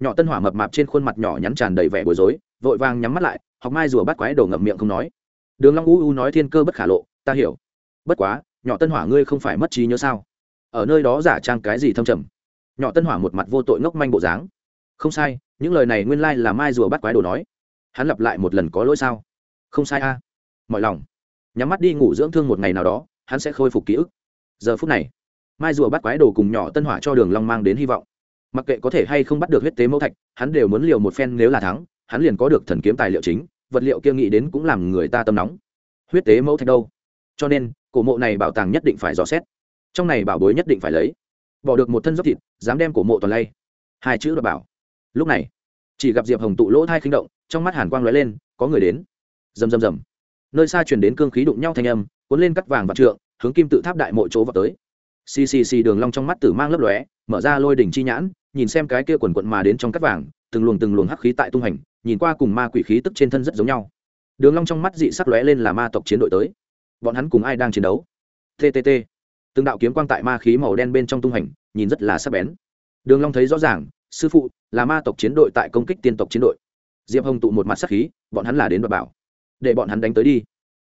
Nhỏ tân hỏa mập mạp trên khuôn mặt nhỏ nhắn tràn đầy vẻ bối rối, vội vàng nhắm mắt lại, học mai rùa bắt quái đầu ngậm miệng không nói. Đường long u u nói thiên cơ bất khả lộ ta hiểu. Bất quá, nhỏ tân hỏa ngươi không phải mất trí nhớ sao? Ở nơi đó giả trang cái gì thâm trầm? Nhỏ tân hỏa một mặt vô tội ngốc manh bộ dáng. Không sai, những lời này nguyên lai là mai rùa bắt quái đồ nói. Hắn lặp lại một lần có lỗi sao? Không sai a. Mọi lòng. Nhắm mắt đi ngủ dưỡng thương một ngày nào đó, hắn sẽ khôi phục ký ức. Giờ phút này, mai rùa bắt quái đồ cùng nhỏ tân hỏa cho đường long mang đến hy vọng. Mặc kệ có thể hay không bắt được huyết tế mẫu thạch, hắn đều muốn liều một phen nếu là thắng, hắn liền có được thần kiếm tài liệu chính, vật liệu kia nghĩ đến cũng làm người ta tâm nóng. Huyết tế mẫu thạch đâu? Cho nên, cổ mộ này bảo tàng nhất định phải dò xét. Trong này bảo bối nhất định phải lấy. Bỏ được một thân dốc thịt, dám đem cổ mộ toàn lay. Hai chữ là bảo. Lúc này, chỉ gặp diệp hồng tụ lỗ thai khinh động, trong mắt hàn quang lóe lên, có người đến. Rầm rầm rầm. Nơi xa truyền đến cương khí đụng nhau thanh âm, cuốn lên cắt vàng và trượng, hướng kim tự tháp đại mộ chỗ vào tới. Xì xì xì đường long trong mắt tử mang lấp lóe, mở ra lôi đỉnh chi nhãn, nhìn xem cái kia quần quận mà đến trong cắt vàng, từng luồng từng luồng hắc khí tại tung hành, nhìn qua cùng ma quỷ khí tức trên thân rất giống nhau. Đường long trong mắt dị sắc lóe lên là ma tộc chiến đội tới bọn hắn cùng ai đang chiến đấu? Ttt từng đạo kiếm quang tại ma khí màu đen bên trong tung hành, nhìn rất là sắc bén. Đường long thấy rõ ràng, sư phụ, là ma tộc chiến đội tại công kích tiên tộc chiến đội. Diệp hồng tụ một mặt sắc khí, bọn hắn là đến đoạt bảo. Để bọn hắn đánh tới đi.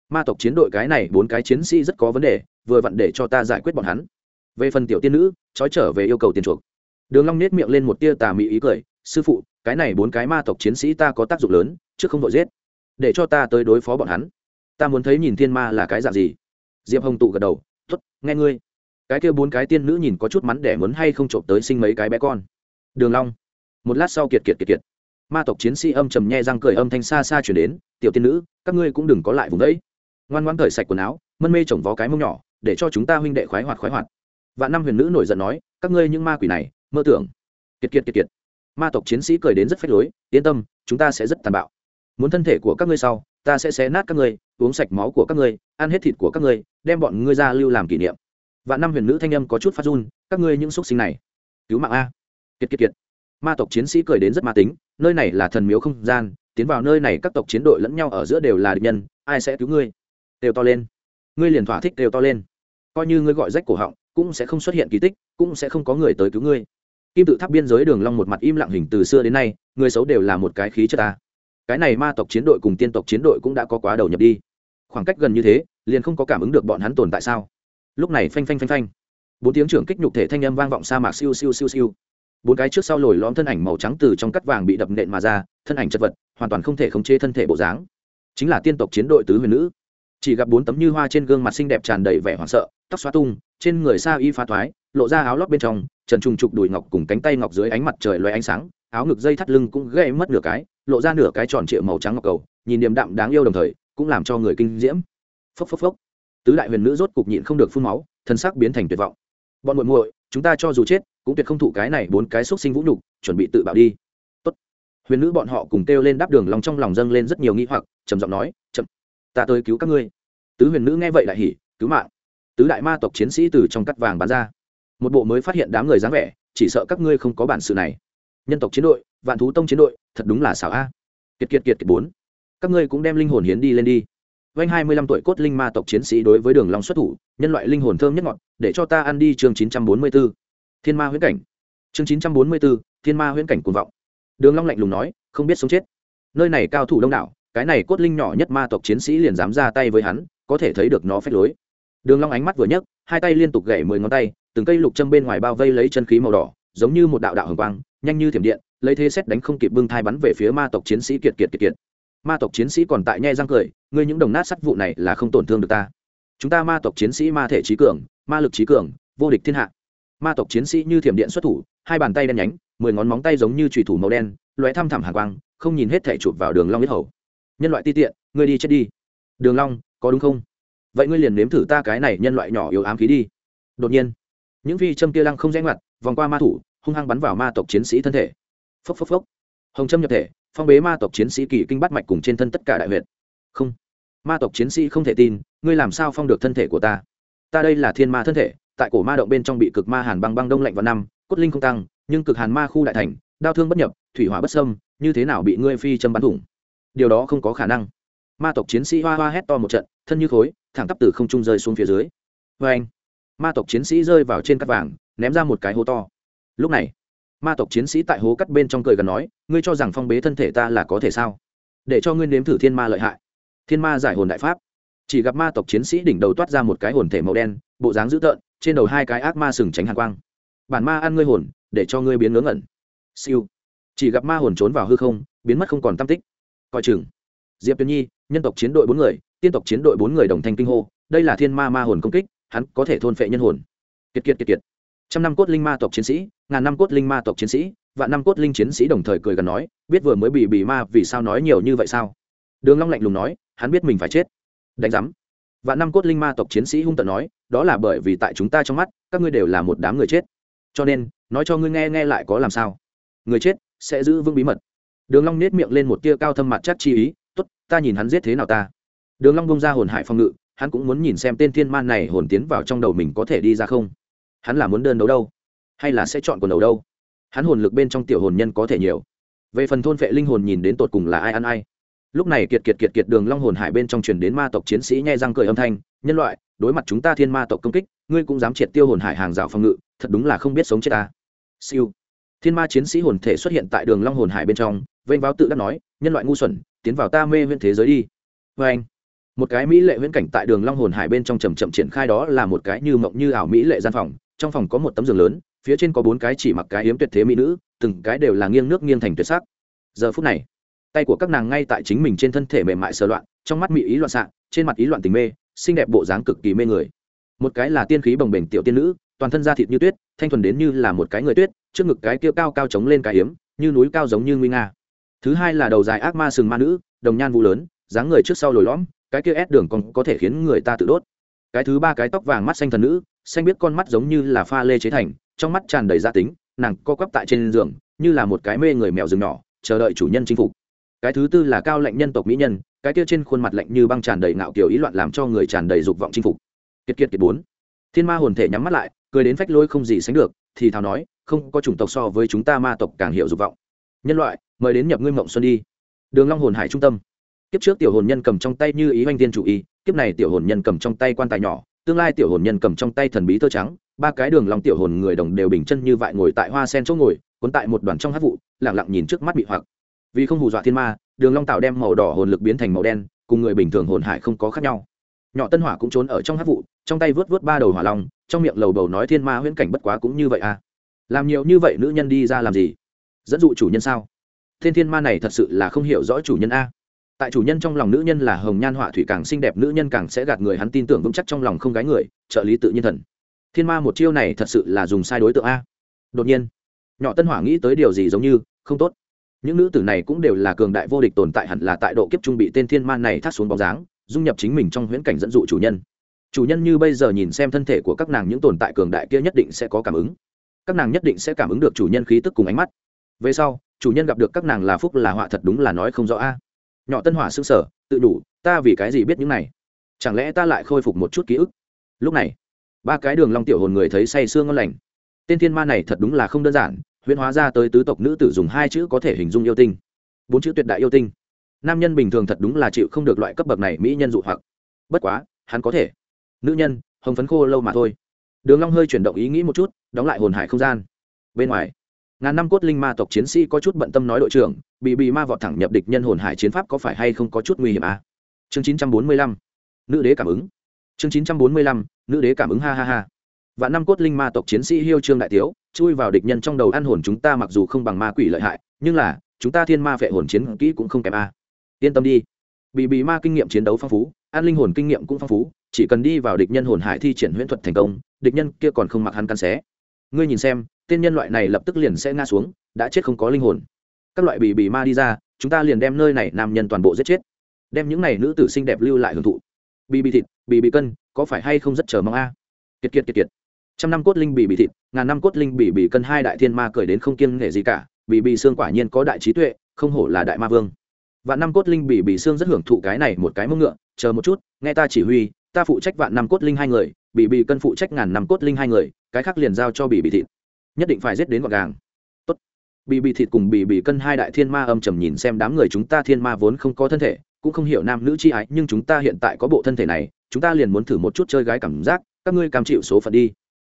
Ma tộc chiến đội cái này bốn cái chiến sĩ rất có vấn đề, vừa vặn để cho ta giải quyết bọn hắn. Về phần tiểu tiên nữ, trói trở về yêu cầu tiền chuộc. Đường long nét miệng lên một tia tà mị ý cười, sư phụ, cái này bốn cái ma tộc chiến sĩ ta có tác dụng lớn, trước không đội giết. Để cho ta tới đối phó bọn hắn ta muốn thấy nhìn thiên ma là cái dạng gì? Diệp hồng tụ gật đầu, tốt, nghe ngươi. Cái kia bốn cái tiên nữ nhìn có chút mắn để muốn hay không trộm tới sinh mấy cái bé con. Đường long, một lát sau kiệt kiệt kiệt kiệt. Ma tộc chiến sĩ âm trầm nhe răng cười âm thanh xa xa chuyển đến, tiểu tiên nữ, các ngươi cũng đừng có lại vùng đấy. Ngoan ngoan cởi sạch quần áo, mân mê chồng vó cái mông nhỏ, để cho chúng ta huynh đệ khoái hoạt khoái hoạt. Vạn năm huyền nữ nổi giận nói, các ngươi những ma quỷ này, mơ tưởng. Kiệt kiệt kiệt kiệt. Ma tộc chiến sĩ cười đến rất phách lối, yên tâm, chúng ta sẽ rất tàn bạo. Muốn thân thể của các ngươi sau ta sẽ xé nát các ngươi, uống sạch máu của các ngươi, ăn hết thịt của các ngươi, đem bọn ngươi ra lưu làm kỷ niệm. Vạn năm huyền nữ thanh âm có chút phát run, các ngươi những xúc sinh này, cứu mạng a. Kiệt kiệt kiệt. Ma tộc chiến sĩ cười đến rất ma tính, nơi này là thần miếu không gian, tiến vào nơi này các tộc chiến đội lẫn nhau ở giữa đều là địch nhân, ai sẽ cứu ngươi? Đều to lên. Ngươi liền thỏa thích đều to lên. Coi như ngươi gọi rách cổ họng, cũng sẽ không xuất hiện kỳ tích, cũng sẽ không có người tới cứu ngươi. Kim tự tháp biên giới đường long một mặt im lặng hình từ xưa đến nay, người xấu đều là một cái khí chất ta cái này ma tộc chiến đội cùng tiên tộc chiến đội cũng đã có quá đầu nhập đi. Khoảng cách gần như thế, liền không có cảm ứng được bọn hắn tồn tại sao? Lúc này phanh phanh phanh phanh, bốn tiếng trưởng kích nhục thể thanh âm vang vọng sa mạc siêu siêu siêu siêu. Bốn cái trước sau lồi lõm thân ảnh màu trắng từ trong cắt vàng bị đập nện mà ra, thân ảnh chật vật, hoàn toàn không thể khống chế thân thể bộ dáng. Chính là tiên tộc chiến đội tứ huyền nữ. Chỉ gặp bốn tấm như hoa trên gương mặt xinh đẹp tràn đầy vẻ hoảng sợ, tóc xóa tung, trên người sa y phá thoái, lộ ra áo lót bên trong, trần trùng trục đùi ngọc cùng cánh tay ngọc dưới ánh mặt trời loay ánh sáng, áo ngực dây thắt lưng cũng gây mất nửa cái lộ ra nửa cái tròn trịa màu trắng ngọc cầu, nhìn điềm đạm đáng yêu đồng thời, cũng làm cho người kinh diễm. Phốc phốc phốc. Tứ đại huyền nữ rốt cục nhịn không được phun máu, thân sắc biến thành tuyệt vọng. Bọn muội muội, chúng ta cho dù chết, cũng tuyệt không thụ cái này bốn cái xúc sinh vũ nhục, chuẩn bị tự bạo đi. Tốt. huyền nữ bọn họ cùng kêu lên đáp đường lòng trong lòng dâng lên rất nhiều nghi hoặc, trầm giọng nói, chậm, ta tới cứu các ngươi. Tứ huyền nữ nghe vậy lại hỉ, cứu mạng. Tứ đại ma tộc chiến sĩ từ trong cắt vàng bán ra. Một bộ mới phát hiện đám người dáng vẻ, chỉ sợ các ngươi không có bản sự này nhân tộc chiến đội vạn thú tông chiến đội thật đúng là xảo a. Kiệt kiệt kiệt kiệt bốn. Các ngươi cũng đem linh hồn hiến đi lên đi. Vanh hai mươi lăm tuổi cốt linh ma tộc chiến sĩ đối với đường long xuất thủ nhân loại linh hồn thơm nhất ngọt để cho ta ăn đi chương chín trăm bốn mươi 944. thiên ma huyễn cảnh. Chương chín trăm bốn mươi 944, thiên ma huyễn cảnh cuồng vọng. Đường long lạnh lùng nói không biết sống chết. Nơi này cao thủ đông đảo cái này cốt linh nhỏ nhất ma tộc chiến sĩ liền dám ra tay với hắn có thể thấy được nó phách lối. Đường long ánh mắt vừa nhấc hai tay liên tục gảy mười ngón tay từng cây lục châm bên ngoài bao vây lấy chân khí màu đỏ giống như một đạo đạo hồng quang, nhanh như thiểm điện, lấy thế xét đánh không kịp bưng thai bắn về phía ma tộc chiến sĩ kiệt kiệt kiệt kiệt. Ma tộc chiến sĩ còn tại nhe răng cười, ngươi những đồng nát sắt vụ này là không tổn thương được ta. Chúng ta ma tộc chiến sĩ ma thể trí cường, ma lực trí cường, vô địch thiên hạ. Ma tộc chiến sĩ như thiểm điện xuất thủ, hai bàn tay đen nhánh, mười ngón móng tay giống như trùy thủ màu đen, lóe thăm thẳm hàng quang, không nhìn hết thể chụp vào đường long huyết hầu. Nhân loại ti tiện, ngươi đi chết đi. Đường long, có đúng không? Vậy ngươi liền nếm thử ta cái này nhân loại nhỏ yếu ám khí đi. Đột nhiên, những phi châm kia lăng không rẽ ngoặt vòng qua ma thủ, hung hăng bắn vào ma tộc chiến sĩ thân thể. Phốc phốc phốc. Hồng châm nhập thể, phong bế ma tộc chiến sĩ kỳ kinh bắt mạch cùng trên thân tất cả đại huyện không. Ma tộc chiến sĩ không thể tin, ngươi làm sao phong được thân thể của ta? Ta đây là thiên ma thân thể, tại cổ ma động bên trong bị cực ma hàn băng băng đông lạnh vào năm, cốt linh không tăng, nhưng cực hàn ma khu đại thành đau thương bất nhập, thủy hỏa bất sâm như thế nào bị ngươi phi châm bắn thủng? Điều đó không có khả năng. Ma tộc chiến sĩ hoa hoa hét to một trận, thân như khối, thẳng tắp từ không trung rơi xuống phía dưới. Vê anh ma tộc chiến sĩ rơi vào trên cắt vàng ném ra một cái hố to. Lúc này, ma tộc chiến sĩ tại hố cắt bên trong cười gần nói, ngươi cho rằng phong bế thân thể ta là có thể sao? Để cho ngươi nếm thử thiên ma lợi hại. Thiên ma giải hồn đại pháp. Chỉ gặp ma tộc chiến sĩ đỉnh đầu toát ra một cái hồn thể màu đen, bộ dáng dữ tợn, trên đầu hai cái ác ma sừng tránh hàn quang. Bản ma ăn ngươi hồn, để cho ngươi biến ngớ ngẩn. Siêu. Chỉ gặp ma hồn trốn vào hư không, biến mất không còn tam tích. Coi chừng. Diệp tuyến nhi, nhân tộc chiến đội bốn người, tiên tộc chiến đội bốn người đồng thanh kinh hô, đây là thiên ma ma hồn công kích, hắn có thể thôn phệ nhân hồn. Kiệt kiệt kiệt kiệt trăm năm cốt linh ma tộc chiến sĩ, ngàn năm cốt linh ma tộc chiến sĩ, vạn năm cốt linh chiến sĩ đồng thời cười gần nói, biết vừa mới bị bị ma vì sao nói nhiều như vậy sao? Đường long lạnh lùng nói, hắn biết mình phải chết. Đánh giám. Vạn năm cốt linh ma tộc chiến sĩ hung tợn nói, đó là bởi vì tại chúng ta trong mắt, các ngươi đều là một đám người chết. Cho nên, nói cho ngươi nghe nghe lại có làm sao. Người chết sẽ giữ vững bí mật. Đường long nét miệng lên một tia cao thâm mặt chắc chi ý, tốt, ta nhìn hắn giết thế nào ta. Đường long bông ra hồn hải phong ngự, hắn cũng muốn nhìn xem tên thiên man này hồn tiến vào trong đầu mình có thể đi ra không hắn là muốn đơn đấu đâu? Hay là sẽ chọn quần đầu đâu? Hắn hồn lực bên trong tiểu hồn nhân có thể nhiều. Về phần thôn vệ linh hồn nhìn đến tột cùng là ai ăn ai. Lúc này kiệt kiệt kiệt kiệt đường long hồn hải bên trong truyền đến ma tộc chiến sĩ nhai răng cười âm thanh, nhân loại, đối mặt chúng ta thiên ma tộc công kích, ngươi cũng dám triệt tiêu hồn hải hàng rào phòng ngự, thật đúng là không biết sống chết ta. Siêu. Thiên ma chiến sĩ hồn thể xuất hiện tại đường long hồn hải bên trong, vênh váo tự đắc nói, nhân loại ngu xuẩn, tiến vào ta mê huyễn thế giới đi. Với anh. Một cái mỹ lệ huyễn cảnh tại đường long hồn hải bên trong chậm chậm triển khai đó là một cái như mộng như ảo mỹ lệ gian phòng trong phòng có một tấm giường lớn, phía trên có bốn cái chỉ mặc cái yếm tuyệt thế mỹ nữ, từng cái đều là nghiêng nước nghiêng thành tuyệt sắc. Giờ phút này, tay của các nàng ngay tại chính mình trên thân thể mềm mại sờ loạn, trong mắt mỹ ý loạn xạ, trên mặt ý loạn tình mê, xinh đẹp bộ dáng cực kỳ mê người. Một cái là tiên khí bồng bềnh tiểu tiên nữ, toàn thân da thịt như tuyết, thanh thuần đến như là một cái người tuyết, trước ngực cái kia cao cao trống lên cái hiếm như núi cao giống như nguy nga. Thứ hai là đầu dài ác ma sừng ma nữ, đồng nhan vũ lớn, dáng người trước sau lồi lõm, cái kia ép đường còn có thể khiến người ta tự đốt. Cái thứ ba cái tóc vàng mắt xanh thần nữ xanh biết con mắt giống như là pha lê chế thành, trong mắt tràn đầy gia tính, nàng co quắp tại trên giường, như là một cái mê người mèo rừng nhỏ, chờ đợi chủ nhân chinh phục. Cái thứ tư là cao lệnh nhân tộc mỹ nhân, cái kia trên khuôn mặt lạnh như băng tràn đầy ngạo kiểu ý loạn làm cho người tràn đầy dục vọng chinh phục. Kiệt kiệt kiệt bốn. Thiên ma hồn thể nhắm mắt lại, cười đến phách lôi không gì sánh được, thì thào nói, không có chủng tộc so với chúng ta ma tộc càng hiểu dục vọng. Nhân loại, mời đến nhập ngươi mộng xuân đi. Đường long hồn hải trung tâm. Kiếp trước tiểu hồn nhân cầm trong tay như ý oanh tiên chủ ý kiếp này tiểu hồn nhân cầm trong tay quan tài nhỏ tương lai tiểu hồn nhân cầm trong tay thần bí thơ trắng, ba cái đường long tiểu hồn người đồng đều bình chân như vậy ngồi tại hoa sen chỗ ngồi, cuốn tại một đoàn trong hát vụ, lặng lặng nhìn trước mắt bị hoặc. Vì không hù dọa thiên ma, đường long tạo đem màu đỏ hồn lực biến thành màu đen, cùng người bình thường hồn hải không có khác nhau. Nhỏ tân hỏa cũng trốn ở trong hát vụ, trong tay vớt vớt ba đầu hỏa long, trong miệng lầu bầu nói thiên ma huyễn cảnh bất quá cũng như vậy à. Làm nhiều như vậy nữ nhân đi ra làm gì? Dẫn dụ chủ nhân sao? Thiên thiên ma này thật sự là không hiểu rõ chủ nhân a tại chủ nhân trong lòng nữ nhân là hồng nhan họa thủy càng xinh đẹp, nữ nhân càng sẽ gạt người, hắn tin tưởng vững chắc trong lòng không gái người, trợ lý tự nhiên thần. Thiên ma một chiêu này thật sự là dùng sai đối tượng a. Đột nhiên, nhỏ tân hỏa nghĩ tới điều gì giống như, không tốt. Những nữ tử này cũng đều là cường đại vô địch tồn tại, hẳn là tại độ kiếp trung bị tên thiên ma này thắt xuống bóng dáng, dung nhập chính mình trong huyễn cảnh dẫn dụ chủ nhân. Chủ nhân như bây giờ nhìn xem thân thể của các nàng những tồn tại cường đại kia nhất định sẽ có cảm ứng. Các nàng nhất định sẽ cảm ứng được chủ nhân khí tức cùng ánh mắt. Về sau, chủ nhân gặp được các nàng là phúc là họa thật đúng là nói không rõ a nhỏ tân hỏa xương sở, tự đủ, ta vì cái gì biết những này? Chẳng lẽ ta lại khôi phục một chút ký ức? Lúc này, ba cái đường long tiểu hồn người thấy say sương ngon lành. Tên thiên ma này thật đúng là không đơn giản, huyễn hóa ra tới tứ tộc nữ tử dùng hai chữ có thể hình dung yêu tinh. Bốn chữ tuyệt đại yêu tinh. Nam nhân bình thường thật đúng là chịu không được loại cấp bậc này mỹ nhân dụ hoặc. Bất quá, hắn có thể. Nữ nhân, hồng phấn khô lâu mà thôi. Đường long hơi chuyển động ý nghĩ một chút, đóng lại hồn hải không gian. Bên ngoài ngàn năm cốt linh ma tộc chiến sĩ có chút bận tâm nói đội trưởng, bị bị ma vọt thẳng nhập địch nhân hồn hải chiến pháp có phải hay không có chút nguy hiểm à? chương 945 nữ đế cảm ứng. Chương 945 nữ đế cảm ứng, ha ha ha. Và năm cốt linh ma tộc chiến sĩ hiêu trương đại tiếu, chui vào địch nhân trong đầu ăn hồn chúng ta mặc dù không bằng ma quỷ lợi hại, nhưng là, chúng ta thiên ma phệ hồn chiến kỹ cũng không kém a. Yên tâm đi. Bị bị ma kinh nghiệm chiến đấu phong phú, an linh hồn kinh nghiệm cũng phong phú, chỉ cần đi vào địch nhân hồn hải thi triển huyễn thuật thành công, địch nhân kia còn không mặc hắn căn xé. Ngươi nhìn xem tên nhân loại này lập tức liền sẽ ngã xuống, đã chết không có linh hồn. Các loại bị bị ma đi ra, chúng ta liền đem nơi này nam nhân toàn bộ giết chết. Đem những này nữ tử xinh đẹp lưu lại hưởng thụ. Bị bị thịt bị bị cân, có phải hay không rất chờ mong a? Kiệt kiệt kiệt kiệt. Trăm năm cốt linh bị bị thịt, ngàn năm cốt linh bị bị cân hai đại thiên ma cười đến không kiêng nể gì cả. Bị bị xương quả nhiên có đại trí tuệ, không hổ là đại ma vương. Vạn năm cốt linh bị bị xương rất hưởng thụ cái này một cái mông ngựa, chờ một chút, nghe ta chỉ huy, ta phụ trách vạn năm cốt linh hai người bị bị cân phụ trách ngàn năm cốt linh hai người, cái khác liền giao cho bị bị thịt nhất định phải giết đến gọn gàng. Tốt. Bị bị thịt cùng bị bị cân hai đại thiên ma âm trầm nhìn xem đám người chúng ta thiên ma vốn không có thân thể, cũng không hiểu nam nữ chi ái, nhưng chúng ta hiện tại có bộ thân thể này, chúng ta liền muốn thử một chút chơi gái cảm giác, các ngươi cam chịu số phận đi.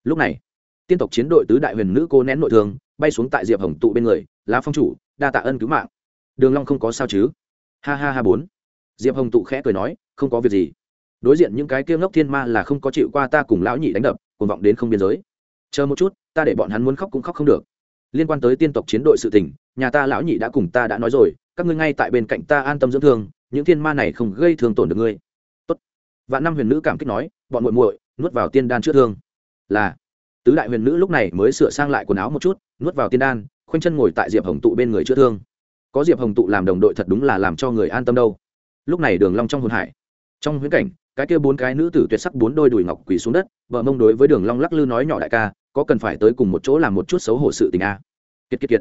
Lúc này, tiên tộc chiến đội tứ đại huyền nữ cô nén nội thương, bay xuống tại diệp hồng tụ bên người, lá phong chủ, đa tạ ân cứu mạng. Đường long không có sao chứ? Ha ha ha bốn. Diệp hồng tụ khẽ cười nói, không có việc gì. Đối diện những cái kia ngốc thiên ma là không có chịu qua ta cùng lão nhị đánh đập, cuồng vọng đến không biên giới chờ một chút, ta để bọn hắn muốn khóc cũng khóc không được. Liên quan tới tiên tộc chiến đội sự tình, nhà ta lão nhị đã cùng ta đã nói rồi, các ngươi ngay tại bên cạnh ta an tâm dưỡng thương, những thiên ma này không gây thương tổn được ngươi. Tốt. Vạn năm huyền nữ cảm kích nói, bọn muội muội, nuốt vào tiên đan chữa thương. Là. Tứ đại huyền nữ lúc này mới sửa sang lại quần áo một chút, nuốt vào tiên đan, khoanh chân ngồi tại diệp hồng tụ bên người chữa thương. Có diệp hồng tụ làm đồng đội thật đúng là làm cho người an tâm đâu. Lúc này đường long trong hồn hải. Trong huyễn cảnh, cái kia bốn cái nữ tử tuyệt sắc bốn đôi đùi ngọc quỳ xuống đất vợ mông đối với đường long lắc lư nói nhỏ đại ca có cần phải tới cùng một chỗ làm một chút xấu hổ sự tình a à? kiệt kiệt kiệt.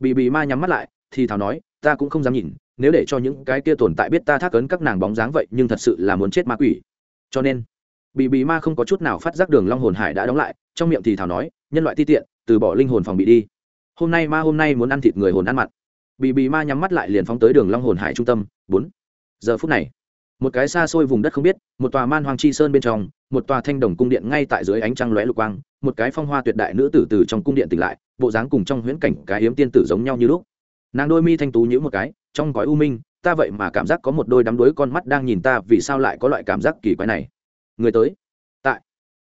Bị bị ma nhắm mắt lại, thì thào nói, ta cũng không dám nhìn, nếu để cho những cái kia tồn tại biết ta thác ấn các nàng bóng dáng vậy, nhưng thật sự là muốn chết ma quỷ. Cho nên bị bị ma không có chút nào phát giác đường long hồn hải đã đóng lại, trong miệng thì thảo nói, nhân loại ti tiện, từ bỏ linh hồn phòng bị đi. Hôm nay ma hôm nay muốn ăn thịt người hồn ăn mặn. Bị bị ma nhắm mắt lại liền phóng tới đường long hồn hải trung tâm, bốn. Giờ phút này, một cái xa xôi vùng đất không biết, một tòa man hoàng chi sơn bên trong, một tòa thanh đồng cung điện ngay tại dưới ánh trăng lóe lục quang một cái phong hoa tuyệt đại nữ tử từ trong cung điện tỉnh lại, bộ dáng cùng trong huyễn cảnh cái hiếm tiên tử giống nhau như lúc. Nàng đôi mi thanh tú nhữ một cái, trong gói u minh, ta vậy mà cảm giác có một đôi đắm đuối con mắt đang nhìn ta, vì sao lại có loại cảm giác kỳ quái này? Người tới. Tại.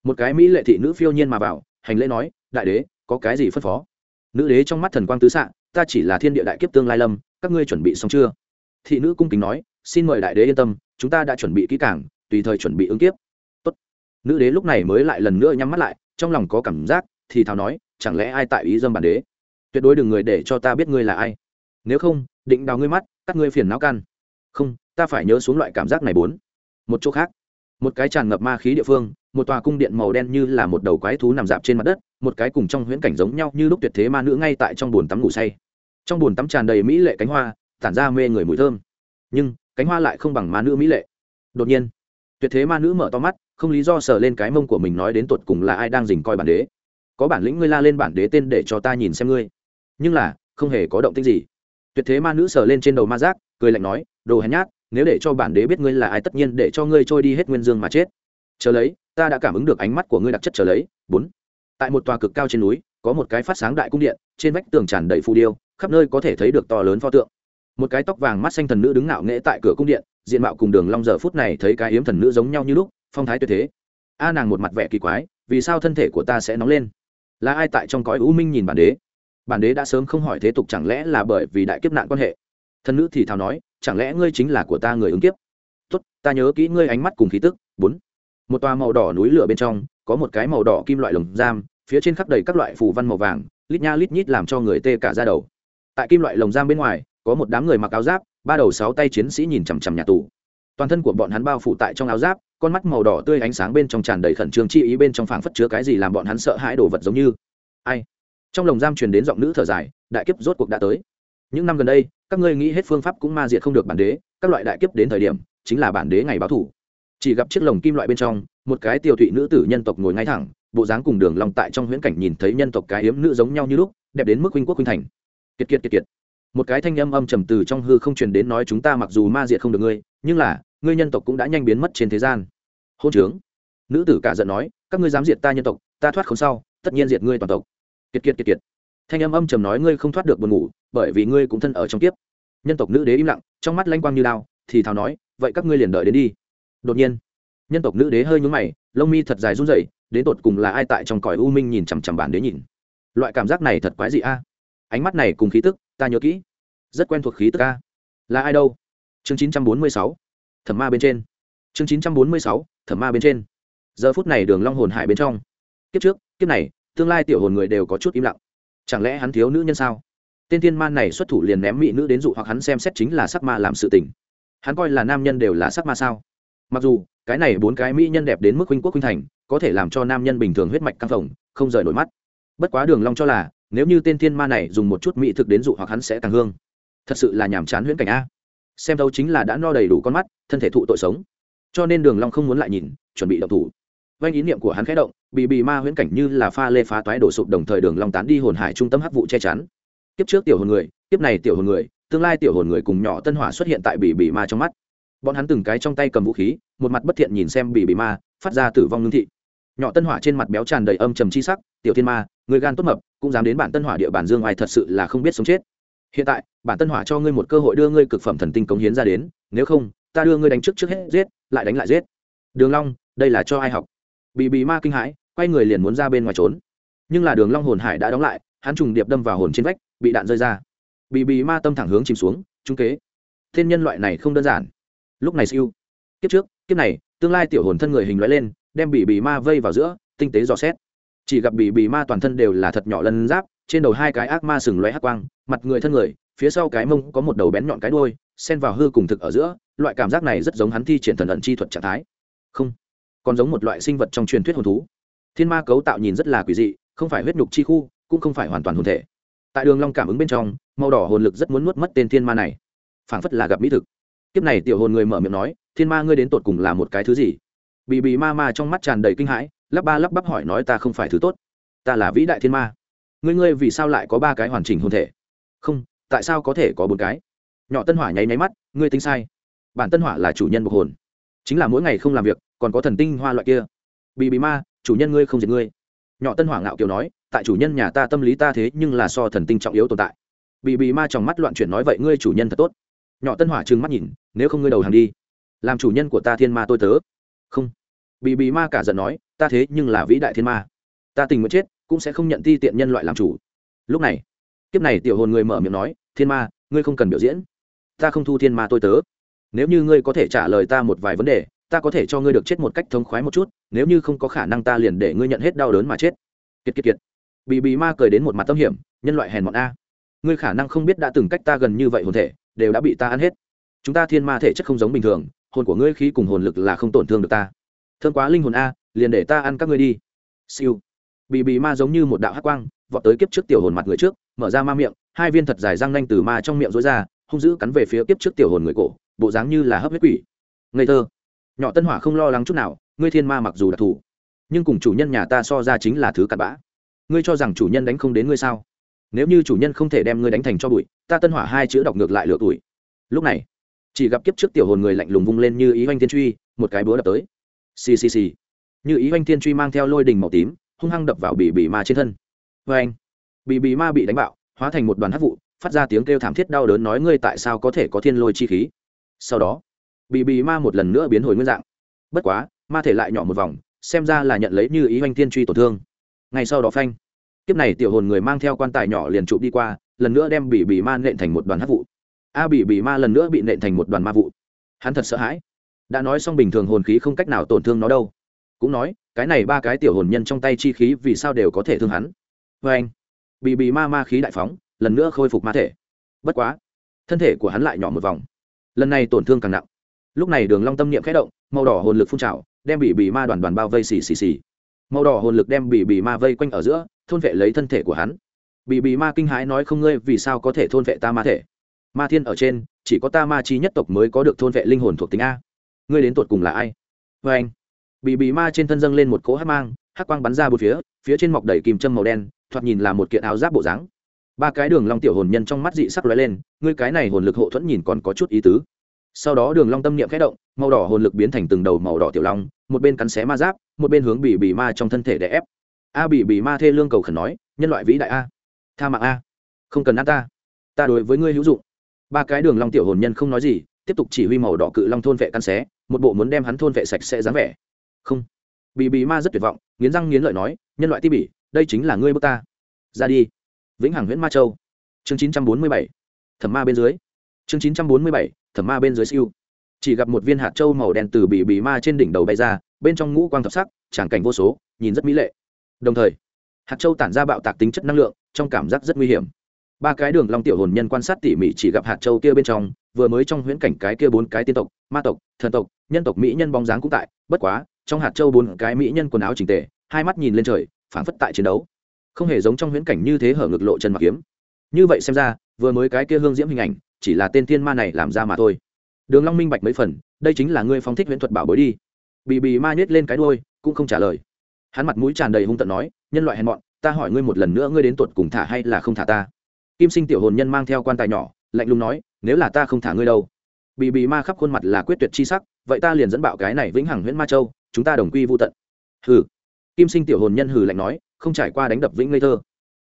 Một cái mỹ lệ thị nữ phiêu nhiên mà vào, hành lễ nói, đại đế, có cái gì phân phó? Nữ đế trong mắt thần quang tứ xạ, ta chỉ là thiên địa đại kiếp tương lai lâm, các ngươi chuẩn bị xong chưa? Thị nữ cung kính nói, xin mời đại đế yên tâm, chúng ta đã chuẩn bị kỹ càng, tùy thời chuẩn bị ứng kiếp. Tốt. nữ đế lúc này mới lại lần nữa nhắm mắt lại trong lòng có cảm giác, thì thào nói, chẳng lẽ ai tại ý dâm bản đế? Tuyệt đối đừng người để cho ta biết ngươi là ai. Nếu không, định đào ngươi mắt, cắt ngươi phiền não căn không, ta phải nhớ xuống loại cảm giác này bốn. Một chỗ khác, một cái tràn ngập ma khí địa phương, một tòa cung điện màu đen như là một đầu quái thú nằm dạp trên mặt đất, một cái cùng trong huyễn cảnh giống nhau như lúc tuyệt thế ma nữ ngay tại trong bồn tắm ngủ say. Trong bồn tắm tràn đầy mỹ lệ cánh hoa, tản ra mê người mùi thơm. Nhưng, cánh hoa lại không bằng ma nữ mỹ lệ. Đột nhiên, tuyệt thế ma nữ mở to mắt không lý do sờ lên cái mông của mình nói đến tột cùng là ai đang dình coi bản đế. Có bản lĩnh ngươi la lên bản đế tên để cho ta nhìn xem ngươi. Nhưng là, không hề có động tích gì. Tuyệt thế ma nữ sờ lên trên đầu ma giác, cười lạnh nói, đồ hèn nhát, nếu để cho bản đế biết ngươi là ai tất nhiên để cho ngươi trôi đi hết nguyên dương mà chết. Chờ lấy, ta đã cảm ứng được ánh mắt của ngươi đặc chất chờ lấy. Bốn. Tại một tòa cực cao trên núi, có một cái phát sáng đại cung điện, trên vách tường tràn đầy phù điêu, khắp nơi có thể thấy được to lớn pho tượng. Một cái tóc vàng mắt xanh thần nữ đứng ngạo nghễ tại cửa cung điện, diện mạo cùng đường long giờ phút này thấy cái yếm thần nữ giống nhau như lúc phong thái tuyệt thế. A nàng một mặt vẻ kỳ quái, vì sao thân thể của ta sẽ nóng lên? Là ai tại trong cõi u minh nhìn bản đế? Bản đế đã sớm không hỏi thế tục chẳng lẽ là bởi vì đại kiếp nạn quan hệ? Thần nữ thì thào nói, chẳng lẽ ngươi chính là của ta người ứng kiếp? Tốt, ta nhớ kỹ ngươi ánh mắt cùng khí tức. Bốn. Một toa màu đỏ núi lửa bên trong, có một cái màu đỏ kim loại lồng giam, phía trên khắp đầy các loại phù văn màu vàng, lít nha lít nhít làm cho người tê cả ra đầu. Tại kim loại lồng giam bên ngoài, có một đám người mặc áo giáp, ba đầu sáu tay chiến sĩ nhìn chằm chằm nhà tù toàn thân của bọn hắn bao phủ tại trong áo giáp, con mắt màu đỏ tươi ánh sáng bên trong tràn đầy khẩn trương chi ý bên trong phảng phất chứa cái gì làm bọn hắn sợ hãi đồ vật giống như. Ai? Trong lồng giam truyền đến giọng nữ thở dài, đại kiếp rốt cuộc đã tới. Những năm gần đây, các ngươi nghĩ hết phương pháp cũng ma diệt không được bản đế, các loại đại kiếp đến thời điểm, chính là bản đế ngày báo thủ. Chỉ gặp chiếc lồng kim loại bên trong, một cái tiêu thụy nữ tử nhân tộc ngồi ngay thẳng, bộ dáng cùng đường long tại trong huyễn cảnh nhìn thấy nhân tộc cái hiếm nữ giống nhau như lúc, đẹp đến mức huynh quốc huynh thành. Kiệt kiệt kiệt kiệt. Một cái thanh âm âm trầm từ trong hư không truyền đến nói chúng ta mặc dù ma diệt không được ngươi, nhưng là ngươi nhân tộc cũng đã nhanh biến mất trên thế gian. Hôn trướng. Nữ tử cả giận nói, các ngươi dám diệt ta nhân tộc, ta thoát không sau, tất nhiên diệt ngươi toàn tộc. Kiệt kiệt kiệt kiệt. Thanh âm âm trầm nói, ngươi không thoát được buồn ngủ, bởi vì ngươi cũng thân ở trong kiếp. Nhân tộc nữ đế im lặng, trong mắt lanh quang như lao, thì thào nói, vậy các ngươi liền đợi đến đi. Đột nhiên, nhân tộc nữ đế hơi nhúng mày, lông mi thật dài run rẩy, đến tột cùng là ai tại trong cõi u minh nhìn chằm chằm bản đế nhìn. Loại cảm giác này thật quái dị a. Ánh mắt này cùng khí tức, ta nhớ kỹ. Rất quen thuộc khí tức a. Là ai đâu? Chương chín trăm bốn mươi sáu thẩm ma bên trên. Chương chín trăm bốn mươi sáu, thẩm ma bên trên. Giờ phút này đường long hồn hải bên trong. Kiếp trước, kiếp này, tương lai tiểu hồn người đều có chút im lặng. Chẳng lẽ hắn thiếu nữ nhân sao? Tên thiên man này xuất thủ liền ném mỹ nữ đến dụ hoặc hắn xem xét chính là sắc ma làm sự tình. Hắn coi là nam nhân đều là sắc ma sao? Mặc dù, cái này bốn cái mỹ nhân đẹp đến mức huynh quốc huynh thành, có thể làm cho nam nhân bình thường huyết mạch căng phồng, không rời nổi mắt. Bất quá đường long cho là, nếu như tên thiên ma này dùng một chút mỹ thực đến dụ hoặc hắn sẽ càng hương. Thật sự là nhàm chán huyễn cảnh a xem thấu chính là đã no đầy đủ con mắt, thân thể thụ tội sống. Cho nên đường long không muốn lại nhìn, chuẩn bị động thủ. Vanh ý niệm của hắn khẽ động bị bị ma huyễn cảnh như là pha lê phá toái đổ sụp đồng thời đường long tán đi hồn hải trung tâm hắc vụ che chắn. Kiếp trước tiểu hồn người, kiếp này tiểu hồn người, tương lai tiểu hồn người cùng nhỏ tân hỏa xuất hiện tại bị bị ma trong mắt. Bọn hắn từng cái trong tay cầm vũ khí, một mặt bất thiện nhìn xem bị bị ma, phát ra tử vong ngưng thị. Nhỏ tân hỏa trên mặt béo tràn đầy âm trầm chi sắc, tiểu thiên ma, người gan tốt mập, cũng dám đến bản tân hỏa địa bàn dương ngoài thật sự là không biết sống chết hiện tại, bản tân hỏa cho ngươi một cơ hội đưa ngươi cực phẩm thần tinh cống hiến ra đến, nếu không, ta đưa ngươi đánh trước trước hết giết, lại đánh lại giết. Đường long, đây là cho ai học? Bị bị ma kinh hãi, quay người liền muốn ra bên ngoài trốn. Nhưng là đường long hồn hải đã đóng lại, hắn trùng điệp đâm vào hồn trên vách, bị đạn rơi ra. Bị bị ma tâm thẳng hướng chìm xuống, trung kế. Thiên nhân loại này không đơn giản. Lúc này siêu. Kiếp trước, kiếp này, tương lai tiểu hồn thân người hình lóe lên, đem bị bị ma vây vào giữa, tinh tế dò xét. Chỉ gặp bị bị ma toàn thân đều là thật nhỏ lân giáp trên đầu hai cái ác ma sừng loé hắc quang, mặt người thân người, phía sau cái mông có một đầu bén nhọn cái đuôi, xen vào hư cùng thực ở giữa, loại cảm giác này rất giống hắn thi triển thần ẩn chi thuật trạng thái. Không, còn giống một loại sinh vật trong truyền thuyết hồn thú. Thiên ma cấu tạo nhìn rất là quỷ dị, không phải huyết nhục chi khu, cũng không phải hoàn toàn hồn thể. Tại đường long cảm ứng bên trong, màu đỏ hồn lực rất muốn nuốt mất tên thiên ma này. Phảng phất là gặp mỹ thực. Kiếp này tiểu hồn người mở miệng nói, thiên ma ngươi đến tột cùng là một cái thứ gì? Bị bị ma ma trong mắt tràn đầy kinh hãi, lắp ba lắp bắp hỏi nói, ta không phải thứ tốt. Ta là vĩ đại thiên ma ngươi ngươi vì sao lại có ba cái hoàn chỉnh hồn thể? Không, tại sao có thể có bốn cái? Nhỏ tân hỏa nháy nháy mắt, ngươi tính sai. Bản tân hỏa là chủ nhân bộc hồn. Chính là mỗi ngày không làm việc, còn có thần tinh hoa loại kia. Bị bị ma, chủ nhân ngươi không diệt ngươi. Nhỏ tân hỏa ngạo kiều nói, tại chủ nhân nhà ta tâm lý ta thế nhưng là so thần tinh trọng yếu tồn tại. Bị bị ma trong mắt loạn chuyển nói vậy ngươi chủ nhân thật tốt. Nhỏ tân hỏa trừng mắt nhìn, nếu không ngươi đầu hàng đi. Làm chủ nhân của ta thiên ma tôi tớ. Không. Bị bị ma cả giận nói, ta thế nhưng là vĩ đại thiên ma. Ta tình nguyện chết cũng sẽ không nhận ti tiện nhân loại làm chủ. Lúc này, kiếp này tiểu hồn người mở miệng nói, thiên ma, ngươi không cần biểu diễn. Ta không thu thiên ma tôi tớ. Nếu như ngươi có thể trả lời ta một vài vấn đề, ta có thể cho ngươi được chết một cách thống khoái một chút, nếu như không có khả năng ta liền để ngươi nhận hết đau đớn mà chết. Kiệt kiệt kiệt. Bị bị ma cười đến một mặt tâm hiểm, nhân loại hèn mọn a. Ngươi khả năng không biết đã từng cách ta gần như vậy hồn thể, đều đã bị ta ăn hết. Chúng ta thiên ma thể chất không giống bình thường, hồn của ngươi khí cùng hồn lực là không tổn thương được ta. Thương quá linh hồn a, liền để ta ăn các ngươi đi. Siêu bị bị ma giống như một đạo hắc quang, vọt tới kiếp trước tiểu hồn mặt người trước, mở ra ma miệng, hai viên thật dài răng nanh từ ma trong miệng rối ra, hung dữ cắn về phía kiếp trước tiểu hồn người cổ, bộ dáng như là hấp huyết quỷ. Ngây thơ. Nhỏ tân hỏa không lo lắng chút nào, ngươi thiên ma mặc dù đặc thù, nhưng cùng chủ nhân nhà ta so ra chính là thứ cặn bã. Ngươi cho rằng chủ nhân đánh không đến ngươi sao? Nếu như chủ nhân không thể đem ngươi đánh thành cho bụi, ta tân hỏa hai chữ đọc ngược lại lửa tuổi. Lúc này, chỉ gặp kiếp trước tiểu hồn người lạnh lùng vung lên như ý oanh thiên truy, một cái búa đập tới. Ccc như ý oanh thiên truy mang theo lôi đình màu tím hung hăng đập vào bì bì ma trên thân. Vê anh, bì bì ma bị đánh bạo, hóa thành một đoàn hắc vụ, phát ra tiếng kêu thảm thiết đau đớn nói ngươi tại sao có thể có thiên lôi chi khí. Sau đó, bì bì ma một lần nữa biến hồi nguyên dạng. Bất quá, ma thể lại nhỏ một vòng, xem ra là nhận lấy như ý oanh thiên truy tổn thương. Ngay sau đó phanh, kiếp này tiểu hồn người mang theo quan tài nhỏ liền trụ đi qua, lần nữa đem bì bì ma nện thành một đoàn hắc vụ. A bì bì ma lần nữa bị nện thành một đoàn ma vụ. Hắn thật sợ hãi. Đã nói xong bình thường hồn khí không cách nào tổn thương nó đâu. Cũng nói cái này ba cái tiểu hồn nhân trong tay chi khí vì sao đều có thể thương hắn? Vê anh, bị bị ma ma khí đại phóng, lần nữa khôi phục ma thể. Bất quá, thân thể của hắn lại nhỏ một vòng. Lần này tổn thương càng nặng. Lúc này đường long tâm niệm khẽ động, màu đỏ hồn lực phun trào, đem bị bị ma đoàn đoàn bao vây xì xì xì. Màu đỏ hồn lực đem bị bị ma vây quanh ở giữa, thôn vệ lấy thân thể của hắn. Bị bị ma kinh hãi nói không ngươi vì sao có thể thôn vệ ta ma thể? Ma thiên ở trên, chỉ có ta ma chi nhất tộc mới có được thôn vệ linh hồn thuộc tính a. Ngươi đến tột cùng là ai? Vê anh bị bị ma trên thân dâng lên một cỗ hát mang hát quang bắn ra bốn phía phía trên mọc đầy kìm châm màu đen, thoạt nhìn là một kiện áo giáp bộ dáng. Ba cái đường long tiểu hồn nhân trong mắt dị sắc lóe lên, ngươi cái này hồn lực hộ thuẫn nhìn còn có chút ý tứ. Sau đó đường long tâm niệm khẽ động, màu đỏ hồn lực biến thành từng đầu màu đỏ tiểu long, một bên cắn xé ma giáp, một bên hướng bị bị ma trong thân thể để ép. A bị bị ma thê lương cầu khẩn nói, nhân loại vĩ đại a, tha mạng a, không cần ăn ta ta đối với ngươi hữu dụng. Ba cái đường long tiểu hồn nhân không nói gì, tiếp tục chỉ huy màu đỏ cự long thôn vệ căn xé, một bộ muốn đem hắn thôn vệ sạch sẽ dáng vẻ không. Bị bị ma rất tuyệt vọng, nghiến răng nghiến lợi nói, nhân loại ti bỉ, đây chính là ngươi bước ta. Ra đi. Vĩnh hằng huyễn ma châu. Chương 947 thẩm ma bên dưới. Chương 947 thẩm ma bên dưới siêu. Chỉ gặp một viên hạt châu màu đen từ bị bị ma trên đỉnh đầu bay ra, bên trong ngũ quang thập sắc, tràng cảnh vô số, nhìn rất mỹ lệ. Đồng thời, hạt châu tản ra bạo tạc tính chất năng lượng, trong cảm giác rất nguy hiểm. Ba cái đường long tiểu hồn nhân quan sát tỉ mỉ chỉ gặp hạt châu kia bên trong, vừa mới trong huyễn cảnh cái kia bốn cái tiên tộc, ma tộc, thần tộc, nhân tộc, mỹ nhân bóng dáng cũng tại, bất quá trong hạt châu bốn cái mỹ nhân quần áo chỉnh tề, hai mắt nhìn lên trời, phảng phất tại chiến đấu. Không hề giống trong huyễn cảnh như thế hở ngực lộ chân mặc kiếm. Như vậy xem ra, vừa mới cái kia hương diễm hình ảnh, chỉ là tên thiên ma này làm ra mà thôi. Đường long minh bạch mấy phần, đây chính là ngươi phóng thích huyễn thuật bảo bối đi. Bì bì ma nhếch lên cái đuôi, cũng không trả lời. Hắn mặt mũi tràn đầy hung tợn nói, nhân loại hèn mọn, ta hỏi ngươi một lần nữa ngươi đến tuột cùng thả hay là không thả ta? Kim sinh tiểu hồn nhân mang theo quan tài nhỏ, lạnh lùng nói, nếu là ta không thả ngươi đâu. Bị bị ma khắp khuôn mặt là quyết tuyệt chi sắc, vậy ta liền dẫn bạo cái này vĩnh hằng huyễn ma châu chúng ta đồng quy vô tận. Hừ. Kim sinh tiểu hồn nhân hừ lạnh nói, không trải qua đánh đập vĩnh ngây thơ.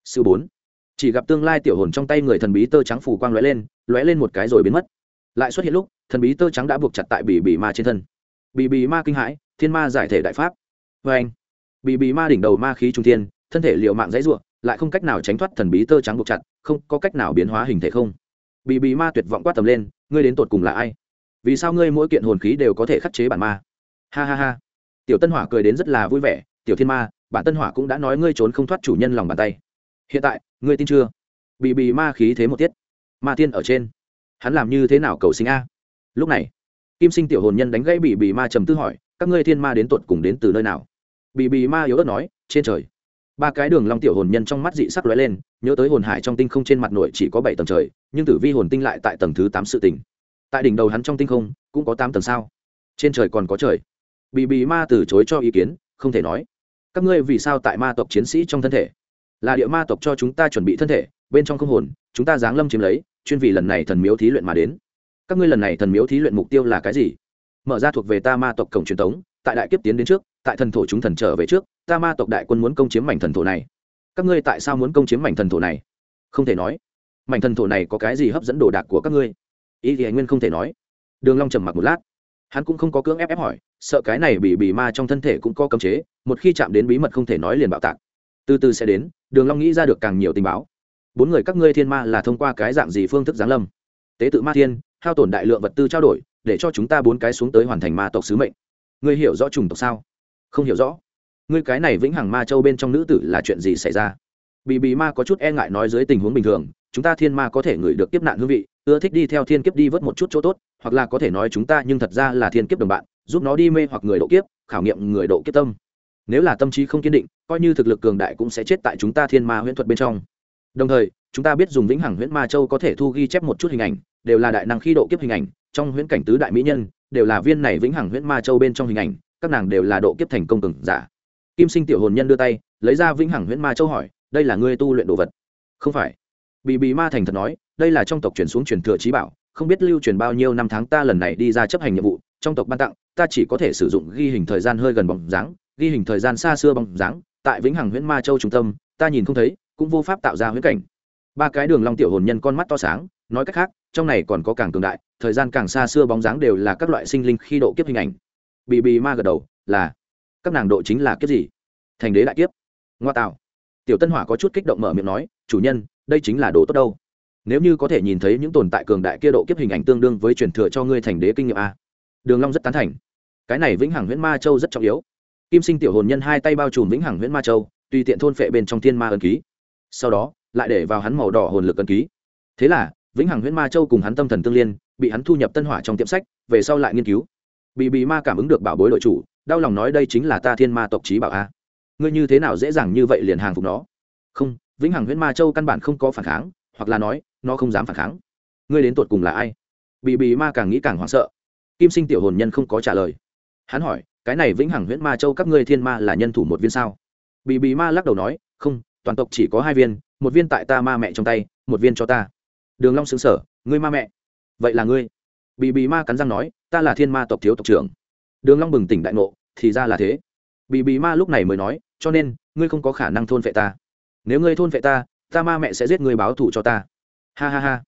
Sư bốn. Chỉ gặp tương lai tiểu hồn trong tay người thần bí tơ trắng phủ quang lóe lên lóe lên một cái rồi biến mất. Lại xuất hiện lúc, thần bí tơ trắng đã buộc chặt tại bỉ bỉ ma trên thân. Bỉ bỉ ma kinh hãi, thiên ma giải thể đại pháp. Vê anh. Bỉ bị ma đỉnh đầu ma khí trung thiên, thân thể liệu mạng dãy ruộng lại không cách nào tránh thoát thần bí tơ trắng buộc chặt, không có cách nào biến hóa hình thể không. Bỉ bỉ ma tuyệt vọng quát tầm lên, ngươi đến tột cùng là ai? Vì sao ngươi mỗi kiện hồn khí đều có thể khắc chế bản ma? Ha ha ha tiểu tân hỏa cười đến rất là vui vẻ, tiểu thiên ma, bản tân hỏa cũng đã nói ngươi trốn không thoát chủ nhân lòng bàn tay. Hiện tại, ngươi tin chưa? Bị bị ma khí thế một tiết. Ma tiên ở trên. Hắn làm như thế nào cầu sinh a? Lúc này, kim sinh tiểu hồn nhân đánh gãy bị bị ma trầm tư hỏi, các ngươi thiên ma đến tột cùng đến từ nơi nào? Bị bị ma yếu ớt nói, trên trời. Ba cái đường long tiểu hồn nhân trong mắt dị sắc lóe lên, nhớ tới hồn hải trong tinh không trên mặt nội chỉ có bảy tầng trời, nhưng tử vi hồn tinh lại tại tầng thứ tám sự tình. Tại đỉnh đầu hắn trong tinh không, cũng có tám tầng sao? Trên trời còn có trời bị bị ma từ chối cho ý kiến, không thể nói. Các ngươi vì sao tại ma tộc chiến sĩ trong thân thể? Là địa ma tộc cho chúng ta chuẩn bị thân thể, bên trong không hồn, chúng ta giáng lâm chiếm lấy, chuyên vì lần này thần miếu thí luyện mà đến. Các ngươi lần này thần miếu thí luyện mục tiêu là cái gì? Mở ra thuộc về ta ma tộc cổng truyền thống tại đại kiếp tiến đến trước, tại thần thổ chúng thần trở về trước, ta ma tộc đại quân muốn công chiếm mảnh thần thổ này. Các ngươi tại sao muốn công chiếm mảnh thần thổ này? Không thể nói. Mảnh thần thổ này có cái gì hấp dẫn đồ đạc của các ngươi? Ý thì anh nguyên không thể nói. Đường long trầm mặc một lát hắn cũng không có cưỡng ép ép hỏi, sợ cái này bị bị ma trong thân thể cũng có cấm chế, một khi chạm đến bí mật không thể nói liền bạo tạc. Từ từ sẽ đến, đường long nghĩ ra được càng nhiều tình báo. Bốn người các ngươi thiên ma là thông qua cái dạng gì phương thức giáng lâm? Tế tự ma thiên, hao tổn đại lượng vật tư trao đổi, để cho chúng ta bốn cái xuống tới hoàn thành ma tộc sứ mệnh. Ngươi hiểu rõ trùng tộc sao? Không hiểu rõ. Ngươi cái này vĩnh hằng ma châu bên trong nữ tử là chuyện gì xảy ra? Bị bị ma có chút e ngại nói dưới tình huống bình thường, chúng ta thiên ma có thể ngửi được kiếp nạn hương vị, ưa thích đi theo thiên kiếp đi vớt một chút chỗ tốt hoặc là có thể nói chúng ta nhưng thật ra là thiên kiếp đồng bạn, giúp nó đi mê hoặc người độ kiếp, khảo nghiệm người độ kiếp tâm. Nếu là tâm trí không kiên định, coi như thực lực cường đại cũng sẽ chết tại chúng ta thiên ma huyễn thuật bên trong. Đồng thời, chúng ta biết dùng vĩnh hằng huyễn ma châu có thể thu ghi chép một chút hình ảnh, đều là đại năng khi độ kiếp hình ảnh, trong huyễn cảnh tứ đại mỹ nhân, đều là viên này vĩnh hằng huyễn ma châu bên trong hình ảnh, các nàng đều là độ kiếp thành công cường giả. Kim sinh tiểu hồn nhân đưa tay, lấy ra vĩnh hằng huyễn ma châu hỏi, đây là ngươi tu luyện đồ vật? Không phải. Bị bị ma thành thật nói, đây là trong tộc chuyển xuống truyền thừa trí bảo không biết lưu truyền bao nhiêu năm tháng ta lần này đi ra chấp hành nhiệm vụ, trong tộc ban tặng, ta chỉ có thể sử dụng ghi hình thời gian hơi gần bóng dáng, ghi hình thời gian xa xưa bóng dáng, tại vĩnh hằng huyễn ma châu trung tâm, ta nhìn không thấy, cũng vô pháp tạo ra huyễn cảnh. Ba cái đường long tiểu hồn nhân con mắt to sáng, nói cách khác, trong này còn có càng cường đại, thời gian càng xa xưa bóng dáng đều là các loại sinh linh khi độ kiếp hình ảnh. Bị bị ma gật đầu, là, các nàng độ chính là kiếp gì? Thành đế đại kiếp. Ngoa tạo. Tiểu tân hỏa có chút kích động mở miệng nói, chủ nhân, đây chính là đồ tốt đâu nếu như có thể nhìn thấy những tồn tại cường đại kia độ kiếp hình ảnh tương đương với truyền thừa cho ngươi thành đế kinh nghiệm a. Đường long rất tán thành. Cái này vĩnh hằng huyễn ma châu rất trọng yếu. Kim sinh tiểu hồn nhân hai tay bao trùm vĩnh hằng huyễn ma châu, tùy tiện thôn phệ bên trong thiên ma ấn ký. Sau đó, lại để vào hắn màu đỏ hồn lực ấn ký. Thế là, vĩnh hằng huyễn ma châu cùng hắn tâm thần tương liên, bị hắn thu nhập tân hỏa trong tiệm sách, về sau lại nghiên cứu. Bị bị ma cảm ứng được bảo bối đội chủ, đau lòng nói đây chính là ta thiên ma tộc trí bảo a. Ngươi như thế nào dễ dàng như vậy liền hàng phục nó? Không, vĩnh hằng huyễn ma châu căn bản không có phản kháng, hoặc là nói nó không dám phản kháng. Ngươi đến tột cùng là ai? Bị bị ma càng nghĩ càng hoảng sợ. Kim sinh tiểu hồn nhân không có trả lời. Hắn hỏi, cái này vĩnh hằng huyễn ma châu các ngươi thiên ma là nhân thủ một viên sao? Bị bị ma lắc đầu nói, không, toàn tộc chỉ có hai viên, một viên tại ta ma mẹ trong tay, một viên cho ta. Đường long sướng sở ngươi ma mẹ? Vậy là ngươi. Bị bị ma cắn răng nói, ta là thiên ma tộc thiếu tộc trưởng. Đường long bừng tỉnh đại ngộ, thì ra là thế. Bị bị ma lúc này mới nói, cho nên, ngươi không có khả năng thôn vệ ta. Nếu ngươi thôn vệ ta ta ma mẹ sẽ giết ngươi báo thù cho ta ha ha ha.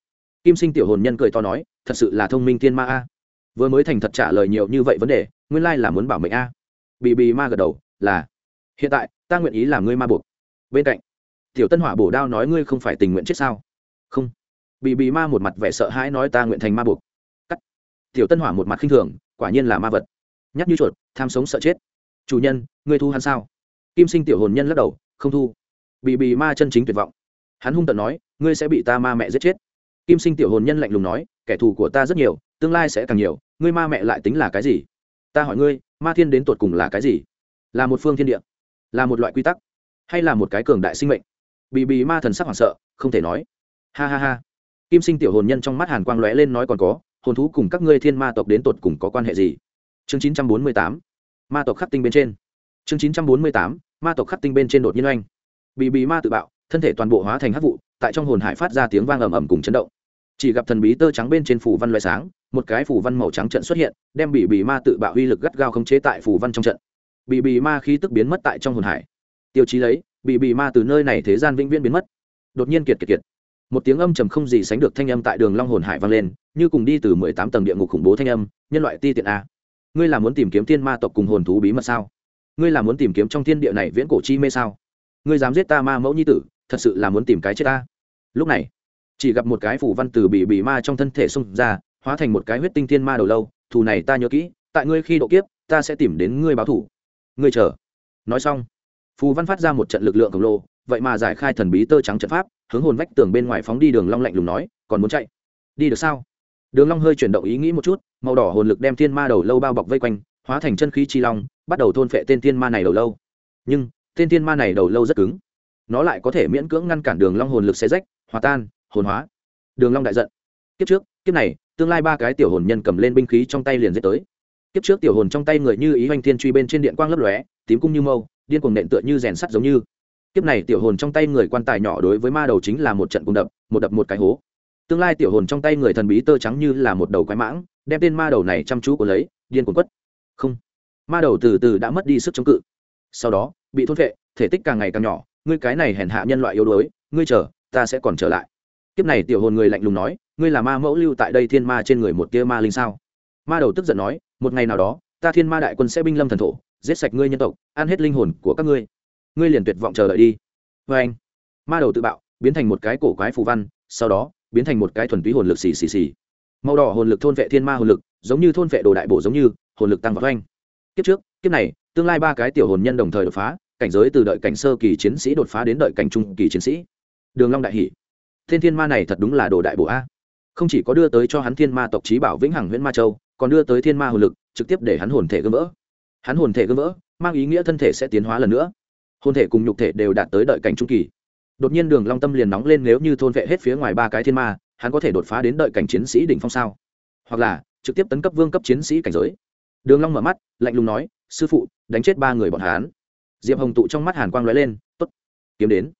Kim sinh tiểu hồn nhân cười to nói, thật sự là thông minh thiên ma a. Vừa mới thành thật trả lời nhiều như vậy vấn đề, nguyên lai là muốn bảo mệnh a. Bị bị ma gật đầu, là. Hiện tại, ta nguyện ý làm ngươi ma buộc. Bên cạnh, tiểu tân hỏa bổ đao nói ngươi không phải tình nguyện chết sao? Không. Bị bị ma một mặt vẻ sợ hãi nói ta nguyện thành ma buộc. Cắt. Tiểu tân hỏa một mặt khinh thường, quả nhiên là ma vật. Nhắc như chuột, tham sống sợ chết. Chủ nhân, ngươi thu hắn sao? Kim sinh tiểu hồn nhân lắc đầu, không thu. Bị bị ma chân chính tuyệt vọng. Hắn hung tận nói ngươi sẽ bị ta ma mẹ giết chết. Kim sinh tiểu hồn nhân lạnh lùng nói, kẻ thù của ta rất nhiều, tương lai sẽ càng nhiều, ngươi ma mẹ lại tính là cái gì? Ta hỏi ngươi, ma thiên đến tột cùng là cái gì? Là một phương thiên địa? Là một loại quy tắc? Hay là một cái cường đại sinh mệnh? Bị bị ma thần sắc hoảng sợ, không thể nói. Ha ha ha. Kim sinh tiểu hồn nhân trong mắt hàn quang lóe lên nói còn có, hồn thú cùng các ngươi thiên ma tộc đến tột cùng có quan hệ gì? Chương chín trăm bốn mươi tám. Ma tộc khắc tinh bên trên. Chương chín trăm bốn mươi tám. Ma tộc khắc tinh bên trên đột nhiên oanh. Bị bị ma tự bạo, thân thể toàn bộ hóa thành hắc vụ tại trong hồn hải phát ra tiếng vang ầm ầm cùng chấn động. Chỉ gặp thần bí tơ trắng bên trên phủ văn loại sáng, một cái phủ văn màu trắng trận xuất hiện, đem bị bị ma tự bạo uy lực gắt gao khống chế tại phủ văn trong trận. Bị bị ma khí tức biến mất tại trong hồn hải. Tiêu chí lấy bị bị ma từ nơi này thế gian vĩnh viễn biến mất. Đột nhiên kiệt kiệt kiệt. Một tiếng âm trầm không gì sánh được thanh âm tại đường long hồn hải vang lên, như cùng đi từ mười tám tầng địa ngục khủng bố thanh âm, nhân loại ti tiện a. Ngươi là muốn tìm kiếm thiên ma tộc cùng hồn thú bí mật sao? Ngươi là muốn tìm kiếm trong thiên địa này viễn cổ chi mê sao? Ngươi dám giết ta ma mẫu nhi tử, thật sự là muốn tìm cái chết ta lúc này, chỉ gặp một cái phủ văn từ bị bị ma trong thân thể xung ra, hóa thành một cái huyết tinh thiên ma đầu lâu. Thù này ta nhớ kỹ, tại ngươi khi độ kiếp, ta sẽ tìm đến ngươi báo thủ ngươi chờ. Nói xong, phù văn phát ra một trận lực lượng khổng lồ, vậy mà giải khai thần bí tơ trắng trận pháp, hướng hồn vách tường bên ngoài phóng đi đường long lạnh lùng nói, còn muốn chạy? Đi được sao? Đường long hơi chuyển động ý nghĩ một chút, màu đỏ hồn lực đem thiên ma đầu lâu bao bọc vây quanh, hóa thành chân khí chi long, bắt đầu thôn phệ tên thiên ma này đầu lâu. Nhưng, tên thiên ma này đầu lâu rất cứng. Nó lại có thể miễn cưỡng ngăn cản đường long hồn lực xé rách hòa tan, hồn hóa. Đường long đại giận. Kiếp trước, kiếp này, tương lai ba cái tiểu hồn nhân cầm lên binh khí trong tay liền giết tới. Kiếp trước tiểu hồn trong tay người như ý hoành thiên truy bên trên điện quang lấp lóe, tím cung như mâu, điên cuồng nện tựa như rèn sắt giống như. Kiếp này tiểu hồn trong tay người quan tài nhỏ đối với ma đầu chính là một trận cùng đập, một đập một cái hố. Tương lai tiểu hồn trong tay người thần bí tơ trắng như là một đầu quái mãng, đem tên ma đầu này chăm chú của lấy, điên cuồng quất. Không. Ma đầu từ từ đã mất đi sức chống cự. Sau đó, bị thôn vệ thể tích càng ngày càng nhỏ, ngươi cái này hèn hạ nhân loại yếu đuối, ngươi chờ ta sẽ còn trở lại. Kiếp này tiểu hồn người lạnh lùng nói, ngươi là ma mẫu lưu tại đây thiên ma trên người một tia ma linh sao? Ma đầu tức giận nói, một ngày nào đó, ta thiên ma đại quân sẽ binh lâm thần thổ, giết sạch ngươi nhân tộc, ăn hết linh hồn của các ngươi. Ngươi liền tuyệt vọng chờ đợi đi. Vê anh, ma đầu tự bạo, biến thành một cái cổ quái phù văn, sau đó, biến thành một cái thuần túy hồn lực xì xì xì. Màu đỏ hồn lực thôn vệ thiên ma hồn lực, giống như thôn vệ đồ đại bổ giống như, hồn lực tăng vào oanh. Kiếp trước, kiếp này, tương lai ba cái tiểu hồn nhân đồng thời đột phá, cảnh giới từ đợi cảnh sơ kỳ chiến sĩ đột phá đến đợi cảnh trung kỳ chiến sĩ đường long đại hỉ. Thiên thiên ma này thật đúng là đồ đại bổ a. Không chỉ có đưa tới cho hắn thiên ma tộc trí bảo vĩnh hằng huyễn ma châu, còn đưa tới thiên ma hồn lực, trực tiếp để hắn hồn thể gỡ vỡ. Hắn hồn thể gỡ vỡ, mang ý nghĩa thân thể sẽ tiến hóa lần nữa. Hồn thể cùng nhục thể đều đạt tới đợi cảnh trung kỳ. Đột nhiên đường long tâm liền nóng lên nếu như thôn vệ hết phía ngoài ba cái thiên ma, hắn có thể đột phá đến đợi cảnh chiến sĩ đỉnh phong sao? Hoặc là, trực tiếp tấn cấp vương cấp chiến sĩ cảnh giới. Đường long mở mắt, lạnh lùng nói, sư phụ, đánh chết ba người bọn hắn. Diệp hồng tụ trong mắt hàn quang lóe lên, tốt, kiếm đến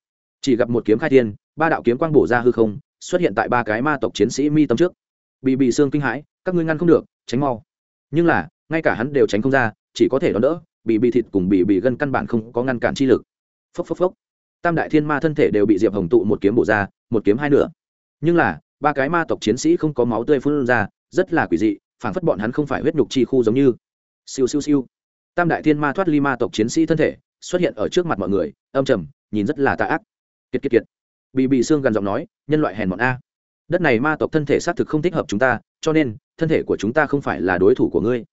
chỉ gặp một kiếm khai thiên, ba đạo kiếm quang bổ ra hư không, xuất hiện tại ba cái ma tộc chiến sĩ mi tâm trước. Bị bị xương kinh hãi, các ngươi ngăn không được, tránh mau. Nhưng là, ngay cả hắn đều tránh không ra, chỉ có thể đón đỡ, bị bị thịt cùng bị bị gân căn bản không có ngăn cản chi lực. Phốc phốc phốc. Tam đại thiên ma thân thể đều bị diệp hồng tụ một kiếm bổ ra, một kiếm hai nửa. Nhưng là, ba cái ma tộc chiến sĩ không có máu tươi phun ra, rất là quỷ dị, phảng phất bọn hắn không phải huyết nhục chi khu giống như. Siêu siêu siêu. Tam đại thiên ma thoát ly ma tộc chiến sĩ thân thể, xuất hiện ở trước mặt mọi người, âm trầm, nhìn rất là tà ác kiệt kiệt kiệt. Bị bị xương gần giọng nói, nhân loại hèn mọn a. Đất này ma tộc thân thể xác thực không thích hợp chúng ta, cho nên, thân thể của chúng ta không phải là đối thủ của ngươi.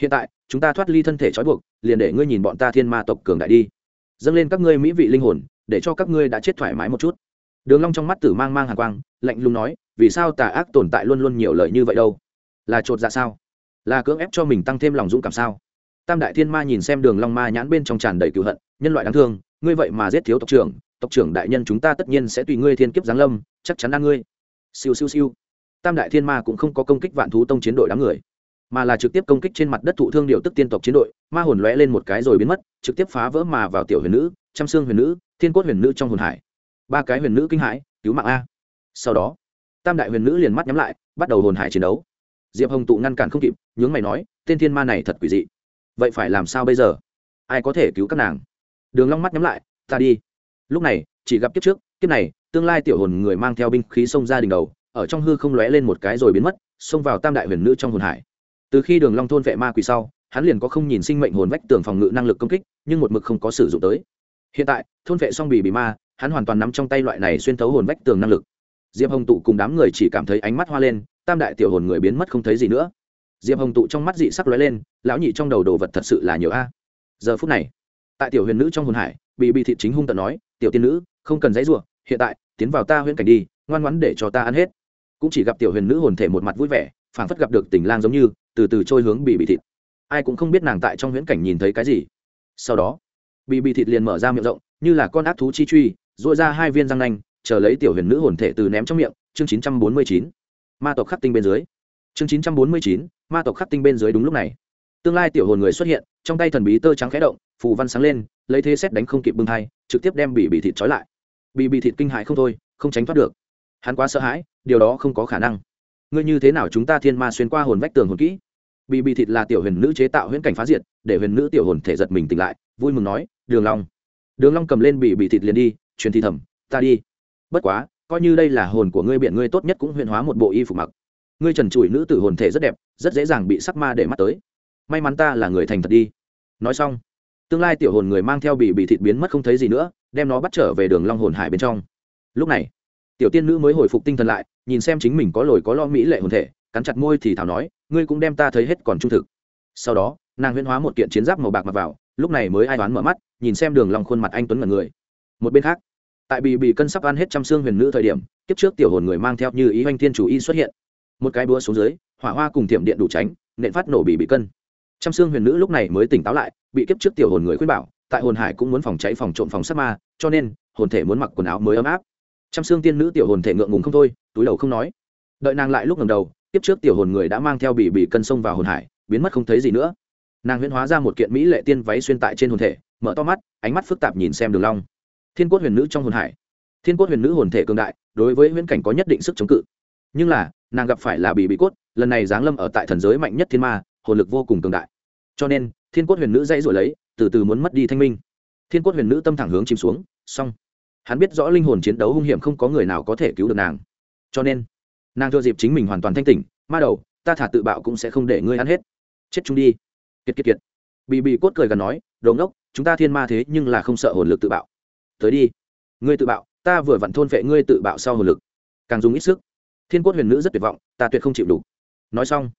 Hiện tại, chúng ta thoát ly thân thể trói buộc, liền để ngươi nhìn bọn ta thiên ma tộc cường đại đi. Dâng lên các ngươi mỹ vị linh hồn, để cho các ngươi đã chết thoải mái một chút. Đường long trong mắt tử mang mang hàn quang, lạnh lùng nói, vì sao tà ác tồn tại luôn luôn nhiều lời như vậy đâu? Là trột dạ sao? Là cưỡng ép cho mình tăng thêm lòng dũng cảm sao? Tam đại thiên ma nhìn xem đường long ma nhãn bên trong tràn đầy cựu hận, nhân loại đáng thương, ngươi vậy mà giết thiếu tộc trưởng tộc trưởng đại nhân chúng ta tất nhiên sẽ tùy ngươi thiên kiếp giáng lâm, chắc chắn ăn ngươi. Siêu siêu siêu. Tam đại thiên ma cũng không có công kích vạn thú tông chiến đội đám người, mà là trực tiếp công kích trên mặt đất thụ thương điều tức tiên tộc chiến đội, ma hồn lóe lên một cái rồi biến mất, trực tiếp phá vỡ mà vào tiểu huyền nữ, trăm xương huyền nữ, thiên cốt huyền nữ trong hồn hải. Ba cái huyền nữ kinh hãi, cứu mạng a. Sau đó, tam đại huyền nữ liền mắt nhắm lại, bắt đầu hồn hải chiến đấu. Diệp hồng tụ ngăn cản không kịp, nhướng mày nói, tên thiên ma này thật quỷ dị. Vậy phải làm sao bây giờ? Ai có thể cứu các nàng? Đường long mắt nhắm lại, ta đi lúc này, chỉ gặp kiếp trước, kiếp này, tương lai tiểu hồn người mang theo binh khí xông ra đỉnh đầu, ở trong hư không lóe lên một cái rồi biến mất, xông vào tam đại huyền nữ trong hồn hải. Từ khi đường long thôn vệ ma quỷ sau, hắn liền có không nhìn sinh mệnh hồn vách tường phòng ngự năng lực công kích, nhưng một mực không có sử dụng tới. Hiện tại, thôn vệ xong bì bì ma, hắn hoàn toàn nắm trong tay loại này xuyên thấu hồn vách tường năng lực. Diệp hồng tụ cùng đám người chỉ cảm thấy ánh mắt hoa lên, tam đại tiểu hồn người biến mất không thấy gì nữa. Diệp hồng tụ trong mắt dị sắc lóe lên, lão nhị trong đầu đồ vật thật sự là nhiều a. Giờ phút này, tại tiểu huyền nữ trong hồn hải bị bị thị chính hung tận nói tiểu tiên nữ, không cần dãy rủa, hiện tại, tiến vào ta huyễn cảnh đi, ngoan ngoãn để cho ta ăn hết. Cũng chỉ gặp tiểu huyền nữ hồn thể một mặt vui vẻ, phảng phất gặp được tình lang giống như, từ từ trôi hướng bị bị thịt. Ai cũng không biết nàng tại trong huyễn cảnh nhìn thấy cái gì. Sau đó, bị bị thịt liền mở ra miệng rộng, như là con ác thú chi truy dội ra hai viên răng nanh, chờ lấy tiểu huyền nữ hồn thể từ ném trong miệng, chương chín trăm bốn mươi chín. Ma tộc khắc tinh bên dưới. Chương chín trăm bốn mươi chín, ma tộc khắc tinh bên dưới đúng lúc này. Tương lai tiểu hồn người xuất hiện, trong tay thần bí tơ trắng khẽ động, phù văn sáng lên, lấy thế xét đánh không kịp bưng thai trực tiếp đem bị bị thịt trói lại. Bị bị thịt kinh hại không thôi, không tránh thoát được. Hắn quá sợ hãi, điều đó không có khả năng. Ngươi như thế nào chúng ta thiên ma xuyên qua hồn vách tường hồn kỹ? Bị bị thịt là tiểu huyền nữ chế tạo huyễn cảnh phá diệt, để huyền nữ tiểu hồn thể giật mình tỉnh lại, vui mừng nói, đường long. Đường long cầm lên bị bị thịt liền đi, truyền thi thầm ta đi. Bất quá, coi như đây là hồn của ngươi biện ngươi tốt nhất cũng huyền hóa một bộ y phục mặc. Ngươi trần trụi nữ tử hồn thể rất đẹp, rất dễ dàng bị sắc ma để mắt tới. May mắn ta là người thành thật đi. Nói xong tương lai tiểu hồn người mang theo bị bị thịt biến mất không thấy gì nữa, đem nó bắt trở về đường long hồn hải bên trong. Lúc này, tiểu tiên nữ mới hồi phục tinh thần lại, nhìn xem chính mình có lồi có lo mỹ lệ hồn thể, cắn chặt môi thì thảo nói, ngươi cũng đem ta thấy hết còn trung thực. Sau đó, nàng huyễn hóa một kiện chiến giáp màu bạc mặc vào, lúc này mới ai đoán mở mắt, nhìn xem đường long khuôn mặt anh tuấn ngẩn người. Một bên khác, tại bị bị cân sắp ăn hết trăm xương huyền nữ thời điểm tiếp trước tiểu hồn người mang theo như ý anh thiên chủ y xuất hiện. Một cái búa xuống dưới, hỏa hoa cùng thiểm điện đủ tránh, nện phát nổ bị bị cân. Trăm xương huyền nữ lúc này mới tỉnh táo lại bị kiếp trước tiểu hồn người khuyên bảo, tại hồn hải cũng muốn phòng cháy phòng trộm phòng sát ma, cho nên, hồn thể muốn mặc quần áo mới ấm áp. Trăm xương tiên nữ tiểu hồn thể ngượng ngùng không thôi, túi đầu không nói. Đợi nàng lại lúc ngầm đầu, kiếp trước tiểu hồn người đã mang theo bị bị cân sông vào hồn hải, biến mất không thấy gì nữa. Nàng huyễn hóa ra một kiện mỹ lệ tiên váy xuyên tại trên hồn thể, mở to mắt, ánh mắt phức tạp nhìn xem đường long. Thiên cốt huyền nữ trong hồn hải. Thiên cốt huyền nữ hồn thể cường đại, đối với huyễn cảnh có nhất định sức chống cự. Nhưng là, nàng gặp phải là bị bị cốt, lần này giáng lâm ở tại thần giới mạnh nhất thiên ma, hồn lực vô cùng cường đại cho nên, thiên cốt huyền nữ dãy rồi lấy, từ từ muốn mất đi thanh minh. Thiên cốt huyền nữ tâm thẳng hướng chìm xuống, xong. Hắn biết rõ linh hồn chiến đấu hung hiểm không có người nào có thể cứu được nàng. Cho nên, nàng thừa dịp chính mình hoàn toàn thanh tỉnh, ma đầu, ta thả tự bạo cũng sẽ không để ngươi ăn hết. Chết chúng đi. Kiệt kiệt kiệt. Bị bị cốt cười gần nói, đồ ngốc, chúng ta thiên ma thế nhưng là không sợ hồn lực tự bạo. Tới đi. Ngươi tự bạo, ta vừa vặn thôn vệ ngươi tự bạo sau hồn lực. Càng dùng ít sức. Thiên cốt huyền nữ rất tuyệt vọng, ta tuyệt không chịu đủ. Nói xong,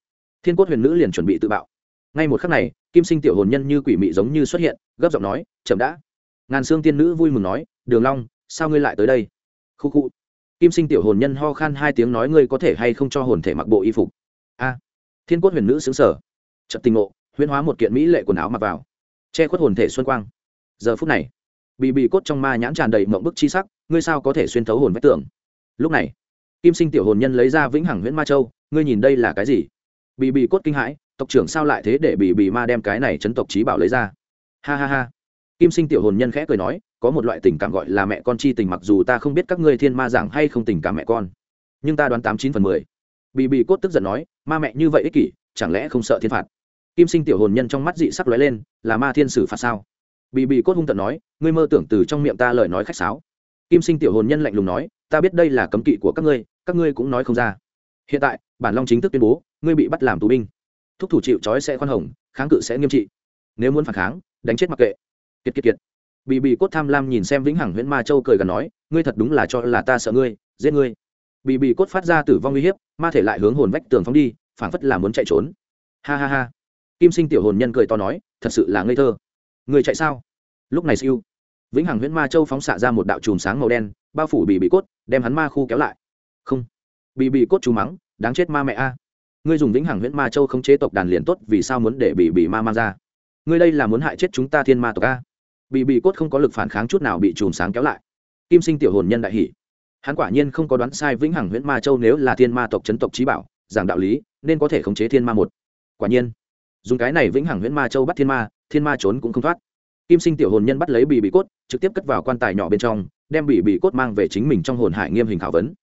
thiên cốt huyền nữ liền chuẩn bị tự bạo ngay một khắc này, kim sinh tiểu hồn nhân như quỷ mị giống như xuất hiện, gấp giọng nói, chậm đã. Ngàn xương tiên nữ vui mừng nói, đường long, sao ngươi lại tới đây? Khu khu kim sinh tiểu hồn nhân ho khan hai tiếng nói, ngươi có thể hay không cho hồn thể mặc bộ y phục? A. Thiên cốt huyền nữ xứng sở chậm tình ngộ, huyễn hóa một kiện mỹ lệ quần áo mặc vào. Che khuất hồn thể xuân quang. Giờ phút này bị bị cốt trong ma nhãn tràn đầy mộng bức chi sắc, ngươi sao có thể xuyên thấu hồn vách tường? Lúc này, kim sinh tiểu hồn nhân lấy ra vĩnh hằng huyễn ma châu, ngươi nhìn đây là cái gì? Bị bị cốt kinh hãi tộc trưởng sao lại thế để bị bị ma đem cái này chấn tộc trí bảo lấy ra? Ha ha ha. Kim sinh tiểu hồn nhân khẽ cười nói, có một loại tình cảm gọi là mẹ con chi tình mặc dù ta không biết các ngươi thiên ma giảng hay không tình cảm mẹ con, nhưng ta đoán tám chín phần mười. Bị bị cốt tức giận nói, ma mẹ như vậy ích kỷ, chẳng lẽ không sợ thiên phạt? Kim sinh tiểu hồn nhân trong mắt dị sắc lóe lên, là ma thiên sử phạt sao? Bị bị cốt hung tận nói, ngươi mơ tưởng từ trong miệng ta lời nói khách sáo. Kim sinh tiểu hồn nhân lạnh lùng nói, ta biết đây là cấm kỵ của các ngươi các ngươi cũng nói không ra. Hiện tại, bản long chính thức tuyên bố, ngươi bị bắt làm tù binh thúc thủ chịu trói sẽ khoan hồng, kháng cự sẽ nghiêm trị. Nếu muốn phản kháng, đánh chết mặc kệ. Kiệt kiệt kiệt. Bị bị cốt tham lam nhìn xem vĩnh hằng huyễn ma châu cười gần nói, ngươi thật đúng là cho là ta sợ ngươi, giết ngươi. Bị bị cốt phát ra tử vong uy hiếp, ma thể lại hướng hồn vách tường phóng đi, phảng phất là muốn chạy trốn. Ha ha ha. Kim sinh tiểu hồn nhân cười to nói, thật sự là ngây thơ. Người chạy sao? Lúc này siêu, vĩnh hằng huyễn ma châu phóng xạ ra một đạo chùm sáng màu đen, bao phủ bị bị cốt, đem hắn ma khu kéo lại. Không. Bị bị cốt chú mắng, đáng chết ma mẹ a ngươi dùng vĩnh hằng huyễn ma châu không chế tộc đàn liền tốt, vì sao muốn để bị bị ma mang ra? Ngươi đây là muốn hại chết chúng ta thiên ma tộc a? Bị bị cốt không có lực phản kháng chút nào bị chùm sáng kéo lại. Kim sinh tiểu hồn nhân đại hỷ hắn quả nhiên không có đoán sai vĩnh hằng huyễn ma châu nếu là thiên ma tộc chấn tộc trí bảo, giảng đạo lý, nên có thể khống chế thiên ma một. Quả nhiên, dùng cái này vĩnh hằng huyễn ma châu bắt thiên ma thiên ma trốn cũng không thoát. Kim sinh tiểu hồn nhân bắt lấy bị bị cốt, trực tiếp cất vào quan tài nhỏ bên trong, đem bị bị cốt mang về chính mình trong hồn hải nghiêm hình khảo vấn.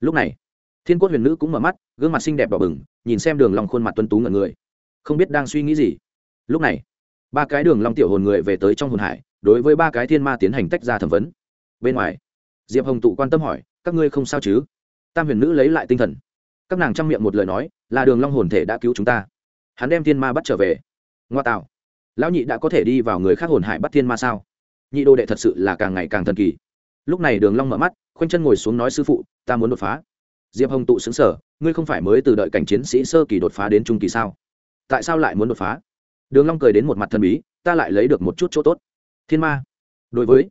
Lúc này thiên cốt huyền nữ cũng mở mắt, gương mặt xinh đẹp đỏ bừng, nhìn xem đường long khuôn mặt tuân tú ngẩn người. Không biết đang suy nghĩ gì. Lúc này, ba cái đường long tiểu hồn người về tới trong hồn hải, đối với ba cái thiên ma tiến hành tách ra thẩm vấn. Bên ngoài, diệp hồng tụ quan tâm hỏi, các ngươi không sao chứ? Tam huyền nữ lấy lại tinh thần. Các nàng chăm miệng một lời nói, là đường long hồn thể đã cứu chúng ta. Hắn đem thiên ma bắt trở về. Ngoa tạo. Lão nhị đã có thể đi vào người khác hồn hải bắt thiên ma sao? Nhị đô đệ thật sự là càng ngày càng thần kỳ. Lúc này đường long mở mắt, khoanh chân ngồi xuống nói, sư phụ, ta muốn đột phá diệp hồng tụ xứng sở ngươi không phải mới từ đợi cảnh chiến sĩ sơ kỳ đột phá đến trung kỳ sao? Tại sao lại muốn đột phá? Đường long cười đến một mặt thần bí, ta lại lấy được một chút chỗ tốt. Thiên ma. Đối với.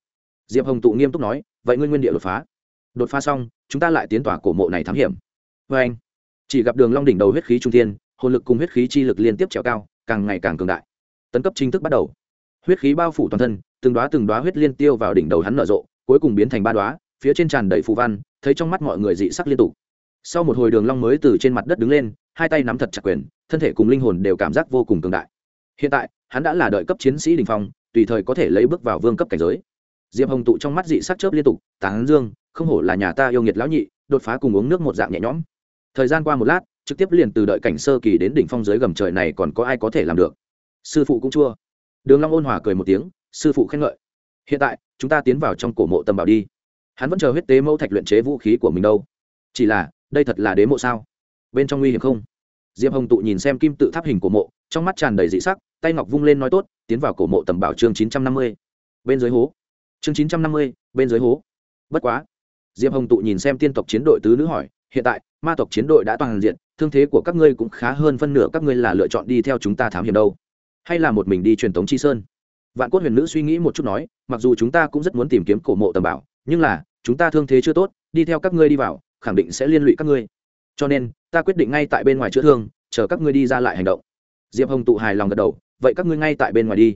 Diệp hồng tụ nghiêm túc nói, vậy ngươi nguyên địa đột phá. Đột phá xong, chúng ta lại tiến tỏa cổ mộ này thám hiểm. Với anh. Chỉ gặp đường long đỉnh đầu huyết khí trung thiên, hồn lực cùng huyết khí chi lực liên tiếp trèo cao, càng ngày càng cường đại. Tấn cấp chính thức bắt đầu. Huyết khí bao phủ toàn thân, từng đóa từng đóa huyết liên tiêu vào đỉnh đầu hắn nở rộ, cuối cùng biến thành ba đóa, phía trên tràn đầy phù văn, thấy trong mắt mọi người dị sắc liên tục sau một hồi đường long mới từ trên mặt đất đứng lên, hai tay nắm thật chặt quyền, thân thể cùng linh hồn đều cảm giác vô cùng cường đại. Hiện tại, hắn đã là đợi cấp chiến sĩ đỉnh phong, tùy thời có thể lấy bước vào vương cấp cảnh giới. Diệp hồng tụ trong mắt dị sắc chớp liên tục, tán dương, không hổ là nhà ta yêu nghiệt lão nhị, đột phá cùng uống nước một dạng nhẹ nhõm. Thời gian qua một lát, trực tiếp liền từ đợi cảnh sơ kỳ đến đỉnh phong giới gầm trời này còn có ai có thể làm được? Sư phụ cũng chua. Đường long ôn hòa cười một tiếng, sư phụ khen ngợi. Hiện tại, chúng ta tiến vào trong cổ mộ tâm bảo đi. Hắn vẫn chờ huyết tế mẫu thạch luyện chế vũ khí của mình đâu. Chỉ là đây thật là đế mộ sao? Bên trong nguy hiểm không? Diệp hồng tụ nhìn xem kim tự tháp hình của mộ, trong mắt tràn đầy dị sắc, tay ngọc vung lên nói tốt, tiến vào cổ mộ tầm bảo chương chín trăm năm mươi. Bên dưới hố. Chương chín trăm năm mươi, bên dưới hố. Bất quá. Diệp hồng tụ nhìn xem tiên tộc chiến đội tứ nữ hỏi, hiện tại, ma tộc chiến đội đã toàn diện, thương thế của các ngươi cũng khá hơn phân nửa, các ngươi là lựa chọn đi theo chúng ta thám hiểm đâu? Hay là một mình đi truyền tống chi sơn? Vạn cốt huyền nữ suy nghĩ một chút nói, mặc dù chúng ta cũng rất muốn tìm kiếm cổ mộ tầm bảo, nhưng là, chúng ta thương thế chưa tốt, đi theo các ngươi đi vào khẳng định sẽ liên lụy các ngươi. Cho nên, ta quyết định ngay tại bên ngoài chữa thương, chờ các ngươi đi ra lại hành động. Diệp hồng tụ hài lòng gật đầu, vậy các ngươi ngay tại bên ngoài đi.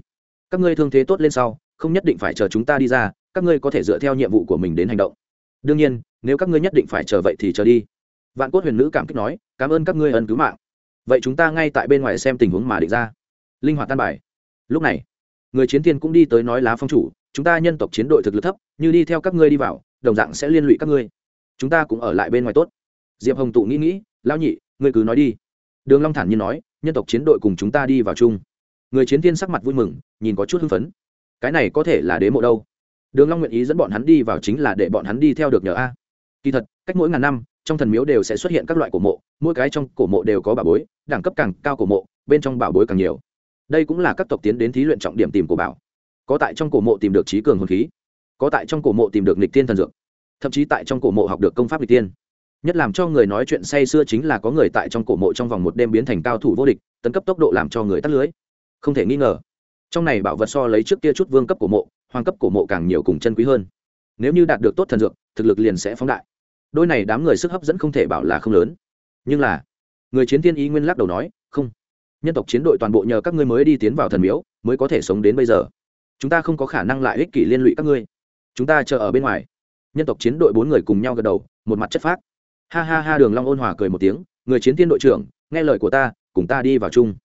Các ngươi thương thế tốt lên sau, không nhất định phải chờ chúng ta đi ra, các ngươi có thể dựa theo nhiệm vụ của mình đến hành động. Đương nhiên, nếu các ngươi nhất định phải chờ vậy thì chờ đi. Vạn cốt huyền nữ cảm kích nói, cảm ơn các ngươi ân cứu mạng. Vậy chúng ta ngay tại bên ngoài xem tình huống mà định ra. Linh hoạt tan bài. Lúc này, người chiến thiên cũng đi tới nói lá phong chủ, chúng ta nhân tộc chiến đội thực lực thấp, như đi theo các ngươi đi vào, đồng dạng sẽ liên lụy các ngươi chúng ta cũng ở lại bên ngoài tốt. Diệp hồng tụ nghĩ nghĩ, lão nhị, ngươi cứ nói đi. Đường long thản nhiên nói, nhân tộc chiến đội cùng chúng ta đi vào chung. Người chiến thiên sắc mặt vui mừng, nhìn có chút hưng phấn. Cái này có thể là đế mộ đâu? Đường long nguyện ý dẫn bọn hắn đi vào chính là để bọn hắn đi theo được nhờ a. Kỳ thật, cách mỗi ngàn năm, trong thần miếu đều sẽ xuất hiện các loại cổ mộ, mỗi cái trong cổ mộ đều có bảo bối, đẳng cấp càng cao cổ mộ, bên trong bảo bối càng nhiều. Đây cũng là các tộc tiến đến thí luyện trọng điểm tìm cổ bảo. Có tại trong cổ mộ tìm được trí cường hồn khí, có tại trong cổ mộ tìm được nịch tiên thần dược thậm chí tại trong cổ mộ học được công pháp lịch tiên. Nhất làm cho người nói chuyện say xưa chính là có người tại trong cổ mộ trong vòng một đêm biến thành cao thủ vô địch, tấn cấp tốc độ làm cho người tắt lưới. Không thể nghi ngờ, trong này bảo vật so lấy trước kia chút vương cấp cổ mộ, hoàng cấp cổ mộ càng nhiều cùng chân quý hơn. Nếu như đạt được tốt thần dược, thực lực liền sẽ phóng đại. Đôi này đám người sức hấp dẫn không thể bảo là không lớn. Nhưng là, người chiến tiên ý nguyên lắc đầu nói, không, nhân tộc chiến đội toàn bộ nhờ các ngươi mới đi tiến vào thần miếu, mới có thể sống đến bây giờ. Chúng ta không có khả năng lại ích kỷ liên lụy các ngươi. Chúng ta chờ ở bên ngoài nhân tộc chiến đội bốn người cùng nhau gật đầu, một mặt chất phác. Ha ha ha, đường long ôn hòa cười một tiếng, người chiến tiên đội trưởng, nghe lời của ta, cùng ta đi vào chung.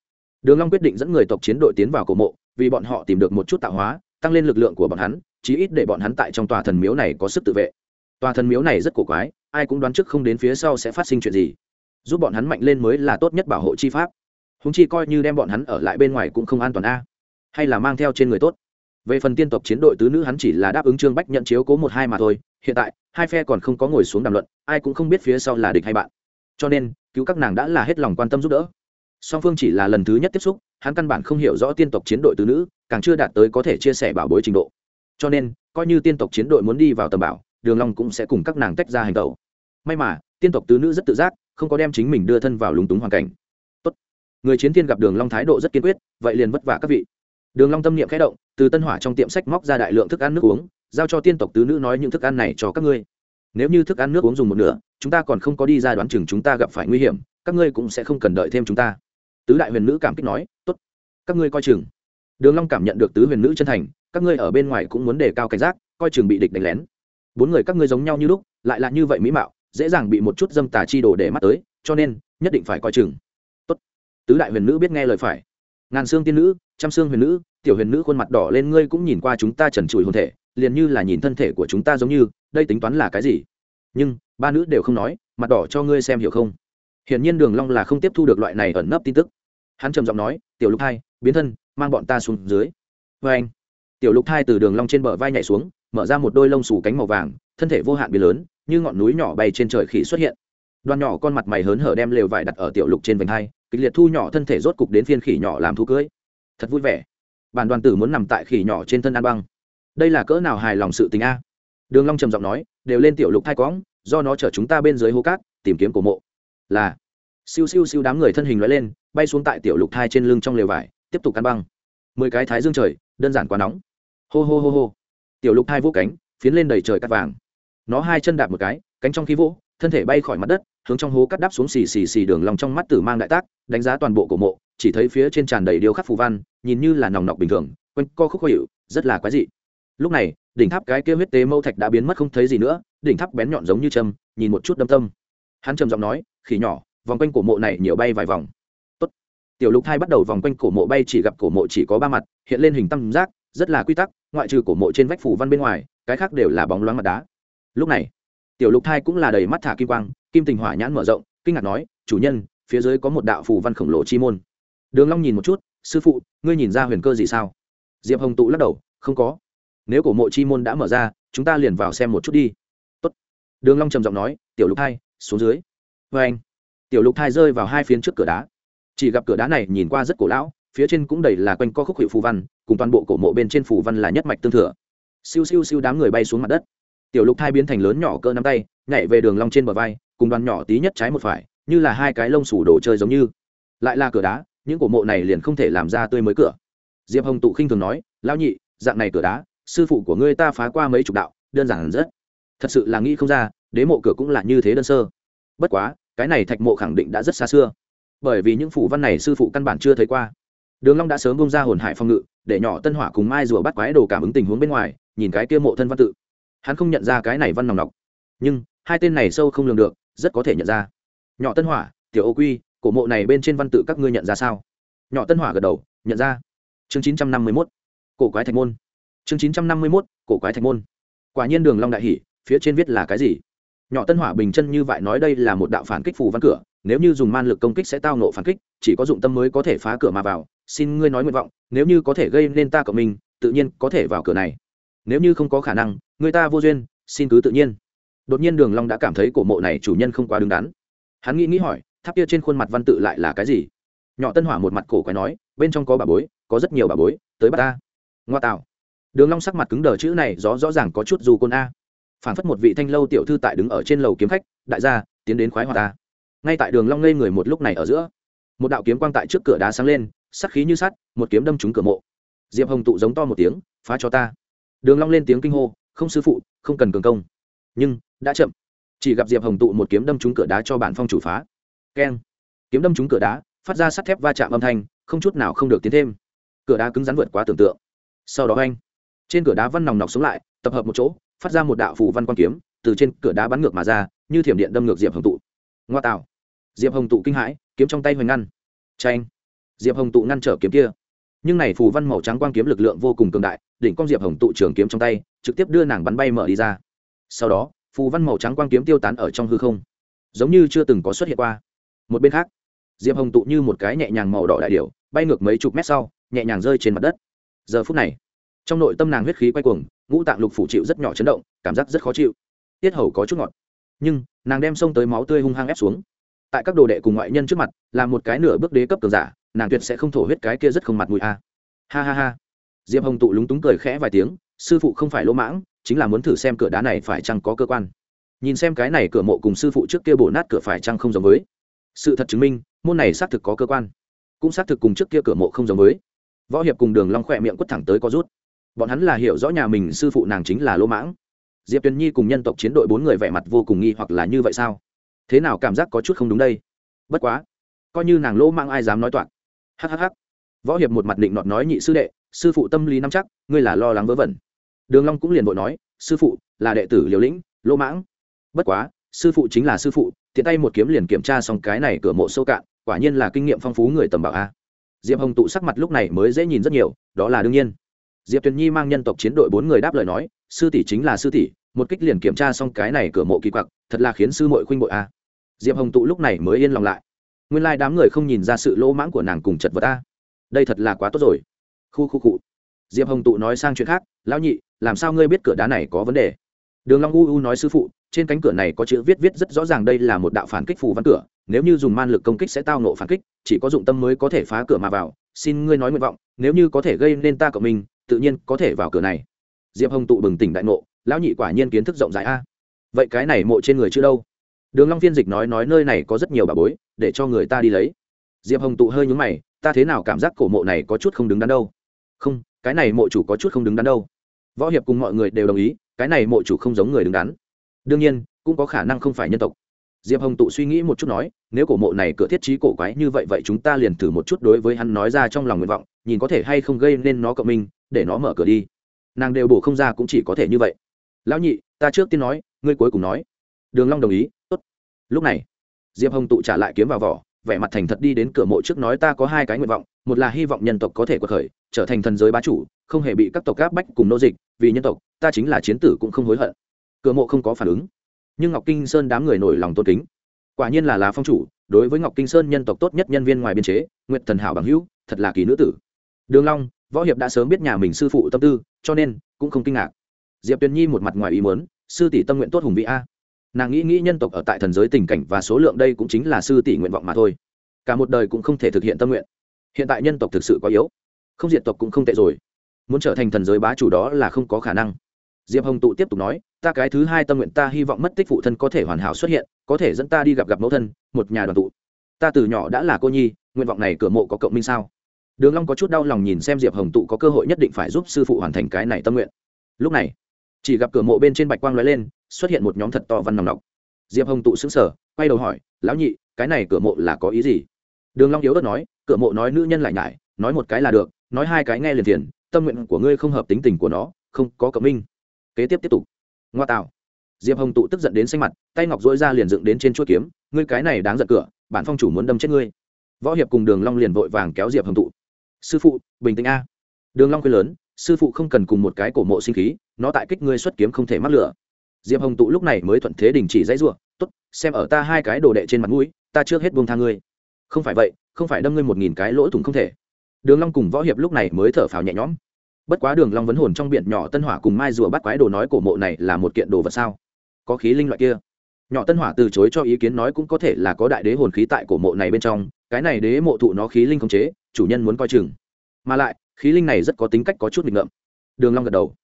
Đường long quyết định dẫn người tộc chiến đội tiến vào cổ mộ, vì bọn họ tìm được một chút tạo hóa, tăng lên lực lượng của bọn hắn, chí ít để bọn hắn tại trong tòa thần miếu này có sức tự vệ. Tòa thần miếu này rất cổ quái, ai cũng đoán trước không đến phía sau sẽ phát sinh chuyện gì. Giúp bọn hắn mạnh lên mới là tốt nhất bảo hộ chi pháp. Húng chi coi như đem bọn hắn ở lại bên ngoài cũng không an toàn a. Hay là mang theo trên người tốt về phần tiên tộc chiến đội tứ nữ hắn chỉ là đáp ứng trương bách nhận chiếu cố một hai mà thôi, hiện tại, hai phe còn không có ngồi xuống đàm luận, ai cũng không biết phía sau là địch hay bạn. Cho nên, cứu các nàng đã là hết lòng quan tâm giúp đỡ. Song phương chỉ là lần thứ nhất tiếp xúc, hắn căn bản không hiểu rõ tiên tộc chiến đội tứ nữ, càng chưa đạt tới có thể chia sẻ bảo bối trình độ. Cho nên, coi như tiên tộc chiến đội muốn đi vào tầm bảo, đường long cũng sẽ cùng các nàng tách ra hành tẩu. May mà, tiên tộc tứ nữ rất tự giác, không có đem chính mình đưa thân vào lúng túng hoàn cảnh. Tốt. người chiến tiên gặp đường long thái độ rất kiên quyết, vậy liền vất vả các vị đường long tâm niệm khẽ động, từ tân hỏa trong tiệm sách móc ra đại lượng thức ăn nước uống, giao cho tiên tộc tứ nữ nói những thức ăn này cho các ngươi. Nếu như thức ăn nước uống dùng một nửa, chúng ta còn không có đi ra đoán chừng chúng ta gặp phải nguy hiểm, các ngươi cũng sẽ không cần đợi thêm chúng ta. Tứ đại huyền nữ cảm kích nói, tốt, các ngươi coi chừng. Đường long cảm nhận được tứ huyền nữ chân thành, các ngươi ở bên ngoài cũng muốn đề cao cảnh giác, coi chừng bị địch đánh lén. Bốn người các ngươi giống nhau như lúc, lại là như vậy mỹ mạo, dễ dàng bị một chút dâm tà chi đồ để mắt tới, cho nên nhất định phải coi chừng. Tốt. Tứ đại huyền nữ biết nghe lời phải ngàn xương tiên nữ, trăm xương huyền nữ, tiểu huyền nữ khuôn mặt đỏ lên, ngươi cũng nhìn qua chúng ta trần trụi hồn thể, liền như là nhìn thân thể của chúng ta giống như, đây tính toán là cái gì? Nhưng, ba nữ đều không nói, mặt đỏ cho ngươi xem hiểu không? Hiển nhiên đường long là không tiếp thu được loại này ẩn nấp tin tức. Hắn trầm giọng nói, tiểu lục hai biến thân, mang bọn ta xuống dưới. Với anh, tiểu lục hai từ đường long trên bờ vai nhảy xuống, mở ra một đôi lông xù cánh màu vàng, thân thể vô hạn biến lớn, như ngọn núi nhỏ bay trên trời khỉ xuất hiện. Đoàn nhỏ con mặt mày hớn hở đem lều vải đặt ở tiểu lục trên vành hai kịch liệt thu nhỏ thân thể rốt cục đến phiên khỉ nhỏ làm thú cưới. Thật vui vẻ. Bản đoàn tử muốn nằm tại khỉ nhỏ trên thân an băng. Đây là cỡ nào hài lòng sự tình a? Đường long trầm giọng nói, đều lên tiểu lục thai quõng do nó chở chúng ta bên dưới hố cát, tìm kiếm cổ mộ. Là. Siêu siêu siêu đám người thân hình lóe lên, bay xuống tại tiểu lục thai trên lưng trong lều vải, tiếp tục ăn băng. Mười cái thái dương trời, đơn giản quá nóng. Hô hô hô hô. Tiểu lục thai vỗ cánh, phiến lên đầy trời cắt vàng. Nó hai chân đạp một cái, cánh trong khí vỗ thân thể bay khỏi mặt đất, hướng trong hố cắt đắp xuống xì xì xì đường lòng trong mắt tử mang đại tác, đánh giá toàn bộ cổ mộ, chỉ thấy phía trên tràn đầy điêu khắc phù văn, nhìn như là nòng nọc bình thường, quanh co khúc khó hiệu rất là quái dị. Lúc này, đỉnh tháp cái kia huyết tế mâu thạch đã biến mất không thấy gì nữa, đỉnh tháp bén nhọn giống như châm, nhìn một chút đâm tâm. Hắn trầm giọng nói, khỉ nhỏ, vòng quanh cổ mộ này nhiều bay vài vòng. Tốt. tiểu lục thai bắt đầu vòng quanh cổ mộ bay chỉ gặp cổ mộ chỉ có ba mặt, hiện lên hình tam giác, rất là quy tắc, ngoại trừ cổ mộ trên vách phủ văn bên ngoài, cái khác đều là bóng loáng mặt đá. Lúc này tiểu lục thai cũng là đầy mắt thả kim quang, kim tình hỏa nhãn mở rộng, kinh ngạc nói, chủ nhân, phía dưới có một đạo phù văn khổng lồ chi môn. Đường long nhìn một chút, sư phụ, ngươi nhìn ra huyền cơ gì sao? Diệp hồng tụ lắc đầu, không có. Nếu cổ mộ chi môn đã mở ra, chúng ta liền vào xem một chút đi. Tốt. đường long trầm giọng nói, tiểu lục thai, xuống dưới. Với anh. Tiểu lục thai rơi vào hai phiến trước cửa đá. Chỉ gặp cửa đá này nhìn qua rất cổ lão, phía trên cũng đầy là quanh co khúc hiệu phù văn, cùng toàn bộ cổ mộ bên trên phù văn là nhất mạch tương thừa. Siêu siêu siêu đám người bay xuống mặt đất tiểu lục thai biến thành lớn nhỏ cỡ nắm tay, nhảy về đường long trên bờ vai, cùng đoàn nhỏ tí nhất trái một phải, như là hai cái lông sủ đồ chơi giống như. Lại là cửa đá, những cổ mộ này liền không thể làm ra tươi mới cửa. Diệp hồng tụ khinh thường nói, lão nhị, dạng này cửa đá, sư phụ của ngươi ta phá qua mấy chục đạo, đơn giản rất. Thật sự là nghĩ không ra, đế mộ cửa cũng là như thế đơn sơ. Bất quá, cái này thạch mộ khẳng định đã rất xa xưa. Bởi vì những phủ văn này sư phụ căn bản chưa thấy qua. Đường long đã sớm bung ra hồn hải phong ngự, để nhỏ tân hỏa cùng mai rùa bắt quái đồ cảm ứng tình huống bên ngoài, nhìn cái kia mộ thân văn tự hắn không nhận ra cái này văn nòng nọc. Nhưng, hai tên này sâu không lường được, rất có thể nhận ra. Nhỏ tân hỏa, tiểu ô quy, cổ mộ này bên trên văn tự các ngươi nhận ra sao? Nhỏ tân hỏa gật đầu, nhận ra. Chương chín trăm năm mươi mốt, cổ quái thạch môn. Chương chín trăm năm mươi mốt, cổ quái thạch môn. Quả nhiên đường long đại hỷ, phía trên viết là cái gì? Nhỏ tân hỏa bình chân như vậy nói đây là một đạo phản kích phù văn cửa, nếu như dùng man lực công kích sẽ tao nộ phản kích, chỉ có dụng tâm mới có thể phá cửa mà vào. Xin ngươi nói nguyện vọng, nếu như có thể gây nên ta cộng mình, tự nhiên có thể vào cửa này nếu như không có khả năng, người ta vô duyên, xin cứ tự nhiên. Đột nhiên đường long đã cảm thấy cổ mộ này chủ nhân không quá đứng đắn. Hắn nghĩ nghĩ hỏi, tháp kia trên khuôn mặt văn tự lại là cái gì? Nhỏ tân hỏa một mặt cổ quái nói, bên trong có bà bối, có rất nhiều bà bối, tới bắt ta. Ngoa tạo. Đường long sắc mặt cứng đờ, chữ này rõ rõ ràng có chút dù côn a. Phản phất một vị thanh lâu tiểu thư tại đứng ở trên lầu kiếm khách, đại gia, tiến đến khoái hoạt ta. Ngay tại đường long ngây người một lúc này ở giữa, một đạo kiếm quang tại trước cửa đá sáng lên sắc khí như sắt, một kiếm đâm trúng cửa mộ. Diệp hồng tụ giống to một tiếng, phá cho ta đường long lên tiếng kinh hô, không sư phụ, không cần cường công. Nhưng, đã chậm. Chỉ gặp diệp hồng tụ một kiếm đâm trúng cửa đá cho bản phong chủ phá. Keng. Kiếm đâm trúng cửa đá, phát ra sắt thép va chạm âm thanh, không chút nào không được tiến thêm. Cửa đá cứng rắn vượt quá tưởng tượng. Sau đó anh, trên cửa đá văn nòng nọc xuống lại, tập hợp một chỗ, phát ra một đạo phù văn quan kiếm, từ trên cửa đá bắn ngược mà ra, như thiểm điện đâm ngược diệp hồng tụ. Ngoa tạo. Diệp hồng tụ kinh hãi, kiếm trong tay hoành ngăn. Tranh diệp hồng tụ ngăn trở kiếm kia. Nhưng này phù văn màu trắng quan kiếm lực lượng vô cùng cường đại đỉnh con diệp hồng tụ trường kiếm trong tay, trực tiếp đưa nàng bắn bay mở đi ra. Sau đó, phù văn màu trắng quang kiếm tiêu tán ở trong hư không. Giống như chưa từng có xuất hiện qua. Một bên khác, diệp hồng tụ như một cái nhẹ nhàng màu đỏ đại điệu bay ngược mấy chục mét sau, nhẹ nhàng rơi trên mặt đất. Giờ phút này, trong nội tâm nàng huyết khí quay cuồng, ngũ tạng lục phủ chịu rất nhỏ chấn động, cảm giác rất khó chịu. Tiết hầu có chút ngọt, nhưng nàng đem xông tới máu tươi hung hăng ép xuống. Tại các đồ đệ cùng ngoại nhân trước mặt, là một cái nửa bước đế cấp cường giả, nàng tuyệt sẽ không thổ huyết cái kia rất không mặt mũi a. Ha ha ha diệp hồng tụ lúng túng cười khẽ vài tiếng, sư phụ không phải lỗ mãng, chính là muốn thử xem cửa đá này phải chăng có cơ quan. Nhìn xem cái này cửa mộ cùng sư phụ trước kia bổ nát cửa phải chăng không giống với. Sự thật chứng minh, môn này xác thực có cơ quan. Cũng xác thực cùng trước kia cửa mộ không giống với. Võ hiệp cùng đường long khỏe miệng quất thẳng tới có rút. Bọn hắn là hiểu rõ nhà mình sư phụ nàng chính là lỗ mãng. Diệp tuyền nhi cùng nhân tộc chiến đội bốn người vẻ mặt vô cùng nghi hoặc là như vậy sao? Thế nào cảm giác có chút không đúng đây? Bất quá, coi như nàng lỗ mãng ai dám nói toạc. Hhh võ hiệp một mặt định nọt nói nhị sư đệ sư phụ tâm lý nắm chắc, ngươi là lo lắng vớ vẩn. Đường long cũng liền vội nói, sư phụ, là đệ tử liều lĩnh, lỗ mãng. Bất quá, sư phụ chính là sư phụ, tiện tay một kiếm liền kiểm tra xong cái này cửa mộ sâu cạn, quả nhiên là kinh nghiệm phong phú người tầm bảo a. Diệp hồng tụ sắc mặt lúc này mới dễ nhìn rất nhiều, đó là đương nhiên. Diệp tuyền nhi mang nhân tộc chiến đội bốn người đáp lời nói, sư tỷ chính là sư tỷ, một kích liền kiểm tra xong cái này cửa mộ kỳ quặc, thật là khiến sư mội khuynh bội a. Diệp hồng tụ lúc này mới yên lòng lại. Nguyên lai đám người không nhìn ra sự lỗ mãng của nàng cùng chật vật a. Đây thật là quá tốt rồi khu khu cụ diệp hồng tụ nói sang chuyện khác, lão nhị, làm sao ngươi biết cửa đá này có vấn đề? Đường long u u nói, sư phụ, trên cánh cửa này có chữ viết viết rất rõ ràng đây là một đạo phản kích phù văn cửa, nếu như dùng man lực công kích sẽ tao nộ phản kích, chỉ có dụng tâm mới có thể phá cửa mà vào. Xin ngươi nói nguyện vọng, nếu như có thể gây nên ta cộng mình, tự nhiên có thể vào cửa này. Diệp hồng tụ bừng tỉnh đại ngộ, lão nhị quả nhiên kiến thức rộng rãi a. Vậy cái này mộ trên người chưa đâu? Đường long phiên dịch nói nói nơi này có rất nhiều bà bối, để cho người ta đi lấy. Diệp hồng tụ hơi nhướng mày, ta thế nào cảm giác cổ mộ này có chút không đứng đắn đâu? Không, cái này mộ chủ có chút không đứng đắn đâu. Võ hiệp cùng mọi người đều đồng ý, cái này mộ chủ không giống người đứng đắn. Đương nhiên, cũng có khả năng không phải nhân tộc. Diệp hồng tụ suy nghĩ một chút nói, nếu cổ mộ này cửa thiết trí cổ quái như vậy vậy chúng ta liền thử một chút đối với hắn nói ra trong lòng nguyện vọng, nhìn có thể hay không gây nên nó cộng minh, để nó mở cửa đi. Nàng đều bổ không ra cũng chỉ có thể như vậy. Lão nhị, ta trước tiên nói, ngươi cuối cùng nói. Đường long đồng ý, tốt. Lúc này, diệp hồng tụ trả lại kiếm vào vỏ vẻ mặt thành thật đi đến cửa mộ trước nói ta có hai cái nguyện vọng, một là hy vọng nhân tộc có thể quật khởi, trở thành thần giới bá chủ, không hề bị các tộc gáp bách cùng nô dịch, vì nhân tộc, ta chính là chiến tử cũng không hối hận. Cửa mộ không có phản ứng. Nhưng ngọc kinh sơn đám người nổi lòng tôn kính. Quả nhiên là lá phong chủ, đối với ngọc kinh sơn nhân tộc tốt nhất nhân viên ngoài biên chế nguyện thần hảo bằng hữu, thật là kỳ nữ tử. Đường long, võ hiệp đã sớm biết nhà mình sư phụ tâm tư, cho nên cũng không kinh ngạc. Diệp tuyền nhi một mặt ngoài ý muốn, sư tỷ tâm nguyện tốt hùng vị a nàng nghĩ nghĩ nhân tộc ở tại thần giới tình cảnh và số lượng đây cũng chính là sư tỷ nguyện vọng mà thôi. Cả một đời cũng không thể thực hiện tâm nguyện. Hiện tại nhân tộc thực sự quá yếu. Không diệt tộc cũng không tệ rồi. Muốn trở thành thần giới bá chủ đó là không có khả năng. Diệp hồng tụ tiếp tục nói, ta cái thứ hai tâm nguyện ta hy vọng mất tích phụ thân có thể hoàn hảo xuất hiện, có thể dẫn ta đi gặp gặp mẫu thân, một nhà đoàn tụ. Ta từ nhỏ đã là cô nhi, nguyện vọng này cửa mộ có cộng minh sao? Đường long có chút đau lòng nhìn xem diệp hồng tụ có cơ hội nhất định phải giúp sư phụ hoàn thành cái này tâm nguyện. Lúc này, chỉ gặp cửa mộ bên trên bạch quang lóe lên xuất hiện một nhóm thật to văn nòng nọc. Diệp hồng tụ sững sờ, quay đầu hỏi, lão nhị, cái này cửa mộ là có ý gì? Đường long yếu ớt nói, cửa mộ nói nữ nhân lại nhải, nói một cái là được, nói hai cái nghe liền tiền tâm nguyện của ngươi không hợp tính tình của nó, không có cộng minh. Kế tiếp tiếp tục. Ngoa tạo. Diệp hồng tụ tức giận đến xanh mặt, tay ngọc dỗi ra liền dựng đến trên chuỗi kiếm, ngươi cái này đáng giận cửa, bản phong chủ muốn đâm chết ngươi. Võ hiệp cùng đường long liền vội vàng kéo diệp hồng tụ. Sư phụ, bình tĩnh a. Đường long khuyên lớn, sư phụ không cần cùng một cái cổ mộ sinh khí, nó tại kích ngươi xuất kiếm không thể mắc lửa diệp hồng tụ lúc này mới thuận thế đình chỉ dãy ruộng t ố t xem ở ta hai cái đồ đệ trên mặt mũi, ta trước hết buông tha ngươi. Không phải vậy, không phải đâm ngươi một nghìn cái lỗ thủng không thể. Đường long cùng võ hiệp lúc này mới thở phào nhẹ nhõm. Bất quá đường long vấn hồn trong biển nhỏ tân hỏa cùng mai rùa bắt quái đồ nói cổ mộ này là một kiện đồ vật sao? Có khí linh loại kia. Nhỏ tân hỏa từ chối cho ý kiến nói cũng có thể là có đại đế hồn khí tại cổ mộ này bên trong, cái này đế mộ thụ nó khí linh không chế, chủ nhân muốn coi chừng. Mà lại, khí linh này rất có tính cách có chút nghịch ngợm. Đường long gật đầu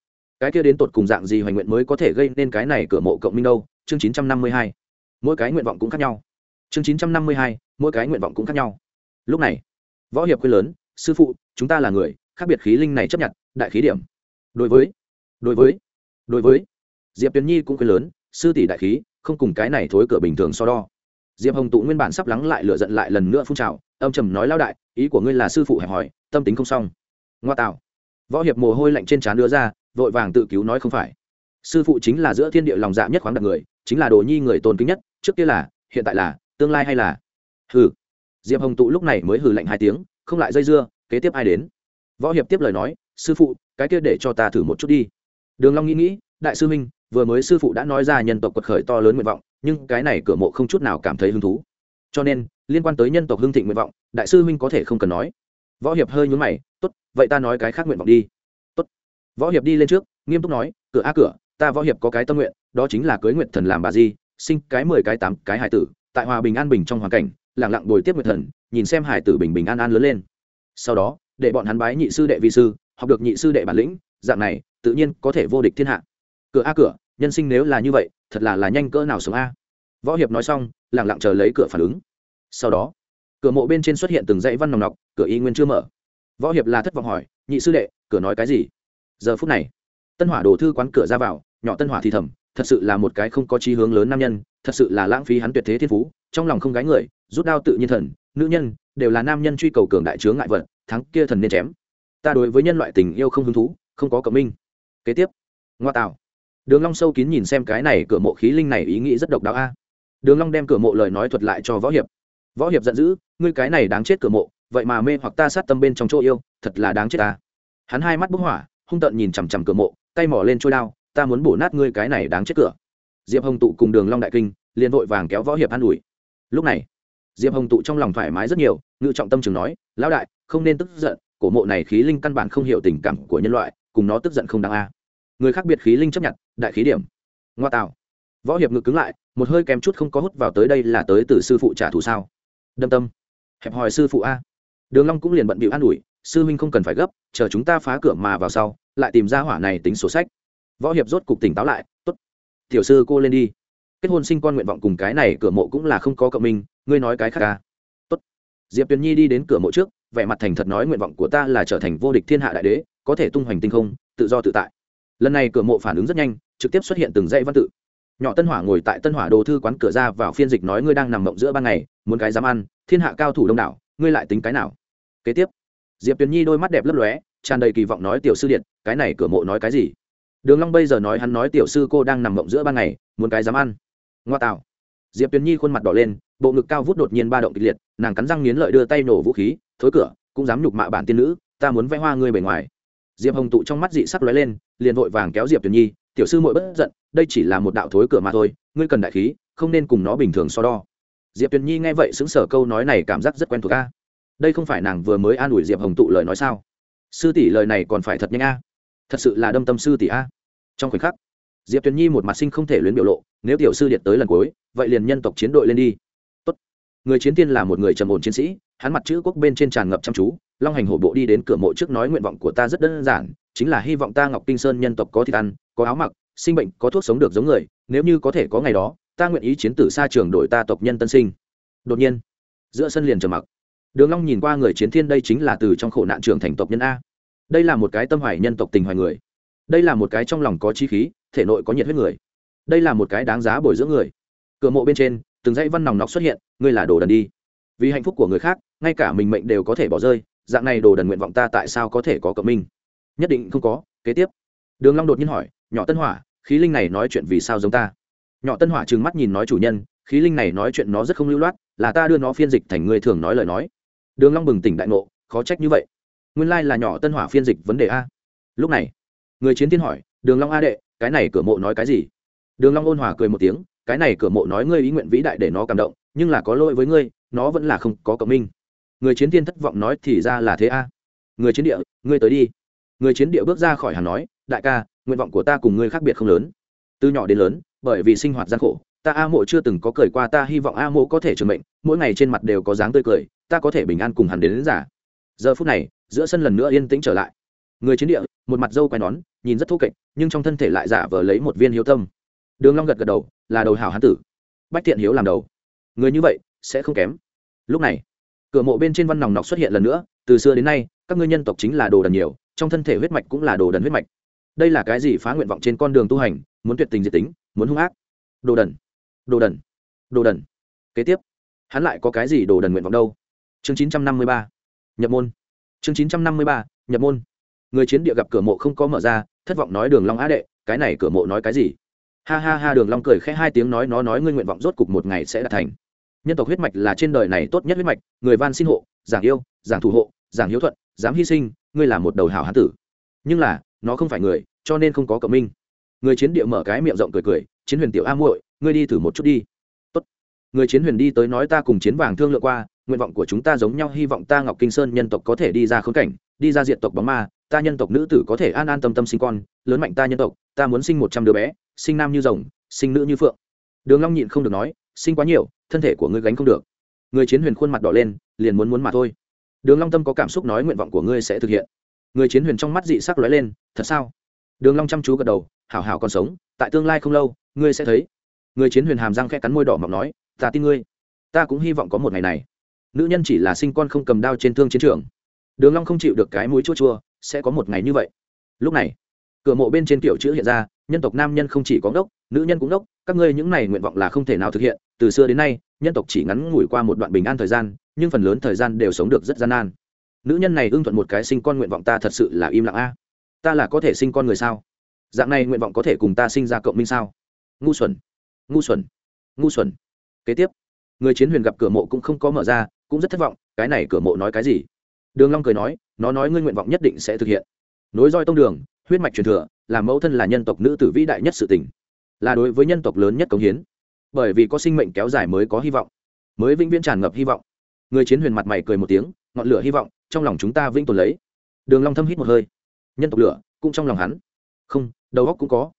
cái kia đến tột cùng dạng gì hoành nguyện mới có thể gây nên cái này cửa mộ cộng minh đâu, chương chín trăm năm mươi hai, mỗi cái nguyện vọng cũng khác nhau. Chương chín trăm năm mươi hai, mỗi cái nguyện vọng cũng khác nhau. Lúc này, võ hiệp khuyên lớn, sư phụ, chúng ta là người, khác biệt khí linh này chấp nhận, đại khí điểm. Đối với đối với đối với. Diệp tuyền nhi cũng khuyên lớn, sư tỷ đại khí, không cùng cái này thối cửa bình thường so đo. Diệp hồng tụ nguyên bản sắp lắng lại lựa giận lại lần nữa phun trào, âm trầm nói lao đại, ý của ngươi là sư phụ hẹp hỏi tâm tính không xong. Ngoa tạo. Võ hiệp mồ hôi lạnh trên trán đưa ra vội vàng tự cứu nói không phải. Sư phụ chính là giữa thiên địa lòng dạ nhất khoáng đặc người, chính là đồ nhi người tôn kính nhất, trước kia là, hiện tại là, tương lai hay là? Hừ. Diệp hồng tụ lúc này mới hừ lạnh hai tiếng, không lại dây dưa, kế tiếp ai đến? Võ hiệp tiếp lời nói, sư phụ, cái kia để cho ta thử một chút đi. Đường long nghĩ nghĩ, đại sư minh vừa mới sư phụ đã nói ra nhân tộc quật khởi to lớn nguyện vọng, nhưng cái này cửa mộ không chút nào cảm thấy hứng thú. Cho nên, liên quan tới nhân tộc hưng thịnh nguyện vọng, đại sư minh có thể không cần nói. Võ hiệp hơi nhún mày, tốt, vậy ta nói cái khác nguyện vọng đi võ hiệp đi lên trước, nghiêm túc nói, cửa a cửa, ta võ hiệp có cái tâm nguyện, đó chính là cưới nguyện thần làm bà di, sinh cái mười cái tám cái hải tử, tại hòa bình an bình trong hoàn cảnh, lặng lặng bồi tiếp nguyện thần, nhìn xem hải tử bình bình an an lớn lên. Sau đó, để bọn hắn bái nhị sư đệ vi sư, học được nhị sư đệ bản lĩnh, dạng này, tự nhiên có thể vô địch thiên hạ. Cửa a cửa, nhân sinh nếu là như vậy, thật là là nhanh cỡ nào sống a. Võ hiệp nói xong lẳng lặng chờ lấy cửa phản ứng. Sau đó, cửa mộ bên trên xuất hiện từng dãy văn nòng nọc, cửa y nguyên chưa mở. Võ hiệp là thất vọng hỏi, nhị sư đệ, cửa nói cái gì? Giờ phút này, tân hỏa đồ thư quán cửa ra vào, nhỏ tân hỏa thì thầm, thật sự là một cái không có chí hướng lớn nam nhân, thật sự là lãng phí hắn tuyệt thế thiên phú, trong lòng không gái người, rút đao tự nhiên thần, nữ nhân, đều là nam nhân truy cầu cường đại chướng ngại vật, thắng kia thần nên chém. Ta đối với nhân loại tình yêu không hứng thú, không có cộng minh. Kế tiếp, ngoa tạo. Đường long sâu kín nhìn xem cái này cửa mộ khí linh này ý nghĩ rất độc đáo a. Đường long đem cửa mộ lời nói thuật lại cho võ hiệp. Võ hiệp giận dữ, ngươi cái này đáng chết cửa mộ, vậy mà mê hoặc ta sát tâm bên trong chỗ yêu, thật là đáng chết ta. Hắn hai mắt bốc hỏa hung tợn nhìn chằm chằm cửa mộ, tay mỏ lên trôi đao, ta muốn bổ nát ngươi cái này đáng chết cửa. Diệp hồng tụ cùng đường long đại kinh liền vội vàng kéo võ hiệp an ủi. Lúc này, diệp hồng tụ trong lòng thoải mái rất nhiều, ngự trọng tâm trường nói, lão đại, không nên tức giận, cổ mộ này khí linh căn bản không hiểu tình cảm của nhân loại, cùng nó tức giận không đáng a. Người khác biệt khí linh chấp nhận, đại khí điểm. Ngoa tạo. Võ hiệp ngự cứng lại, một hơi kém chút không có hút vào tới đây là tới từ sư phụ trả thù sao? Đâm tâm. Hẹp hòi sư phụ a. Đường long cũng liền bận bịu an ủi sư huynh không cần phải gấp, chờ chúng ta phá cửa mà vào sau, lại tìm ra hỏa này tính sổ sách. Võ hiệp rốt cục tỉnh táo lại, tốt, tiểu sư cô lên đi. Kết hôn sinh con nguyện vọng cùng cái này cửa mộ cũng là không có cộng minh, ngươi nói cái khác ca tốt. Diệp tuyền nhi đi đến cửa mộ trước, vẻ mặt thành thật nói, nguyện vọng của ta là trở thành vô địch thiên hạ đại đế, có thể tung hoành tinh không, tự do tự tại. Lần này cửa mộ phản ứng rất nhanh, trực tiếp xuất hiện từng dãy văn tự. Nhỏ tân hỏa ngồi tại tân hỏa đồ thư quán cửa ra vào phiên dịch nói, ngươi đang nằm mộng giữa ban ngày, muốn cái dám ăn, thiên hạ cao thủ đông đảo, ngươi lại tính cái nào? Kế tiếp diệp tuyền nhi đôi mắt đẹp lấp lóe, tràn đầy kỳ vọng nói, tiểu sư điện, cái này cửa mộ nói cái gì? Đường long bây giờ nói, hắn nói, tiểu sư cô đang nằm mộng giữa ban ngày, muốn cái dám ăn. Ngoa tạo. Diệp tuyền nhi khuôn mặt đỏ lên, bộ ngực cao vút đột nhiên ba động kịch liệt, nàng cắn răng nghiến lợi đưa tay nổ vũ khí, thối cửa, cũng dám nhục mạ bản tiên nữ, ta muốn vẽ hoa ngươi bề ngoài. Diệp hồng tụ trong mắt dị sắc lóe lên, liền vội vàng kéo diệp tuyền nhi, tiểu sư muội bất giận, đây chỉ là một đạo thối cửa mà thôi, ngươi cần đại khí, không nên cùng nó bình thường so đo. Diệp tuyền nhi nghe vậy xứng sở câu nói này cảm giác rất quen thuộc a đây không phải nàng vừa mới an ủi diệp hồng tụ lời nói sao? Sư tỷ lời này còn phải thật nhanh a. Thật sự là đâm tâm sư tỷ a. Trong khoảnh khắc, diệp tuyền nhi một mặt sinh không thể luyến biểu lộ, nếu tiểu sư điện tới lần cuối, vậy liền nhân tộc chiến đội lên đi. Tốt. người chiến tiên là một người trầm ổn chiến sĩ, hắn mặt chữ quốc bên trên tràn ngập chăm chú, long hành hổ bộ đi đến cửa mộ trước nói nguyện vọng của ta rất đơn giản, chính là hy vọng ta ngọc kinh sơn nhân tộc có thịt ăn, có áo mặc, sinh bệnh, có thuốc sống được giống người, nếu như có thể có ngày đó, ta nguyện ý chiến tử xa trường đổi ta tộc nhân tân sinh. Đột nhiên, giữa sân liền trầm mặc đường long nhìn qua người chiến thiên đây chính là từ trong khổ nạn trưởng thành tộc nhân a. Đây là một cái tâm hoài nhân tộc tình hoài người. Đây là một cái trong lòng có chi khí, thể nội có nhiệt huyết người. Đây là một cái đáng giá bồi dưỡng người. Cửa mộ bên trên, từng dãy văn nòng nọc xuất hiện, ngươi là đồ đần đi. Vì hạnh phúc của người khác, ngay cả mình mệnh đều có thể bỏ rơi, dạng này đồ đần nguyện vọng ta tại sao có thể có cộng minh? Nhất định không có, kế tiếp. Đường long đột nhiên hỏi, nhỏ tân hỏa, khí linh này nói chuyện vì sao giống ta? Nhỏ tân hỏa trừng mắt nhìn nói chủ nhân, khí linh này nói chuyện nó rất không lưu loát, là ta đưa nó phiên dịch thành người thường nói lời nói đường long bừng tỉnh đại ngộ, khó trách như vậy. Nguyên lai là nhỏ tân hỏa phiên dịch vấn đề a. Lúc này, người chiến thiên hỏi, đường long a đệ, cái này cửa mộ nói cái gì? Đường long ôn hòa cười một tiếng, cái này cửa mộ nói ngươi ý nguyện vĩ đại để nó cảm động, nhưng là có lỗi với ngươi, nó vẫn là không có cộng minh. Người chiến thiên thất vọng nói, thì ra là thế a. Người chiến địa, ngươi tới đi. Người chiến địa bước ra khỏi hàng nói, đại ca, nguyện vọng của ta cùng ngươi khác biệt không lớn. Từ nhỏ đến lớn, bởi vì sinh hoạt gian khổ, ta a mộ chưa từng có cười qua, ta hy vọng a mộ có thể trường mệnh, mỗi ngày trên mặt đều có dáng tươi cười ta có thể bình an cùng hắn đến, đến giả. Giờ phút này giữa sân lần nữa yên tĩnh trở lại. Người chiến địa một mặt dâu quai nón nhìn rất thô kệch nhưng trong thân thể lại giả vờ lấy một viên hiếu tâm. Đường long gật gật đầu là đầu hảo hán tử. Bách thiện hiếu làm đầu. Người như vậy sẽ không kém. Lúc này cửa mộ bên trên văn nòng nọc xuất hiện lần nữa. Từ xưa đến nay các ngươi nhân tộc chính là đồ đần nhiều trong thân thể huyết mạch cũng là đồ đần huyết mạch. Đây là cái gì phá nguyện vọng trên con đường tu hành muốn tuyệt tình diệt tính muốn hung ác. Đồ đần đồ đần đồ đần. Kế tiếp hắn lại có cái gì đồ đần nguyện vọng đâu? Chương chín trăm năm mươi ba. Nhập môn. Chương chín trăm năm mươi ba, nhập môn. Người chiến địa gặp cửa mộ không có mở ra, thất vọng nói, đường long á đệ, cái này cửa mộ nói cái gì? Ha ha ha, đường long cười khẽ hai tiếng nói, nó nói ngươi nguyện vọng rốt cục một ngày sẽ đạt thành. Nhân tộc huyết mạch là trên đời này tốt nhất huyết mạch, người van xin hộ, giảng yêu, giảng thủ hộ, giảng hiếu thuận, dám hy sinh, ngươi là một đầu hảo hán tử. Nhưng là, nó không phải người, cho nên không có cộng minh. Người chiến địa mở cái miệng rộng cười cười, chiến huyền tiểu a muội, ngươi đi thử một chút đi. Tốt. người chiến huyền đi tới nói, ta cùng chiến vàng thương lượng qua nguyện vọng của chúng ta giống nhau, hy vọng ta ngọc kinh sơn nhân tộc có thể đi ra khốn cảnh, đi ra diện tộc bóng ma, ta nhân tộc nữ tử có thể an an tâm tâm sinh con, lớn mạnh ta nhân tộc, ta muốn sinh một trăm đứa bé, sinh nam như rồng, sinh nữ như phượng. Đường long nhịn không được nói, sinh quá nhiều, thân thể của ngươi gánh không được. Người chiến huyền khuôn mặt đỏ lên, liền muốn muốn mà thôi. Đường long tâm có cảm xúc nói nguyện vọng của ngươi sẽ thực hiện. Người chiến huyền trong mắt dị sắc lóe lên, thật sao? Đường long chăm chú gật đầu, hảo hảo còn sống, tại tương lai không lâu, ngươi sẽ thấy. Người chiến huyền hàm răng khẽ cắn môi đỏ mọng nói, ta tin ngươi. Ta cũng hy vọng có một ngày này nữ nhân chỉ là sinh con không cầm đao trên thương chiến trường. Đường long không chịu được cái mũi chua chua, sẽ có một ngày như vậy. Lúc này, cửa mộ bên trên tiểu chữ hiện ra, nhân tộc nam nhân không chỉ có đốc nữ nhân cũng đốc các ngươi những này nguyện vọng là không thể nào thực hiện, từ xưa đến nay, nhân tộc chỉ ngắn ngủi qua một đoạn bình an thời gian, nhưng phần lớn thời gian đều sống được rất gian nan. Nữ nhân này ưng thuận một cái sinh con nguyện vọng ta thật sự là im lặng a. Ta là có thể sinh con người sao? Dạng này nguyện vọng có thể cùng ta sinh ra cộng minh sao? Ngu xuẩn ngu xuẩn ngu xuẩn. Kế tiếp người chiến huyền gặp cửa mộ cũng không có mở ra, cũng rất thất vọng, cái này cửa mộ nói cái gì? Đường long cười nói, nó nói ngươi nguyện vọng nhất định sẽ thực hiện. Nối roi tông đường, huyết mạch truyền thừa, làm mẫu thân là nhân tộc nữ tử vĩ đại nhất sự tình. Là đối với nhân tộc lớn nhất công hiến. Bởi vì có sinh mệnh kéo dài mới có hy vọng, mới vĩnh viễn tràn ngập hy vọng. Người chiến huyền mặt mày cười một tiếng, ngọn lửa hy vọng, trong lòng chúng ta vĩnh tồn lấy. Đường long thâm hít một hơi. Nhân tộc lửa, cũng trong lòng hắn. Không, đầu óc cũng có.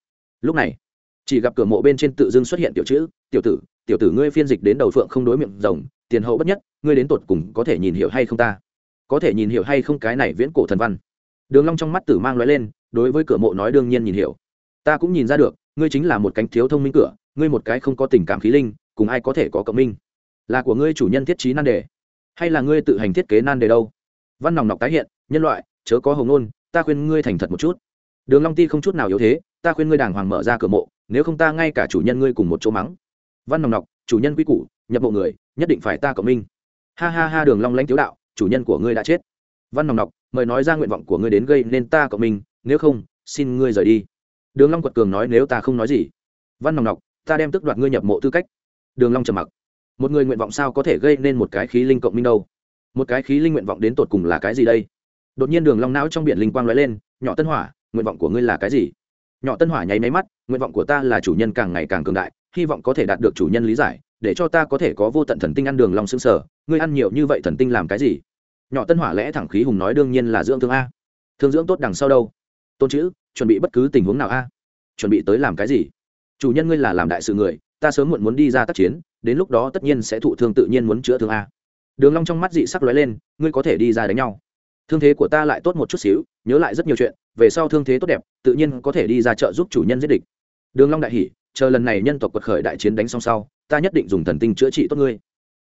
Lúc này, chỉ gặp cửa mộ bên trên tự dưng xuất hiện tiểu chữ tiểu tử tiểu tử ngươi phiên dịch đến đầu phượng không đối miệng rồng, tiền hậu bất nhất, ngươi đến tột cùng có thể nhìn hiểu hay không ta? Có thể nhìn hiểu hay không cái này viễn cổ thần văn? Đường long trong mắt tử mang lóe lên, đối với cửa mộ nói đương nhiên nhìn hiểu. Ta cũng nhìn ra được, ngươi chính là một cánh thiếu thông minh cửa, ngươi một cái không có tình cảm khí linh, cùng ai có thể có cộng minh? Là của ngươi chủ nhân thiết trí nan đề. Hay là ngươi tự hành thiết kế nan đề đâu? Văn nòng nọc tái hiện, nhân loại, chớ có hồng nôn ta khuyên ngươi thành thật một chút. Đường long ti không chút nào yếu thế, ta khuyên ngươi đàng hoàng mở ra cửa mộ, nếu không ta ngay cả chủ nhân ngươi cùng một chỗ mắng văn nòng nọc, chủ nhân quy củ, nhập mộ người, nhất định phải ta cộng minh. Ha ha ha, đường long lãnh tiếu đạo, chủ nhân của ngươi đã chết. Văn nòng nọc, mời nói ra nguyện vọng của ngươi đến gây nên ta cộng minh, nếu không, xin ngươi rời đi. Đường long quật cường nói nếu ta không nói gì. Văn nòng nọc, ta đem tước đoạt ngươi nhập mộ tư cách. Đường long trầm mặc. Một người nguyện vọng sao có thể gây nên một cái khí linh cộng minh đâu? Một cái khí linh nguyện vọng đến tột cùng là cái gì đây? Đột nhiên đường long não trong biển linh quang lóe lên, nhỏ tân hỏa, nguyện vọng của ngươi là cái gì? Nhỏ tân hỏa nháy máy mắt, nguyện vọng của ta là chủ nhân càng ngày càng cường đại hy vọng có thể đạt được chủ nhân lý giải, để cho ta có thể có vô tận thần tinh ăn đường long xương sở ngươi ăn nhiều như vậy thần tinh làm cái gì? Nhỏ tân hỏa lẽ thẳng khí hùng nói đương nhiên là dưỡng thương a. Thương dưỡng tốt đằng sau đâu? Tôn chữ, chuẩn bị bất cứ tình huống nào a? Chuẩn bị tới làm cái gì? Chủ nhân ngươi là làm đại sự người, ta sớm muộn muốn đi ra tác chiến, đến lúc đó tất nhiên sẽ thụ thương tự nhiên muốn chữa thương a. Đường long trong mắt dị sắc lóe lên, ngươi có thể đi ra đánh nhau. Thương thế của ta lại tốt một chút xíu, nhớ lại rất nhiều chuyện, về sau thương thế tốt đẹp, tự nhiên có thể đi ra chợ giúp chủ nhân giết địch. Đường long đại hỉ chờ lần này nhân tộc quật khởi đại chiến đánh xong sau, ta nhất định dùng thần tinh chữa trị tốt ngươi.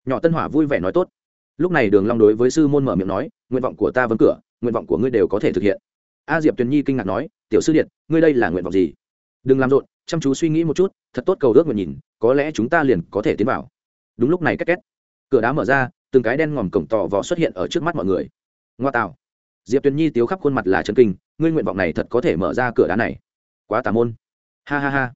Nhỏ tân hỏa vui vẻ nói tốt. Lúc này đường long đối với sư môn mở miệng nói, nguyện vọng của ta vẫn cửa, nguyện vọng của ngươi đều có thể thực hiện. A diệp tuyền nhi kinh ngạc nói, tiểu sư điện ngươi đây là nguyện vọng gì? Đừng làm rộn, chăm chú suy nghĩ một chút, thật tốt cầu ước nguyện nhìn, có lẽ chúng ta liền có thể tiến vào. Đúng lúc này két két, cửa đá mở ra, từng cái đen ngòm cổng tò vò xuất hiện ở trước mắt mọi người. Ngoa tạo diệp tuyền nhi tiếu khắp khuôn mặt là chân kinh, ngươi nguyện vọng này thật có thể mở ra cửa đá này. Quá tà môn. Ha ha ha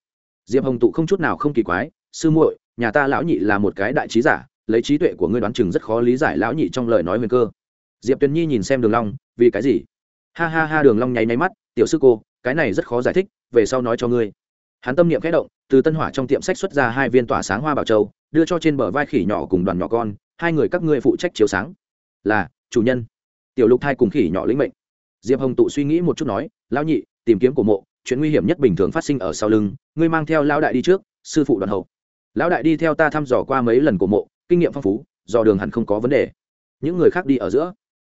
diệp hồng tụ không chút nào không kỳ quái, sư muội, nhà ta lão nhị là một cái đại trí giả, lấy trí tuệ của ngươi đoán chừng rất khó lý giải lão nhị trong lời nói huyền cơ. Diệp tuyền nhi nhìn xem đường long, vì cái gì? Ha ha ha, đường long nháy nháy mắt, tiểu sư cô, cái này rất khó giải thích, về sau nói cho ngươi. Hắn tâm niệm khẽ động, từ tân hỏa trong tiệm sách xuất ra hai viên tỏa sáng hoa bảo châu, đưa cho trên bờ vai khỉ nhỏ cùng đoàn nhỏ con, hai người các ngươi phụ trách chiếu sáng. Là, chủ nhân. Tiểu lục thai cùng khỉ nhỏ lĩnh mệnh. Diệp hồng tụ suy nghĩ một chút nói, lão nhị, tìm kiếm cổ mộ chuyện nguy hiểm nhất bình thường phát sinh ở sau lưng, ngươi mang theo lão đại đi trước, sư phụ đoàn hậu. Lão đại đi theo ta thăm dò qua mấy lần cổ mộ, kinh nghiệm phong phú, dò đường hẳn không có vấn đề. Những người khác đi ở giữa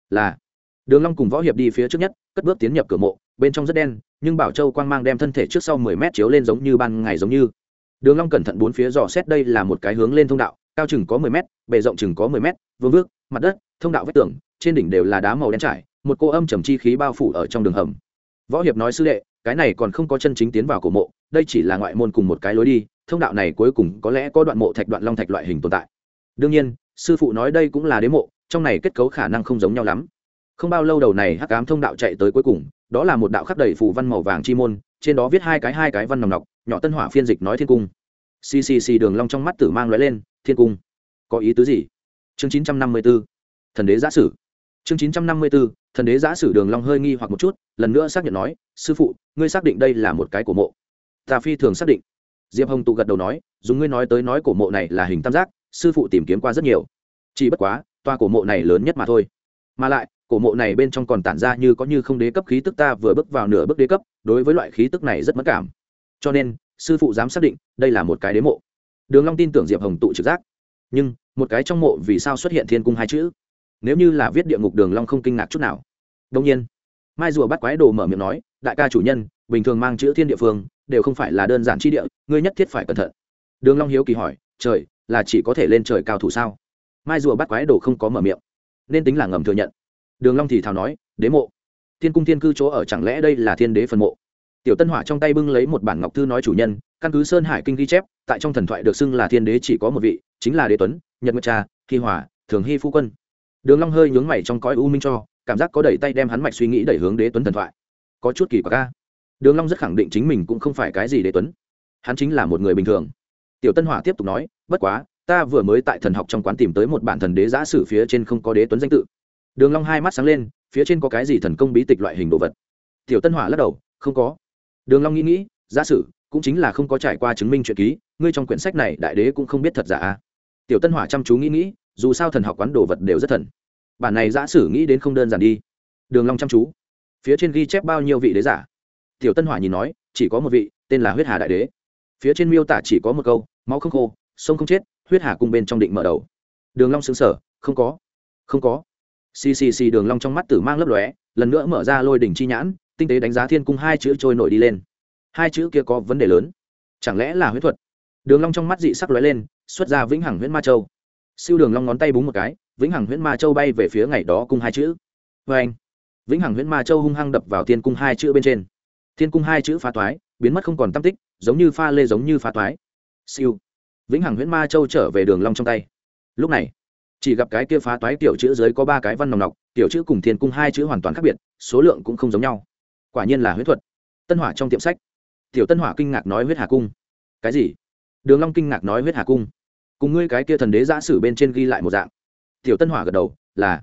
là đường long cùng võ hiệp đi phía trước nhất, cất bước tiến nhập cửa mộ, bên trong rất đen, nhưng bảo châu quang mang đem thân thể trước sau mười mét chiếu lên giống như ban ngày giống như. Đường long cẩn thận bốn phía dò xét, đây là một cái hướng lên thông đạo, cao chừng có mười mét, bề rộng chừng có mười mét, vương vước, mặt đất, thông đạo vách tường, trên đỉnh đều là đá màu đen trải, một cô âm trầm chi khí bao phủ ở trong đường hầm võ hiệp nói sư đệ, cái này còn không có chân chính tiến vào cổ mộ, đây chỉ là ngoại môn cùng một cái lối đi, thông đạo này cuối cùng có lẽ có đoạn mộ thạch, đoạn long thạch loại hình tồn tại. Đương nhiên, sư phụ nói đây cũng là đế mộ, trong này kết cấu khả năng không giống nhau lắm. Không bao lâu đầu này hắc ám thông đạo chạy tới cuối cùng, đó là một đạo khắc đầy phù văn màu vàng chi môn, trên đó viết hai cái hai cái văn nòng nọc, nhỏ tân hỏa phiên dịch nói thiên cung. Ccc đường long trong mắt tử mang lóe lên, thiên cung. Có ý tứ gì? Chương 954 thần đế giả sử. Chương 954 thần đế giả sử đường long hơi nghi hoặc một chút lần nữa xác nhận nói, sư phụ, ngươi xác định đây là một cái cổ mộ. Ta phi thường xác định. Diệp hồng tụ gật đầu nói, dùng ngươi nói tới nói cổ mộ này là hình tam giác, sư phụ tìm kiếm qua rất nhiều. Chỉ bất quá toa cổ mộ này lớn nhất mà thôi. Mà lại, cổ mộ này bên trong còn tản ra như có như không đế cấp khí tức ta vừa bước vào nửa bước đế cấp, đối với loại khí tức này rất mất cảm. Cho nên, sư phụ dám xác định, đây là một cái đế mộ. Đường long tin tưởng diệp hồng tụ trực giác. Nhưng, một cái trong mộ vì sao xuất hiện thiên cung hai chữ? Nếu như là viết địa ngục đường long không kinh ngạc chút nào. Đông nhiên mai rùa bắt quái đồ mở miệng nói, đại ca chủ nhân, bình thường mang chữ thiên địa phương, đều không phải là đơn giản chi địa, ngươi nhất thiết phải cẩn thận. Đường long hiếu kỳ hỏi, trời, là chỉ có thể lên trời cao thủ sao? Mai rùa bắt quái đồ không có mở miệng, nên tính là ngầm thừa nhận. Đường long thì thào nói, đế mộ, thiên cung thiên cư chỗ ở chẳng lẽ đây là thiên đế phần mộ? Tiểu tân hỏa trong tay bưng lấy một bản ngọc thư nói chủ nhân, căn cứ sơn hải kinh ghi chép, tại trong thần thoại được xưng là thiên đế chỉ có một vị, chính là đế tuấn, nhật nguyệt cha Kỳ hỏa, thường hy phu quân. Đường long hơi nhướng mày trong cõi u minh cho cảm giác có đẩy tay đem hắn mạch suy nghĩ đẩy hướng đế tuấn thần thoại. Có chút kỳ quặc ca đường long rất khẳng định chính mình cũng không phải cái gì đế tuấn. Hắn chính là một người bình thường. Tiểu tân hỏa tiếp tục nói, bất quá, ta vừa mới tại thần học trong quán tìm tới một bản thần đế giả sử phía trên không có đế tuấn danh tự. Đường long hai mắt sáng lên, phía trên có cái gì thần công bí tịch loại hình đồ vật? Tiểu tân hỏa lắc đầu, không có. Đường long nghĩ nghĩ giả sử, cũng chính là không có trải qua chứng minh chuyện ký, ngươi trong quyển sách này đại đế cũng không biết thật giả tiểu tân hỏa chăm chú nghĩ nghĩ, dù sao thần học quán đồ vật đều rất thần bản này giả sử nghĩ đến không đơn giản đi. Đường long chăm chú. Phía trên ghi chép bao nhiêu vị đế giả? Tiểu tân hỏa nhìn nói, chỉ có một vị, tên là huyết hà đại đế. Phía trên miêu tả chỉ có một câu, máu không khô, sông không chết, huyết hà cung bên trong định mở đầu. Đường long sững sờ, không có không có. Ccc đường long trong mắt tử mang lấp lóe, lần nữa mở ra lôi đỉnh chi nhãn, tinh tế đánh giá thiên cung hai chữ trôi nổi đi lên. Hai chữ kia có vấn đề lớn. Chẳng lẽ là huyết thuật? Đường long trong mắt dị sắc lóe lên, xuất ra vĩnh hằng huyết ma châu. Siêu đường long ngón tay búng một cái vĩnh hằng huyễn ma châu bay về phía ngày đó cung hai chữ. Vê anh, vĩnh hằng huyễn ma châu hung hăng đập vào thiên cung hai chữ bên trên. Thiên cung hai chữ phá toái, biến mất không còn tam tích, giống như pha lê giống như phá toái. Siêu. Vĩnh hằng huyễn ma châu trở về đường long trong tay. Lúc này, chỉ gặp cái kia phá toái tiểu chữ dưới có ba cái văn nòng nọc, tiểu chữ cùng thiên cung hai chữ hoàn toàn khác biệt, số lượng cũng không giống nhau. Quả nhiên là huyết thuật. Tân hỏa trong tiệm sách. Tiểu tân hỏa kinh ngạc nói huyết hà cung. Cái gì? Đường long kinh ngạc nói huyết hà cung. Cùng ngươi cái kia thần đế giả sử bên trên ghi lại một dạng tiểu tân hỏa gật đầu, là,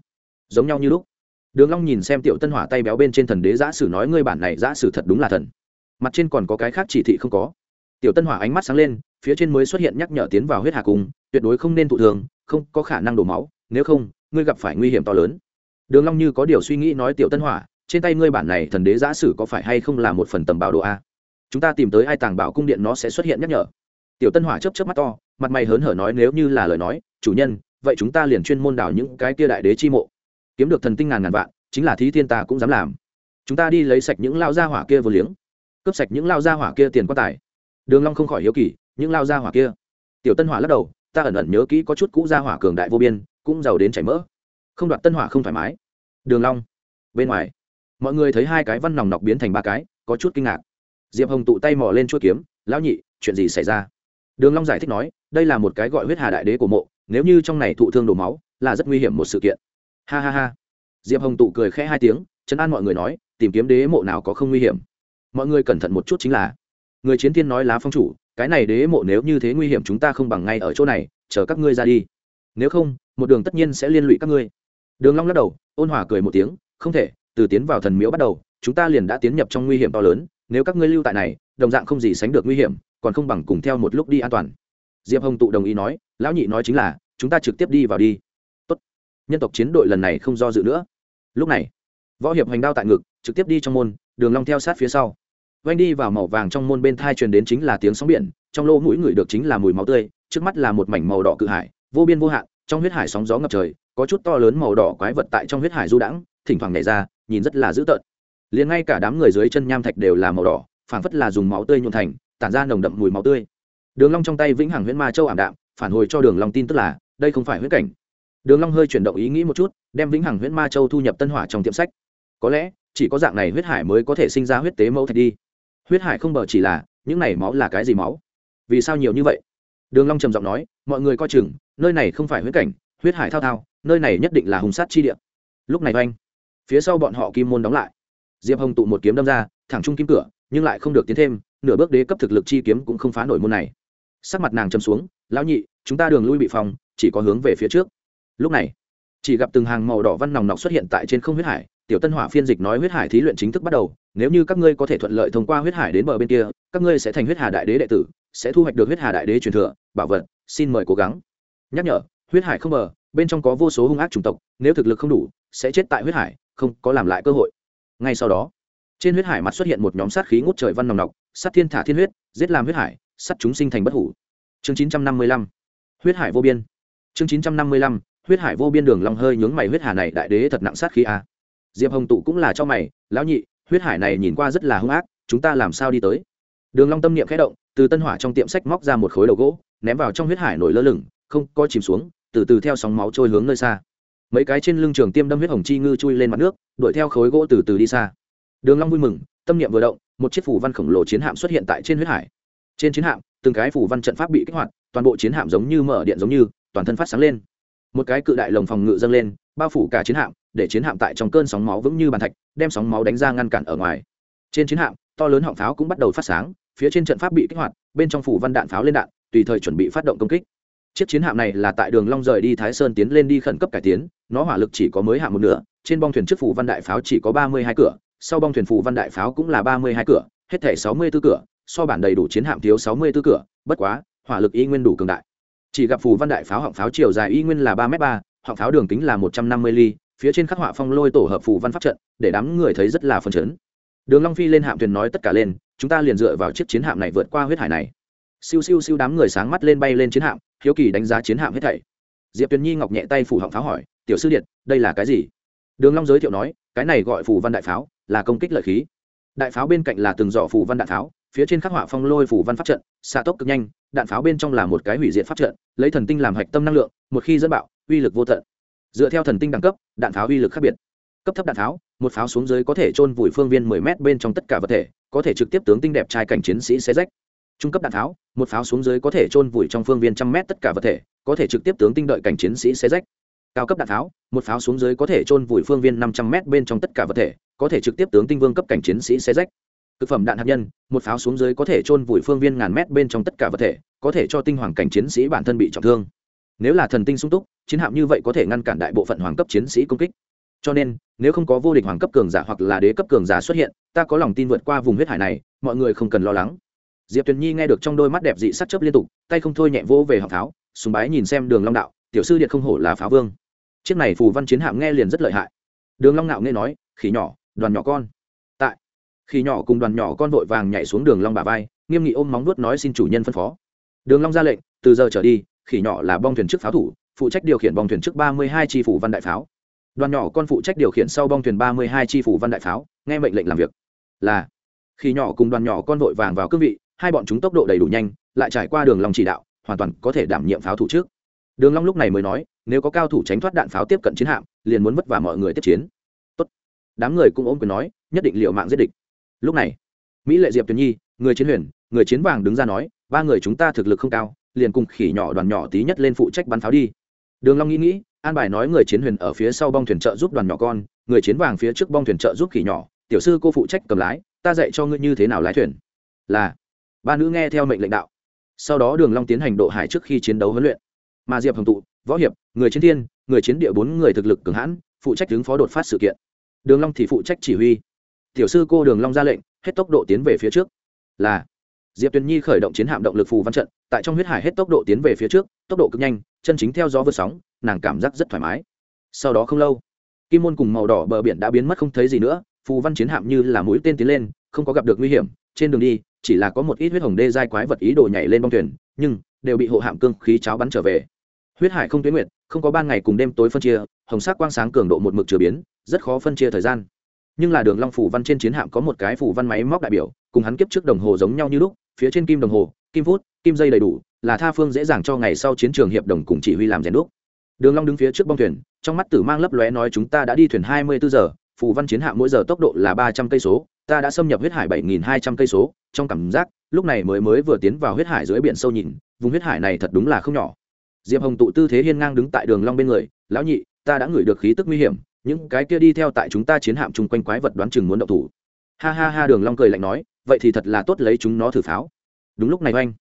giống nhau như lúc. Đường long nhìn xem tiểu tân hỏa tay béo bên trên thần đế giả sử nói ngươi bản này giả sử thật đúng là thần. Mặt trên còn có cái khác chỉ thị không có. Tiểu tân hỏa ánh mắt sáng lên, phía trên mới xuất hiện nhắc nhở tiến vào huyết hà cung, tuyệt đối không nên thụ thường, không có khả năng đổ máu, nếu không, ngươi gặp phải nguy hiểm to lớn. Đường long như có điều suy nghĩ nói tiểu tân hỏa, trên tay ngươi bản này thần đế giả sử có phải hay không là một phần tầm bảo đồ a? Chúng ta tìm tới ai tàng bảo cung điện nó sẽ xuất hiện nhắc nhở. Tiểu tân hỏa chớp chớp mắt to, mặt mày hớn hở nói nếu như là lời nói, chủ nhân vậy chúng ta liền chuyên môn đảo những cái kia đại đế chi mộ. Kiếm được thần tinh ngàn ngàn vạn, chính là thí thiên ta cũng dám làm. Chúng ta đi lấy sạch những lao gia hỏa kia vừa liếng. Cướp sạch những lao gia hỏa kia tiền quan tài. Đường long không khỏi hiếu kỳ, những lao gia hỏa kia. Tiểu tân hỏa lắc đầu, ta ẩn ẩn nhớ kỹ có chút cũ gia hỏa cường đại vô biên, cũng giàu đến chảy mỡ. Không đoạt tân hỏa không thoải mái. Đường long, bên ngoài, mọi người thấy hai cái văn nòng nọc biến thành ba cái, có chút kinh ngạc. Diệp hồng tụ tay mò lên chuôi kiếm, lão nhị, chuyện gì xảy ra? Đường long giải thích nói, đây là một cái gọi huyết hà đại đế của mộ nếu như trong này thụ thương đổ máu, là rất nguy hiểm một sự kiện. Ha ha ha. Diệp hồng tụ cười khẽ hai tiếng, chấn an mọi người nói, tìm kiếm đế mộ nào có không nguy hiểm. Mọi người cẩn thận một chút chính là, người chiến thiên nói lá phong chủ, cái này đế mộ nếu như thế nguy hiểm chúng ta không bằng ngay ở chỗ này, chờ các ngươi ra đi. Nếu không, một đường tất nhiên sẽ liên lụy các ngươi. Đường long lắc đầu, ôn hòa cười một tiếng, không thể, từ tiến vào thần miếu bắt đầu, chúng ta liền đã tiến nhập trong nguy hiểm to lớn, nếu các ngươi lưu tại này, đồng dạng không gì sánh được nguy hiểm, còn không bằng cùng theo một lúc đi an toàn diệp hồng tụ đồng ý nói, lão nhị nói chính là, chúng ta trực tiếp đi vào đi. Tốt. nhân tộc chiến đội lần này không do dự nữa. Lúc này, võ hiệp hành đao tại ngực, trực tiếp đi trong môn, đường long theo sát phía sau. Vanh đi vào màu vàng trong môn bên thai truyền đến chính là tiếng sóng biển, trong lỗ mũi người được chính là mùi máu tươi, trước mắt là một mảnh màu đỏ cự hải, vô biên vô hạn, trong huyết hải sóng gió ngập trời, có chút to lớn màu đỏ quái vật tại trong huyết hải du đãng, thỉnh thoảng nhảy ra, nhìn rất là dữ tợn. Liền ngay cả đám người dưới chân nham thạch đều là màu đỏ, phảng phất là dùng máu tươi nhuộn thành, tản ra nồng đậm mùi máu tươi đường long trong tay vĩnh hằng huyễn ma châu ảm đạm, phản hồi cho đường long tin tức là, đây không phải huyễn cảnh. Đường long hơi chuyển động ý nghĩ một chút, đem vĩnh hằng huyễn ma châu thu nhập tân hỏa trong tiệm sách. Có lẽ, chỉ có dạng này huyết hải mới có thể sinh ra huyết tế mẫu thạch đi. Huyết hải không bờ chỉ là, những này máu là cái gì máu? Vì sao nhiều như vậy? Đường long trầm giọng nói, mọi người coi chừng, nơi này không phải huyết cảnh, huyết hải thao thao, nơi này nhất định là hùng sát chi địa. Lúc này oanh, phía sau bọn họ kim môn đóng lại. Diệp hồng tụ một kiếm đâm ra, thẳng trung kim cửa, nhưng lại không được tiến thêm, nửa bước đế cấp thực lực chi kiếm cũng không phá nổi môn này sắc mặt nàng châm xuống, lão nhị, chúng ta đường lui bị phòng chỉ có hướng về phía trước. Lúc này, chỉ gặp từng hàng màu đỏ văn nòng nọc xuất hiện tại trên không huyết hải, tiểu tân hỏa phiên dịch nói huyết hải thí luyện chính thức bắt đầu, nếu như các ngươi có thể thuận lợi thông qua huyết hải đến bờ bên kia, các ngươi sẽ thành huyết hà đại đế đệ tử, sẽ thu hoạch được huyết hà đại đế truyền thừa, bảo vật, xin mời cố gắng. Nhắc nhở, huyết hải không bờ, bên trong có vô số hung ác chủng tộc, nếu thực lực không đủ, sẽ chết tại huyết hải, không có làm lại cơ hội. Ngay sau đó, trên huyết hải mặt xuất hiện một nhóm sát khí ngút trời văn nòng nọc, sát thiên thả thiên huyết, giết làm huyết hải sắt chúng sinh thành bất hủ. Chương chín trăm năm mươi lăm, huyết hải vô biên. Chương chín trăm năm mươi lăm, huyết hải vô biên đường long hơi nhướng mày huyết hà này đại đế thật nặng sát khí a à. diệp hồng tụ cũng là cho mày, lão nhị, huyết hải này nhìn qua rất là hung ác, chúng ta làm sao đi tới? Đường long tâm niệm khẽ động, từ tân hỏa trong tiệm sách móc ra một khối đầu gỗ, ném vào trong huyết hải nổi lơ lửng, không có chìm xuống, từ từ theo sóng máu trôi hướng nơi xa. Mấy cái trên lưng trường tiêm đâm huyết hồng chi ngư chui lên mặt nước, đuổi theo khối gỗ từ từ đi xa. Đường long vui mừng, tâm niệm vừa động, một chiếc phủ văn khổng lồ chiến hạm xuất hiện tại trên huyết hải trên chiến hạm, từng cái phủ văn trận pháp bị kích hoạt, toàn bộ chiến hạm giống như mở điện giống như, toàn thân phát sáng lên. Một cái cự đại lồng phòng ngự dâng lên, bao phủ cả chiến hạm, để chiến hạm tại trong cơn sóng máu vững như bàn thạch, đem sóng máu đánh ra ngăn cản ở ngoài. Trên chiến hạm, to lớn họng pháo cũng bắt đầu phát sáng, phía trên trận pháp bị kích hoạt, bên trong phủ văn đạn pháo lên đạn, tùy thời chuẩn bị phát động công kích. Chiếc chiến hạm này là tại đường long rời đi thái sơn tiến lên đi khẩn cấp cải tiến, nó hỏa lực chỉ có mới hạ một nửa, trên bong thuyền trước phủ văn đại pháo chỉ có ba mươi hai cửa, sau bong thuyền phủ văn đại pháo cũng là ba mươi hai cửa, hết thể sáu mươi 64 cửa so bản đầy đủ chiến hạm thiếu sáu mươi 64 cửa, bất quá, hỏa lực y nguyên đủ cường đại. Chỉ gặp phù văn đại pháo họng pháo chiều dài y nguyên là ba m ba, họng pháo đường kính là một trăm năm mươi ly, phía trên khắc họa phong lôi tổ hợp phù văn pháp trận, để đám người thấy rất là phấn chấn. Đường long phi lên hạm thuyền nói tất cả lên, chúng ta liền dựa vào chiếc chiến hạm này vượt qua huyết hải này. Siêu siêu siêu đám người sáng mắt lên bay lên chiến hạm, hiếu kỳ đánh giá chiến hạm hết thảy. Diệp tuyền nhi ngọc nhẹ tay phủ họng pháo hỏi, tiểu sư điện, đây là cái gì? Đường long giới thiệu nói, cái này gọi phù văn đại pháo, là công kích lợi khí. Đại pháo bên cạnh là từng giỏ phù văn đạn pháo phía trên khắc họa phong lôi phủ văn pháp trận, xạ tốc cực nhanh, đạn pháo bên trong là một cái hủy diệt pháp trận, lấy thần tinh làm hạch tâm năng lượng, một khi dẫn bạo, uy lực vô tận. Dựa theo thần tinh đẳng cấp, đạn pháo uy lực khác biệt. Cấp thấp đạn pháo, một pháo xuống dưới có thể trôn vùi phương viên 10 mét bên trong tất cả vật thể, có thể trực tiếp tướng tinh đẹp trai cảnh chiến sĩ xé rách. Trung cấp đạn pháo, một pháo xuống dưới có thể trôn vùi trong phương viên trăm mét tất cả vật thể, có thể trực tiếp tướng tinh đợi cảnh chiến sĩ xé rách. Cao cấp đạn pháo, một pháo xuống dưới có thể trôn vùi phương viên năm trăm mét bên trong tất cả vật thể, có thể trực tiếp tướng tinh vương cấp cảnh chiến sĩ xé rách thực phẩm đạn hạt nhân, một pháo xuống dưới có thể trôn vùi phương viên ngàn mét bên trong tất cả vật thể, có thể cho tinh hoàng cảnh chiến sĩ bản thân bị trọng thương. Nếu là thần tinh sung túc, chiến hạm như vậy có thể ngăn cản đại bộ phận hoàng cấp chiến sĩ công kích. Cho nên, nếu không có vô địch hoàng cấp cường giả hoặc là đế cấp cường giả xuất hiện, ta có lòng tin vượt qua vùng huyết hải này, mọi người không cần lo lắng. Diệp tuyền nhi nghe được trong đôi mắt đẹp dị sắc chấp liên tục, tay không thôi nhẹ vỗ về họng pháo, sùng bái nhìn xem đường long đạo, tiểu sư điện không hổ là pháo vương. Chiếc này phù văn chiến hạm nghe liền rất lợi hại. Đường long nạo nghe nói, khỉ nhỏ, đoàn nhỏ con khỉ nhỏ cùng đoàn nhỏ con vội vàng nhảy xuống đường long bả vai, nghiêm nghị ôm móng vuốt nói xin chủ nhân phân phó. Đường long ra lệnh, từ giờ trở đi, khỉ nhỏ là bong thuyền trước pháo thủ, phụ trách điều khiển bong thuyền trước ba mươi hai chi phủ văn đại pháo. Đoàn nhỏ con phụ trách điều khiển sau bong thuyền ba mươi hai chi phủ văn đại pháo, nghe mệnh lệnh làm việc. Là khi nhỏ cùng đoàn nhỏ con vội vàng vào cương vị, hai bọn chúng tốc độ đầy đủ nhanh, lại trải qua đường long chỉ đạo, hoàn toàn có thể đảm nhiệm pháo thủ trước. Đường long lúc này mới nói, nếu có cao thủ tránh thoát đạn pháo tiếp cận chiến hạm, liền muốn vất vả mọi người tiếp chiến. Tốt. Đám người cũng ôm quyền nói, nhất định liệu mạng giết địch lúc này, mỹ lệ diệp tuyền nhi, người chiến huyền, người chiến vàng đứng ra nói, ba người chúng ta thực lực không cao, liền cùng khỉ nhỏ đoàn nhỏ tí nhất lên phụ trách bắn pháo đi. Đường long nghĩ nghĩ, an bài nói người chiến huyền ở phía sau bong thuyền trợ giúp đoàn nhỏ con, người chiến vàng phía trước bong thuyền trợ giúp khỉ nhỏ, tiểu sư cô phụ trách cầm lái, ta dạy cho ngươi như thế nào lái thuyền. Là, ba nữ nghe theo mệnh lệnh đạo. Sau đó đường long tiến hành độ hải trước khi chiến đấu huấn luyện. Mà diệp hồng tụ, võ hiệp, người chiến thiên, người chiến địa bốn người thực lực cường hãn, phụ trách ứng phó đột phát sự kiện. Đường long thì phụ trách chỉ huy tiểu sư cô đường long ra lệnh, hết tốc độ tiến về phía trước. Là, diệp tuyền nhi khởi động chiến hạm động lực phù văn trận, tại trong huyết hải hết tốc độ tiến về phía trước, tốc độ cực nhanh, chân chính theo gió vượt sóng, nàng cảm giác rất thoải mái. Sau đó không lâu, kim môn cùng màu đỏ bờ biển đã biến mất không thấy gì nữa, phù văn chiến hạm như là mũi tên tiến lên, không có gặp được nguy hiểm, trên đường đi, chỉ là có một ít huyết hồng đê dai quái vật ý đồ nhảy lên bong thuyền, nhưng đều bị hộ hạm cương khí cháo bắn trở về. Huyết hải không tuyến nguyệt, không có ban ngày cùng đêm tối phân chia, hồng sắc quang sáng cường độ một mực chừa biến, rất khó phân chia thời gian nhưng là đường long phủ văn trên chiến hạm có một cái phủ văn máy móc đại biểu, cùng hắn kiếp trước đồng hồ giống nhau như lúc, phía trên kim đồng hồ, kim phút, kim dây đầy đủ, là tha phương dễ dàng cho ngày sau chiến trường hiệp đồng cùng chỉ huy làm rèn đúc. Đường long đứng phía trước bong thuyền, trong mắt tử mang lấp lóe nói chúng ta đã đi thuyền hai mươi bốn giờ, phủ văn chiến hạm mỗi giờ tốc độ là ba trăm cây số, ta đã xâm nhập huyết hải bảy nghìn hai trăm cây số, trong cảm giác, lúc này mới mới vừa tiến vào huyết hải dưới biển sâu nhìn, vùng huyết hải này thật đúng là không nhỏ. Diệp hồng tụ tư thế hiên ngang đứng tại đường long bên người, lão nhị, ta đã ngửi được khí tức nguy hiểm những cái kia đi theo tại chúng ta chiến hạm chung quanh quái vật đoán chừng muốn động thủ. Ha ha ha, đường long cười lạnh nói, vậy thì thật là tốt lấy chúng nó thử pháo. Đúng lúc này oanh,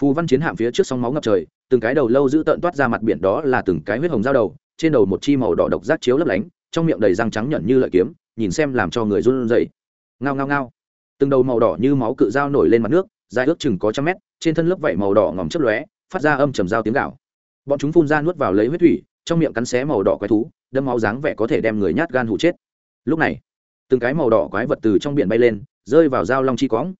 phù văn chiến hạm phía trước sóng máu ngập trời, từng cái đầu lâu giữ tợn toát ra mặt biển đó là từng cái huyết hồng dao đầu, trên đầu một chi màu đỏ độc giác chiếu lấp lánh, trong miệng đầy răng trắng nhẫn như lợi kiếm, nhìn xem làm cho người run rẩy. Ngao ngao ngao. Từng đầu màu đỏ như máu cự dao nổi lên mặt nước, dài ước chừng có trăm mét, trên thân lớp vảy màu đỏ ngòm chớp lóe, phát ra âm trầm dao tiếng gạo bọn chúng phun ra nuốt vào lấy huyết thủy, trong miệng cắn xé màu đỏ quái thú đâm máu dáng vẻ có thể đem người nhát gan hụ chết. Lúc này, từng cái màu đỏ quái vật từ trong biển bay lên, rơi vào dao long chi cóng.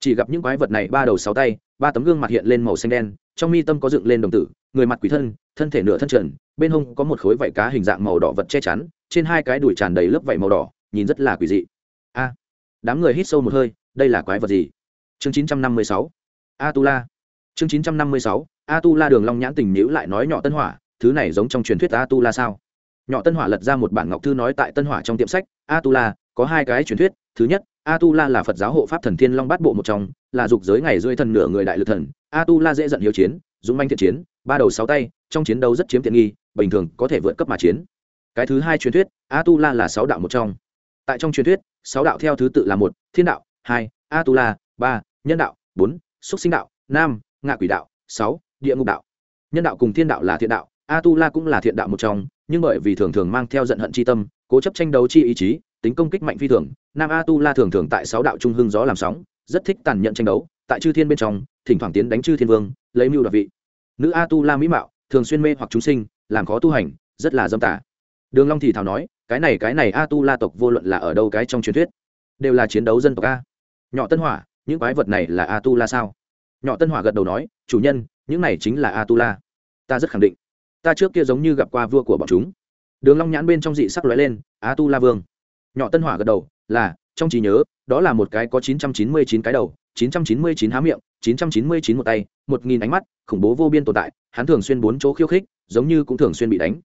chỉ gặp những quái vật này ba đầu sáu tay, ba tấm gương mặt hiện lên màu xanh đen, trong mi tâm có dựng lên đồng tử, người mặt quỷ thân thân thể nửa thân trần, bên hông có một khối vảy cá hình dạng màu đỏ vật che chắn, trên hai cái đùi tràn đầy lớp vảy màu đỏ, nhìn rất là quỷ dị. A, đám người hít sâu một hơi, đây là quái vật gì? Chương chín trăm năm mươi sáu a tu la chương chín trăm năm mươi sáu a tu la đường long nhãn tình nhữ lại nói nhỏ tân hỏa, thứ này giống trong truyền thuyết a tu la sao? Nhỏ tân hỏa lật ra một bản ngọc thư nói tại tân hỏa trong tiệm sách a tu la có hai cái truyền thuyết. Thứ nhất a tu la là phật giáo hộ pháp thần thiên long bát bộ một trong, là dục giới ngày rơi thần nửa người đại lực thần. A tu la dễ giận hiếu chiến, dũng manh thiện chiến, ba đầu sáu tay, trong chiến đấu rất chiếm tiện nghi, bình thường có thể vượt cấp mà chiến. Cái thứ hai truyền thuyết a tu la là sáu đạo một trong. Tại trong truyền thuyết, sáu đạo theo thứ tự là một, thiên đạo, hai a tu la ba, nhân đạo, bốn, xúc sinh đạo, năm, ngạ quỷ đạo, sáu, địa ngục đạo. Nhân đạo cùng thiên đạo là thiện đạo a tu la cũng là thiện đạo một trong nhưng bởi vì thường thường mang theo giận hận chi tâm, cố chấp tranh đấu chi ý chí, tính công kích mạnh phi thường, nam a tu la thường thường tại sáu đạo trung hưng gió làm sóng, rất thích tàn nhẫn tranh đấu, tại chư thiên bên trong, thỉnh thoảng tiến đánh chư thiên vương, lấy mưu đặc vị. Nữ a tu la mỹ mạo, thường xuyên mê hoặc chúng sinh, làm khó tu hành, rất là dâm tả đường long thì thào nói, cái này cái này a tu la tộc vô luận là ở đâu cái trong truyền thuyết, đều là chiến đấu dân tộc a. Nhỏ tân hỏa, những quái vật này là a tu la sao? Nhỏ tân hỏa gật đầu nói, chủ nhân, những này chính là a tu la ta rất khẳng định ta trước kia giống như gặp qua vua của bọn chúng. Đường long nhãn bên trong dị sắc lóe lên a tu la vương. Nhỏ tân hỏa gật đầu, là, trong trí nhớ, đó là một cái có 999 cái đầu 999 há miệng 999 một tay, một nghìn ánh mắt, khủng bố vô biên tồn tại, hắn thường xuyên bốn chỗ khiêu khích, giống như cũng thường xuyên bị đánh.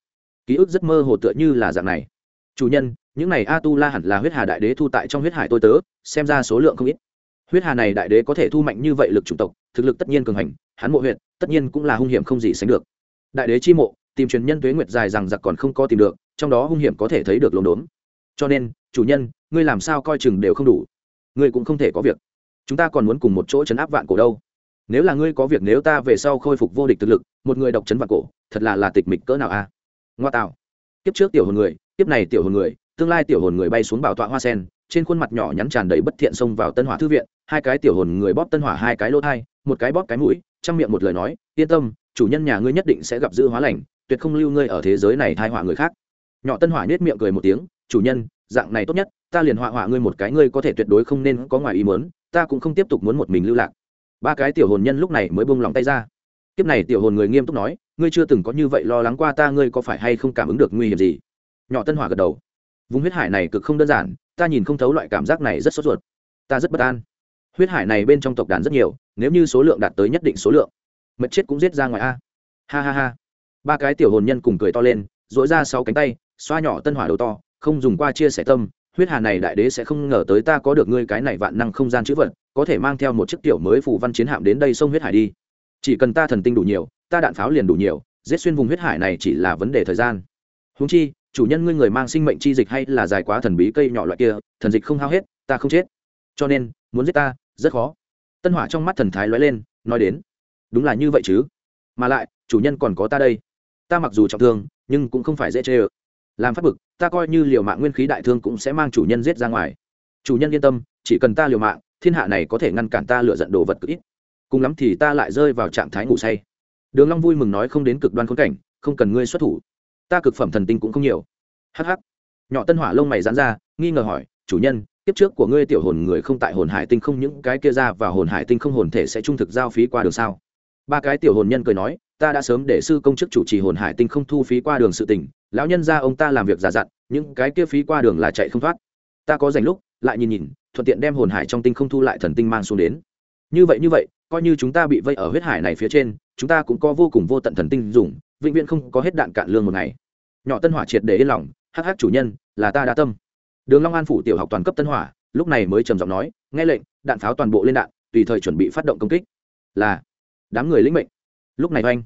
Ký ức rất mơ hồ tựa như là dạng này. Chủ nhân, những này a tu la hẳn là huyết hà đại đế thu tại trong huyết hải tôi tớ, xem ra số lượng không ít. Huyết hà này đại đế có thể thu mạnh như vậy lực chủng tộc, thực lực tất nhiên cường hành, hắn mộ huyện tất nhiên cũng là hung hiểm không gì sánh được đại đế chi mộ, tìm truyền nhân tuế nguyệt dài rằng giặc còn không có tìm được, trong đó hung hiểm có thể thấy được lồn đốn cho nên, chủ nhân, ngươi làm sao coi chừng đều không đủ. Ngươi cũng không thể có việc. Chúng ta còn muốn cùng một chỗ chấn áp vạn cổ đâu. Nếu là ngươi có việc nếu ta về sau khôi phục vô địch thực lực, một người độc chấn vạn cổ, thật là là tịch mịch cỡ nào a? Ngoa tạo. Kiếp trước tiểu hồn người, kiếp này tiểu hồn người, tương lai tiểu hồn người bay xuống bảo tọa hoa sen, trên khuôn mặt nhỏ nhắn tràn đầy bất thiện xông vào tân hỏa thư viện, hai cái tiểu hồn người bóp tân hỏa hai cái lỗ thai, một cái bóp cái mũi trong miệng một lời nói, yên tâm chủ nhân nhà ngươi nhất định sẽ gặp dư hóa lành, tuyệt không lưu ngươi ở thế giới này thai họa người khác. Nhỏ tân hỏa nết miệng cười một tiếng, chủ nhân, dạng này tốt nhất, ta liền họa họa ngươi một cái, ngươi có thể tuyệt đối không nên có ngoài ý muốn, ta cũng không tiếp tục muốn một mình lưu lạc. Ba cái tiểu hồn nhân lúc này mới buông lòng tay ra. Kiếp này tiểu hồn người nghiêm túc nói, ngươi chưa từng có như vậy lo lắng qua ta, ngươi có phải hay không cảm ứng được nguy hiểm gì? Nhỏ tân hỏa gật đầu. Vùng huyết hải này cực không đơn giản, ta nhìn không thấu loại cảm giác này rất sốt ruột. Ta rất bất an. Huyết hải này bên trong tộc đàn rất nhiều, nếu như số lượng đạt tới nhất định số lượng mệt chết cũng giết ra ngoài a. Ha ha ha. Ba cái tiểu hồn nhân cùng cười to lên dỗi ra sáu cánh tay, xoa nhỏ tân hỏa đầu to, không dùng qua chia sẻ tâm, huyết hà này đại đế sẽ không ngờ tới ta có được ngươi cái này vạn năng không gian chữ vật, có thể mang theo một chiếc tiểu mới phù văn chiến hạm đến đây sông huyết hải đi. Chỉ cần ta thần tinh đủ nhiều, ta đạn pháo liền đủ nhiều, giết xuyên vùng huyết hải này chỉ là vấn đề thời gian. Húng chi, chủ nhân ngươi người mang sinh mệnh chi dịch hay là dài quá thần bí cây nhỏ loại kia, thần dịch không hao hết, ta không chết. Cho nên, muốn giết ta, rất khó. Tân hỏa trong mắt thần thái lóe lên, nói đến đúng là như vậy chứ? Mà lại, chủ nhân còn có ta đây. Ta mặc dù trọng thương, nhưng cũng không phải dễ chê ơ. Làm phát bực, ta coi như liều mạng nguyên khí đại thương cũng sẽ mang chủ nhân giết ra ngoài. Chủ nhân yên tâm, chỉ cần ta liều mạng, thiên hạ này có thể ngăn cản ta lựa giận đồ vật cực ít. Cùng lắm thì ta lại rơi vào trạng thái ngủ say. Đường long vui mừng nói không đến cực đoan khốn cảnh, không cần ngươi xuất thủ. Ta cực phẩm thần tinh cũng không nhiều. Hắc hắc. Nhỏ tân hỏa lông mày giãn ra, nghi ngờ hỏi, chủ nhân, kiếp trước của ngươi tiểu hồn người không tại hồn hải tinh không, những cái kia ra và hồn hải tinh không hồn thể sẽ trung thực giao phí qua đường sao? Ba cái tiểu hồn nhân cười nói ta đã sớm để sư công chức chủ trì hồn hải tinh không thu phí qua đường sự tỉnh, lão nhân ra ông ta làm việc giả dặn những cái kia phí qua đường là chạy không thoát. Ta có dành lúc lại nhìn nhìn thuận tiện đem hồn hải trong tinh không thu lại thần tinh mang xuống đến. Như vậy như vậy coi như chúng ta bị vây ở huyết hải này phía trên chúng ta cũng có vô cùng vô tận thần tinh dùng vĩnh viễn không có hết đạn cạn lương một ngày. Nhỏ tân hỏa triệt để yên lòng hắc hắc chủ nhân là ta đã tâm. Đường long an phủ tiểu học toàn cấp tân hỏa lúc này mới trầm giọng nói nghe lệnh đạn pháo toàn bộ lên đạn tùy thời chuẩn bị phát động công kích. Là đám người lĩnh mệnh. Lúc này oanh,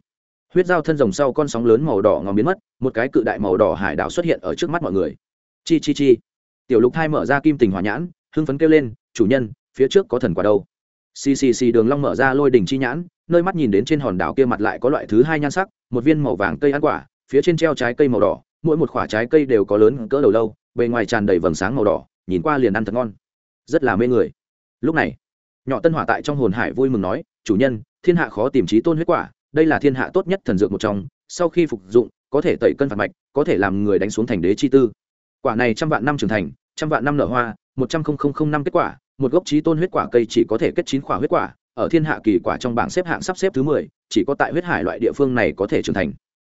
huyết dao thân rồng sau con sóng lớn màu đỏ ngòm biến mất, một cái cự đại màu đỏ hải đảo xuất hiện ở trước mắt mọi người. Chi chi chi. Tiểu lục thai mở ra kim tình hỏa nhãn, hưng phấn kêu lên, chủ nhân, phía trước có thần quả đâu? Xì xì xì đường long mở ra lôi đỉnh chi nhãn, nơi mắt nhìn đến trên hòn đảo kia mặt lại có loại thứ hai nhan sắc, một viên màu vàng cây ăn quả, phía trên treo trái cây màu đỏ, mỗi một quả trái cây đều có lớn cỡ đầu lâu, bề ngoài tràn đầy vầng sáng màu đỏ, nhìn qua liền ăn thật ngon. Rất là mê người. Lúc này, nhỏ tân hỏa tại trong hồn hải vui mừng nói, chủ nhân thiên hạ khó tìm trí tôn huyết quả, đây là thiên hạ tốt nhất thần dược một trong, sau khi phục dụng, có thể tẩy cân phạt mạch, có thể làm người đánh xuống thành đế chi tư. Quả này trăm vạn năm trưởng thành, trăm vạn năm nở hoa, một trăm linh năm kết quả, một gốc trí tôn huyết quả cây chỉ có thể kết chín quả huyết quả, ở thiên hạ kỳ quả trong bảng xếp hạng sắp xếp thứ mười, chỉ có tại huyết hải loại địa phương này có thể trưởng thành.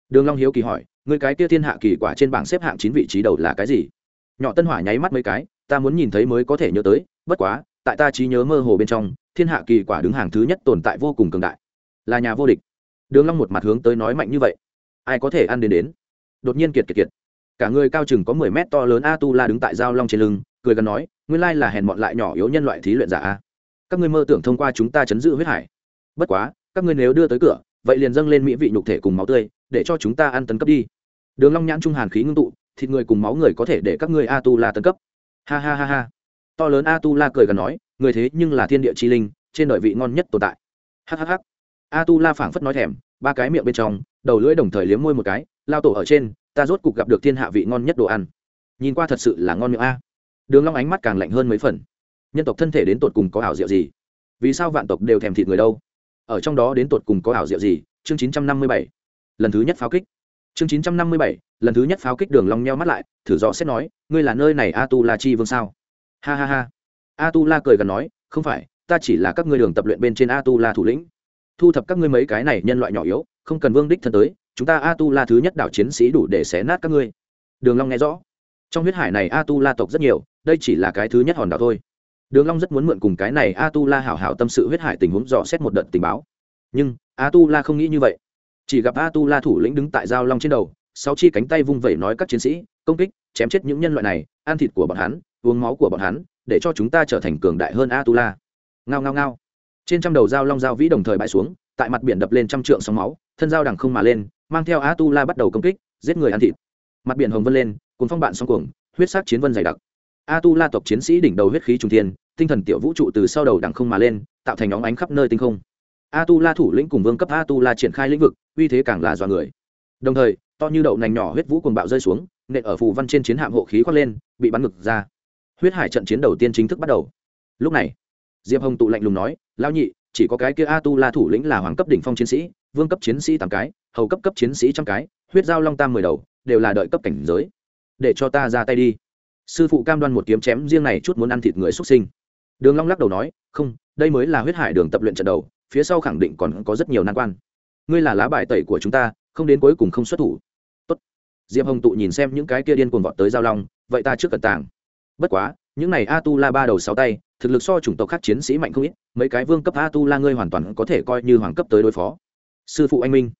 Đường long hiếu kỳ hỏi người cái kia thiên hạ kỳ quả trên bảng xếp hạng chín vị trí đầu là cái gì? Nhỏ tân hỏa nháy mắt mấy cái, ta muốn nhìn thấy mới có thể nhớ tới, bất quá tại ta trí nhớ mơ hồ bên trong, thiên hạ kỳ quả đứng hàng thứ nhất tồn tại vô cùng cường đại. Là nhà vô địch. Đường long một mặt hướng tới nói mạnh như vậy. Ai có thể ăn đến đến? Đột nhiên kiệt kiệt kiệt. Cả người cao chừng có mười mét to lớn a tu la đứng tại giao long trên lưng, cười gần nói, nguyên lai là hèn mọn lại nhỏ yếu nhân loại thí luyện giả a. Các ngươi mơ tưởng thông qua chúng ta chấn giữ huyết hải. Bất quá, các ngươi nếu đưa tới cửa, vậy liền dâng lên mỹ vị nhục thể cùng máu tươi, để cho chúng ta ăn tấn cấp đi. Đường long nhãn trung hàn khí ngưng tụ, thịt người cùng máu người có thể để các ngươi a tu la tấn cấp. Ha ha ha ha to lớn a tu la cười gần nói, người thế nhưng là thiên địa chi linh, trên đời vị ngon nhất tồn tại. Hhh a tu la phảng phất nói thèm, ba cái miệng bên trong, đầu lưỡi đồng thời liếm môi một cái, lao tổ ở trên, ta rốt cục gặp được thiên hạ vị ngon nhất đồ ăn. Nhìn qua thật sự là ngon miệng a. Đường long ánh mắt càng lạnh hơn mấy phần. Nhân tộc thân thể đến tột cùng có ảo diệu gì? Vì sao vạn tộc đều thèm thịt người đâu? Ở trong đó đến tột cùng có ảo diệu gì? Chương 957 lần thứ nhất pháo kích. Chương 957 lần thứ nhất pháo kích đường long nheo mắt lại, thử dò xét nói, ngươi là nơi này a tu la chi vương sao? Ha ha ha. A tu la cười gần nói, không phải, ta chỉ là các ngươi đường tập luyện bên trên a tu la thủ lĩnh. Thu thập các ngươi mấy cái này nhân loại nhỏ yếu, không cần vương đích thân tới, chúng ta a tu la thứ nhất đảo chiến sĩ đủ để xé nát các ngươi. Đường long nghe rõ. Trong huyết hải này a tu la tộc rất nhiều, đây chỉ là cái thứ nhất hòn đảo thôi. Đường long rất muốn mượn cùng cái này a tu la hảo hảo tâm sự huyết hải tình huống dò xét một đợt tình báo. Nhưng a tu la không nghĩ như vậy. Chỉ gặp a tu la thủ lĩnh đứng tại giao long trên đầu, sáu chi cánh tay vung vẩy nói các chiến sĩ, công kích, chém chết những nhân loại này, ăn thịt của bọn hắn uống máu của bọn hắn, để cho chúng ta trở thành cường đại hơn a tu la ngao ngao ngao. Trên trăm đầu dao long dao vĩ đồng thời bãi xuống, tại mặt biển đập lên trăm trượng sóng máu, thân dao đằng không mà lên, mang theo a tu la bắt đầu công kích, giết người ăn thịt. Mặt biển hồng vân lên, cuốn phong bạn sóng cuồng, huyết sắc chiến vân dày đặc. A tu la tộc chiến sĩ đỉnh đầu huyết khí trung thiên, tinh thần tiểu vũ trụ từ sau đầu đằng không mà lên, tạo thành nhóm ánh khắp nơi tinh không. A tu la thủ lĩnh cùng vương cấp a tu la triển khai lĩnh vực, uy thế càng là dọa người. Đồng thời, to như đậu nành nhỏ huyết vũ cuồng bạo rơi xuống, nện ở phù văn trên chiến hạm hộ khí khoác lên, bị bắn ngực ra huyết hải trận chiến đầu tiên chính thức bắt đầu. Lúc này, diệp hồng tụ lạnh lùng nói lao nhị, chỉ có cái kia a tu la thủ lĩnh là hoàng cấp đỉnh phong chiến sĩ, vương cấp chiến sĩ tám cái, hầu cấp cấp chiến sĩ trăm cái, huyết giao long tam mười đầu, đều là đợi cấp cảnh giới. Để cho ta ra tay đi. Sư phụ cam đoan một kiếm chém riêng này chút muốn ăn thịt người xuất sinh. Đường long lắc đầu nói, không, đây mới là huyết hải đường tập luyện trận đầu, phía sau khẳng định còn có rất nhiều nan quan. Ngươi là lá bài tẩy của chúng ta, không đến cuối cùng không xuất thủ. Tốt. Diệp hồng tụ nhìn xem những cái kia điên cuồng vọt tới giao long, vậy ta trước cẩn tàng bất quá, những này a tu la ba đầu sáu tay, thực lực so chủng tộc khác chiến sĩ mạnh không ít, mấy cái vương cấp a tu la ngươi hoàn toàn có thể coi như hoàng cấp tới đối phó. Sư phụ anh minh.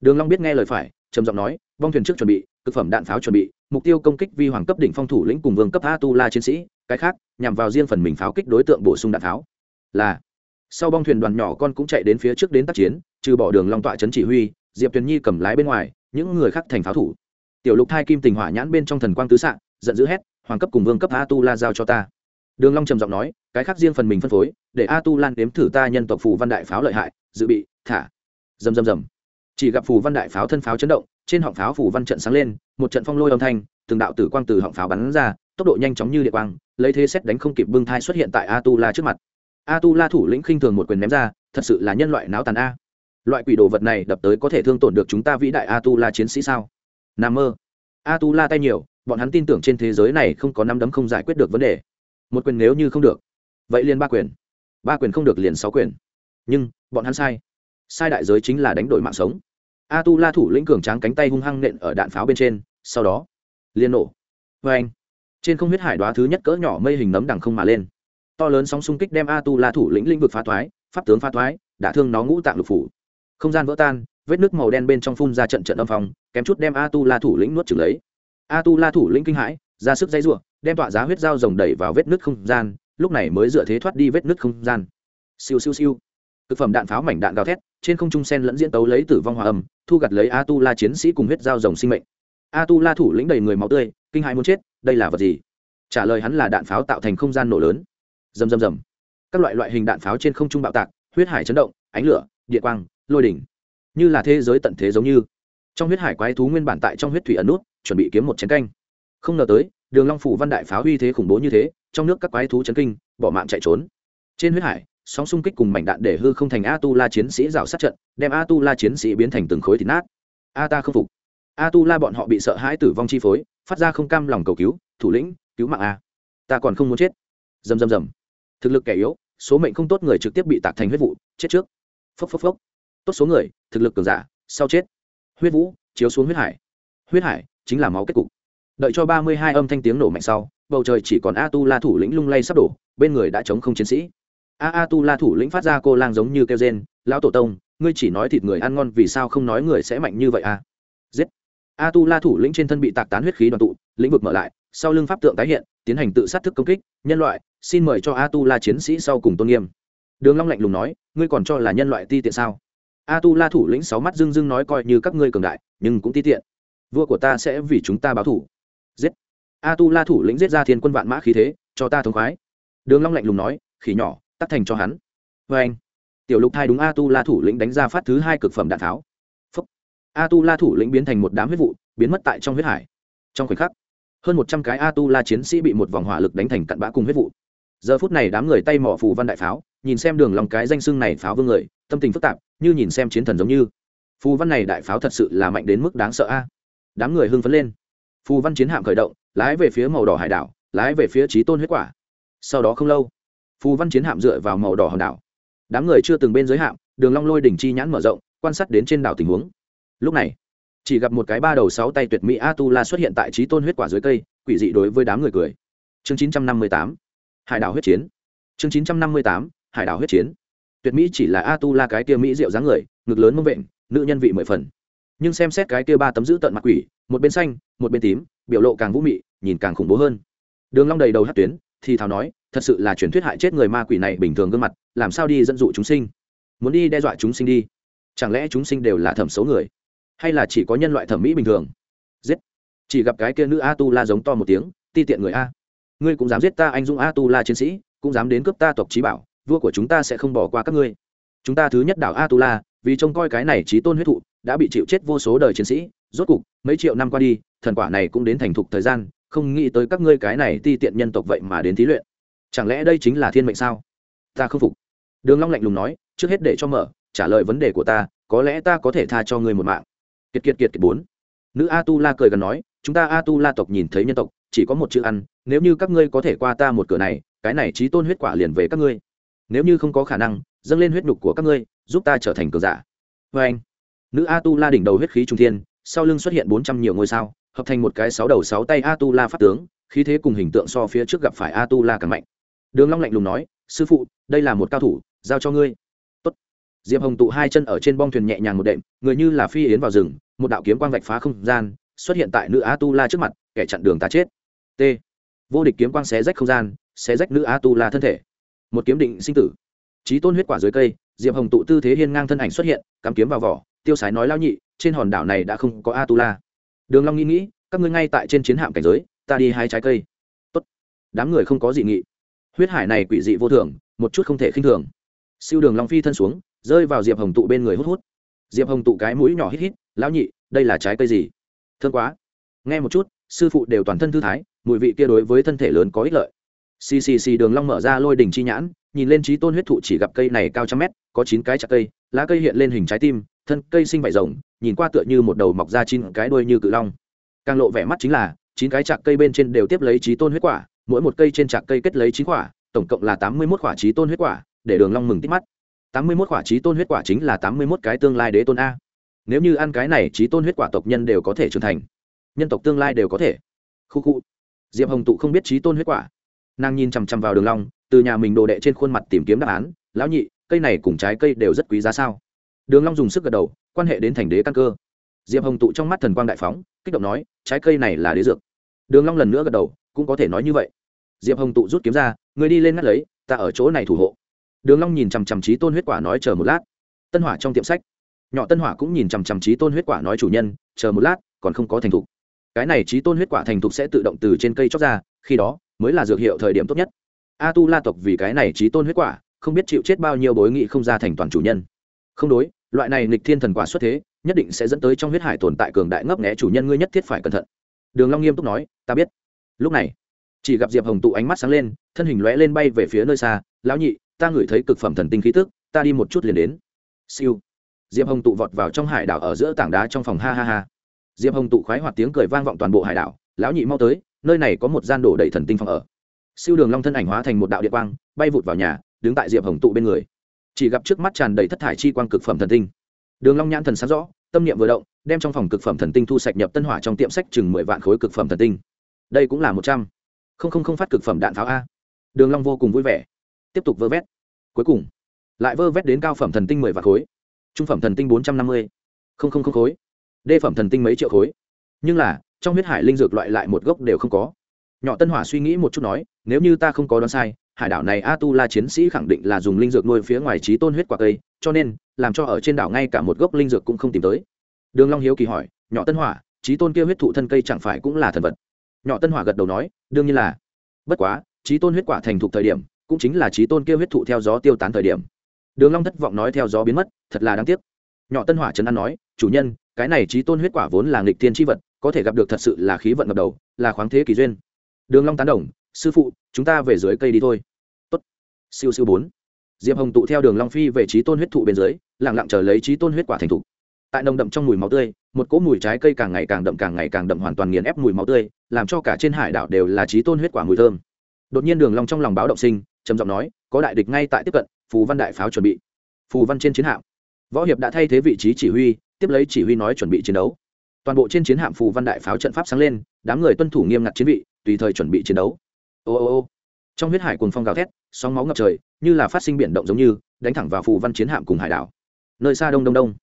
Đường long biết nghe lời phải, trầm giọng nói vong thuyền trước chuẩn bị, thực phẩm đạn pháo chuẩn bị, mục tiêu công kích vi hoàng cấp đỉnh phong thủ lĩnh cùng vương cấp a tu la chiến sĩ, cái khác, nhằm vào riêng phần mình pháo kích đối tượng bổ sung đạn pháo. Là, sau bong thuyền đoàn nhỏ con cũng chạy đến phía trước đến tác chiến, trừ bỏ đường long tọa chấn chỉ huy, diệp tuyền nhi cầm lái bên ngoài, những người khác thành pháo thủ. Tiểu lục thai kim tình hỏa nhãn bên trong thần quang tứ sạng giận dữ hét hoàng cấp cùng vương cấp a tu la giao cho ta. Đường long trầm giọng nói, cái khác riêng phần mình phân phối, để a tu lan đếm thử ta nhân tộc phù văn đại pháo lợi hại, dự bị, thả. Rầm rầm rầm. Chỉ gặp phù văn đại pháo thân pháo chấn động, trên họng pháo phù văn trận sáng lên, một trận phong lôi âm thanh, từng đạo tử quang từ họng pháo bắn ra, tốc độ nhanh chóng như điện quang, lấy thế xét đánh không kịp bưng thai xuất hiện tại a tu la trước mặt. A tu la thủ lĩnh khinh thường một quyền ném ra, thật sự là nhân loại náo tàn a. Loại quỷ đồ vật này đập tới có thể thương tổn được chúng ta vĩ đại a tu la chiến sĩ sao? Nam mơ. A tu la tay nhiều bọn hắn tin tưởng trên thế giới này không có năm đấm không giải quyết được vấn đề. Một quyền nếu như không được, vậy liền ba quyền. Ba quyền không được liền sáu quyền. Nhưng, bọn hắn sai. Sai đại giới chính là đánh đổi mạng sống. A tu la thủ lĩnh cường tráng cánh tay hung hăng nện ở đạn pháo bên trên, sau đó, liền nổ. Vê anh, trên không huyết hải đoá thứ nhất cỡ nhỏ mây hình nấm đằng không mà lên. To lớn sóng xung kích đem a tu la thủ lĩnh lĩnh vực phá thoái, pháp tướng phá thoái, đả thương nó ngũ tạng lục phủ. Không gian vỡ tan, vết nước màu đen bên trong phun ra trận trận âm phòng kém chút đem a tu la thủ lĩnh nuốt trừng lấy a tu la thủ lĩnh kinh hãi, ra sức dây ruộng đem tọa giá huyết dao rồng đẩy vào vết nứt không gian, lúc này mới dựa thế thoát đi vết nứt không gian. Siêu siêu siêu. Thực phẩm đạn pháo mảnh đạn gào thét, trên không trung sen lẫn diễn tấu lấy tử vong hòa âm, thu gặt lấy a tu la chiến sĩ cùng huyết dao rồng sinh mệnh. A tu la thủ lĩnh đầy người máu tươi, kinh hãi muốn chết, đây là vật gì? Trả lời hắn là đạn pháo tạo thành không gian nổ lớn. Rầm rầm rầm. Các loại loại hình đạn pháo trên không trung bạo tạc, huyết hải chấn động, ánh lửa, điện quang, lôi đỉnh. Như là thế giới tận thế giống như. Trong huyết hải quái thú nguyên bản tại trong huyết thủy ẩn nút chuẩn bị kiếm một chén canh. Không ngờ tới, đường long phủ văn đại pháo uy thế khủng bố như thế, trong nước các quái thú chấn kinh, bỏ mạng chạy trốn. Trên huyết hải, sóng xung kích cùng mảnh đạn để hư không thành a tu la chiến sĩ rào sát trận, đem a tu la chiến sĩ biến thành từng khối thịt nát. A ta không phục. A tu la bọn họ bị sợ hãi tử vong chi phối, phát ra không cam lòng cầu cứu, thủ lĩnh, cứu mạng a. Ta còn không muốn chết. Dầm dầm dầm. Thực lực kẻ yếu, số mệnh không tốt người trực tiếp bị tạc thành huyết vụ, chết trước. Phốc phốc phốc. Tốt số người, thực lực cường giả, sau chết. Huyết vũ, chiếu xuống huyết hải. Huyết hải chính là máu kết cục. Đợi cho ba mươi hai âm thanh tiếng nổ mạnh sau, bầu trời chỉ còn a tu la thủ lĩnh lung lay sắp đổ, bên người đã chống không chiến sĩ. A a tu la thủ lĩnh phát ra cô lang giống như kêu rên, lão tổ tông, ngươi chỉ nói thịt người ăn ngon vì sao không nói người sẽ mạnh như vậy a giết. A tu la thủ lĩnh trên thân bị tạc tán huyết khí đoàn tụ, lĩnh vực mở lại, sau lưng pháp tượng tái hiện, tiến hành tự sát thức công kích, nhân loại, xin mời cho a tu la chiến sĩ sau cùng tôn nghiêm. Đường long lạnh lùng nói, ngươi còn cho là nhân loại ti tiện sao? A tu la thủ lĩnh sáu mắt dưng dưng nói, coi như các ngươi cường đại, nhưng cũng ti tiện vua của ta sẽ vì chúng ta báo thủ. Giết. A tu la thủ lĩnh giết ra thiên quân vạn mã khí thế, cho ta thống khoái. Đường long lạnh lùng nói, khỉ nhỏ, tắt thành cho hắn. Vê anh. Tiểu lục thai đúng a tu la thủ lĩnh đánh ra phát thứ hai cực phẩm đạn tháo. Phúc. a tu la thủ lĩnh biến thành một đám huyết vụ, biến mất tại trong huyết hải. Trong khoảnh khắc, hơn một trăm cái a tu la chiến sĩ bị một vòng hỏa lực đánh thành cặn bã cùng huyết vụ. Giờ phút này đám người tay mỏ phù văn đại pháo, nhìn xem đường lòng cái danh xưng này pháo vương người, tâm tình phức tạp, như nhìn xem chiến thần giống như. Phù văn này đại pháo thật sự là mạnh đến mức đáng sợ a đám người hưng phấn lên. Phù văn chiến hạm khởi động, lái về phía màu đỏ hải đảo, lái về phía trí tôn huyết quả. Sau đó không lâu, phù văn chiến hạm dựa vào màu đỏ hòn đảo. Đám người chưa từng bên giới hạm, đường long lôi đỉnh chi nhãn mở rộng, quan sát đến trên đảo tình huống. Lúc này, chỉ gặp một cái ba đầu sáu tay tuyệt mỹ a tu la xuất hiện tại trí tôn huyết quả dưới cây, quỷ dị đối với đám người cười. Chương chín trăm năm mươi tám, hải đảo huyết chiến. Chương chín trăm năm mươi tám, hải đảo huyết chiến. Tuyệt mỹ chỉ là a tu la cái kia mỹ rượu dáng người, ngực lớn mông vện, nữ nhân vị mười phần nhưng xem xét cái kia ba tấm giữ tận mặt quỷ, một bên xanh, một bên tím, biểu lộ càng vũ mị, nhìn càng khủng bố hơn. Đường long đầy đầu hát tuyến, thì thào nói, thật sự là truyền thuyết hại chết người ma quỷ này bình thường gương mặt, làm sao đi dẫn dụ chúng sinh? Muốn đi đe dọa chúng sinh đi. Chẳng lẽ chúng sinh đều là thẩm xấu người? Hay là chỉ có nhân loại thẩm mỹ bình thường? Giết. Chỉ gặp cái kia nữ a tu la giống to một tiếng, ti tiện người a, ngươi cũng dám giết ta anh dũng a tu la chiến sĩ, cũng dám đến cướp ta tộc trí bảo, vua của chúng ta sẽ không bỏ qua các ngươi. Chúng ta thứ nhất đảo a tu la, vì trông coi cái này trí tôn huyết thụ đã bị chịu chết vô số đời chiến sĩ, rốt cục, mấy triệu năm qua đi, thần quả này cũng đến thành thục thời gian, không nghĩ tới các ngươi cái này ti tiện nhân tộc vậy mà đến thí luyện. Chẳng lẽ đây chính là thiên mệnh sao? Ta không phục. Đường long lạnh lùng nói, trước hết để cho mở, trả lời vấn đề của ta, có lẽ ta có thể tha cho ngươi một mạng. Kiệt kiệt kiệt kiệt bốn. Nữ a tu la cười gần nói, chúng ta a tu la tộc nhìn thấy nhân tộc, chỉ có một chữ ăn, nếu như các ngươi có thể qua ta một cửa này, cái này trí tôn huyết quả liền về các ngươi. Nếu như không có khả năng, dâng lên huyết nhục của các ngươi, giúp ta trở thành cường giả. Vê anh nữ a tu la đỉnh đầu huyết khí trung thiên, sau lưng xuất hiện bốn trăm nhiều ngôi sao, hợp thành một cái sáu đầu sáu tay a tu la pháp tướng, khí thế cùng hình tượng so phía trước gặp phải a tu la càng mạnh. Đường long lạnh lùng nói, sư phụ, đây là một cao thủ, giao cho ngươi. Tốt. diệp hồng tụ hai chân ở trên bong thuyền nhẹ nhàng một đệm, người như là phi yến vào rừng, một đạo kiếm quang vạch phá không gian, xuất hiện tại nữ a tu la trước mặt, kẻ chặn đường ta chết. T. Vô địch kiếm quang xé rách không gian, xé rách nữ a tu la thân thể. Một kiếm định sinh tử. Trí tôn huyết quả dưới cây, diệp hồng tụ tư thế hiên ngang thân ảnh xuất hiện, cắm kiếm vào vỏ tiêu sái nói lao nhị, trên hòn đảo này đã không có a tu la đường long nghĩ nghĩ, các ngươi ngay tại trên chiến hạm cảnh giới, ta đi hái trái cây. Tốt. Đám người không có dị nghị. Huyết hải này quỷ dị vô thường, một chút không thể khinh thường. Siêu đường long phi thân xuống, rơi vào diệp hồng tụ bên người hút hút. Diệp hồng tụ cái mũi nhỏ hít hít, lão nhị, đây là trái cây gì? Thương quá. Nghe một chút, sư phụ đều toàn thân thư thái, mùi vị kia đối với thân thể lớn có ích lợi. Ccc đường long mở ra lôi đỉnh chi nhãn, nhìn lên trí tôn huyết thụ chỉ gặp cây này cao trăm mét, có chín cái chặt cây, lá cây hiện lên hình trái tim thân cây sinh vảy rồng, nhìn qua tựa như một đầu mọc ra chín cái đuôi như cự long. Càng lộ vẻ mắt chính là, chín cái chạc cây bên trên đều tiếp lấy trí tôn huyết quả, mỗi một cây trên chạc cây kết lấy chín quả, tổng cộng là tám mươi mốt quả trí tôn huyết quả, để đường long mừng tít mắt. tám mươi mốt quả trí tôn huyết quả chính là tám mươi mốt cái tương lai đế tôn a. Nếu như ăn cái này, trí tôn huyết quả tộc nhân đều có thể trưởng thành. Nhân tộc tương lai đều có thể. Khu khu. Diệp hồng tụ không biết trí tôn huyết quả. Nàng nhìn chằm chằm vào đường long, từ nhà mình đồ đệ trên khuôn mặt tìm kiếm đáp án. Lão nhị, cây này cùng trái cây đều rất quý giá sao? Đường long dùng sức gật đầu, quan hệ đến thành đế căn cơ. Diệp hồng tụ trong mắt thần quang đại phóng, kích động nói, trái cây này là đế dược. Đường long lần nữa gật đầu, cũng có thể nói như vậy. Diệp hồng tụ rút kiếm ra, người đi lên ngắt lấy, ta ở chỗ này thủ hộ. Đường long nhìn chằm chằm trí tôn huyết quả nói, chờ một lát. Tân hỏa trong tiệm sách. Nhỏ tân hỏa cũng nhìn chằm chằm trí tôn huyết quả nói, chủ nhân, chờ một lát, còn không có thành thục. Cái này trí tôn huyết quả thành thục sẽ tự động từ trên cây chóc ra, khi đó, mới là dược hiệu thời điểm tốt nhất. A tu la tộc vì cái này trí tôn huyết quả, không biết chịu chết bao nhiêu bối nghị không ra thành toàn chủ nhân. Không đối loại này nghịch thiên thần quả xuất thế, nhất định sẽ dẫn tới trong huyết hải tồn tại cường đại ngấp nghé chủ nhân ngươi nhất thiết phải cẩn thận. Đường long nghiêm túc nói, ta biết. Lúc này, chỉ gặp diệp hồng tụ ánh mắt sáng lên, thân hình lóe lên bay về phía nơi xa, lão nhị, ta ngửi thấy cực phẩm thần tinh khí tức, ta đi một chút liền đến. Siêu. Diệp hồng tụ vọt vào trong hải đảo ở giữa tảng đá trong phòng, ha ha ha. Diệp hồng tụ khoái hoạt tiếng cười vang vọng toàn bộ hải đảo, lão nhị mau tới, nơi này có một gian đổ đầy thần tinh phòng ở. Siêu đường long thân ảnh hóa thành một đạo điện quang, bay vụt vào nhà, đứng tại diệp hồng tụ bên người chỉ gặp trước mắt tràn đầy thất thải chi quang cực phẩm thần tinh. Đường long nhãn thần sáng rõ, tâm niệm vừa động, đem trong phòng cực phẩm thần tinh thu sạch nhập tân hỏa trong tiệm sách chừng mười vạn khối cực phẩm thần tinh. Đây cũng là một trăm. Không không không phát cực phẩm đạn pháo a. Đường long vô cùng vui vẻ, tiếp tục vơ vét. Cuối cùng, lại vơ vét đến cao phẩm thần tinh mười vạn khối, trung phẩm thần tinh bốn trăm năm mươi. Không không không khối, đê phẩm thần tinh mấy triệu khối. Nhưng là, trong huyết hải linh dược loại lại một gốc đều không có. Nhỏ tân hỏa suy nghĩ một chút nói, nếu như ta không có đoán sai hải đảo này a tu la chiến sĩ khẳng định là dùng linh dược nuôi phía ngoài trí tôn huyết quả cây, cho nên, làm cho ở trên đảo ngay cả một gốc linh dược cũng không tìm tới. Đường long hiếu kỳ hỏi, nhỏ tân hỏa, trí tôn kia huyết thụ thân cây chẳng phải cũng là thần vật? Nhỏ tân hỏa gật đầu nói, đương nhiên là. Bất quá, trí tôn huyết quả thành thục thời điểm, cũng chính là trí tôn kia huyết thụ theo gió tiêu tán thời điểm. Đường long thất vọng nói theo gió biến mất, thật là đáng tiếc. Nhỏ tân hỏa trấn an nói, chủ nhân, cái này trí tôn huyết quả vốn là nghịch thiên chi vật, có thể gặp được thật sự là khí vận ngập đầu, là khoáng thế kỳ duyên. Đường long tán đồng, sư phụ, chúng ta về dưới cây đi thôi siêu siêu bốn. Diệp hồng tụ theo đường long phi về trí tôn huyết thụ bên dưới, lặng lặng chờ lấy trí tôn huyết quả thành thục. Tại nồng đậm trong mùi máu tươi, một cỗ mùi trái cây càng ngày càng đậm, càng ngày càng đậm hoàn toàn nghiền ép mùi máu tươi, làm cho cả trên hải đảo đều là trí tôn huyết quả mùi thơm. Đột nhiên đường long trong lòng báo động sinh, trầm giọng nói, có đại địch ngay tại tiếp cận, phù văn đại pháo chuẩn bị. Phù văn trên chiến hạm. Võ hiệp đã thay thế vị trí chỉ huy, tiếp lấy chỉ huy nói chuẩn bị chiến đấu. Toàn bộ trên chiến hạm phù văn đại pháo trận pháp sáng lên, đám người tuân thủ nghiêm ngặt chiến vị, tùy thời chuẩn bị chiến đấu. Ô ô ô trong huyết hải cuồng phong gào thét, sóng máu ngập trời, như là phát sinh biển động giống như, đánh thẳng vào phù văn chiến hạm cùng hải đảo. Nơi xa đông đông đông.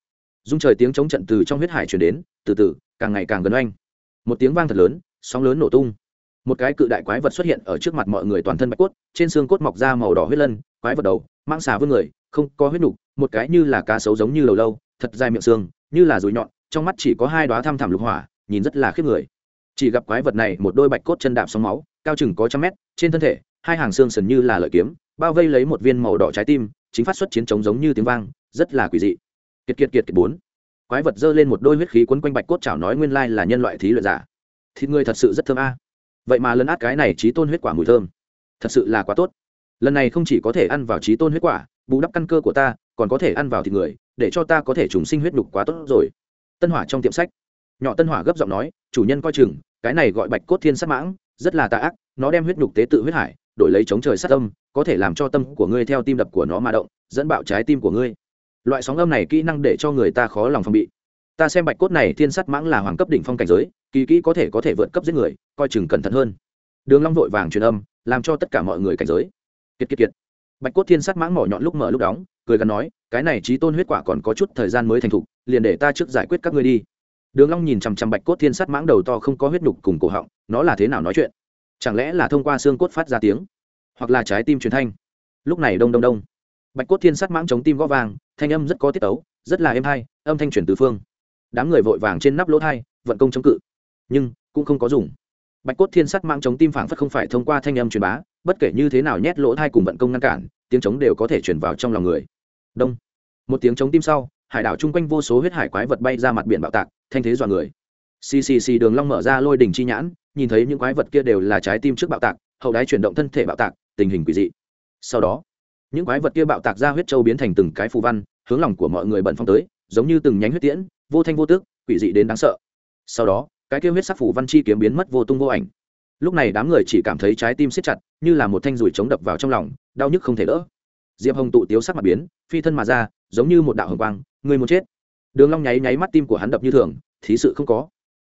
Dung trời tiếng chống trận từ trong huyết hải chuyển đến, từ từ, càng ngày càng gần oanh. Một tiếng vang thật lớn, sóng lớn nổ tung. Một cái cự đại quái vật xuất hiện ở trước mặt mọi người toàn thân bạch cốt, trên xương cốt mọc ra màu đỏ huyết lân, quái vật đầu, mang xà vươn người, không có huyết nục, một cái như là cá sấu giống như lầu lâu, thật dài miệng xương, như là dùi nhọn, trong mắt chỉ có hai đoá thăm thẳm lục hỏa, nhìn rất là khiếp người. Chỉ gặp quái vật này một đôi bạch cốt chân đạp sóng máu, cao chừng có trăm mét, trên thân thể hai hàng xương sần như là lợi kiếm, bao vây lấy một viên màu đỏ trái tim, chính phát xuất chiến trống giống như tiếng vang, rất là quỷ dị. Kiệt kiệt kiệt kiệt bốn. Quái vật giơ lên một đôi huyết khí quấn quanh bạch cốt chảo nói nguyên lai là nhân loại thí luyện giả. Thịt người thật sự rất thơm a. Vậy mà lấn át cái này trí tôn huyết quả mùi thơm. Thật sự là quá tốt. Lần này không chỉ có thể ăn vào trí tôn huyết quả, bù đắp căn cơ của ta, còn có thể ăn vào thịt người, để cho ta có thể trùng sinh huyết đục quá tốt rồi. Tân hỏa trong tiệm sách. Nhỏ tân hỏa gấp giọng nói, chủ nhân coi chừng, cái này gọi bạch cốt thiên sát mãng, rất là tà ác, nó đem huyết đục tế tự huyết hải đổi lấy chống trời sát tâm có thể làm cho tâm của ngươi theo tim đập của nó mà động, dẫn bạo trái tim của ngươi. Loại sóng âm này kỹ năng để cho người ta khó lòng phòng bị. Ta xem bạch cốt này thiên sát mãng là hoàng cấp đỉnh phong cảnh giới, kỳ kỹ có thể có thể vượt cấp giết người, coi chừng cẩn thận hơn. Đường long vội vàng truyền âm, làm cho tất cả mọi người cảnh giới. Kiệt kiệt kiệt. Bạch cốt thiên sát mãng mỏ nhọn lúc mở lúc đóng, cười gần nói, cái này trí tôn huyết quả còn có chút thời gian mới thành thục, liền để ta trước giải quyết các ngươi đi. Đường long nhìn chăm chăm bạch cốt thiên sát mãng đầu to không có huyết nhục cùng cổ họng, nó là thế nào nói chuyện? Chẳng lẽ là thông qua xương cốt phát ra tiếng, hoặc là trái tim truyền thanh? Lúc này đông đông đông. Bạch cốt thiên sắt mãng chống tim gõ vàng, thanh âm rất có tiết tấu, rất là êm hay, âm thanh truyền từ phương. Đám người vội vàng trên nắp lỗ thai, vận công chống cự. Nhưng, cũng không có dùng. Bạch cốt thiên sắt mãng chống tim phảng phất không phải thông qua thanh âm truyền bá, bất kể như thế nào nhét lỗ thai cùng vận công ngăn cản, tiếng chống đều có thể truyền vào trong lòng người. Đông. Một tiếng chống tim sau, hải đảo chung quanh vô số huyết hải quái vật bay ra mặt biển bạo tạc, thanh thế dọa người. Ccc đường long mở ra lôi đỉnh chi nhãn nhìn thấy những quái vật kia đều là trái tim trước bạo tạc, hậu đái chuyển động thân thể bạo tạc, tình hình quỷ dị. Sau đó, những quái vật kia bạo tạc ra huyết châu biến thành từng cái phù văn, hướng lòng của mọi người bận phong tới, giống như từng nhánh huyết tiễn, vô thanh vô tức quỷ dị đến đáng sợ. Sau đó, cái kia huyết sắc phù văn chi kiếm biến mất vô tung vô ảnh. Lúc này đám người chỉ cảm thấy trái tim siết chặt, như là một thanh rùi chống đập vào trong lòng, đau nhức không thể đỡ. Diệp hồng tụ tiếu sắc mặt biến, phi thân mà ra, giống như một đạo hồng quang, người muốn chết. Đường long nháy nháy mắt tim của hắn đập như thường, thí sự không có.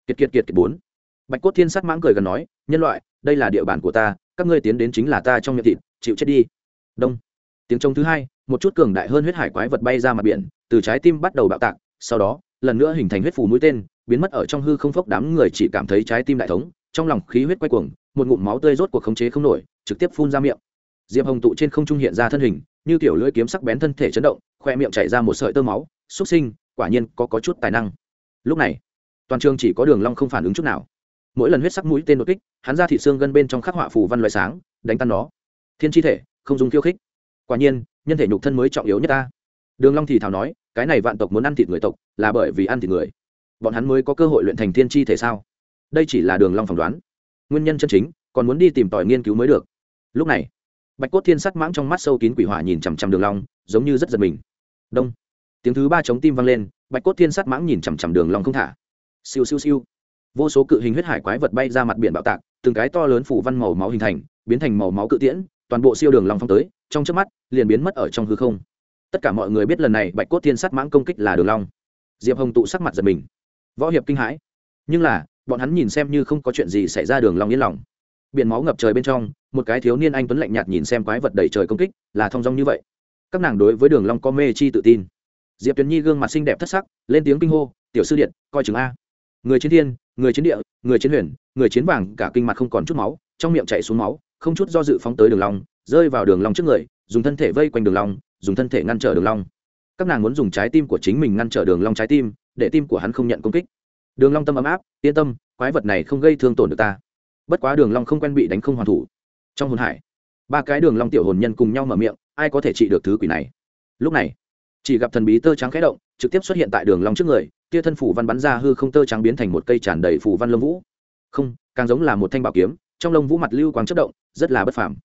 Kiệt kiệt kiệt kiệt bốn bạch cốt thiên sát mãng cười gần nói, nhân loại, đây là địa bàn của ta, các ngươi tiến đến chính là ta trong miệng thịt, chịu chết đi. Đông. Tiếng trống thứ hai, một chút cường đại hơn huyết hải quái vật bay ra mặt biển, từ trái tim bắt đầu bạo tạc, sau đó, lần nữa hình thành huyết phù mũi tên, biến mất ở trong hư không phốc đám người chỉ cảm thấy trái tim đại thống, trong lòng khí huyết quay cuồng, một ngụm máu tươi rốt cuộc khống chế không nổi, trực tiếp phun ra miệng. Diệp hồng tụ trên không trung hiện ra thân hình, như kiểu lưỡi kiếm sắc bén thân thể chấn động, khoe miệng chảy ra một sợi tơ máu xuất sinh, quả nhiên có có chút tài năng. Lúc này, toàn trường chỉ có đường long không phản ứng chút nào mỗi lần huyết sắc mũi tên đột kích, hắn ra thị xương gân bên trong khắc họa phù văn loại sáng, đánh tan nó. Thiên chi thể, không dùng khiêu khích. Quả nhiên, nhân thể nhục thân mới trọng yếu nhất ta. Đường long thì thào nói, cái này vạn tộc muốn ăn thịt người tộc, là bởi vì ăn thịt người. Bọn hắn mới có cơ hội luyện thành thiên chi thể sao? Đây chỉ là đường long phỏng đoán. Nguyên nhân chân chính, còn muốn đi tìm tòi nghiên cứu mới được. Lúc này, bạch cốt thiên sắt mãng trong mắt sâu kín quỷ hỏa nhìn chằm chằm đường long, giống như rất giật mình. Đông. Tiếng thứ ba chống tim vang lên, bạch cốt thiên sắt mãng nhìn chằm chằm đường long không thả. Siêu siêu siêu vô số cự hình huyết hải quái vật bay ra mặt biển bạo tạc, từng cái to lớn phủ văn màu máu hình thành, biến thành màu máu cự tiễn, toàn bộ siêu đường long phong tới, trong chớp mắt, liền biến mất ở trong hư không. Tất cả mọi người biết lần này bạch cốt thiên sát mãng công kích là đường long. Diệp hồng tụ sắc mặt giật mình. Võ hiệp kinh hãi. Nhưng là, bọn hắn nhìn xem như không có chuyện gì xảy ra đường long yên lòng. Biển máu ngập trời bên trong, một cái thiếu niên anh tuấn lạnh nhạt nhìn xem quái vật đầy trời công kích, là thông dong như vậy. Các nàng đối với đường long có mê chi tự tin. Diệp tuyền nhi gương mặt xinh đẹp thất sắc, lên tiếng kinh hô, tiểu sư điện, coi chừng a người chiến thiên, người chiến địa, người chiến huyền, người chiến vàng, cả kinh mặt không còn chút máu, trong miệng chảy xuống máu, không chút do dự phóng tới đường long, rơi vào đường long trước người, dùng thân thể vây quanh đường long, dùng thân thể ngăn trở đường long. Các nàng muốn dùng trái tim của chính mình ngăn trở đường long trái tim, để tim của hắn không nhận công kích. Đường long tâm ấm áp, yên tâm, quái vật này không gây thương tổn được ta. Bất quá đường long không quen bị đánh không hoàn thủ. Trong hồn hải, ba cái đường long tiểu hồn nhân cùng nhau mở miệng, ai có thể trị được thứ quỷ này? Lúc này, chỉ gặp thần bí tơ trắng khẽ động, trực tiếp xuất hiện tại đường long trước người kia thân phủ văn bắn ra hư không tơ trắng biến thành một cây tràn đầy phủ văn lông vũ. Không, càng giống là một thanh bảo kiếm, trong lông vũ mặt lưu quang chất động, rất là bất phàm.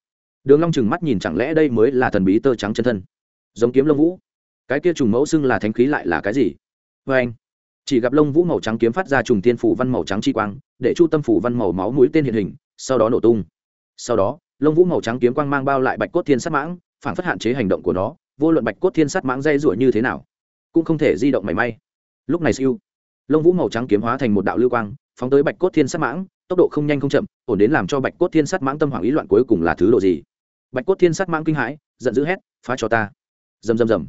Đường long chừng mắt nhìn chẳng lẽ đây mới là thần bí tơ trắng chân thân? Giống kiếm lông vũ. Cái kia trùng mẫu xưng là thánh khí lại là cái gì? Với anh, chỉ gặp lông vũ màu trắng kiếm phát ra trùng tiên phủ văn màu trắng chi quang, để chu tâm phủ văn màu máu mũi tên hiện hình, sau đó nổ tung. Sau đó, lông vũ màu trắng kiếm quang mang bao lại bạch cốt thiên sát mãng, phản phất hạn chế hành động của nó, vô luận bạch cốt thiên sát mãng dây rủa như thế nào, cũng không thể di động mảy may lúc này siêu. Lông vũ màu trắng kiếm hóa thành một đạo lưu quang, phóng tới bạch cốt thiên sát mãng, tốc độ không nhanh không chậm, ổn đến làm cho bạch cốt thiên sát mãng tâm hoảng ý loạn cuối cùng là thứ độ gì? Bạch cốt thiên sát mãng kinh hãi, giận dữ hét, phá cho ta! Rầm rầm rầm.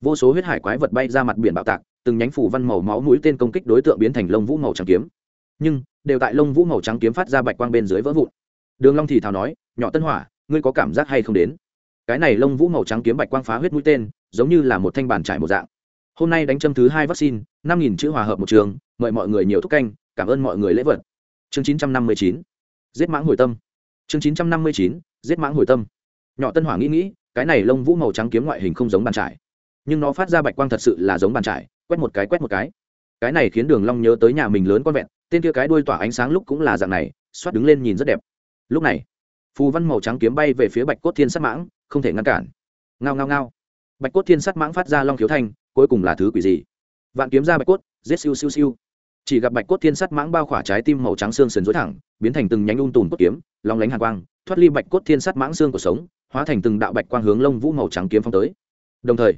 Vô số huyết hải quái vật bay ra mặt biển bạo tạc, từng nhánh phủ văn màu máu mũi tên công kích đối tượng biến thành lông vũ màu trắng kiếm. Nhưng, đều tại lông vũ màu trắng kiếm phát ra bạch quang bên dưới vỡ vụn. Đường long thì thào nói, nhỏ tân hỏa, ngươi có cảm giác hay không đến? Cái này lông vũ màu trắng kiếm bạch quang phá huyết mũi tên, giống như là một thanh bàn trải một dạng hôm nay đánh châm thứ hai vaccine, năm nghìn chữ hòa hợp một trường, mời mọi người nhiều thúc canh, cảm ơn mọi người lễ vật. Chương chín trăm năm mươi chín, giết mãng hồi tâm. Chương chín trăm năm mươi chín, giết mãng hồi tâm. Nhỏ tân hỏa nghĩ nghĩ, cái này lông vũ màu trắng kiếm ngoại hình không giống bàn trải. Nhưng nó phát ra bạch quang thật sự là giống bàn trải, quét một cái, quét một cái. Cái này khiến đường long nhớ tới nhà mình lớn con vẹn tên kia cái đuôi tỏa ánh sáng lúc cũng là dạng này, xoát đứng lên nhìn rất đẹp. Lúc này, phù văn màu trắng kiếm bay về phía bạch cốt thiên sát mãng, không thể ngăn cản. Ngao ngao ngao. Bạch cốt thiên sát mãng phát ra long khiếu thanh cuối cùng là thứ quỷ gì? Vạn kiếm ra bạch cốt, giết siêu siêu siêu. Chỉ gặp bạch cốt thiên sắt mãng bao khỏa trái tim màu trắng xương sườn dối thẳng, biến thành từng nhánh ung tùn cốt kiếm, long lánh hàn quang, thoát ly bạch cốt thiên sắt mãng xương của sống, hóa thành từng đạo bạch quang hướng lông vũ màu trắng kiếm phong tới. Đồng thời,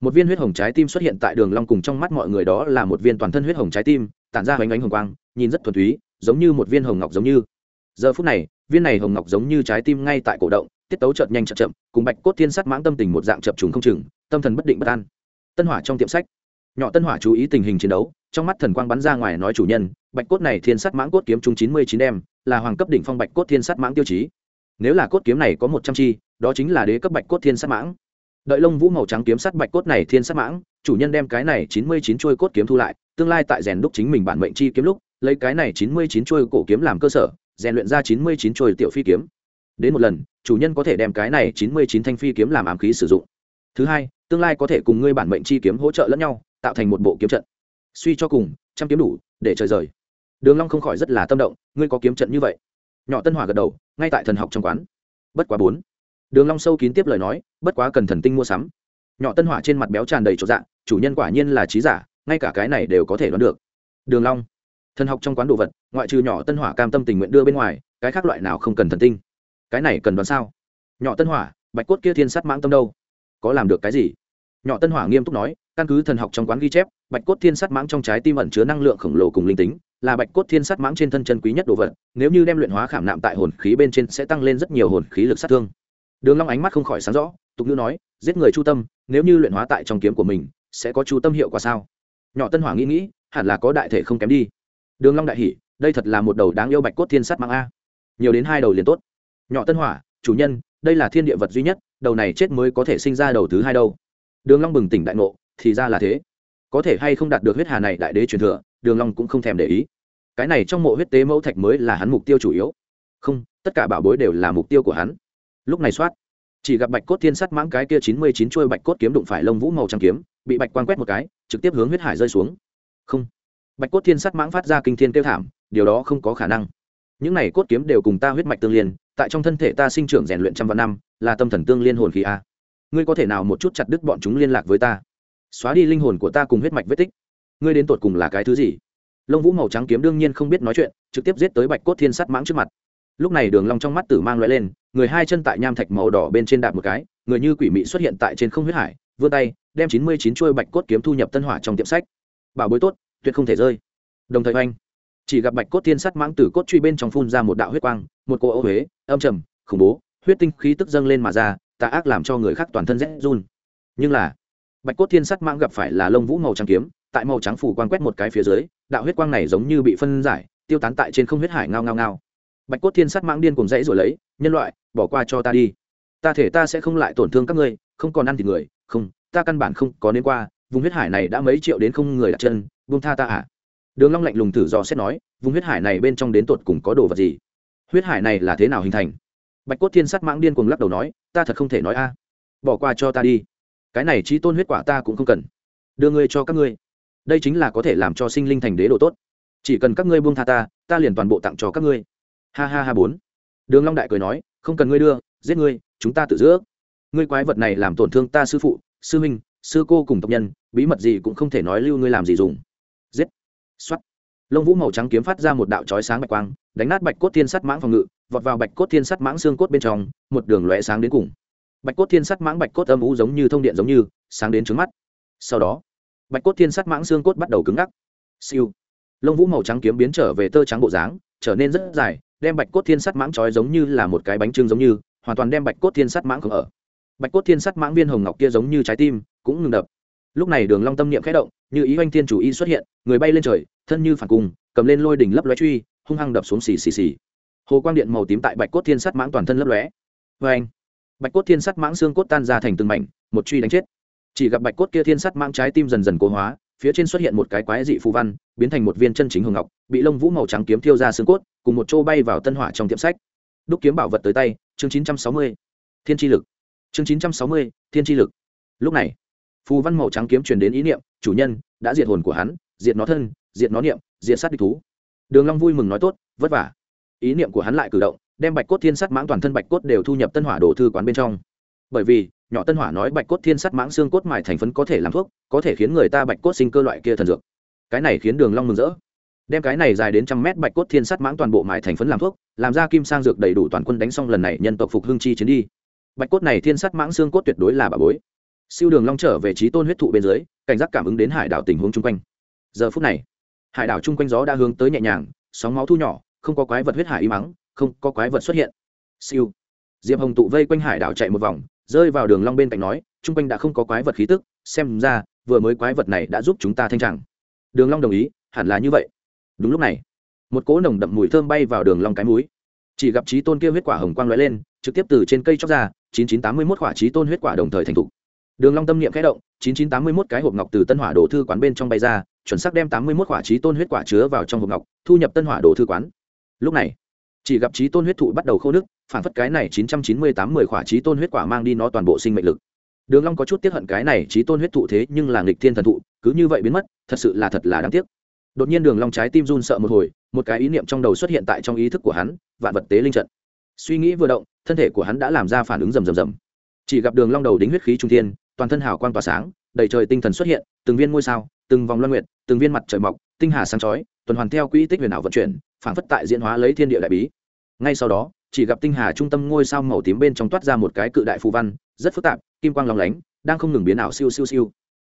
một viên huyết hồng trái tim xuất hiện tại đường long cùng trong mắt mọi người đó là một viên toàn thân huyết hồng trái tim, tản ra hoành ánh hồng quang, nhìn rất thuần túy, giống như một viên hồng ngọc giống như. Giờ phút này, viên này hồng ngọc giống như trái tim ngay tại cổ động, tiết tấu chợt nhanh chợt chậm, cùng bạch cốt thiên sắt mãng tâm tình một dạng chập trùng không chừng, tâm thần bất định bất an tân hỏa trong tiệm sách. Nhỏ tân hỏa chú ý tình hình chiến đấu, trong mắt thần quang bắn ra ngoài nói chủ nhân, bạch cốt này thiên sắt mãng cốt kiếm Chung chín mươi chín đem, là hoàng cấp đỉnh phong bạch cốt thiên sắt mãng tiêu chí. Nếu là cốt kiếm này có một trăm chi, đó chính là đế cấp bạch cốt thiên sắt mãng. Đợi lông vũ màu trắng kiếm sắt bạch cốt này thiên sắt mãng, chủ nhân đem cái này chín mươi chín chuôi cốt kiếm thu lại, tương lai tại rèn đúc chính mình bản mệnh chi kiếm lúc, lấy cái này chín mươi chín chuôi cổ kiếm làm cơ sở, rèn luyện ra chín mươi chín chuôi tiểu phi kiếm. Đến một lần, chủ nhân có thể đem cái này chín mươi chín thanh phi kiếm làm ám khí sử dụng. Thứ hai tương lai có thể cùng ngươi bản mệnh chi kiếm hỗ trợ lẫn nhau, tạo thành một bộ kiếm trận. Suy cho cùng, trăm kiếm đủ, để trời rời. Đường long không khỏi rất là tâm động, ngươi có kiếm trận như vậy. Nhỏ tân hỏa gật đầu, ngay tại thần học trong quán. Bất quá bốn. Đường long sâu kín tiếp lời nói, bất quá cần thần tinh mua sắm. Nhỏ tân hỏa trên mặt béo tràn đầy chỗ dạng chủ nhân quả nhiên là trí giả, ngay cả cái này đều có thể đoán được. Đường long. Thần học trong quán đồ vật, ngoại trừ nhỏ tân hỏa cam tâm tình nguyện đưa bên ngoài, cái khác loại nào không cần thần tinh? Cái này cần đoán sao? Nhỏ tân hỏa, bạch cốt kia thiên sát mãng tâm đâu? Có làm được cái gì? Nhỏ tân hỏa nghiêm túc nói, căn cứ thần học trong quán ghi chép, bạch cốt thiên sát mãng trong trái tim ẩn chứa năng lượng khổng lồ cùng linh tính, là bạch cốt thiên sát mãng trên thân chân quý nhất đồ vật, nếu như đem luyện hóa khảm nạm tại hồn khí bên trên sẽ tăng lên rất nhiều hồn khí lực sát thương. Đường long ánh mắt không khỏi sáng rõ, tục ngữ nói, giết người chu tâm, nếu như luyện hóa tại trong kiếm của mình, sẽ có chu tâm hiệu quả sao? Nhỏ tân hỏa nghĩ nghĩ, hẳn là có đại thể không kém đi. Đường long đại hỉ, đây thật là một đầu đáng yêu bạch cốt thiên sát mãng a. Nhiều đến hai đầu liền tốt. Nhỏ tân hỏa, chủ nhân, đây là thiên địa vật duy nhất, đầu này chết mới có thể sinh ra đầu thứ hai đâu đường long bừng tỉnh đại ngộ, thì ra là thế. Có thể hay không đạt được huyết hà này đại đế truyền thừa, đường long cũng không thèm để ý. Cái này trong mộ huyết tế mẫu thạch mới là hắn mục tiêu chủ yếu. Không, tất cả bảo bối đều là mục tiêu của hắn. Lúc này soát, chỉ gặp bạch cốt thiên sắt mãng cái kia chín mươi chín chuôi bạch cốt kiếm đụng phải lông vũ màu trắng kiếm, bị bạch quang quét một cái, trực tiếp hướng huyết hải rơi xuống. Không, bạch cốt thiên sắt mãng phát ra kinh thiên kêu thảm, điều đó không có khả năng. Những này cốt kiếm đều cùng ta huyết mạch tương liên, tại trong thân thể ta sinh trưởng rèn luyện trăm vạn năm, là tâm thần tương liên hồn khí a ngươi có thể nào một chút chặt đứt bọn chúng liên lạc với ta? Xóa đi linh hồn của ta cùng huyết mạch vết tích. Ngươi đến tột cùng là cái thứ gì? Lông vũ màu trắng kiếm đương nhiên không biết nói chuyện, trực tiếp giết tới bạch cốt thiên sắt mãng trước mặt. Lúc này đường long trong mắt tử mang loại lên, người hai chân tại nham thạch màu đỏ bên trên đạp một cái, người như quỷ mị xuất hiện tại trên không huyết hải, vươn tay, đem chín mươi chín chuôi bạch cốt kiếm thu nhập tân hỏa trong tiệm sách. Bảo bối tốt, tuyệt không thể rơi. Đồng thời anh chỉ gặp bạch cốt thiên sắt mãng tử cốt truy bên trong phun ra một đạo huyết quang, một cỗ ô huế âm trầm, khủng bố, huyết tinh khí tức dâng lên mà ra tà ác làm cho người khác toàn thân rét run. Nhưng là, bạch cốt thiên sắt mãng gặp phải là lông vũ màu trắng kiếm, tại màu trắng phủ quang quét một cái phía dưới, đạo huyết quang này giống như bị phân giải, tiêu tán tại trên không huyết hải ngao ngao ngao. Bạch cốt thiên sắt mãng điên cùng dãy rồi lấy, nhân loại, bỏ qua cho ta đi. Ta thể ta sẽ không lại tổn thương các ngươi, không còn ăn thịt người, không, ta căn bản không có nên qua, vùng huyết hải này đã mấy triệu đến không người đặt chân, buông tha ta à. Đường long lạnh lùng thử dò xét nói, vùng huyết hải này bên trong đến tột cùng có đồ vật gì? Huyết hải này là thế nào hình thành? Bạch cốt thiên sắt mãng điên cuồng lắc đầu nói ta thật không thể nói a. Bỏ qua cho ta đi. Cái này trí tôn huyết quả ta cũng không cần. Đưa ngươi cho các ngươi. Đây chính là có thể làm cho sinh linh thành đế độ tốt. Chỉ cần các ngươi buông tha ta ta liền toàn bộ tặng cho các ngươi. Ha ha ha bốn. Đường long đại cười nói, không cần ngươi đưa, giết ngươi, chúng ta tự giữa. Ngươi quái vật này làm tổn thương ta sư phụ, sư minh sư cô cùng tộc nhân, bí mật gì cũng không thể nói lưu ngươi làm gì dùng. Giết. Xoát. lông vũ màu trắng kiếm phát ra một đạo chói sáng bạch quang đánh nát bạch cốt thiên sắt mãng phòng ngự, vọt vào bạch cốt thiên sắt mãng xương cốt bên trong, một đường lóe sáng đến cùng. Bạch cốt thiên sắt mãng bạch cốt âm ú giống như thông điện giống như, sáng đến trứng mắt. Sau đó, bạch cốt thiên sắt mãng xương cốt bắt đầu cứng ngắc. Siêu. Lông vũ màu trắng kiếm biến trở về tơ trắng bộ dáng, trở nên rất dài, đem bạch cốt thiên sắt mãng trói giống như là một cái bánh trưng giống như, hoàn toàn đem bạch cốt thiên sắt mãng không ở. Bạch cốt thiên sắt mãng viên hồng ngọc kia giống như trái tim, cũng ngừng đập. Lúc này đường long tâm niệm khẽ động, như ý oanh thiên chủ y xuất hiện, người bay lên trời, thân như phản cung cầm lên lôi đỉnh lấp lóe truy hung hăng đập xuống xì xì xì. Hồ quang điện màu tím tại bạch cốt thiên sắt mãng toàn thân lấp lóe. Vê anh, bạch cốt thiên sắt mãng xương cốt tan ra thành từng mảnh, một truy đánh chết. Chỉ gặp bạch cốt kia thiên sắt mãng trái tim dần dần cố hóa, phía trên xuất hiện một cái quái dị phù văn, biến thành một viên chân chính hồng ngọc, bị lông vũ màu trắng kiếm thiêu ra xương cốt, cùng một chỗ bay vào tân hỏa trong tiệm sách. Đúc kiếm bảo vật tới tay, chương chín trăm sáu mươi. Thiên tri lực. Chương chín trăm sáu mươi, thiên tri lực. Lúc này, phù văn màu trắng kiếm truyền đến ý niệm, chủ nhân, đã diệt hồn của hắn, diệt nó thân, diệt nó niệm, diệt sát địch thú đường long vui mừng nói tốt, vất vả. Ý niệm của hắn lại cử động, đem bạch cốt thiên sắt mãng toàn thân bạch cốt đều thu nhập tân hỏa đồ thư quán bên trong. Bởi vì, nhỏ tân hỏa nói bạch cốt thiên sắt mãng xương cốt mài thành phấn có thể làm thuốc, có thể khiến người ta bạch cốt sinh cơ loại kia thần dược. Cái này khiến đường long mừng rỡ. Đem cái này dài đến trăm mét bạch cốt thiên sắt mãng toàn bộ mài thành phấn làm thuốc, làm ra kim sang dược đầy đủ toàn quân đánh xong lần này nhân tộc phục hưng chi chiến đi. Bạch cốt này thiên sắt mãng xương cốt tuyệt đối là bà bối. Siêu đường long trở về trí tôn huyết thụ bên dưới, cảnh giác cảm ứng đến hải đảo tình huống chung quanh. Giờ phút này hải đảo chung quanh gió đã hướng tới nhẹ nhàng, sóng máu thu nhỏ, không có quái vật huyết hải y mắng, không có quái vật xuất hiện. Siêu. Diệp hồng tụ vây quanh hải đảo chạy một vòng, rơi vào đường long bên cạnh nói, chung quanh đã không có quái vật khí tức, xem ra, vừa mới quái vật này đã giúp chúng ta thanh tràng. Đường long đồng ý, hẳn là như vậy. Đúng lúc này, một cỗ nồng đậm mùi thơm bay vào đường long cái mũi. Chỉ gặp trí tôn kia huyết quả hồng quang lóe lên, trực tiếp từ trên cây chóc ra, chín chín tám mươi mốt quả trí tôn huyết quả đồng thời thành thục đường long tâm niệm khẽ động, chín chín tám mươi mốt cái hộp ngọc từ tân hỏa đồ thư quán bên trong bay ra, chuẩn xác đem tám mươi mốt quả trí tôn huyết quả chứa vào trong hộp ngọc, thu nhập tân hỏa đồ thư quán. Lúc này, chỉ gặp trí tôn huyết thụ bắt đầu khô nước, phản phất cái này chín trăm chín mươi tám mười quả trí tôn huyết quả mang đi nó toàn bộ sinh mệnh lực. Đường long có chút tiếc hận cái này trí tôn huyết thụ thế nhưng là nghịch thiên thần thụ, cứ như vậy biến mất, thật sự là thật là đáng tiếc. Đột nhiên đường long trái tim run sợ một hồi, một cái ý niệm trong đầu xuất hiện tại trong ý thức của hắn, vạn vật tế linh trận. Suy nghĩ vừa động, thân thể của hắn đã làm ra phản ứng rầm rầm rầm. Chỉ gặp đường long đầu đính huyết khí trung thiên toàn thân hào quang tỏa sáng, đầy trời tinh thần xuất hiện, từng viên ngôi sao, từng vòng loan nguyệt, từng viên mặt trời mọc, tinh hà sáng chói, tuần hoàn theo quỹ tích huyền ảo vận chuyển, phản phất tại diễn hóa lấy thiên địa đại bí. Ngay sau đó, chỉ gặp tinh hà trung tâm ngôi sao màu tím bên trong toát ra một cái cự đại phù văn, rất phức tạp, kim quang lóng lánh, đang không ngừng biến ảo siêu siêu siêu.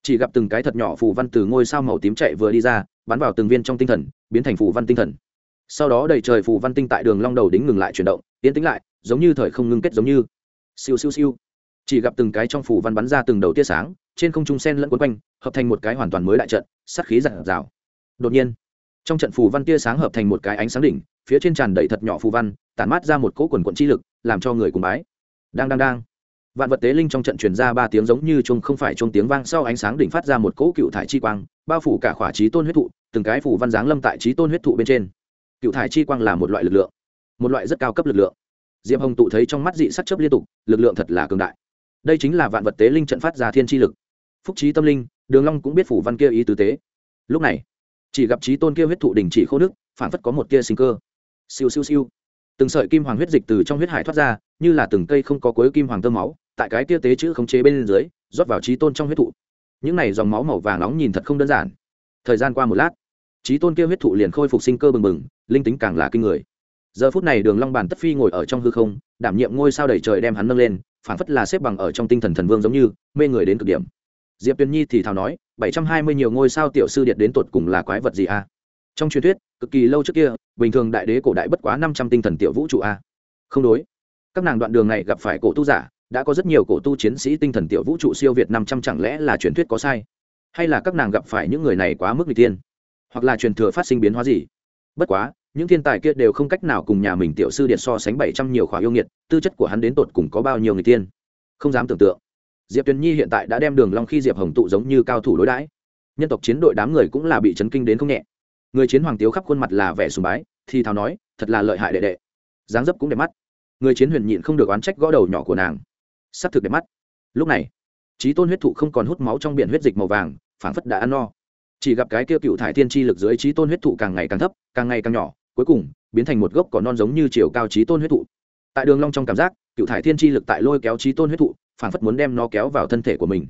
Chỉ gặp từng cái thật nhỏ phù văn từ ngôi sao màu tím chạy vừa đi ra, bắn vào từng viên trong tinh thần, biến thành phù văn tinh thần. Sau đó đầy trời phù văn tinh tại đường long đầu đính ngừng lại chuyển động, tiến tính lại, giống như thời không ngưng kết giống như. Siêu siêu siêu chỉ gặp từng cái trong phù văn bắn ra từng đầu tia sáng, trên không trung sen lẫn quấn quanh, hợp thành một cái hoàn toàn mới đại trận, sát khí giản rào. Đột nhiên, trong trận phù văn tia sáng hợp thành một cái ánh sáng đỉnh, phía trên tràn đầy thật nhỏ phù văn, tản mát ra một cỗ quần quận chi lực, làm cho người cùng bái. Đang đang đang. Vạn vật tế linh trong trận truyền ra ba tiếng giống như chung không phải chung tiếng vang, sau ánh sáng đỉnh phát ra một cỗ cựu thải chi quang, bao phủ cả khỏa trí tôn huyết thụ, từng cái phủ văn giáng lâm tại trí tôn huyết thụ bên trên. Cựu thải chi quang là một loại lực lượng, một loại rất cao cấp lực lượng. Diệp hồng tụ thấy trong mắt dị sắc chấp liên tục, lực lượng thật là cường đại đây chính là vạn vật tế linh trận phát ra thiên chi lực. Phúc trí tâm linh, đường long cũng biết phủ văn kia ý tứ tế. Lúc này, chỉ gặp trí tôn kia huyết thụ đình chỉ khô nước phản phất có một tia sinh cơ. Siêu siêu siêu. Từng sợi kim hoàng huyết dịch từ trong huyết hải thoát ra, như là từng cây không có cuối kim hoàng tơ máu, tại cái tia tế chữ khống chế bên dưới, rót vào trí tôn trong huyết thụ. Những này dòng máu màu vàng nóng nhìn thật không đơn giản. Thời gian qua một lát, trí tôn kia huyết thụ liền khôi phục sinh cơ bừng bừng, linh tính càng là kinh người. Giờ phút này đường long bàn tất phi ngồi ở trong hư không, đảm nhiệm ngôi sao đầy trời đem hắn nâng lên phản phất là xếp bằng ở trong tinh thần thần vương giống như, mê người đến cực điểm. Diệp tuyền nhi thì thào nói, bảy trăm hai mươi nhiều ngôi sao tiểu sư điện đến tột cùng là quái vật gì a? Trong truyền thuyết, cực kỳ lâu trước kia, bình thường đại đế cổ đại bất quá năm trăm tinh thần tiểu vũ trụ a. Không đối. Các nàng đoạn đường này gặp phải cổ tu giả, đã có rất nhiều cổ tu chiến sĩ tinh thần tiểu vũ trụ siêu việt năm trăm chẳng lẽ là truyền thuyết có sai? Hay là các nàng gặp phải những người này quá mức vị tiên hoặc là truyền thừa phát sinh biến hóa gì? Bất quá, những thiên tài kia đều không cách nào cùng nhà mình tiểu sư điện so sánh bảy trăm nhiều khóa yêu nghiệt tư chất của hắn đến tột cùng có bao nhiêu người tiên? Không dám tưởng tượng. Diệp tuyền nhi hiện tại đã đem đường long khi diệp hồng tụ giống như cao thủ đối đãi. Nhân tộc chiến đội đám người cũng là bị chấn kinh đến không nhẹ. Người chiến hoàng tiếu khắp khuôn mặt là vẻ sùng bái, thì thào nói, thật là lợi hại đệ đệ. Dáng dấp cũng đẹp mắt. Người chiến huyền nhịn không được oán trách gõ đầu nhỏ của nàng. Sắp thực đẹp mắt. Lúc này trí tôn huyết thụ không còn hút máu trong biển huyết dịch màu vàng, phảng phất đã ăn no. Chỉ gặp cái kia cựu thải thiên chi lực dưới trí tôn huyết thụ càng ngày càng thấp, càng ngày càng nhỏ, cuối cùng biến thành một gốc cỏ non giống như chiều cao trí tôn huyết thụ tại đường long trong cảm giác, cựu thải thiên chi lực tại lôi kéo trí tôn huyết thụ, phảng phất muốn đem nó kéo vào thân thể của mình.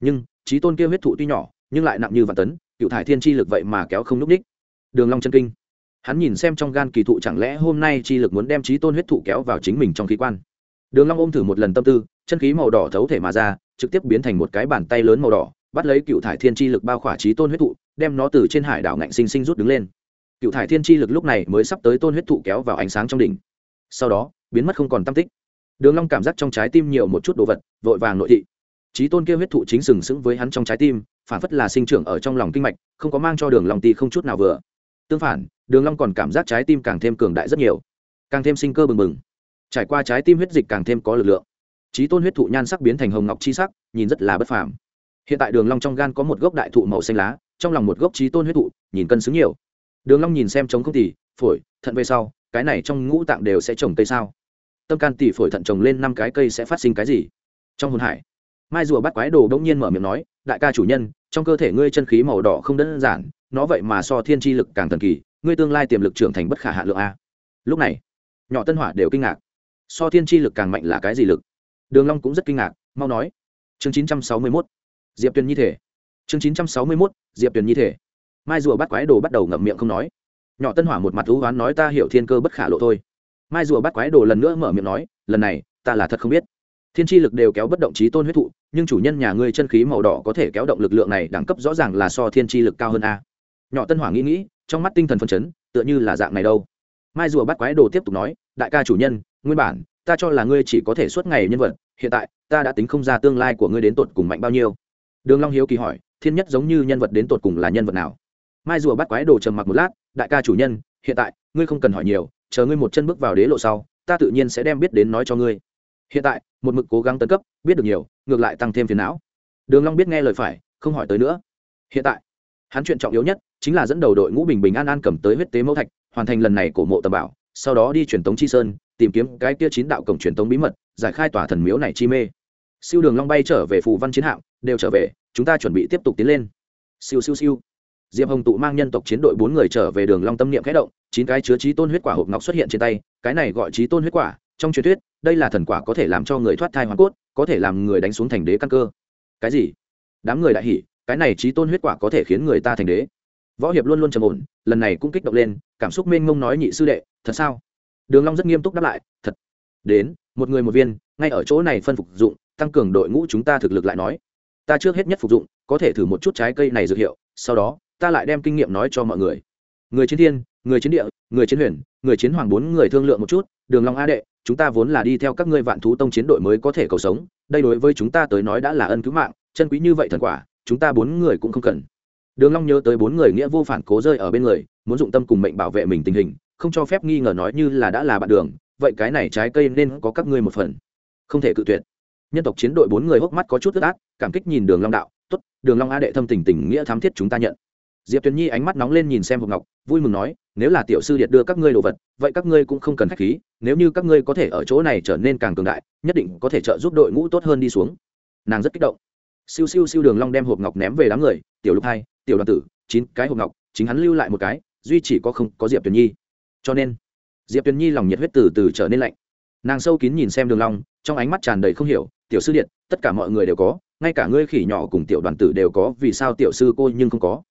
Nhưng, trí tôn kia huyết thụ tuy nhỏ, nhưng lại nặng như vạn tấn, cựu thải thiên chi lực vậy mà kéo không núc ních đường long chân kinh. Hắn nhìn xem trong gan kỳ thụ chẳng lẽ hôm nay chi lực muốn đem trí tôn huyết thụ kéo vào chính mình trong khí quan. Đường long ôm thử một lần tâm tư, chân khí màu đỏ thấu thể mà ra, trực tiếp biến thành một cái bàn tay lớn màu đỏ, bắt lấy cựu thải thiên chi lực bao khỏa trí tôn huyết thụ, đem nó từ trên hải đảo ngạnh sinh sinh rút đứng lên. Cựu thải thiên chi lực lúc này mới sắp tới tôn huyết thụ kéo vào ánh sáng trong đỉnh sau đó, biến mất không còn tâm tích. Đường long cảm giác trong trái tim nhiều một chút đồ vật, vội vàng nội thị. Trí tôn kia huyết thụ chính sừng sững với hắn trong trái tim, phản phất là sinh trưởng ở trong lòng kinh mạch, không có mang cho đường long ti không chút nào vừa. Tương phản, đường long còn cảm giác trái tim càng thêm cường đại rất nhiều, càng thêm sinh cơ bừng bừng. Trải qua trái tim huyết dịch càng thêm có lực lượng. Trí tôn huyết thụ nhan sắc biến thành hồng ngọc chi sắc, nhìn rất là bất phàm. Hiện tại đường long trong gan có một gốc đại thụ màu xanh lá, trong lòng một gốc trí tôn huyết thụ, nhìn cân xứng nhiều. Đường long nhìn xem trống không tỷ phổi, thận về sau cái này trong ngũ tạng đều sẽ trồng cây sao? Tâm can tỷ phổi thận trồng lên năm cái cây sẽ phát sinh cái gì? Trong hồn hải, mai rùa bắt quái đồ bỗng nhiên mở miệng nói, đại ca chủ nhân, trong cơ thể ngươi chân khí màu đỏ không đơn giản, nó vậy mà so thiên chi lực càng thần kỳ, ngươi tương lai tiềm lực trưởng thành bất khả hạ lượng a. Lúc này, nhỏ tân hỏa đều kinh ngạc. So thiên chi lực càng mạnh là cái gì lực? Đường long cũng rất kinh ngạc, mau nói. Chương 961 diệp tuyền nhi thể. Chương 961 diệp tuyền nhi thể. Mai rùa bắt quái đồ bắt đầu ngậm miệng không nói nhỏ tân hỏa một mặt thú oán nói ta hiểu thiên cơ bất khả lộ thôi. Mai rùa bắt quái đồ lần nữa mở miệng nói, lần này, ta là thật không biết. Thiên tri lực đều kéo bất động trí tôn huyết thụ, nhưng chủ nhân nhà ngươi chân khí màu đỏ có thể kéo động lực lượng này đẳng cấp rõ ràng là so thiên tri lực cao hơn a. Nhỏ tân hỏa nghĩ nghĩ, trong mắt tinh thần phân chấn, tựa như là dạng này đâu. Mai rùa bắt quái đồ tiếp tục nói, đại ca chủ nhân, nguyên bản, ta cho là ngươi chỉ có thể suốt ngày nhân vật, hiện tại, ta đã tính không ra tương lai của ngươi đến tột cùng mạnh bao nhiêu. Đường long hiếu kỳ hỏi, thiên nhất giống như nhân vật đến tột cùng là nhân vật nào? Mai rùa bắt quái đồ trầm mặc một lát, đại ca chủ nhân, hiện tại, ngươi không cần hỏi nhiều, chờ ngươi một chân bước vào đế lộ sau, ta tự nhiên sẽ đem biết đến nói cho ngươi. Hiện tại, một mực cố gắng tấn cấp, biết được nhiều, ngược lại tăng thêm phiền não. Đường long biết nghe lời phải, không hỏi tới nữa. Hiện tại, hắn chuyện trọng yếu nhất chính là dẫn đầu đội ngũ bình bình an an cầm tới huyết tế mẫu thạch, hoàn thành lần này cổ mộ tầm bảo, sau đó đi truyền tống chi sơn, tìm kiếm cái kia chín đạo cổng truyền tống bí mật, giải khai tòa thần miếu này chi mê. Siêu đường long bay trở về phù văn chiến hạm, đều trở về, chúng ta chuẩn bị tiếp tục tiến lên. Siêu siêu siêu diệp hồng tụ mang nhân tộc chiến đội bốn người trở về đường long tâm niệm khẽ động, chín cái chứa trí tôn huyết quả hộp ngọc xuất hiện trên tay, cái này gọi trí tôn huyết quả, trong truyền thuyết, đây là thần quả có thể làm cho người thoát thai hoàn cốt, có thể làm người đánh xuống thành đế căn cơ. Cái gì? Đám người đại hỉ, cái này trí tôn huyết quả có thể khiến người ta thành đế? Võ hiệp luôn luôn trầm ổn, lần này cũng kích động lên, cảm xúc mênh mông nói nhị sư đệ, thật sao? Đường long rất nghiêm túc đáp lại, thật. Đến, một người một viên, ngay ở chỗ này phân phục dụng, tăng cường đội ngũ chúng ta thực lực lại nói. Ta trước hết nhất phục dụng, có thể thử một chút trái cây này dược hiệu, sau đó ta lại đem kinh nghiệm nói cho mọi người. Người chiến thiên, người chiến địa, người chiến huyền, người chiến hoàng bốn người thương lượng một chút, đường long a đệ, chúng ta vốn là đi theo các ngươi vạn thú tông chiến đội mới có thể cầu sống, đây đối với chúng ta tới nói đã là ân cứu mạng, chân quý như vậy thần quả, chúng ta bốn người cũng không cần. Đường long nhớ tới bốn người nghĩa vô phản cố rơi ở bên người, muốn dụng tâm cùng mệnh bảo vệ mình tình hình, không cho phép nghi ngờ nói như là đã là bạn đường, vậy cái này trái cây nên có các ngươi một phần. Không thể cự tuyệt. Nhân tộc chiến đội bốn người hốc mắt có chút ướt át, cảm kích nhìn đường long đạo, tốt, đường long a đệ thâm tình tình nghĩa thám thiết chúng ta nhận diệp tuyền nhi ánh mắt nóng lên nhìn xem hộp ngọc, vui mừng nói, nếu là tiểu sư điện đưa các ngươi đồ vật, vậy các ngươi cũng không cần khách khí, nếu như các ngươi có thể ở chỗ này trở nên càng cường đại, nhất định có thể trợ giúp đội ngũ tốt hơn đi xuống. Nàng rất kích động. Siêu siêu siêu đường long đem hộp ngọc ném về đám người, tiểu lục hai, tiểu đoàn tử, chín cái hộp ngọc, chính hắn lưu lại một cái, duy chỉ có không, có diệp tuyền nhi. Cho nên, diệp tuyền nhi lòng nhiệt huyết từ từ trở nên lạnh. Nàng sâu kín nhìn xem đường long, trong ánh mắt tràn đầy không hiểu, tiểu sư điện tất cả mọi người đều có, ngay cả ngươi khỉ nhỏ cùng tiểu đoàn tử đều có, vì sao tiểu sư cô nhưng không có?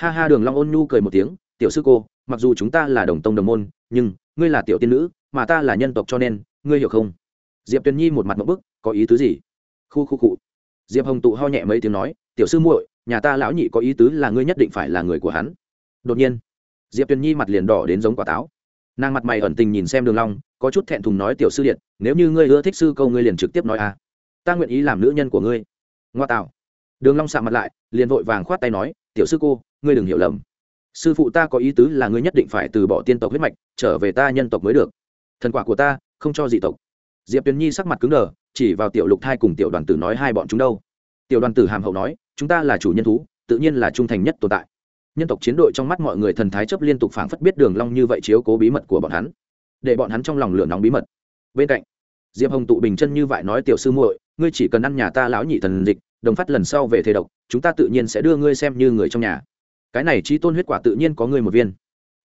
Ha ha, đường long ôn nhu cười một tiếng, tiểu sư cô, mặc dù chúng ta là đồng tông đồng môn, nhưng ngươi là tiểu tiên nữ, mà ta là nhân tộc cho nên, ngươi hiểu không? Diệp tuyền nhi một mặt một bức, có ý tứ gì? Khu khu cụ diệp hồng tụ ho nhẹ mấy tiếng nói, tiểu sư muội, nhà ta lão nhị có ý tứ là ngươi nhất định phải là người của hắn. Đột nhiên, diệp tuyền nhi mặt liền đỏ đến giống quả táo. Nàng mặt mày ẩn tình nhìn xem đường long, có chút thẹn thùng nói, tiểu sư điện, nếu như ngươi ưa thích sư câu, ngươi liền trực tiếp nói a à. ta nguyện ý làm nữ nhân của ngươi. Ngoa tạo đường long sạm mặt lại, liền vội vàng khoát tay nói, tiểu sư cô, ngươi đừng hiểu lầm. Sư phụ ta có ý tứ là ngươi nhất định phải từ bỏ tiên tộc huyết mạch, trở về ta nhân tộc mới được. Thần quả của ta, không cho dị tộc. Diệp tuyền nhi sắc mặt cứng đờ, chỉ vào tiểu lục thai cùng tiểu đoàn tử nói hai bọn chúng đâu. Tiểu đoàn tử hàm hậu nói, chúng ta là chủ nhân thú, tự nhiên là trung thành nhất tồn tại. Nhân tộc chiến đội trong mắt mọi người thần thái chấp liên tục phảng phất biết đường long như vậy chiếu cố bí mật của bọn hắn, để bọn hắn trong lòng lửa nóng bí mật. Bên cạnh, diệp hồng tụ bình chân như vậy nói, tiểu sư muội, ngươi chỉ cần ăn nhà ta lão nhị thần dịch đồng phát lần sau về thể độc, chúng ta tự nhiên sẽ đưa ngươi xem như người trong nhà. Cái này trí tôn huyết quả tự nhiên có ngươi một viên.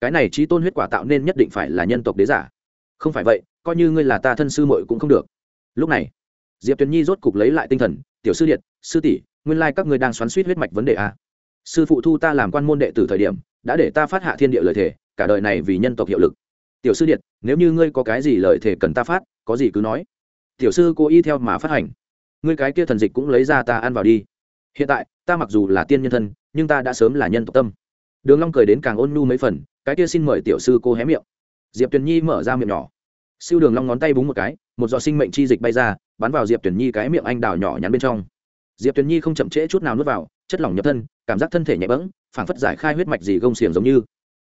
Cái này trí tôn huyết quả tạo nên nhất định phải là nhân tộc đế giả. Không phải vậy, coi như ngươi là ta thân sư muội cũng không được. Lúc này, diệp tuyền nhi rốt cục lấy lại tinh thần, tiểu sư điện sư tỷ, nguyên lai các ngươi đang xoắn suýt huyết mạch vấn đề a sư phụ thu ta làm quan môn đệ tử thời điểm, đã để ta phát hạ thiên địa lời thể cả đời này vì nhân tộc hiệu lực. Tiểu sư điện nếu như ngươi có cái gì lời thể cần ta phát, có gì cứ nói. Tiểu sư cố ý theo mà phát hành ngươi cái kia thần dịch cũng lấy ra ta ăn vào đi. Hiện tại, ta mặc dù là tiên nhân thân, nhưng ta đã sớm là nhân tộc tâm. Đường long cười đến càng ôn nhu mấy phần, cái kia xin mời tiểu sư cô hé miệng. Diệp tuyền nhi mở ra miệng nhỏ. Siêu đường long ngón tay búng một cái, một giọt sinh mệnh chi dịch bay ra, bắn vào diệp tuyền nhi cái miệng anh đào nhỏ nhắn bên trong. Diệp tuyền nhi không chậm trễ chút nào nuốt vào, chất lỏng nhập thân, cảm giác thân thể nhẹ bẫng, phảng phất giải khai huyết mạch gì gông xiềng giống như.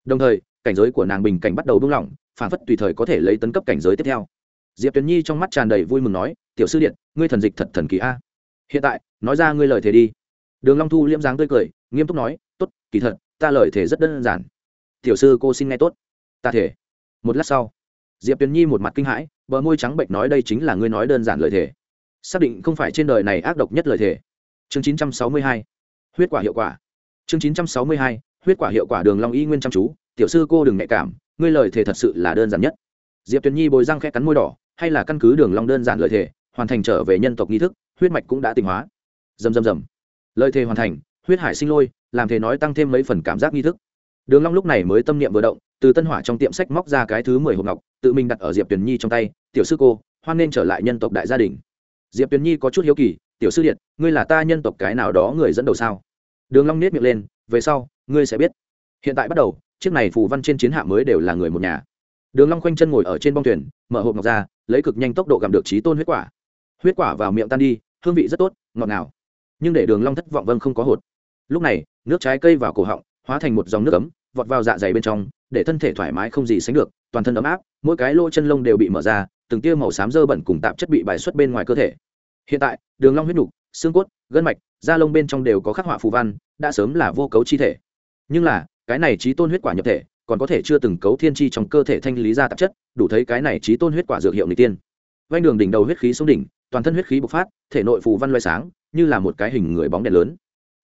Đồng thời, cảnh giới của nàng bình cảnh bắt đầu buông lỏng, phảng phất tùy thời có thể lấy tấn cấp cảnh giới tiếp theo diệp tuyền nhi trong mắt tràn đầy vui mừng nói, tiểu sư điện, ngươi thần dịch thật thần kỳ a. Hiện tại, nói ra ngươi lời thề đi. Đường long thu liễm dáng tươi cười, nghiêm túc nói, tốt, kỳ thật, ta lời thề rất đơn giản. Tiểu sư, cô xin nghe tốt. Ta thể một lát sau, diệp tuyền nhi một mặt kinh hãi, bờ môi trắng bệnh nói, đây chính là ngươi nói đơn giản lời thề. Xác định không phải trên đời này ác độc nhất lời thề. Chương 962 huyết quả hiệu quả. Chương 962 huyết quả hiệu quả đường long y nguyên chăm chú. Tiểu sư, cô đừng nhạy cảm, ngươi lời thề thật sự là đơn giản nhất. Diệp tuyền nhi bồi răng khẽ cắn môi đỏ hay là căn cứ đường long đơn giản lời thề, hoàn thành trở về nhân tộc nghi thức, huyết mạch cũng đã tinh hóa. Rầm rầm rầm. Lời thề hoàn thành, huyết hải sinh lôi, làm thề nói tăng thêm mấy phần cảm giác nghi thức. Đường long lúc này mới tâm niệm vừa động, từ tân hỏa trong tiệm sách móc ra cái thứ mười hộp ngọc, tự mình đặt ở diệp tuyền nhi trong tay, tiểu sư cô, hoan nên trở lại nhân tộc đại gia đình. Diệp tuyền nhi có chút hiếu kỳ, tiểu sư điện, ngươi là ta nhân tộc cái nào đó người dẫn đầu sao? Đường long nét miệng lên, về sau, ngươi sẽ biết. Hiện tại bắt đầu, chiếc này phù văn trên chiến hạm mới đều là người một nhà đường long khoanh chân ngồi ở trên bong thuyền, mở hộp ngọc ra, lấy cực nhanh tốc độ gặm được trí tôn huyết quả. Huyết quả vào miệng tan đi, hương vị rất tốt, ngọt ngào. Nhưng để đường long thất vọng vâng không có hột. Lúc này, nước trái cây vào cổ họng, hóa thành một dòng nước ấm, vọt vào dạ dày bên trong, để thân thể thoải mái không gì sánh được, toàn thân ấm áp, mỗi cái lỗ chân lông đều bị mở ra, từng tia màu xám dơ bẩn cùng tạp chất bị bài xuất bên ngoài cơ thể. Hiện tại, đường long huyết nhục xương cốt, gân mạch, da lông bên trong đều có khắc họa phù văn, đã sớm là vô cấu chi thể. Nhưng là, cái này trí tôn huyết quả nhập thể còn có thể chưa từng cấu thiên chi trong cơ thể thanh lý ra tạp chất, đủ thấy cái này trí tôn huyết quả dược hiệu người tiên. Vanh đường đỉnh đầu huyết khí xuống đỉnh, toàn thân huyết khí bộc phát, thể nội phù văn loay sáng, như là một cái hình người bóng đèn lớn.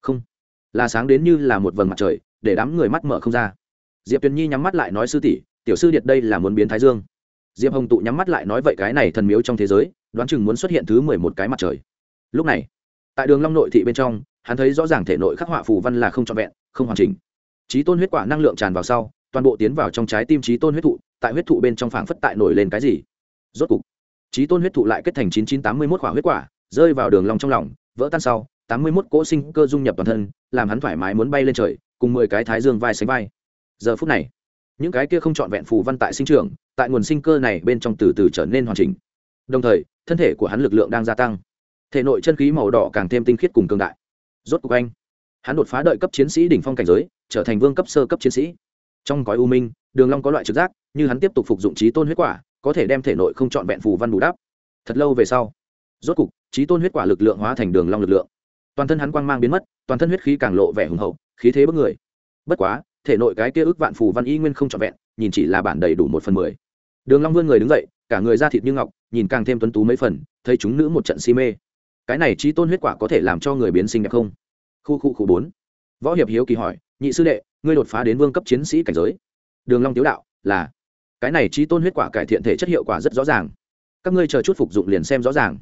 Không, là sáng đến như là một vầng mặt trời, để đám người mắt mở không ra. Diệp tuyền nhi nhắm mắt lại nói, sư tỷ, tiểu sư điệt đây là muốn biến thái dương. Diệp hồng tụ nhắm mắt lại nói, vậy cái này thần miếu trong thế giới, đoán chừng muốn xuất hiện thứ mười một cái mặt trời. Lúc này, tại đường long nội thị bên trong, hắn thấy rõ ràng thể nội khắc họa phù văn là không trọn vẹn, không hoàn chỉnh. Trí tôn huyết quả năng lượng tràn vào sau toàn bộ tiến vào trong trái tim trí tôn huyết thụ, tại huyết thụ bên trong phảng phất tại nổi lên cái gì. Rốt cục, trí tôn huyết thụ lại kết thành chín chín tám mươi mốt quả huyết quả, rơi vào đường lòng trong lòng, vỡ tan sau, tám mươi mốt cỗ sinh cơ dung nhập toàn thân, làm hắn thoải mái muốn bay lên trời, cùng mười cái thái dương vai sánh vai. Giờ phút này, những cái kia không trọn vẹn phù văn tại sinh trưởng, tại nguồn sinh cơ này bên trong từ từ trở nên hoàn chỉnh. Đồng thời, thân thể của hắn lực lượng đang gia tăng. Thể nội chân khí màu đỏ càng thêm tinh khiết cùng cường đại. Rốt cục anh, hắn đột phá đợi cấp chiến sĩ đỉnh phong cảnh giới, trở thành vương cấp sơ cấp chiến sĩ trong gói u minh, đường long có loại trực giác, như hắn tiếp tục phục dụng trí tôn huyết quả, có thể đem thể nội không chọn vẹn phù văn bù đắp. Thật lâu về sau, rốt cục, trí tôn huyết quả lực lượng hóa thành đường long lực lượng. Toàn thân hắn quang mang biến mất, toàn thân huyết khí càng lộ vẻ hùng hậu, khí thế bất người. Bất quá, thể nội cái kia ước vạn phù văn y nguyên không trọn vẹn, nhìn chỉ là bản đầy đủ một phần mười. Đường long vươn người đứng dậy, cả người da thịt như ngọc, nhìn càng thêm tuấn tú mấy phần, thấy chúng nữ một trận si mê. Cái này trí tôn huyết quả có thể làm cho người biến sinh đẹp không? Khu khu khu bốn. Võ hiệp hiếu kỳ hỏi nhị sư đệ, ngươi đột phá đến vương cấp chiến sĩ cảnh giới. Đường long tiếu đạo, là. Cái này trí tôn huyết quả cải thiện thể chất hiệu quả rất rõ ràng. Các ngươi chờ chút phục dụng liền xem rõ ràng.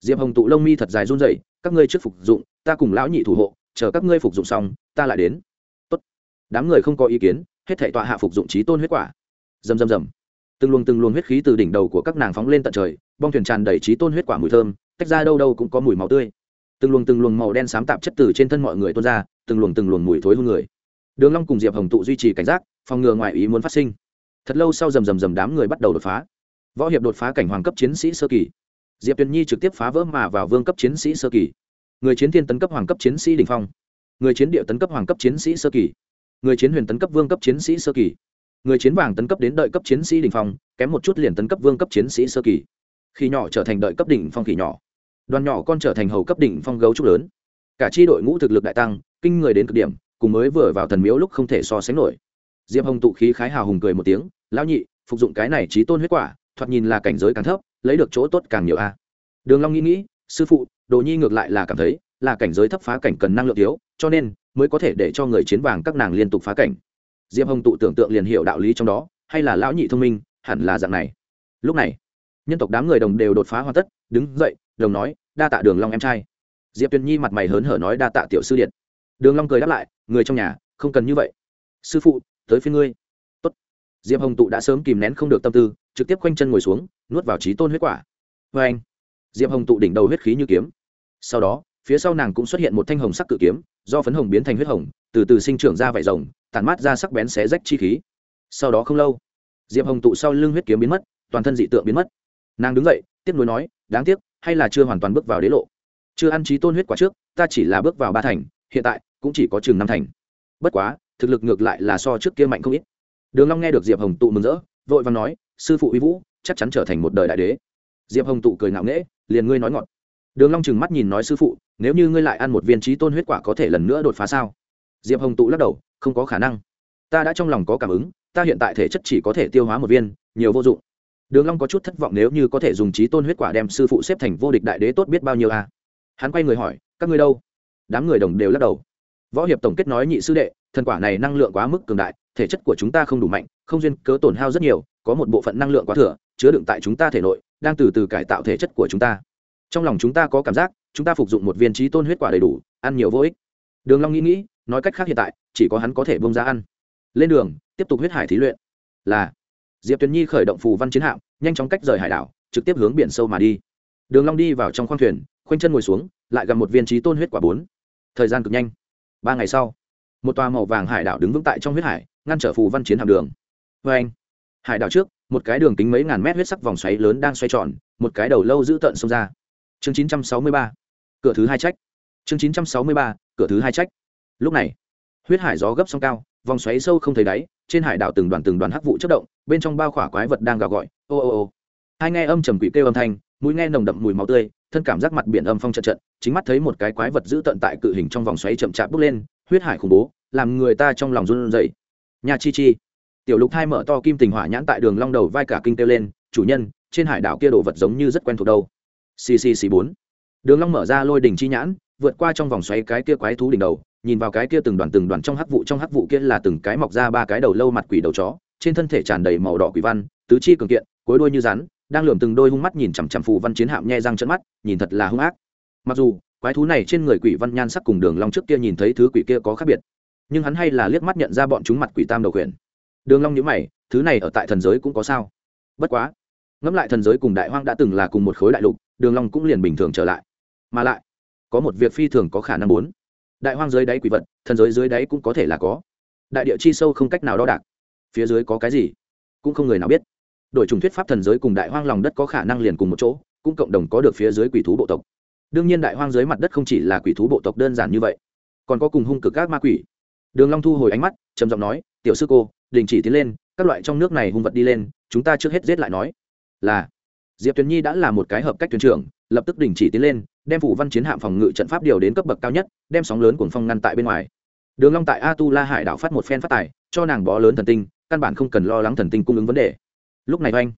Diệp hồng tụ lông mi thật dài run rẩy, các ngươi trước phục dụng, ta cùng lão nhị thủ hộ, chờ các ngươi phục dụng xong, ta lại đến. Tốt. đám người không có ý kiến, hết thảy tọa hạ phục dụng trí tôn huyết quả. Rầm rầm rầm. Từng luồng từng luồng huyết khí từ đỉnh đầu của các nàng phóng lên tận trời, bong thuyền tràn đầy trí tôn huyết quả mùi thơm, tách ra đâu đâu cũng có mùi máu tươi. Từng luồng từng luồng màu đen xám tạp chất từ trên thân mọi người tuôn ra, từng luồng từng luồng mùi thối hương người đường long cùng diệp hồng tụ duy trì cảnh giác, phòng ngừa ngoại ý muốn phát sinh. Thật lâu sau rầm rầm rầm đám người bắt đầu đột phá. Võ hiệp đột phá cảnh hoàng cấp chiến sĩ sơ kỳ. Diệp tuyền nhi trực tiếp phá vỡ mà vào vương cấp chiến sĩ sơ kỳ. Người chiến thiên tấn cấp hoàng cấp chiến sĩ đỉnh phong. Người chiến địa tấn cấp hoàng cấp chiến sĩ sơ kỳ. Người chiến huyền tấn cấp vương cấp chiến sĩ sơ kỳ. Người chiến vàng tấn cấp đến đợi cấp chiến sĩ đỉnh phong, kém một chút liền tấn cấp vương cấp chiến sĩ sơ kỳ. Khi nhỏ trở thành đợi cấp đỉnh phong kỳ nhỏ. Đoàn nhỏ con trở thành hầu cấp đỉnh phong gấu trúc lớn. Cả chi đội ngũ thực lực đại tăng, kinh người đến cực điểm cùng mới vừa vào thần miếu lúc không thể so sánh nổi. Diệp hồng tụ khí khái hào hùng cười một tiếng, lão nhị, phục dụng cái này trí tôn huyết quả, thoạt nhìn là cảnh giới càng thấp, lấy được chỗ tốt càng nhiều a. Đường long nghĩ nghĩ, sư phụ, đồ nhi ngược lại là cảm thấy, là cảnh giới thấp phá cảnh cần năng lượng thiếu, cho nên mới có thể để cho người chiến vàng các nàng liên tục phá cảnh. Diệp hồng tụ tưởng tượng liền hiểu đạo lý trong đó, hay là lão nhị thông minh, hẳn là dạng này. Lúc này, nhân tộc đám người đồng đều đột phá hoàn tất, đứng dậy, đồng nói, đa tạ đường long em trai. Diệp tuyền nhi mặt mày hớn hở nói, đa tạ tiểu sư điện đường long cười đáp lại, người trong nhà, không cần như vậy. Sư phụ, tới phía ngươi. Tốt. diệp hồng tụ đã sớm kìm nén không được tâm tư, trực tiếp quanh chân ngồi xuống, nuốt vào trí tôn huyết quả. Với anh, diệp hồng tụ đỉnh đầu huyết khí như kiếm. Sau đó, phía sau nàng cũng xuất hiện một thanh hồng sắc cự kiếm, do phấn hồng biến thành huyết hồng, từ từ sinh trưởng ra vải rồng tàn mát ra sắc bén xé rách chi khí. Sau đó không lâu, diệp hồng tụ sau lưng huyết kiếm biến mất, toàn thân dị tượng biến mất. Nàng đứng dậy tiếp nối nói, đáng tiếc, hay là chưa hoàn toàn bước vào đế lộ. Chưa ăn trí tôn huyết quả trước, ta chỉ là bước vào ba thành, hiện tại cũng chỉ có chừng năm thành. Bất quá, thực lực ngược lại là so trước kia mạnh không ít. Đường long nghe được diệp hồng tụ mừng rỡ, vội vàng nói, sư phụ uy vũ, chắc chắn trở thành một đời đại đế. Diệp hồng tụ cười ngạo nghễ, liền ngươi nói ngọn. Đường long chừng mắt nhìn nói, sư phụ, nếu như ngươi lại ăn một viên trí tôn huyết quả có thể lần nữa đột phá sao? Diệp hồng tụ lắc đầu, không có khả năng. Ta đã trong lòng có cảm ứng, ta hiện tại thể chất chỉ có thể tiêu hóa một viên, nhiều vô dụng. Đường long có chút thất vọng nếu như có thể dùng trí tôn huyết quả đem sư phụ xếp thành vô địch đại đế tốt biết bao nhiêu a à? hắn quay người hỏi, các ngươi đâu? Đám người đồng đều lắc đầu võ hiệp tổng kết nói nhị sư đệ, thần quả này năng lượng quá mức cường đại, thể chất của chúng ta không đủ mạnh, không duyên cớ tổn hao rất nhiều, có một bộ phận năng lượng quá thừa, chứa đựng tại chúng ta thể nội, đang từ từ cải tạo thể chất của chúng ta. Trong lòng chúng ta có cảm giác, chúng ta phục dụng một viên trí tôn huyết quả đầy đủ, ăn nhiều vô ích. Đường long nghĩ nghĩ, nói cách khác hiện tại, chỉ có hắn có thể bông ra ăn. Lên đường, tiếp tục huyết hải thí luyện. Là, diệp tuyền nhi khởi động phù văn chiến hạm, nhanh chóng cách rời hải đảo, trực tiếp hướng biển sâu mà đi. Đường long đi vào trong khoang thuyền, khoanh chân ngồi xuống, lại gặp một viên trí tôn huyết quả bốn. Thời gian cực nhanh ba ngày sau, một tòa màu vàng hải đảo đứng vững tại trong huyết hải, ngăn trở phù văn chiến hạm đường. Với anh, hải đảo trước, một cái đường kính mấy ngàn mét huyết sắc vòng xoáy lớn đang xoay tròn, một cái đầu lâu giữ tợn xông ra. Chương 963 cửa thứ hai trách. Chương 963 cửa thứ hai trách. Lúc này, huyết hải gió gấp sông cao, vòng xoáy sâu không thấy đáy, trên hải đảo từng đoàn từng đoàn hắc vụ chất động, bên trong bao khỏa quái vật đang gào gọi, ô ô ô. Hai nghe âm trầm quỷ kêu âm thanh mũi nghe nồng đậm mùi máu tươi, thân cảm giác mặt biển âm phong trận trận, chính mắt thấy một cái quái vật giữ tận tại cự hình trong vòng xoáy chậm chạp bước lên, huyết hải khủng bố, làm người ta trong lòng run rẩy. Nhà chi chi. Tiểu lục thai mở to kim tình hỏa nhãn tại đường long đầu vai cả kinh kêu lên, chủ nhân, trên hải đảo kia đồ vật giống như rất quen thuộc đâu. Ccc bốn. Đường long mở ra lôi đỉnh chi nhãn, vượt qua trong vòng xoáy cái kia quái thú đỉnh đầu, nhìn vào cái kia từng đoàn từng đoàn trong hắc vụ, trong hắc vụ kia là từng cái mọc ra ba cái đầu lâu mặt quỷ đầu chó, trên thân thể tràn đầy màu đỏ quỷ văn, tứ chi cường kiện, cuối đuôi như rắn đang lượm từng đôi hung mắt nhìn chằm chằm phù văn chiến hạm nhe răng trận mắt, nhìn thật là hung ác. Mặc dù, quái thú này trên người quỷ văn nhan sắc cùng đường long trước kia nhìn thấy thứ quỷ kia có khác biệt, nhưng hắn hay là liếc mắt nhận ra bọn chúng mặt quỷ tam đầu quyền. đường long nhíu mày, thứ này ở tại thần giới cũng có sao? Bất quá, ngẫm lại thần giới cùng đại hoang đã từng là cùng một khối đại lục, đường long cũng liền bình thường trở lại. Mà lại, có một việc phi thường có khả năng muốn đại hoang dưới đáy quỷ vật, thần giới dưới đáy cũng có thể là có. Đại địa chi sâu không cách nào đo đạc. Phía dưới có cái gì, cũng không người nào biết đổi trùng thuyết pháp thần giới cùng đại hoang lòng đất có khả năng liền cùng một chỗ, cũng cộng đồng có được phía dưới quỷ thú bộ tộc. Đương nhiên đại hoang dưới mặt đất không chỉ là quỷ thú bộ tộc đơn giản như vậy, còn có cùng hung cực các ma quỷ. Đường long thu hồi ánh mắt, trầm giọng nói, tiểu sư cô, đình chỉ tiến lên, các loại trong nước này hung vật đi lên, chúng ta trước hết giết lại nói. Là, diệp tuyền nhi đã là một cái hợp cách thuyền trưởng, lập tức đình chỉ tiến lên, đem phủ văn chiến hạm phòng ngự trận pháp điều đến cấp bậc cao nhất, đem sóng lớn cuồng phong ngăn tại bên ngoài. Đường long tại a tu la hải đảo phát một phen phát tài, cho nàng bó lớn thần tinh, căn bản không cần lo lắng thần tinh cung ứng vấn đề lúc này oanh,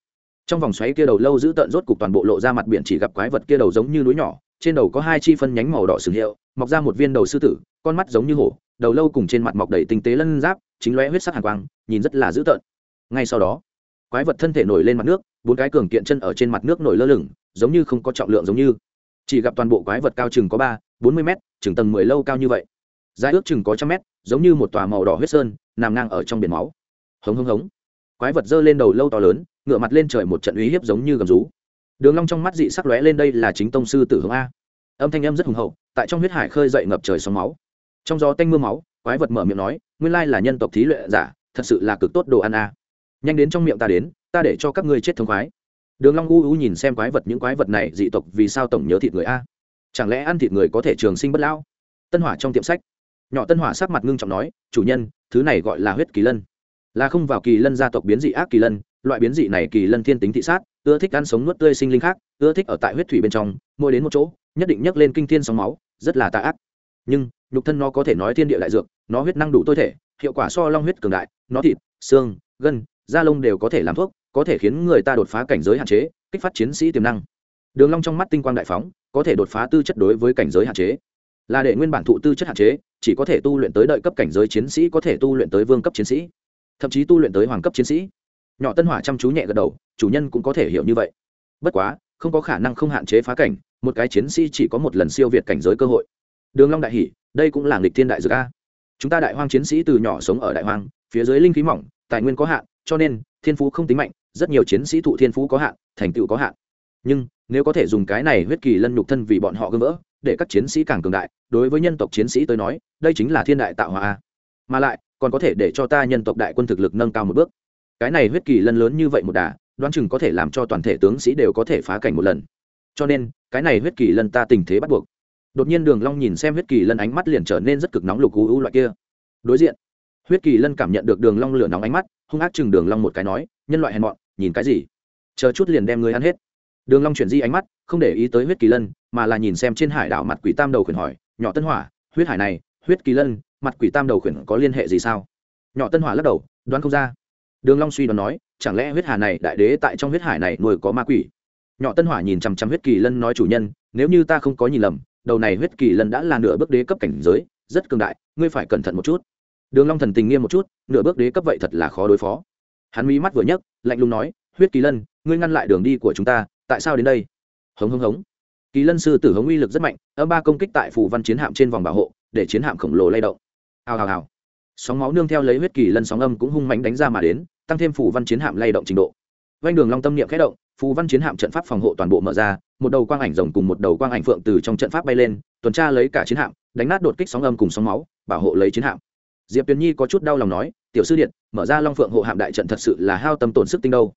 trong vòng xoáy kia đầu lâu giữ tận rốt cục toàn bộ lộ ra mặt biển chỉ gặp quái vật kia đầu giống như núi nhỏ, trên đầu có hai chi phân nhánh màu đỏ sừng hiệu, mọc ra một viên đầu sư tử, con mắt giống như hổ, đầu lâu cùng trên mặt mọc đầy tinh tế lân giáp, chính lóe huyết sắc hàn quang, nhìn rất là dữ tợn. Ngay sau đó, quái vật thân thể nổi lên mặt nước, bốn cái cường kiện chân ở trên mặt nước nổi lơ lửng, giống như không có trọng lượng giống như. Chỉ gặp toàn bộ quái vật cao chừng có ba, bốn mươi m chừng tầng mười lâu cao như vậy. Dài ước chừng có trăm mét, giống như một tòa màu đỏ huyết sơn, nằm ngang ở trong biển máu. Hống hống hống quái vật giơ lên đầu lâu to lớn ngựa mặt lên trời một trận uy hiếp giống như gầm rú. Đường long trong mắt dị sắc lóe lên đây là chính tông sư tử hướng a. Âm thanh âm rất hùng hậu, tại trong huyết hải khơi dậy ngập trời sóng máu. Trong gió tanh mưa máu, quái vật mở miệng nói, nguyên lai là nhân tộc thí luyện giả, thật sự là cực tốt đồ ăn a. Nhanh đến trong miệng ta đến, ta để cho các ngươi chết thống khoái. Đường long u u nhìn xem quái vật, những quái vật này dị tộc vì sao tổng nhớ thịt người a? Chẳng lẽ ăn thịt người có thể trường sinh bất lão? Tân hỏa trong tiệm sách, nhỏ tân hỏa sắc mặt ngưng trọng nói, chủ nhân, thứ này gọi là huyết kỳ lân là không vào kỳ lân gia tộc biến dị ác kỳ lân, loại biến dị này kỳ lân thiên tính thị sát, ưa thích ăn sống nuốt tươi sinh linh khác, ưa thích ở tại huyết thủy bên trong, mỗi đến một chỗ, nhất định nhấc lên kinh thiên sóng máu, rất là tà ác. Nhưng, nhục thân nó có thể nói thiên địa đại dược, nó huyết năng đủ tôi thể, hiệu quả so long huyết cường đại, nó thịt, xương, gân, da lông đều có thể làm thuốc, có thể khiến người ta đột phá cảnh giới hạn chế, kích phát chiến sĩ tiềm năng. Đường long trong mắt tinh quang đại phóng, có thể đột phá tư chất đối với cảnh giới hạn chế. Là để nguyên bản thụ tư chất hạn chế, chỉ có thể tu luyện tới đợi cấp cảnh giới chiến sĩ có thể tu luyện tới vương cấp chiến sĩ thậm chí tu luyện tới hoàng cấp chiến sĩ. Nhỏ tân hỏa chăm chú nhẹ gật đầu, chủ nhân cũng có thể hiểu như vậy. Bất quá, không có khả năng không hạn chế phá cảnh, một cái chiến sĩ chỉ có một lần siêu việt cảnh giới cơ hội. Đường long đại hỉ đây cũng là nghịch thiên đại dược a. Chúng ta đại hoang chiến sĩ từ nhỏ sống ở đại hoang, phía dưới linh khí mỏng, tài nguyên có hạn, cho nên, thiên phú không tính mạnh, rất nhiều chiến sĩ thụ thiên phú có hạn, thành tựu có hạn. Nhưng, nếu có thể dùng cái này huyết kỳ lân nhục thân vì bọn họ gỡ vỡ, để các chiến sĩ càng cường đại, đối với nhân tộc chiến sĩ tới nói, đây chính là thiên đại tạo hóa mà lại còn có thể để cho ta nhân tộc đại quân thực lực nâng cao một bước. Cái này huyết kỳ lân lớn như vậy một đà, đoán chừng có thể làm cho toàn thể tướng sĩ đều có thể phá cảnh một lần. Cho nên, cái này huyết kỳ lân ta tình thế bắt buộc. Đột nhiên đường long nhìn xem huyết kỳ lân ánh mắt liền trở nên rất cực nóng lục u u loại kia. Đối diện, huyết kỳ lân cảm nhận được đường long lửa nóng ánh mắt, hung ác chừng đường long một cái nói, nhân loại hèn mọn, nhìn cái gì? Chờ chút liền đem ngươi ăn hết. Đường long chuyển di ánh mắt, không để ý tới huyết kỳ lân, mà là nhìn xem trên hải đảo mặt quỷ tam đầu khuyển hỏi, nhỏ tân hỏa, huyết hải này, huyết kỳ lân mặt quỷ tam đầu khuyển có liên hệ gì sao? Nhỏ tân hỏa lắc đầu, đoán không ra. Đường long suy đoán nói, chẳng lẽ huyết hà này đại đế tại trong huyết hải này nuôi có ma quỷ? Nhỏ tân hỏa nhìn chăm chăm huyết kỳ lân nói chủ nhân, nếu như ta không có nhìn lầm, đầu này huyết kỳ lân đã là nửa bước đế cấp cảnh giới, rất cường đại, ngươi phải cẩn thận một chút. Đường long thần tình nghiêm một chút, nửa bước đế cấp vậy thật là khó đối phó. Hắn mí mắt vừa nhấc, lạnh lùng nói, huyết kỳ lân, ngươi ngăn lại đường đi của chúng ta, tại sao đến đây? Hống hống hống. Kỳ lân sư tử hống uy lực rất mạnh, âm ba công kích tại phủ văn chiến hạm trên vòng bảo hộ, để chiến hạm khổng lồ lay động hào hào hào. Sóng máu nương theo lấy huyết kỳ lân sóng âm cũng hung mãnh đánh ra mà đến, tăng thêm phủ văn chiến hạm lay động trình độ. Vanh đường long tâm niệm khẽ động, phù văn chiến hạm trận pháp phòng hộ toàn bộ mở ra, một đầu quang ảnh rồng cùng một đầu quang ảnh phượng từ trong trận pháp bay lên, tuần tra lấy cả chiến hạm, đánh nát đột kích sóng âm cùng sóng máu, bảo hộ lấy chiến hạm. Diệp tuyền nhi có chút đau lòng nói, tiểu sư điện, mở ra long phượng hộ hạm đại trận thật sự là hao tâm tổn sức tinh đâu.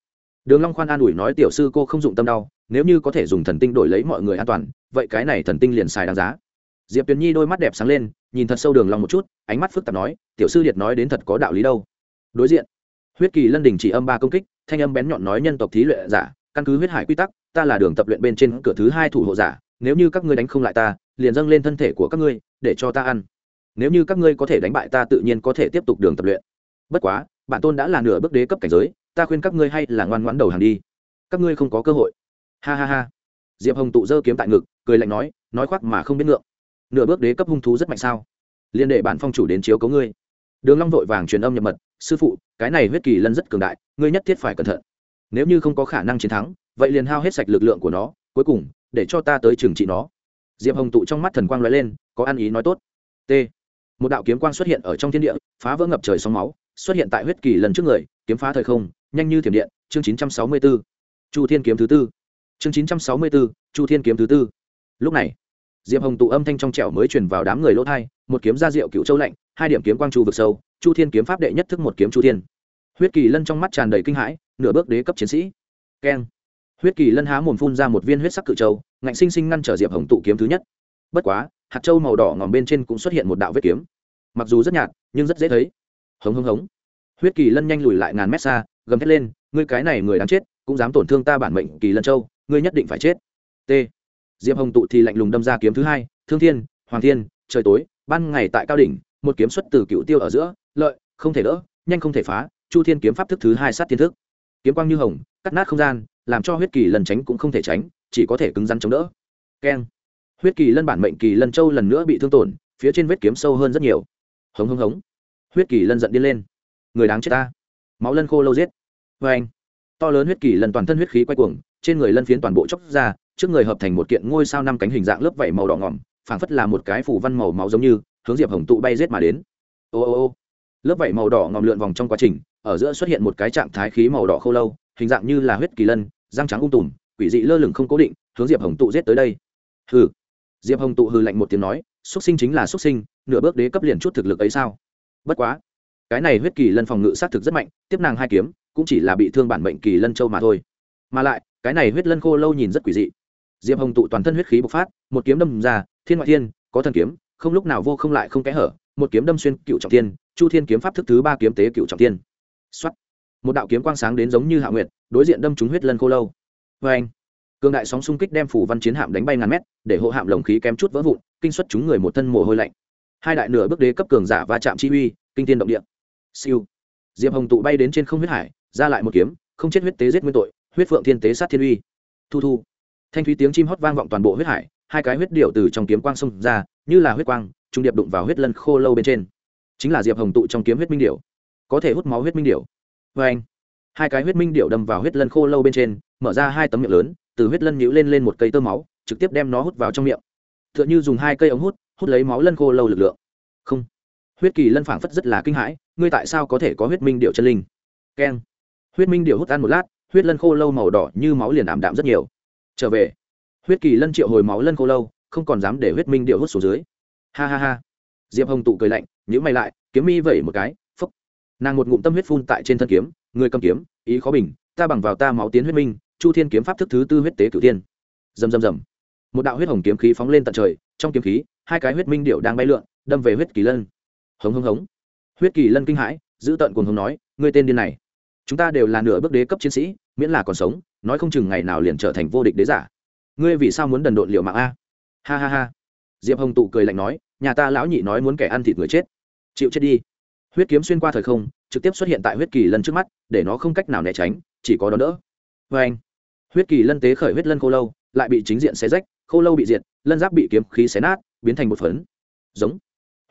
Đường long khoan an ủi nói, tiểu sư cô không dụng tâm đau, nếu như có thể dùng thần tinh đổi lấy mọi người an toàn, vậy cái này thần tinh liền xài đáng giá. Diệp tuyền nhi đôi mắt đẹp sáng lên nhìn thật sâu đường lòng một chút, ánh mắt phức tạp nói, tiểu sư điệt nói đến thật có đạo lý đâu. Đối diện, huyết kỳ lân đình chỉ âm ba công kích, thanh âm bén nhọn nói nhân tộc thí luyện giả, căn cứ huyết hải quy tắc, ta là đường tập luyện bên trên cửa thứ hai thủ hộ giả, nếu như các ngươi đánh không lại ta, liền dâng lên thân thể của các ngươi, để cho ta ăn. Nếu như các ngươi có thể đánh bại ta tự nhiên có thể tiếp tục đường tập luyện. Bất quá, bản tôn đã là nửa bước đế cấp cảnh giới, ta khuyên các ngươi hay là ngoan ngoãn đầu hàng đi. Các ngươi không có cơ hội. Ha ha ha. Diệp hồng tụ dơ kiếm tại ngực, cười lạnh nói nói khoác mà không biết ngượng nửa bước đế cấp hung thú rất mạnh sao? Liên đệ bản phong chủ đến chiếu cấu ngươi. Đường long vội vàng truyền âm nhập mật, sư phụ, cái này huyết kỳ lân rất cường đại, ngươi nhất thiết phải cẩn thận. Nếu như không có khả năng chiến thắng, vậy liền hao hết sạch lực lượng của nó, cuối cùng, để cho ta tới trừng trị nó. Diệp hồng tụ trong mắt thần quang lóe lên, có ăn ý nói tốt. T. Một đạo kiếm quang xuất hiện ở trong thiên địa, phá vỡ ngập trời sóng máu, xuất hiện tại huyết kỳ lần trước người, kiếm phá thời không, nhanh như thiểm điện, chương chín trăm sáu mươi b ố chu thiên kiếm thứ tư. Chương chín trăm sáu mươi b ố chu thiên kiếm thứ tư. Lúc này diệp hồng tụ âm thanh trong trẻo mới truyền vào đám người lỗ thai, một kiếm ra rượu cựu châu lạnh, hai điểm kiếm quang chu vực sâu, chu thiên kiếm pháp đệ nhất thức một kiếm chu thiên. Huyết kỳ lân trong mắt tràn đầy kinh hãi, nửa bước đế cấp chiến sĩ. Keng. Huyết kỳ lân há mồm phun ra một viên huyết sắc cự châu, ngạnh sinh sinh ngăn trở diệp hồng tụ kiếm thứ nhất. Bất quá, hạt châu màu đỏ ngòm bên trên cũng xuất hiện một đạo vết kiếm. Mặc dù rất nhạt, nhưng rất dễ thấy. Hống hống hống. Huyết kỳ lân nhanh lùi lại ngàn mét xa, gầm thét lên, ngươi cái này người đáng chết, cũng dám tổn thương ta bản mệnh kỳ lân châu, ngươi nhất định phải chết. T diệp hồng tụ thì lạnh lùng đâm ra kiếm thứ hai, thương thiên, hoàng thiên, trời tối, ban ngày tại cao đỉnh, một kiếm xuất từ cựu tiêu ở giữa, lợi, không thể đỡ, nhanh không thể phá, chu thiên kiếm pháp thức thứ hai sát thiên thức. Kiếm quang như hồng, cắt nát không gian, làm cho huyết kỳ lần tránh cũng không thể tránh, chỉ có thể cứng rắn chống đỡ. Keng. Huyết kỳ lân bản mệnh kỳ lân châu lần nữa bị thương tổn, phía trên vết kiếm sâu hơn rất nhiều. Hống hống hống. Huyết kỳ lân giận điên lên. Người đáng chết ta. Máu lân khô lâu giết. Vê anh to lớn huyết kỳ lần toàn thân huyết khí quay cuồng, trên người lân phiến toàn bộ chóc ra trước người hợp thành một kiện ngôi sao năm cánh hình dạng lớp vảy màu đỏ ngỏm, phảng phất là một cái phủ văn màu máu giống như, hướng diệp hồng tụ bay rết mà đến. Ô ô ô. Lớp vảy màu đỏ ngòm lượn vòng trong quá trình, ở giữa xuất hiện một cái trạng thái khí màu đỏ khô lâu, hình dạng như là huyết kỳ lân, răng trắng ung tùm, quỷ dị lơ lửng không cố định, hướng diệp hồng tụ rết tới đây. Hừ. Diệp hồng tụ hừ lạnh một tiếng nói xuất sinh chính là xuất sinh, nửa bước đế cấp liền chút thực lực ấy sao? Bất quá, cái này huyết kỳ lân phòng ngự sát thực rất mạnh, tiếp nàng hai kiếm, cũng chỉ là bị thương bản mệnh kỳ lân châu mà thôi. Mà lại, cái này huyết lân khô lâu nhìn rất quỷ dị diệp hồng tụ toàn thân huyết khí bộc phát, một kiếm đâm ra, thiên ngoại thiên, có thần kiếm, không lúc nào vô không lại không kẽ hở, một kiếm đâm xuyên cựu trọng thiên, chu thiên kiếm pháp thức thứ ba kiếm tế cựu trọng thiên. Xuất một đạo kiếm quang sáng đến giống như hạ nguyệt, đối diện đâm trúng huyết lân khô lâu. Vê anh, cường đại sóng xung kích đem phủ văn chiến hạm đánh bay ngàn mét, để hộ hạm lồng khí kém chút vỡ vụn, kinh xuất chúng người một thân mồ hôi lạnh. Hai đại nửa bước đế cấp cường giả va chạm chi uy, kinh tiên động địa. Siêu. Diệp hồng tụ bay đến trên không huyết hải, ra lại một kiếm, không chết huyết tế giết nguyên tội, huyết phượng thiên tế sát thiên uy. Thu thu thanh thúy tiếng chim hót vang vọng toàn bộ huyết hải, hai cái huyết điệu từ trong kiếm quang xông ra, như là huyết quang, trung điệp đụng vào huyết lân khô lâu bên trên. Chính là diệp hồng tụ trong kiếm huyết minh điệu có thể hút máu huyết minh điệu vê anh, hai cái huyết minh điệu đâm vào huyết lân khô lâu bên trên, mở ra hai tấm miệng lớn, từ huyết lân nhũ lên lên một cây tơ máu, trực tiếp đem nó hút vào trong miệng. T h ư ợ n h ư dùng hai cây ống hút hút lấy máu lân khô lâu lực lượng. Không, huyết kỳ lân phảng phất rất là kinh hãi, ngươi tại sao có thể có huyết minh điệu chân linh? Keng, huyết minh điệu hút ăn một lát, huyết lân khô lâu màu đỏ như máu liền ảm đạm rất nhiều trở về. Huyết kỳ lân triệu hồi máu lân khô lâu, không còn dám để huyết minh điệu hút xuống dưới. Ha ha ha. Diệp hồng tụ cười lạnh nhữ mày lại, kiếm mi vẩy một cái nàng một ngụm tâm huyết phun tại trên thân kiếm, người cầm kiếm, ý khó bình, ta bằng vào ta máu tiến huyết minh, chu thiên kiếm pháp thức thứ tư huyết tế cửu tiên dầm dầm dầm một đạo huyết hồng kiếm khí phóng lên tận trời, trong kiếm khí, hai cái huyết minh điệu đang bay lượn, đâm về huyết kỳ lân. Hống hống hống. Huyết kỳ lân kinh hãi, giữ tận cuồng hống nói, ngươi tên điên này. Chúng ta đều là nửa bước đế cấp chiến sĩ, miễn là còn sống nói không chừng ngày nào liền trở thành vô địch đế giả. Ngươi vì sao muốn đần độn liệu mạng a? Ha ha ha. Diệp hồng tụ cười lạnh nói, nhà ta lão nhị nói muốn kẻ ăn thịt người chết. Chịu chết đi. Huyết kiếm xuyên qua thời không, trực tiếp xuất hiện tại huyết kỳ lân trước mắt, để nó không cách nào né tránh, chỉ có đón đỡ. Vê anh, huyết kỳ lân tế khởi huyết lân khô lâu, lại bị chính diện xé rách, khô lâu bị diệt, lân giáp bị kiếm khí xé nát, biến thành một phấn. Giống.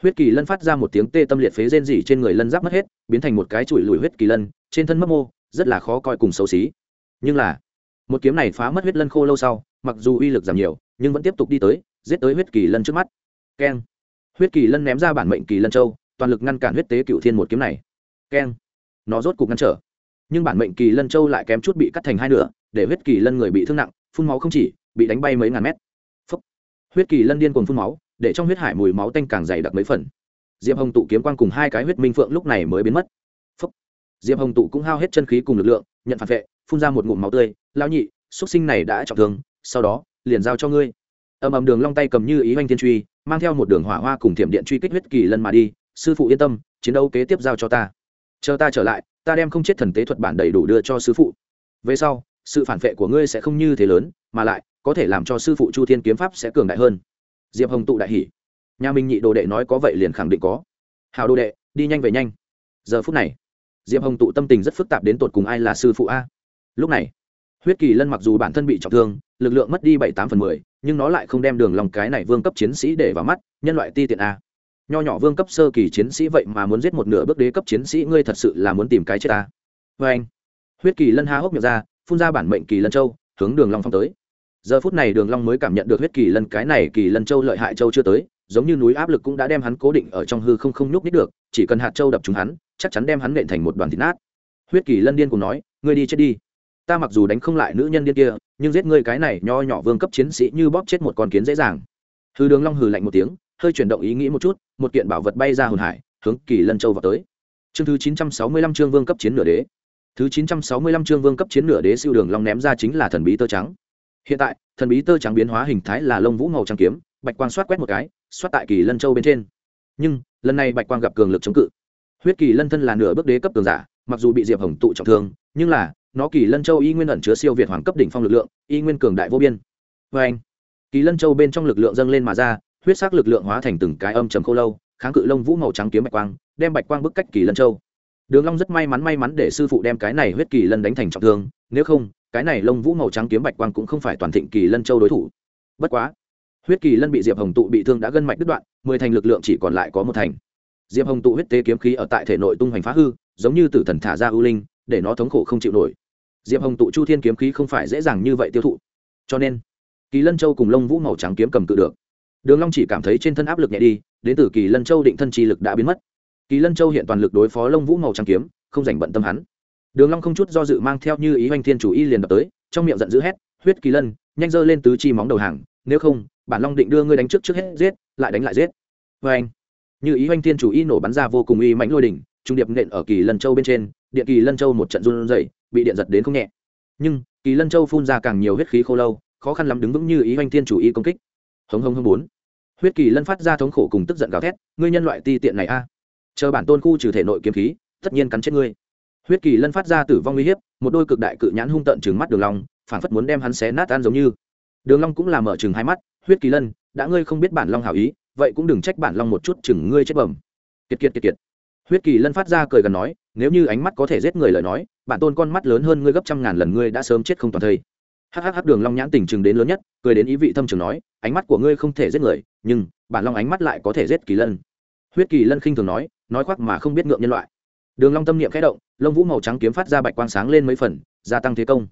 Huyết kỳ lân phát ra một tiếng tê tâm liệt phế rên rỉ trên người lân giáp mất hết, biến thành một cái chùi lùi huyết kỳ lân, trên thân mất mô, rất là khó coi cùng xấu xí. Nhưng là một kiếm này phá mất huyết lân khô lâu sau, mặc dù uy lực giảm nhiều, nhưng vẫn tiếp tục đi tới, giết tới huyết kỳ lân trước mắt. Keng. Huyết kỳ lân ném ra bản mệnh kỳ lân châu, toàn lực ngăn cản huyết tế cựu thiên một kiếm này. Keng. Nó rốt cục ngăn trở. Nhưng bản mệnh kỳ lân châu lại kém chút bị cắt thành hai nửa, để huyết kỳ lân người bị thương nặng, phun máu không chỉ, bị đánh bay mấy ngàn mét. Phúc. huyết kỳ lân điên cuồng phun máu, để trong huyết hải mùi máu tanh càng dày đặc mấy phần. Diệp hồng tụ kiếm quan cùng hai cái huyết minh phượng lúc này mới biến mất. Phúc. diệp hồng tụ cũng hao hết chân khí cùng lực lượng, nhận phản vệ, phun ra một ngụm máu tươi lao nhị xuất sinh này đã trọng thương, sau đó, liền giao cho ngươi. Ầm ầm đường long tay cầm như ý oanh thiên truy, mang theo một đường hỏa hoa cùng thiểm điện truy kích huyết kỳ lân mà đi. Sư phụ yên tâm, chiến đấu kế tiếp giao cho ta. Chờ ta trở lại, ta đem không chết thần tế thuật bản đầy đủ đưa cho sư phụ. Về sau, sự phản vệ của ngươi sẽ không như thế lớn, mà lại, có thể làm cho sư phụ chu thiên kiếm pháp sẽ cường đại hơn. Diệp hồng tụ đại hỉ. Nhà minh nhị đồ đệ nói có vậy liền khẳng định có. Hào đồ đệ, đi nhanh về nhanh. Giờ phút này, diệp hồng tụ tâm tình rất phức tạp đến tột cùng ai là sư phụ a. Lúc này huyết kỳ lân mặc dù bản thân bị trọng thương, lực lượng mất đi bảy tám phần mười, nhưng nó lại không đem đường lòng cái này vương cấp chiến sĩ để vào mắt, nhân loại ti tiện a. Nho nhỏ vương cấp sơ kỳ chiến sĩ vậy mà muốn giết một nửa bước đế cấp chiến sĩ, ngươi thật sự là muốn tìm cái chết ta. Vê anh, huyết kỳ lân há hốc miệng ra, phun ra bản mệnh kỳ lân châu, hướng đường long phong tới. Giờ phút này đường long mới cảm nhận được huyết kỳ lân cái này kỳ lân châu lợi hại châu chưa tới, giống như núi áp lực cũng đã đem hắn cố định ở trong hư không không nhúc nít được, chỉ cần hạt châu đập trúng hắn, chắc chắn đem hắn nện thành một đoàn thịt nát. Huyết kỳ lân điên cùng nói, ngươi đi chết đi ta mặc dù đánh không lại nữ nhân điên kia, nhưng giết ngươi cái này nho nhỏ vương cấp chiến sĩ như bóp chết một con kiến dễ dàng. Hư đường long hừ lạnh một tiếng, hơi chuyển động ý nghĩ một chút, một kiện bảo vật bay ra hồn hải, hướng kỳ lân châu vào tới. Chương thứ chín trăm sáu mươi lăm chương vương cấp chiến nửa đế. Thứ chín trăm sáu mươi lăm chương vương cấp chiến nửa đế siêu đường long ném ra chính là thần bí tơ trắng. Hiện tại, thần bí tơ trắng biến hóa hình thái là lông vũ màu trắng kiếm, bạch quang xoát quét một cái, xoát tại kỳ lân châu bên trên. Nhưng, lần này bạch quang gặp cường lực chống cự. Huyết kỳ lân thân là nửa bước đế cấp cường giả, mặc dù bị diệp hồng tụ trọng thương, nhưng là nó kỳ lân châu y nguyên ẩn chứa siêu việt hoàng cấp đỉnh phong lực lượng, y nguyên cường đại vô biên. Vê anh, kỳ lân châu bên trong lực lượng dâng lên mà ra, huyết sắc lực lượng hóa thành từng cái âm trầm khô lâu, kháng cự lông vũ màu trắng kiếm bạch quang, đem bạch quang bức cách kỳ lân châu. Đường long rất may mắn may mắn để sư phụ đem cái này huyết kỳ lân đánh thành trọng thương, nếu không, cái này lông vũ màu trắng kiếm bạch quang cũng không phải toàn thịnh kỳ lân châu đối thủ. Bất quá, huyết kỳ lân bị diệp hồng tụ bị thương đã gân mạch đứt đoạn, mười thành lực lượng chỉ còn lại có một thành. Diệp hồng tụ huyết tế kiếm khí ở tại thể nội tung hoành phá hư, giống như tử thần thả ra ưu linh, để nó thống khổ không chịu nổi diệp hồng tụ chu thiên kiếm khí không phải dễ dàng như vậy tiêu thụ cho nên kỳ lân châu cùng lông vũ màu trắng kiếm cầm cự được đường long chỉ cảm thấy trên thân áp lực nhẹ đi đến từ kỳ lân châu định thân chi lực đã biến mất kỳ lân châu hiện toàn lực đối phó lông vũ màu trắng kiếm không dành bận tâm hắn đường long không chút do dự mang theo như ý hoành thiên chủ y liền đập tới trong miệng giận dữ hét huyết kỳ lân nhanh dơ lên tứ chi móng đầu hàng nếu không bản long định đưa ngươi đánh trước trước hết giết lại đánh lại giết với anh như ý hoành thiên chủ y nổ bắn ra vô cùng uy mãnh lôi đỉnh trung điệp nện ở kỳ lân châu bên trên điện kỳ lân châu một trận run rẩy bị điện giật đến không nhẹ. Nhưng, kỳ lân châu phun ra càng nhiều huyết khí khô lâu, khó khăn lắm đứng vững như ý oanh thiên chủ y công kích. Hống hống hống bốn. Huyết kỳ lân phát ra thống khổ cùng tức giận gào thét, ngươi nhân loại ti tiện này a. Chờ bản tôn khu trừ thể nội kiếm khí, tất nhiên cắn chết ngươi. Huyết kỳ lân phát ra tử vong uy hiếp, một đôi cực đại cự nhãn hung tợn trừng mắt đường long phản phất muốn đem hắn xé nát tan giống như. Đường long cũng là mở trừng hai mắt, huyết kỳ lân, đã ngươi không biết bản long hảo ý, vậy cũng đừng trách bản long một chút chừng ngươi chết bẩm. Kiệt kiệt kiệt kiệt huyết kỳ lân phát ra cười gần nói, nếu như ánh mắt có thể giết người lời nói, bản tôn con mắt lớn hơn ngươi gấp trăm ngàn lần ngươi đã sớm chết không toàn thây. Hhh đường long nhãn tình chừng đến lớn nhất, cười đến ý vị thâm trường nói, ánh mắt của ngươi không thể giết người, nhưng bản long ánh mắt lại có thể giết kỳ lân. Huyết kỳ lân khinh thường nói nói khoác mà không biết ngượng nhân loại. Đường long tâm niệm khẽ động, lông vũ màu trắng kiếm phát ra bạch quang sáng lên mấy phần, gia tăng thế công.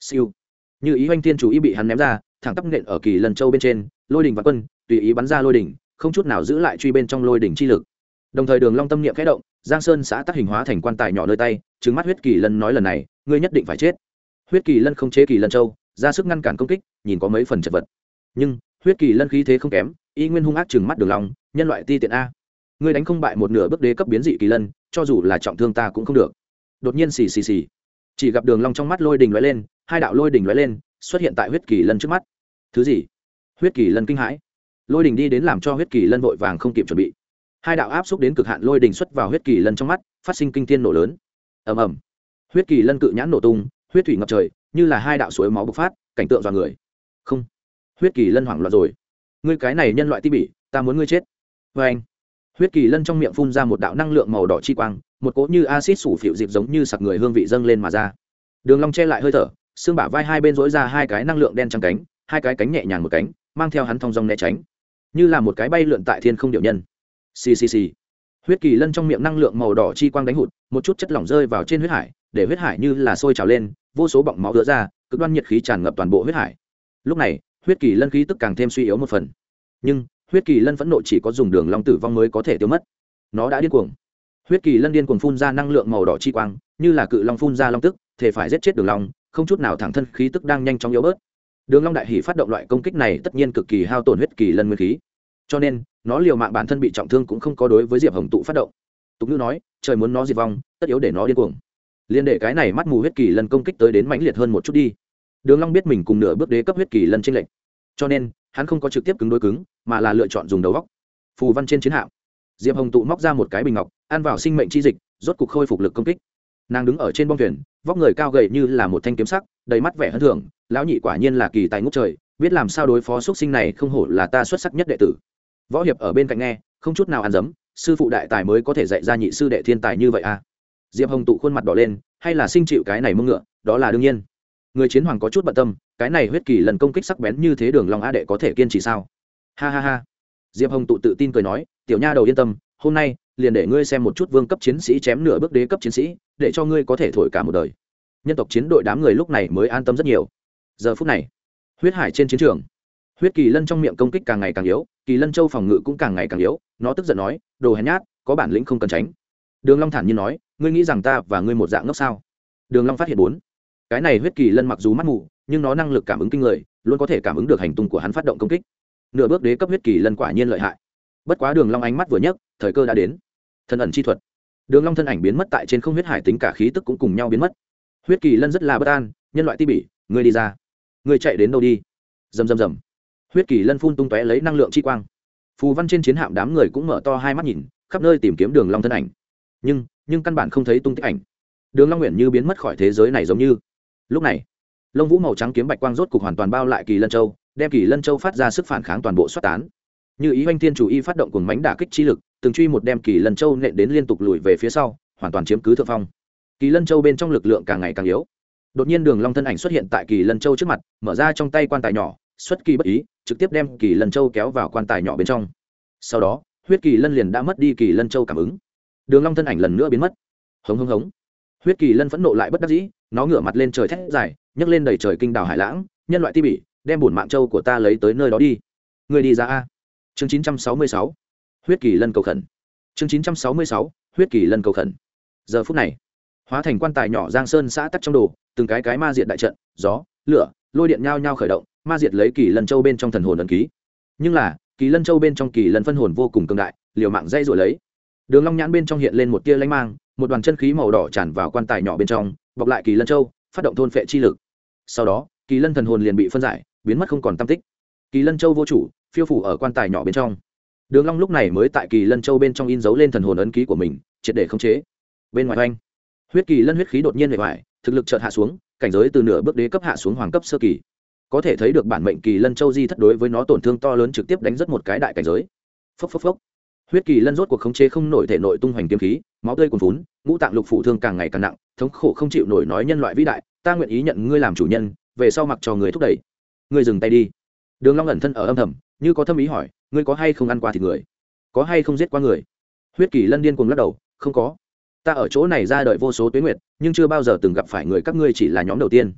Siêu. Như ý hoanh thiên chủ ý bị hắn ném ra, thẳng tắp nện ở kỳ lân châu bên trên, lôi đỉnh và quân, tùy ý bắn ra lôi đỉnh, không chút nào giữ lại truy bên trong lôi đỉnh chi lực đồng thời đường long tâm niệm khẽ động, giang sơn xã tác hình hóa thành quan tài nhỏ nơi tay, trừng mắt huyết kỳ lân nói lần này, ngươi nhất định phải chết. Huyết kỳ lân không chế kỳ lân châu, ra sức ngăn cản công kích, nhìn có mấy phần chật vật. Nhưng, huyết kỳ lân khí thế không kém, y nguyên hung ác trừng mắt đường long, nhân loại ti tiện a. Ngươi đánh không bại một nửa bước đế cấp biến dị kỳ lân, cho dù là trọng thương ta cũng không được. Đột nhiên xì xì xì. Chỉ gặp đường long trong mắt lôi đình lóe lên, hai đạo lôi đình lóe lên, xuất hiện tại huyết kỳ lân trước mắt. Thứ gì? Huyết kỳ lân kinh hãi. Lôi đình đi đến làm cho huyết kỳ lân vội vàng không kịp chuẩn bị hai đạo áp xúc đến cực hạn lôi đình xuất vào huyết kỳ lân trong mắt, phát sinh kinh thiên nổ lớn. Ầm ầm. Huyết kỳ lân cự nhãn nổ tung, huyết thủy ngập trời, như là hai đạo suối máu bộc phát, cảnh tượng dọa người. Không. Huyết kỳ lân hoảng loạn rồi. Ngươi cái này nhân loại ti bỉ, ta muốn ngươi chết. Vê anh. Huyết kỳ lân trong miệng phun ra một đạo năng lượng màu đỏ chi quang, một cỗ như acid sủ phịu dịp giống như sặc người hương vị dâng lên mà ra. Đường long che lại hơi thở, xương bả vai hai bên dỗi ra hai cái năng lượng đen trắng cánh, hai cái cánh nhẹ nhàng một cánh, mang theo hắn thong dong né tránh. Như là một cái bay lượn tại thiên không điệu nhân xì xì xì. Huyết kỳ lân trong miệng năng lượng màu đỏ chi quang đánh hụt, một chút chất lỏng rơi vào trên huyết hải, để huyết hải như là sôi trào lên, vô số bọng máu vỡ ra, cực đoan nhiệt khí tràn ngập toàn bộ huyết hải. Lúc này, huyết kỳ lân khí tức càng thêm suy yếu một phần. Nhưng, huyết kỳ lân phẫn nộ chỉ có dùng đường long tử vong mới có thể tiêu mất. Nó đã điên cuồng. Huyết kỳ lân điên cuồng phun ra năng lượng màu đỏ chi quang, như là cự long phun ra long tức, thể phải giết chết đường long, không chút nào thẳng thân khí tức đang nhanh chóng yếu bớt. Đường long đại hỉ phát động loại công kích này tất nhiên cực kỳ hao tổn huyết kỳ lân nguyên khí cho nên, nó liều mạng bản thân bị trọng thương cũng không có đối với diệp hồng tụ phát động. Tục ngữ nói, trời muốn nó diệt vong, tất yếu để nó điên cuồng. Liên để cái này mắt mù huyết kỳ lần công kích tới đến mãnh liệt hơn một chút đi. Đường long biết mình cùng nửa bước đế cấp huyết kỳ lần trên lệnh cho nên, hắn không có trực tiếp cứng đối cứng, mà là lựa chọn dùng đầu góc. Phù văn trên chiến hạm. Diệp hồng tụ móc ra một cái bình ngọc, ăn vào sinh mệnh chi dịch, rốt cục khôi phục lực công kích. Nàng đứng ở trên bong thuyền, vóc người cao gầy như là một thanh kiếm sắc, đầy mắt vẻ hân thường lão nhị quả nhiên là kỳ tài ngút trời, biết làm sao đối phó xuất sinh này không hổ là ta xuất sắc nhất đệ tử võ hiệp ở bên cạnh nghe, không chút nào ăn dấm, sư phụ đại tài mới có thể dạy ra nhị sư đệ thiên tài như vậy à? Diệp hồng tụ khuôn mặt đỏ lên, hay là sinh chịu cái này mưng ngựa, đó là đương nhiên. Người chiến hoàng có chút bận tâm, cái này huyết kỳ lần công kích sắc bén như thế đường lòng a đệ có thể kiên trì sao? Ha ha ha. Diệp hồng tụ tự tin cười nói, tiểu nha đầu yên tâm, hôm nay liền để ngươi xem một chút vương cấp chiến sĩ chém nửa bước đế cấp chiến sĩ, để cho ngươi có thể thổi cả một đời. Nhân tộc chiến đội đám người lúc này mới an tâm rất nhiều. Giờ phút này, huyết hải trên chiến trường huyết kỳ lân trong miệng công kích càng ngày càng yếu, kỳ lân châu phòng ngự cũng càng ngày càng yếu, nó tức giận nói, đồ hèn nhát, có bản lĩnh không cần tránh. Đường long thản nhiên nói, ngươi nghĩ rằng ta và ngươi một dạng ngốc sao? Đường long phát hiện bốn. Cái này huyết kỳ lân mặc dù mắt mù, nhưng nó năng lực cảm ứng kinh người, luôn có thể cảm ứng được hành tung của hắn phát động công kích. Nửa bước đế cấp huyết kỳ lân quả nhiên lợi hại. Bất quá đường long ánh mắt vừa nhấc, thời cơ đã đến. Thân ẩn chi thuật. Đường long thân ảnh biến mất tại trên không huyết hải tính cả khí tức cũng cùng nhau biến mất. Huyết kỳ lân rất là bất an, nhân loại ti bỉ, ngươi đi ra. Ngươi chạy đến đâu đi? Rầm rầm rầm huyết kỳ lân phun tung tóe lấy năng lượng chi quang. Phù văn trên chiến hạm đám người cũng mở to hai mắt nhìn, khắp nơi tìm kiếm đường long thân ảnh. Nhưng nhưng căn bản không thấy tung tích ảnh. Đường long nguyện như biến mất khỏi thế giới này giống như. Lúc này, lông vũ màu trắng kiếm bạch quang rốt cục hoàn toàn bao lại kỳ lân châu, đem kỳ lân châu phát ra sức phản kháng toàn bộ xuất tán. Như ý oanh thiên chủ y phát động cùng mánh đả kích chi lực, từng truy một đem kỳ lân châu nện đến liên tục lùi về phía sau, hoàn toàn chiếm cứ thượng phong. Kỳ lân châu bên trong lực lượng càng ngày càng yếu. Đột nhiên đường long thân ảnh xuất hiện tại kỳ lân châu trước mặt, mở ra trong tay quan tài nhỏ xuất kỳ bất ý, trực tiếp đem kỳ lân châu kéo vào quan tài nhỏ bên trong. Sau đó, huyết kỳ lân liền đã mất đi kỳ lân châu cảm ứng. Đường long thân ảnh lần nữa biến mất. Hống hống hống. Huyết kỳ lân phẫn nộ lại bất đắc dĩ, nó ngửa mặt lên trời thét dài, nhấc lên đầy trời kinh đảo hải lãng, nhân loại ti bỉ, đem bổn mạng châu của ta lấy tới nơi đó đi. Người đi ra a. Chương 966 huyết kỳ lân cầu khẩn. Chương 966 huyết kỳ lân cầu khẩn. Giờ phút này, hóa thành quan tài nhỏ giang sơn xã tắc trong đồ, từng cái cái ma diện đại trận, gió, lửa, lôi điện nhao nhao khởi động ma diệt lấy kỳ lân châu bên trong thần hồn ấn ký. Nhưng là, kỳ lân châu bên trong kỳ lân phân hồn vô cùng cường đại, liều mạng dây rồi lấy. Đường long nhãn bên trong hiện lên một tia lanh mang, một đoàn chân khí màu đỏ tràn vào quan tài nhỏ bên trong, bọc lại kỳ lân châu, phát động thôn phệ chi lực. Sau đó, kỳ lân thần hồn liền bị phân giải, biến mất không còn tâm tích. Kỳ lân châu vô chủ, phiêu phủ ở quan tài nhỏ bên trong. Đường long lúc này mới tại kỳ lân châu bên trong in dấu lên thần hồn ấn ký của mình, triệt để khống chế. Bên ngoài oanh, huyết kỳ lân huyết khí đột nhiên bề ngoài thực lực chợt hạ xuống, cảnh giới từ nửa bước đế cấp hạ xuống hoàng cấp sơ kỳ có thể thấy được bản mệnh kỳ lân châu di thất đối với nó tổn thương to lớn trực tiếp đánh rất một cái đại cảnh giới. Phốc phốc phốc. Huyết kỳ lân rốt cuộc khống chế không nổi thể nội tung hoành kiếm khí, máu tươi cuồn vốn ngũ tạng lục phụ thương càng ngày càng nặng, thống khổ không chịu nổi nói nhân loại vĩ đại, ta nguyện ý nhận ngươi làm chủ nhân, về sau mặc cho người thúc đẩy. Ngươi dừng tay đi. Đường long ẩn thân ở âm thầm, như có thâm ý hỏi, ngươi có hay không ăn qua thịt người? Có hay không giết qua người? Huyết kỳ lân điên cuồng lắc đầu, không có. Ta ở chỗ này ra đợi vô số tuyến nguyệt, nhưng chưa bao giờ từng gặp phải người các ngươi chỉ là nhóm đầu tiên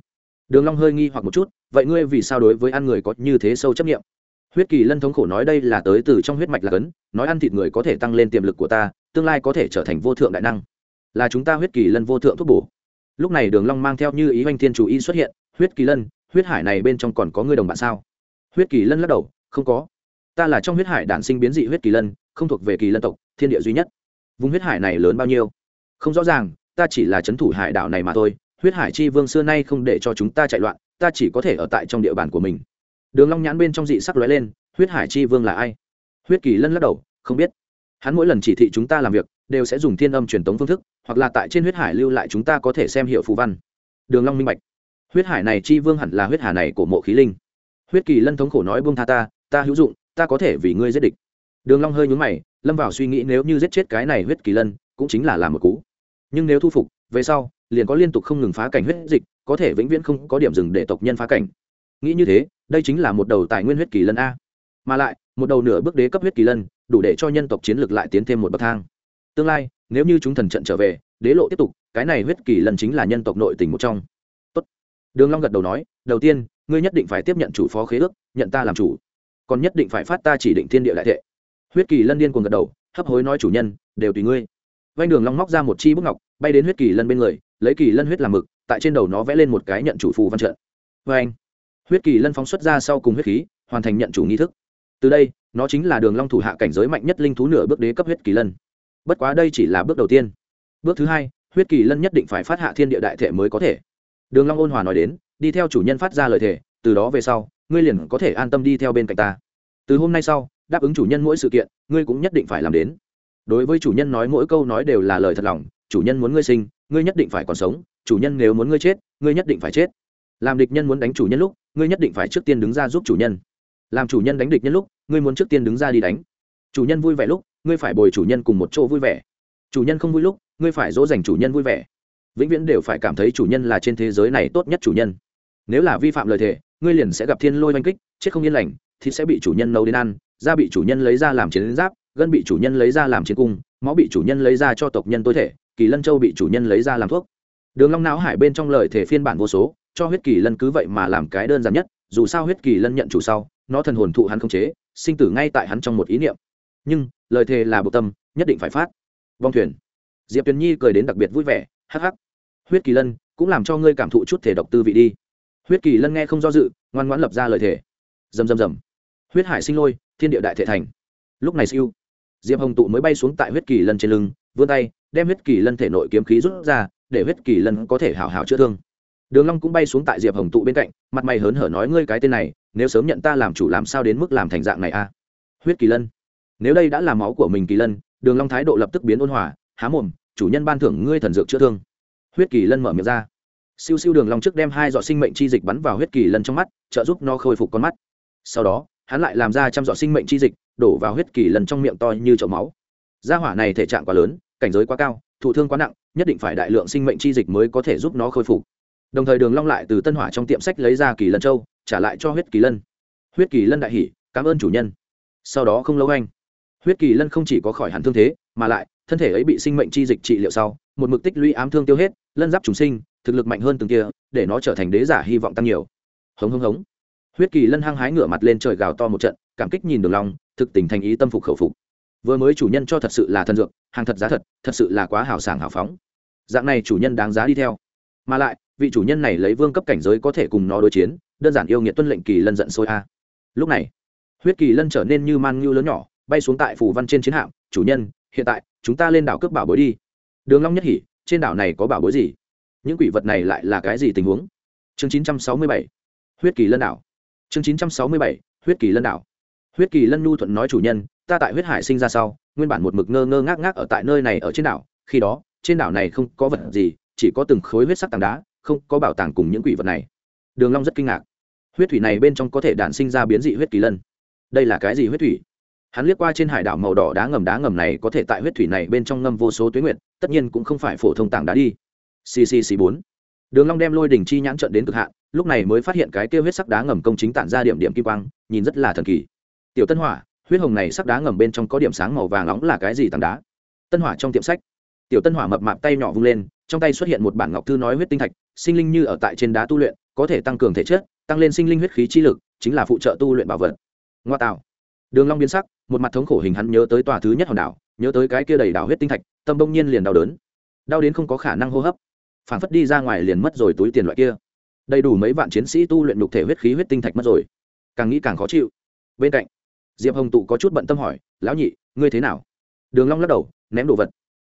đường long hơi nghi hoặc một chút, vậy ngươi vì sao đối với ăn người có như thế sâu chấp niệm? Huyết kỳ lân thống khổ nói, đây là tới từ trong huyết mạch là cấn, nói ăn thịt người có thể tăng lên tiềm lực của ta, tương lai có thể trở thành vô thượng đại năng. Là chúng ta huyết kỳ lân vô thượng thuốc bổ. Lúc này đường long mang theo như ý hoành thiên chủ y xuất hiện, huyết kỳ lân, huyết hải này bên trong còn có ngươi đồng bạn sao? Huyết kỳ lân lắc đầu, không có. Ta là trong huyết hải đản sinh biến dị huyết kỳ lân, không thuộc về kỳ lân tộc, thiên địa duy nhất. Vùng huyết hải này lớn bao nhiêu? Không rõ ràng, ta chỉ là chấn thủ hải đảo này mà thôi huyết hải chi vương xưa nay không để cho chúng ta chạy loạn, ta chỉ có thể ở tại trong địa bàn của mình. Đường long nhãn bên trong dị sắc lóe lên, huyết hải chi vương là ai? Huyết kỳ lân lắc đầu, không biết. Hắn mỗi lần chỉ thị chúng ta làm việc, đều sẽ dùng thiên âm truyền tống phương thức, hoặc là tại trên huyết hải lưu lại chúng ta có thể xem hiệu phù văn. Đường long minh bạch. Huyết hải này chi vương hẳn là huyết hà này của mộ khí linh. Huyết kỳ lân thống khổ nói buông tha ta ta hữu dụng, ta có thể vì ngươi giết địch. Đường long hơi nhướng mày, lâm vào suy nghĩ nếu như giết chết cái này huyết kỳ lân, cũng chính là làm một cú. Nhưng nếu thu phục, về sau liền có liên tục không ngừng phá cảnh huyết dịch, có thể vĩnh viễn không có điểm dừng để tộc nhân phá cảnh. Nghĩ như thế, đây chính là một đầu tài nguyên huyết kỳ lân a. Mà lại, một đầu nửa bước đế cấp huyết kỳ lân, đủ để cho nhân tộc chiến lược lại tiến thêm một bậc thang. Tương lai, nếu như chúng thần trận trở về, đế lộ tiếp tục, cái này huyết kỳ lân chính là nhân tộc nội tình một trong. Tốt. đường long gật đầu nói, đầu tiên, ngươi nhất định phải tiếp nhận chủ phó khế ước, nhận ta làm chủ. Còn nhất định phải phát ta chỉ định thiên địa đại thệ. Huyết kỳ lân điên cuồng gật đầu, hấp hối nói, chủ nhân, đều tùy ngươi. Vanh đường long móc ra một chi bút ngọc bay đến huyết kỳ lân bên người, lấy kỳ lân huyết làm mực, tại trên đầu nó vẽ lên một cái nhận chủ phù văn trận. Anh, huyết kỳ lân phóng xuất ra sau cùng huyết khí, hoàn thành nhận chủ nghi thức. Từ đây, nó chính là đường long thủ hạ cảnh giới mạnh nhất linh thú nửa bước đế cấp huyết kỳ lân. Bất quá đây chỉ là bước đầu tiên. Bước thứ hai, huyết kỳ lân nhất định phải phát hạ thiên địa đại thể mới có thể. Đường long ôn hòa nói đến, đi theo chủ nhân phát ra lời thể từ đó về sau, ngươi liền có thể an tâm đi theo bên cạnh ta. Từ hôm nay sau, đáp ứng chủ nhân mỗi sự kiện, ngươi cũng nhất định phải làm đến. Đối với chủ nhân nói mỗi câu nói đều là lời thật lòng chủ nhân muốn ngươi sinh ngươi nhất định phải còn sống chủ nhân nếu muốn ngươi chết ngươi nhất định phải chết làm địch nhân muốn đánh chủ nhân lúc ngươi nhất định phải trước tiên đứng ra giúp chủ nhân làm chủ nhân đánh địch nhân lúc ngươi muốn trước tiên đứng ra đi đánh chủ nhân vui vẻ lúc ngươi phải bồi chủ nhân cùng một chỗ vui vẻ chủ nhân không vui lúc ngươi phải dỗ dành chủ nhân vui vẻ vĩnh viễn đều phải cảm thấy chủ nhân là trên thế giới này tốt nhất chủ nhân nếu là vi phạm lời thề ngươi liền sẽ gặp thiên lôi oanh kích chết không yên lành thì sẽ bị chủ nhân nấu đến ăn da bị chủ nhân lấy ra làm chiến giáp gân bị chủ nhân lấy ra làm chiến cung máu bị chủ nhân lấy ra cho tộc nhân tối thể kỳ lân châu bị chủ nhân lấy ra làm thuốc. Đường long não hải bên trong lời thể phiên bản vô số, cho huyết kỳ lân cứ vậy mà làm cái đơn giản nhất, dù sao huyết kỳ lân nhận chủ sau, nó thần hồn thụ hắn không chế, sinh tử ngay tại hắn trong một ý niệm. Nhưng, lời thề là bộ tâm, nhất định phải phát. Vong thuyền. Diệp tuyền nhi cười đến đặc biệt vui vẻ, hắc hắc. Huyết kỳ lân, cũng làm cho ngươi cảm thụ chút thể độc tư vị đi. Huyết kỳ lân nghe không do dự, ngoan ngoãn lập ra lời thề. Rầm rầm rầm. Huyết hải sinh lôi, thiên địa đại thể thành. Lúc này siêu. Diệp hồng tụ mới bay xuống tại huyết kỳ lân trên lưng vươn tay, đem huyết kỳ lân thể nội kiếm khí rút ra, để huyết kỳ lân có thể hào hào chữa thương. Đường long cũng bay xuống tại diệp hồng tụ bên cạnh, mặt mày hớn hở nói, ngươi cái tên này, nếu sớm nhận ta làm chủ làm sao đến mức làm thành dạng này a huyết kỳ lân. Nếu đây đã là máu của mình kỳ lân, đường long thái độ lập tức biến ôn hòa, há mồm, chủ nhân ban thưởng ngươi thần dược chữa thương. Huyết kỳ lân mở miệng ra. Siêu siêu đường long trước đem hai giọt sinh mệnh chi dịch bắn vào huyết kỳ lân trong mắt, trợ giúp nó khôi phục con mắt. Sau đó, hắn lại làm ra trăm giọt sinh mệnh chi dịch, đổ vào huyết kỳ lân trong miệng to như chậu máu. Gia hỏa này thể trạng quá lớn cảnh giới quá cao, thụ thương quá nặng, nhất định phải đại lượng sinh mệnh chi dịch mới có thể giúp nó khôi phục. Đồng thời đường long lại từ tân hỏa trong tiệm sách lấy ra kỳ lân châu, trả lại cho huyết kỳ lân. Huyết kỳ lân đại hỉ, cảm ơn chủ nhân. Sau đó không lâu anh, huyết kỳ lân không chỉ có khỏi hẳn thương thế, mà lại, thân thể ấy bị sinh mệnh chi dịch trị liệu sau, một mực tích lũy ám thương tiêu hết, lân giáp trùng sinh, thực lực mạnh hơn từng kia, để nó trở thành đế giả hy vọng tăng nhiều. Hống hống hống. Huyết kỳ lân hăng hái ngửa mặt lên trời gào to một trận, cảm kích nhìn đường long, thực tình thành ý tâm phục khẩu phục vừa mới chủ nhân cho thật sự là thần dược, hàng thật giá thật thật sự là quá hào sảng hào phóng. Dạng này chủ nhân đáng giá đi theo. Mà lại, vị chủ nhân này lấy vương cấp cảnh giới có thể cùng nó đối chiến, đơn giản yêu nghiệt tuân lệnh kỳ lân giận sôi a. Lúc này, huyết kỳ lân trở nên như man ngưu lớn nhỏ, bay xuống tại phủ văn trên chiến hạm, chủ nhân, hiện tại, chúng ta lên đảo cướp bảo bối đi. Đường long nhất hỉ, trên đảo này có bảo bối gì? Những quỷ vật này lại là cái gì tình huống? Chương 967 huyết kỳ lân đảo. Chương 967 huyết kỳ lân đảo. Huyết kỳ lân nhu thuận nói chủ nhân ta tại huyết hải sinh ra sau, nguyên bản một mực ngơ ngơ ngác ngác ở tại nơi này ở trên đảo, khi đó, trên đảo này không có vật gì, chỉ có từng khối huyết sắc tảng đá, không có bảo tàng cùng những quỷ vật này. Đường long rất kinh ngạc. Huyết thủy này bên trong có thể đản sinh ra biến dị huyết kỳ lân. Đây là cái gì huyết thủy? Hắn liếc qua trên hải đảo màu đỏ đá ngầm đá ngầm này có thể tại huyết thủy này bên trong ngâm vô số tuyến nguyện tất nhiên cũng không phải phổ thông tảng đá đi. Ccc bốn. Đường long đem lôi đỉnh chi nhãn trận đến cực hạn, lúc này mới phát hiện cái kia huyết sắc đá ngầm công chính tản ra điểm điểm kim quang, nhìn rất là thần kỳ. Tiểu tân hỏa huyết hồng này sắc đá ngầm bên trong có điểm sáng màu vàng nóng là cái gì tảng đá? Tân hỏa trong tiệm sách. Tiểu tân hỏa mập mạp tay nhỏ vung lên, trong tay xuất hiện một bản ngọc thư nói huyết tinh thạch, sinh linh như ở tại trên đá tu luyện, có thể tăng cường thể chất, tăng lên sinh linh huyết khí chi lực, chính là phụ trợ tu luyện bảo vật. Ngoa tạo. Đường long biến sắc, một mặt thống khổ hình hắn nhớ tới tòa thứ nhất hòn đảo, nhớ tới cái kia đầy đảo huyết tinh thạch, tâm bỗng nhiên liền đau đớn. Đau đến không có khả năng hô hấp. Phản phất đi ra ngoài liền mất rồi túi tiền loại kia. Đầy đủ mấy vạn chiến sĩ tu luyện nhục thể huyết khí huyết tinh thạch mất rồi. Càng nghĩ càng khó chịu. Bên cạnh diệp hồng tụ có chút bận tâm hỏi, lão nhị, ngươi thế nào? Đường long lắc đầu, ném đồ vật.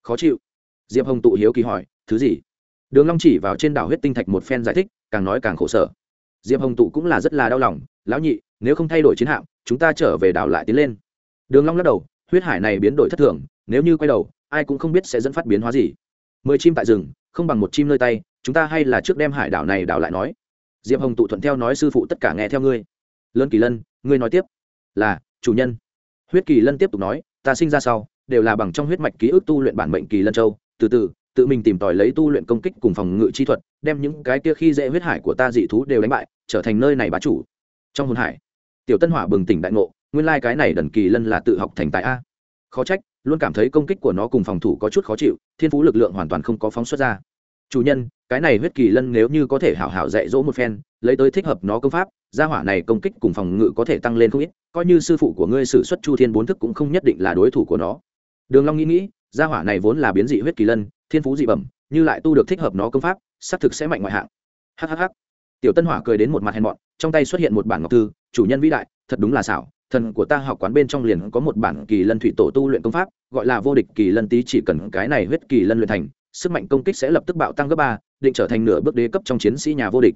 Khó chịu. Diệp hồng tụ hiếu kỳ hỏi, thứ gì? Đường long chỉ vào trên đảo huyết tinh thạch một phen giải thích, càng nói càng khổ sở. Diệp hồng tụ cũng là rất là đau lòng, lão nhị, nếu không thay đổi chiến hạm, chúng ta trở về đảo lại tiến lên. Đường long lắc đầu, huyết hải này biến đổi thất thường, nếu như quay đầu, ai cũng không biết sẽ dẫn phát biến hóa gì. Mười chim tại rừng, không bằng một chim nơi tay, chúng ta hay là trước đem hải đảo này đảo lại nói. Diệp hồng tụ thuận theo nói sư phụ tất cả nghe theo ngươi. Lớn kỳ lân, ngươi nói tiếp. Là chủ nhân. Huyết kỳ lân tiếp tục nói, ta sinh ra sau, đều là bằng trong huyết mạch ký ức tu luyện bản mệnh kỳ lân châu. Từ từ, tự mình tìm tòi lấy tu luyện công kích cùng phòng ngự chi thuật, đem những cái kia khi dễ huyết hải của ta dị thú đều đánh bại, trở thành nơi này bá chủ. Trong hồn hải, tiểu tân hỏa bừng tỉnh đại ngộ, nguyên lai cái này đần kỳ lân là tự học thành tài a. Khó trách, luôn cảm thấy công kích của nó cùng phòng thủ có chút khó chịu, thiên phú lực lượng hoàn toàn không có phóng xuất ra chủ nhân, cái này huyết kỳ lân nếu như có thể hảo hảo dạy dỗ một phen, lấy tới thích hợp nó công pháp, gia hỏa này công kích cùng phòng ngự có thể tăng lên không ít, coi như sư phụ của ngươi sử xuất chu thiên bốn thức cũng không nhất định là đối thủ của nó. Đường long nghĩ nghĩ, gia hỏa này vốn là biến dị huyết kỳ lân, thiên phú dị bẩm, như lại tu được thích hợp nó công pháp xác thực sẽ mạnh ngoại hạng. Hhh tiểu tân hỏa cười đến một mặt hèn mọn, trong tay xuất hiện một bản ngọc thư, chủ nhân vĩ đại, thật đúng là xảo, thần của ta học quán bên trong liền có một bản kỳ lân thủy tổ tu luyện công pháp, gọi là vô địch kỳ lân tý chỉ cần cái này huyết kỳ lân luyện thành sức mạnh công kích sẽ lập tức bạo tăng gấp ba, định trở thành nửa bước đế cấp trong chiến sĩ nhà vô địch.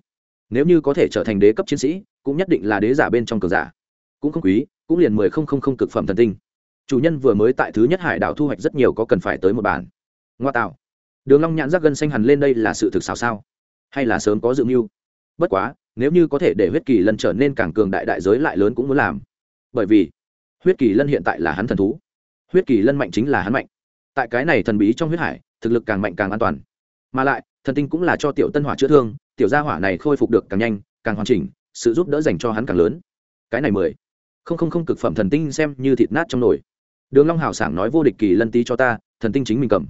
Nếu như có thể trở thành đế cấp chiến sĩ, cũng nhất định là đế giả bên trong cờ giả. Cũng không quý, cũng liền mười không không không cực phẩm thần tinh. Chủ nhân vừa mới tại thứ nhất hải đảo thu hoạch rất nhiều có cần phải tới một bản. Ngoa tạo. Đường long nhãn rác gân xanh hẳn lên đây là sự thực sao sao? Hay là sớm có dự mưu? Bất quá, nếu như có thể để huyết kỳ lân trở nên càng cường đại đại giới lại lớn cũng muốn làm. Bởi vì, huyết kỳ lân hiện tại là hắn thần thú. Huyết kỳ lân mạnh chính là hắn mạnh. Tại cái này thần bí trong huyết hải thực lực càng mạnh càng an toàn. Mà lại, thần tinh cũng là cho tiểu tân hỏa chữa thương, tiểu gia hỏa này khôi phục được càng nhanh, càng hoàn chỉnh, sự giúp đỡ dành cho hắn càng lớn. Cái này mười. Không không không cực phẩm thần tinh xem như thịt nát trong nồi. Đường long hào sảng nói vô địch kỳ lân tý cho ta, thần tinh chính mình cầm.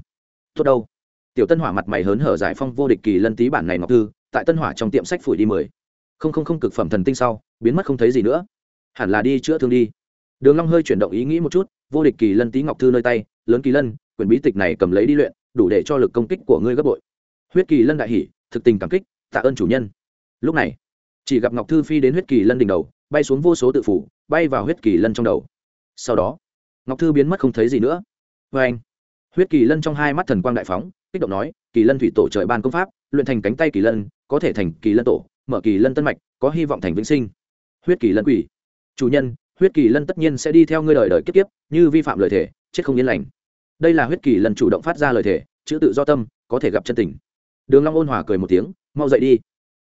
Tốt đâu. Tiểu tân hỏa mặt mày hớn hở giải phong vô địch kỳ lân tý bản này ngọc thư, tại tân hỏa trong tiệm sách phủi đi mười. Không không không cực phẩm thần tinh sau, biến mất không thấy gì nữa. Hẳn là đi chữa thương đi. Đường long hơi chuyển động ý nghĩ một chút, vô địch kỳ lân tý ngọc thư nơi tay, lớn kỳ lân, quyển bí tịch này cầm lấy đi luyện đủ để cho lực công kích của ngươi gấp bội. Huyết kỳ lân đại hỉ, thực tình cảm kích, tạ ơn chủ nhân. Lúc này, chỉ gặp ngọc thư phi đến huyết kỳ lân đỉnh đầu, bay xuống vô số tự phủ, bay vào huyết kỳ lân trong đầu. Sau đó, ngọc thư biến mất không thấy gì nữa. Vê anh, huyết kỳ lân trong hai mắt thần quang đại phóng, kích động nói, kỳ lân thủy tổ trời ban công pháp, luyện thành cánh tay kỳ lân, có thể thành kỳ lân tổ, mở kỳ lân tân mạch, có hy vọng thành vĩnh sinh. Huyết kỳ lân quỷ chủ nhân, huyết kỳ lân tất nhiên sẽ đi theo ngươi đời đời kiếp kiếp, như vi phạm lời thể chết không yên lành đây là huyết kỳ lần chủ động phát ra lời thể chữ tự do tâm, có thể gặp chân tình. Đường long ôn hòa cười một tiếng, mau dậy đi.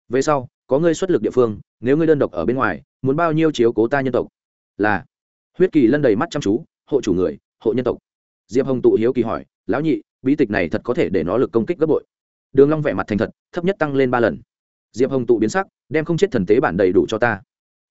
Về sau, có ngươi xuất lực địa phương, nếu ngươi đơn độc ở bên ngoài, muốn bao nhiêu chiếu cố ta nhân tộc? Là. Huyết kỳ lân đầy mắt chăm chú, hộ chủ người, hộ nhân tộc. Diệp hồng tụ hiếu kỳ hỏi, lão nhị, bí tịch này thật có thể để nó lực công kích gấp bội? Đường long vẻ mặt thành thật, thấp nhất tăng lên ba lần. Diệp hồng tụ biến sắc, đem không chết thần tế bản đầy đủ cho ta.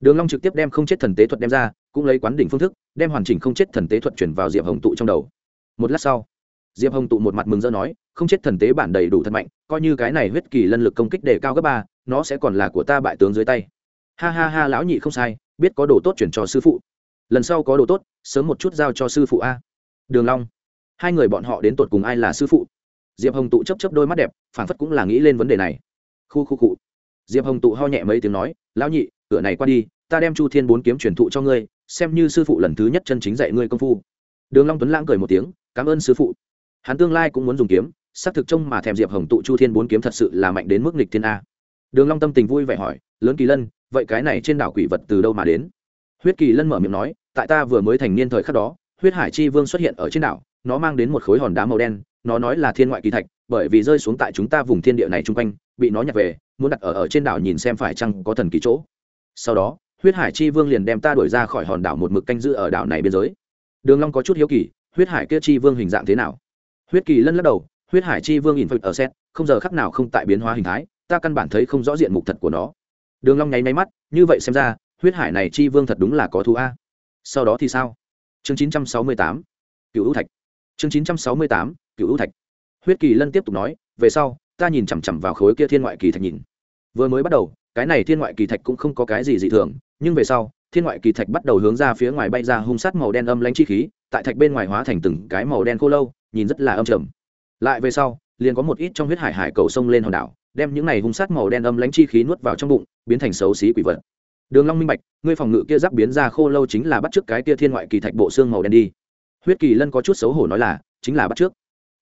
Đường long trực tiếp đem không chết thần tế thuật đem ra, cũng lấy quán đỉnh phương thức, đem hoàn chỉnh không chết thần tế thuật chuyển vào diệp hồng tụ trong đầu một lát sau, diệp hồng tụ một mặt mừng rỡ nói, không chết thần tế bản đầy đủ thật mạnh, coi như cái này huyết kỳ lân lực công kích đề cao gấp ba, nó sẽ còn là của ta bại tướng dưới tay. Ha ha ha, lão nhị không sai, biết có đồ tốt chuyển cho sư phụ. Lần sau có đồ tốt, sớm một chút giao cho sư phụ a. Đường long, hai người bọn họ đến tột cùng ai là sư phụ? Diệp hồng tụ chấp chấp đôi mắt đẹp, phảng phất cũng là nghĩ lên vấn đề này. Khu khu cụ diệp hồng tụ ho nhẹ mấy tiếng nói, lão nhị, cửa này qua đi, ta đem chu thiên bốn kiếm truyền thụ cho ngươi, xem như sư phụ lần thứ nhất chân chính dạy ngươi công phu. Đường long tuấn lãng cười một tiếng cảm ơn sư phụ. Hắn tương lai cũng muốn dùng kiếm, xác thực trông mà thèm diệp hồng tụ chu thiên bốn kiếm thật sự là mạnh đến mức nghịch thiên a. Đường long tâm tình vui vẻ hỏi, lớn kỳ lân, vậy cái này trên đảo quỷ vật từ đâu mà đến? Huyết kỳ lân mở miệng nói, tại ta vừa mới thành niên thời khắc đó, huyết hải chi vương xuất hiện ở trên đảo, nó mang đến một khối hòn đá màu đen, nó nói là thiên ngoại kỳ thạch, bởi vì rơi xuống tại chúng ta vùng thiên địa này chung quanh, bị nó nhặt về, muốn đặt ở ở trên đảo nhìn xem phải chăng có thần kỳ chỗ. Sau đó, huyết hải chi vương liền đem ta đuổi ra khỏi hòn đảo một mực canh giữ ở đảo này biên giới. Đường long có chút hiếu kỳ huyết hải kia chi vương hình dạng thế nào? Huyết kỳ lân lắc đầu, huyết hải chi vương nhìn phật ở xét, không giờ khắc nào không tại biến hóa hình thái, ta căn bản thấy không rõ diện mục thật của nó. Đường long nháy máy mắt, như vậy xem ra, huyết hải này chi vương thật đúng là có thú a. Sau đó thì sao? Chương 968 cựu ưu thạch. Chương 968 cựu ưu thạch. Huyết kỳ lân tiếp tục nói, về sau, ta nhìn chằm chằm vào khối kia thiên ngoại kỳ thạch nhìn. Vừa mới bắt đầu, cái này thiên ngoại kỳ thạch cũng không có cái gì dị thường, nhưng về sau, thiên ngoại kỳ thạch bắt đầu hướng ra phía ngoài bay ra hung sát màu đen âm lãnh chi khí tại thạch bên ngoài hóa thành từng cái màu đen khô lâu, nhìn rất là âm trầm. Lại về sau, liền có một ít trong huyết hải hải cầu sông lên hòn đảo, đem những này hung sát màu đen âm lãnh chi khí nuốt vào trong bụng, biến thành xấu xí quỷ vật. Đường long minh bạch, ngươi phòng ngự kia giáp biến ra khô lâu chính là bắt trước cái kia thiên ngoại kỳ thạch bộ xương màu đen đi. Huyết kỳ lân có chút xấu hổ nói là, chính là bắt trước.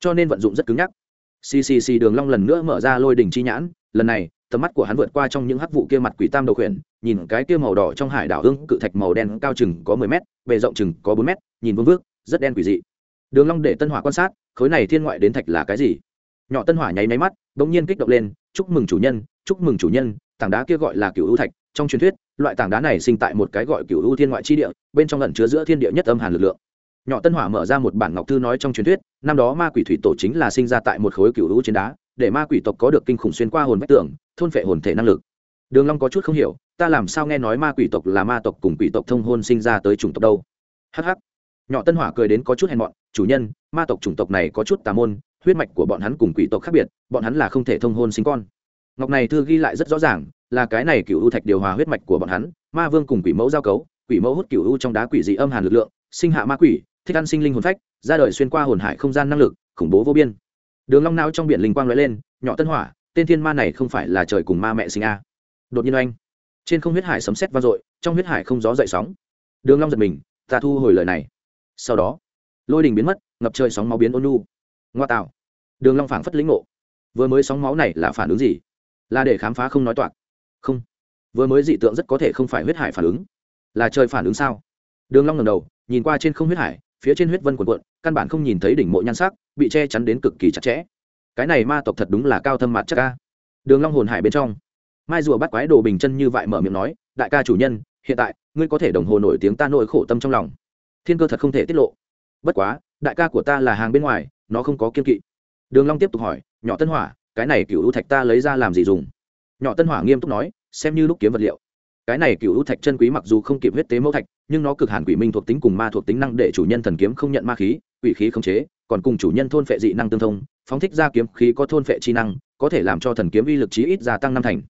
Cho nên vận dụng rất cứng nhắc. Ccc đường long lần nữa mở ra lôi đỉnh chi nhãn, lần này, tầm mắt của hắn vượt qua trong những hắc vụ kia mặt quỷ tam đầu khuyển nhìn cái kia màu đỏ trong hải đảo hương cự thạch màu đen cao chừng có mười mét, bề rộng chừng có bốn mét, nhìn vương vước, rất đen quỷ dị. Đường long để tân hỏa quan sát, khối này thiên ngoại đến thạch là cái gì? Nhỏ tân hỏa nháy máy mắt bỗng nhiên kích động lên, chúc mừng chủ nhân, chúc mừng chủ nhân, tảng đá kia gọi là cửu u thạch, trong truyền thuyết, loại tảng đá này sinh tại một cái gọi cửu u thiên ngoại chi địa, bên trong ẩn chứa giữa thiên địa nhất âm hàn lực lượng. Nhỏ tân hỏa mở ra một bản ngọc thư nói trong truyền thuyết, năm đó ma quỷ thủy tổ chính là sinh ra tại một khối cửu u trên đá, để ma quỷ tộc có được kinh khủng xuyên qua hồn vách tường, thôn phệ hồn thể năng lực. Đường long có chút không hiểu ta làm sao nghe nói ma quỷ tộc là ma tộc cùng quỷ tộc thông hôn sinh ra tới chủng tộc đâu? Hắc hắc. Nhỏ tân hỏa cười đến có chút hèn mọn, chủ nhân, ma tộc chủng tộc này có chút tà môn, huyết mạch của bọn hắn cùng quỷ tộc khác biệt, bọn hắn là không thể thông hôn sinh con. Ngọc này thư ghi lại rất rõ ràng, là cái này cựu u thạch điều hòa huyết mạch của bọn hắn, ma vương cùng quỷ mẫu giao cấu, quỷ mẫu hút cựu u trong đá quỷ dị âm hàn lực lượng, sinh hạ ma quỷ, thích ăn sinh linh hồn phách, ra đời xuyên qua hồn hải không gian năng lực, khủng bố vô biên. Đường long não trong biển linh quang lóe lên, nhỏ tân hỏa, tên thiên ma này không phải là trời cùng ma mẹ sinh a? Đột nhiên oanh trên không huyết hải sấm sét vang dội, trong huyết hải không gió dậy sóng. Đường long giật mình, ta thu hồi lời này. Sau đó, lôi đình biến mất, ngập trời sóng máu biến ôn nu ngoa tạo. Đường long phảng phất lĩnh ngộ. Vừa mới sóng máu này là phản ứng gì? Là để khám phá không nói toạc. Không. Vừa mới dị tượng rất có thể không phải huyết hải phản ứng. Là trời phản ứng sao? Đường long ngẩng đầu, nhìn qua trên không huyết hải, phía trên huyết vân cuộn cuộn, căn bản không nhìn thấy đỉnh mộ nhan sắc, bị che chắn đến cực kỳ chặt chẽ. Cái này ma tộc thật đúng là cao thâm mặt chắc ca đường long hồn hải bên trong mai rùa bắt quái đồ bình chân như vậy mở miệng nói, đại ca chủ nhân, hiện tại, ngươi có thể đồng hồ nổi tiếng ta nỗi khổ tâm trong lòng. Thiên cơ thật không thể tiết lộ. Bất quá, đại ca của ta là hàng bên ngoài, nó không có kiên kỵ. Đường long tiếp tục hỏi, nhỏ tân hỏa, cái này cựu u thạch ta lấy ra làm gì dùng? Nhỏ tân hỏa nghiêm túc nói, xem như lúc kiếm vật liệu. Cái này cựu u thạch chân quý mặc dù không kịp huyết tế mẫu thạch, nhưng nó cực hàn quỷ minh thuộc tính cùng ma thuộc tính năng để chủ nhân thần kiếm không nhận ma khí, quỷ khí không chế, còn cùng chủ nhân thôn phệ dị năng tương thông, phóng thích ra kiếm khí có thôn phệ chi năng, có thể làm cho thần kiếm uy lực chí ít gia tăng năm thành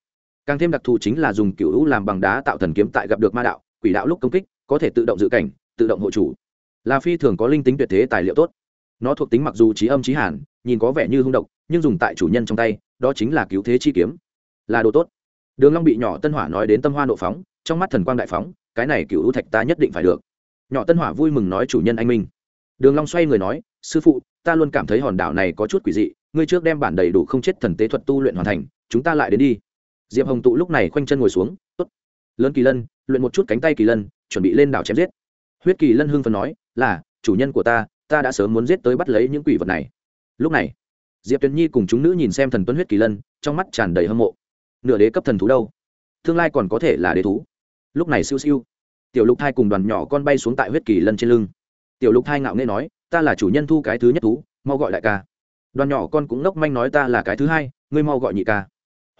càng thêm đặc thù chính là dùng cựu hữu làm bằng đá tạo thần kiếm tại gặp được ma đạo, quỷ đạo lúc công kích, có thể tự động dự cảnh, tự động hộ chủ. Là phi thường có linh tính tuyệt thế tài liệu tốt. Nó thuộc tính mặc dù trí âm trí hàn, nhìn có vẻ như hung độc, nhưng dùng tại chủ nhân trong tay, đó chính là cứu thế chi kiếm. Là đồ tốt. Đường long bị nhỏ tân hỏa nói đến tâm hoa nộ phóng, trong mắt thần quang đại phóng, cái này cựu hữu thạch ta nhất định phải được. Nhỏ tân hỏa vui mừng nói chủ nhân anh minh. Đường long xoay người nói, sư phụ, ta luôn cảm thấy hòn đảo này có chút quỷ dị, ngươi trước đem bản đầy đủ không chết thần tế thuật tu luyện hoàn thành, chúng ta lại đến đi diệp hồng tụ lúc này khoanh chân ngồi xuống, tốt, lớn kỳ lân, luyện một chút cánh tay kỳ lân, chuẩn bị lên đảo chém giết. Huyết kỳ lân hưng phần nói, là, chủ nhân của ta ta đã sớm muốn giết tới bắt lấy những quỷ vật này. Lúc này, diệp tuyền nhi cùng chúng nữ nhìn xem thần tuấn huyết kỳ lân, trong mắt tràn đầy hâm mộ. Nửa đế cấp thần thú đâu? Tương lai còn có thể là đế thú. Lúc này siêu siêu, tiểu lục thai cùng đoàn nhỏ con bay xuống tại huyết kỳ lân trên lưng. Tiểu lục thai ngạo nghê nói, ta là chủ nhân thu cái thứ nhất thú, mau gọi đại ca. Đoàn nhỏ con cũng ngốc manh nói, ta là cái thứ hai, ngươi mau gọi nhị ca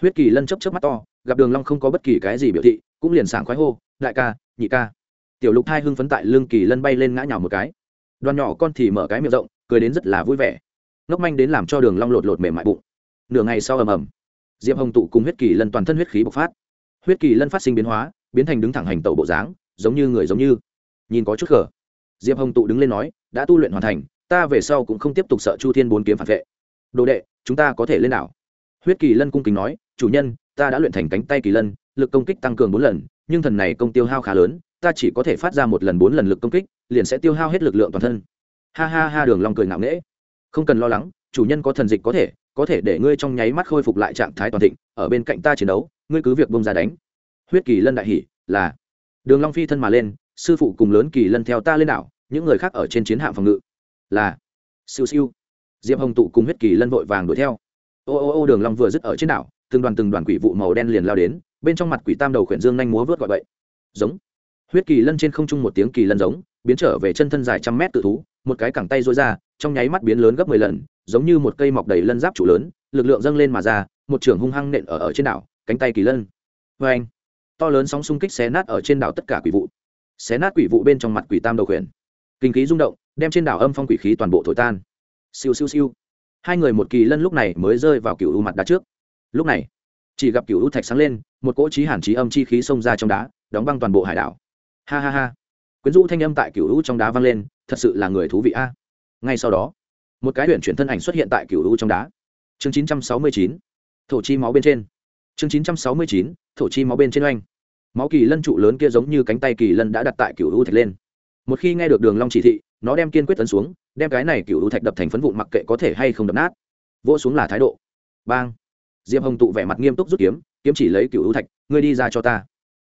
huyết kỳ lân chấp chấp mắt to, gặp đường long không có bất kỳ cái gì biểu thị, cũng liền sảng khoái hô, đại ca, nhị ca. Tiểu lục thai hưng phấn tại lưng kỳ lân bay lên ngã nhào một cái. Đoàn nhỏ con thì mở cái miệng rộng, cười đến rất là vui vẻ. Ngốc manh đến làm cho đường long lột lột mềm mại bụng. Nửa ngày sau ầm ầm, diệp hồng tụ cùng huyết kỳ lân toàn thân huyết khí bộc phát. Huyết kỳ lân phát sinh biến hóa, biến thành đứng thẳng hành tẩu bộ dáng, giống như người giống như. Nhìn có chút khờ. Diệp hồng tụ đứng lên nói, đã tu luyện hoàn thành, ta về sau cũng không tiếp tục sợ chu thiên bốn kiếm phản vệ. Đồ đệ, chúng ta có thể lên đảo. Huyết kỳ lân cung kính nói chủ nhân, ta đã luyện thành cánh tay kỳ lân, lực công kích tăng cường bốn lần, nhưng thần này công tiêu hao khá lớn, ta chỉ có thể phát ra một lần bốn lần lực công kích, liền sẽ tiêu hao hết lực lượng toàn thân. Ha ha ha, đường long cười ngạo nghễ. Không cần lo lắng, chủ nhân có thần dịch có thể có thể để ngươi trong nháy mắt khôi phục lại trạng thái toàn thịnh, ở bên cạnh ta chiến đấu, ngươi cứ việc bông ra đánh. Huyết kỳ lân đại hỉ, là. Đường long phi thân mà lên, sư phụ cùng lớn kỳ lân theo ta lên đảo, những người khác ở trên chiến hạm phòng ngự, là. Siêu siêu. Diệp hồng tụ cùng huyết kỳ lân vội vàng đuổi theo. Ô ô ô, đường long vừa dứt ở trên đảo từng đoàn từng đoàn quỷ vụ màu đen liền lao đến, bên trong mặt quỷ tam đầu khuyển dương nhanh múa vớt gọi vậy giống. Huyết kỳ lân trên không trung một tiếng kỳ lân giống, biến trở về chân thân dài trăm mét tự thú, một cái cẳng tay rối ra, trong nháy mắt biến lớn gấp mười lần, giống như một cây mọc đầy lân giáp trụ lớn, lực lượng dâng lên mà ra, một trường hung hăng nện ở ở trên đảo, cánh tay kỳ lân. Vê anh to lớn sóng xung kích xé nát ở trên đảo tất cả quỷ vụ. Xé nát quỷ vụ bên trong mặt quỷ tam đầu khuyển. Kinh khí rung động, đem trên đảo âm phong quỷ khí toàn bộ thổi tan. Siêu siêu siêu. Hai người một kỳ lân lúc này mới rơi vào cựu u mặt đá trước lúc này, chỉ gặp cựu u thạch sáng lên, một cỗ trí hàn trí âm chi khí xông ra trong đá, đóng băng toàn bộ hải đảo. Ha ha ha. Quyến rũ thanh âm tại cựu u trong đá vang lên, thật sự là người thú vị a. Ngay sau đó, một cái huyện chuyển thân ảnh xuất hiện tại cựu u trong đá. Chương chín trăm sáu mươi chín, thổ chi máu bên trên. Chương chín trăm sáu mươi chín, thổ chi máu bên trên oanh. Máu kỳ lân trụ lớn kia giống như cánh tay kỳ lân đã đặt tại cựu u thạch lên. Một khi nghe được đường long chỉ thị, nó đem kiên quyết tấn xuống, đem cái này cựu u thạch đập thành phấn vụn mặc kệ có thể hay không đập nát. Vỗ xuống là thái độ. Bang diệp hồng tụ vẻ mặt nghiêm túc rút kiếm kiếm chỉ lấy cựu ưu thạch, ngươi đi ra cho ta.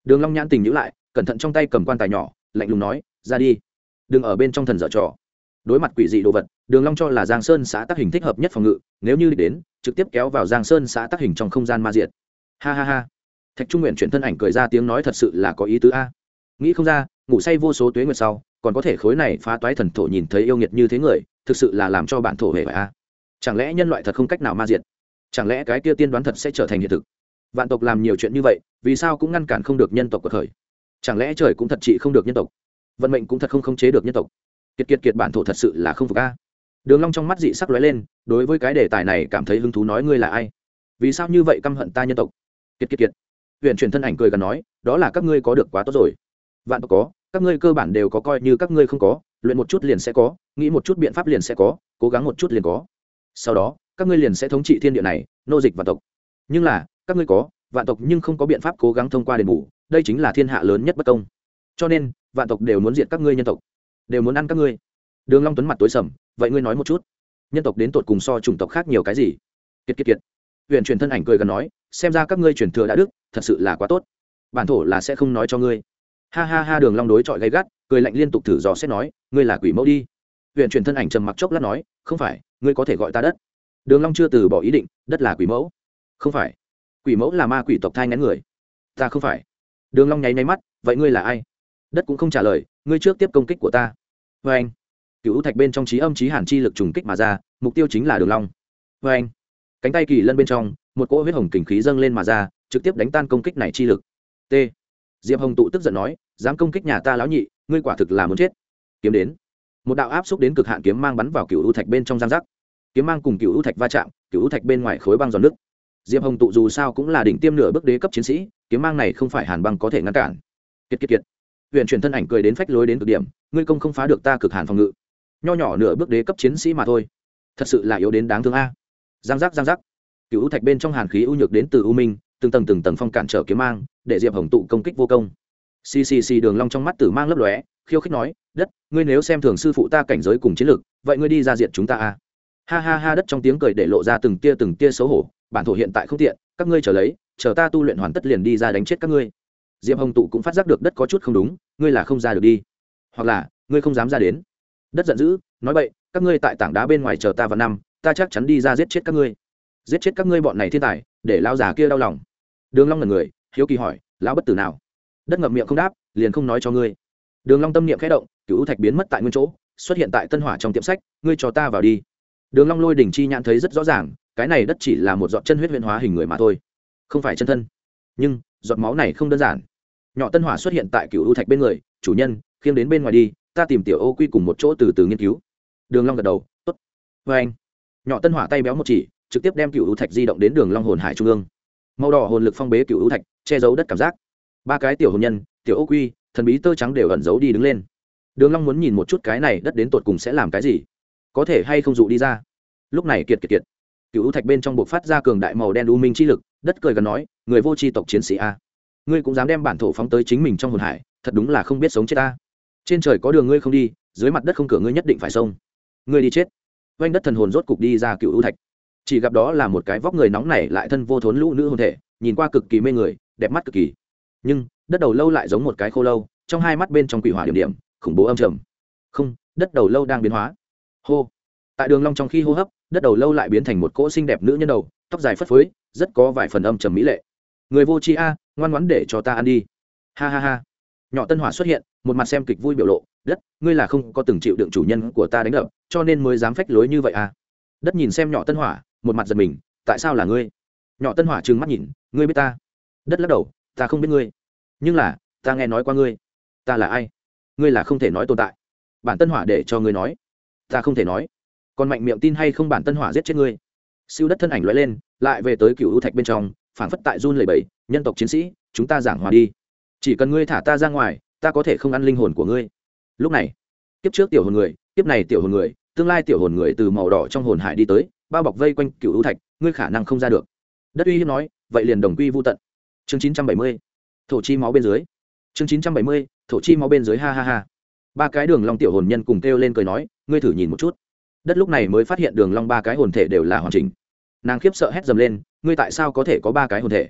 Đường long nhãn tình nhữ lại, cẩn thận trong tay cầm quan tài nhỏ, lạnh lùng nói, ra đi, đừng ở bên trong thần dở trò. Đối mặt quỷ dị đồ vật, đường long cho là giang sơn xã tác hình thích hợp nhất phòng ngự, nếu như đến, trực tiếp kéo vào giang sơn xã tác hình trong không gian ma diệt. Ha ha ha. Thạch trung nguyện chuyển thân ảnh cười ra tiếng nói thật sự là có ý tứ a. Nghĩ không ra, ngủ say vô số tuế nguyệt sau, còn có thể khối này phá toái thần thổ nhìn thấy yêu nghiệt như thế người, thực sự là làm cho bản thổ hề phải a. Chẳng lẽ nhân loại thật không cách nào ma diệt? Chẳng lẽ cái kia tiên đoán thật sẽ trở thành hiện thực? Vạn tộc làm nhiều chuyện như vậy, vì sao cũng ngăn cản không được nhân tộc cuộc khởi chẳng lẽ trời cũng thật trị không được nhân tộc? Vận mệnh cũng thật không khống chế được nhân tộc? Kiệt kiệt kiệt bản thổ thật sự là không phục a. Đường long trong mắt dị sắc lóe lên, đối với cái đề tài này cảm thấy hứng thú nói ngươi là ai? Vì sao như vậy căm hận ta nhân tộc? Kiệt kiệt kiệt. Huyện truyền thân ảnh cười gần nói, đó là các ngươi có được quá tốt rồi. Vạn tộc có, các ngươi cơ bản đều có coi như các ngươi không có, luyện một chút liền sẽ có, nghĩ một chút biện pháp liền sẽ có, cố gắng một chút liền có sau đó, các ngươi liền sẽ thống trị thiên địa này, nô dịch vạn tộc. Nhưng là, các ngươi có, vạn tộc nhưng không có biện pháp cố gắng thông qua đền bù, đây chính là thiên hạ lớn nhất bất công. Cho nên, vạn tộc đều muốn diệt các ngươi nhân tộc, đều muốn ăn các ngươi. Đường long tuấn mặt tối sầm, vậy ngươi nói một chút. Nhân tộc đến tột cùng so chủng tộc khác nhiều cái gì? Kiệt kiệt kiệt. Huyền truyền thân ảnh cười gần nói, xem ra các ngươi truyền thừa đã đức, thật sự là quá tốt. Bản thổ là sẽ không nói cho ngươi. Ha ha ha, đường long đối chọi gay gắt, cười lạnh liên tục thử dò xét nói, ngươi là quỷ mẫu đi huyền truyền thân ảnh trầm mặc chốc lát nói, không phải, ngươi có thể gọi ta đất. Đường long chưa từ bỏ ý định, đất là quỷ mẫu. Không phải. Quỷ mẫu là ma quỷ tộc thai ngén người. Ta không phải. Đường long nháy nháy mắt, vậy ngươi là ai? Đất cũng không trả lời, ngươi trước tiếp công kích của ta. Với anh. Cựu thạch bên trong trí âm trí hàn chi lực trùng kích mà ra, mục tiêu chính là đường long. Với anh. Cánh tay kỳ lân bên trong, một cỗ huyết hồng kình khí dâng lên mà ra, trực tiếp đánh tan công kích này chi lực. T. Diệp hồng tụ tức giận nói, dám công kích nhà ta lão nhị, ngươi quả thực là muốn chết. Kiếm đến một đạo áp xúc đến cực hạn kiếm mang bắn vào cựu u thạch bên trong giang giác. Kiếm mang cùng cựu u thạch va chạm, cựu u thạch bên ngoài khối băng giòn nước. Diệp hồng tụ dù sao cũng là đỉnh tiêm nửa bước đế cấp chiến sĩ, kiếm mang này không phải hàn băng có thể ngăn cản. Kiệt kiệt kiệt. Huyện truyền thân ảnh cười đến phách lối đến cực điểm, ngươi công không phá được ta cực hàn phòng ngự. Nho nhỏ nửa bước đế cấp chiến sĩ mà thôi. Thật sự là yếu đến đáng thương a. Giang giác giang giác. Cựu u thạch bên trong hàn khí u nhược đến từ u minh, từng tầng từng tầng phong cản trở kiếm mang, để diệp hồng tụ công kích vô công ccc đường long trong mắt tử mang lấp lóe khiêu khích nói đất ngươi nếu xem thường sư phụ ta cảnh giới cùng chiến lược vậy ngươi đi ra diện chúng ta a ha ha ha đất trong tiếng cười để lộ ra từng tia từng tia xấu hổ bản thổ hiện tại không tiện các ngươi chờ lấy chờ ta tu luyện hoàn tất liền đi ra đánh chết các ngươi. Diệp hồng tụ cũng phát giác được đất có chút không đúng ngươi là không ra được đi hoặc là ngươi không dám ra đến. Đất giận dữ nói bậy, các ngươi tại tảng đá bên ngoài chờ ta vào năm ta chắc chắn đi ra giết chết các ngươi. Giết chết các ngươi bọn này thiên tài để lão già kia đau lòng. Đường long là người hiếu kỳ hỏi lão bất tử nào? Đất ngậm miệng không đáp, liền không nói cho ngươi. Đường long tâm niệm khẽ động cựu thạch biến mất tại nguyên chỗ, xuất hiện tại tân hỏa trong tiệm sách, ngươi cho ta vào đi. Đường long lôi đỉnh chi nhãn thấy rất rõ ràng, cái này đất chỉ là một giọt chân huyết huyễn hóa hình người mà thôi, không phải chân thân. Nhưng, giọt máu này không đơn giản. Nhỏ tân hỏa xuất hiện tại cựu thạch bên người, chủ nhân, khiêng đến bên ngoài đi, ta tìm tiểu ô quy cùng một chỗ từ từ nghiên cứu. Đường long gật đầu, tốt. Với anh. Nhỏ tân hỏa tay béo một chỉ, trực tiếp đem cựu thạch di động đến đường long hồn hải trung ương. Màu đỏ hồn lực phong bế cựu thạch, che giấu đất cảm giác ba cái tiểu hồn nhân, tiểu ô quy, thần bí tơ trắng đều ẩn giấu đi đứng lên. Đường long muốn nhìn một chút cái này đất đến tột cùng sẽ làm cái gì. Có thể hay không dụ đi ra. Lúc này kiệt kiệt kiệt. Cựu thạch bên trong buộc phát ra cường đại màu đen u minh chi lực, đất cười gần nói, người vô tri tộc chiến sĩ a. Ngươi cũng dám đem bản thổ phóng tới chính mình trong hồn hải, thật đúng là không biết sống chết ta. Trên trời có đường ngươi không đi, dưới mặt đất không cửa ngươi nhất định phải xông. Ngươi đi chết. Oanh đất thần hồn rốt cục đi ra cựu u thạch. Chỉ gặp đó là một cái vóc người nóng nảy lại thân vô thốn lũ nữ hồn thể, nhìn qua cực kỳ mê người, đẹp mắt cực kỳ nhưng đất đầu lâu lại giống một cái khô lâu, trong hai mắt bên trong quỷ hỏa điểm điểm, khủng bố âm trầm. Không, đất đầu lâu đang biến hóa. Hô. Tại đường long trong khi hô hấp, đất đầu lâu lại biến thành một cỗ xinh đẹp nữ nhân đầu, tóc dài phất phới, rất có vài phần âm trầm mỹ lệ. Người vô tri a, ngoan ngoãn để cho ta ăn đi. Ha ha ha. Nhỏ tân hỏa xuất hiện, một mặt xem kịch vui biểu lộ, đất, ngươi là không có từng chịu đựng chủ nhân của ta đánh đập, cho nên mới dám phách lối như vậy à? Đất nhìn xem nhỏ tân hỏa, một mặt giật mình, tại sao là ngươi? Nhỏ tân hỏa trừng mắt nhìn, ngươi biết ta? Đất lắc đầu ta không biết ngươi. Nhưng là, ta nghe nói qua ngươi. Ta là ai? Ngươi là không thể nói tồn tại. Bản tân hỏa để cho ngươi nói. Ta không thể nói. Còn mạnh miệng tin hay không bản tân hỏa giết chết ngươi? Siêu đất thân ảnh loại lên, lại về tới cựu ưu thạch bên trong, phảng phất tại run lầy bẫy nhân tộc chiến sĩ, chúng ta giảng hòa đi. Chỉ cần ngươi thả ta ra ngoài, ta có thể không ăn linh hồn của ngươi. Lúc này, kiếp trước tiểu hồn người, kiếp này tiểu hồn người, tương lai tiểu hồn người từ màu đỏ trong hồn hải đi tới, bao bọc vây quanh cựu ưu thạch, ngươi khả năng không ra được. Đất uy hiếp nói, vậy liền đồng quy vô tận chương chín trăm bảy mươi, thổ chi máu bên dưới. Chương chín trăm bảy mươi, thổ chi máu bên dưới, ha ha ha. Ba cái đường long tiểu hồn nhân cùng kêu lên cười nói, ngươi thử nhìn một chút. Đất lúc này mới phát hiện đường long ba cái hồn thể đều là hoàn chỉnh. Nàng khiếp sợ hét dầm lên, ngươi tại sao có thể có ba cái hồn thể?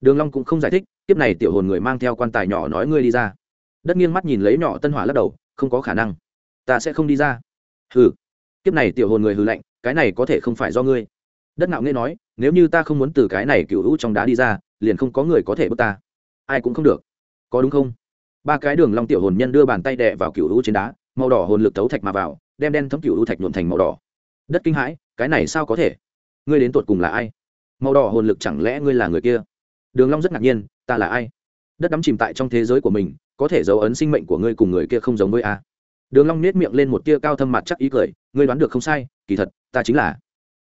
Đường long cũng không giải thích, tiếp này tiểu hồn người mang theo quan tài nhỏ nói, ngươi đi ra. Đất nghiêng mắt nhìn lấy nhỏ tân hỏa lắc đầu, không có khả năng. Ta sẽ không đi ra. Hừ. Tiếp này tiểu hồn người hừ lạnh, cái này có thể không phải do ngươi đất nạo nghe nói, nếu như ta không muốn từ cái này cựu hữu trong đá đi ra, liền không có người có thể bước ta. Ai cũng không được. Có đúng không? Ba cái đường long tiểu hồn nhân đưa bàn tay đè vào cựu hữu trên đá, màu đỏ hồn lực tấu thạch mà vào, đem đen thấm cựu hữu thạch nhuộm thành màu đỏ. Đất kinh hãi, cái này sao có thể? Ngươi đến tột cùng là ai? Màu đỏ hồn lực chẳng lẽ ngươi là người kia? Đường long rất ngạc nhiên, ta là ai? Đất đắm chìm tại trong thế giới của mình, có thể dấu ấn sinh mệnh của ngươi cùng người kia không giống với a? Đường long nét miệng lên một tia cao thâm mặt chắc ý cười, ngươi đoán được không sai, kỳ thật, ta chính là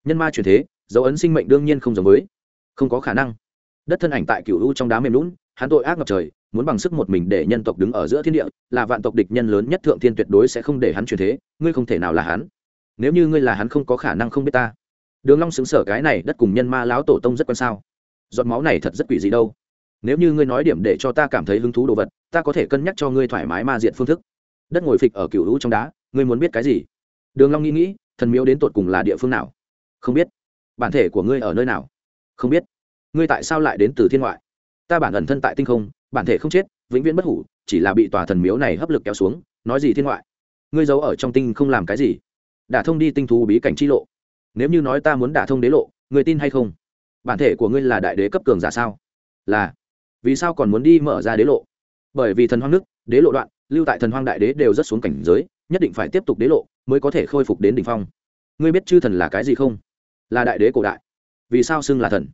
nhân ma truyền thế dấu ấn sinh mệnh đương nhiên không giống với. Không có khả năng. Đất thân ảnh tại cựu u trong đá mềm lún, hắn tội ác ngập trời, muốn bằng sức một mình để nhân tộc đứng ở giữa thiên địa, là vạn tộc địch nhân lớn nhất thượng thiên tuyệt đối sẽ không để hắn truyền thế, ngươi không thể nào là hắn. Nếu như ngươi là hắn không có khả năng không biết ta. Đường long xứng sở cái này đất cùng nhân ma lão tổ tông rất quan sao? Giọt máu này thật rất quỷ dị đâu. Nếu như ngươi nói điểm để cho ta cảm thấy hứng thú đồ vật, ta có thể cân nhắc cho ngươi thoải mái ma diện phương thức. Đất ngồi phịch ở cựu lũ trong đá, ngươi muốn biết cái gì? Đường long nghĩ nghĩ, thần miếu đến tột cùng là địa phương nào? Không biết bản thể của ngươi ở nơi nào? Không biết. Ngươi tại sao lại đến từ thiên ngoại? Ta bản ẩn thân tại tinh không, bản thể không chết, vĩnh viễn bất hủ, chỉ là bị tòa thần miếu này hấp lực kéo xuống, nói gì thiên ngoại? Ngươi giấu ở trong tinh không làm cái gì? Đả thông đi tinh thú bí cảnh chi lộ. Nếu như nói ta muốn đả thông đế lộ người tin hay không? Bản thể của ngươi là đại đế cấp cường giả sao? Là. Vì sao còn muốn đi mở ra đế lộ? Bởi vì thần hoang nước, đế lộ đoạn, lưu tại thần hoang đại đế đều rất xuống cảnh giới, nhất định phải tiếp tục đế lộ, mới có thể khôi phục đến đ ỉ n h phong. Ngươi biết chư thần là cái gì không? Là đại đế cổ đại. Vì sao xưng là thần?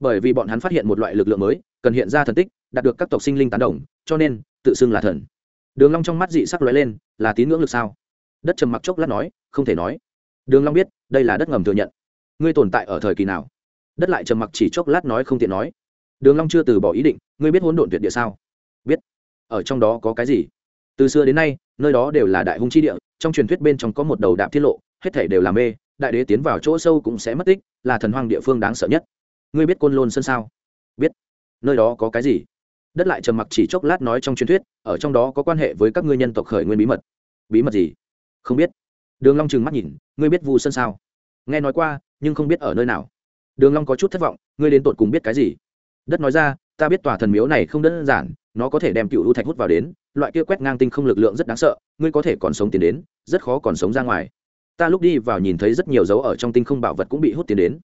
Bởi vì bọn hắn phát hiện một loại lực lượng mới, cần hiện ra thần tích, đạt được các tộc sinh linh tán đồng, cho nên, tự xưng là thần. Đường long trong mắt dị sắc lóe lên, là tín ngưỡng lực sao? Đất trầm mặc chốc lát nói, không thể nói. Đường long biết, đây là đất ngầm thừa nhận. Ngươi tồn tại ở thời kỳ nào? Đất lại trầm mặc chỉ chốc lát nói không tiện nói. Đường long chưa từ bỏ ý định, ngươi biết hỗn độn tuyệt địa sao? Biết. Ở trong đó có cái gì? Từ xưa đến nay, nơi đó đều là đại hung chi địa, trong truyền thuyết bên trong có một đầu đạm tiết lộ, hết thảy đều là mê đại đế tiến vào chỗ sâu cũng sẽ mất tích, là thần hoang địa phương đáng sợ nhất. Ngươi biết côn lôn sơn sao? Biết. Nơi đó có cái gì? Đất lại trầm mặc chỉ chốc lát nói trong truyền thuyết, ở trong đó có quan hệ với các ngươi nhân tộc khởi nguyên bí mật. Bí mật gì? Không biết. Đường long trừng mắt nhìn, ngươi biết vu sơn sao? Nghe nói qua, nhưng không biết ở nơi nào. Đường long có chút thất vọng, ngươi đến tột cùng biết cái gì? Đất nói ra, ta biết tòa thần miếu này không đơn giản, nó có thể đem cựu u thạch hút vào đến, loại kia quét ngang tinh không lực lượng rất đáng sợ, ngươi có thể còn sống tiến đến, rất khó còn sống ra ngoài ta lúc đi vào nhìn thấy rất nhiều dấu ở trong tinh không bảo vật cũng bị hút tiến đến.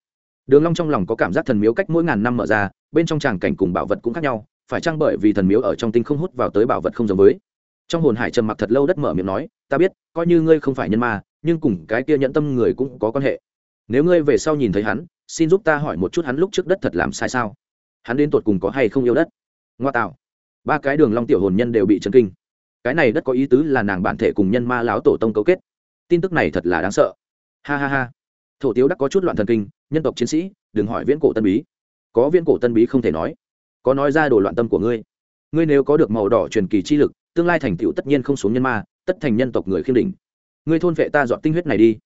Đường long trong lòng có cảm giác thần miếu cách mỗi ngàn năm mở ra, bên trong tràng cảnh cùng bảo vật cũng khác nhau, phải chăng bởi vì thần miếu ở trong tinh không hút vào tới bảo vật không giống với? Trong hồn hải trầm mặc thật lâu đất mở miệng nói, ta biết, coi như ngươi không phải nhân ma, nhưng cùng cái kia nhẫn tâm người cũng có quan hệ. Nếu ngươi về sau nhìn thấy hắn, xin giúp ta hỏi một chút hắn lúc trước đất thật làm sai sao? Hắn đến tột cùng có hay không yêu đất? Ngoa tạo. Ba cái đường long tiểu hồn nhân đều bị chấn kinh. Cái này đất có ý tứ là nàng bản thể cùng nhân ma lão tổ tông cấu kết tin tức này thật là đáng sợ. Ha ha ha. Thổ tiếu đắc có chút loạn thần kinh, nhân tộc chiến sĩ, đừng hỏi viễn cổ tân bí. Có viễn cổ tân bí không thể nói. Có nói ra đồ loạn tâm của ngươi. Ngươi nếu có được màu đỏ truyền kỳ chi lực, tương lai thành tựu tất nhiên không xuống nhân ma, tất thành nhân tộc người khiêm đỉnh. Ngươi thôn vệ ta dọn tinh huyết này đi.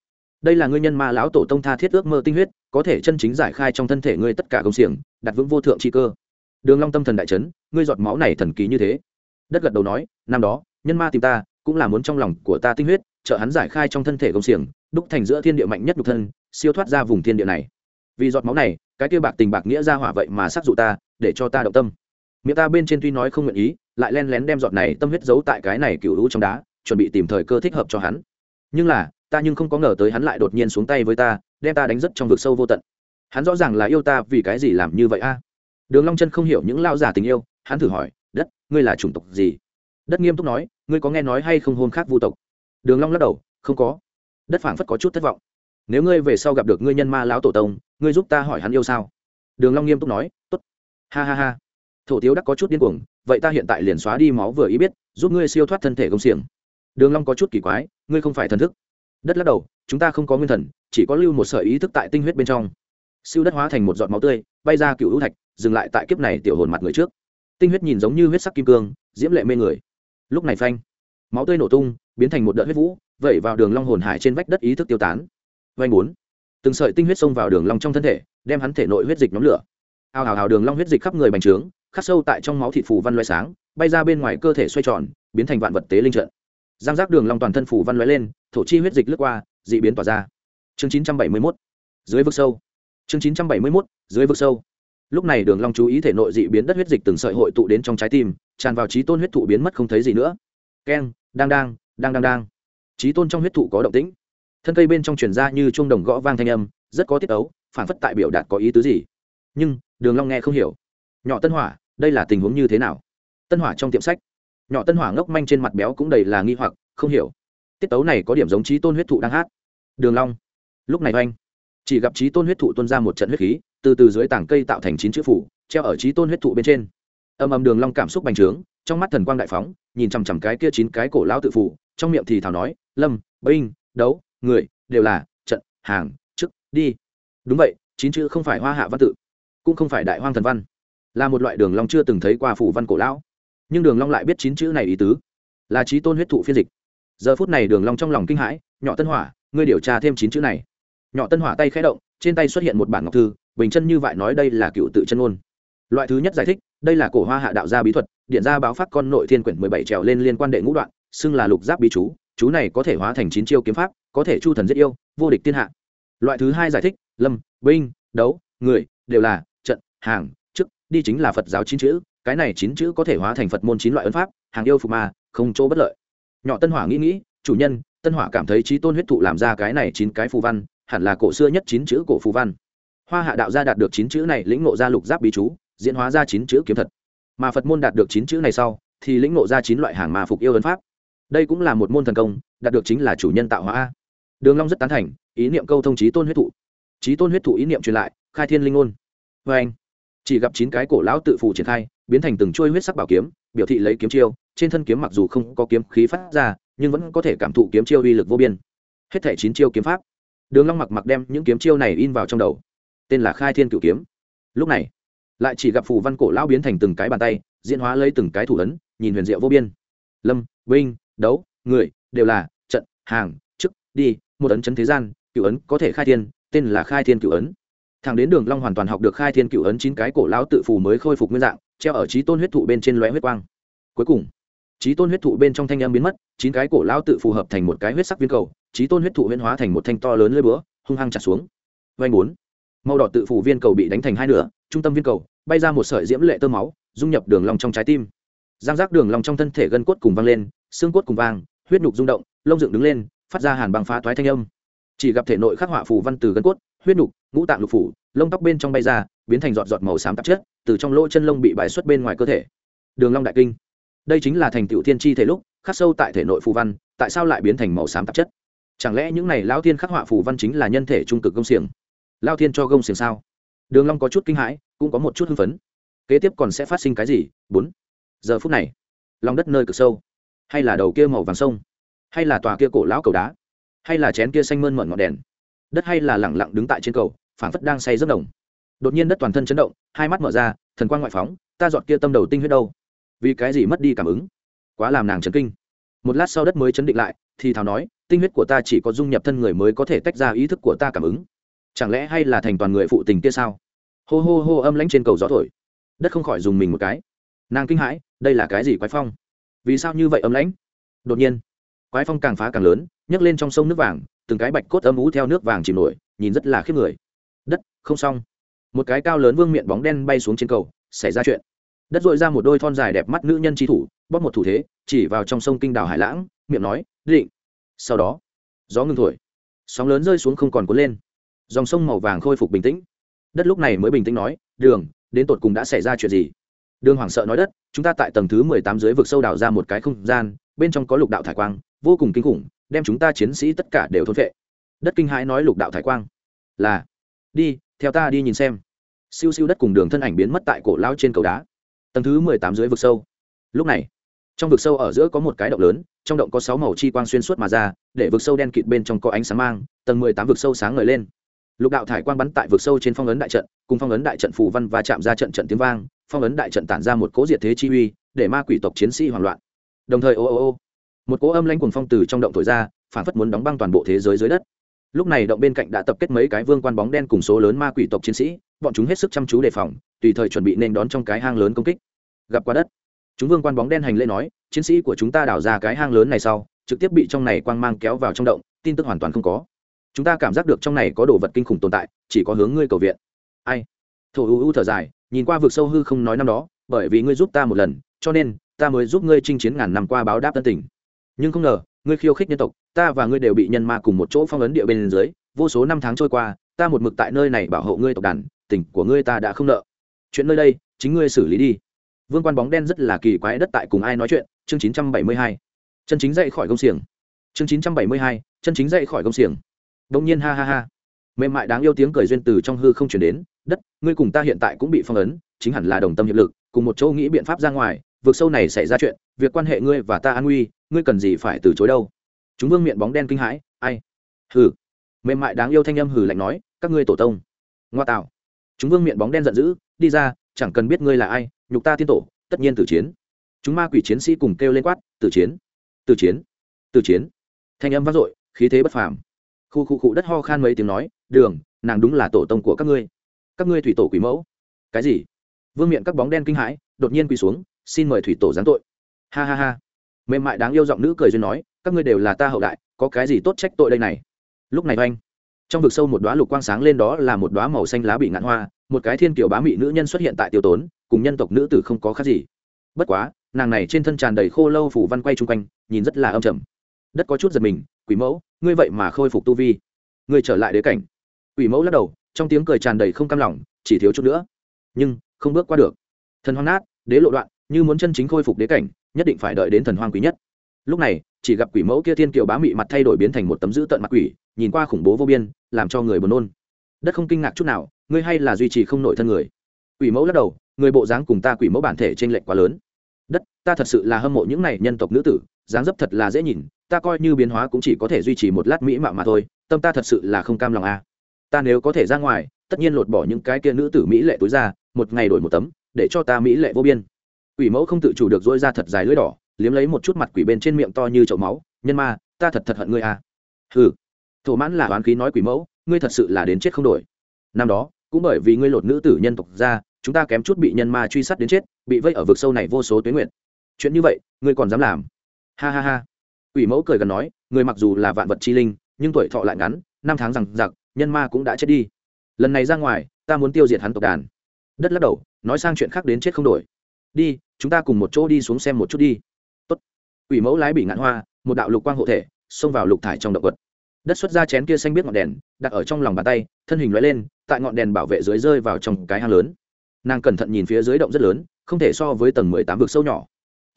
Đây là ngươi nhân ma lão tổ tông tha thiết ước mơ tinh huyết, có thể chân chính giải khai trong thân thể ngươi tất cả công xiềng, đặt vững vô thượng chi cơ. Đường long tâm thần đại chấn, ngươi giọt máu này thần kỳ như thế. Đất gật đầu nói, năm đó, nhân ma tìm ta, cũng là muốn trong lòng của ta tinh huyết trợ hắn giải khai trong thân thể công xiềng, đúc thành giữa thiên địa mạnh nhất nhục thân, siêu thoát ra vùng thiên địa này. Vì giọt máu này, cái kia bạc tình bạc nghĩa ra hỏa vậy mà sắc dụ ta, để cho ta động tâm. Miệng ta bên trên tuy nói không nguyện ý, lại len lén đem giọt này tâm huyết giấu tại cái này cựu lũ trong đá, chuẩn bị tìm thời cơ thích hợp cho hắn. Nhưng là, ta nhưng không có ngờ tới hắn lại đột nhiên xuống tay với ta, đem ta đánh rất trong vực sâu vô tận. Hắn rõ ràng là yêu ta, vì cái gì làm như vậy a? Đường long chân không hiểu những lao giả tình yêu, hắn thử hỏi, đất, ngươi là chủng tộc gì? Đất nghiêm túc nói, ngươi có nghe nói hay không hôn khác vu tộc? Đường long lắc đầu, không có. Đất phảng phất có chút thất vọng. Nếu ngươi về sau gặp được ngươi nhân ma lão tổ tông, ngươi giúp ta hỏi hắn yêu sao? Đường long nghiêm túc nói, tốt. Ha ha ha. Thổ tiếu đắc có chút điên cuồng, vậy ta hiện tại liền xóa đi máu vừa ý biết, giúp ngươi siêu thoát thân thể công xiềng. Đường long có chút kỳ quái, ngươi không phải thần thức. Đất lắc đầu, chúng ta không có nguyên thần, chỉ có lưu một sợi ý thức tại tinh huyết bên trong. Siêu đất hóa thành một giọt máu tươi, bay ra cựu hữu thạch, dừng lại tại kiếp này tiểu hồn mặt người trước. Tinh huyết nhìn giống như huyết sắc kim cương, diễm lệ mê người. Lúc này phanh, máu tươi nổ tung biến thành một đợt huyết vũ, vẩy vào đường long hồn hải trên vách đất ý thức tiêu tán. Vanh bốn. Từng sợi tinh huyết xông vào đường long trong thân thể, đem hắn thể nội huyết dịch nhóm lửa. Hào hào hào đường long huyết dịch khắp người bành trướng, khắc sâu tại trong máu thịt phù văn loé sáng, bay ra bên ngoài cơ thể xoay tròn, biến thành vạn vật tế linh trận. Giang giác đường long toàn thân phù văn loé lên, thổ chi huyết dịch lướt qua, dị biến tỏa ra. Chương 971 dưới vực sâu. Chương 971 dưới vực sâu. Lúc này đường long chú ý thể nội dị biến đất huyết dịch từng sợi hội tụ đến trong trái tim, tràn vào trí tôn huyết thụ biến mất không thấy gì nữa. Keng, đang đang đang đang đang. Trí tôn trong huyết thụ có động tĩnh. Thân cây bên trong truyền ra như chuông đồng gõ vang thanh âm, rất có tiết ấu phản phất tại biểu đạt có ý tứ gì. Nhưng, đường long nghe không hiểu. Nhỏ tân hỏa, đây là tình huống như thế nào? Tân hỏa trong tiệm sách. Nhỏ tân hỏa ngốc manh trên mặt béo cũng đầy là nghi hoặc, không hiểu. Tiết tấu này có điểm giống trí tôn huyết thụ đang hát. Đường long. Lúc này oanh, chỉ gặp trí tôn huyết thụ tuôn ra một trận huyết khí, từ từ dưới tảng cây tạo thành chín chữ phủ, treo ở trí tôn huyết thụ bên trên. Âm âm đường long cảm xúc bành trướng, trong mắt thần quang đại phóng, nhìn chằm chằm cái kia chín cái cổ lão tự phủ trong miệng thì thào nói, lâm, binh, đấu, người, đều là trận, hàng, chức, đi. Đúng vậy, chín chữ không phải hoa hạ văn tự, cũng không phải đại hoang thần văn, là một loại đường long chưa từng thấy qua phủ văn cổ lão. Nhưng đường long lại biết chín chữ này ý tứ, là trí tôn huyết thụ phiên dịch. Giờ phút này đường long trong lòng kinh hãi, nhỏ tân hỏa, ngươi điều tra thêm chín chữ này. Nhỏ tân hỏa tay khẽ động, trên tay xuất hiện một bản ngọc thư, bình chân như vậy nói đây là cựu tự chân ngôn. Loại thứ nhất giải thích, đây là cổ hoa hạ đạo gia bí thuật, điện gia báo phát con nội thiên quyển mười bảy trèo lên liên quan đệ ngũ đoạn xưng là lục giáp bí chú chú này có thể hóa thành chín chiêu kiếm pháp, có thể chu thần giết yêu, vô địch thiên hạ. Loại thứ hai giải thích, lâm, binh, đấu, người, đều là trận, hàng, chức, đi chính là phật giáo chín chữ, cái này chín chữ có thể hóa thành phật môn chín loại ấn pháp, hàng yêu phục ma, không chỗ bất lợi. Nhỏ tân hỏa nghĩ nghĩ, chủ nhân, tân hỏa cảm thấy trí tôn huyết thụ làm ra cái này chín cái phù văn, hẳn là cổ xưa nhất chín chữ cổ phù văn. Hoa hạ đạo gia đạt được chín chữ này lĩnh ngộ ra lục giáp bí chú, diễn hóa ra chín chữ kiếm thật mà phật môn đạt được chín chữ này sau, thì lĩnh ngộ ra chín loại hàng mà phục yêu ấn pháp đây cũng là một môn thần công, đạt được chính là chủ nhân tạo hóa đường long rất tán thành, ý niệm câu thông trí tôn huyết thụ. Trí tôn huyết thụ ý niệm truyền lại, khai thiên linh ngôn. Vê anh, chỉ gặp chín cái cổ lão tự phụ triển khai, biến thành từng chuôi huyết sắc bảo kiếm, biểu thị lấy kiếm chiêu. Trên thân kiếm mặc dù không có kiếm khí phát ra, nhưng vẫn có thể cảm thụ kiếm chiêu uy lực vô biên. Hết thảy chín chiêu kiếm pháp. Đường long mặc mặc đem những kiếm chiêu này in vào trong đầu. Tên là khai thiên cửu kiếm. Lúc này, lại chỉ gặp phù văn cổ lão biến thành từng cái bàn tay, diễn hóa lấy từng cái thủ ấn, nhìn huyền diệu vô biên. Lâm, Vinh đấu, người, đều là trận, hàng, chức, đi, một ấn chấn thế gian cửu ấn có thể khai thiên, tên là khai thiên cửu ấn. Thằng đến đường long hoàn toàn học được khai thiên cửu ấn chín cái cổ lão tự phù mới khôi phục nguyên dạng, treo ở trí tôn huyết thụ bên trên lóe huyết quang. Cuối cùng trí tôn huyết thụ bên trong thanh âm biến mất, chín cái cổ lão tự phù hợp thành một cái huyết sắc viên cầu trí tôn huyết thụ huyễn hóa thành một thanh to lớn lưỡi búa, hung hăng chặt xuống. Vanh bốn, màu đỏ tự phù viên cầu bị đánh thành hai nửa, trung tâm viên cầu, bay ra một sợi diễm lệ tơ máu, dung nhập đường long trong trái tim. Giang giác đường long trong thân thể gân cốt cùng vang lên xương cốt cùng vang, huyết nhục rung động, lông dựng đứng lên, phát ra hàn băng phá toái thanh âm. Chỉ gặp thể nội khắc họa phù văn từ gân cốt, huyết nhục, ngũ tạng lục phủ, lông tóc bên trong bay ra, biến thành giọt giọt màu xám tạp chất, từ trong lỗ chân lông bị bài xuất bên ngoài cơ thể. Đường long đại kinh. Đây chính là thành tựu thiên chi thể lúc, khắc sâu tại thể nội phù văn, tại sao lại biến thành màu xám tạp chất? Chẳng lẽ những này lão thiên khắc họa phù văn chính là nhân thể trung cực công xiềng? Lao thiên cho gông xiềng sao? Đường long có chút kinh hãi, cũng có một chút hưng phấn. Kế tiếp còn sẽ phát sinh cái gì? Bốn. Giờ phút này, lòng đất nơi cực sâu hay là đầu kia màu vàng sông? Hay là tòa kia cổ lão cầu đá? Hay là chén kia xanh mơn mởn ngọn đèn? Đất hay là lẳng lặng đứng tại trên cầu, phảng phất đang say giấc đồng. Đột nhiên đất toàn thân chấn động, hai mắt mở ra, thần quang ngoại phóng, ta dọn kia tâm đầu tinh huyết đâu? Vì cái gì mất đi cảm ứng? Quá làm nàng chấn kinh. Một lát sau đất mới chấn định lại, thì thào nói, tinh huyết của ta chỉ có dung nhập thân người mới có thể tách ra ý thức của ta cảm ứng. Chẳng lẽ hay là thành toàn người phụ tình kia sao? Hô hô hô âm lãnh trên cầu gió thổi. Đất không khỏi dùng mình một cái. Nàng kinh hãi, đây là cái gì quái phong? Vì sao như vậy ấm lãnh? Đột nhiên, quái phong càng phá càng lớn, nhấc lên trong sông nước vàng, từng cái bạch cốt âm ú theo nước vàng chìm nổi, nhìn rất là khiếp người. Đất, không xong. Một cái cao lớn vương miệng bóng đen bay xuống trên cầu, xảy ra chuyện. Đất dội ra một đôi thon dài đẹp mắt nữ nhân tri thủ, bóp một thủ thế, chỉ vào trong sông kinh đào hải lãng, miệng nói, định. Sau đó, gió ngưng thổi. Sóng lớn rơi xuống không còn cuốn lên. Dòng sông màu vàng khôi phục bình tĩnh. Đất lúc này mới bình tĩnh nói, đường, đến tột cùng đã xảy ra chuyện gì? Đường hoảng sợ nói đất, chúng ta tại tầng thứ mười tám dưới vực sâu đào ra một cái không gian, bên trong có lục đạo thải quang, vô cùng kinh khủng, đem chúng ta chiến sĩ tất cả đều thôn vệ đất kinh hãi nói lục đạo thải quang. Là, đi, theo ta đi nhìn xem. Siêu siêu đất cùng đường thân ảnh biến mất tại cổ lao trên cầu đá. Tầng thứ mười tám dưới vực sâu. Lúc này, trong vực sâu ở giữa có một cái động lớn, trong động có sáu màu chi quang xuyên suốt mà ra, để vực sâu đen kịt bên trong có ánh sáng mang, tầng mười tám vực sâu sáng ngời lên. Lục đạo thải quang bắn tại vực sâu trên phong ấn đại trận, cùng phong ấn đại trận phù văn và chạm ra trận trận tiếng vang phong ấn đại trận tản ra một cỗ diệt thế chi uy, để ma quỷ tộc chiến sĩ hoảng loạn. Đồng thời, ô ô ô, một cỗ âm lãnh cuồng phong từ trong động thổi ra, phản phất muốn đóng băng toàn bộ thế giới dưới đất. Lúc này động bên cạnh đã tập kết mấy cái vương quan bóng đen cùng số lớn ma quỷ tộc chiến sĩ, bọn chúng hết sức chăm chú đề phòng, tùy thời chuẩn bị nên đón trong cái hang lớn công kích. Gặp qua đất. Chúng vương quan bóng đen hành lễ nói, chiến sĩ của chúng ta đào ra cái hang lớn này sau, trực tiếp bị trong này quang mang kéo vào trong động, tin tức hoàn toàn không có. Chúng ta cảm giác được trong này có đồ vật kinh khủng tồn tại, chỉ có hướng ngươi cầu viện. Ai? Thổ u u thở dài nhìn qua vực sâu hư không nói năm đó, bởi vì ngươi giúp ta một lần, cho nên ta mới giúp ngươi chinh chiến ngàn năm qua báo đáp tân tình. Nhưng không ngờ, ngươi khiêu khích nhân tộc, ta và ngươi đều bị nhân ma cùng một chỗ phong ấn địa bên dưới, vô số năm tháng trôi qua, ta một mực tại nơi này bảo hộ ngươi tộc đàn, tình của ngươi ta đã không nợ. Chuyện nơi đây, chính ngươi xử lý đi. Vương quan bóng đen rất là kỳ quái đất tại cùng ai nói chuyện, chương chín trăm bảy mươi hai. Chân chính dậy khỏi công xiềng. Chương chín trăm bảy mươi hai, chân chính dậy khỏi công xiềng. Đông nhiên ha ha ha. Mềm mại đáng yêu tiếng cười duyên từ trong hư không chuyển đến đất, ngươi cùng ta hiện tại cũng bị phong ấn, chính hẳn là đồng tâm hiệp lực, cùng một chỗ nghĩ biện pháp ra ngoài vượt sâu này xảy ra chuyện, việc quan hệ ngươi và ta an nguy, ngươi cần gì phải từ chối đâu? Chúng vương miệng bóng đen kinh hãi, ai? Hừ. Mềm mại đáng yêu thanh âm hừ lạnh nói, các ngươi tổ tông. Ngoa tạo. Chúng vương miệng bóng đen giận dữ, đi ra, chẳng cần biết ngươi là ai, nhục ta tiên tổ, tất nhiên tử chiến. Chúng ma quỷ chiến sĩ cùng kêu lên quát, tử chiến tử chiến tử chiến. Thanh âm vang dội, khí thế bất phàm. Khu khu khu đất ho khan mấy tiếng nói, đường, nàng đúng là tổ tông của các ngươi các ngươi thủy tổ quỷ mẫu. Cái gì? Vương miệng các bóng đen kinh hãi, đột nhiên quỳ xuống, xin mời thủy tổ giáng tội. Ha ha ha. Mềm mại đáng yêu giọng nữ cười duyên nói, các ngươi đều là ta hậu đại, có cái gì tốt trách tội đây này? Lúc này oanh, trong vực sâu một đoá lục quang sáng lên đó là một đoá màu xanh lá bị ngạn hoa, một cái thiên kiểu bá mị nữ nhân xuất hiện tại tiêu tốn, cùng nhân tộc nữ tử không có khác gì. Bất quá, nàng này trên thân tràn đầy khô lâu phủ văn quay chung quanh, nhìn rất là âm trầm. Đất có chút giật mình, quỷ mẫu, ngươi vậy mà khôi phục tu vi. Ngươi trở lại đế cảnh. Quỷ mẫu lắc đầu trong tiếng cười tràn đầy không cam lòng, chỉ thiếu chút nữa. Nhưng, không bước qua được. Thần hoang nát, đế lộ đoạn, như muốn chân chính khôi phục đế cảnh, nhất định phải đợi đến thần hoang quý nhất. Lúc này, chỉ gặp quỷ mẫu kia thiên kiều bá mị mặt thay đổi biến thành một tấm dữ tận mặt quỷ, nhìn qua khủng bố vô biên, làm cho người buồn nôn. Đất không kinh ngạc chút nào, ngươi hay là duy trì không nổi thân người. Quỷ mẫu lắc đầu, người bộ dáng cùng ta quỷ mẫu bản thể t r ê n lệch quá lớn. Đất, ta thật sự là hâm mộ những này nhân tộc nữ tử, dáng dấp thật là dễ nhìn, ta coi như biến hóa cũng chỉ có thể duy trì một lát mỹ mạo mà thôi, tâm ta thật sự là không cam lòng a ta nếu có thể ra ngoài, tất nhiên lột bỏ những cái kia nữ tử mỹ lệ túi ra, một ngày đổi một tấm, để cho ta mỹ lệ vô biên. Quỷ mẫu không tự chủ được dỗi ra thật dài lưỡi đỏ, liếm lấy một chút mặt quỷ bên trên miệng to như chậu máu, nhân ma, ta thật thật hận ngươi a hừ. Thổ mãn là oán khí nói quỷ mẫu, ngươi thật sự là đến chết không đổi. Năm đó, cũng bởi vì ngươi lột nữ tử nhân tộc ra, chúng ta kém chút bị nhân ma truy sát đến chết, bị vây ở vực sâu này vô số tuyến nguyện chuyện như vậy, ngươi còn dám làm? Ha ha ha. Quỷ mẫu cười gần nói người mặc dù là vạn vật chi linh, nhưng tuổi thọ lại ngắn, năm tháng rằng giặc nhân ma cũng đã chết đi. Lần này ra ngoài, ta muốn tiêu diệt hắn tộc đàn. Đất lắc đầu, nói sang chuyện khác đến chết không đổi. Đi, chúng ta cùng một chỗ đi xuống xem một chút đi. Tốt. quỷ mẫu lái bị ngạn hoa, một đạo lục quang hộ thể, xông vào lục thải trong động vật đất xuất ra chén kia xanh biết ngọn đèn, đặt ở trong lòng bàn tay, thân hình loại lên, tại ngọn đèn bảo vệ dưới rơi vào trong cái hang lớn. Nàng cẩn thận nhìn phía dưới động rất lớn, không thể so với tầng mười tám vực sâu nhỏ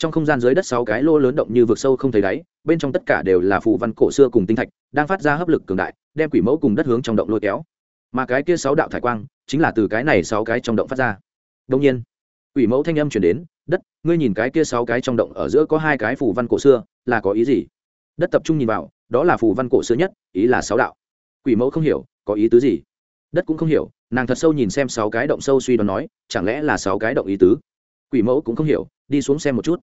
trong không gian dưới đất sáu cái lô lớn động như vực sâu không thấy đáy, bên trong tất cả đều là phù văn cổ xưa cùng tinh thạch, đang phát ra hấp lực cường đại, đem quỷ mẫu cùng đất hướng trong động lôi kéo. Mà cái kia sáu đạo thải quang, chính là từ cái này sáu cái trong động phát ra. Đông nhiên, quỷ mẫu thanh âm chuyển đến, đất, ngươi nhìn cái kia sáu cái trong động ở giữa có hai cái phù văn cổ xưa, là có ý gì? Đất tập trung nhìn vào, đó là phù văn cổ xưa nhất, ý là sáu đạo. Quỷ mẫu không hiểu, có ý tứ gì? Đất cũng không hiểu, nàng thật sâu nhìn xem sáu cái động sâu suy đoán nói, chẳng lẽ là sáu cái động ý tứ? Quỷ mẫu cũng không hiểu, đi xuống xem một chút.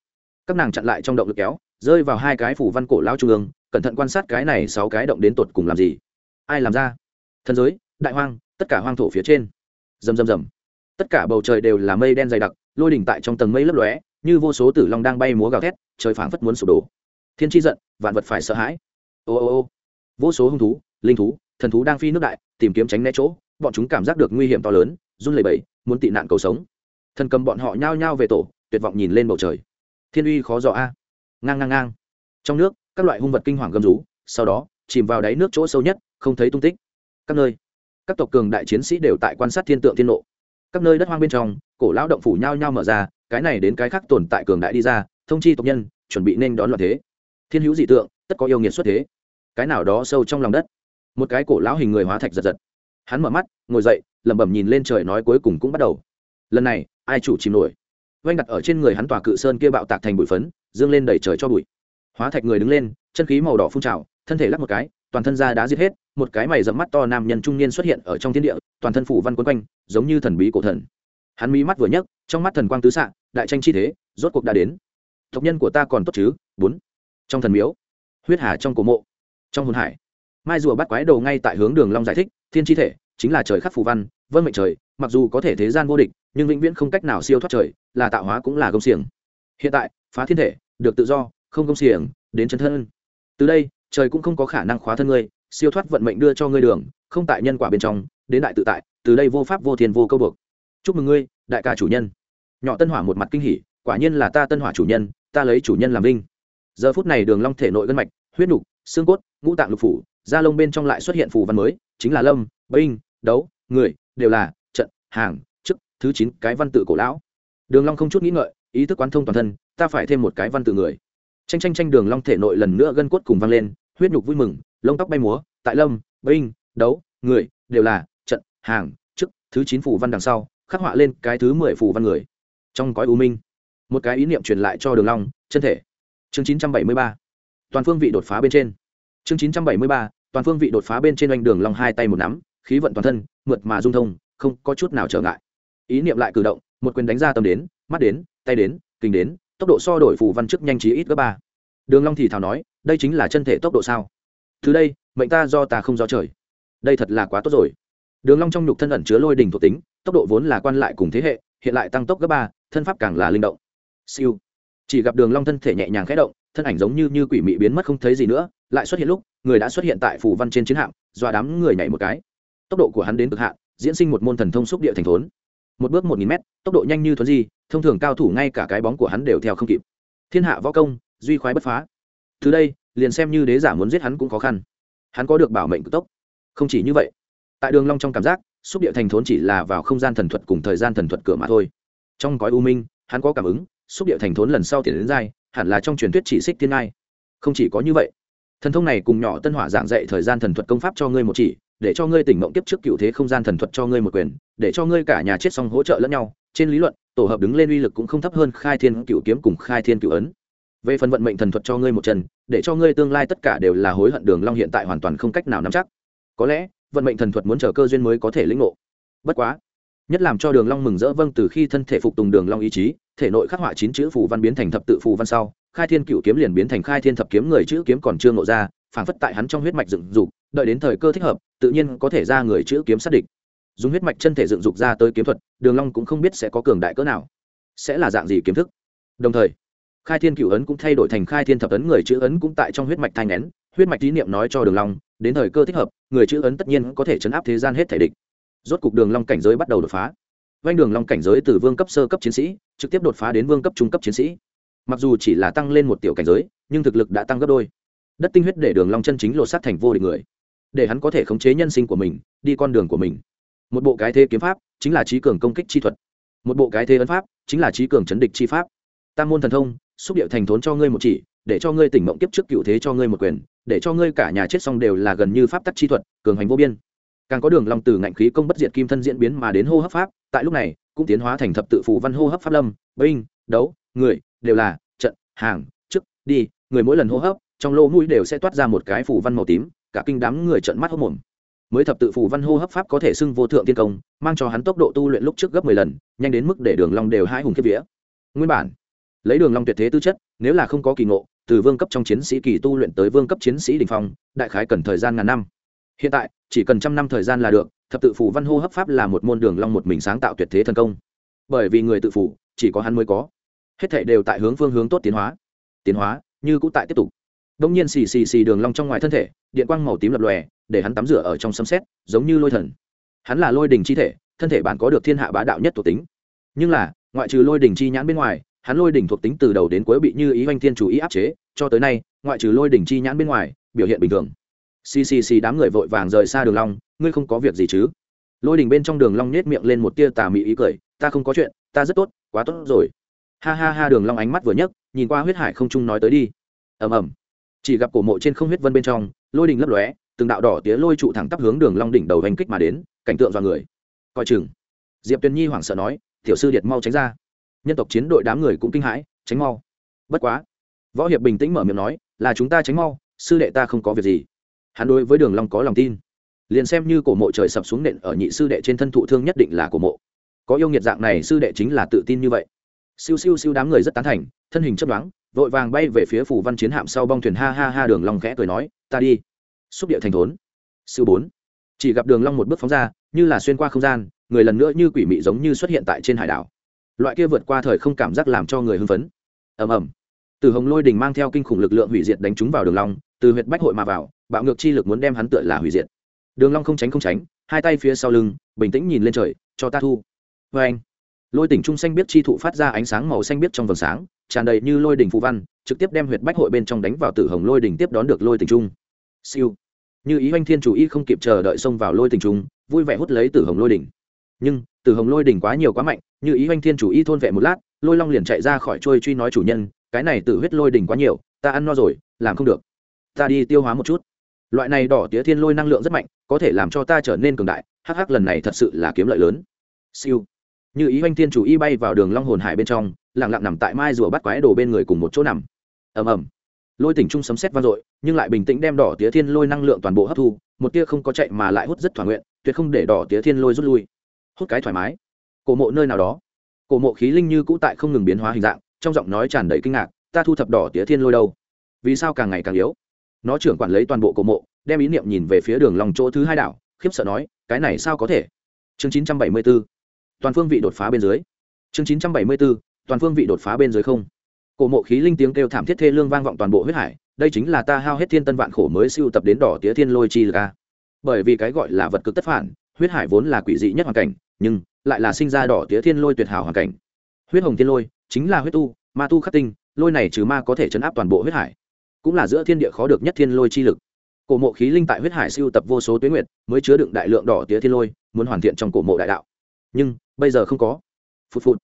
Các nàng chặn lại trong động lực kéo, rơi vào hai cái phủ văn cổ lao trung ương, cẩn thận quan sát cái này sáu cái động đến tột cùng làm gì. Ai làm ra? Thần giới, đại hoang, tất cả hoang thổ phía trên. Rầm rầm rầm. Tất cả bầu trời đều là mây đen dày đặc, lôi đỉnh tại trong tầng mây lấp lóe, như vô số tử long đang bay múa gào thét, trời phảng phất muốn sụp đổ. Thiên tri giận, vạn vật phải sợ hãi. Ô ô ô. Vô số hung thú, linh thú, thần thú đang phi nước đại, tìm kiếm tránh né chỗ, bọn chúng cảm giác được nguy hiểm to lớn, run lẩy bẩy, muốn tị nạn cầu sống thần cầm bọn họ nhao nhao về tổ, tuyệt vọng nhìn lên bầu trời. Thiên uy khó dò a. Ngang ngang ngang. Trong nước, các loại hung vật kinh hoàng gầm rú, sau đó, chìm vào đáy nước chỗ sâu nhất, không thấy tung tích. Các nơi, các tộc cường đại chiến sĩ đều tại quan sát thiên tượng thiên nộ các nơi đất hoang bên trong, cổ lão động phủ nhao nhao mở ra, cái này đến cái khác tồn tại cường đại đi ra, thông chi tộc nhân, chuẩn bị nên đón loạn thế. Thiên hữu dị tượng, tất có yêu nghiệt xuất thế. Cái nào đó sâu trong lòng đất. Một cái cổ lão hình người hóa thạch giật giật. Hắn mở mắt, ngồi dậy, lẩm bẩm nhìn lên trời nói cuối cùng cũng bắt đầu. Lần này ai chủ chìm nổi. Oanh đặt ở trên người hắn tòa cự sơn kia bạo tạc thành bụi phấn, dương lên đẩy trời cho bụi. Hóa thạch người đứng lên, chân khí màu đỏ phun trào, thân thể lắc một cái, toàn thân da đã giết hết, một cái mày dẫm mắt to nam nhân trung niên xuất hiện ở trong thiên địa, toàn thân phủ văn quấn quanh, giống như thần bí cổ thần. Hắn mí mắt vừa nhấc, trong mắt thần quang tứ xạ, đại tranh chi thế, rốt cuộc đã đến. Tộc nhân của ta còn tốt chứ? Bốn. Trong thần miếu, huyết hà trong cổ mộ, trong hồn hải, mai rùa bắt quái đầu ngay tại hướng đường long giải thích, thiên chi thể, chính là trời khắc phù văn vân mệnh trời, mặc dù có thể thế gian vô địch, nhưng vĩnh viễn không cách nào siêu thoát trời, là tạo hóa cũng là công xiềng. Hiện tại, phá thiên thể, được tự do, không công xiềng, đến chân thân. Từ đây, trời cũng không có khả năng khóa thân ngươi, siêu thoát vận mệnh đưa cho ngươi đường, không tại nhân quả bên trong, đến đại tự tại, từ đây vô pháp vô thiên vô câu buộc. Chúc mừng ngươi, đại ca chủ nhân. Nhỏ tân hỏa một mặt kinh hỉ, quả nhiên là ta tân hỏa chủ nhân, ta lấy chủ nhân làm linh giờ phút này đường long thể nội gân mạch, huyết nục, xương cốt, ngũ tạng lục phủ, da lông bên trong lại xuất hiện phù văn mới, chính là lâm, binh, đấu, người đều là trận, hàng, chức, thứ chín cái văn tự cổ lão. Đường long không chút nghĩ ngợi, ý thức quán thông toàn thân, ta phải thêm một cái văn tự người. Tranh tranh tranh đường long thể nội lần nữa gân cốt cùng vang lên, huyết nhục vui mừng, lông tóc bay múa, tại lâm, binh, đấu, người, đều là trận, hàng, chức, thứ chín phủ văn đằng sau, khắc họa lên cái thứ mười phủ văn người. Trong cõi u minh, một cái ý niệm truyền lại cho đường long, chân thể. Chương chín trăm bảy mươi ba, toàn phương vị đột phá bên trên. Chương chín trăm bảy mươi ba, toàn phương vị đột phá bên trên oanh đường long hai tay một nắm khí vận toàn thân, mượt mà dung thông, không có chút nào trở ngại. Ý niệm lại cử động, một quyền đánh ra tầm đến, mắt đến, tay đến, kinh đến, tốc độ so đổi phù văn chức nhanh trí ít gấp ba. Đường long thì thào nói, đây chính là chân thể tốc độ sao? Từ đây, mệnh ta do ta không do trời. Đây thật là quá tốt rồi. Đường long trong nhục thân ẩn chứa lôi đỉnh thuộc tính, tốc độ vốn là quan lại cùng thế hệ, hiện lại tăng tốc gấp ba, thân pháp càng là linh động. Siêu. Chỉ gặp đường long thân thể nhẹ nhàng khẽ động, thân ảnh giống như như quỷ mị biến mất không thấy gì nữa, lại xuất hiện lúc, người đã xuất hiện tại phủ văn trên chiến hạm, dọa đám người nhảy một cái tốc độ của hắn đến cực hạn, diễn sinh một môn thần thông xúc địa thành thốn. Một bước một nghìn mét, tốc độ nhanh như thuấn di, thông thường cao thủ ngay cả cái bóng của hắn đều theo không kịp. Thiên hạ võ công, duy khoái bất phá. Từ đây, liền xem như đế giả muốn giết hắn cũng khó khăn. Hắn có được bảo mệnh cực tốc. Không chỉ như vậy, tại đường long trong cảm giác, xúc địa thành thốn chỉ là vào không gian thần thuật cùng thời gian thần thuật cửa mà thôi. Trong cõi u minh, hắn có cảm ứng, xúc địa thành thốn lần sau tiền đến dai hẳn là trong truyền thuyết chỉ xích thiên ngai. Không chỉ có như vậy, thần thông này cùng nhỏ tân hỏa giảng dạy thời gian thần thuật công pháp cho ngươi một chỉ để cho ngươi tỉnh mộng tiếp trước cựu thế không gian thần thuật cho ngươi một quyền, để cho ngươi cả nhà chết xong hỗ trợ lẫn nhau. Trên lý luận, tổ hợp đứng lên uy lực cũng không thấp hơn khai thiên cựu kiếm cùng khai thiên cựu ấn. Về phần vận mệnh thần thuật cho ngươi một chân để cho ngươi tương lai tất cả đều là hối hận đường long hiện tại hoàn toàn không cách nào nắm chắc. Có lẽ, vận mệnh thần thuật muốn chờ cơ duyên mới có thể lĩnh ngộ. Bất quá, nhất làm cho đường long mừng rỡ vâng từ khi thân thể phục tùng đường long ý chí, thể nội khắc họa chín chữ phù văn biến thành thập tự phù văn sau, khai thiên cựu kiếm liền biến thành khai thiên thập kiếm người chữ kiếm còn chưa ngộ ra, phảng phất tại hắn trong huyết mạch dựng dục, đợi đến thời cơ thích hợp tự nhiên có thể ra người chữ kiếm sát địch. Dùng huyết mạch chân thể dựng dục ra tới kiếm thuật, đường long cũng không biết sẽ có cường đại cỡ nào. Sẽ là dạng gì kiếm thức? Đồng thời, khai thiên cửu ấn cũng thay đổi thành khai thiên thập ấn, người chữ ấn cũng tại trong huyết mạch thanh nén, huyết mạch tín niệm nói cho đường long, đến thời cơ thích hợp, người chữ ấn tất nhiên có thể chấn áp thế gian hết thể địch. Rốt cục đường long cảnh giới bắt đầu đột phá. Vanh đường long cảnh giới từ vương cấp sơ cấp chiến sĩ, trực tiếp đột phá đến vương cấp trung cấp chiến sĩ. Mặc dù chỉ là tăng lên một tiểu cảnh giới, nhưng thực lực đã tăng gấp đôi. Đất tinh huyết để đường long chân chính lột xác thành vô địch người để hắn có thể khống chế nhân sinh của mình, đi con đường của mình. Một bộ cái thế kiếm pháp chính là trí cường công kích chi thuật. Một bộ cái thế ấn pháp chính là trí cường chấn địch chi pháp. Tam môn thần thông, xúc điệu thành thốn cho ngươi một chỉ, để cho ngươi tỉnh mộng kiếp trước cựu thế cho ngươi một quyền, để cho ngươi cả nhà chết xong đều là gần như pháp tắc chi thuật, cường hành vô biên. Càng có đường long từ ngạnh khí công bất diệt kim thân diễn biến mà đến hô hấp pháp, tại lúc này, cũng tiến hóa thành thập tự phù văn hô hấp pháp lâm, binh, đấu, người, đều là trận, hàng trước đi, người mỗi lần hô hấp, trong lỗ mũi đều sẽ toát ra một cái phù văn màu tím cả kinh đám người trợn mắt hốt mồm. Mới thập tự phù văn hô hấp pháp có thể xưng vô thượng tiên công, mang cho hắn tốc độ tu luyện lúc trước gấp mười lần, nhanh đến mức để đường long đều hai hùng kiếp vía. Nguyên bản, lấy đường long tuyệt thế tư chất, nếu là không có kỳ ngộ, từ vương cấp trong chiến sĩ kỳ tu luyện tới vương cấp chiến sĩ đỉnh phong, đại khái cần thời gian ngàn năm. Hiện tại, chỉ cần trăm năm thời gian là được, thập tự phù văn hô hấp pháp là một môn đường long một mình sáng tạo tuyệt thế thần công. Bởi vì người tự phủ chỉ có hắn mới có. Hết thảy đều tại hướng phương hướng tốt tiến hóa. Tiến hóa, như cũ tại tiếp tục đông nhiên xì xì xì đường long trong ngoài thân thể, điện quang màu tím lập lòe, để hắn tắm rửa ở trong sấm sét, giống như lôi thần. Hắn là lôi đình chi thể, thân thể bản có được thiên hạ bá đạo nhất thuộc tính. Nhưng là, ngoại trừ lôi đình chi nhãn bên ngoài, hắn lôi đỉnh thuộc tính từ đầu đến cuối bị như ý oanh thiên chủ ý áp chế, cho tới nay, ngoại trừ lôi đỉnh chi nhãn bên ngoài, biểu hiện bình thường. Xì xì xì đám người vội vàng rời xa đường long, ngươi không có việc gì chứ? Lôi đỉnh bên trong đường long nét miệng lên một tia tà mị ý cười, ta không có chuyện, ta rất tốt, quá tốt rồi. Ha ha ha, đường long ánh mắt vừa nhấc, nhìn qua huyết hải không trung nói tới đi. Ầm ầm chỉ gặp cổ mộ trên không huyết vân bên trong, lôi đình lấp lóe, từng đạo đỏ tía lôi trụ thẳng tắp hướng đường long đỉnh đầu hành kích mà đến, cảnh tượng do người. Coi chừng. Diệp tuyền nhi hoảng sợ nói, tiểu sư điệt mau tránh ra. Nhân tộc chiến đội đám người cũng kinh hãi, tránh mau. Bất quá. Võ hiệp bình tĩnh mở miệng nói, là chúng ta tránh mau, sư đệ ta không có việc gì. Hắn đối với đường long có lòng tin. Liền xem như cổ mộ trời sập xuống nện ở nhị sư đệ trên thân thụ thương nhất định là cổ mộ. Có yêu nghiệt dạng này, sư đệ chính là tự tin như vậy. Siêu siêu siêu đám người rất tán thành, thân hình chấp đoán vội vàng bay về phía phủ văn chiến hạm sau bong thuyền ha ha ha đường long khẽ cười nói, ta đi. Xúc địa thành thốn. Sư bốn. Chỉ gặp đường long một bước phóng ra, như là xuyên qua không gian, người lần nữa như quỷ mị giống như xuất hiện tại trên hải đảo. Loại kia vượt qua thời không cảm giác làm cho người hưng phấn. Ầm ầm. Từ hồng lôi đình mang theo kinh khủng lực lượng hủy diệt đánh chúng vào đường long, từ huyệt bách hội mà vào, bạo ngược chi lực muốn đem hắn tựa là hủy diệt. Đường long không tránh không tránh, hai tay phía sau lưng, bình tĩnh nhìn lên trời, cho ta thu. Với anh lôi đỉnh trung xanh biết chi thụ phát ra ánh sáng màu xanh biết trong vầng sáng tràn đầy như lôi đỉnh phù văn, trực tiếp đem huyệt bách hội bên trong đánh vào tử hồng lôi đỉnh tiếp đón được lôi tình trung. Siêu. Như ý anh thiên chủ y không kịp chờ đợi xông vào lôi tình trung, vui vẻ hút lấy tử hồng lôi đỉnh. Nhưng, tử hồng lôi đỉnh quá nhiều quá mạnh, như ý anh thiên chủ y thôn vệ một lát, lôi long liền chạy ra khỏi trôi truy nói chủ nhân, cái này tử huyết lôi đỉnh quá nhiều, ta ăn no rồi, làm không được. Ta đi tiêu hóa một chút. Loại này đỏ tía thiên lôi năng lượng rất mạnh, có thể làm cho ta trở nên cường đại, hắc hắc, lần này thật sự là kiếm lợi lớn. Siêu. Như ý oanh thiên chủ y bay vào đường long hồn hải bên trong lặng lặng nằm tại mai rùa bắt quái đồ bên người cùng một chỗ nằm. Ầm ầm. Lôi tỉnh trung sấm sét vang dội, nhưng lại bình tĩnh đem đỏ tía thiên lôi năng lượng toàn bộ hấp thu, một tia không có chạy mà lại hút rất thỏa nguyện, tuyệt không để đỏ tía thiên lôi rút lui. Hút cái thoải mái. Cổ mộ nơi nào đó. Cổ mộ khí linh như cũ tại không ngừng biến hóa hình dạng, trong giọng nói tràn đầy kinh ngạc, ta thu thập đỏ tía thiên lôi đâu? Vì sao càng ngày càng yếu? Nó trưởng quản lấy toàn bộ cổ mộ, đem ý niệm nhìn về phía đường lòng chỗ thứ hai đảo, khiếp sợ nói, cái này sao có thể? Chương chín trăm bảy mươi 974 toàn phương vị đột phá bên dưới. Chương chín trăm bảy mươi bốn toàn phương vị đột phá bên dưới không. Cổ mộ khí linh tiếng kêu thảm thiết thê lương vang vọng toàn bộ huyết hải, đây chính là ta hao hết thiên tân vạn khổ mới siêu tập đến đỏ tía thiên lôi chi ca bởi vì cái gọi là vật cực tất phản, huyết hải vốn là quỷ dị nhất hoàn cảnh, nhưng lại là sinh ra đỏ tía thiên lôi tuyệt hảo hoàn cảnh. Huyết hồng thiên lôi chính là huyết tu, ma tu khắc tinh, lôi này trừ ma có thể chấn áp toàn bộ huyết hải, cũng là giữa thiên địa khó được nhất thiên lôi chi lực. Cổ mộ khí linh tại huyết hải siêu tập vô số tuyến nguyệt, mới chứa đựng đại lượng đỏ tía thiên lôi, muốn hoàn thiện trong cổ mộ đại đạo. Nhưng bây giờ không có. Phụt phụt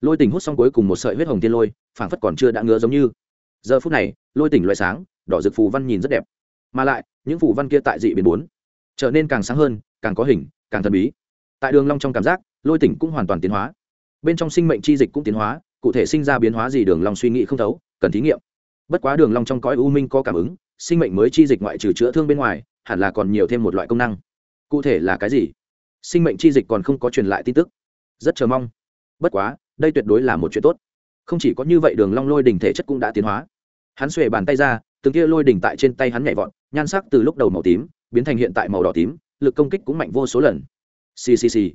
lôi tỉnh hút xong cuối cùng một sợi huyết hồng tiên lôi, phảng phất còn chưa đã ngứa giống như. Giờ phút này, lôi tỉnh loại sáng, đỏ rực phù văn nhìn rất đẹp. Mà lại, những phù văn kia tại dị biến bốn, trở nên càng sáng hơn, càng có hình, càng thần bí. Tại đường long trong cảm giác, lôi tỉnh cũng hoàn toàn tiến hóa. Bên trong sinh mệnh chi dịch cũng tiến hóa, cụ thể sinh ra biến hóa gì đường long suy nghĩ không thấu, cần thí nghiệm. Bất quá đường long trong cõi u minh có cảm ứng, sinh mệnh mới chi dịch ngoại trừ chữa thương bên ngoài, hẳn là còn nhiều thêm một loại công năng. Cụ thể là cái gì? Sinh mệnh chi dịch còn không có truyền lại tin tức. Rất chờ mong. Bất quá đây tuyệt đối là một chuyện tốt. Không chỉ có như vậy đường long lôi đỉnh thể chất cũng đã tiến hóa. Hắn xuề bàn tay ra, từng kia lôi đỉnh tại trên tay hắn nhảy vọt, nhan sắc từ lúc đầu màu tím, biến thành hiện tại màu đỏ tím, lực công kích cũng mạnh vô số lần. Xì xì xì.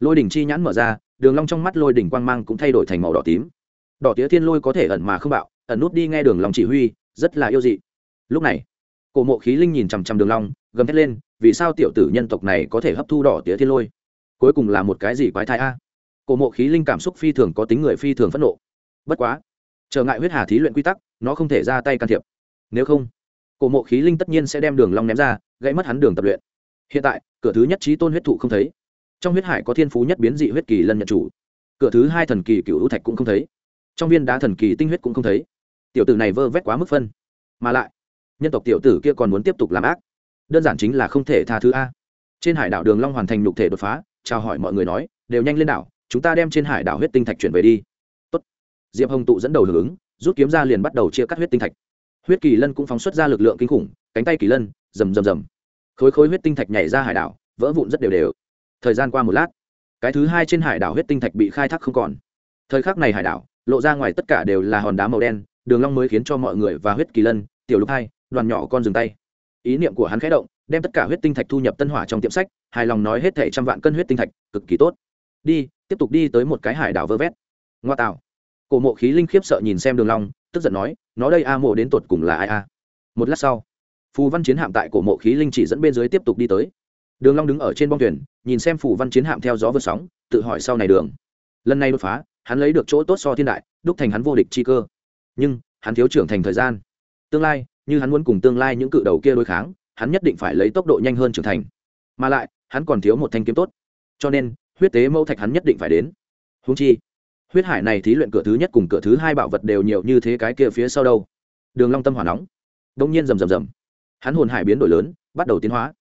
Lôi đỉnh chi nhãn mở ra, đường long trong mắt lôi đỉnh quang mang cũng thay đổi thành màu đỏ tím. Đỏ tía thiên lôi có thể ẩn mà không bạo, ẩn nút đi nghe đường long chỉ huy, rất là yêu dị. Lúc này, cổ mộ khí linh nhìn chằm chằm đường long, gầm thét lên, vì sao tiểu tử nhân tộc này có thể hấp thu đỏ tía thiên lôi? Cuối cùng là một cái gì quái thai a? Cổ mộ khí linh cảm xúc phi thường có tính người phi thường phẫn nộ. Bất quá, trở ngại huyết hà thí luyện quy tắc, nó không thể ra tay can thiệp. Nếu không, cổ mộ khí linh tất nhiên sẽ đem đường long ném ra, gãy mất hắn đường tập luyện. Hiện tại, cửa thứ nhất trí tôn huyết thụ không thấy. Trong huyết hải có thiên phú nhất biến dị huyết kỳ lân nhận chủ. Cửa thứ hai thần kỳ cựu hữu thạch cũng không thấy. Trong viên đá thần kỳ tinh huyết cũng không thấy. Tiểu tử này vơ vét quá mức phân. Mà lại, nhân tộc tiểu tử kia còn muốn tiếp tục làm ác. Đơn giản chính là không thể tha thứ a. Trên hải đảo đường long hoàn thành nhục thể đột phá, chào hỏi mọi người nói, đều nhanh lên đảo chúng ta đem trên hải đảo huyết tinh thạch chuyển về đi. Tốt. diệp hồng tụ dẫn đầu hưởng ứng, rút kiếm ra liền bắt đầu chia cắt huyết tinh thạch. Huyết kỳ lân cũng phóng xuất ra lực lượng kinh khủng, cánh tay kỳ lân, rầm rầm rầm. Khối khối huyết tinh thạch nhảy ra hải đảo, vỡ vụn rất đều đều. Thời gian qua một lát, cái thứ hai trên hải đảo huyết tinh thạch bị khai thác không còn. Thời khắc này hải đảo, lộ ra ngoài tất cả đều là hòn đá màu đen, đường long mới khiến cho mọi người và huyết kỳ lân, tiểu lục hai, đoàn nhỏ con dừng tay. Ý niệm của hắn khẽ động, đem tất cả huyết tinh thạch thu nhập tân hỏa trong tiệm sách, hài lòng nói hết thảy trăm vạn cân huyết tinh thạch, cực kỳ tốt đi, tiếp tục đi tới một cái hải đảo vơ vét. Ngoa tạo cổ mộ khí linh khiếp sợ nhìn xem đường long, tức giận nói, nó đây a mộ đến tột cùng là ai a? Một lát sau, phù văn chiến hạm tại cổ mộ khí linh chỉ dẫn bên dưới tiếp tục đi tới. Đường long đứng ở trên bong thuyền, nhìn xem phù văn chiến hạm theo gió vượt sóng, tự hỏi sau này đường. Lần này đột phá, hắn lấy được chỗ tốt so thiên đại, đúc thành hắn vô địch chi cơ. Nhưng, hắn thiếu trưởng thành thời gian. Tương lai, như hắn muốn cùng tương lai những cự đầu kia đối kháng, hắn nhất định phải lấy tốc độ nhanh hơn trưởng thành. Mà lại, hắn còn thiếu một thanh kiếm tốt. Cho nên huyết tế mẫu thạch hắn nhất định phải đến. Húng chi, huyết hải này thí luyện cửa thứ nhất cùng cửa thứ hai bảo vật đều nhiều như thế cái kia phía sau đâu. Đường long tâm hỏa nóng đông nhiên rầm rầm rầm. Hắn hồn hải biến đổi lớn, bắt đầu tiến hóa.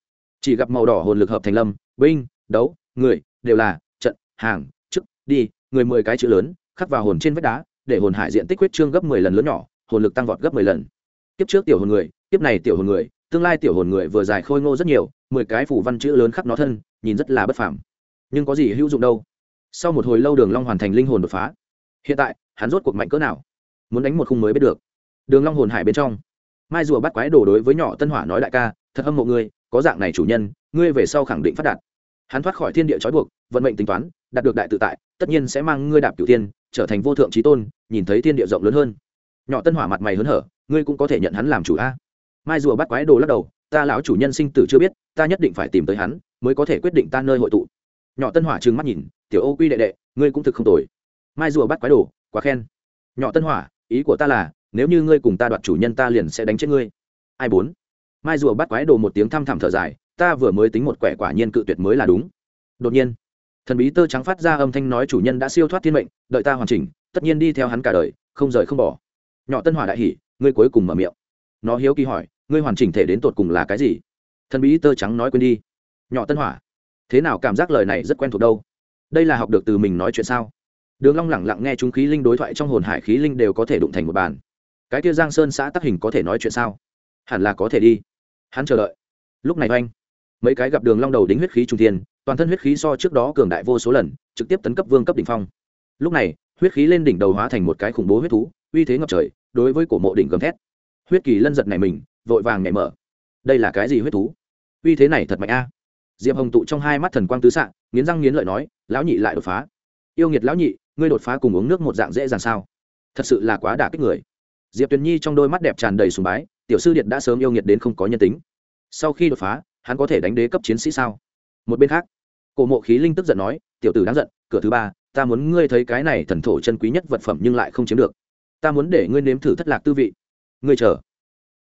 Chỉ gặp màu đỏ hồn lực hợp thành lâm, binh, đấu, người, đều là trận, hàng, chức, đi, người mười cái chữ lớn, khắc vào hồn trên vách đá, để hồn hải diện tích huyết trương gấp mười lần lớn nhỏ, hồn lực tăng vọt gấp mười lần. Kiếp trước tiểu hồn người, kiếp này tiểu hồn người, tương lai tiểu hồn người vừa dài khôi ngô rất nhiều, mười cái phủ văn chữ lớn khắp nó thân, nhìn rất là bất phàm nhưng có gì hữu dụng đâu. Sau một hồi lâu đường long hoàn thành linh hồn đột phá. Hiện tại, hắn rốt cuộc mạnh cỡ nào? Muốn đánh một khung mới biết được. Đường long hồn hải bên trong. Mai rùa bắt quái đổ đối với nhỏ tân hỏa nói đại ca, thật âm mộ ngươi, có dạng này chủ nhân, ngươi về sau khẳng định phát đạt. Hắn thoát khỏi thiên địa trói buộc, vận mệnh tính toán, đạt được đại tự tại, tất nhiên sẽ mang ngươi đạp cửu tiên trở thành vô thượng trí tôn, nhìn thấy thiên địa rộng lớn hơn. Nhỏ tân hỏa mặt mày hớn hở, ngươi cũng có thể nhận hắn làm chủ a. Mai rùa bắt quái đồ lắc đầu, ta lão chủ nhân sinh tử chưa biết, ta nhất định phải tìm tới hắn, mới có thể quyết định ta nơi hội tụ nhỏ tân hỏa trừng mắt nhìn, tiểu ô quy đệ đệ, ngươi cũng thực không tồi. Mai rùa bắt quái đồ quá khen. Nhỏ tân hỏa, ý của ta là, nếu như ngươi cùng ta đoạt chủ nhân ta liền sẽ đánh chết ngươi. Ai bốn? Mai rùa bắt quái đồ một tiếng thăm thẳm thở dài, ta vừa mới tính một quẻ quả nhiên cự tuyệt mới là đúng. Đột nhiên, thần bí tơ trắng phát ra âm thanh nói chủ nhân đã siêu thoát thiên mệnh, đợi ta hoàn chỉnh, tất nhiên đi theo hắn cả đời, không rời không bỏ. Nhỏ tân hỏa đại hỉ, ngươi cuối cùng mở miệng. Nó hiếu kỳ hỏi, ngươi hoàn chỉnh thể đến tột cùng là cái gì? Thần bí tơ trắng nói quên đi. Nhỏ tân hỏa thế nào cảm giác lời này rất quen thuộc đâu? Đây là học được từ mình nói chuyện sao? Đường long lẳng lặng nghe chúng khí linh đối thoại trong hồn hải khí linh đều có thể đụng thành một bàn. Cái kia giang sơn xã tắc hình có thể nói chuyện sao? Hẳn là có thể đi. Hắn chờ đợi. Lúc này anh mấy cái gặp đường long đầu đính huyết khí trung thiên, toàn thân huyết khí so trước đó cường đại vô số lần, trực tiếp tấn cấp vương cấp đỉnh phong. Lúc này, huyết khí lên đỉnh đầu hóa thành một cái khủng bố huyết thú, uy thế ngập trời, đối với cổ mộ đỉnh gầm thét. Huyết kỳ lân giật này mình, vội vàng nhảy mở. Đây là cái gì huyết thú? Uy thế này thật mạnh a diệp hồng tụ trong hai mắt thần quang tứ xạ nghiến răng nghiến lợi nói, lão nhị lại đột phá. Yêu nghiệt lão nhị, ngươi đột phá cùng uống nước một dạng dễ dàng sao? Thật sự là quá đả kích người. Diệp tuyền nhi trong đôi mắt đẹp tràn đầy sùng bái, tiểu sư điện đã sớm yêu nghiệt đến không có nhân tính. Sau khi đột phá, hắn có thể đánh đế cấp chiến sĩ sao? Một bên khác, cổ mộ khí linh tức giận nói, tiểu tử đáng giận, cửa thứ ba, ta muốn ngươi thấy cái này thần thổ chân quý nhất vật phẩm nhưng lại không chiếm được. Ta muốn để ngươi nếm thử thất lạc tư vị. Ngươi chờ.